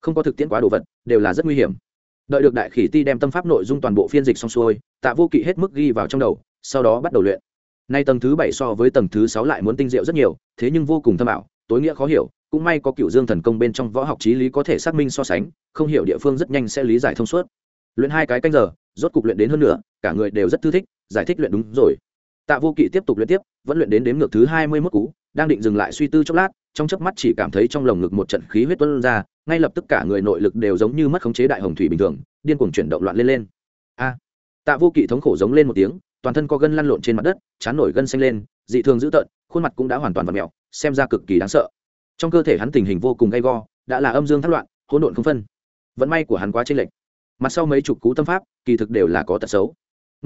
Không có thực tiễn quá đồ vật, đều là rất nguy hiểm. Đợi được đại khỉ ti đem tâm pháp nội dung toàn bộ phiên dịch xong xuôi, tạ vô kỵ hết mức ghi vào trong đầu, sau đó bắt đầu luyện. Nay tầng thứ bảy so với tầng thứ sáu lại muốn tinh diệu rất nhiều, thế nhưng vô cùng thâm ảo, tối nghĩa khó hiểu, cũng may có cựu dương thần công bên trong võ học trí lý có thể xác minh so sánh, không hiểu địa phương rất nhanh sẽ lý giải thông suốt. Luyện hai cái canh giờ, rốt cục luyện đến hơn nữa cả người đều rất thư thích, giải thích luyện đúng rồi tạ vô kỵ tiếp tục luyện tiếp, vẫn luyện đến đếm ngược thứ hai mươi mốt cú, đang định dừng lại suy tư chốc lát, trong chớp mắt chỉ cảm thấy trong lồng ngực một trận khí huyết tuân ra, ngay lập tức cả người nội lực đều giống như mất khống chế đại hồng thủy bình thường, điên cuồng chuyển động loạn lên lên. A! Tạ vô kỵ thống khổ giống lên một tiếng, toàn thân có gân lăn lộn trên mặt đất, chán nổi gân xanh lên, dị thường dữ tợn, khuôn mặt cũng đã hoàn toàn v ặ mẹo xem ra cực kỳ đáng sợ. Trong cơ thể hắn tình hình vô cùng gay go, đã là âm dương thất loạn, hỗn độn không phân. Vận may của hắn quá chênh lệch. Mặt sau mấy chục cú tâm pháp, kỳ thực đều là có tật xấu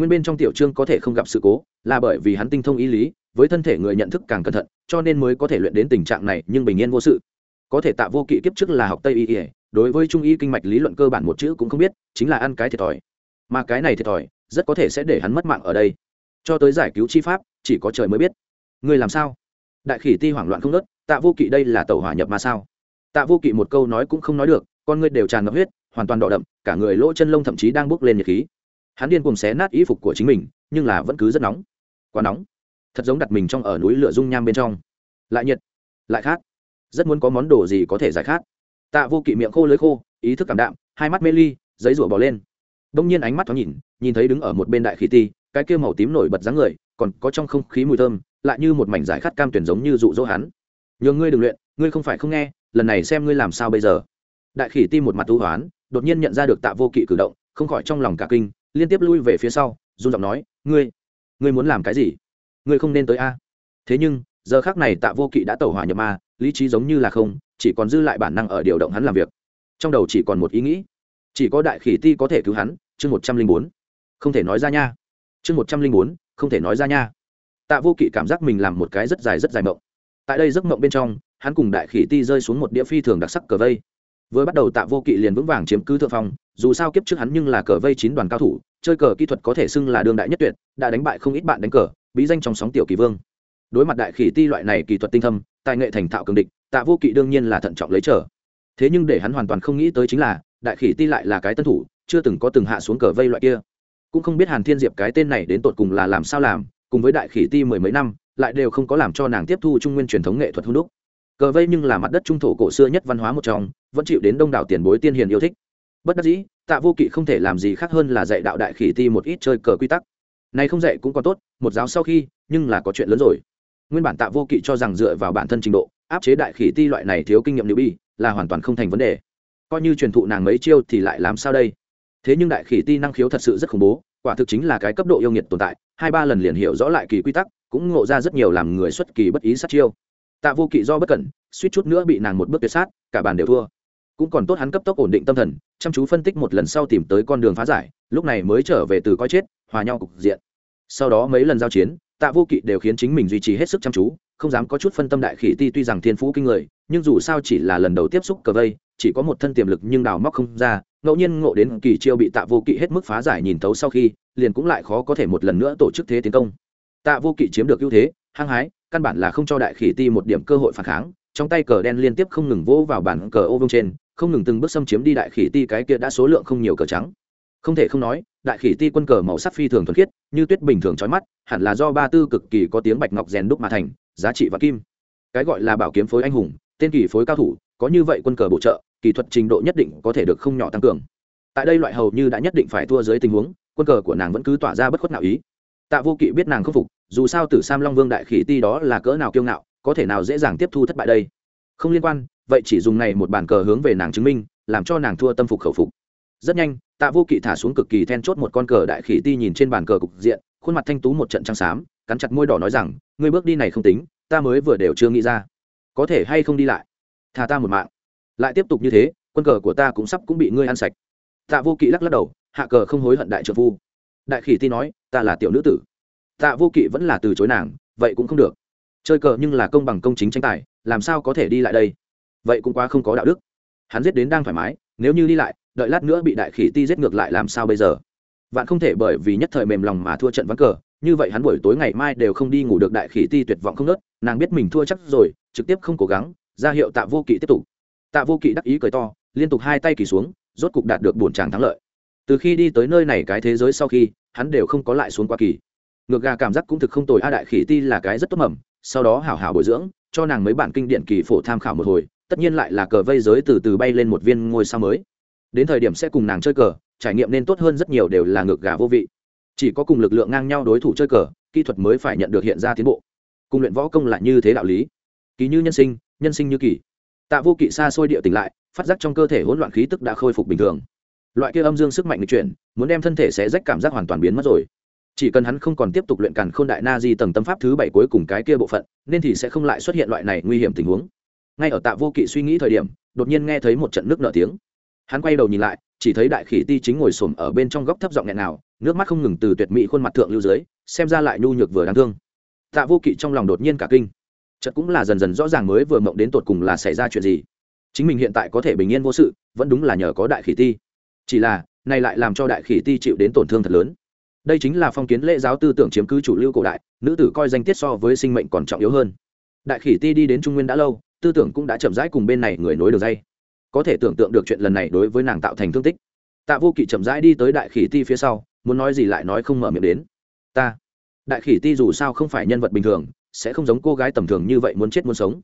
nguyên bên trong tiểu trương có thể không gặp sự cố, là bởi vì hắn tinh thông ý lý, với thân thể người nhận thức càng cẩn thận, cho nên mới có thể luyện đến tình trạng này, nhưng bình yên vô sự. Có thể tạ vô kỵ kiếp trước là học tây y ỉa đối với trung y kinh mạch lý luận cơ bản một chữ cũng không biết, chính là ăn cái thiệt thòi. Mà cái này thiệt thòi, rất có thể sẽ để hắn mất mạng ở đây. Cho tới giải cứu chi pháp, chỉ có trời mới biết. Người làm sao? Đại khỉ ti hoảng loạn không nớt tạ vô kỵ đây là tàu hỏa nhập mà sao? Tạ vô kỵ một câu nói cũng không nói được, con ngươi đều tràn ngập huyết, hoàn toàn đỏ đậm, cả người lỗ chân lông thậm chí đang bốc lên nhiệt khí hắn điên cùng xé nát y phục của chính mình, nhưng là vẫn cứ rất nóng. Quá nóng. Thật giống đặt mình trong ở núi lửa dung nham bên trong. Lại nhiệt, lại khát. Rất muốn có món đồ gì có thể giải khát. Tạ vô kỵ miệng khô lưới khô, ý thức cảm đạm, hai mắt mê ly, giấy rủa bỏ lên. Đông nhiên ánh mắt thoáng nhìn nhìn thấy đứng ở một bên đại khí ti, cái kia màu tím nổi bật dáng người, còn có trong không khí mùi thơm, lại như một mảnh giải khát cam tuyển giống như dụ dỗ hắn. Nhường ngươi đừng luyện, ngươi không phải không nghe, lần này xem ngươi làm sao bây giờ. Đại khỉ ti một mặt tu hoán, đột nhiên nhận ra được tạ vô kỵ cử động, không khỏi trong lòng cả kinh liên tiếp lui về phía sau, run giọng nói, ngươi ngươi muốn làm cái gì? Ngươi không nên tới a. Thế nhưng, giờ khác này tạ vô kỵ đã tẩu hỏa nhập ma, lý trí giống như là không, chỉ còn dư lại bản năng ở điều động hắn làm việc. Trong đầu chỉ còn một ý nghĩ, chỉ có đại khỉ ti có thể cứu hắn, chương một trăm linh bốn. Không thể nói ra nha. Chương một trăm linh bốn, không thể nói ra nha. Tạ vô kỵ cảm giác mình làm một cái rất dài rất dài mộng. Tại đây giấc mộng bên trong, hắn cùng đại khỉ ti rơi xuống một đĩa phi thường đặc sắc cờ vây vừa bắt đầu tạ vô kỵ liền vững vàng chiếm cứ thượng phong, dù sao kiếp trước hắn nhưng là cờ vây chín đoàn cao thủ, chơi cờ kỹ thuật có thể xưng là đương đại nhất tuyệt, đã đánh bại không ít bạn đánh cờ, bí danh trong sóng tiểu kỳ vương. Đối mặt đại khỉ ti loại này kỳ thuật tinh thâm, tài nghệ thành thạo cường địch, tạ vô kỵ đương nhiên là thận trọng lấy trở thế nhưng để hắn hoàn toàn không nghĩ tới chính là, đại khỉ ti lại là cái tân thủ, chưa từng có từng hạ xuống cờ vây loại kia. Cũng không biết hàn thiên diệp cái tên này đến tột cùng là làm sao làm, cùng với đại khỉ ti mười mấy năm, lại đều không có làm cho nàng tiếp thu trung nguyên truyền thống nghệ thuật hung đúc cờ vây nhưng là mặt đất trung thổ cổ xưa nhất văn hóa một trong, vẫn chịu đến đông đảo tiền bối tiên hiền yêu thích. Bất đắc dĩ, tạ vô kỵ không thể làm gì khác hơn là dạy đạo đại khỉ ti một ít chơi cờ quy tắc. Này không dạy cũng còn tốt, một giáo sau khi, nhưng là có chuyện lớn rồi. Nguyên bản tạ vô kỵ cho rằng dựa vào bản thân trình độ, áp chế đại khỉ ti loại này thiếu kinh nghiệm nữ bi, là hoàn toàn không thành vấn đề. Coi như truyền thụ nàng mấy chiêu thì lại làm sao đây? Thế nhưng đại khỉ ti năng khiếu thật sự rất khủng bố, quả thực chính là cái cấp độ yêu nghiệt tồn tại, hai ba lần liền hiểu rõ lại kỳ quy tắc, cũng ngộ ra rất nhiều làm người xuất kỳ bất ý sát chiêu tạ vô kỵ do bất cẩn, suýt chút nữa bị nàng một bước tuyệt sát, cả bàn đều thua. Cũng còn tốt hắn cấp tốc ổn định tâm thần, chăm chú phân tích một lần sau tìm tới con đường phá giải, lúc này mới trở về từ coi chết, hòa nhau cục diện. Sau đó mấy lần giao chiến, tạ vô kỵ đều khiến chính mình duy trì hết sức chăm chú, không dám có chút phân tâm đại khỉ ti tuy rằng thiên phú kinh người, nhưng dù sao chỉ là lần đầu tiếp xúc cờ vây, chỉ có một thân tiềm lực nhưng đào móc không ra, ngẫu nhiên ngộ đến kỳ chiêu bị tạ vô kỵ hết mức phá giải nhìn thấu sau khi, liền cũng lại khó có thể một lần nữa tổ chức thế tiến công. Tạ vô kỵ chiếm được ưu thế hăng hái, căn bản là không cho đại khỉ ti một điểm cơ hội phản kháng, trong tay cờ đen liên tiếp không ngừng vỗ vào bản cờ ô vương trên, không ngừng từng bước xâm chiếm đi đại khỉ ti cái kia đã số lượng không nhiều cờ trắng. Không thể không nói, đại khỉ ti quân cờ màu sắc phi thường thuần khiết, như tuyết bình thường trói mắt, hẳn là do ba tư cực kỳ có tiếng bạch ngọc rèn đúc mà thành, giá trị và kim. Cái gọi là bảo kiếm phối anh hùng, tên kỳ phối cao thủ, có như vậy quân cờ bổ trợ kỹ thuật trình độ nhất định có thể được không nhỏ tăng cường. Tại đây loại hầu như đã nhất định phải thua dưới tình huống, quân cờ của nàng vẫn cứ tỏa ra bất khuất nào ý tạ vô kỵ biết nàng không phục, dù sao tử sam long vương đại khỉ ti đó là cỡ nào kiêu ngạo, có thể nào dễ dàng tiếp thu thất bại đây? Không liên quan, vậy chỉ dùng này một bàn cờ hướng về nàng chứng minh, làm cho nàng thua tâm phục khẩu phục. Rất nhanh, tạ vô kỵ thả xuống cực kỳ then chốt một con cờ đại khỉ ti nhìn trên bàn cờ cục diện, khuôn mặt thanh tú một trận trắng xám, cắn chặt môi đỏ nói rằng, ngươi bước đi này không tính, ta mới vừa đều chưa nghĩ ra. Có thể hay không đi lại? Thà ta một mạng. Lại tiếp tục như thế, quân cờ của ta cũng sắp cũng bị ngươi ăn sạch. Tạ vô kỵ lắc lắc đầu, hạ cờ không hối hận đại trợ phu đại khỉ ti nói, ta là tiểu nữ tử. Tạ vô kỵ vẫn là từ chối nàng, vậy cũng không được. Chơi cờ nhưng là công bằng công chính tranh tài, làm sao có thể đi lại đây? Vậy cũng quá không có đạo đức. Hắn giết đến đang thoải mái, nếu như đi lại, đợi lát nữa bị đại khỉ ti giết ngược lại làm sao bây giờ? Vạn không thể bởi vì nhất thời mềm lòng mà thua trận ván cờ, như vậy hắn buổi tối ngày mai đều không đi ngủ được đại khỉ ti tuyệt vọng không nớt, nàng biết mình thua chắc rồi, trực tiếp không cố gắng, ra hiệu tạ vô kỵ tiếp tục. Tạ vô kỵ đắc ý cười to, liên tục hai tay kỳ xuống, rốt cục đạt được bổn tràng thắng lợi từ khi đi tới nơi này cái thế giới sau khi, hắn đều không có lại xuống qua kỳ. Ngược gà cảm giác cũng thực không tồi, a đại khỉ ti là cái rất tốt mầm, sau đó hảo hảo bồi dưỡng, cho nàng mấy bản kinh điển kỳ phổ tham khảo một hồi, tất nhiên lại là cờ vây giới từ từ bay lên một viên ngôi sao mới. Đến thời điểm sẽ cùng nàng chơi cờ, trải nghiệm nên tốt hơn rất nhiều đều là ngược gà vô vị. Chỉ có cùng lực lượng ngang nhau đối thủ chơi cờ, kỹ thuật mới phải nhận được hiện ra tiến bộ. Cùng luyện võ công lại như thế đạo lý. Kỳ như nhân sinh nhân sinh như kỳ. Tạ vô kỵ xa xôi địa tỉnh lại, phát giác trong cơ thể hỗn loạn khí tức đã khôi phục bình thường loại kia âm dương sức mạnh lịch chuyển, muốn đem thân thể sẽ rách cảm giác hoàn toàn biến mất rồi. Chỉ cần hắn không còn tiếp tục luyện càn k h ô n đại na di tầng tâm pháp thứ bảy cuối cùng cái kia bộ phận, nên thì sẽ không lại xuất hiện loại này nguy hiểm tình huống. Ngay ở tạ vô kỵ suy nghĩ thời điểm, đột nhiên nghe thấy một trận nước nở tiếng. Hắn quay đầu nhìn lại, chỉ thấy đại khỉ ti chính ngồi xổm ở bên trong góc thấp giọng nghẹn nào nước mắt không ngừng từ tuyệt mỹ khuôn mặt thượng lưu dưới, xem ra lại nhu nhược vừa đáng thương. Tạ vô kỵ trong lòng đột nhiên cả kinh. Chợt cũng là dần dần rõ ràng mới vừa mộng đến tột cùng là xảy ra chuyện gì. Chính mình hiện tại có thể bình yên vô sự, vẫn đúng là nhờ có đại khỉ ti chỉ là, này lại làm cho đại khỉ ti chịu đến tổn thương thật lớn. Đây chính là phong kiến lễ giáo tư tưởng chiếm cứ chủ lưu cổ đại, nữ tử coi danh tiết so với sinh mệnh còn trọng yếu hơn. Đại khỉ ti đi đến trung nguyên đã lâu, tư tưởng cũng đã chậm rãi cùng bên này người nối đường dây. Có thể tưởng tượng được chuyện lần này đối với nàng tạo thành thương tích. Tạ vô kỵ chậm rãi đi tới đại khỉ ti phía sau, muốn nói gì lại nói không mở miệng đến. Ta, đại khỉ ti dù sao không phải nhân vật bình thường, sẽ không giống cô gái tầm thường như vậy muốn chết muốn sống.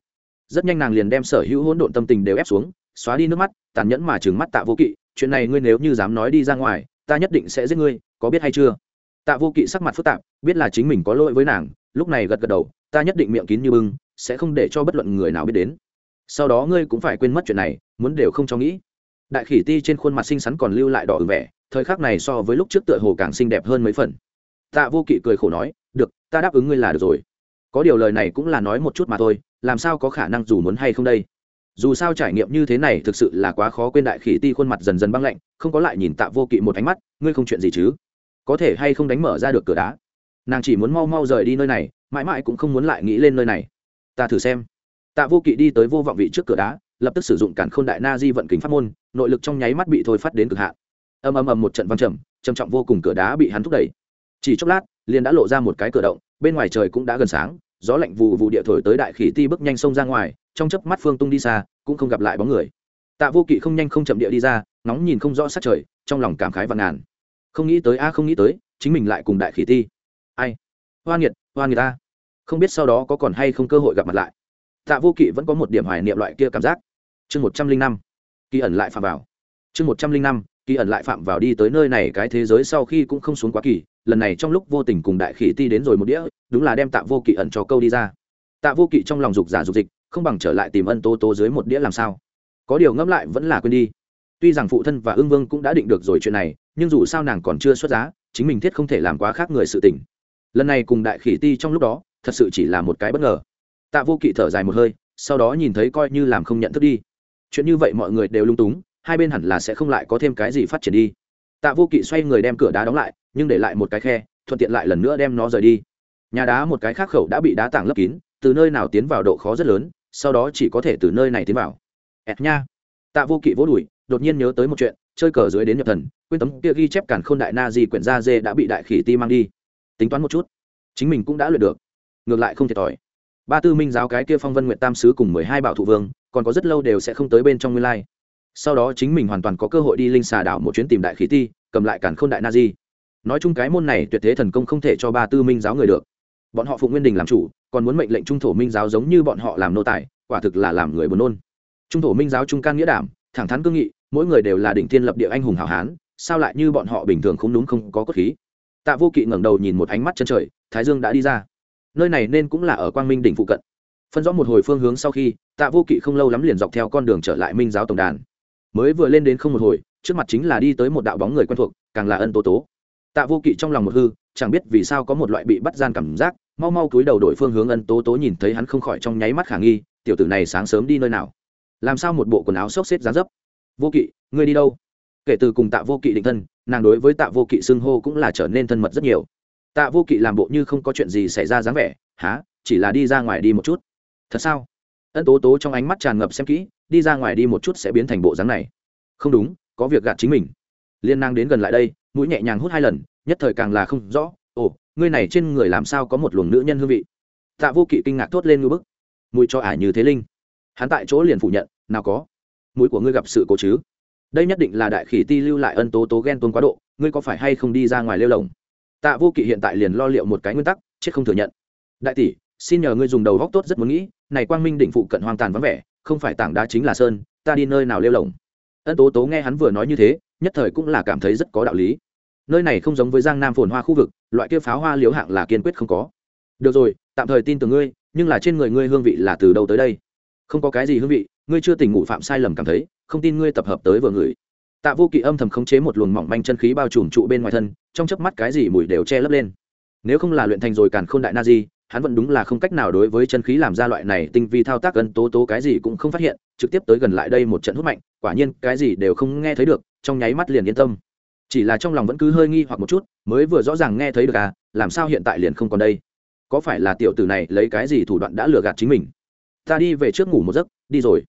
Rất nhanh nàng liền đem sở hữu hỗn độn tâm tình đều ép xuống, xóa đi nước mắt, tàn nhẫn mà trừng mắt tạ vô kỵ chuyện này ngươi nếu như dám nói đi ra ngoài, ta nhất định sẽ giết ngươi, có biết hay chưa? Tạ vô kỵ sắc mặt phức tạp, biết là chính mình có lỗi với nàng, lúc này gật gật đầu, ta nhất định miệng kín như bưng, sẽ không để cho bất luận người nào biết đến. Sau đó ngươi cũng phải quên mất chuyện này, muốn đều không cho nghĩ. Đại khỉ ti trên khuôn mặt xinh xắn còn lưu lại đỏ ửng vẻ, thời khắc này so với lúc trước tựa hồ càng xinh đẹp hơn mấy phần. Tạ vô kỵ cười khổ nói, được, ta đáp ứng ngươi là được rồi. Có điều lời này cũng là nói một chút mà thôi, làm sao có khả năng dù muốn hay không đây? Dù sao trải nghiệm như thế này thực sự là quá khó quên đại khỉ ti khuôn mặt dần dần băng lạnh, không có lại nhìn tạ vô kỵ một ánh mắt, ngươi không chuyện gì chứ? Có thể hay không đánh mở ra được cửa đá? Nàng chỉ muốn mau mau rời đi nơi này, mãi mãi cũng không muốn lại nghĩ lên nơi này. Ta thử xem. Tạ vô kỵ đi tới vô vọng vị trước cửa đá, lập tức sử dụng cản k h ô n đại na di vận kính pháp môn, nội lực trong nháy mắt bị thôi phát đến cực hạn. Ầm ầm ầm một trận văng trầm trầm trọng vô cùng cửa đá bị hắn thúc đẩy. Chỉ chốc lát, liền đã lộ ra một cái cửa động, bên ngoài trời cũng đã gần sáng gió lạnh vụ vụ địa thổi tới đại khỉ ti bước nhanh sông ra ngoài, trong chớp mắt phương tung đi xa, cũng không gặp lại bóng người. Tạ vô kỵ không nhanh không chậm địa đi ra nóng nhìn không rõ sát trời, trong lòng cảm khái và ngàn. Không nghĩ tới a, không nghĩ tới, chính mình lại cùng đại khỉ ti. Ai? Hoa nghiệt, hoa người ta không biết sau đó có còn hay không cơ hội gặp mặt lại. Tạ vô kỵ vẫn có một điểm hoài niệm loại kia cảm giác. Chương một trăm linh năm, kỳ ẩn lại phạm vào. Chương một trăm linh năm, kỳ ẩn lại phạm vào đi tới nơi này, cái thế giới sau khi cũng không xuống quá kỳ lần này trong lúc vô tình cùng đại khỉ ti đến rồi một đĩa, đúng là đem tạ vô kỵ ẩn cho câu đi ra. Tạ vô kỵ trong lòng dục giả dục dịch, không bằng trở lại tìm ân tố tố dưới một đĩa làm sao. Có điều ngẫm lại vẫn là quên đi. Tuy rằng phụ thân và ương vương cũng đã định được rồi chuyện này, nhưng dù sao nàng còn chưa xuất giá, chính mình thiết không thể làm quá khác người sự tình. Lần này cùng đại khỉ ti trong lúc đó, thật sự chỉ là một cái bất ngờ. Tạ vô kỵ thở dài một hơi, sau đó nhìn thấy coi như làm không nhận thức đi. Chuyện như vậy mọi người đều lung túng, hai bên hẳn là sẽ không lại có thêm cái gì phát triển đi. Tạ vô kỵ xoay người đem cửa đá đóng lại nhưng để lại một cái khe, thuận tiện lại lần nữa đem nó rời đi. Nhà đá một cái khác khẩu đã bị đá tảng lấp kín, từ nơi nào tiến vào độ khó rất lớn, sau đó chỉ có thể từ nơi này tiến vào. Ẹt nha. Tạ vô kỵ vỗ đùi, đột nhiên nhớ tới một chuyện, chơi cờ dưới đến nhập thần, quên tấm kia ghi chép cản khôn đại na di quyển da dê đã bị đại khỉ ti mang đi. Tính toán một chút, chính mình cũng đã luyện được. Ngược lại không thiệt thòi. Ba tư minh giáo cái kia phong vân nguyện tam sứ cùng mười hai bảo thụ vương, còn có rất lâu đều sẽ không tới bên trong nguyên lai. Sau đó chính mình hoàn toàn có cơ hội đi linh xà đảo một chuyến tìm đại khí ti, cầm lại cản khôn đại na di nói chung cái môn này tuyệt thế thần công không thể cho ba tư minh giáo người được. Bọn họ phụng nguyên đình làm chủ, còn muốn mệnh lệnh trung thổ minh giáo giống như bọn họ làm nô tài, quả thực là làm người buồn nôn. Trung thổ minh giáo trung can nghĩa đảm, thẳng thắn cương nghị, mỗi người đều là đỉnh thiên lập địa anh hùng hảo hán, sao lại như bọn họ bình thường không đúng không có cốt khí? Tạ vô kỵ ngẩng đầu nhìn một ánh mắt chân trời, thái dương đã đi ra. Nơi này nên cũng là ở quang minh đỉnh phụ cận. Phân rõ một hồi phương hướng sau khi, tạ vô kỵ không lâu lắm liền dọc theo con đường trở lại minh giáo tổng đàn. Mới vừa lên đến không một hồi, trước mặt chính là đi tới một đạo bóng người quen thuộc, càng là ân tố tố tạ vô kỵ trong lòng một hư, chẳng biết vì sao có một loại bị bắt gian cảm giác, mau mau cúi đầu đổi phương hướng ân tố tố nhìn thấy hắn không khỏi trong nháy mắt khả nghi, tiểu tử này sáng sớm đi nơi nào? Làm sao một bộ quần áo xốc xếp giá dấp? Vô kỵ, ngươi đi đâu? Kể từ cùng tạ vô kỵ định thân, nàng đối với tạ vô kỵ xưng hô cũng là trở nên thân mật rất nhiều. Tạ vô kỵ làm bộ như không có chuyện gì xảy ra dáng vẻ há chỉ là đi ra ngoài đi một chút? Thật sao? Ân tố tố trong ánh mắt tràn ngập xem kỹ, đi ra ngoài đi một chút sẽ biến thành bộ dáng này. Không đúng, có việc gạt chính mình. Liên năng đến gần lại đây mũi nhẹ nhàng hút hai lần, nhất thời càng là không rõ, ồ, ngươi này trên người làm sao có một luồng nữ nhân hương vị? Tạ vô kỵ kinh ngạc thốt lên ngưỡng bức. Mùi cho ả như thế linh. Hắn tại chỗ liền phủ nhận, nào có. Mũi của ngươi gặp sự cố chứ? Đây nhất định là đại khỉ ti lưu lại ân tố tố ghen tuông quá độ, ngươi có phải hay không đi ra ngoài lêu lồng? Tạ vô kỵ hiện tại liền lo liệu một cái nguyên tắc, chết không thừa nhận. Đại tỷ, xin nhờ ngươi dùng đầu góc tốt rất muốn nghĩ, này quang minh định phụ cận hoang tàn vắng vẻ, không phải tảng đá chính là sơn, ta đi nơi nào lêu lồng? Ân tố tố nghe hắn vừa nói như thế, nhất thời cũng là cảm thấy rất có đạo lý nơi này không giống với giang nam phồn hoa khu vực, loại kia pháo hoa liếu hạng là kiên quyết không có. Được rồi, tạm thời tin tưởng ngươi, nhưng là trên người ngươi hương vị là từ đâu tới đây? Không có cái gì hương vị, ngươi chưa tỉnh ngủ phạm sai lầm cảm thấy, không tin ngươi tập hợp tới vừa người tạ vô kỵ âm thầm khống chế một luồng mỏng manh chân khí bao trùm trụ bên ngoài thân, trong chớp mắt cái gì mùi đều che lấp lên. Nếu không là luyện thành rồi càn k h ô n đại na di, hắn vẫn đúng là không cách nào đối với chân khí làm ra loại này tinh vi thao tác gần tố tố cái gì cũng không phát hiện, trực tiếp tới gần lại đây một trận hút mạnh, quả nhiên cái gì đều không nghe thấy được, trong nháy mắt liền yên tâm chỉ là trong lòng vẫn cứ hơi nghi hoặc một chút, mới vừa rõ ràng nghe thấy được à làm sao hiện tại liền không còn đây? Có phải là tiểu tử này lấy cái gì thủ đoạn đã lừa gạt chính mình? Ta đi về trước ngủ một giấc, đi rồi.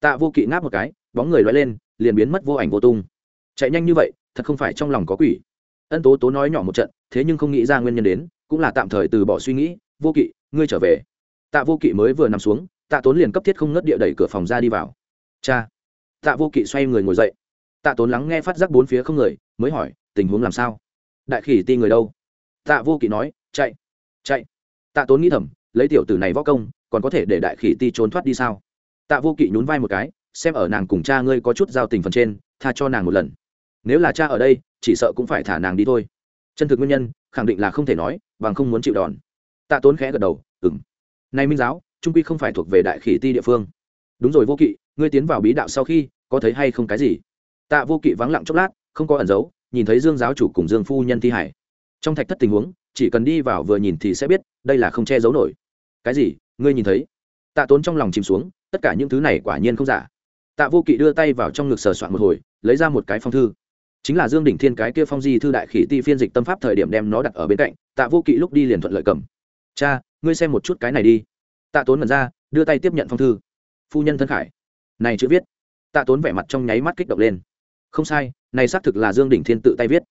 Tạ vô kỵ ngáp một cái, bóng người loay lên, liền biến mất vô ảnh vô tung. Chạy nhanh như vậy, thật không phải trong lòng có quỷ. Ân tố tố nói nhỏ một trận, thế nhưng không nghĩ ra nguyên nhân đến, cũng là tạm thời từ bỏ suy nghĩ, vô kỵ, ngươi trở về. Tạ vô kỵ mới vừa nằm xuống, tạ tốn liền cấp thiết không ngất địa đẩy cửa phòng ra đi vào. Cha. Tạ vô kỵ xoay người ngồi dậy tạ tốn lắng nghe phát giác bốn phía không người, mới hỏi, tình huống làm sao? Đại khỉ ti người đâu? Tạ vô kỵ nói, chạy chạy. Tạ tốn nghĩ thầm, lấy tiểu tử này võ công, còn có thể để đại khỉ ti trốn thoát đi sao? Tạ vô kỵ nhún vai một cái, xem ở nàng cùng cha ngươi có chút giao tình phần trên, tha cho nàng một lần. Nếu là cha ở đây, chỉ sợ cũng phải thả nàng đi thôi. Chân thực nguyên nhân, khẳng định là không thể nói, bằng không muốn chịu đòn. Tạ tốn khẽ gật đầu ừng nay minh giáo, trung quy không phải thuộc về đại khỉ ti địa phương. Đúng rồi vô kỵ, ngươi tiến vào bí đạo sau khi, có thấy hay không cái gì? Tạ vô kỵ vắng lặng chốc lát, không có ẩn giấu, nhìn thấy dương giáo chủ cùng dương phu nhân thi hải. Trong thạch thất tình huống, chỉ cần đi vào vừa nhìn thì sẽ biết, đây là không che giấu nổi. Cái gì? Ngươi nhìn thấy? Tạ tốn trong lòng chìm xuống, tất cả những thứ này quả nhiên không giả. Tạ vô kỵ đưa tay vào trong ngực sờ soạn một hồi, lấy ra một cái phong thư. Chính là dương đỉnh thiên cái kia phong di thư đại khỉ ti phiên dịch tâm pháp thời điểm đem nó đặt ở bên cạnh, tạ vô kỵ lúc đi liền thuận lợi cầm. Cha, ngươi xem một chút cái này đi. Tạ tốn mật ra, đưa tay tiếp nhận phong thư. Phu nhân thân khải. Này chữ viết. Tạ tốn vẻ mặt trong nháy mắt kích động lên không sai, này xác thực là dương đỉnh thiên tự tay viết.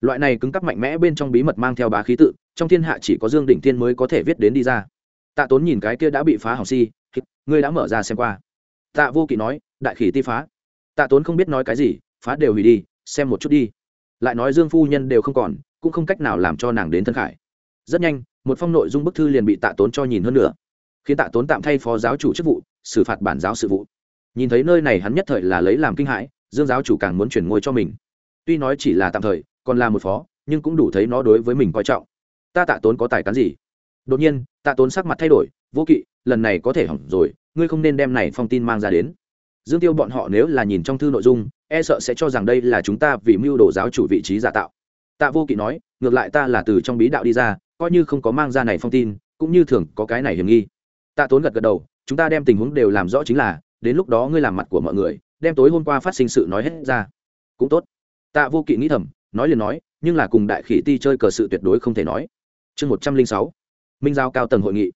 Loại này cứng cắp mạnh mẽ bên trong bí mật mang theo bá khí tự, trong thiên hạ chỉ có dương đỉnh thiên mới có thể viết đến đi ra. Tạ tốn nhìn cái kia đã bị phá hỏng si ngươi đã mở ra xem qua. Tạ vô kỵ nói, đại khỉ ti phá. Tạ tốn không biết nói cái gì, phá đều hủy đi, xem một chút đi. Lại nói dương phu nhân đều không còn, cũng không cách nào làm cho nàng đến thân khải. Rất nhanh, một phong nội dung bức thư liền bị tạ tốn cho nhìn hơn nữa khiến tạ tốn tạm thay phó giáo chủ chức vụ, xử phạt bản giáo sự vụ. Nhìn thấy nơi này hắn nhất thời là lấy làm kinh hãi dương giáo chủ càng muốn chuyển ngôi cho mình. Tuy nói chỉ là tạm thời, còn là một phó, nhưng cũng đủ thấy nó đối với mình coi trọng. Ta tạ tốn có tài cán gì? Đột nhiên, tạ tốn sắc mặt thay đổi, vô kỵ, lần này có thể hỏng rồi, ngươi không nên đem này phong tin mang ra đến. Dương tiêu bọn họ nếu là nhìn trong thư nội dung e sợ sẽ cho rằng đây là chúng ta vì mưu đồ giáo chủ vị trí giả tạo. Tạ vô kỵ nói, ngược lại ta là từ trong bí đạo đi ra, coi như không có mang ra này phong tin, cũng như thường có cái này hiểm nghi. Tạ tốn gật gật đầu, chúng ta đem tình huống đều làm rõ chính là, đến lúc đó ngươi làm mặt của mọi người đem tối hôm qua phát sinh sự nói hết ra. Cũng tốt. Tạ vô kỵ nghĩ thầm, nói liền nói, nhưng là cùng đại khỉ ti chơi cờ sự tuyệt đối không thể nói. Chương một trăm linh sáu, minh giao cao tầng hội nghị.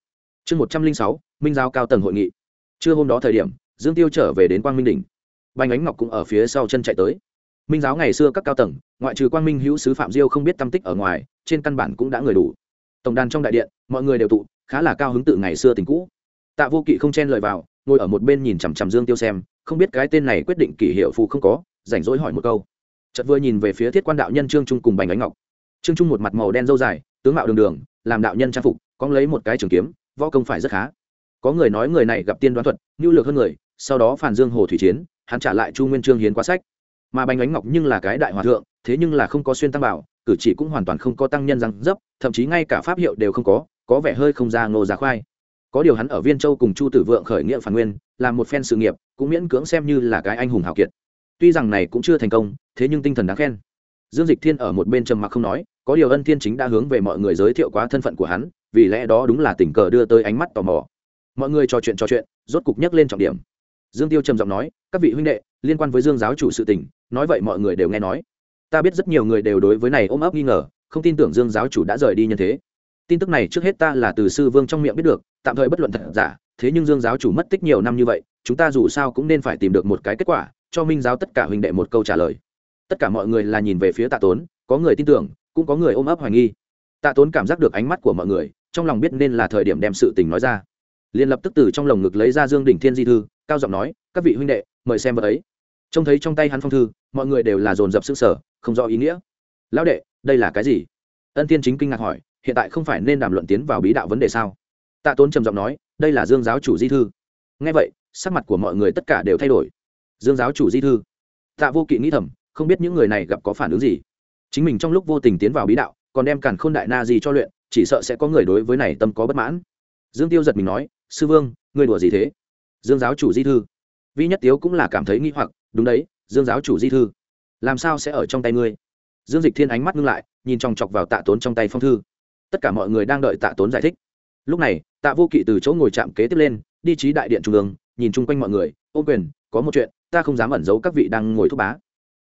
Chương một trăm linh sáu, minh giao cao tầng hội nghị. Trưa hôm đó thời điểm, dương tiêu trở về đến quang minh đỉnh. Bành ánh ngọc cũng ở phía sau chân chạy tới. Minh giáo ngày xưa các cao tầng, ngoại trừ quang minh hữu sứ phạm diêu không biết tâm tích ở ngoài, trên căn bản cũng đã người đủ. Tổng đàn trong đại điện, mọi người đều tụ, khá là cao hứng tự ngày xưa tình cũ. Tạ vô kỵ không chen lời vào, ngồi ở một bên nhìn chằm chằm dương tiêu xem không biết cái tên này quyết định kỷ hiệu phụ không có, rảnh rỗi hỏi một câu. Chợt vừa nhìn về phía thiết quan đạo nhân trương trung cùng bành ánh ngọc. Trương trung một mặt màu đen dâu dài, tướng mạo đường đường, làm đạo nhân trang phục con lấy một cái trường kiếm, võ công phải rất khá. Có người nói người này gặp tiên đoán thuật, nhu lược hơn người, sau đó phản dương hồ thủy chiến, hắn trả lại chu nguyên trương hiến quá sách. Mà bành ánh ngọc nhưng là cái đại hòa thượng, thế nhưng là không có xuyên tăng bảo, cử chỉ cũng hoàn toàn không có tăng nhân răng dấp, thậm chí ngay cả pháp hiệu đều không có có vẻ hơi không ra ngô giá khoai có điều hắn ở viên châu cùng chu tử vượng khởi nghĩa phản nguyên làm một phen sự nghiệp, cũng miễn cưỡng xem như là cái anh hùng hào kiệt. Tuy rằng này cũng chưa thành công, thế nhưng tinh thần đáng khen. Dương dịch thiên ở một bên trầm mặc không nói, có điều ân thiên chính đã hướng về mọi người giới thiệu quá thân phận của hắn, vì lẽ đó đúng là tình cờ đưa tới ánh mắt tò mò. Mọi người trò chuyện trò chuyện, rốt cục nhắc lên trọng điểm. Dương tiêu trầm giọng nói, các vị huynh đệ, liên quan với dương giáo chủ sự tình, nói vậy mọi người đều nghe nói. Ta biết rất nhiều người đều đối với này ôm ấp nghi ngờ, không tin tưởng dương giáo chủ đã rời đi như thế tin tức này trước hết ta là từ sư vương trong miệng biết được, tạm thời bất luận thật giả, thế nhưng dương giáo chủ mất tích nhiều năm như vậy, chúng ta dù sao cũng nên phải tìm được một cái kết quả, cho minh giáo tất cả huynh đệ một câu trả lời. Tất cả mọi người là nhìn về phía tạ tốn, có người tin tưởng, cũng có người ôm ấp hoài nghi. Tạ tốn cảm giác được ánh mắt của mọi người, trong lòng biết nên là thời điểm đem sự tình nói ra. Liền lập tức từ trong lồng ngực lấy ra dương đỉnh thiên di thư, cao giọng nói, các vị huynh đệ, mời xem vật ấy. Trông thấy trong tay hắn phong thư, mọi người đều là dồn dập sức sở không rõ ý nghĩa. Lão đệ, đây là cái gì? Ân tiên chính kinh ngạc hỏi hiện tại không phải nên đàm luận tiến vào bí đạo vấn đề sao? Tạ tốn trầm giọng nói, đây là dương giáo chủ di thư. Ngay vậy, sắc mặt của mọi người tất cả đều thay đổi. Dương giáo chủ di thư. Tạ vô kỵ nghĩ thầm, không biết những người này gặp có phản ứng gì. Chính mình trong lúc vô tình tiến vào bí đạo, còn đem càn khôn đại na gì cho luyện, chỉ sợ sẽ có người đối với này tâm có bất mãn. Dương tiêu giật mình nói, sư vương, người đùa gì thế? Dương giáo chủ di thư. Vi nhất tiếu cũng là cảm thấy nghi hoặc, đúng đấy, dương giáo chủ di thư. Làm sao sẽ ở trong tay ngươi? Dương dịch thiên ánh mắt ngưng lại, nhìn chòng chọc vào tạ tốn trong tay phong thư tất cả mọi người đang đợi tạ tốn giải thích. Lúc này, tạ vô kỵ từ chỗ ngồi chạm kế tiếp lên, đi trí đại điện trung ương, nhìn chung quanh mọi người, ô quyền, có một chuyện, ta không dám ẩn giấu các vị đang ngồi thúc bá.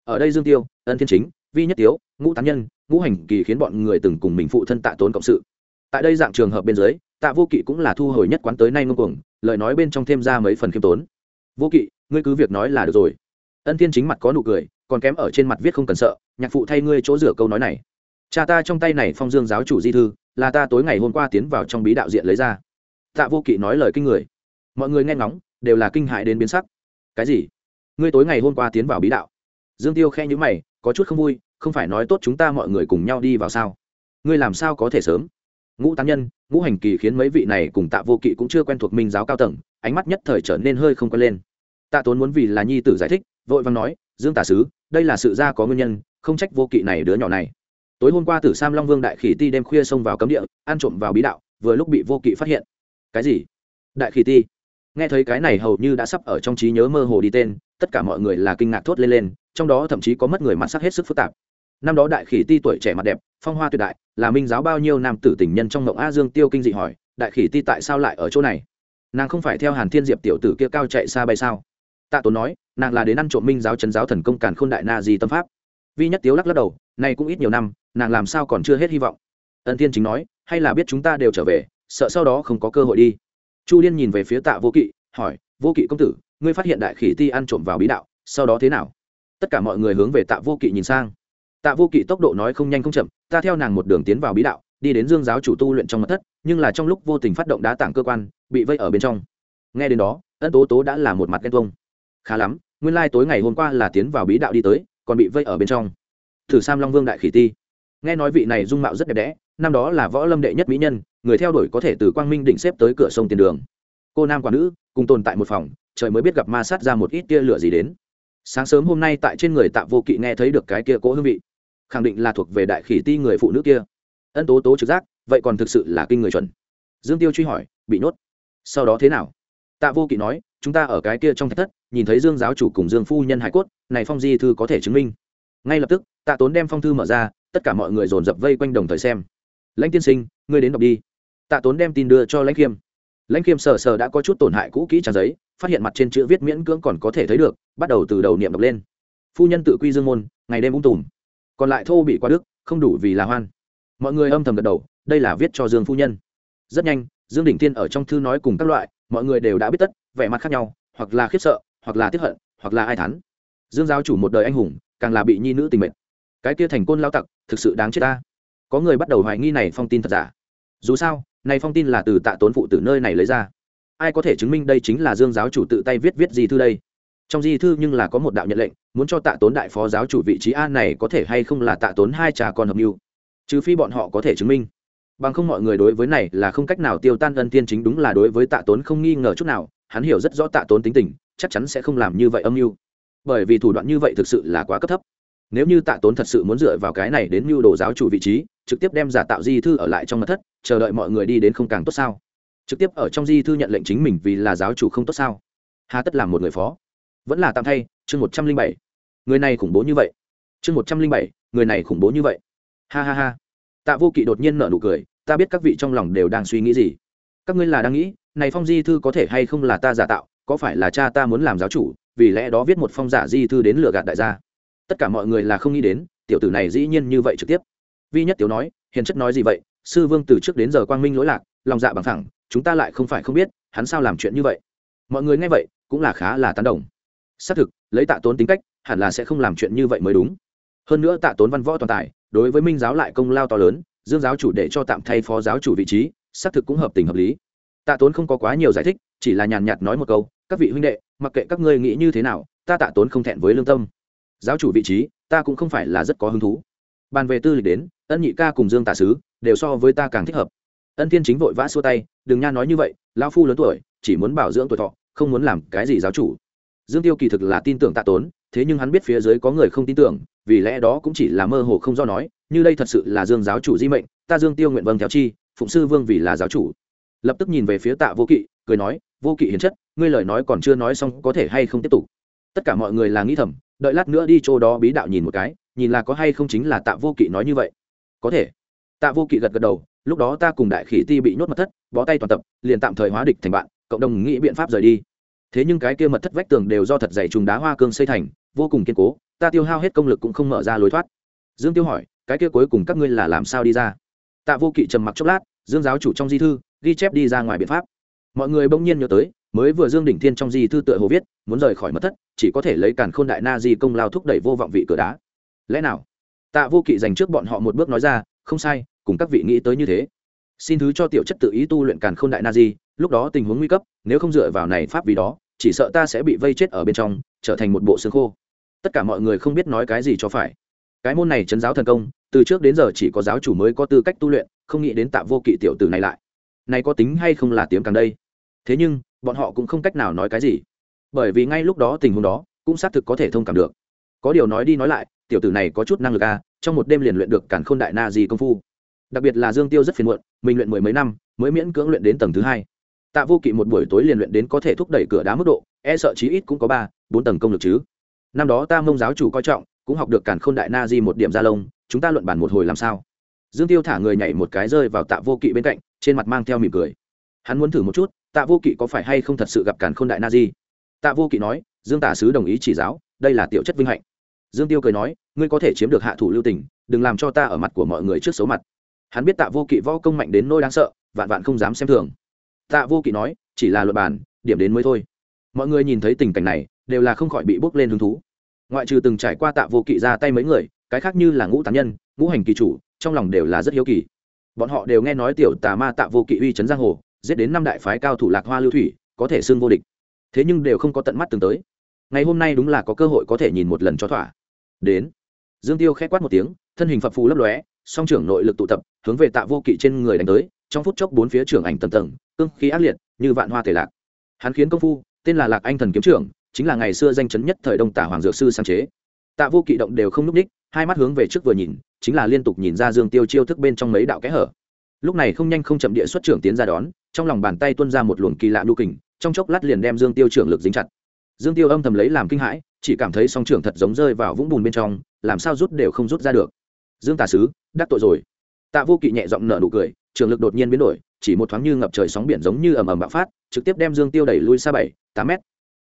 Ở đây dương tiêu, ân thiên chính, vi nhất tiếu, ngũ tán nhân, ngũ hành kỳ khiến bọn người từng cùng mình phụ thân tạ tốn cộng sự. Tại đây dạng trường hợp bên dưới, tạ vô kỵ cũng là thu hồi nhất quán tới nay ngông cuồng, lời nói bên trong thêm ra mấy phần khiêm tốn. Vô kỵ, ngươi cứ việc nói là được rồi. Ân thiên chính mặt có nụ cười, còn kém ở trên mặt viết không cần sợ, nhạc phụ thay ngươi chỗ rửa câu nói này cha ta trong tay này phong dương giáo chủ di thư, là ta tối ngày hôm qua tiến vào trong bí đạo diện lấy ra. Tạ vô kỵ nói lời kinh người. Mọi người nghe ngóng, đều là kinh hại đến biến sắc. Cái gì? Ngươi tối ngày hôm qua tiến vào bí đạo. Dương tiêu khe nhữ mày, có chút không vui, không phải nói tốt chúng ta mọi người cùng nhau đi vào sao? Ngươi làm sao có thể sớm? Ngũ tán nhân, ngũ hành kỳ khiến mấy vị này cùng tạ vô kỵ cũng chưa quen thuộc minh giáo cao tầng, ánh mắt nhất thời trở nên hơi không quen lên. Tạ tốn muốn vì là nhi tử giải thích, vội vàng nói, dương tả sứ, đây là sự ra có nguyên nhân, không trách vô kỵ này đứa nhỏ này tối hôm qua tử sam long vương đại khỉ ti đêm khuya xông vào cấm địa, ăn trộm vào bí đạo, vừa lúc bị vô kỵ phát hiện. Cái gì? Đại khỉ ti? Nghe thấy cái này hầu như đã sắp ở trong trí nhớ mơ hồ đi tên, tất cả mọi người là kinh ngạc thốt lên lên, trong đó thậm chí có mất người mặt sắc hết sức phức tạp. Năm đó đại khỉ ti tuổi trẻ mặt đẹp, phong hoa tuyệt đại, là minh giáo bao nhiêu nam tử tình nhân trong ngộng a dương tiêu kinh dị hỏi, đại khỉ ti tại sao lại ở chỗ này? Nàng không phải theo hàn thiên diệp tiểu tử kia cao chạy xa bay sao? Tạ tốn nói, nàng là đến ăn trộm minh giáo trấn giáo thần công càn k h ô n đại na di tâm pháp. Vi nhất tiếu lắc lắc đầu, nay cũng ít nhiều năm nàng làm sao còn chưa hết hy vọng? Ân thiên chính nói, hay là biết chúng ta đều trở về, sợ sau đó không có cơ hội đi. Chu liên nhìn về phía tạ vô kỵ, hỏi, vô kỵ công tử, ngươi phát hiện đại khỉ ti ăn trộm vào bí đạo, sau đó thế nào? Tất cả mọi người hướng về tạ vô kỵ nhìn sang. Tạ vô kỵ tốc độ nói không nhanh không chậm, ta theo nàng một đường tiến vào bí đạo, đi đến dương giáo chủ tu luyện trong mật thất, nhưng là trong lúc vô tình phát động đá tảng cơ quan, bị vây ở bên trong. Nghe đến đó, ân tố tố đã là một mặt ghen tuông. Khá lắm, nguyên lai tối ngày hôm qua là tiến vào bí đạo đi tới, còn bị vây ở bên trong. Thử sam long vương đại khỉ ti nghe nói vị này dung mạo rất đẹp đẽ, năm đó là võ lâm đệ nhất mỹ nhân, người theo đuổi có thể từ quang minh đỉnh xếp tới cửa sông tiền đường. Cô nam quả nữ, cùng tồn tại một phòng, trời mới biết gặp ma sát ra một ít tia lửa gì đến. Sáng sớm hôm nay tại trên người tạ vô kỵ nghe thấy được cái kia cỗ hương vị. Khẳng định là thuộc về đại khỉ ti người phụ nữ kia. Ân tố tố trực giác, vậy còn thực sự là kinh người chuẩn. Dương tiêu truy hỏi, bị nhốt. Sau đó thế nào? Tạ vô kỵ nói, chúng ta ở cái kia trong thạch thất, nhìn thấy dương giáo chủ cùng dương phu nhân hải cốt, này phong di thư có thể chứng minh. Ngay lập tức, tạ tốn đem phong thư mở ra tất cả mọi người dồn dập vây quanh đồng thời xem. Lãnh tiên sinh, ngươi đến đọc đi. Tạ tốn đem tin đưa cho lãnh khiêm. Lãnh khiêm sờ sờ đã có chút tổn hại cũ kỹ trang giấy, phát hiện mặt trên chữ viết miễn cưỡng còn có thể thấy được, bắt đầu từ đầu niệm đọc lên. Phu nhân tự quy dương môn, ngày đêm ung tùm. Còn lại thô bị qua đức, không đủ vì là hoan. Mọi người âm thầm gật đầu, đây là viết cho dương phu nhân. Rất nhanh, dương đỉnh thiên ở trong thư nói cùng các loại, mọi người đều đã biết tất, vẻ mặt khác nhau, hoặc là khiếp sợ, hoặc là tiếp hận, hoặc là ai thắn dương giáo chủ một đời anh hùng, càng là bị nhi nữ tình mệnh cái kia thành côn lao tặc thực sự đáng chết ta. Có người bắt đầu hoài nghi này phong tin thật giả. Dù sao, này phong tin là từ tạ tốn phụ từ nơi này lấy ra. Ai có thể chứng minh đây chính là dương giáo chủ tự tay viết viết gì thư đây? Trong di thư nhưng là có một đạo nhận lệnh, muốn cho tạ tốn đại phó giáo chủ vị trí a này có thể hay không là tạ tốn hai trà con hợp mưu. Trừ phi bọn họ có thể chứng minh. Bằng không mọi người đối với này là không cách nào tiêu tan ân tiên chính đúng là đối với tạ tốn không nghi ngờ chút nào, hắn hiểu rất rõ tạ tốn tính tình, chắc chắn sẽ không làm như vậy âm mưu. Bởi vì thủ đoạn như vậy thực sự là quá cấp thấp nếu như tạ tốn thật sự muốn dựa vào cái này đến mưu đồ giáo chủ vị trí, trực tiếp đem giả tạo di thư ở lại trong mặt thất, chờ đợi mọi người đi đến không càng tốt sao? Trực tiếp ở trong di thư nhận lệnh chính mình vì là giáo chủ không tốt sao? Hà tất làm một người phó. Vẫn là tạm thay, chương một trăm linh bảy. Người này khủng bố như vậy. Chương một trăm linh bảy, người này khủng bố như vậy. Ha ha ha. Tạ vô kỵ đột nhiên nở nụ cười, ta biết các vị trong lòng đều đang suy nghĩ gì. Các ngươi là đang nghĩ, này phong di thư có thể hay không là ta giả tạo, có phải là cha ta muốn làm giáo chủ, vì lẽ đó viết một phong giả di thư đến lừa gạt đại gia tất cả mọi người là không nghĩ đến, tiểu tử này dĩ nhiên như vậy trực tiếp. Vi nhất tiểu nói, hiền chất nói gì vậy, sư vương từ trước đến giờ quang minh lỗi lạc, lòng dạ bằng thẳng, chúng ta lại không phải không biết, hắn sao làm chuyện như vậy. Mọi người nghe vậy, cũng là khá là tán đồng. Xác thực, lấy tạ tốn tính cách, hẳn là sẽ không làm chuyện như vậy mới đúng. Hơn nữa tạ tốn văn võ toàn tài, đối với minh giáo lại công lao to lớn, dương giáo chủ để cho tạm thay phó giáo chủ vị trí, xác thực cũng hợp tình hợp lý. Tạ tốn không có quá nhiều giải thích, chỉ là nhàn nhạt nói một câu, các vị huynh đệ, mặc kệ các ngươi nghĩ như thế nào, ta tạ tốn không thẹn với lương tâm giáo chủ vị trí, ta cũng không phải là rất có hứng thú. Bàn về tư lịch đến, ân nhị ca cùng dương tả sứ đều so với ta càng thích hợp. Ân thiên chính vội vã xua tay, đừng nha nói như vậy, lão phu lớn tuổi, chỉ muốn bảo dưỡng tuổi thọ, không muốn làm cái gì giáo chủ. Dương tiêu kỳ thực là tin tưởng tạ tốn, thế nhưng hắn biết phía dưới có người không tin tưởng, vì lẽ đó cũng chỉ là mơ hồ không do nói, như đây thật sự là dương giáo chủ di mệnh, ta dương tiêu nguyện vâng theo chi, phụng sư vương vì là giáo chủ. Lập tức nhìn về phía tạ vô kỵ, cười nói, vô kỵ hiền chất, ngươi lời nói còn chưa nói xong có thể hay không tiếp tục? Tất cả mọi người là nghĩ thầm đợi lát nữa đi chỗ đó bí đạo nhìn một cái, nhìn là có hay không chính là tạ vô kỵ nói như vậy. Có thể. Tạ vô kỵ gật gật đầu, lúc đó ta cùng đại khỉ ti bị nhốt mật thất, bó tay toàn tập, liền tạm thời hóa địch thành bạn, cộng đồng nghĩ biện pháp rời đi. Thế nhưng cái kia mật thất vách tường đều do thật dày trùng đá hoa cương xây thành, vô cùng kiên cố, ta tiêu hao hết công lực cũng không mở ra lối thoát. Dương tiêu hỏi, cái kia cuối cùng các ngươi là làm sao đi ra? Tạ vô kỵ trầm mặc chốc lát, dương giáo chủ trong di thư, ghi chép đi ra ngoài biện pháp. Mọi người bỗng nhiên nhớ tới mới vừa dương đỉnh thiên trong di thư tựa hồ viết, muốn rời khỏi mất thất, chỉ có thể lấy càn khôn đại na di công lao thúc đẩy vô vọng vị cửa đá. Lẽ nào? Tạ vô kỵ dành trước bọn họ một bước nói ra, không sai, cùng các vị nghĩ tới như thế. Xin thứ cho tiểu chất tự ý tu luyện càn khôn đại na di, lúc đó tình huống nguy cấp, nếu không dựa vào này pháp vì đó, chỉ sợ ta sẽ bị vây chết ở bên trong, trở thành một bộ xương khô. Tất cả mọi người không biết nói cái gì cho phải. Cái môn này chấn giáo thần công, từ trước đến giờ chỉ có giáo chủ mới có tư cách tu luyện, không nghĩ đến tạ vô kỵ tiểu tử này lại. Này có tính hay không là tiếng càng đây? Thế nhưng bọn họ cũng không cách nào nói cái gì. Bởi vì ngay lúc đó tình huống đó cũng xác thực có thể thông cảm được. Có điều nói đi nói lại tiểu tử này có chút năng lực a à, trong một đêm liền luyện được cản khôn đại na gì công phu. Đặc biệt là dương tiêu rất phiền muộn mình luyện mười mấy năm mới miễn cưỡng luyện đến tầng thứ hai. Tạ vô kỵ một buổi tối liền luyện đến có thể thúc đẩy cửa đá mức độ e sợ chí ít cũng có ba bốn tầng công lực chứ. Năm đó ta mông giáo chủ coi trọng cũng học được cản khôn đại na di một điểm gia lông chúng ta luận bản một hồi làm sao? Dương tiêu thả người nhảy một cái rơi vào tạ vô kỵ bên cạnh trên mặt mang theo mỉm cười. Hắn muốn thử một chút tạ vô kỵ có phải hay không thật sự gặp cản khôn đại na di? Tạ vô kỵ nói, dương tả sứ đồng ý chỉ giáo, đây là tiểu chất vinh hạnh. Dương tiêu cười nói, ngươi có thể chiếm được hạ thủ lưu tình, đừng làm cho ta ở mặt của mọi người trước xấu mặt. Hắn biết tạ vô kỵ võ công mạnh đến nỗi đáng sợ, vạn vạn không dám xem thường. Tạ vô kỵ nói, chỉ là luật bản điểm đến mới thôi. Mọi người nhìn thấy tình cảnh này, đều là không khỏi bị bốc lên hứng thú. Ngoại trừ từng trải qua tạ vô kỵ ra tay mấy người, cái khác như là ngũ tán nhân, ngũ hành kỳ chủ, trong lòng đều là rất hiếu kỳ. Bọn họ đều nghe nói tiểu tà ma tạ vô kỵ uy chấn giang hồ giết đến năm đại phái cao thủ lạc hoa lưu thủy, có thể xưng vô địch. Thế nhưng đều không có tận mắt từng tới. Ngày hôm nay đúng là có cơ hội có thể nhìn một lần cho thỏa. Đến. Dương tiêu khét quát một tiếng, thân hình phập phù lấp lóe, song trưởng nội lực tụ tập, hướng về tạ vô kỵ trên người đánh tới, trong phút chốc bốn phía trưởng ảnh tầng tầng, cương khí ác liệt, như vạn hoa thể lạc. Hắn khiến công phu, tên là lạc anh thần kiếm trưởng, chính là ngày xưa danh chấn nhất thời đông tả hoàng dược sư sáng chế. Tạ vô kỵ động đều không núp ních hai mắt hướng về trước vừa nhìn, chính là liên tục nhìn ra dương tiêu chiêu thức bên trong mấy đạo kẽ hở lúc này không nhanh không chậm địa xuất trưởng tiến ra đón, trong lòng bàn tay tuôn ra một luồng kỳ lạ lưu kình, trong chốc lát liền đem dương tiêu trưởng lực dính chặt. Dương tiêu âm thầm lấy làm kinh hãi, chỉ cảm thấy song trưởng thật giống rơi vào vũng bùn bên trong, làm sao rút đều không rút ra được. Dương tà sứ, đắc tội rồi. Tạ vô kỵ nhẹ giọng nở nụ cười, trường lực đột nhiên biến đổi, chỉ một thoáng như ngập trời sóng biển giống như ầm ầm bạo phát, trực tiếp đem dương tiêu đẩy lui xa bảy, tám mét.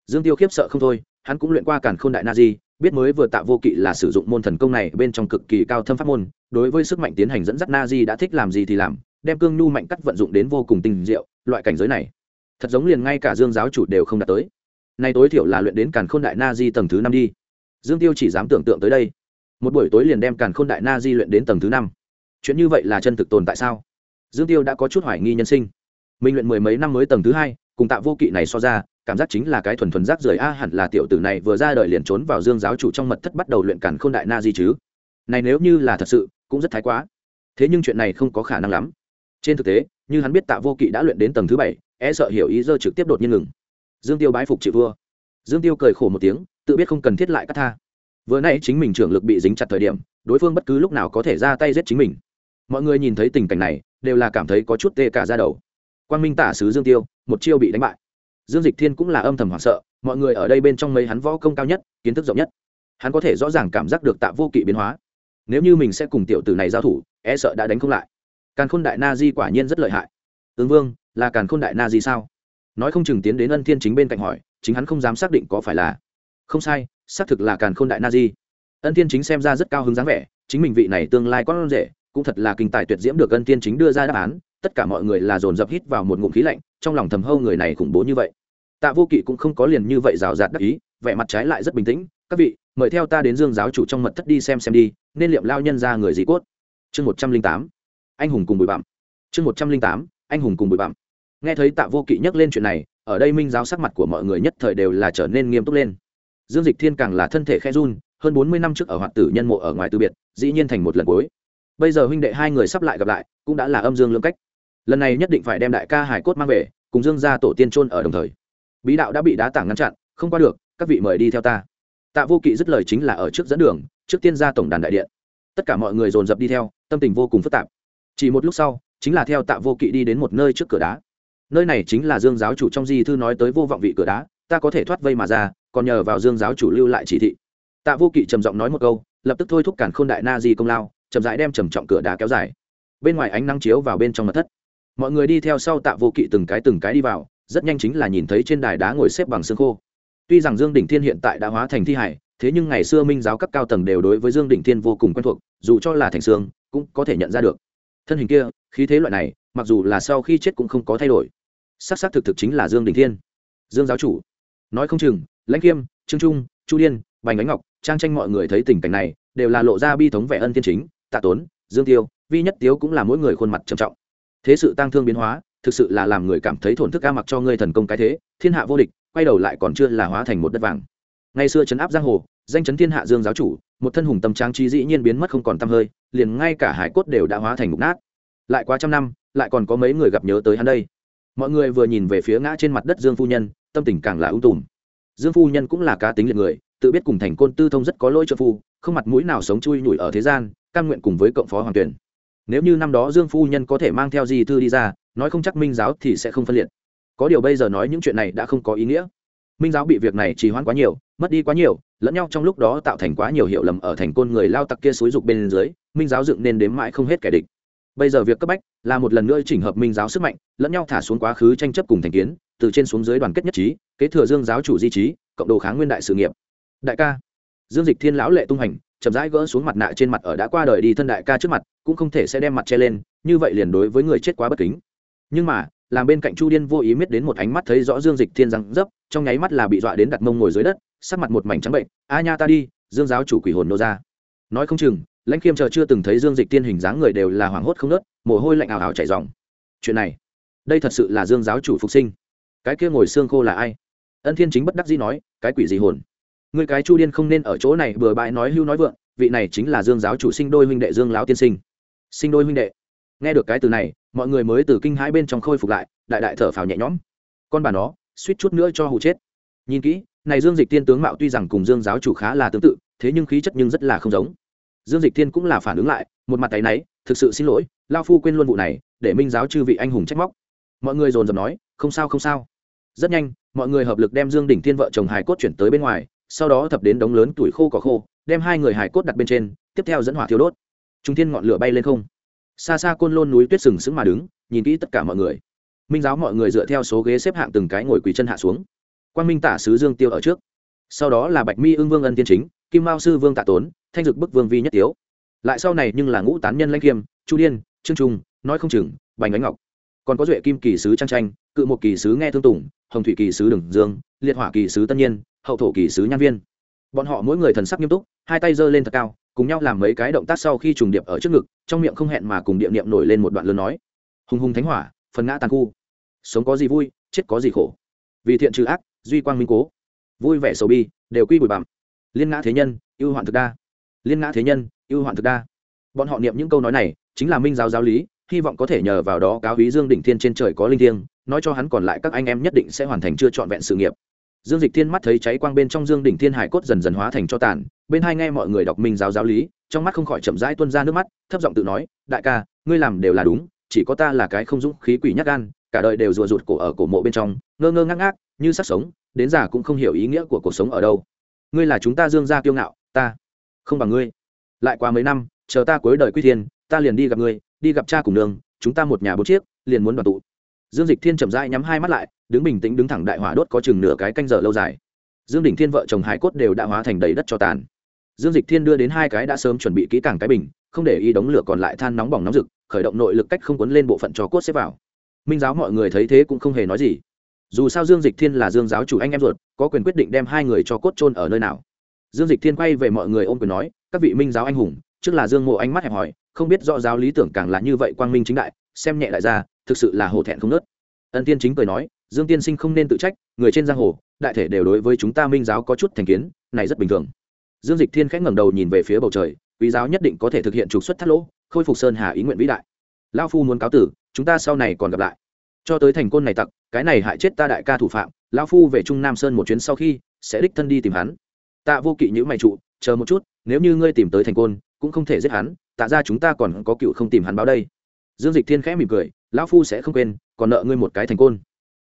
Dương tiêu khiếp sợ không thôi, hắn cũng luyện qua càn khôn đại na di, biết mới vừa tạ vô kỵ là sử dụng môn thần công này bên trong cực kỳ cao thâm pháp môn, đối với sức mạnh tiến hành dẫn dắt na di đã thích làm gì thì làm đem cương nhu mạnh cắt vận dụng đến vô cùng tinh diệu, loại cảnh giới này, thật giống liền ngay cả dương giáo chủ đều không đạt tới. Nay tối thiểu là luyện đến càn khôn đại na di tầng thứ năm đi. Dương tiêu chỉ dám tưởng tượng tới đây. Một buổi tối liền đem càn khôn đại na di luyện đến tầng thứ năm. Chuyện như vậy là chân thực tồn tại sao? Dương tiêu đã có chút hoài nghi nhân sinh. Mình luyện mười mấy năm mới tầng thứ hai, cùng tạ vô kỵ này so ra, cảm giác chính là cái thuần thuần rác rưởi a, hẳn là tiểu tử này vừa ra đời liền trốn vào dương giáo chủ trong mật thất bắt đầu luyện càn khôn đại na di chứ. Này nếu như là thật sự, cũng rất thái quá. Thế nhưng chuyện này không có khả năng lắm trên thực tế, như hắn biết tạ vô kỵ đã luyện đến tầng thứ bảy e sợ hiểu ý dơ trực tiếp đột nhiên ngừng. Dương tiêu bái phục chịu vua. Dương tiêu cười khổ một tiếng, tự biết không cần thiết lại cắt tha. Vừa nay chính mình trưởng lực bị dính chặt thời điểm, đối phương bất cứ lúc nào có thể ra tay giết chính mình. Mọi người nhìn thấy tình cảnh này, đều là cảm thấy có chút tê cả ra đầu. Quan minh tả sứ dương tiêu, một chiêu bị đánh bại. Dương dịch thiên cũng là âm thầm hoảng sợ, mọi người ở đây bên trong mấy hắn võ công cao nhất, kiến thức rộng nhất. Hắn có thể rõ ràng cảm giác được tạ vô kỵ biến hóa. Nếu như mình sẽ cùng tiểu tử này giao thủ e sợ đã đánh không lại càn khôn đại na di quả nhiên rất lợi hại. Ứng vương, là càn khôn đại na di sao? Nói không chừng tiến đến ân thiên chính bên cạnh hỏi, chính hắn không dám xác định có phải là. Không sai, xác thực là càn khôn đại na di. Ân thiên chính xem ra rất cao hứng dáng vẻ, chính mình vị này tương lai con rể, cũng thật là kinh tài tuyệt diễm được ân thiên chính đưa ra đáp án, tất cả mọi người là dồn dập hít vào một ngụm khí lạnh, trong lòng thầm hâu người này khủng bố như vậy. Tạ vô kỵ cũng không có liền như vậy rào rạt đắc ý, vẻ mặt trái lại rất bình tĩnh, các vị, mời theo ta đến dương giáo chủ trong mật thất đi xem xem đi, nên liệm lao nhân ra người gì cốt. Chương một trăm linh tám anh hùng cùng bụi bặm. Chương một trăm linh tám, anh hùng cùng bụi bặm. Nghe thấy tạ vô kỵ nhắc lên chuyện này, ở đây minh giáo sắc mặt của mọi người nhất thời đều là trở nên nghiêm túc lên. Dương dịch thiên càng là thân thể khe run, hơn bốn mươi năm trước ở hoạt tử nhân mộ ở ngoài từ biệt, dĩ nhiên thành một lần cuối. Bây giờ huynh đệ hai người sắp lại gặp lại, cũng đã là âm dương lưỡng cách. Lần này nhất định phải đem đại ca hải cốt mang về, cùng dương ra tổ tiên trôn ở đồng thời. Bí đạo đã bị đá tảng ngăn chặn, không qua được, các vị mời đi theo ta. Tạ vô kỵ dứt lời chính là ở trước dẫn đường, trước tiên ra tổng đàn đại điện. Tất cả mọi người dồn dập đi theo, tâm tình vô cùng phức tạp chỉ một lúc sau, chính là theo tạ vô kỵ đi đến một nơi trước cửa đá. Nơi này chính là dương giáo chủ trong di thư nói tới vô vọng vị cửa đá, ta có thể thoát vây mà ra, còn nhờ vào dương giáo chủ lưu lại chỉ thị. Tạ vô kỵ trầm giọng nói một câu, lập tức thôi thúc cản k h ô n đại na di công lao, chậm rãi đem trầm trọng cửa đá kéo dài. Bên ngoài ánh nắng chiếu vào bên trong mặt thất. Mọi người đi theo sau tạ vô kỵ từng cái từng cái đi vào, rất nhanh chính là nhìn thấy trên đài đá ngồi xếp bằng xương khô. Tuy rằng dương đỉnh thiên hiện tại đã hóa thành thi hải, thế nhưng ngày xưa minh giáo cấp cao tầng đều đối với dương đỉnh thiên vô cùng quen thuộc, dù cho là thành xương, cũng có thể nhận ra được thân hình kia, khí thế loại này, mặc dù là sau khi chết cũng không có thay đổi. S ắ c s ắ c thực thực chính là dương đình thiên. Dương giáo chủ. Nói không chừng, lãnh kiêm trương trung, chu điên, bành ánh ngọc, trang tranh mọi người thấy tình cảnh này, đều là lộ ra bi thống vẻ ân thiên chính, tạ tốn, dương tiêu, vi nhất tiếu cũng là mỗi người khuôn mặt trầm trọng. Thế sự tăng thương biến hóa, thực sự là làm người cảm thấy thổn thức ca mặc cho ngươi thần công cái thế, thiên hạ vô địch, quay đầu lại còn chưa là hóa thành một đất vàng. Ngày xưa trấn áp giang hồ, danh chấn thiên hạ dương giáo chủ một thân hùng tâm trang trí dĩ nhiên biến mất không còn t hơi, liền ngay cả hải cốt đều đã hóa thành mục nát. Lại quá trăm năm, lại còn có mấy người gặp nhớ tới hắn đây. Mọi người vừa nhìn về phía ngã trên mặt đất dương phu nhân, tâm tình càng là ưu tùm. Dương phu nhân cũng là cá tính liệt người, tự biết cùng thành côn tư thông rất có lỗi cho phu, không mặt mũi nào sống chui nhủi ở thế gian căn nguyện cùng với cộng phó hoàng tuyển. Nếu như năm đó dương phu nhân có thể mang theo di thư đi ra, nói không chắc minh giáo thì sẽ không phân liệt. Có điều bây giờ nói những chuyện này đã không có ý nghĩa minh giáo bị việc này trì hoãn quá nhiều, mất đi quá nhiều, lẫn nhau trong lúc đó tạo thành quá nhiều hiểu lầm ở thành côn người lao tặc kia xúi dục bên dưới, minh giáo dựng nên đếm mãi không hết kẻ địch. Bây giờ việc cấp bách là một lần nữa chỉnh hợp minh giáo sức mạnh, lẫn nhau thả xuống quá khứ tranh chấp cùng thành kiến, từ trên xuống dưới đoàn kết nhất trí, kế thừa dương giáo chủ di trí, cộng đồ kháng nguyên đại sự nghiệp. Đại ca, dương dịch thiên lão lệ tung hành, chậm rãi gỡ xuống mặt nạ trên mặt ở đã qua đời đi thân đại ca trước mặt, cũng không thể sẽ đem mặt che lên, như vậy liền đối với người chết quá bất kính. Nhưng mà làm bên cạnh chu điên vô ý miết đến một ánh mắt thấy rõ dương dịch thiên răng dấp, trong nháy mắt là bị dọa đến đặt mông ngồi dưới đất, sắc mặt một mảnh trắng bệnh, a nha ta đi, dương giáo chủ quỷ hồn nô ra. Nói không chừng, lãnh khiêm chờ chưa từng thấy dương dịch thiên hình dáng người đều là hoảng hốt không nớt mồ hôi lạnh ảo ảo chảy dòng chuyện này, đây thật sự là dương giáo chủ phục sinh. Cái kia ngồi xương khô là ai? Ân thiên chính bất đắc dĩ nói, cái quỷ gì hồn? Người cái chu điên không nên ở chỗ này bừa bãi nói hưu nói vượng, vị này chính là dương giáo chủ sinh đôi huynh đệ dương lão tiên sinh. Sinh đôi huynh đệ? Nghe được cái từ này, mọi người mới từ kinh hãi bên trong khôi phục lại, đại đại thở phào nhẹ nhõm. Con bà nó, suýt chút nữa cho hụ chết. Nhìn kỹ, này dương dịch tiên tướng mạo tuy rằng cùng dương giáo chủ khá là tương tự, thế nhưng khí chất nhưng rất là không giống. Dương dịch tiên cũng là phản ứng lại, một mặt tay náy, thực sự xin lỗi, lao phu quên luôn vụ này, để minh giáo chư vị anh hùng trách móc. Mọi người dồn dập nói, không sao không sao. Rất nhanh, mọi người hợp lực đem dương đỉnh thiên vợ chồng hải cốt chuyển tới bên ngoài, sau đó thập đến đống lớn tuổi khô cỏ khô, đem hai người hải cốt đặt bên trên, tiếp theo dẫn hỏa thiêu đốt. Trung thiên ngọn lửa bay lên không xa xa côn lôn núi tuyết sừng sững mà đứng, nhìn kỹ tất cả mọi người. Minh giáo mọi người dựa theo số ghế xếp hạng từng cái ngồi quỳ chân hạ xuống. Quan minh tả sứ dương tiêu ở trước. Sau đó là bạch mi ưng vương ân tiên chính, kim mao sư vương tạ tốn, thanh dực bức vương vi nhất tiếu. Lại sau này nhưng là ngũ tán nhân lanh kiêm chu điên, trương trung, nói không chừng, bành ánh ngọc. Còn có duệ kim kỳ sứ trang tranh cự một kỳ sứ nghe thương tùng, hồng thủy kỳ sứ đường dương, liệt hỏa kỳ sứ tân nhiên, hậu thổ kỳ sứ nhan viên. Bọn họ mỗi người thần sắc nghiêm túc, hai tay giơ lên thật cao cùng nhau làm mấy cái động tác sau khi trùng điệp ở trước ngực, trong miệng không hẹn mà cùng điệm niệm nổi lên một đoạn lớn nói, hùng hùng thánh hỏa, phần ngã tàn khu. Sống có gì vui, chết có gì khổ. Vì thiện trừ ác, duy quang minh cố. Vui vẻ sầu bi, đều quy bụi bặm. Liên ngã thế nhân, ưu hoạn thực đa. Liên ngã thế nhân, ưu hoạn thực đa. Bọn họ niệm những câu nói này, chính là minh giáo giáo lý, hy vọng có thể nhờ vào đó cáo hí dương đỉnh thiên trên trời có linh thiêng, nói cho hắn còn lại các anh em nhất định sẽ hoàn thành chưa trọn vẹn sự nghiệp. Dương dịch thiên mắt thấy cháy quang bên trong dương đỉnh thiên hải cốt dần dần hóa thành cho tàn bên hai nghe mọi người đọc minh giáo giáo lý, trong mắt không khỏi chậm rãi tuôn ra nước mắt, thấp giọng tự nói, đại ca, ngươi làm đều là đúng, chỉ có ta là cái không dũng khí quỷ nhắc gan, cả đời đều rùa rụt cổ ở cổ mộ bên trong, ngơ ngơ ngác ngác, như sắc sống, đến già cũng không hiểu ý nghĩa của cuộc sống ở đâu. Ngươi là chúng ta dương gia kiêu ngạo, ta không bằng ngươi. Lại qua mấy năm, chờ ta cuối đời quy thiên, ta liền đi gặp ngươi, đi gặp cha cùng đường chúng ta một nhà bốn chiếc, liền muốn đoàn tụ. Dương dịch thiên chậm rãi nhắm hai mắt lại, đứng bình tĩnh đứng thẳng đại hỏa đốt có chừng nửa cái canh giờ lâu dài. Dương đỉnh thiên vợ chồng hải cốt đều đã hóa thành đầy đất cho tàn dương dịch thiên đưa đến hai cái đã sớm chuẩn bị kỹ càng cái bình, không để ý đống lửa còn lại than nóng bỏng nóng rực, khởi động nội lực cách không cuốn lên bộ phận cho cốt xếp vào. Minh giáo mọi người thấy thế cũng không hề nói gì. Dù sao dương dịch thiên là dương giáo chủ anh em ruột, có quyền quyết định đem hai người cho cốt chôn ở nơi nào. Dương dịch thiên quay về mọi người ôm quyền nói, các vị minh giáo anh hùng, trước là dương mộ anh mắt hẹp hòi, không biết rõ giáo lý tưởng càng là như vậy quang minh chính đại, xem nhẹ đại gia thực sự là hổ thẹn không nớt. Ân tiên chính cười nói, dương tiên sinh không nên tự trách, người trên giang hồ, đại thể đều đối với chúng ta minh giáo có chút thành kiến, này rất bình thường dương dịch thiên khẽ ngẩng đầu nhìn về phía bầu trời, quý giáo nhất định có thể thực hiện trục xuất thắt lỗ, khôi phục sơn hà ý nguyện vĩ đại. Lao phu muốn cáo tử, chúng ta sau này còn gặp lại. Cho tới thành côn này tặc, cái này hại chết ta đại ca thủ phạm lao phu về trung nam sơn một chuyến sau khi, sẽ đích thân đi tìm hắn. Tạ vô kỵ nhữ mày trụ, chờ một chút, nếu như ngươi tìm tới thành côn, cũng không thể giết hắn, tạ ra chúng ta còn có cựu không tìm hắn báo đây. Dương dịch thiên khẽ mỉm cười, lão phu sẽ không quên, còn nợ ngươi một cái thành côn.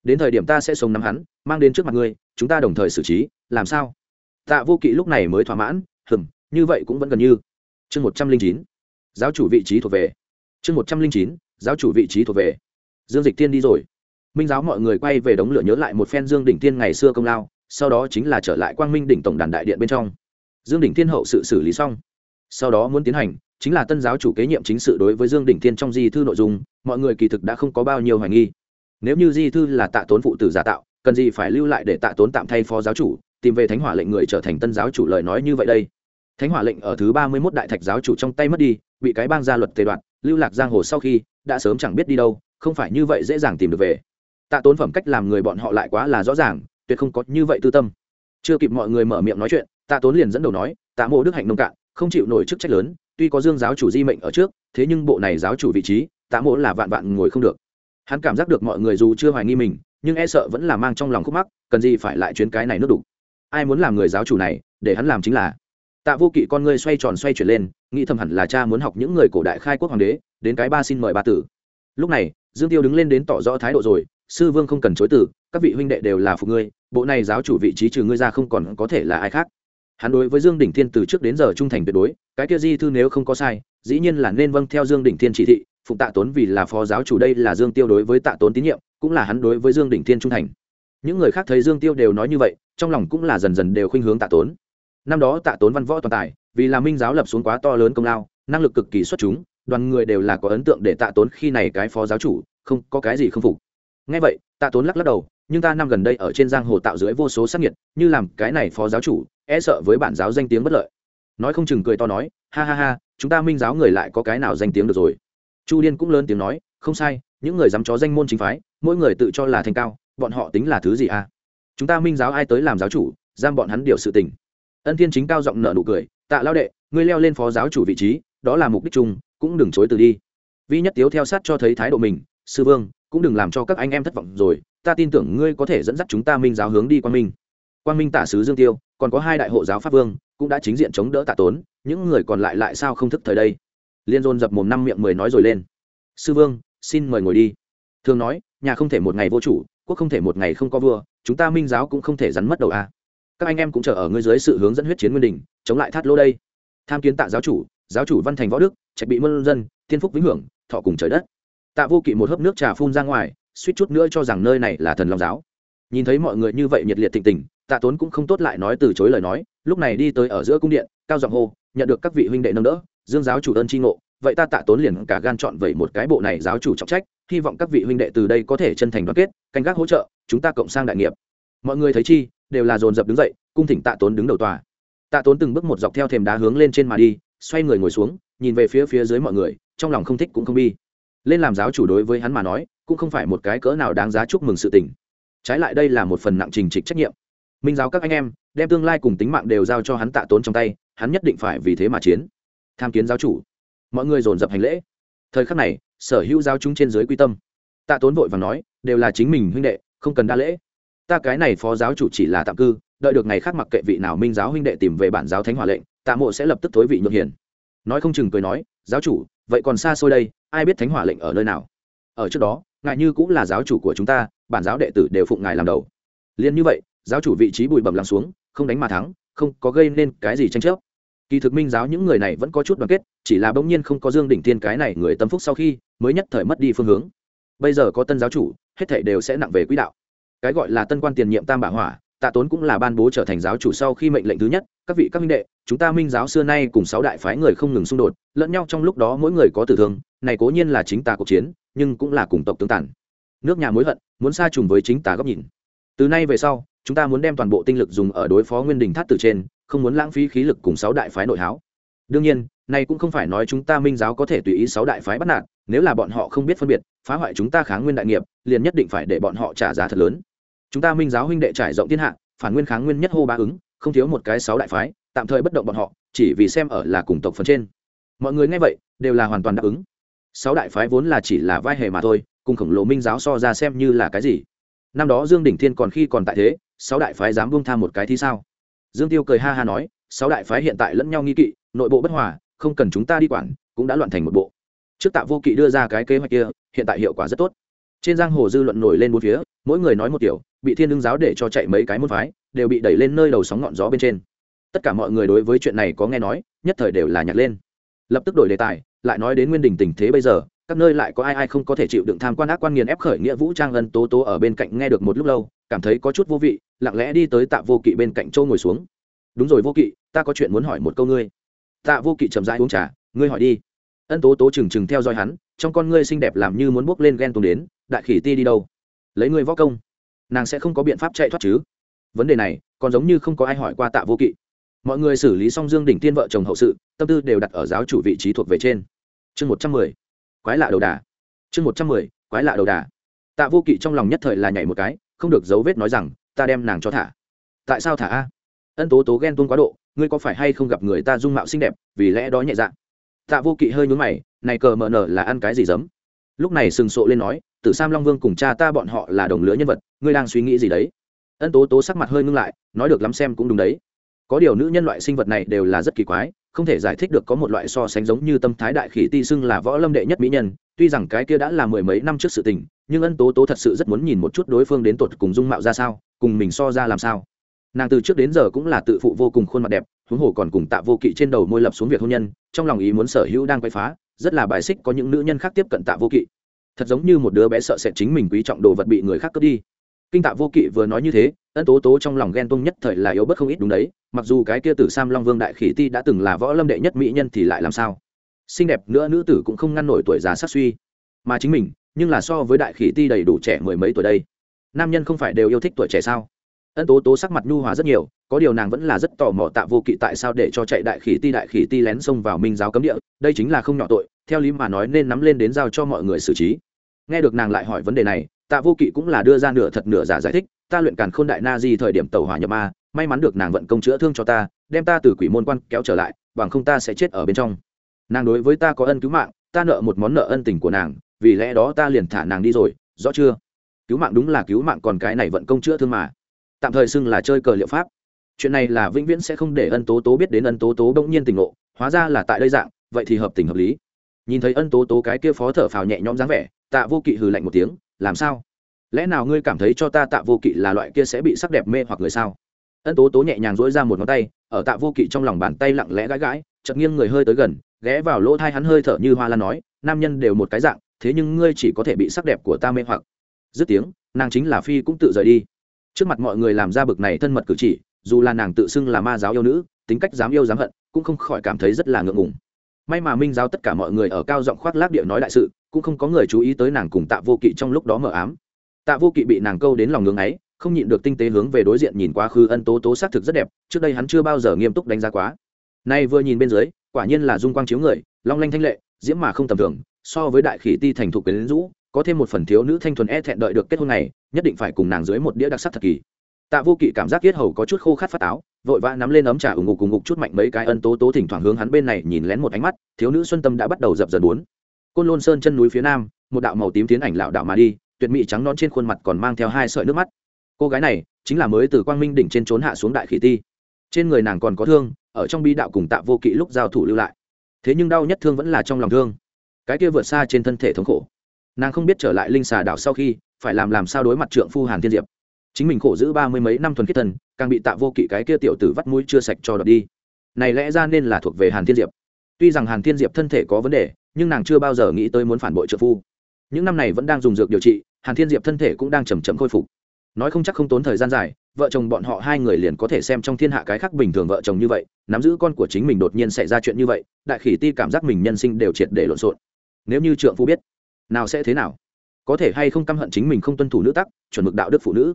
Đến thời điểm ta sẽ sống nắm hắn, mang đến trước mặt ngươi, chúng ta đồng thời xử trí, làm sao? Tạ vô kỵ lúc này mới thỏa mãn hừng như vậy cũng vẫn gần như. Chương một trăm linh chín, giáo chủ vị trí thuộc về. Chương một trăm linh chín, giáo chủ vị trí thuộc về. Dương dịch tiên đi rồi. Minh giáo mọi người quay về đống lửa nhớ lại một phen dương đỉnh tiên ngày xưa công lao, sau đó chính là trở lại quang minh đỉnh tổng đàn đại điện bên trong. Dương đỉnh tiên hậu sự xử lý xong, sau đó muốn tiến hành, chính là tân giáo chủ kế nhiệm chính sự đối với dương đỉnh tiên trong di thư nội dung, mọi người kỳ thực đã không có bao nhiêu hoài nghi. Nếu như di thư là tạ tốn phụ tử giả tạo, cần gì phải lưu lại để tạ tốn tạm thay phó giáo chủ tìm về thánh hỏa lệnh người trở thành tân giáo chủ lời nói như vậy đây. Thánh hỏa lệnh ở thứ ba mươi mốt đại thạch giáo chủ trong tay mất đi, bị cái bang gia luật tề đoạn lưu lạc giang hồ sau khi, đã sớm chẳng biết đi đâu, không phải như vậy dễ dàng tìm được về. Tạ tốn phẩm cách làm người bọn họ lại quá là rõ ràng, tuyệt không có như vậy tư tâm. Chưa kịp mọi người mở miệng nói chuyện, tạ tốn liền dẫn đầu nói, tạ mộ đức hạnh nông cạn, không chịu nổi chức trách lớn, tuy có dương giáo chủ di mệnh ở trước, thế nhưng bộ này giáo chủ vị trí, tạ mộ là vạn vạn ngồi không được. Hắn cảm giác được mọi người dù chưa hoài nghi mình, nhưng e sợ vẫn là mang trong lòng khúc mắc, cần gì phải lại chuyến cái này nước đủ ai muốn làm người giáo chủ này, để hắn làm chính là. Tạ vô kỵ con ngươi xoay tròn xoay chuyển lên, nghĩ thầm hẳn là cha muốn học những người cổ đại khai quốc hoàng đế, đến cái ba xin mời ba tử. Lúc này, dương tiêu đứng lên đến tỏ rõ thái độ rồi, sư vương không cần chối từ, các vị huynh đệ đều là phụ ngươi, bộ này giáo chủ vị trí trừ ngươi ra không còn có thể là ai khác. Hắn đối với dương đỉnh thiên từ trước đến giờ trung thành tuyệt đối, cái kia di thư nếu không có sai, dĩ nhiên là nên vâng theo dương đỉnh thiên chỉ thị phụng tạ tốn vì là phó giáo chủ đây là dương tiêu đối với tạ tốn tín nhiệm, cũng là hắn đối với dương đỉnh thiên trung thành những người khác thấy dương tiêu đều nói như vậy, trong lòng cũng là dần dần đều khuynh hướng tạ tốn. Năm đó tạ tốn văn võ toàn tài, vì là minh giáo lập xuống quá to lớn công lao, năng lực cực kỳ xuất chúng, đoàn người đều là có ấn tượng để tạ tốn khi này cái phó giáo chủ, không có cái gì không phục. Ngay vậy, tạ tốn lắc lắc đầu, nhưng ta năm gần đây ở trên giang hồ tạo dưới vô số sắc nhiệt như làm cái này phó giáo chủ e sợ với bản giáo danh tiếng bất lợi. Nói không chừng cười to nói, ha ha ha, chúng ta minh giáo người lại có cái nào danh tiếng được rồi? Chu Liên cũng lớn tiếng nói, không sai, những người dám chó danh môn chính phái, mỗi người tự cho là thành cao bọn họ tính là thứ gì à? Chúng ta minh giáo ai tới làm giáo chủ, giam bọn hắn điều sự tình. Ân thiên chính cao giọng nợ nụ cười, tạ lao đệ, ngươi leo lên phó giáo chủ vị trí, đó là mục đích chung, cũng đừng chối từ đi. Vi nhất tiếu theo sát cho thấy thái độ mình, sư vương, cũng đừng làm cho các anh em thất vọng rồi, ta tin tưởng ngươi có thể dẫn dắt chúng ta minh giáo hướng đi quang minh. Quang minh tả sứ dương tiêu, còn có hai đại hộ giáo pháp vương, cũng đã chính diện chống đỡ tạ tốn, những người còn lại lại sao không thức thời đây? Liên dôn dập mồm năm miệng mười nói rồi lên, sư vương, xin mời ngồi đi. Thường nói, nhà không thể một ngày vô chủ quốc không thể một ngày không có vua, chúng ta minh giáo cũng không thể rắn mất đầu a. À. các anh em cũng chờ ở ngươi dưới sự hướng dẫn huyết chiến nguyên đình chống lại thát lô đây. Tham kiến tạ giáo chủ giáo chủ văn thành võ đức, trạch bị mân dân, tiên phúc vĩnh hưởng, thọ cùng trời đất. Tạ vô kỵ một hớp nước trà phun ra ngoài, suýt chút nữa cho rằng nơi này là thần long giáo. Nhìn thấy mọi người như vậy nhiệt liệt thịnh tình, tạ tốn cũng không tốt lại nói từ chối lời nói, lúc này đi tới ở giữa cung điện, cao giọng hô, nhận được các vị huynh đệ nâng đỡ, dương giáo chủ ơn tri ngộ vậy ta tạ tốn liền cả gan chọn vậy một cái bộ này giáo chủ trọng trách, hy vọng các vị huynh đệ từ đây có thể chân thành đoàn kết, canh gác hỗ trợ, chúng ta cộng sang đại nghiệp. Mọi người thấy chi, đều là dồn dập đứng dậy, cung thỉnh tạ tốn đứng đầu tòa. Tạ tốn từng bước một dọc theo thềm đá hướng lên trên mà đi, xoay người ngồi xuống, nhìn về phía phía dưới mọi người, trong lòng không thích cũng không bi. Lên làm giáo chủ đối với hắn mà nói, cũng không phải một cái cỡ nào đáng giá chúc mừng sự tình. Trái lại đây là một phần nặng trình trịch trách nhiệm. Minh giáo các anh em, đem tương lai cùng tính mạng đều giao cho hắn tạ tốn trong tay, hắn nhất định phải vì thế mà chiến. Tham kiến giáo chủ mọi người dồn dập hành lễ. Thời khắc này, sở hữu giáo chúng trên dưới quy tâm. Tạ tốn vội và nói, đều là chính mình huynh đệ, không cần đa lễ. Ta cái này phó giáo chủ chỉ là tạm cư, đợi được ngày khác mặc kệ vị nào minh giáo huynh đệ tìm về bản giáo thánh hỏa lệnh, tạ mộ sẽ lập tức thối vị nhượng hiền. Nói không chừng cười nói, giáo chủ, vậy còn xa xôi đây, ai biết thánh hỏa lệnh ở nơi nào? Ở trước đó, ngài như cũng là giáo chủ của chúng ta, bản giáo đệ tử đều phụng ngài làm đầu. Liền như vậy, giáo chủ vị trí bụi bẩm lắng xuống, không đánh mà thắng, không có gây nên cái gì tranh chấp kỳ thực minh giáo những người này vẫn có chút đoàn kết, chỉ là bỗng nhiên không có dương đỉnh Thiên cái này người tâm phúc sau khi, mới nhất thời mất đi phương hướng. Bây giờ có tân giáo chủ, hết thảy đều sẽ nặng về quỹ đạo. Cái gọi là tân quan tiền nhiệm tam bả hỏa, tạ tốn cũng là ban bố trở thành giáo chủ sau khi mệnh lệnh thứ nhất, các vị các minh đệ, chúng ta minh giáo xưa nay cùng sáu đại phái người không ngừng xung đột, lẫn nhau trong lúc đó mỗi người có tử thương, này cố nhiên là chính tà cuộc chiến, nhưng cũng là cùng tộc tương tàn. Nước nhà mối hận, muốn xa trùng với chính tà góc nhìn. Từ nay về sau, chúng ta muốn đem toàn bộ tinh lực dùng ở đối phó nguyên đình thắt từ trên không muốn lãng phí khí lực cùng sáu đại phái nội háo. Đương nhiên này cũng không phải nói chúng ta minh giáo có thể tùy ý sáu đại phái bắt nạt, nếu là bọn họ không biết phân biệt, phá hoại chúng ta kháng nguyên đại nghiệp, liền nhất định phải để bọn họ trả giá thật lớn. Chúng ta minh giáo huynh đệ trải rộng thiên hạ, phản nguyên kháng nguyên nhất hô ba ứng, không thiếu một cái sáu đại phái, tạm thời bất động bọn họ, chỉ vì xem ở là cùng tộc phần trên. Mọi người nghe vậy, đều là hoàn toàn đáp ứng. Sáu đại phái vốn là chỉ là vai hề mà thôi, cùng khổng lồ minh giáo so ra xem như là cái gì. Năm đó dương đỉnh thiên còn khi còn tại thế, sáu đại phái dám buông tham một cái thì sao? Dương tiêu cười ha ha nói, sáu đại phái hiện tại lẫn nhau nghi kỵ, nội bộ bất hòa, không cần chúng ta đi quản, cũng đã loạn thành một bộ. Trước tạ vô kỵ đưa ra cái kế hoạch kia, hiện tại hiệu quả rất tốt. Trên giang hồ dư luận nổi lên bốn phía, mỗi người nói một kiểu, bị thiên đương giáo để cho chạy mấy cái môn phái, đều bị đẩy lên nơi đầu sóng ngọn gió bên trên. Tất cả mọi người đối với chuyện này có nghe nói, nhất thời đều là nhặt lên. Lập tức đổi đề tài, lại nói đến nguyên đình tình thế bây giờ, các nơi lại có ai ai không có thể chịu đựng tham quan ác quan nghiền ép khởi nghĩa vũ trang ân tố tố ở bên cạnh nghe được một lúc lâu cảm thấy có chút vô vị, lặng lẽ đi tới tạ vô kỵ bên cạnh châu ngồi xuống. Đúng rồi vô kỵ, ta có chuyện muốn hỏi một câu ngươi. Tạ vô kỵ chậm rãi uống trà, ngươi hỏi đi. Ân tố tố trừng trừng theo dõi hắn, trong con ngươi xinh đẹp làm như muốn bước lên ghen tùng đến, đại khỉ ti đi đâu? Lấy ngươi võ công, nàng sẽ không có biện pháp chạy thoát chứ? Vấn đề này, còn giống như không có ai hỏi qua tạ vô kỵ. Mọi người xử lý xong dương đỉnh tiên vợ chồng hậu sự, tâm tư đều đặt ở giáo chủ vị trí thuộc về trên. Chương một trăm mười, quái lạ đầu đà. Chương một trăm mười, quái lạ đầu đà. Tạ vô kỵ trong lòng nhất thời là nhảy một cái không được dấu vết nói rằng, ta đem nàng cho thả. Tại sao thả a? Ân tố tố ghen tuông quá độ, ngươi có phải hay không gặp người ta dung mạo xinh đẹp, vì lẽ đó nhẹ dạ? Tạ vô kỵ hơi nhún mày, này cờ mờ nở là ăn cái gì giấm? Lúc này sừng sộ lên nói, tử sam long vương cùng cha ta bọn họ là đồng lứa nhân vật, ngươi đang suy nghĩ gì đấy? Ân tố tố sắc mặt hơi ngưng lại, nói được lắm xem cũng đúng đấy. Có điều nữ nhân loại sinh vật này đều là rất kỳ quái, không thể giải thích được có một loại so sánh giống như tâm thái đại khỉ ti xưng là võ lâm đệ nhất mỹ nhân, tuy rằng cái kia đã là mười mấy năm trước sự tình nhưng ân tố tố thật sự rất muốn nhìn một chút đối phương đến tột cùng dung mạo ra sao, cùng mình so ra làm sao. Nàng từ trước đến giờ cũng là tự phụ vô cùng khuôn mặt đẹp, huống hồ còn cùng tạ vô kỵ trên đầu môi lập xuống việc hôn nhân, trong lòng ý muốn sở hữu đang quay phá, rất là bài xích có những nữ nhân khác tiếp cận tạ vô kỵ. Thật giống như một đứa bé sợ sẽ chính mình quý trọng đồ vật bị người khác cướp đi. Kinh tạ vô kỵ vừa nói như thế, ân tố tố trong lòng ghen tung nhất thời là yếu bất không ít đúng đấy, mặc dù cái kia tử sam long vương đại khỉ ti đã từng là võ lâm đệ nhất mỹ nhân thì lại làm sao? Xinh đẹp nữa nữ tử cũng không ngăn nổi tuổi già sát suy. Mà chính mình nhưng là so với đại khỉ ti đầy đủ trẻ mười mấy tuổi đây. Nam nhân không phải đều yêu thích tuổi trẻ sao? Ân tố tố sắc mặt nhu hòa rất nhiều, có điều nàng vẫn là rất tò mò tạ vô kỵ tại sao để cho chạy đại khỉ ti đại khỉ ti lén xông vào minh giáo cấm địa, đây chính là không nhỏ tội, theo lý mà nói nên nắm lên đến giao cho mọi người xử trí. Nghe được nàng lại hỏi vấn đề này, tạ vô kỵ cũng là đưa ra nửa thật nửa giả giải thích, ta luyện càn k h ô n đại na di thời điểm tàu hỏa nhập ma, may mắn được nàng vận công chữa thương cho ta, đem ta từ quỷ môn quan kéo trở lại, bằng không ta sẽ chết ở bên trong. Nàng đối với ta có ân cứu mạng, ta nợ một món nợ ân tình của nàng vì lẽ đó ta liền thả nàng đi rồi, rõ chưa? Cứu mạng đúng là cứu mạng, còn cái này vận công chữa thương mà. Tạm thời xưng là chơi cờ liệu pháp. Chuyện này là vĩnh viễn sẽ không để ân tố tố biết đến ân tố tố bỗng nhiên tỉnh ngộ, hóa ra là tại đây dạng, vậy thì hợp tình hợp lý. Nhìn thấy ân tố tố cái kia phó thở phào nhẹ nhõm dáng vẻ, tạ vô kỵ hừ lạnh một tiếng, làm sao? Lẽ nào ngươi cảm thấy cho ta tạ vô kỵ là loại kia sẽ bị sắc đẹp mê hoặc người sao? Ân tố tố nhẹ nhàng dỗi ra một ngón tay, ở tạ vô kỵ trong lòng bàn tay lặng lẽ gãi gãi chật nghiêng người hơi tới gần, ghé vào lỗ thai hắn hơi thở như hoa lan nói, nam nhân đều một cái dạng thế nhưng ngươi chỉ có thể bị sắc đẹp của ta mê hoặc. Dứt tiếng, nàng chính là phi cũng tự rời đi. Trước mặt mọi người làm ra bực này thân mật cử chỉ, dù là nàng tự xưng là ma giáo yêu nữ, tính cách dám yêu dám hận, cũng không khỏi cảm thấy rất là ngượng ngùng. May mà minh giáo tất cả mọi người ở cao giọng khoác lác địa nói đại sự, cũng không có người chú ý tới nàng cùng tạ vô kỵ trong lúc đó mờ ám. Tạ vô kỵ bị nàng câu đến lòng ngưng ấy, không nhịn được tinh tế hướng về đối diện nhìn quá khứ ân tố tố xác thực rất đẹp, trước đây hắn chưa bao giờ nghiêm túc đánh giá quá. Nay vừa nhìn bên dưới, quả nhiên là dung quang chiếu người, long lanh thanh lệ, diễm mà không tầm thường so với đại khỉ ti thành thục quyến rũ, có thêm một phần thiếu nữ thanh thuần e thẹn đợi được kết hôn này, nhất định phải cùng nàng dưới một đĩa đặc sắc thật kỳ. Tạ vô kỵ cảm giác yết hầu có chút khô khát phát áo, vội vã nắm lên ấm trà ủng ngục cùng ngục chút mạnh mấy cái ân tố tố thỉnh thoảng hướng hắn bên này nhìn lén một ánh mắt, thiếu nữ xuân tâm đã bắt đầu dập dần bốn côn lôn sơn chân núi phía nam, một đạo màu tím tiến ảnh lạo đạo mà đi, tuyệt mỹ trắng non trên khuôn mặt còn mang theo hai sợi nước mắt. Cô gái này chính là mới từ quang minh đỉnh trên trốn hạ xuống đại khỉ ti. Trên người nàng còn có thương, ở trong bi đạo cùng tạ vô kỵ lúc giao thủ lưu lại. Thế nhưng đau nhất thương vẫn là trong lòng thương cái kia vượt xa trên thân thể thống khổ. Nàng không biết trở lại linh xà đảo sau khi phải làm làm sao đối mặt trượng phu hàn thiên diệp. Chính mình khổ giữ ba mươi mấy năm thuần khiết thần, càng bị tạ vô kỵ cái kia tiểu tử vắt mũi chưa sạch cho đợt đi. Này lẽ ra nên là thuộc về hàn thiên diệp. Tuy rằng hàn thiên diệp thân thể có vấn đề, nhưng nàng chưa bao giờ nghĩ tới muốn phản bội trợ phu. Những năm này vẫn đang dùng dược điều trị, hàn thiên diệp thân thể cũng đang chầm chậm khôi phục. Nói không chắc không tốn thời gian dài, vợ chồng bọn họ hai người liền có thể xem trong thiên hạ cái khác bình thường vợ chồng như vậy, nắm giữ con của chính mình đột nhiên xảy ra chuyện như vậy, đại khỉ ti cảm giác mình nhân sinh đều triệt để lộn xộn nếu như trượng phu biết, nào sẽ thế nào? Có thể hay không căm hận chính mình không tuân thủ nữ tắc, chuẩn mực đạo đức phụ nữ.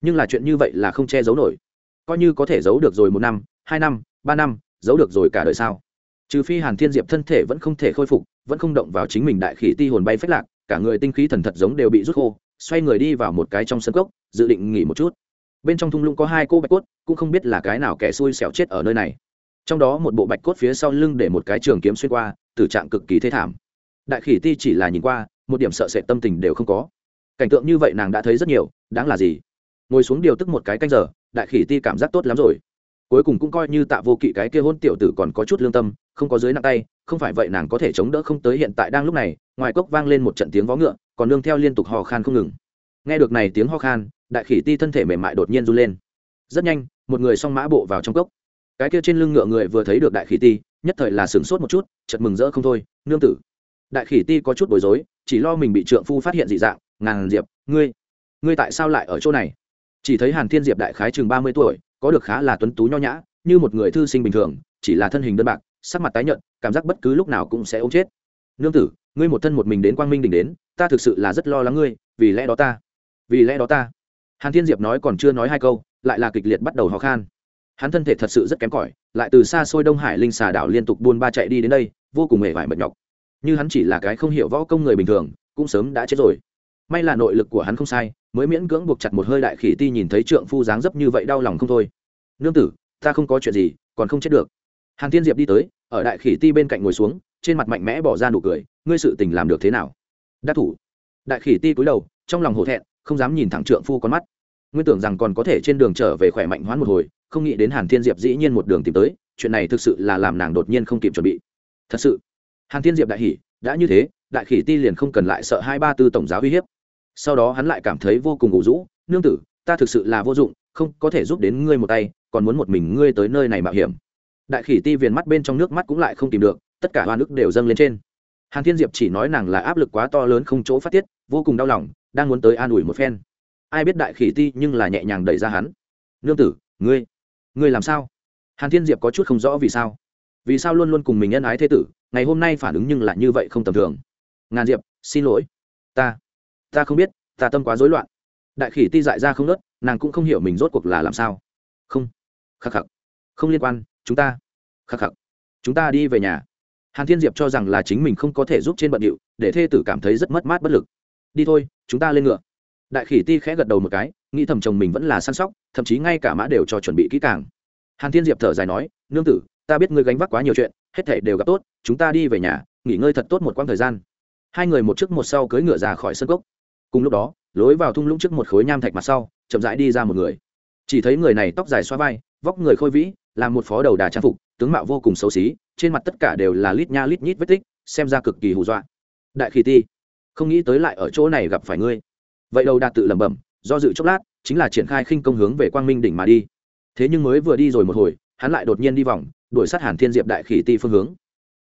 Nhưng là chuyện như vậy là không che giấu nổi. Coi như có thể giấu được rồi một năm, hai năm, ba năm, giấu được rồi cả đời sao? Trừ phi hàn thiên diệp thân thể vẫn không thể khôi phục, vẫn không động vào chính mình đại khỉ ti hồn bay phách lạc, cả người tinh khí thần thật giống đều bị rút khô, xoay người đi vào một cái trong sân cốc, dự định nghỉ một chút. Bên trong thung lũng có hai cô bạch cốt, cũng không biết là cái nào kẻ xui xẻo chết ở nơi này. Trong đó một bộ bạch cốt phía sau lưng để một cái trường kiếm xuyên qua, tử trạng cực kỳ thê thảm đại khỉ ti chỉ là nhìn qua, một điểm sợ sệt tâm tình đều không có. Cảnh tượng như vậy nàng đã thấy rất nhiều, đáng là gì? Ngồi xuống điều tức một cái canh giờ, đại khỉ ti cảm giác tốt lắm rồi. Cuối cùng cũng coi như tạ vô kỵ cái kia hôn tiểu tử còn có chút lương tâm, không có dưới nặng tay, không phải vậy nàng có thể chống đỡ không tới hiện tại đang lúc này, ngoài cốc vang lên một trận tiếng vó ngựa, còn nương theo liên tục hò khan không ngừng. Nghe được này tiếng ho khan, đại khỉ ti thân thể mềm mại đột nhiên run lên. Rất nhanh, một người song mã bộ vào trong cốc. Cái kia trên lưng ngựa người vừa thấy được đại khỉ ti, nhất thời là sửng sốt một chút chật mừng rỡ không thôi, nương tử đại khỉ ti có chút bối rối, chỉ lo mình bị trượng phu phát hiện dị dạng, ngàn diệp, ngươi ngươi tại sao lại ở chỗ này? Chỉ thấy hàn thiên diệp đại khái chừng ba mươi tuổi, có được khá là tuấn tú nho nhã, như một người thư sinh bình thường, chỉ là thân hình đơn bạc, sắc mặt tái nhợt, cảm giác bất cứ lúc nào cũng sẽ ốm chết. Nương tử, ngươi một thân một mình đến quang minh đỉnh đến, ta thực sự là rất lo lắng ngươi, vì lẽ đó ta, vì lẽ đó ta. Hàn thiên diệp nói còn chưa nói hai câu, lại là kịch liệt bắt đầu ho khan. Hắn thân thể thật sự rất kém cỏi, lại từ xa xôi đông hải linh xà đảo liên tục buôn ba chạy đi đến đây, vô cùng hề vải mệt nhọc như hắn chỉ là cái không hiểu võ công người bình thường, cũng sớm đã chết rồi. May là nội lực của hắn không sai, mới miễn cưỡng buộc chặt một hơi đại khỉ ti nhìn thấy trượng phu dáng dấp như vậy đau lòng không thôi. Nương tử, ta không có chuyện gì, còn không chết được. Hàn thiên diệp đi tới, ở đại khỉ ti bên cạnh ngồi xuống, trên mặt mạnh mẽ bỏ ra nụ cười, ngươi sự tình làm được thế nào? Đắc thủ. Đại khỉ ti cúi đầu, trong lòng hổ thẹn, không dám nhìn thẳng trượng phu con mắt. Nguyên tưởng rằng còn có thể trên đường trở về khỏe mạnh hoán một hồi, không nghĩ đến hàn thiên diệp dĩ nhiên một đường tìm tới, chuyện này thực sự là làm nàng đột nhiên không kịp chuẩn bị. Thật sự hàn thiên diệp đại hỷ đã như thế, đại khỉ ti liền không cần lại sợ hai ba tư tổng giáo uy hiếp. Sau đó hắn lại cảm thấy vô cùng ủ rũ, nương tử, ta thực sự là vô dụng, không có thể giúp đến ngươi một tay, còn muốn một mình ngươi tới nơi này mạo hiểm. Đại khỉ ti viền mắt bên trong nước mắt cũng lại không tìm được, tất cả hoa nước đều dâng lên trên. Hàn thiên diệp chỉ nói nàng là áp lực quá to lớn không chỗ phát tiết, vô cùng đau lòng, đang muốn tới an ủi một phen. Ai biết đại khỉ ti nhưng là nhẹ nhàng đẩy ra hắn. Nương tử, ngươi ngươi làm sao? Hàn thiên diệp có chút không rõ vì sao. Vì sao luôn luôn cùng mình nhân ái thế tử ngày hôm nay phản ứng nhưng lại như vậy không tầm thường. Ngàn diệp, xin lỗi. Ta ta không biết, ta tâm quá rối loạn. Đại khỉ ti dại ra không nớt, nàng cũng không hiểu mình rốt cuộc là làm sao. Không. Khắc khắc. Không liên quan, chúng ta. Khắc khắc. Chúng ta đi về nhà. Hàn thiên diệp cho rằng là chính mình không có thể giúp trên bận điệu, để thê tử cảm thấy rất mất mát bất lực. Đi thôi, chúng ta lên ngựa. Đại khỉ ti khẽ gật đầu một cái, nghĩ thầm chồng mình vẫn là săn sóc, thậm chí ngay cả mã đều cho chuẩn bị kỹ càng. Hàn thiên diệp thở dài nói, nương tử, ta biết ngươi gánh vác quá nhiều chuyện hết thể đều gặp tốt, chúng ta đi về nhà, nghỉ ngơi thật tốt một quãng thời gian. Hai người một trước một sau cưỡi ngựa ra khỏi sân gốc cùng lúc đó, lối vào thung lũng trước một khối nham thạch mặt sau, chậm rãi đi ra một người. Chỉ thấy người này tóc dài xoa vai, vóc người khôi vĩ là một phó đầu đà trang phục, tướng mạo vô cùng xấu xí, trên mặt tất cả đều là lít nha lít nhít vết tích, xem ra cực kỳ hù dọa. Đại khí ti, không nghĩ tới lại ở chỗ này gặp phải ngươi. Vậy đầu đà tự lẩm bẩm, do dự chốc lát, chính là triển khai khinh công hướng về quang minh đỉnh mà đi. Thế nhưng mới vừa đi rồi một hồi, hắn lại đột nhiên đi vòng đuổi sát hàn thiên diệp đại khỉ ti phương hướng.